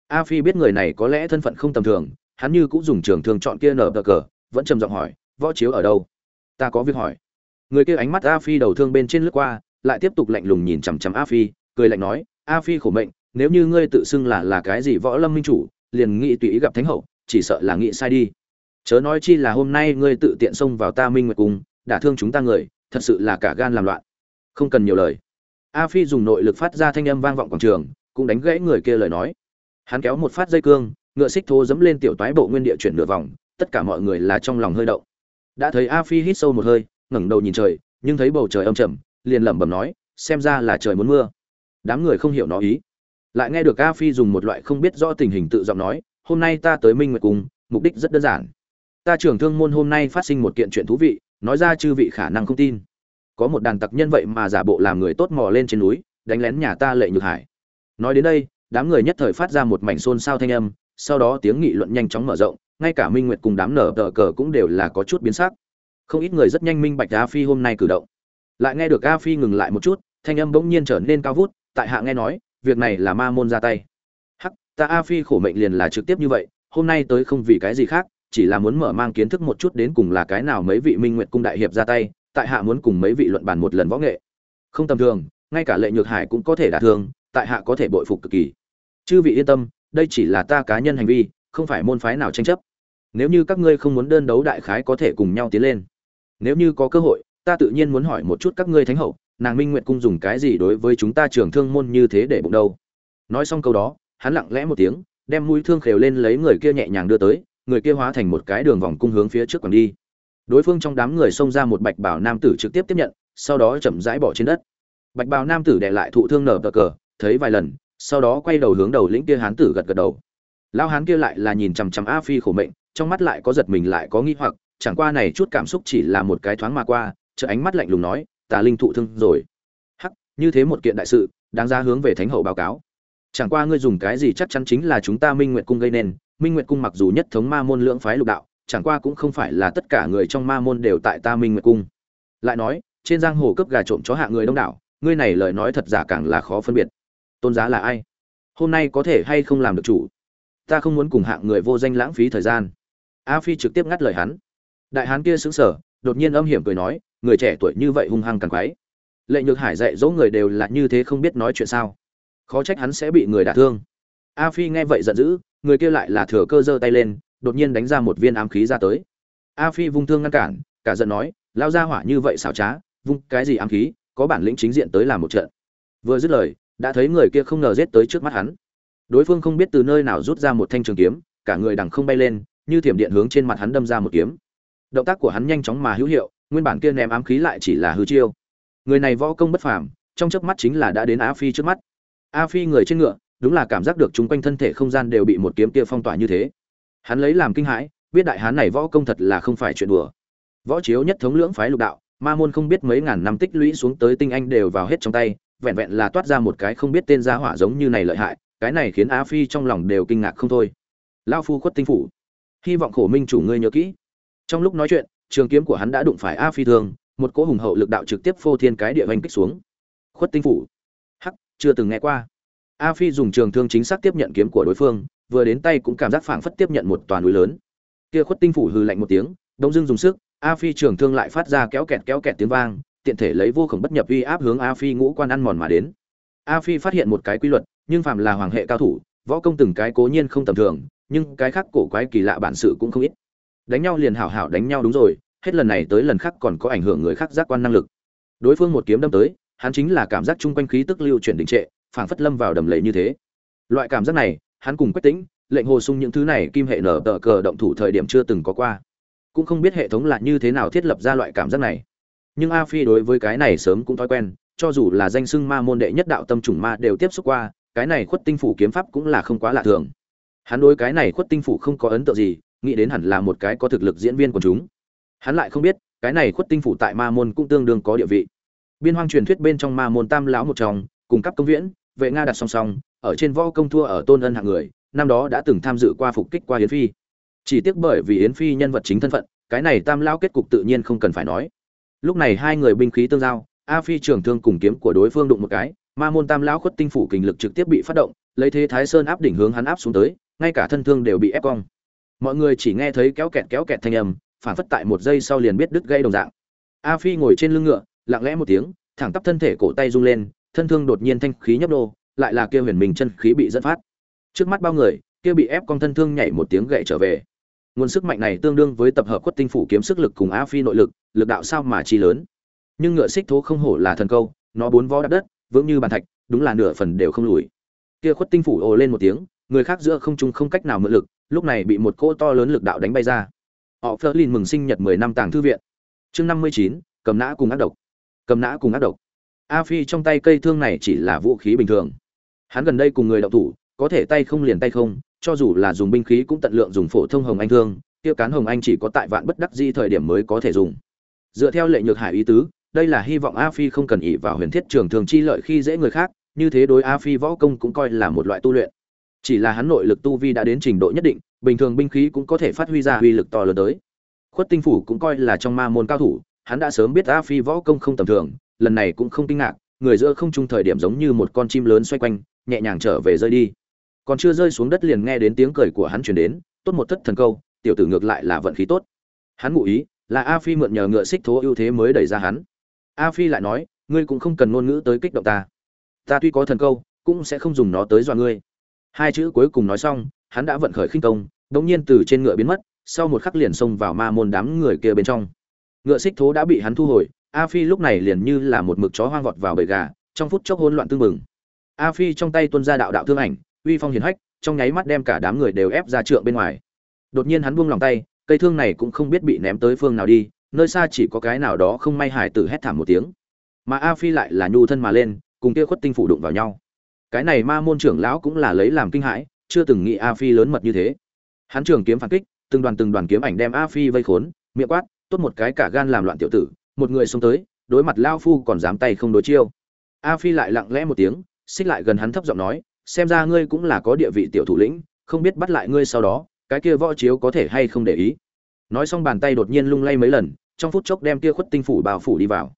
A phi biết người này có lẽ thân phận không tầm thường, hắn như cũng dùng trường thường chọn kia nở tờ cờ, vẫn trầm giọng hỏi, võ chiếu ở đâu? Ta có việc hỏi. Người kia ánh mắt a phi đầu thương bên trên lướt qua, lại tiếp tục lạnh lùng nhìn chằm chằm a phi, cười lạnh nói, a phi khổ mệnh, nếu như ngươi tự xưng là là cái gì võ lâm minh chủ liền nghĩ tùy ý gặp thánh hậu, chỉ sợ là nghĩ sai đi. Chớ nói chi là hôm nay ngươi tự tiện xông vào ta minh nguyệt cung đả thương chúng ta người, thật sự là cả gan làm loạn. Không cần nhiều lời. A phi dùng nội lực phát ra thanh âm vang vọng quảng trường, cũng đánh gãy người kia lời nói. Hắn kéo một phát dây cương, ngựa xích thô dẫm lên tiểu toái bộ nguyên địa chuyển nửa vòng, tất cả mọi người là trong lòng hơi động. Đã thấy a phi hít sâu một hơi, ngẩng đầu nhìn trời, nhưng thấy bầu trời âm trầm, liền lẩm bẩm nói, xem ra là trời muốn mưa. Đám người không hiểu nó ý lại nghe được a phi dùng một loại không biết rõ tình hình tự giọng nói, hôm nay ta tới minh nguyệt cung, mục đích rất đơn giản. Ta trưởng thương môn hôm nay phát sinh một kiện chuyện thú vị, nói ra chư vị khả năng không tin. Có một đàn tặc nhân vậy mà giả bộ làm người tốt mò lên trên núi, đánh lén nhà ta lệ nhược hải. Nói đến đây, đám người nhất thời phát ra một mảnh xôn xao thanh âm, sau đó tiếng nghị luận nhanh chóng mở rộng, ngay cả minh nguyệt cùng đám nở tờ cờ cũng đều là có chút biến sắc. Không ít người rất nhanh minh bạch a phi hôm nay cử động. Lại nghe được a phi ngừng lại một chút, thanh âm bỗng nhiên trở nên cao vút, tại hạ nghe nói việc này là ma môn ra tay. Hắc, ta a phi khổ mệnh liền là trực tiếp như vậy, hôm nay tới không vì cái gì khác, chỉ là muốn mở mang kiến thức một chút đến cùng là cái nào mấy vị minh nguyệt cung đại hiệp ra tay, tại hạ muốn cùng mấy vị luận bàn một lần võ nghệ. Không tầm thường, ngay cả lệ nhược hải cũng có thể đả thương, tại hạ có thể bội phục cực kỳ. Chư vị yên tâm, đây chỉ là ta cá nhân hành vi, không phải môn phái nào tranh chấp. Nếu như các ngươi không muốn đơn đấu đại khái có thể cùng nhau tiến lên. Nếu như có cơ hội, ta tự nhiên muốn hỏi một chút các ngươi thánh hậu nàng minh nguyện cung dùng cái gì đối với chúng ta trường thương môn như thế để bụng đâu? Nói xong câu đó, hắn lặng lẽ một tiếng, đem mũi thương khều lên lấy người kia nhẹ nhàng đưa tới, người kia hóa thành một cái đường vòng cung hướng phía trước còn đi. Đối phương trong đám người xông ra một bạch bảo nam tử trực tiếp tiếp nhận, sau đó chậm rãi bỏ trên đất. Bạch bào nam tử đệ lại thụ thương nở bờ cờ, thấy vài lần, sau đó quay đầu hướng đầu lĩnh kia hán tử gật gật đầu. Lao hán kia lại là nhìn chằm chằm a phi khổ mệnh, trong mắt lại có giật mình lại có nghi hoặc, chẳng qua này chút cảm xúc chỉ là một cái thoáng mà qua chợ ánh mắt lạnh lùng nói tà linh thụ thương rồi. Hắc, như thế một kiện đại sự, đáng ra hướng về thánh hậu báo cáo. Chẳng qua ngươi dùng cái gì chắc chắn chính là chúng ta minh nguyệt cung gây nên. Minh nguyệt cung mặc dù nhất thống ma môn lưỡng phái lục đạo, chẳng qua cũng không phải là tất cả người trong ma môn đều tại ta minh nguyệt cung. Lại nói, trên giang hồ cướp gà trộm chó hạ người đông đảo, ngươi này lời nói thật giả càng là khó phân biệt. Tôn giá là ai? Hôm nay có thể hay không làm được chủ? Ta không muốn cùng hạng người vô danh lãng phí thời gian. A phi trực tiếp ngắt lời hắn. Đại hán kia sững sờ, đột nhiên âm hiểm cười nói người trẻ tuổi như vậy hung hăng càng quái. Lệ nhược hải dạy dỗ người đều là như thế không biết nói chuyện sao? Khó trách hắn sẽ bị người đả thương. A phi nghe vậy giận dữ, người kia lại là thừa cơ giơ tay lên, đột nhiên đánh ra một viên ám khí ra tới. A phi vung thương ngăn cản, cả giận nói lao ra hỏa như vậy xảo trá, vung cái gì ám khí, có bản lĩnh chính diện tới làm một trận. Vừa dứt lời, đã thấy người kia không ngờ giết tới trước mắt hắn. Đối phương không biết từ nơi nào rút ra một thanh trường kiếm, cả người đằng không bay lên, như thiểm điện hướng trên mặt hắn đâm ra một kiếm. Động tác của hắn nhanh chóng mà hữu hiệu nguyên bản kia ném ám khí lại chỉ là hư chiêu. Người này võ công bất phàm, trong chớp mắt chính là đã đến a phi trước mắt. A phi người trên ngựa, đúng là cảm giác được chúng quanh thân thể không gian đều bị một kiếm kia phong tỏa như thế. Hắn lấy làm kinh hãi, biết đại hán này võ công thật là không phải chuyện đùa. Võ chiếu nhất thống lưỡng phái lục đạo, ma môn không biết mấy ngàn năm tích lũy xuống tới tinh anh đều vào hết trong tay, vẹn vẹn là toát ra một cái không biết tên gia hỏa giống như này lợi hại, cái này khiến a phi trong lòng đều kinh ngạc không thôi. Lao phu khuất tinh phủ, hy vọng khổ minh chủ ngươi nhớ kỹ. Trong lúc nói chuyện trường kiếm của hắn đã đụng phải a phi thương, một cỗ hùng hậu lực đạo trực tiếp phô thiên cái địa oanh kích xuống. Khuất tinh phủ. Hắc, chưa từng nghe qua. A phi dùng trường thương chính xác tiếp nhận kiếm của đối phương, vừa đến tay cũng cảm giác phảng phất tiếp nhận một toàn núi lớn. Kia khuất tinh phủ hừ lạnh một tiếng, đông dưng dùng sức, a phi trường thương lại phát ra kéo kẹt kéo kẹt tiếng vang, tiện thể lấy vô khổng bất nhập uy áp hướng a phi ngũ quan ăn mòn mà đến. A phi phát hiện một cái quy luật, nhưng phàm là hoàng hệ cao thủ, võ công từng cái cố nhiên không tầm thường, nhưng cái khác cổ quái kỳ lạ bản sự cũng không ít đánh nhau liền hảo hảo đánh nhau đúng rồi, hết lần này tới lần khác còn có ảnh hưởng người khác giác quan năng lực. Đối phương một kiếm đâm tới, hắn chính là cảm giác chung quanh khí tức lưu chuyển đình trệ, phảng phất lâm vào đầm lầy như thế. Loại cảm giác này, hắn cùng quách tĩnh, lệnh hồ sung những thứ này kim hệ nở tờ cờ động thủ thời điểm chưa từng có qua. Cũng không biết hệ thống là như thế nào thiết lập ra loại cảm giác này. Nhưng a phi đối với cái này sớm cũng thói quen, cho dù là danh sưng ma môn đệ nhất đạo tâm trùng ma đều tiếp xúc qua, cái này khuất tinh phủ kiếm pháp cũng là không quá lạ thường. Hắn đối cái này khuất tinh phủ không có ấn tượng gì nghĩ đến hẳn là một cái có thực lực diễn viên của chúng. Hắn lại không biết, cái này khuất tinh phủ tại ma môn cũng tương đương có địa vị. Biên hoang truyền thuyết bên trong ma môn tam lão một chồng cùng cấp công viễn, vệ nga đặt song song, ở trên võ công thua ở tôn ân hạng người, năm đó đã từng tham dự qua phục kích qua yến phi. Chỉ tiếc bởi vì yến phi nhân vật chính thân phận, cái này tam lão kết cục tự nhiên không cần phải nói. Lúc này hai người binh khí tương giao, a phi trường thương cùng kiếm của đối phương đụng một cái, ma môn tam lão khuất tinh phủ kình lực trực tiếp bị phát động, lấy thế thái sơn áp đỉnh hướng hắn áp xuống tới, ngay cả thân thương đều bị ép cong mọi người chỉ nghe thấy kéo kẹt kéo kẹt thanh âm phản phất tại một giây sau liền biết đứt gây đồng dạng. A phi ngồi trên lưng ngựa, lặng lẽ một tiếng, thẳng tắp thân thể cổ tay rung lên, thân thương đột nhiên thanh khí nhấp đô lại là kia huyền mình chân khí bị dẫn phát. Trước mắt bao người, kia bị ép con thân thương nhảy một tiếng gậy trở về. Nguồn sức mạnh này tương đương với tập hợp quất tinh phủ kiếm sức lực cùng a phi nội lực lực đạo sao mà chi lớn. Nhưng ngựa xích thố không hổ là thần câu, nó bốn vó đạp đất, vững như bàn thạch, đúng là nửa phần đều không lùi. Kia khuất tinh phủ ồ lên một tiếng, người khác giữa không trung không cách nào mượn lực lúc này bị một cỗ to lớn lực đạo đánh bay ra. Họ phớt lên mừng sinh nhật mười năm tàng thư viện. Chương năm mươi chín, cầm nã cùng ác độc. Cầm nã cùng ác độc. A phi trong tay cây thương này chỉ là vũ khí bình thường. Hắn gần đây cùng người đậu thủ, có thể tay không liền tay không, cho dù là dùng binh khí cũng tận lượng dùng phổ thông hồng anh thương tiêu cán hồng anh chỉ có tại vạn bất đắc di thời điểm mới có thể dùng. Dựa theo lệ nhược hải ý tứ, đây là hy vọng a phi không cần ỉ vào huyền thiết trường thường chi lợi khi dễ người khác, như thế đối a phi võ công cũng coi là một loại tu luyện chỉ là hắn nội lực tu vi đã đến trình độ nhất định, bình thường binh khí cũng có thể phát huy ra uy lực to lớn tới. Khuất tinh phủ cũng coi là trong ma môn cao thủ, hắn đã sớm biết a phi võ công không tầm thường, lần này cũng không kinh ngạc, người giữa không trung thời điểm giống như một con chim lớn xoay quanh, nhẹ nhàng trở về rơi đi. Còn chưa rơi xuống đất liền nghe đến tiếng cười của hắn truyền đến, tốt một thất thần câu, tiểu tử ngược lại là vận khí tốt. Hắn ngụ ý, là a phi mượn nhờ ngựa xích thố ưu thế mới đẩy ra hắn. A phi lại nói, ngươi cũng không cần ngôn ngữ tới kích động ta. Ta tuy có thần câu, cũng sẽ không dùng nó tới dọa ngươi hai chữ cuối cùng nói xong, hắn đã vận khởi khinh công đống nhiên từ trên ngựa biến mất, sau một khắc liền xông vào ma môn đám người kia bên trong. Ngựa xích thố đã bị hắn thu hồi, a phi lúc này liền như là một mực chó hoang vọt vào bầy gà, trong phút chốc hỗn loạn tương mừng a phi trong tay tuôn ra đạo đạo thương ảnh, uy phong hiển hách, trong nháy mắt đem cả đám người đều ép ra trượng bên ngoài. Đột nhiên hắn buông lòng tay, cây thương này cũng không biết bị ném tới phương nào đi, nơi xa chỉ có cái nào đó không may hải tử hét thảm một tiếng. Mà a phi lại là nhu thân mà lên, cùng kia khuất tinh phủ đụng vào nhau cái này ma môn trưởng lão cũng là lấy làm kinh hãi, chưa từng nghĩ a phi lớn mật như thế. Hắn trường kiếm phản kích, từng đoàn từng đoàn kiếm ảnh đem a phi vây khốn, miệng quát, tốt một cái cả gan làm loạn tiểu tử, một người xông tới, đối mặt lao phu còn dám tay không đối chiêu. A phi lại lặng lẽ một tiếng, xích lại gần hắn thấp giọng nói, xem ra ngươi cũng là có địa vị tiểu thủ lĩnh, không biết bắt lại ngươi sau đó, cái kia võ chiếu có thể hay không để ý. Nói xong bàn tay đột nhiên lung lay mấy lần, trong phút chốc đem kia khuất tinh phủ bao phủ đi vào.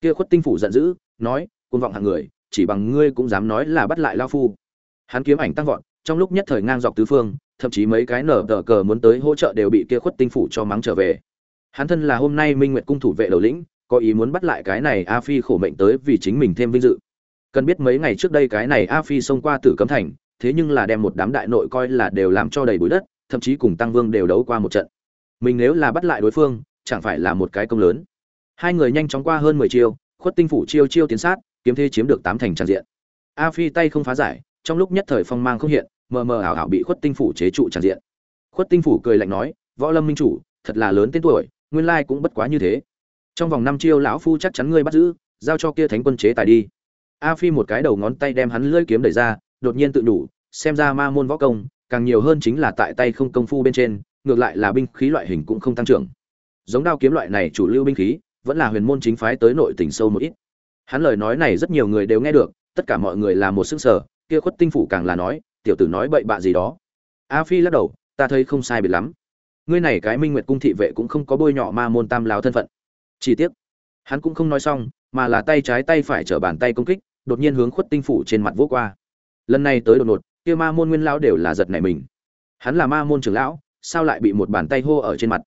Kia khuất tinh phủ giận dữ, nói côn vọng hạng người chỉ bằng ngươi cũng dám nói là bắt lại lao phu. Hắn kiếm ảnh tăng vọt, trong lúc nhất thời ngang dọc tứ phương, thậm chí mấy cái nở tờ cờ muốn tới hỗ trợ đều bị kia khuất tinh phủ cho mắng trở về. Hắn thân là hôm nay minh nguyệt cung thủ vệ đầu lĩnh, có ý muốn bắt lại cái này a phi khổ mệnh tới vì chính mình thêm vinh dự. Cần biết mấy ngày trước đây cái này a phi xông qua tử cấm thành, thế nhưng là đem một đám đại nội coi là đều làm cho đầy bụi đất, thậm chí cùng tăng vương đều đấu qua một trận. Mình nếu là bắt lại đối phương, chẳng phải là một cái công lớn. Hai người nhanh chóng qua hơn mười chiêu, khuất tinh phủ chiêu chiêu tiến sát kiếm thế chiếm được tám thành tràn diện. A phi tay không phá giải, trong lúc nhất thời phong mang không hiện, mờ mờ ảo ảo bị khuất tinh phủ chế trụ tràn diện. Khuất tinh phủ cười lạnh nói, võ lâm minh chủ, thật là lớn tên tuổi, nguyên lai cũng bất quá như thế. Trong vòng năm chiêu lão phu chắc chắn ngươi bắt giữ, giao cho kia thánh quân chế tài đi. A phi một cái đầu ngón tay đem hắn lưỡi kiếm đẩy ra, đột nhiên tự đủ xem ra ma môn võ công, càng nhiều hơn chính là tại tay không công phu bên trên, ngược lại là binh khí loại hình cũng không tăng trưởng. Giống đao kiếm loại này chủ lưu binh khí, vẫn là huyền môn chính phái tới nội tình sâu một ít hắn lời nói này rất nhiều người đều nghe được, tất cả mọi người là một sức sở kia khuất tinh phủ càng là nói, tiểu tử nói bậy bạ gì đó. A phi lắc đầu, ta thấy không sai biệt lắm. Ngươi này cái minh nguyệt cung thị vệ cũng không có bôi nhọ ma môn tam lão thân phận. Chi tiết hắn cũng không nói xong, mà là tay trái tay phải trở bàn tay công kích, đột nhiên hướng khuất tinh phủ trên mặt vỗ qua. Lần này tới đột ngột, kia ma môn nguyên lão đều là giật nảy mình. Hắn là ma môn trưởng lão, sao lại bị một bàn tay hô ở trên mặt?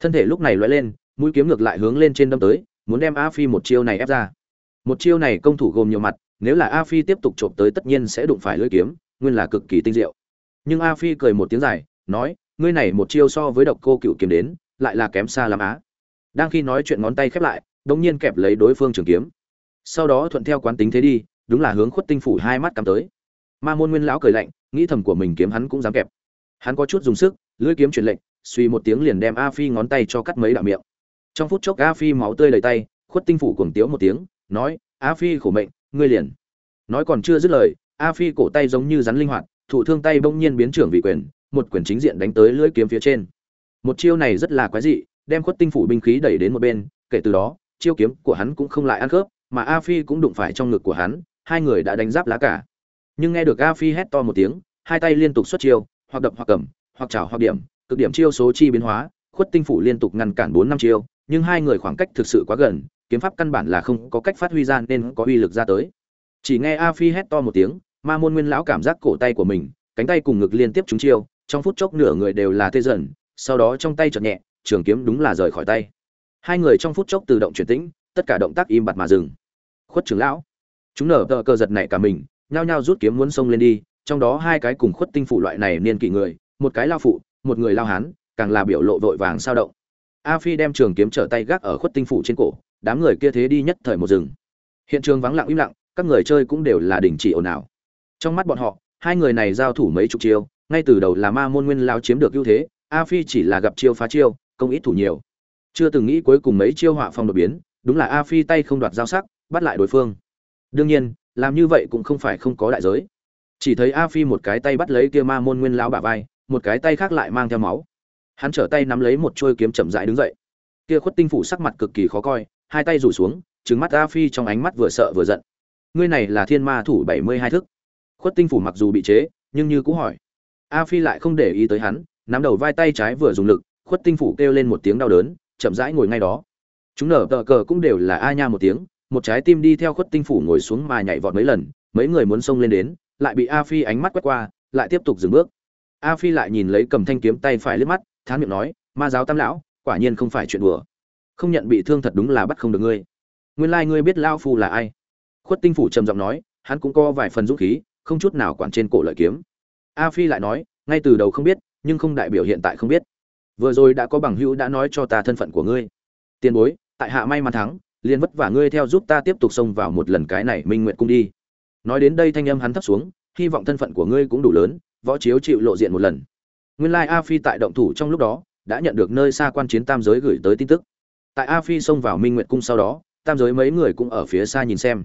Thân thể lúc này lóe lên, mũi kiếm ngược lại hướng lên trên đâm tới, muốn đem a phi một chiêu này ép ra một chiêu này công thủ gồm nhiều mặt, nếu là a phi tiếp tục trộm tới tất nhiên sẽ đụng phải lưỡi kiếm, nguyên là cực kỳ tinh diệu. Nhưng a phi cười một tiếng dài, nói, ngươi này một chiêu so với độc cô cựu kiếm đến, lại là kém xa lắm á. Đang khi nói chuyện ngón tay khép lại, đống nhiên kẹp lấy đối phương trường kiếm. Sau đó thuận theo quán tính thế đi, đúng là hướng khuất tinh phủ hai mắt cắm tới. Ma môn nguyên lão cười lạnh, nghĩ thầm của mình kiếm hắn cũng dám kẹp. Hắn có chút dùng sức, lưỡi kiếm truyền lệnh, suy một tiếng liền đem a phi ngón tay cho cắt mấy đạo miệng. Trong phút chốc a phi máu tươi đầy tay, khuất tinh phủ cuồng tiếu một tiếng nói, a phi khổ mệnh, ngươi liền. Nói còn chưa dứt lời, a phi cổ tay giống như rắn linh hoạt thủ thương tay bỗng nhiên biến trưởng vị quyền, một quyền chính diện đánh tới lưỡi kiếm phía trên. Một chiêu này rất là quái dị, đem khuất tinh phủ binh khí đẩy đến một bên, kể từ đó, chiêu kiếm của hắn cũng không lại ăn khớp, mà a phi cũng đụng phải trong ngực của hắn, hai người đã đánh giáp lá cả. Nhưng nghe được a phi hét to một tiếng, hai tay liên tục xuất chiêu, hoặc đập hoặc cầm, hoặc chảo hoặc điểm, cực điểm chiêu số chi biến hóa, khuất tinh phủ liên tục ngăn cản bốn năm chiêu, nhưng hai người khoảng cách thực sự quá gần kiếm pháp căn bản là không có cách phát huy ra nên có uy lực ra tới. Chỉ nghe a phi hét to một tiếng, ma môn nguyên lão cảm giác cổ tay của mình, cánh tay cùng ngực liên tiếp trúng chiêu, trong phút chốc nửa người đều là tê dần, sau đó trong tay chợt nhẹ, trường kiếm đúng là rời khỏi tay. Hai người trong phút chốc tự động chuyển tĩnh, tất cả động tác im bặt mà dừng. Khuất trưởng lão. Chúng nở tờ cờ giật này cả mình, nhao nhao rút kiếm muốn xông lên đi, trong đó hai cái cùng khuất tinh phụ loại này niên kỷ người, một cái lao phụ, một người lao hán, càng là biểu lộ vội vàng sao động. A phi đem trường kiếm trở tay gác ở khuất tinh phủ trên cổ đám người kia thế đi nhất thời một rừng. Hiện trường vắng lặng im lặng, các người chơi cũng đều là đình chỉ ồn ào. Trong mắt bọn họ, hai người này giao thủ mấy chục chiêu, ngay từ đầu là ma môn nguyên lao chiếm được ưu thế, a phi chỉ là gặp chiêu phá chiêu, công ít thủ nhiều. Chưa từng nghĩ cuối cùng mấy chiêu họa phong đột biến, đúng là a phi tay không đoạt giao sắc, bắt lại đối phương. Đương nhiên, làm như vậy cũng không phải không có đại giới. Chỉ thấy a phi một cái tay bắt lấy kia ma môn nguyên lão bả vai, một cái tay khác lại mang theo máu. Hắn trở tay nắm lấy một trôi kiếm chậm rãi đứng dậy. Kia khuất tinh phủ sắc mặt cực kỳ khó coi hai tay rủ xuống, trừng mắt a phi trong ánh mắt vừa sợ vừa giận. Ngươi này là thiên ma thủ bảy mươi hai thức. Khuất tinh phủ mặc dù bị chế, nhưng như cũ hỏi. A phi lại không để ý tới hắn, nắm đầu vai tay trái vừa dùng lực, khuất tinh phủ kêu lên một tiếng đau đớn, chậm rãi ngồi ngay đó. Chúng nở tờ cờ cũng đều là a nha một tiếng, một trái tim đi theo khuất tinh phủ ngồi xuống mà nhảy vọt mấy lần, mấy người muốn xông lên đến, lại bị a phi ánh mắt quét qua, lại tiếp tục dừng bước. A phi lại nhìn lấy cầm thanh kiếm tay phải liếc mắt, thán miệng nói, ma giáo tam lão, quả nhiên không phải chuyện đùa không nhận bị thương thật đúng là bắt không được ngươi. Nguyên lai ngươi biết lao phu là ai? Khuất tinh phủ trầm giọng nói, hắn cũng có vài phần dũng khí, không chút nào quản trên cổ lợi kiếm. A phi lại nói, ngay từ đầu không biết, nhưng không đại biểu hiện tại không biết. Vừa rồi đã có bằng hữu đã nói cho ta thân phận của ngươi. Tiền bối, tại hạ may mắn thắng, liền vất vả ngươi theo giúp ta tiếp tục xông vào một lần cái này minh nguyện cung đi. Nói đến đây thanh âm hắn thấp xuống, hy vọng thân phận của ngươi cũng đủ lớn, võ chiếu chịu lộ diện một lần. Nguyên lai a phi tại động thủ trong lúc đó, đã nhận được nơi xa quan chiến tam giới gửi tới tin tức tại a phi xông vào minh nguyệt cung sau đó, tam giới mấy người cũng ở phía xa nhìn xem.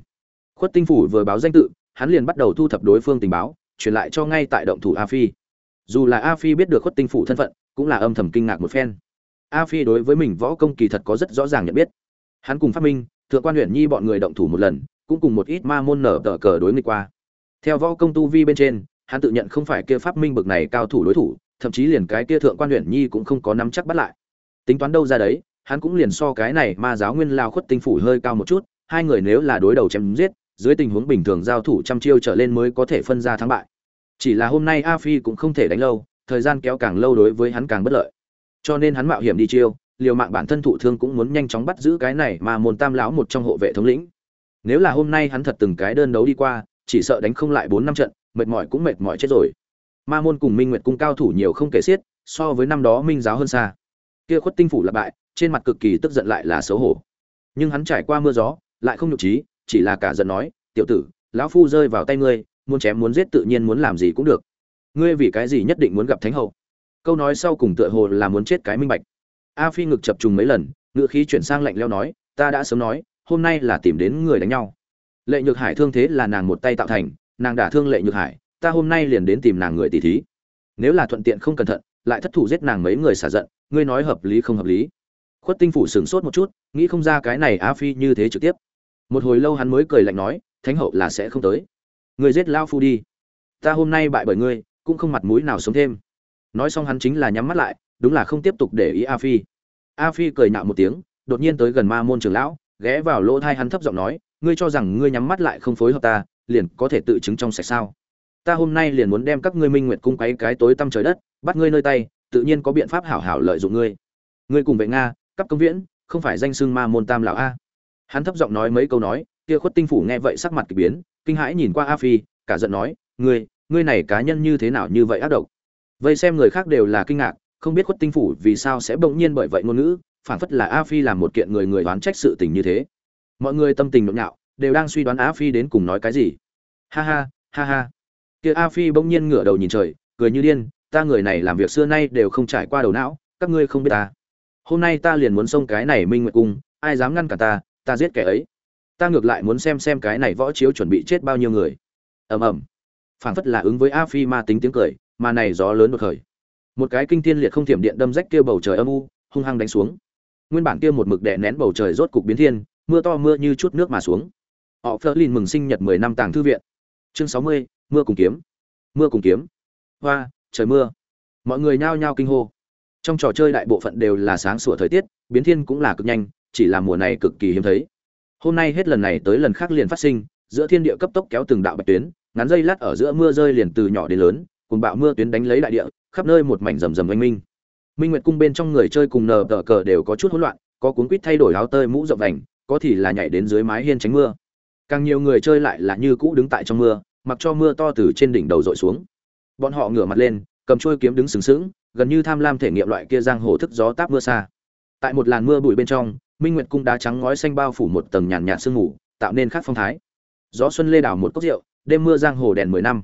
Khuất tinh phủ vừa báo danh tự, hắn liền bắt đầu thu thập đối phương tình báo, truyền lại cho ngay tại động thủ a phi. Dù là a phi biết được khuất tinh phủ thân phận, cũng là âm thầm kinh ngạc một phen. A phi đối với mình võ công kỳ thật có rất rõ ràng nhận biết. Hắn cùng phát minh, thượng quan huyện nhi bọn người động thủ một lần, cũng cùng một ít ma môn nở tờ cờ đối nghịch qua. Theo võ công tu vi bên trên, hắn tự nhận không phải kia pháp minh bực này cao thủ đối thủ, thậm chí liền cái kia thượng quan huyện nhi cũng không có nắm chắc bắt lại. Tính toán đâu ra đấy hắn cũng liền so cái này ma giáo nguyên lao khuất tinh phủ hơi cao một chút, hai người nếu là đối đầu chém giết, dưới tình huống bình thường giao thủ trăm chiêu trở lên mới có thể phân ra thắng bại. Chỉ là hôm nay a phi cũng không thể đánh lâu, thời gian kéo càng lâu đối với hắn càng bất lợi. Cho nên hắn mạo hiểm đi chiêu, liều mạng bản thân thụ thương cũng muốn nhanh chóng bắt giữ cái này mà môn tam lão một trong hộ vệ thống lĩnh. Nếu là hôm nay hắn thật từng cái đơn đấu đi qua, chỉ sợ đánh không lại bốn năm trận, mệt mỏi cũng mệt mỏi chết rồi. Ma môn cùng minh nguyệt cung cao thủ nhiều không kể xiết, so với năm đó minh giáo hơn xa. Kia khuất tinh phủ là bại trên mặt cực kỳ tức giận lại là xấu hổ. Nhưng hắn trải qua mưa gió, lại không nhục trí, chỉ là cả giận nói, tiểu tử, lão phu rơi vào tay ngươi, muốn chém muốn giết tự nhiên muốn làm gì cũng được. Ngươi vì cái gì nhất định muốn gặp thánh hậu? Câu nói sau cùng tựa hồ là muốn chết cái minh bạch. A phi ngực chập trùng mấy lần, ngựa khí chuyển sang lạnh leo nói, ta đã sớm nói, hôm nay là tìm đến người đánh nhau. Lệ nhược hải thương thế là nàng một tay tạo thành, nàng đả thương lệ nhược hải, ta hôm nay liền đến tìm nàng người tỷ thí. Nếu là thuận tiện không cẩn thận, lại thất thủ giết nàng mấy người xả giận, ngươi nói hợp lý không hợp lý? Khuất tinh phủ sửng sốt một chút, nghĩ không ra cái này a phi như thế trực tiếp. Một hồi lâu hắn mới cười lạnh nói, thánh hậu là sẽ không tới. Người giết lao phu đi. Ta hôm nay bại bởi ngươi, cũng không mặt mũi nào sống thêm. Nói xong hắn chính là nhắm mắt lại, đúng là không tiếp tục để ý a phi. A phi cười nạo một tiếng, đột nhiên tới gần ma môn trường lão, ghé vào lỗ thai hắn thấp giọng nói, ngươi cho rằng ngươi nhắm mắt lại không phối hợp ta, liền có thể tự chứng trong sạch sao? Ta hôm nay liền muốn đem các ngươi minh nguyệt cung quấy cái tối tăm trời đất, bắt ngươi nơi tay, tự nhiên có biện pháp hảo hảo lợi dụng ngươi. Ngươi cùng vệ nga cấp công viễn, không phải danh xưng ma môn tam lão a. Hắn thấp giọng nói mấy câu nói, kia khuất tinh phủ nghe vậy sắc mặt kỳ biến, kinh hãi nhìn qua a phi, cả giận nói, ngươi ngươi này cá nhân như thế nào như vậy ác độc? Vây xem người khác đều là kinh ngạc, không biết khuất tinh phủ vì sao sẽ bỗng nhiên bởi vậy ngôn ngữ phản phất là a phi làm một kiện người người đoán trách sự tình như thế. Mọi người tâm tình nhộn nhạo, đều đang suy đoán a phi đến cùng nói cái gì. Ha ha ha ha. Kia a phi bỗng nhiên ngửa đầu nhìn trời, cười như điên, ta người này làm việc xưa nay đều không trải qua đầu não, các ngươi không biết ta hôm nay ta liền muốn xông cái này minh nguyệt cung ai dám ngăn cả ta ta giết kẻ ấy. Ta ngược lại muốn xem xem cái này võ chiếu chuẩn bị chết bao nhiêu người. Ầm ầm. Phảng phất là ứng với a phi ma tính tiếng cười mà này gió lớn đột khởi. Một cái kinh thiên liệt không thiểm điện đâm rách kia bầu trời âm u hung hăng đánh xuống. Nguyên bản kia một mực đè nén bầu trời rốt cục biến thiên mưa to mưa như chút nước mà xuống. Họ phớt lên mừng sinh nhật 10 năm tàng thư viện. Chương 60, mưa cùng kiếm. Mưa cùng kiếm. Hoa trời mưa. Mọi người nhao nhao kinh hô trong trò chơi đại bộ phận đều là sáng sủa thời tiết, biến thiên cũng là cực nhanh, chỉ là mùa này cực kỳ hiếm thấy. Hôm nay hết lần này tới lần khác liền phát sinh, giữa thiên địa cấp tốc kéo từng đạo bạch tuyến, ngắn dây lát ở giữa mưa rơi liền từ nhỏ đến lớn, cùng bạo mưa tuyến đánh lấy đại địa, khắp nơi một mảnh rầm rầm oanh minh. Minh nguyệt cung bên trong người chơi cùng nờ tờ cờ đều có chút hỗn loạn, có cuốn quýt thay đổi áo tơi mũ rộng vành, có thì là nhảy đến dưới mái hiên tránh mưa. Càng nhiều người chơi lại là như cũ đứng tại trong mưa, mặc cho mưa to từ trên đỉnh đầu dội xuống. Bọn họ ngửa mặt lên, cầm trôi kiếm đứng sừng sững gần như tham lam thể nghiệm loại kia giang hồ thức gió táp mưa xa. Tại một làn mưa bụi bên trong, minh nguyệt cung đá trắng ngói xanh bao phủ một tầng nhàn nhạt sương mù, tạo nên khác phong thái. Gió xuân lê đảo một cốc rượu, đêm mưa giang hồ đèn mười năm.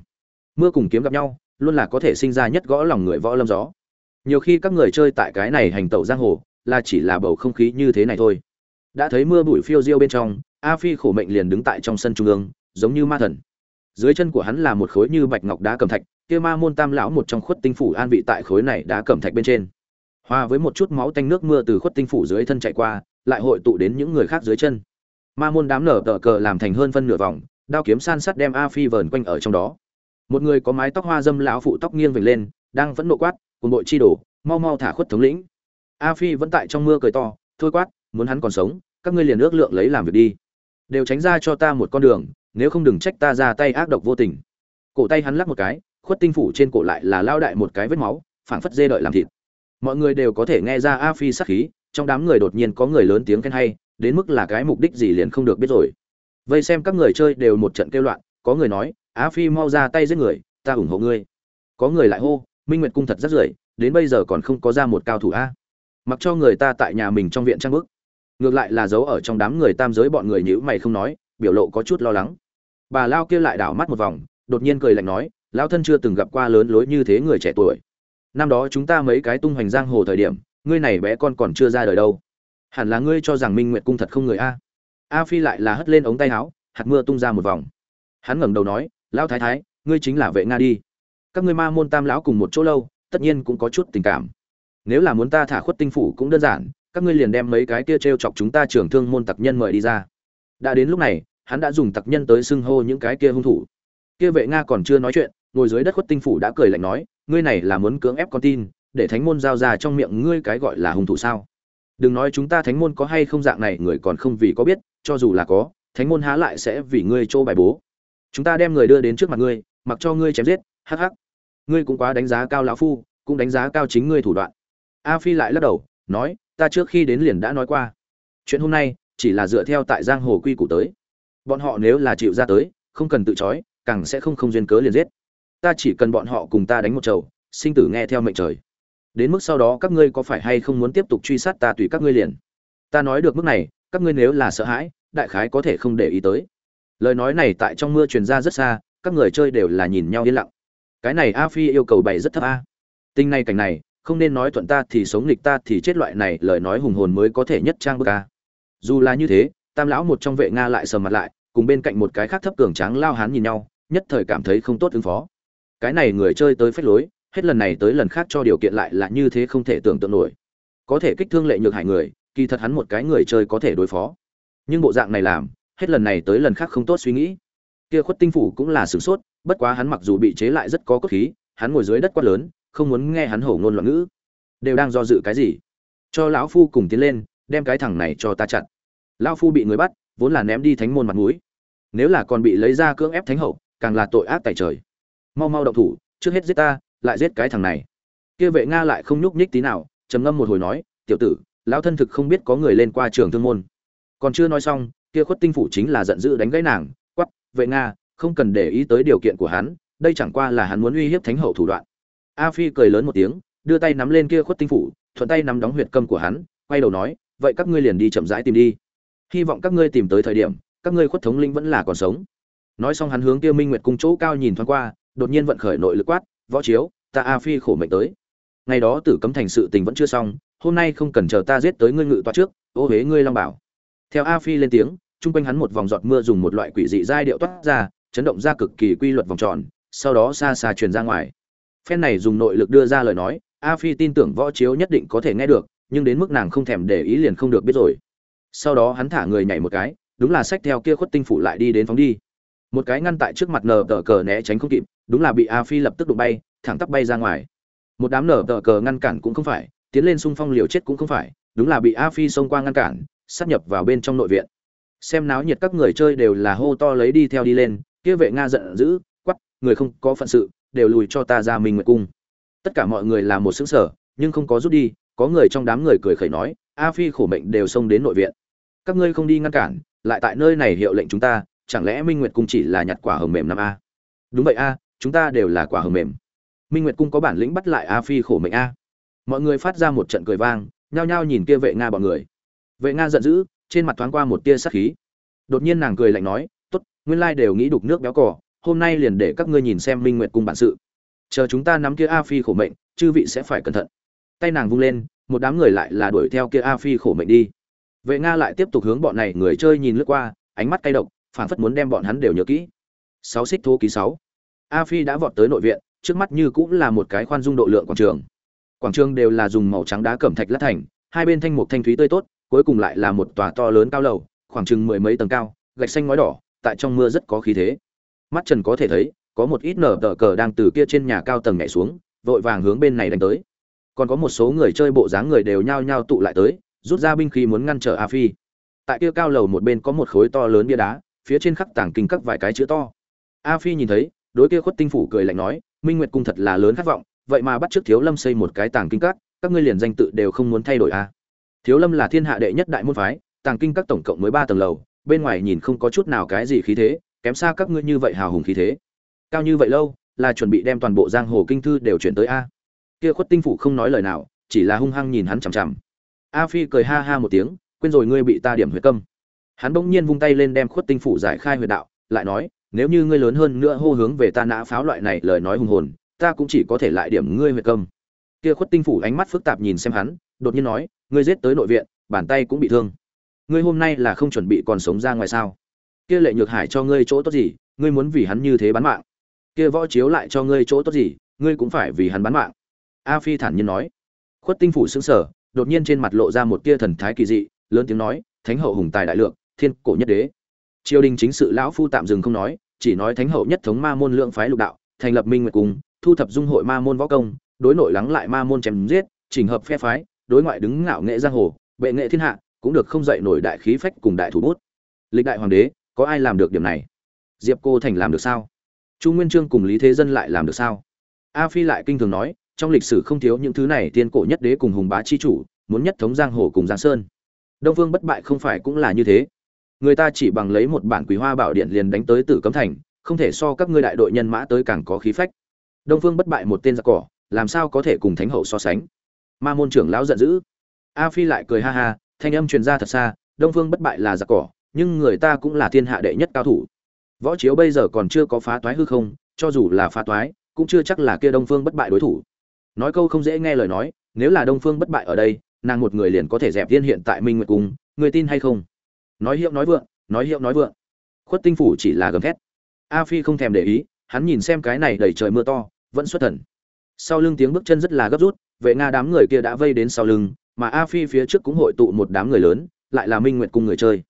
Mưa cùng kiếm gặp nhau, luôn là có thể sinh ra nhất gõ lòng người võ lâm gió. Nhiều khi các người chơi tại cái này hành tẩu giang hồ, là chỉ là bầu không khí như thế này thôi. Đã thấy mưa bụi phiêu diêu bên trong, a phi khổ mệnh liền đứng tại trong sân trung ương, giống như ma thần dưới chân của hắn là một khối như bạch ngọc đá cẩm thạch, kia ma môn tam lão một trong khuất tinh phủ an vị tại khối này đá cẩm thạch bên trên. Hòa với một chút máu tanh nước mưa từ khuất tinh phủ dưới thân chạy qua, lại hội tụ đến những người khác dưới chân. Ma môn đám nở tờ cờ làm thành hơn phân nửa vòng, đao kiếm san sắt đem a phi vờn quanh ở trong đó. Một người có mái tóc hoa dâm lão phụ tóc nghiêng vểnh lên, đang vẫn nộ quát cùng đội chi đổ mau mau thả khuất thống lĩnh. A phi vẫn tại trong mưa cười to, thôi quát, muốn hắn còn sống, các ngươi liền ước lượng lấy làm việc đi. Đều tránh ra cho ta một con đường nếu không đừng trách ta ra tay ác độc vô tình. Cổ tay hắn lắc một cái, khuất tinh phủ trên cổ lại là lao đại một cái vết máu, phảng phất dê đợi làm thịt. Mọi người đều có thể nghe ra a phi sắc khí, trong đám người đột nhiên có người lớn tiếng khen hay, đến mức là cái mục đích gì liền không được biết rồi. Vây xem các người chơi đều một trận kêu loạn, có người nói á phi mau ra tay giết người, ta ủng hộ ngươi. Có người lại hô, minh nguyệt cung thật rất rưởi, đến bây giờ còn không có ra một cao thủ a. Mặc cho người ta tại nhà mình trong viện trang bức. Ngược lại là giấu ở trong đám người tam giới bọn người nhữ mày không nói biểu lộ có chút lo lắng. Bà lao kia lại đảo mắt một vòng, đột nhiên cười lạnh nói, lao thân chưa từng gặp qua lớn lối như thế người trẻ tuổi. Năm đó chúng ta mấy cái tung hoành giang hồ thời điểm, ngươi này bé con còn chưa ra đời đâu. Hẳn là ngươi cho rằng minh nguyệt cung thật không người a? A phi lại là hất lên ống tay áo, hạt mưa tung ra một vòng. Hắn ngẩng đầu nói lão thái thái, ngươi chính là vệ nga đi. Các ngươi ma môn tam lão cùng một chỗ lâu, tất nhiên cũng có chút tình cảm. Nếu là muốn ta thả khuất tinh phủ cũng đơn giản, các ngươi liền đem mấy cái kia t chọc chúng ta trưởng thương môn tặc nhân mời đi ra đã đến lúc này, hắn đã dùng tặc nhân tới xưng hô những cái kia hung thủ. Kia vệ nga còn chưa nói chuyện, ngồi dưới đất khuất tinh phủ đã cười lạnh nói, ngươi này là muốn cưỡng ép con tin, để thánh môn giao ra trong miệng ngươi cái gọi là hung thủ sao? Đừng nói chúng ta thánh môn có hay không dạng này, người còn không vì có biết, cho dù là có, thánh môn há lại sẽ vì ngươi trô bài bố. Chúng ta đem người đưa đến trước mặt ngươi, mặc cho ngươi chém giết, hắc hắc. Ngươi cũng quá đánh giá cao lão phu, cũng đánh giá cao chính ngươi thủ đoạn. A phi lại lắc đầu, nói, ta trước khi đến liền đã nói qua. Chuyện hôm nay chỉ là dựa theo tại giang hồ quy củ tới. Bọn họ nếu là chịu ra tới, không cần tự chói càng sẽ không không duyên cớ liền giết. Ta chỉ cần bọn họ cùng ta đánh một chầu, sinh tử nghe theo mệnh trời. Đến mức sau đó các ngươi có phải hay không muốn tiếp tục truy sát ta tùy các ngươi liền? Ta nói được mức này, các ngươi nếu là sợ hãi, đại khái có thể không để ý tới. Lời nói này tại trong mưa truyền ra rất xa, các người chơi đều là nhìn nhau yên lặng. Cái này a phi yêu cầu bày rất thấp a. Tinh này cảnh này, không nên nói thuận ta thì sống nghịch ta thì chết loại này lời nói hùng hồn mới có thể nhất trang bức a dù là như thế, tam lão một trong vệ nga lại sờ mặt lại, cùng bên cạnh một cái khác thấp cường tráng lao hán nhìn nhau, nhất thời cảm thấy không tốt ứng phó. Cái này người chơi tới phách lối, hết lần này tới lần khác cho điều kiện lại là như thế không thể tưởng tượng nổi. Có thể kích thương lệ nhược hại người, kỳ thật hắn một cái người chơi có thể đối phó. Nhưng bộ dạng này làm, hết lần này tới lần khác không tốt suy nghĩ. Kia khuất tinh phủ cũng là sửng sốt, bất quá hắn mặc dù bị chế lại rất có cốt khí, hắn ngồi dưới đất quát lớn, không muốn nghe hắn hổ ngôn loạn ngữ. Đều đang do dự cái gì? Cho lão phu cùng tiến lên đem cái thằng này cho ta chặn lão phu bị người bắt, vốn là ném đi thánh môn mặt mũi. Nếu là còn bị lấy ra cưỡng ép thánh hậu, càng là tội ác tại trời. Mau mau động thủ, trước hết giết ta, lại giết cái thằng này. Kia vệ nga lại không nhúc nhích tí nào, trầm ngâm một hồi nói, tiểu tử, lão thân thực không biết có người lên qua trường thương môn. Còn chưa nói xong, kia khuất tinh phủ chính là giận dữ đánh gãy nàng quắp vệ nga, không cần để ý tới điều kiện của hắn, đây chẳng qua là hắn muốn uy hiếp thánh hậu thủ đoạn. A phi cười lớn một tiếng, đưa tay nắm lên kia khuất tinh phủ, thuận tay nắm đóng huyệt câm của hắn, quay đầu nói vậy các ngươi liền đi chậm rãi tìm đi. Hy vọng các ngươi tìm tới thời điểm, các ngươi khuất thống linh vẫn là còn sống. Nói xong hắn hướng tiêu minh nguyệt cung chỗ cao nhìn thoáng qua, đột nhiên vận khởi nội lực quát, võ chiếu, ta a phi khổ mệnh tới. Ngày đó tử cấm thành sự tình vẫn chưa xong, hôm nay không cần chờ ta giết tới ngươi ngự toa trước, ô huế ngươi long bảo. Theo a phi lên tiếng, chung quanh hắn một vòng giọt mưa dùng một loại quỷ dị giai điệu toát ra, chấn động ra cực kỳ quy luật vòng tròn, sau đó xa xa truyền ra ngoài. Phen này dùng nội lực đưa ra lời nói, a phi tin tưởng võ chiếu nhất định có thể nghe được nhưng đến mức nàng không thèm để ý liền không được biết rồi. Sau đó hắn thả người nhảy một cái, đúng là sách theo kia khuất tinh phủ lại đi đến phóng đi. Một cái ngăn tại trước mặt nở tờ cờ né tránh không kịp, đúng là bị a phi lập tức đụng bay, thẳng tắp bay ra ngoài. Một đám nở tờ cờ ngăn cản cũng không phải, tiến lên xung phong liều chết cũng không phải, đúng là bị a phi xông qua ngăn cản, sát nhập vào bên trong nội viện. Xem náo nhiệt các người chơi đều là hô to lấy đi theo đi lên, kia vệ nga giận dữ quắp người không có phận sự, đều lùi cho ta ra mình nguyệt cung. Tất cả mọi người là một xứng sở nhưng không có rút đi có người trong đám người cười khẩy nói, a phi khổ mệnh đều xông đến nội viện. Các ngươi không đi ngăn cản, lại tại nơi này hiệu lệnh chúng ta, chẳng lẽ minh nguyệt cung chỉ là nhặt quả hầm mềm năm a? Đúng vậy a, chúng ta đều là quả hầm mềm. Minh nguyệt cung có bản lĩnh bắt lại a phi khổ mệnh a. Mọi người phát ra một trận cười vang, nhao nhao nhìn kia vệ nga bọn người. Vệ nga giận dữ, trên mặt thoáng qua một tia sắc khí. Đột nhiên nàng cười lạnh nói, tốt, nguyên lai đều nghĩ đục nước béo cỏ hôm nay liền để các ngươi nhìn xem minh nguyệt cung bản sự. Chờ chúng ta nắm kia a phi khổ mệnh, chư vị sẽ phải cẩn thận tay nàng vung lên, một đám người lại là đuổi theo kia a phi khổ mệnh đi. Vệ nga lại tiếp tục hướng bọn này người chơi nhìn lướt qua, ánh mắt cay độc, phảng phất muốn đem bọn hắn đều nhớ kỹ. Sáu xích thô ký sáu. A phi đã vọt tới nội viện, trước mắt như cũng là một cái khoan dung độ lượng quảng trường. Quảng trường đều là dùng màu trắng đá cẩm thạch lát thành, hai bên thanh mục thanh thúy tươi tốt, cuối cùng lại là một tòa to lớn cao lầu, khoảng chừng mười mấy tầng cao, gạch xanh ngói đỏ, tại trong mưa rất có khí thế. Mắt trần có thể thấy, có một ít nở tờ cờ đang từ kia trên nhà cao tầng nhảy xuống, vội vàng hướng bên này đánh tới còn có một số người chơi bộ dáng người đều nhao nhao tụ lại tới, rút ra binh khí muốn ngăn trở a phi. Tại kia cao lầu một bên có một khối to lớn bia đá, phía trên khắc tảng kinh các vài cái chữ to. A phi nhìn thấy, đối kia khuất tinh phủ cười lạnh nói, minh nguyệt cung thật là lớn khát vọng, vậy mà bắt trước thiếu lâm xây một cái tàng kinh các các ngươi liền danh tự đều không muốn thay đổi a thiếu lâm là thiên hạ đệ nhất đại môn phái tàng kinh các tổng cộng mới ba tầng lầu, bên ngoài nhìn không có chút nào cái gì khí thế, kém xa các ngươi như vậy hào hùng khí thế. Cao như vậy lâu, là chuẩn bị đem toàn bộ giang hồ kinh thư đều chuyển tới a kia khuất tinh phủ không nói lời nào, chỉ là hung hăng nhìn hắn chằm chằm. A phi cười ha ha một tiếng, quên rồi ngươi bị ta điểm huyệt câm. Hắn bỗng nhiên vung tay lên đem khuất tinh phủ giải khai huyệt đạo, lại nói, nếu như ngươi lớn hơn nữa hô hướng về ta nã pháo loại này lời nói hùng hồn, ta cũng chỉ có thể lại điểm ngươi huyệt câm. Kia khuất tinh phủ ánh mắt phức tạp nhìn xem hắn, đột nhiên nói, ngươi giết tới nội viện, bàn tay cũng bị thương. Ngươi hôm nay là không chuẩn bị còn sống ra ngoài sao? Kia lệ nhược hải cho ngươi chỗ tốt gì, ngươi muốn vì hắn như thế bán mạng. Kia võ chiếu lại cho ngươi chỗ tốt gì, ngươi cũng phải vì hắn bán mạng a phi thản nhiên nói. Khuất tinh phủ sững sờ, đột nhiên trên mặt lộ ra một tia thần thái kỳ dị, lớn tiếng nói, thánh hậu hùng tài đại lượng, thiên cổ nhất đế. Triều đình chính sự lão phu tạm dừng không nói, chỉ nói thánh hậu nhất thống ma môn lượng phái lục đạo, thành lập minh nguyệt cung thu thập dung hội ma môn võ công, đối nội lắng lại ma môn chém giết, chỉnh hợp phe phái, đối ngoại đứng ngạo nghệ giang hồ, bệ nghệ thiên hạ, cũng được không dậy nổi đại khí phách cùng đại thủ bút. Lịch đại hoàng đế, có ai làm được điểm này? Diệp cô thành làm được sao? Chu nguyên trương cùng lý thế dân lại làm được sao? A phi lại kinh thường nói trong lịch sử không thiếu những thứ này tiên cổ nhất đế cùng hùng bá chi chủ, muốn nhất thống giang hồ cùng giang sơn. Đông vương bất bại không phải cũng là như thế. Người ta chỉ bằng lấy một bản quý hoa bảo điện liền đánh tới tử cấm thành, không thể so các ngươi đại đội nhân mã tới càng có khí phách. Đông phương bất bại một tên giặc cỏ, làm sao có thể cùng thánh hậu so sánh? Ma môn trưởng lão giận dữ. A phi lại cười ha ha, thanh âm truyền ra thật xa, đông phương bất bại là giặc cỏ, nhưng người ta cũng là thiên hạ đệ nhất cao thủ. Võ chiếu bây giờ còn chưa có phá toái hư không, cho dù là phá toái, cũng chưa chắc là kia đông phương bất bại đối thủ nói câu không dễ nghe lời nói, nếu là đông phương bất bại ở đây, nàng một người liền có thể dẹp viên hiện tại minh nguyệt cung, người tin hay không? Nói hiệu nói vượng, nói hiệu nói vượng. Khuất tinh phủ chỉ là gầm thét. A phi không thèm để ý, hắn nhìn xem cái này đầy trời mưa to, vẫn xuất thần. Sau lưng tiếng bước chân rất là gấp rút, vệ nga đám người kia đã vây đến sau lưng, mà a phi phía trước cũng hội tụ một đám người lớn, lại là minh nguyệt cung người chơi.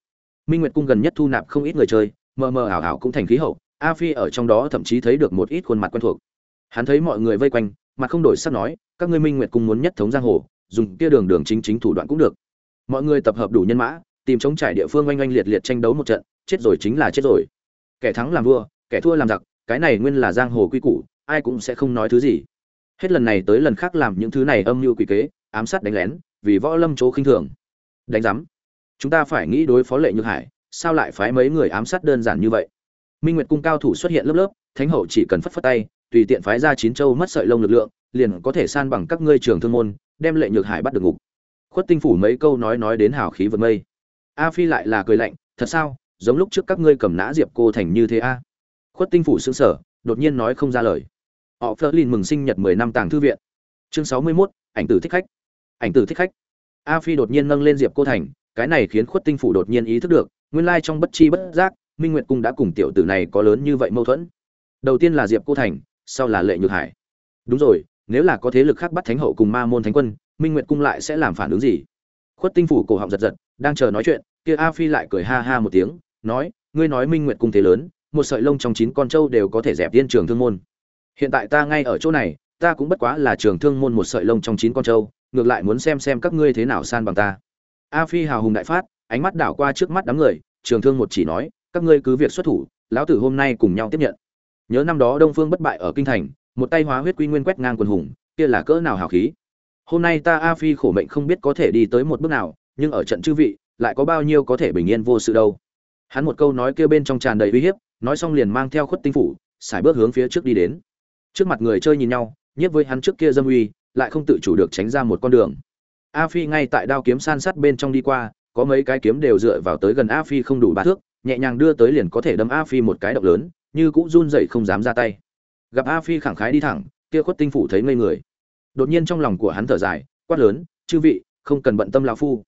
Minh nguyệt cung gần nhất thu nạp không ít người chơi, mờ mờ ảo ảo cũng thành khí hậu, a phi ở trong đó thậm chí thấy được một ít khuôn mặt quen thuộc. Hắn thấy mọi người vây quanh mà không đổi sắc nói, các ngươi minh nguyệt cung muốn nhất thống giang hồ, dùng kia đường đường chính chính thủ đoạn cũng được. Mọi người tập hợp đủ nhân mã, tìm chống trải địa phương oanh oanh liệt liệt tranh đấu một trận, chết rồi chính là chết rồi. Kẻ thắng làm vua, kẻ thua làm giặc, cái này nguyên là giang hồ quy củ, ai cũng sẽ không nói thứ gì. Hết lần này tới lần khác làm những thứ này âm mưu quỷ kế, ám sát đánh lén, vì võ lâm chỗ khinh thường. Đánh rắm. chúng ta phải nghĩ đối phó lệ nhược hải, sao lại phái mấy người ám sát đơn giản như vậy? Minh nguyệt cung cao thủ xuất hiện lớp lớp, thánh hậu chỉ cần phất phất tay tùy tiện phái ra chín châu mất sợi lông lực lượng liền có thể san bằng các ngươi trường thương môn đem lệ nhược hải bắt được ngục. Khuất tinh phủ mấy câu nói nói đến hào khí vượt mây. A phi lại là cười lạnh thật sao? Giống lúc trước các ngươi cầm nã diệp cô thành như thế a? Khuất tinh phủ sững sở đột nhiên nói không ra lời. Họ Flerlin mừng sinh nhật mười năm tàng thư viện. Chương sáu mươi 61, ảnh tử thích khách. Ảnh tử thích khách. A phi đột nhiên nâng lên diệp cô thành cái này khiến khuất tinh phủ đột nhiên ý thức được nguyên lai trong bất chi bất giác minh nguyệt cung đã cùng tiểu tử này có lớn như vậy mâu thuẫn. Đầu tiên là diệp cô thành sau là lệ nhược hải. Đúng rồi, nếu là có thế lực khác bắt thánh hậu cùng ma môn thánh quân, minh nguyệt cung lại sẽ làm phản ứng gì? Khuất tinh phủ cổ họng giật giật, đang chờ nói chuyện, kia a phi lại cười ha ha một tiếng, nói, ngươi nói minh nguyệt cung thế lớn, một sợi lông trong chín con trâu đều có thể dẹp tiên trường thương môn. Hiện tại ta ngay ở chỗ này, ta cũng bất quá là trường thương môn một sợi lông trong chín con trâu, ngược lại muốn xem xem các ngươi thế nào san bằng ta. A phi hào hùng đại phát, ánh mắt đảo qua trước mắt đám người, trường thương một chỉ nói, các ngươi cứ việc xuất thủ, lão tử hôm nay cùng nhau tiếp nhận nhớ năm đó đông phương bất bại ở kinh thành, một tay hóa huyết quy nguyên quét ngang quần hùng, kia là cỡ nào hào khí. Hôm nay ta a phi khổ mệnh không biết có thể đi tới một bước nào, nhưng ở trận chư vị, lại có bao nhiêu có thể bình yên vô sự đâu. Hắn một câu nói kia bên trong tràn đầy uy hiếp, nói xong liền mang theo khuất tinh phủ, xài bước hướng phía trước đi đến. Trước mặt người chơi nhìn nhau nhất với hắn trước kia dâm uy, lại không tự chủ được tránh ra một con đường. A phi ngay tại đao kiếm san sát bên trong đi qua, có mấy cái kiếm đều dựa vào tới gần a phi không đủ ba thước, nhẹ nhàng đưa tới liền có thể đâm a phi một cái động lớn như cũng run rẩy không dám ra tay. Gặp a phi khẳng khái đi thẳng, kia khuất tinh phủ thấy ngây người. Đột nhiên trong lòng của hắn thở dài, quát lớn, chư vị, không cần bận tâm lão phu.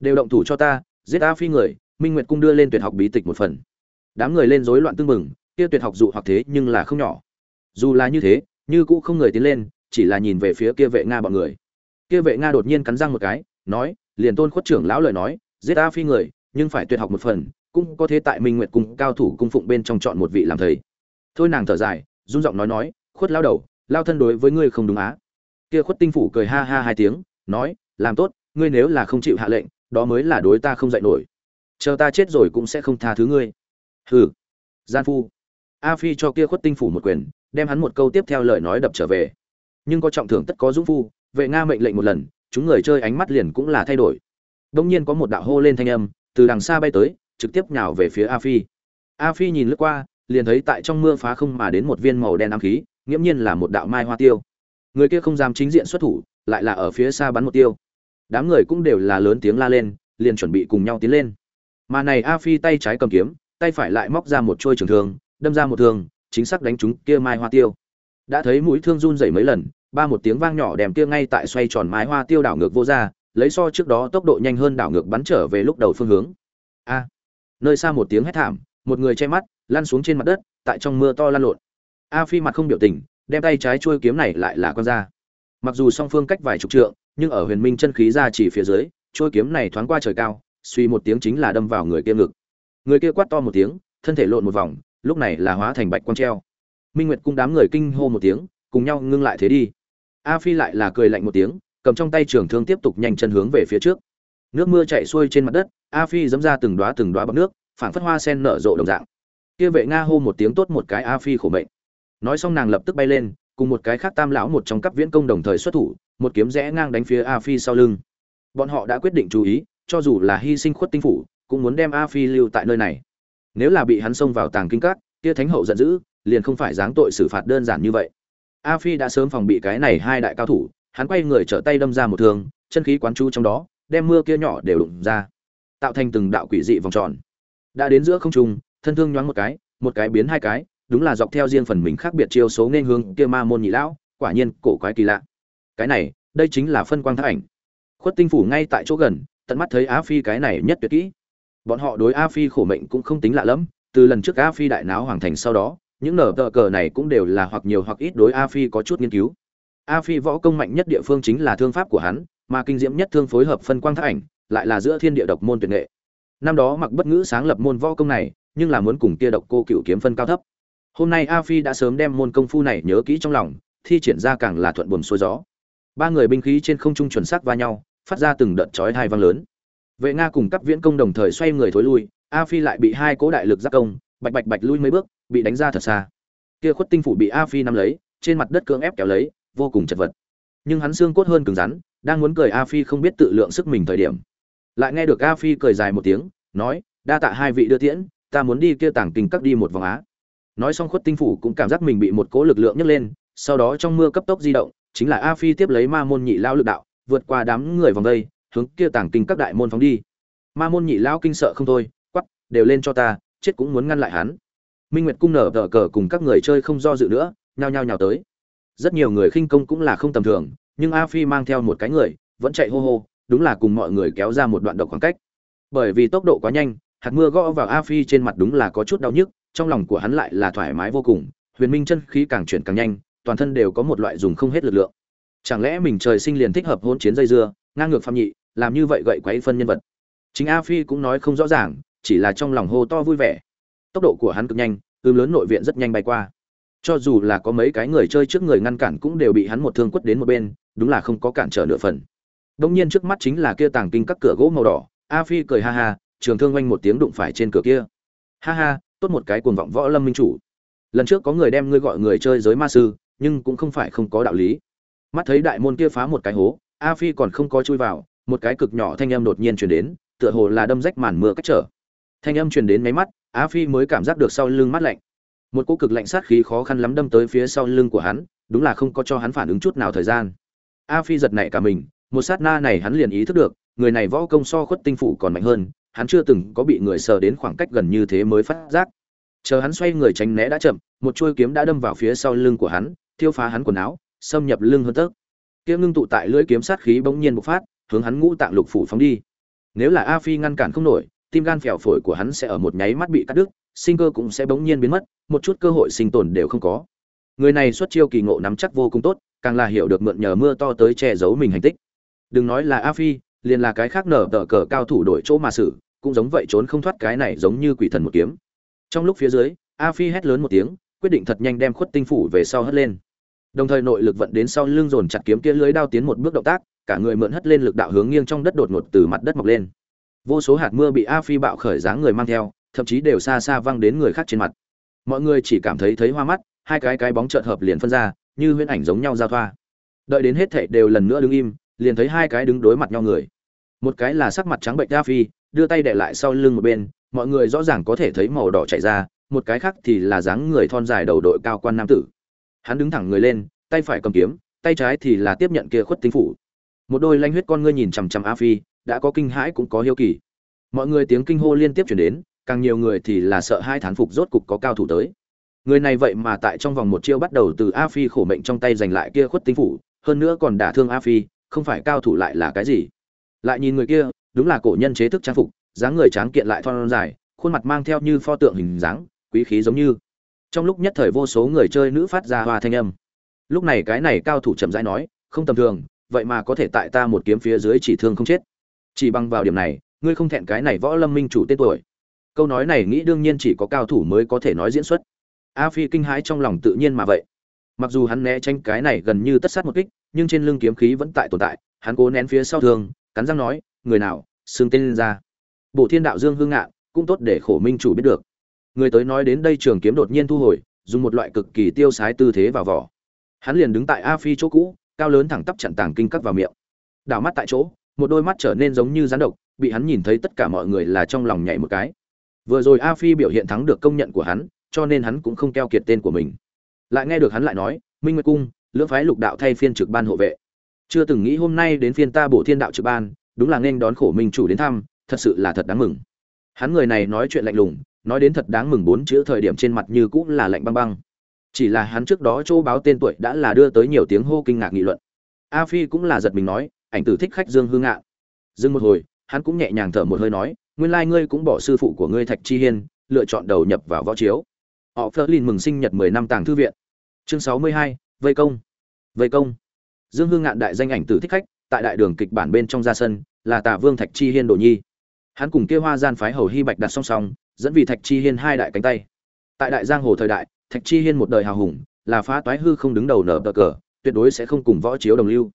Đều động thủ cho ta, giết a phi người, minh nguyệt cung đưa lên tuyệt học bí tịch một phần. Đám người lên rối loạn tương mừng kia tuyệt học dụ hoặc thế nhưng là không nhỏ. Dù là như thế, như cũ không người tiến lên, chỉ là nhìn về phía kia vệ nga bọn người. Kia vệ nga đột nhiên cắn răng một cái, nói, liền tôn khuất trưởng lão lời nói, giết a phi người, nhưng phải tuyệt học một phần cũng có thế tại minh nguyệt cung cao thủ cung phụng bên trong chọn một vị làm thầy. Thôi nàng thở dài, run giọng nói nói, khuất lao đầu, lao thân đối với ngươi không đúng á. Kia khuất tinh phủ cười ha ha hai tiếng, nói, làm tốt, ngươi nếu là không chịu hạ lệnh, đó mới là đối ta không dạy nổi. Chờ ta chết rồi cũng sẽ không tha thứ ngươi. Hừ. Gian phu. A phi cho kia khuất tinh phủ một quyền, đem hắn một câu tiếp theo lời nói đập trở về. Nhưng có trọng thưởng tất có dũng phu, vệ nga mệnh lệnh một lần, chúng người chơi ánh mắt liền cũng là thay đổi. Đông nhiên có một đạo hô lên thanh âm, từ đằng xa bay tới trực tiếp nhào về phía a phi. A phi nhìn lướt qua, liền thấy tại trong mưa phá không mà đến một viên màu đen ám khí, nghiễm nhiên là một đạo mai hoa tiêu. Người kia không dám chính diện xuất thủ, lại là ở phía xa bắn một tiêu. Đám người cũng đều là lớn tiếng la lên, liền chuẩn bị cùng nhau tiến lên. Mà này a phi tay trái cầm kiếm, tay phải lại móc ra một trôi trường thương, đâm ra một thương, chính xác đánh trúng kia mai hoa tiêu. Đã thấy mũi thương run dày mấy lần, ba một tiếng vang nhỏ đèm kia ngay tại xoay tròn mai hoa tiêu đảo ngược vô ra, lấy so trước đó tốc độ nhanh hơn đảo ngược bắn trở về lúc đầu phương hướng. A! Nơi xa một tiếng hét thảm, một người che mắt, lăn xuống trên mặt đất, tại trong mưa to lăn lộn. A phi mặt không biểu tình, đem tay trái chuôi kiếm này lại là con ra. Mặc dù song phương cách vài chục trượng, nhưng ở huyền minh chân khí ra chỉ phía dưới, chuôi kiếm này thoáng qua trời cao, suy một tiếng chính là đâm vào người kia ngực. Người kia quát to một tiếng, thân thể lộn một vòng, lúc này là hóa thành bạch quang treo. Minh nguyệt cung đám người kinh hô một tiếng, cùng nhau ngưng lại thế đi. A phi lại là cười lạnh một tiếng, cầm trong tay trường thương tiếp tục nhanh chân hướng về phía trước nước mưa chảy xuôi trên mặt đất, a phi dẫm ra từng đoá từng đoá bọc nước, phảng phất hoa sen nở rộ đồng dạng. Kia vệ nga hô một tiếng tốt một cái a phi khổ mệnh. Nói xong nàng lập tức bay lên, cùng một cái khác tam lão một trong cấp viễn công đồng thời xuất thủ, một kiếm rẽ ngang đánh phía a phi sau lưng. Bọn họ đã quyết định chú ý, cho dù là hy sinh khuất tinh phủ, cũng muốn đem a phi lưu tại nơi này. Nếu là bị hắn xông vào tàng kinh các, kia thánh hậu giận dữ, liền không phải giáng tội xử phạt đơn giản như vậy. A phi đã sớm phòng bị cái này hai đại cao thủ, hắn quay người trở tay đâm ra một thương, chân khí quán chú trong đó đem mưa kia nhỏ đều đụng ra, tạo thành từng đạo quỷ dị vòng tròn. Đã đến giữa không trung, thân thương nhoáng một cái một cái biến hai cái, đúng là dọc theo riêng phần mình khác biệt chiêu số nên hướng kia ma môn nhị lão, quả nhiên cổ quái kỳ lạ. Cái này, đây chính là phân quang thác ảnh. Khuất tinh phủ ngay tại chỗ gần, tận mắt thấy a phi cái này nhất tuyệt kỹ. Bọn họ đối a phi khổ mệnh cũng không tính lạ lẫm, từ lần trước a phi đại náo hoàng thành sau đó, những nở tờ cờ này cũng đều là hoặc nhiều hoặc ít đối a phi có chút nghiên cứu. A phi võ công mạnh nhất địa phương chính là thương pháp của hắn mà kinh diễm nhất thương phối hợp phân quang thác ảnh, lại là giữa thiên địa độc môn tuyệt nghệ. Năm đó mặc bất ngữ sáng lập môn võ công này, nhưng là muốn cùng kia độc cô cựu kiếm phân cao thấp. Hôm nay a phi đã sớm đem môn công phu này nhớ kỹ trong lòng, thi triển ra càng là thuận buồm xuôi gió. Ba người binh khí trên không trung chuẩn xác va nhau, phát ra từng đợt chói hai vang lớn. Vệ nga cùng các viễn công đồng thời xoay người thối lui, a phi lại bị hai cố đại lực giáp công, bạch bạch bạch lui mấy bước, bị đánh ra thật xa. Kia khuất tinh phủ bị a phi nắm lấy, trên mặt đất cưỡng ép kéo lấy, vô cùng chật vật. Nhưng hắn xương cốt hơn cứng rắn đang muốn cười a phi không biết tự lượng sức mình thời điểm. Lại nghe được a phi cười dài một tiếng, nói, đa tạ hai vị đưa tiễn, ta muốn đi kia tảng kinh cắt đi một vòng á. Nói xong khuất tinh phủ cũng cảm giác mình bị một cố lực lượng nhấc lên, sau đó trong mưa cấp tốc di động, chính là a phi tiếp lấy ma môn nhị lao lực đạo, vượt qua đám người vòng đây, hướng kia tảng kinh các đại môn phóng đi. Ma môn nhị lao kinh sợ không thôi quắp đều lên cho ta, chết cũng muốn ngăn lại hắn. Minh nguyệt cung nở tờ cờ cùng các người chơi không do dự nữa, nhao nhao nhào tới. Rất nhiều người khinh công cũng là không tầm thường nhưng a phi mang theo một cái người, vẫn chạy hô hô, đúng là cùng mọi người kéo ra một đoạn độc khoảng cách. Bởi vì tốc độ quá nhanh, hạt mưa gõ vào a phi trên mặt đúng là có chút đau nhức, trong lòng của hắn lại là thoải mái vô cùng, huyền minh chân khí càng chuyển càng nhanh, toàn thân đều có một loại dùng không hết lực lượng. Chẳng lẽ mình trời sinh liền thích hợp hôn chiến dây dưa, ngang ngược phạm nhị, làm như vậy gậy quấy phân nhân vật? Chính a phi cũng nói không rõ ràng, chỉ là trong lòng hô to vui vẻ. Tốc độ của hắn cực nhanh ưm lớn nội viện rất nhanh bay qua cho dù là có mấy cái người chơi trước người ngăn cản cũng đều bị hắn một thương quất đến một bên, đúng là không có cản trở nửa phần. Đông nhiên trước mắt chính là kia tàng kinh các cửa gỗ màu đỏ, a phi cười ha ha, trường thương oanh một tiếng đụng phải trên cửa kia. Ha ha, tốt một cái cuồng vọng võ lâm minh chủ. Lần trước có người đem ngươi gọi người chơi giới ma sư, nhưng cũng không phải không có đạo lý. Mắt thấy đại môn kia phá một cái hố, a phi còn không có chui vào, một cái cực nhỏ thanh âm đột nhiên truyền đến, tựa hồ là đâm rách màn mưa cách trở. Thanh âm truyền đến máy mắt, a phi mới cảm giác được sau lưng mát lạnh một cỗ cực lạnh sát khí khó khăn lắm đâm tới phía sau lưng của hắn, đúng là không có cho hắn phản ứng chút nào thời gian. A phi giật nảy cả mình, một sát na này hắn liền ý thức được, người này võ công so khuất tinh phủ còn mạnh hơn, hắn chưa từng có bị người sờ đến khoảng cách gần như thế mới phát giác. Chờ hắn xoay người tránh né đã chậm, một chuôi kiếm đã đâm vào phía sau lưng của hắn, thiêu phá hắn quần áo, xâm nhập lưng hơn tấc. Kiếm ngưng tụ tại lưỡi kiếm sát khí bỗng nhiên bộc phát, hướng hắn ngũ tạng lục phủ phóng đi. Nếu là a phi ngăn cản không nổi, tim gan phèo phổi của hắn sẽ ở một nháy mắt bị cắt đứt sinh cơ cũng sẽ bỗng nhiên biến mất, một chút cơ hội sinh tồn đều không có. Người này xuất chiêu kỳ ngộ nắm chắc vô cùng tốt, càng là hiểu được mượn nhờ mưa to tới che giấu mình hành tích. Đừng nói là a phi, liền là cái khác nở tờ cờ cao thủ đổi chỗ mà xử, cũng giống vậy trốn không thoát cái này giống như quỷ thần một kiếm. Trong lúc phía dưới, a phi hét lớn một tiếng, quyết định thật nhanh đem khuất tinh phủ về sau hất lên. Đồng thời nội lực vận đến sau lưng dồn chặt kiếm kia lưới đao tiến một bước động tác, cả người mượn hất lên lực đạo hướng nghiêng trong đất đột ngột từ mặt đất mọc lên. Vô số hạt mưa bị a phi bạo khởi dáng người mang theo thậm chí đều xa xa văng đến người khác trên mặt. Mọi người chỉ cảm thấy thấy hoa mắt, hai cái cái bóng trợn hợp liền phân ra, như huyễn ảnh giống nhau giao thoa. Đợi đến hết thảy đều lần nữa đứng im, liền thấy hai cái đứng đối mặt nhau người. Một cái là sắc mặt trắng bệnh a phi đưa tay để lại sau lưng một bên, mọi người rõ ràng có thể thấy màu đỏ chảy ra, một cái khác thì là dáng người thon dài đầu đội cao quan nam tử. Hắn đứng thẳng người lên, tay phải cầm kiếm, tay trái thì là tiếp nhận kia khuất tinh phủ. Một đôi lanh huyết con ngươi nhìn chằm chằm a phi đã có kinh hãi cũng có hiếu kỳ. Mọi người tiếng kinh hô liên tiếp chuyển đến càng nhiều người thì là sợ hai thán phục rốt cục có cao thủ tới. Người này vậy mà tại trong vòng một chiêu bắt đầu từ a phi khổ mệnh trong tay giành lại kia khuất tinh phủ, hơn nữa còn đả thương a phi, không phải cao thủ lại là cái gì? Lại nhìn người kia, đúng là cổ nhân chế thức trang phục, dáng người tráng kiện lại thon dài, khuôn mặt mang theo như pho tượng hình dáng, quý khí giống như. Trong lúc nhất thời vô số người chơi nữ phát ra hoa thanh âm. Lúc này cái này cao thủ chậm rãi nói, không tầm thường, vậy mà có thể tại ta một kiếm phía dưới chỉ thương không chết. Chỉ bằng vào điểm này, ngươi không thẹn cái này võ lâm minh chủ tên tuổi câu nói này nghĩ đương nhiên chỉ có cao thủ mới có thể nói diễn xuất. A phi kinh hãi trong lòng tự nhiên mà vậy. Mặc dù hắn né tránh cái này gần như tất sát một kích, nhưng trên lưng kiếm khí vẫn tại tồn tại, hắn cố nén phía sau thường cắn răng nói, người nào xương tên lên ra. Bộ thiên đạo dương hương ngạn cũng tốt để khổ minh chủ biết được. Người tới nói đến đây trường kiếm đột nhiên thu hồi, dùng một loại cực kỳ tiêu sái tư thế vào vỏ. Hắn liền đứng tại a phi chỗ cũ, cao lớn thẳng tắp chặn tàng kinh cắt vào miệng. Đảo mắt tại chỗ, một đôi mắt trở nên giống như rắn độc, bị hắn nhìn thấy tất cả mọi người là trong lòng nhảy một cái vừa rồi a phi biểu hiện thắng được công nhận của hắn, cho nên hắn cũng không keo kiệt tên của mình. Lại nghe được hắn lại nói, minh nguyệt cung, lưỡng phái lục đạo thay phiên trực ban hộ vệ. Chưa từng nghĩ hôm nay đến phiên ta bổ thiên đạo trực ban, đúng là nên đón khổ minh chủ đến thăm, thật sự là thật đáng mừng. Hắn người này nói chuyện lạnh lùng, nói đến thật đáng mừng bốn chữ thời điểm trên mặt như cũng là lạnh băng băng. Chỉ là hắn trước đó chỗ báo tên tuổi đã là đưa tới nhiều tiếng hô kinh ngạc nghị luận. A phi cũng là giật mình nói, ảnh tử thích khách dương hương ngạn dừng một hồi, hắn cũng nhẹ nhàng thở một hơi nói nguyên lai ngươi cũng bỏ sư phụ của ngươi thạch chi hiên, lựa chọn đầu nhập vào võ chiếu. Họ phớt lên mừng sinh nhật mười năm tàng thư viện. Chương sáu mươi hai, vây công. Vây công. Dương hương ngạn đại danh ảnh tử thích khách, tại đại đường kịch bản bên trong ra sân, là tả vương thạch chi hiên đồ nhi. Hắn cùng kêu hoa gian phái hầu hy bạch đặt song song, dẫn vì thạch chi hiên hai đại cánh tay. Tại đại giang hồ thời đại, thạch chi hiên một đời hào hùng, là phá toái hư không đứng đầu nở bờ cờ, tuyệt đối sẽ không cùng võ chiếu đồng lưu.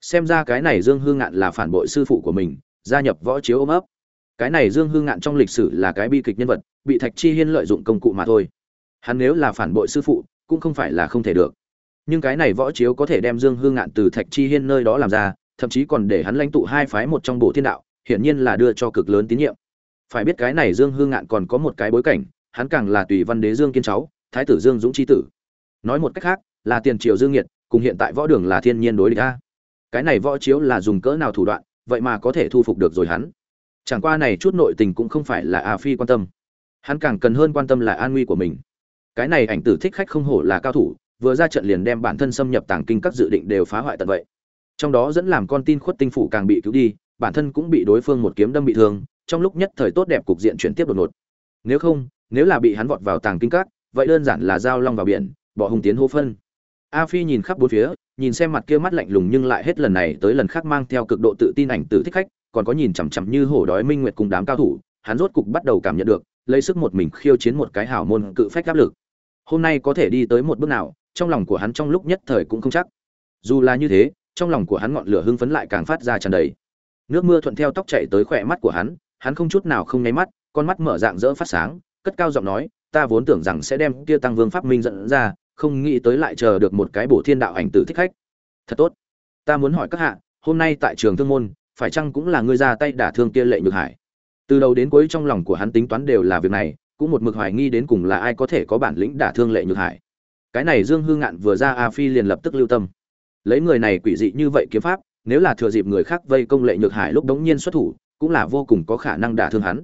Xem ra cái này dương hương ngạn là phản bội sư phụ của mình, gia nhập võ chiếu ôm ấp cái này dương hương ngạn trong lịch sử là cái bi kịch nhân vật, bị thạch chi hiên lợi dụng công cụ mà thôi. Hắn nếu là phản bội sư phụ, cũng không phải là không thể được. Nhưng cái này võ chiếu có thể đem dương hương ngạn từ thạch chi hiên nơi đó làm ra, thậm chí còn để hắn lãnh tụ hai phái một trong bộ thiên đạo, hiển nhiên là đưa cho cực lớn tín nhiệm. Phải biết cái này dương hương ngạn còn có một cái bối cảnh, hắn càng là tùy văn đế dương kiên cháu, thái tử dương dũng chi tử. Nói một cách khác, là tiền triều dương nhiệt cùng hiện tại võ đường là thiên nhiên đối địch a. Cái này võ chiếu là dùng cỡ nào thủ đoạn, vậy mà có thể thu phục được rồi hắn chẳng qua này chút nội tình cũng không phải là a phi quan tâm. Hắn càng cần hơn quan tâm là an nguy của mình. Cái này ảnh tử thích khách không hổ là cao thủ, vừa ra trận liền đem bản thân xâm nhập tàng kinh các dự định đều phá hoại tận vậy. Trong đó dẫn làm con tin khuất tinh phủ càng bị cứu đi, bản thân cũng bị đối phương một kiếm đâm bị thương, trong lúc nhất thời tốt đẹp cục diện chuyển tiếp đột ngột. Nếu không, nếu là bị hắn vọt vào tàng kinh các, vậy đơn giản là giao long vào biển, bỏ hùng tiến hô phân. A phi nhìn khắp bốn phía, nhìn xem mặt kia mắt lạnh lùng nhưng lại hết lần này tới lần khác mang theo cực độ tự tin ảnh tử thích khách còn có nhìn chằm chằm như hổ đói minh nguyệt cùng đám cao thủ, hắn rốt cục bắt đầu cảm nhận được, lấy sức một mình khiêu chiến một cái hảo môn cự phách áp lực. Hôm nay có thể đi tới một bước nào, trong lòng của hắn trong lúc nhất thời cũng không chắc. Dù là như thế, trong lòng của hắn ngọn lửa hưng phấn lại càng phát ra tràn đầy. Nước mưa thuận theo tóc chảy tới khỏe mắt của hắn hắn không chút nào không nháy mắt, con mắt mở dạng dỡ phát sáng, cất cao giọng nói, ta vốn tưởng rằng sẽ đem kia tăng vương pháp minh dẫn ra, không nghĩ tới lại chờ được một cái bổ thiên đạo ảnh tử thích khách. Thật tốt. Ta muốn hỏi các hạ, hôm nay tại trường thương môn phải chăng cũng là ngươi ra tay đả thương kia lệ nhược hải? Từ đầu đến cuối trong lòng của hắn tính toán đều là việc này, cũng một mực hoài nghi đến cùng là ai có thể có bản lĩnh đả thương lệ nhược hải. Cái này dương hư ngạn vừa ra a phi liền lập tức lưu tâm. Lấy người này quỷ dị như vậy kiếm pháp, nếu là thừa dịp người khác vây công lệ nhược hải lúc đống nhiên xuất thủ, cũng là vô cùng có khả năng đả thương hắn.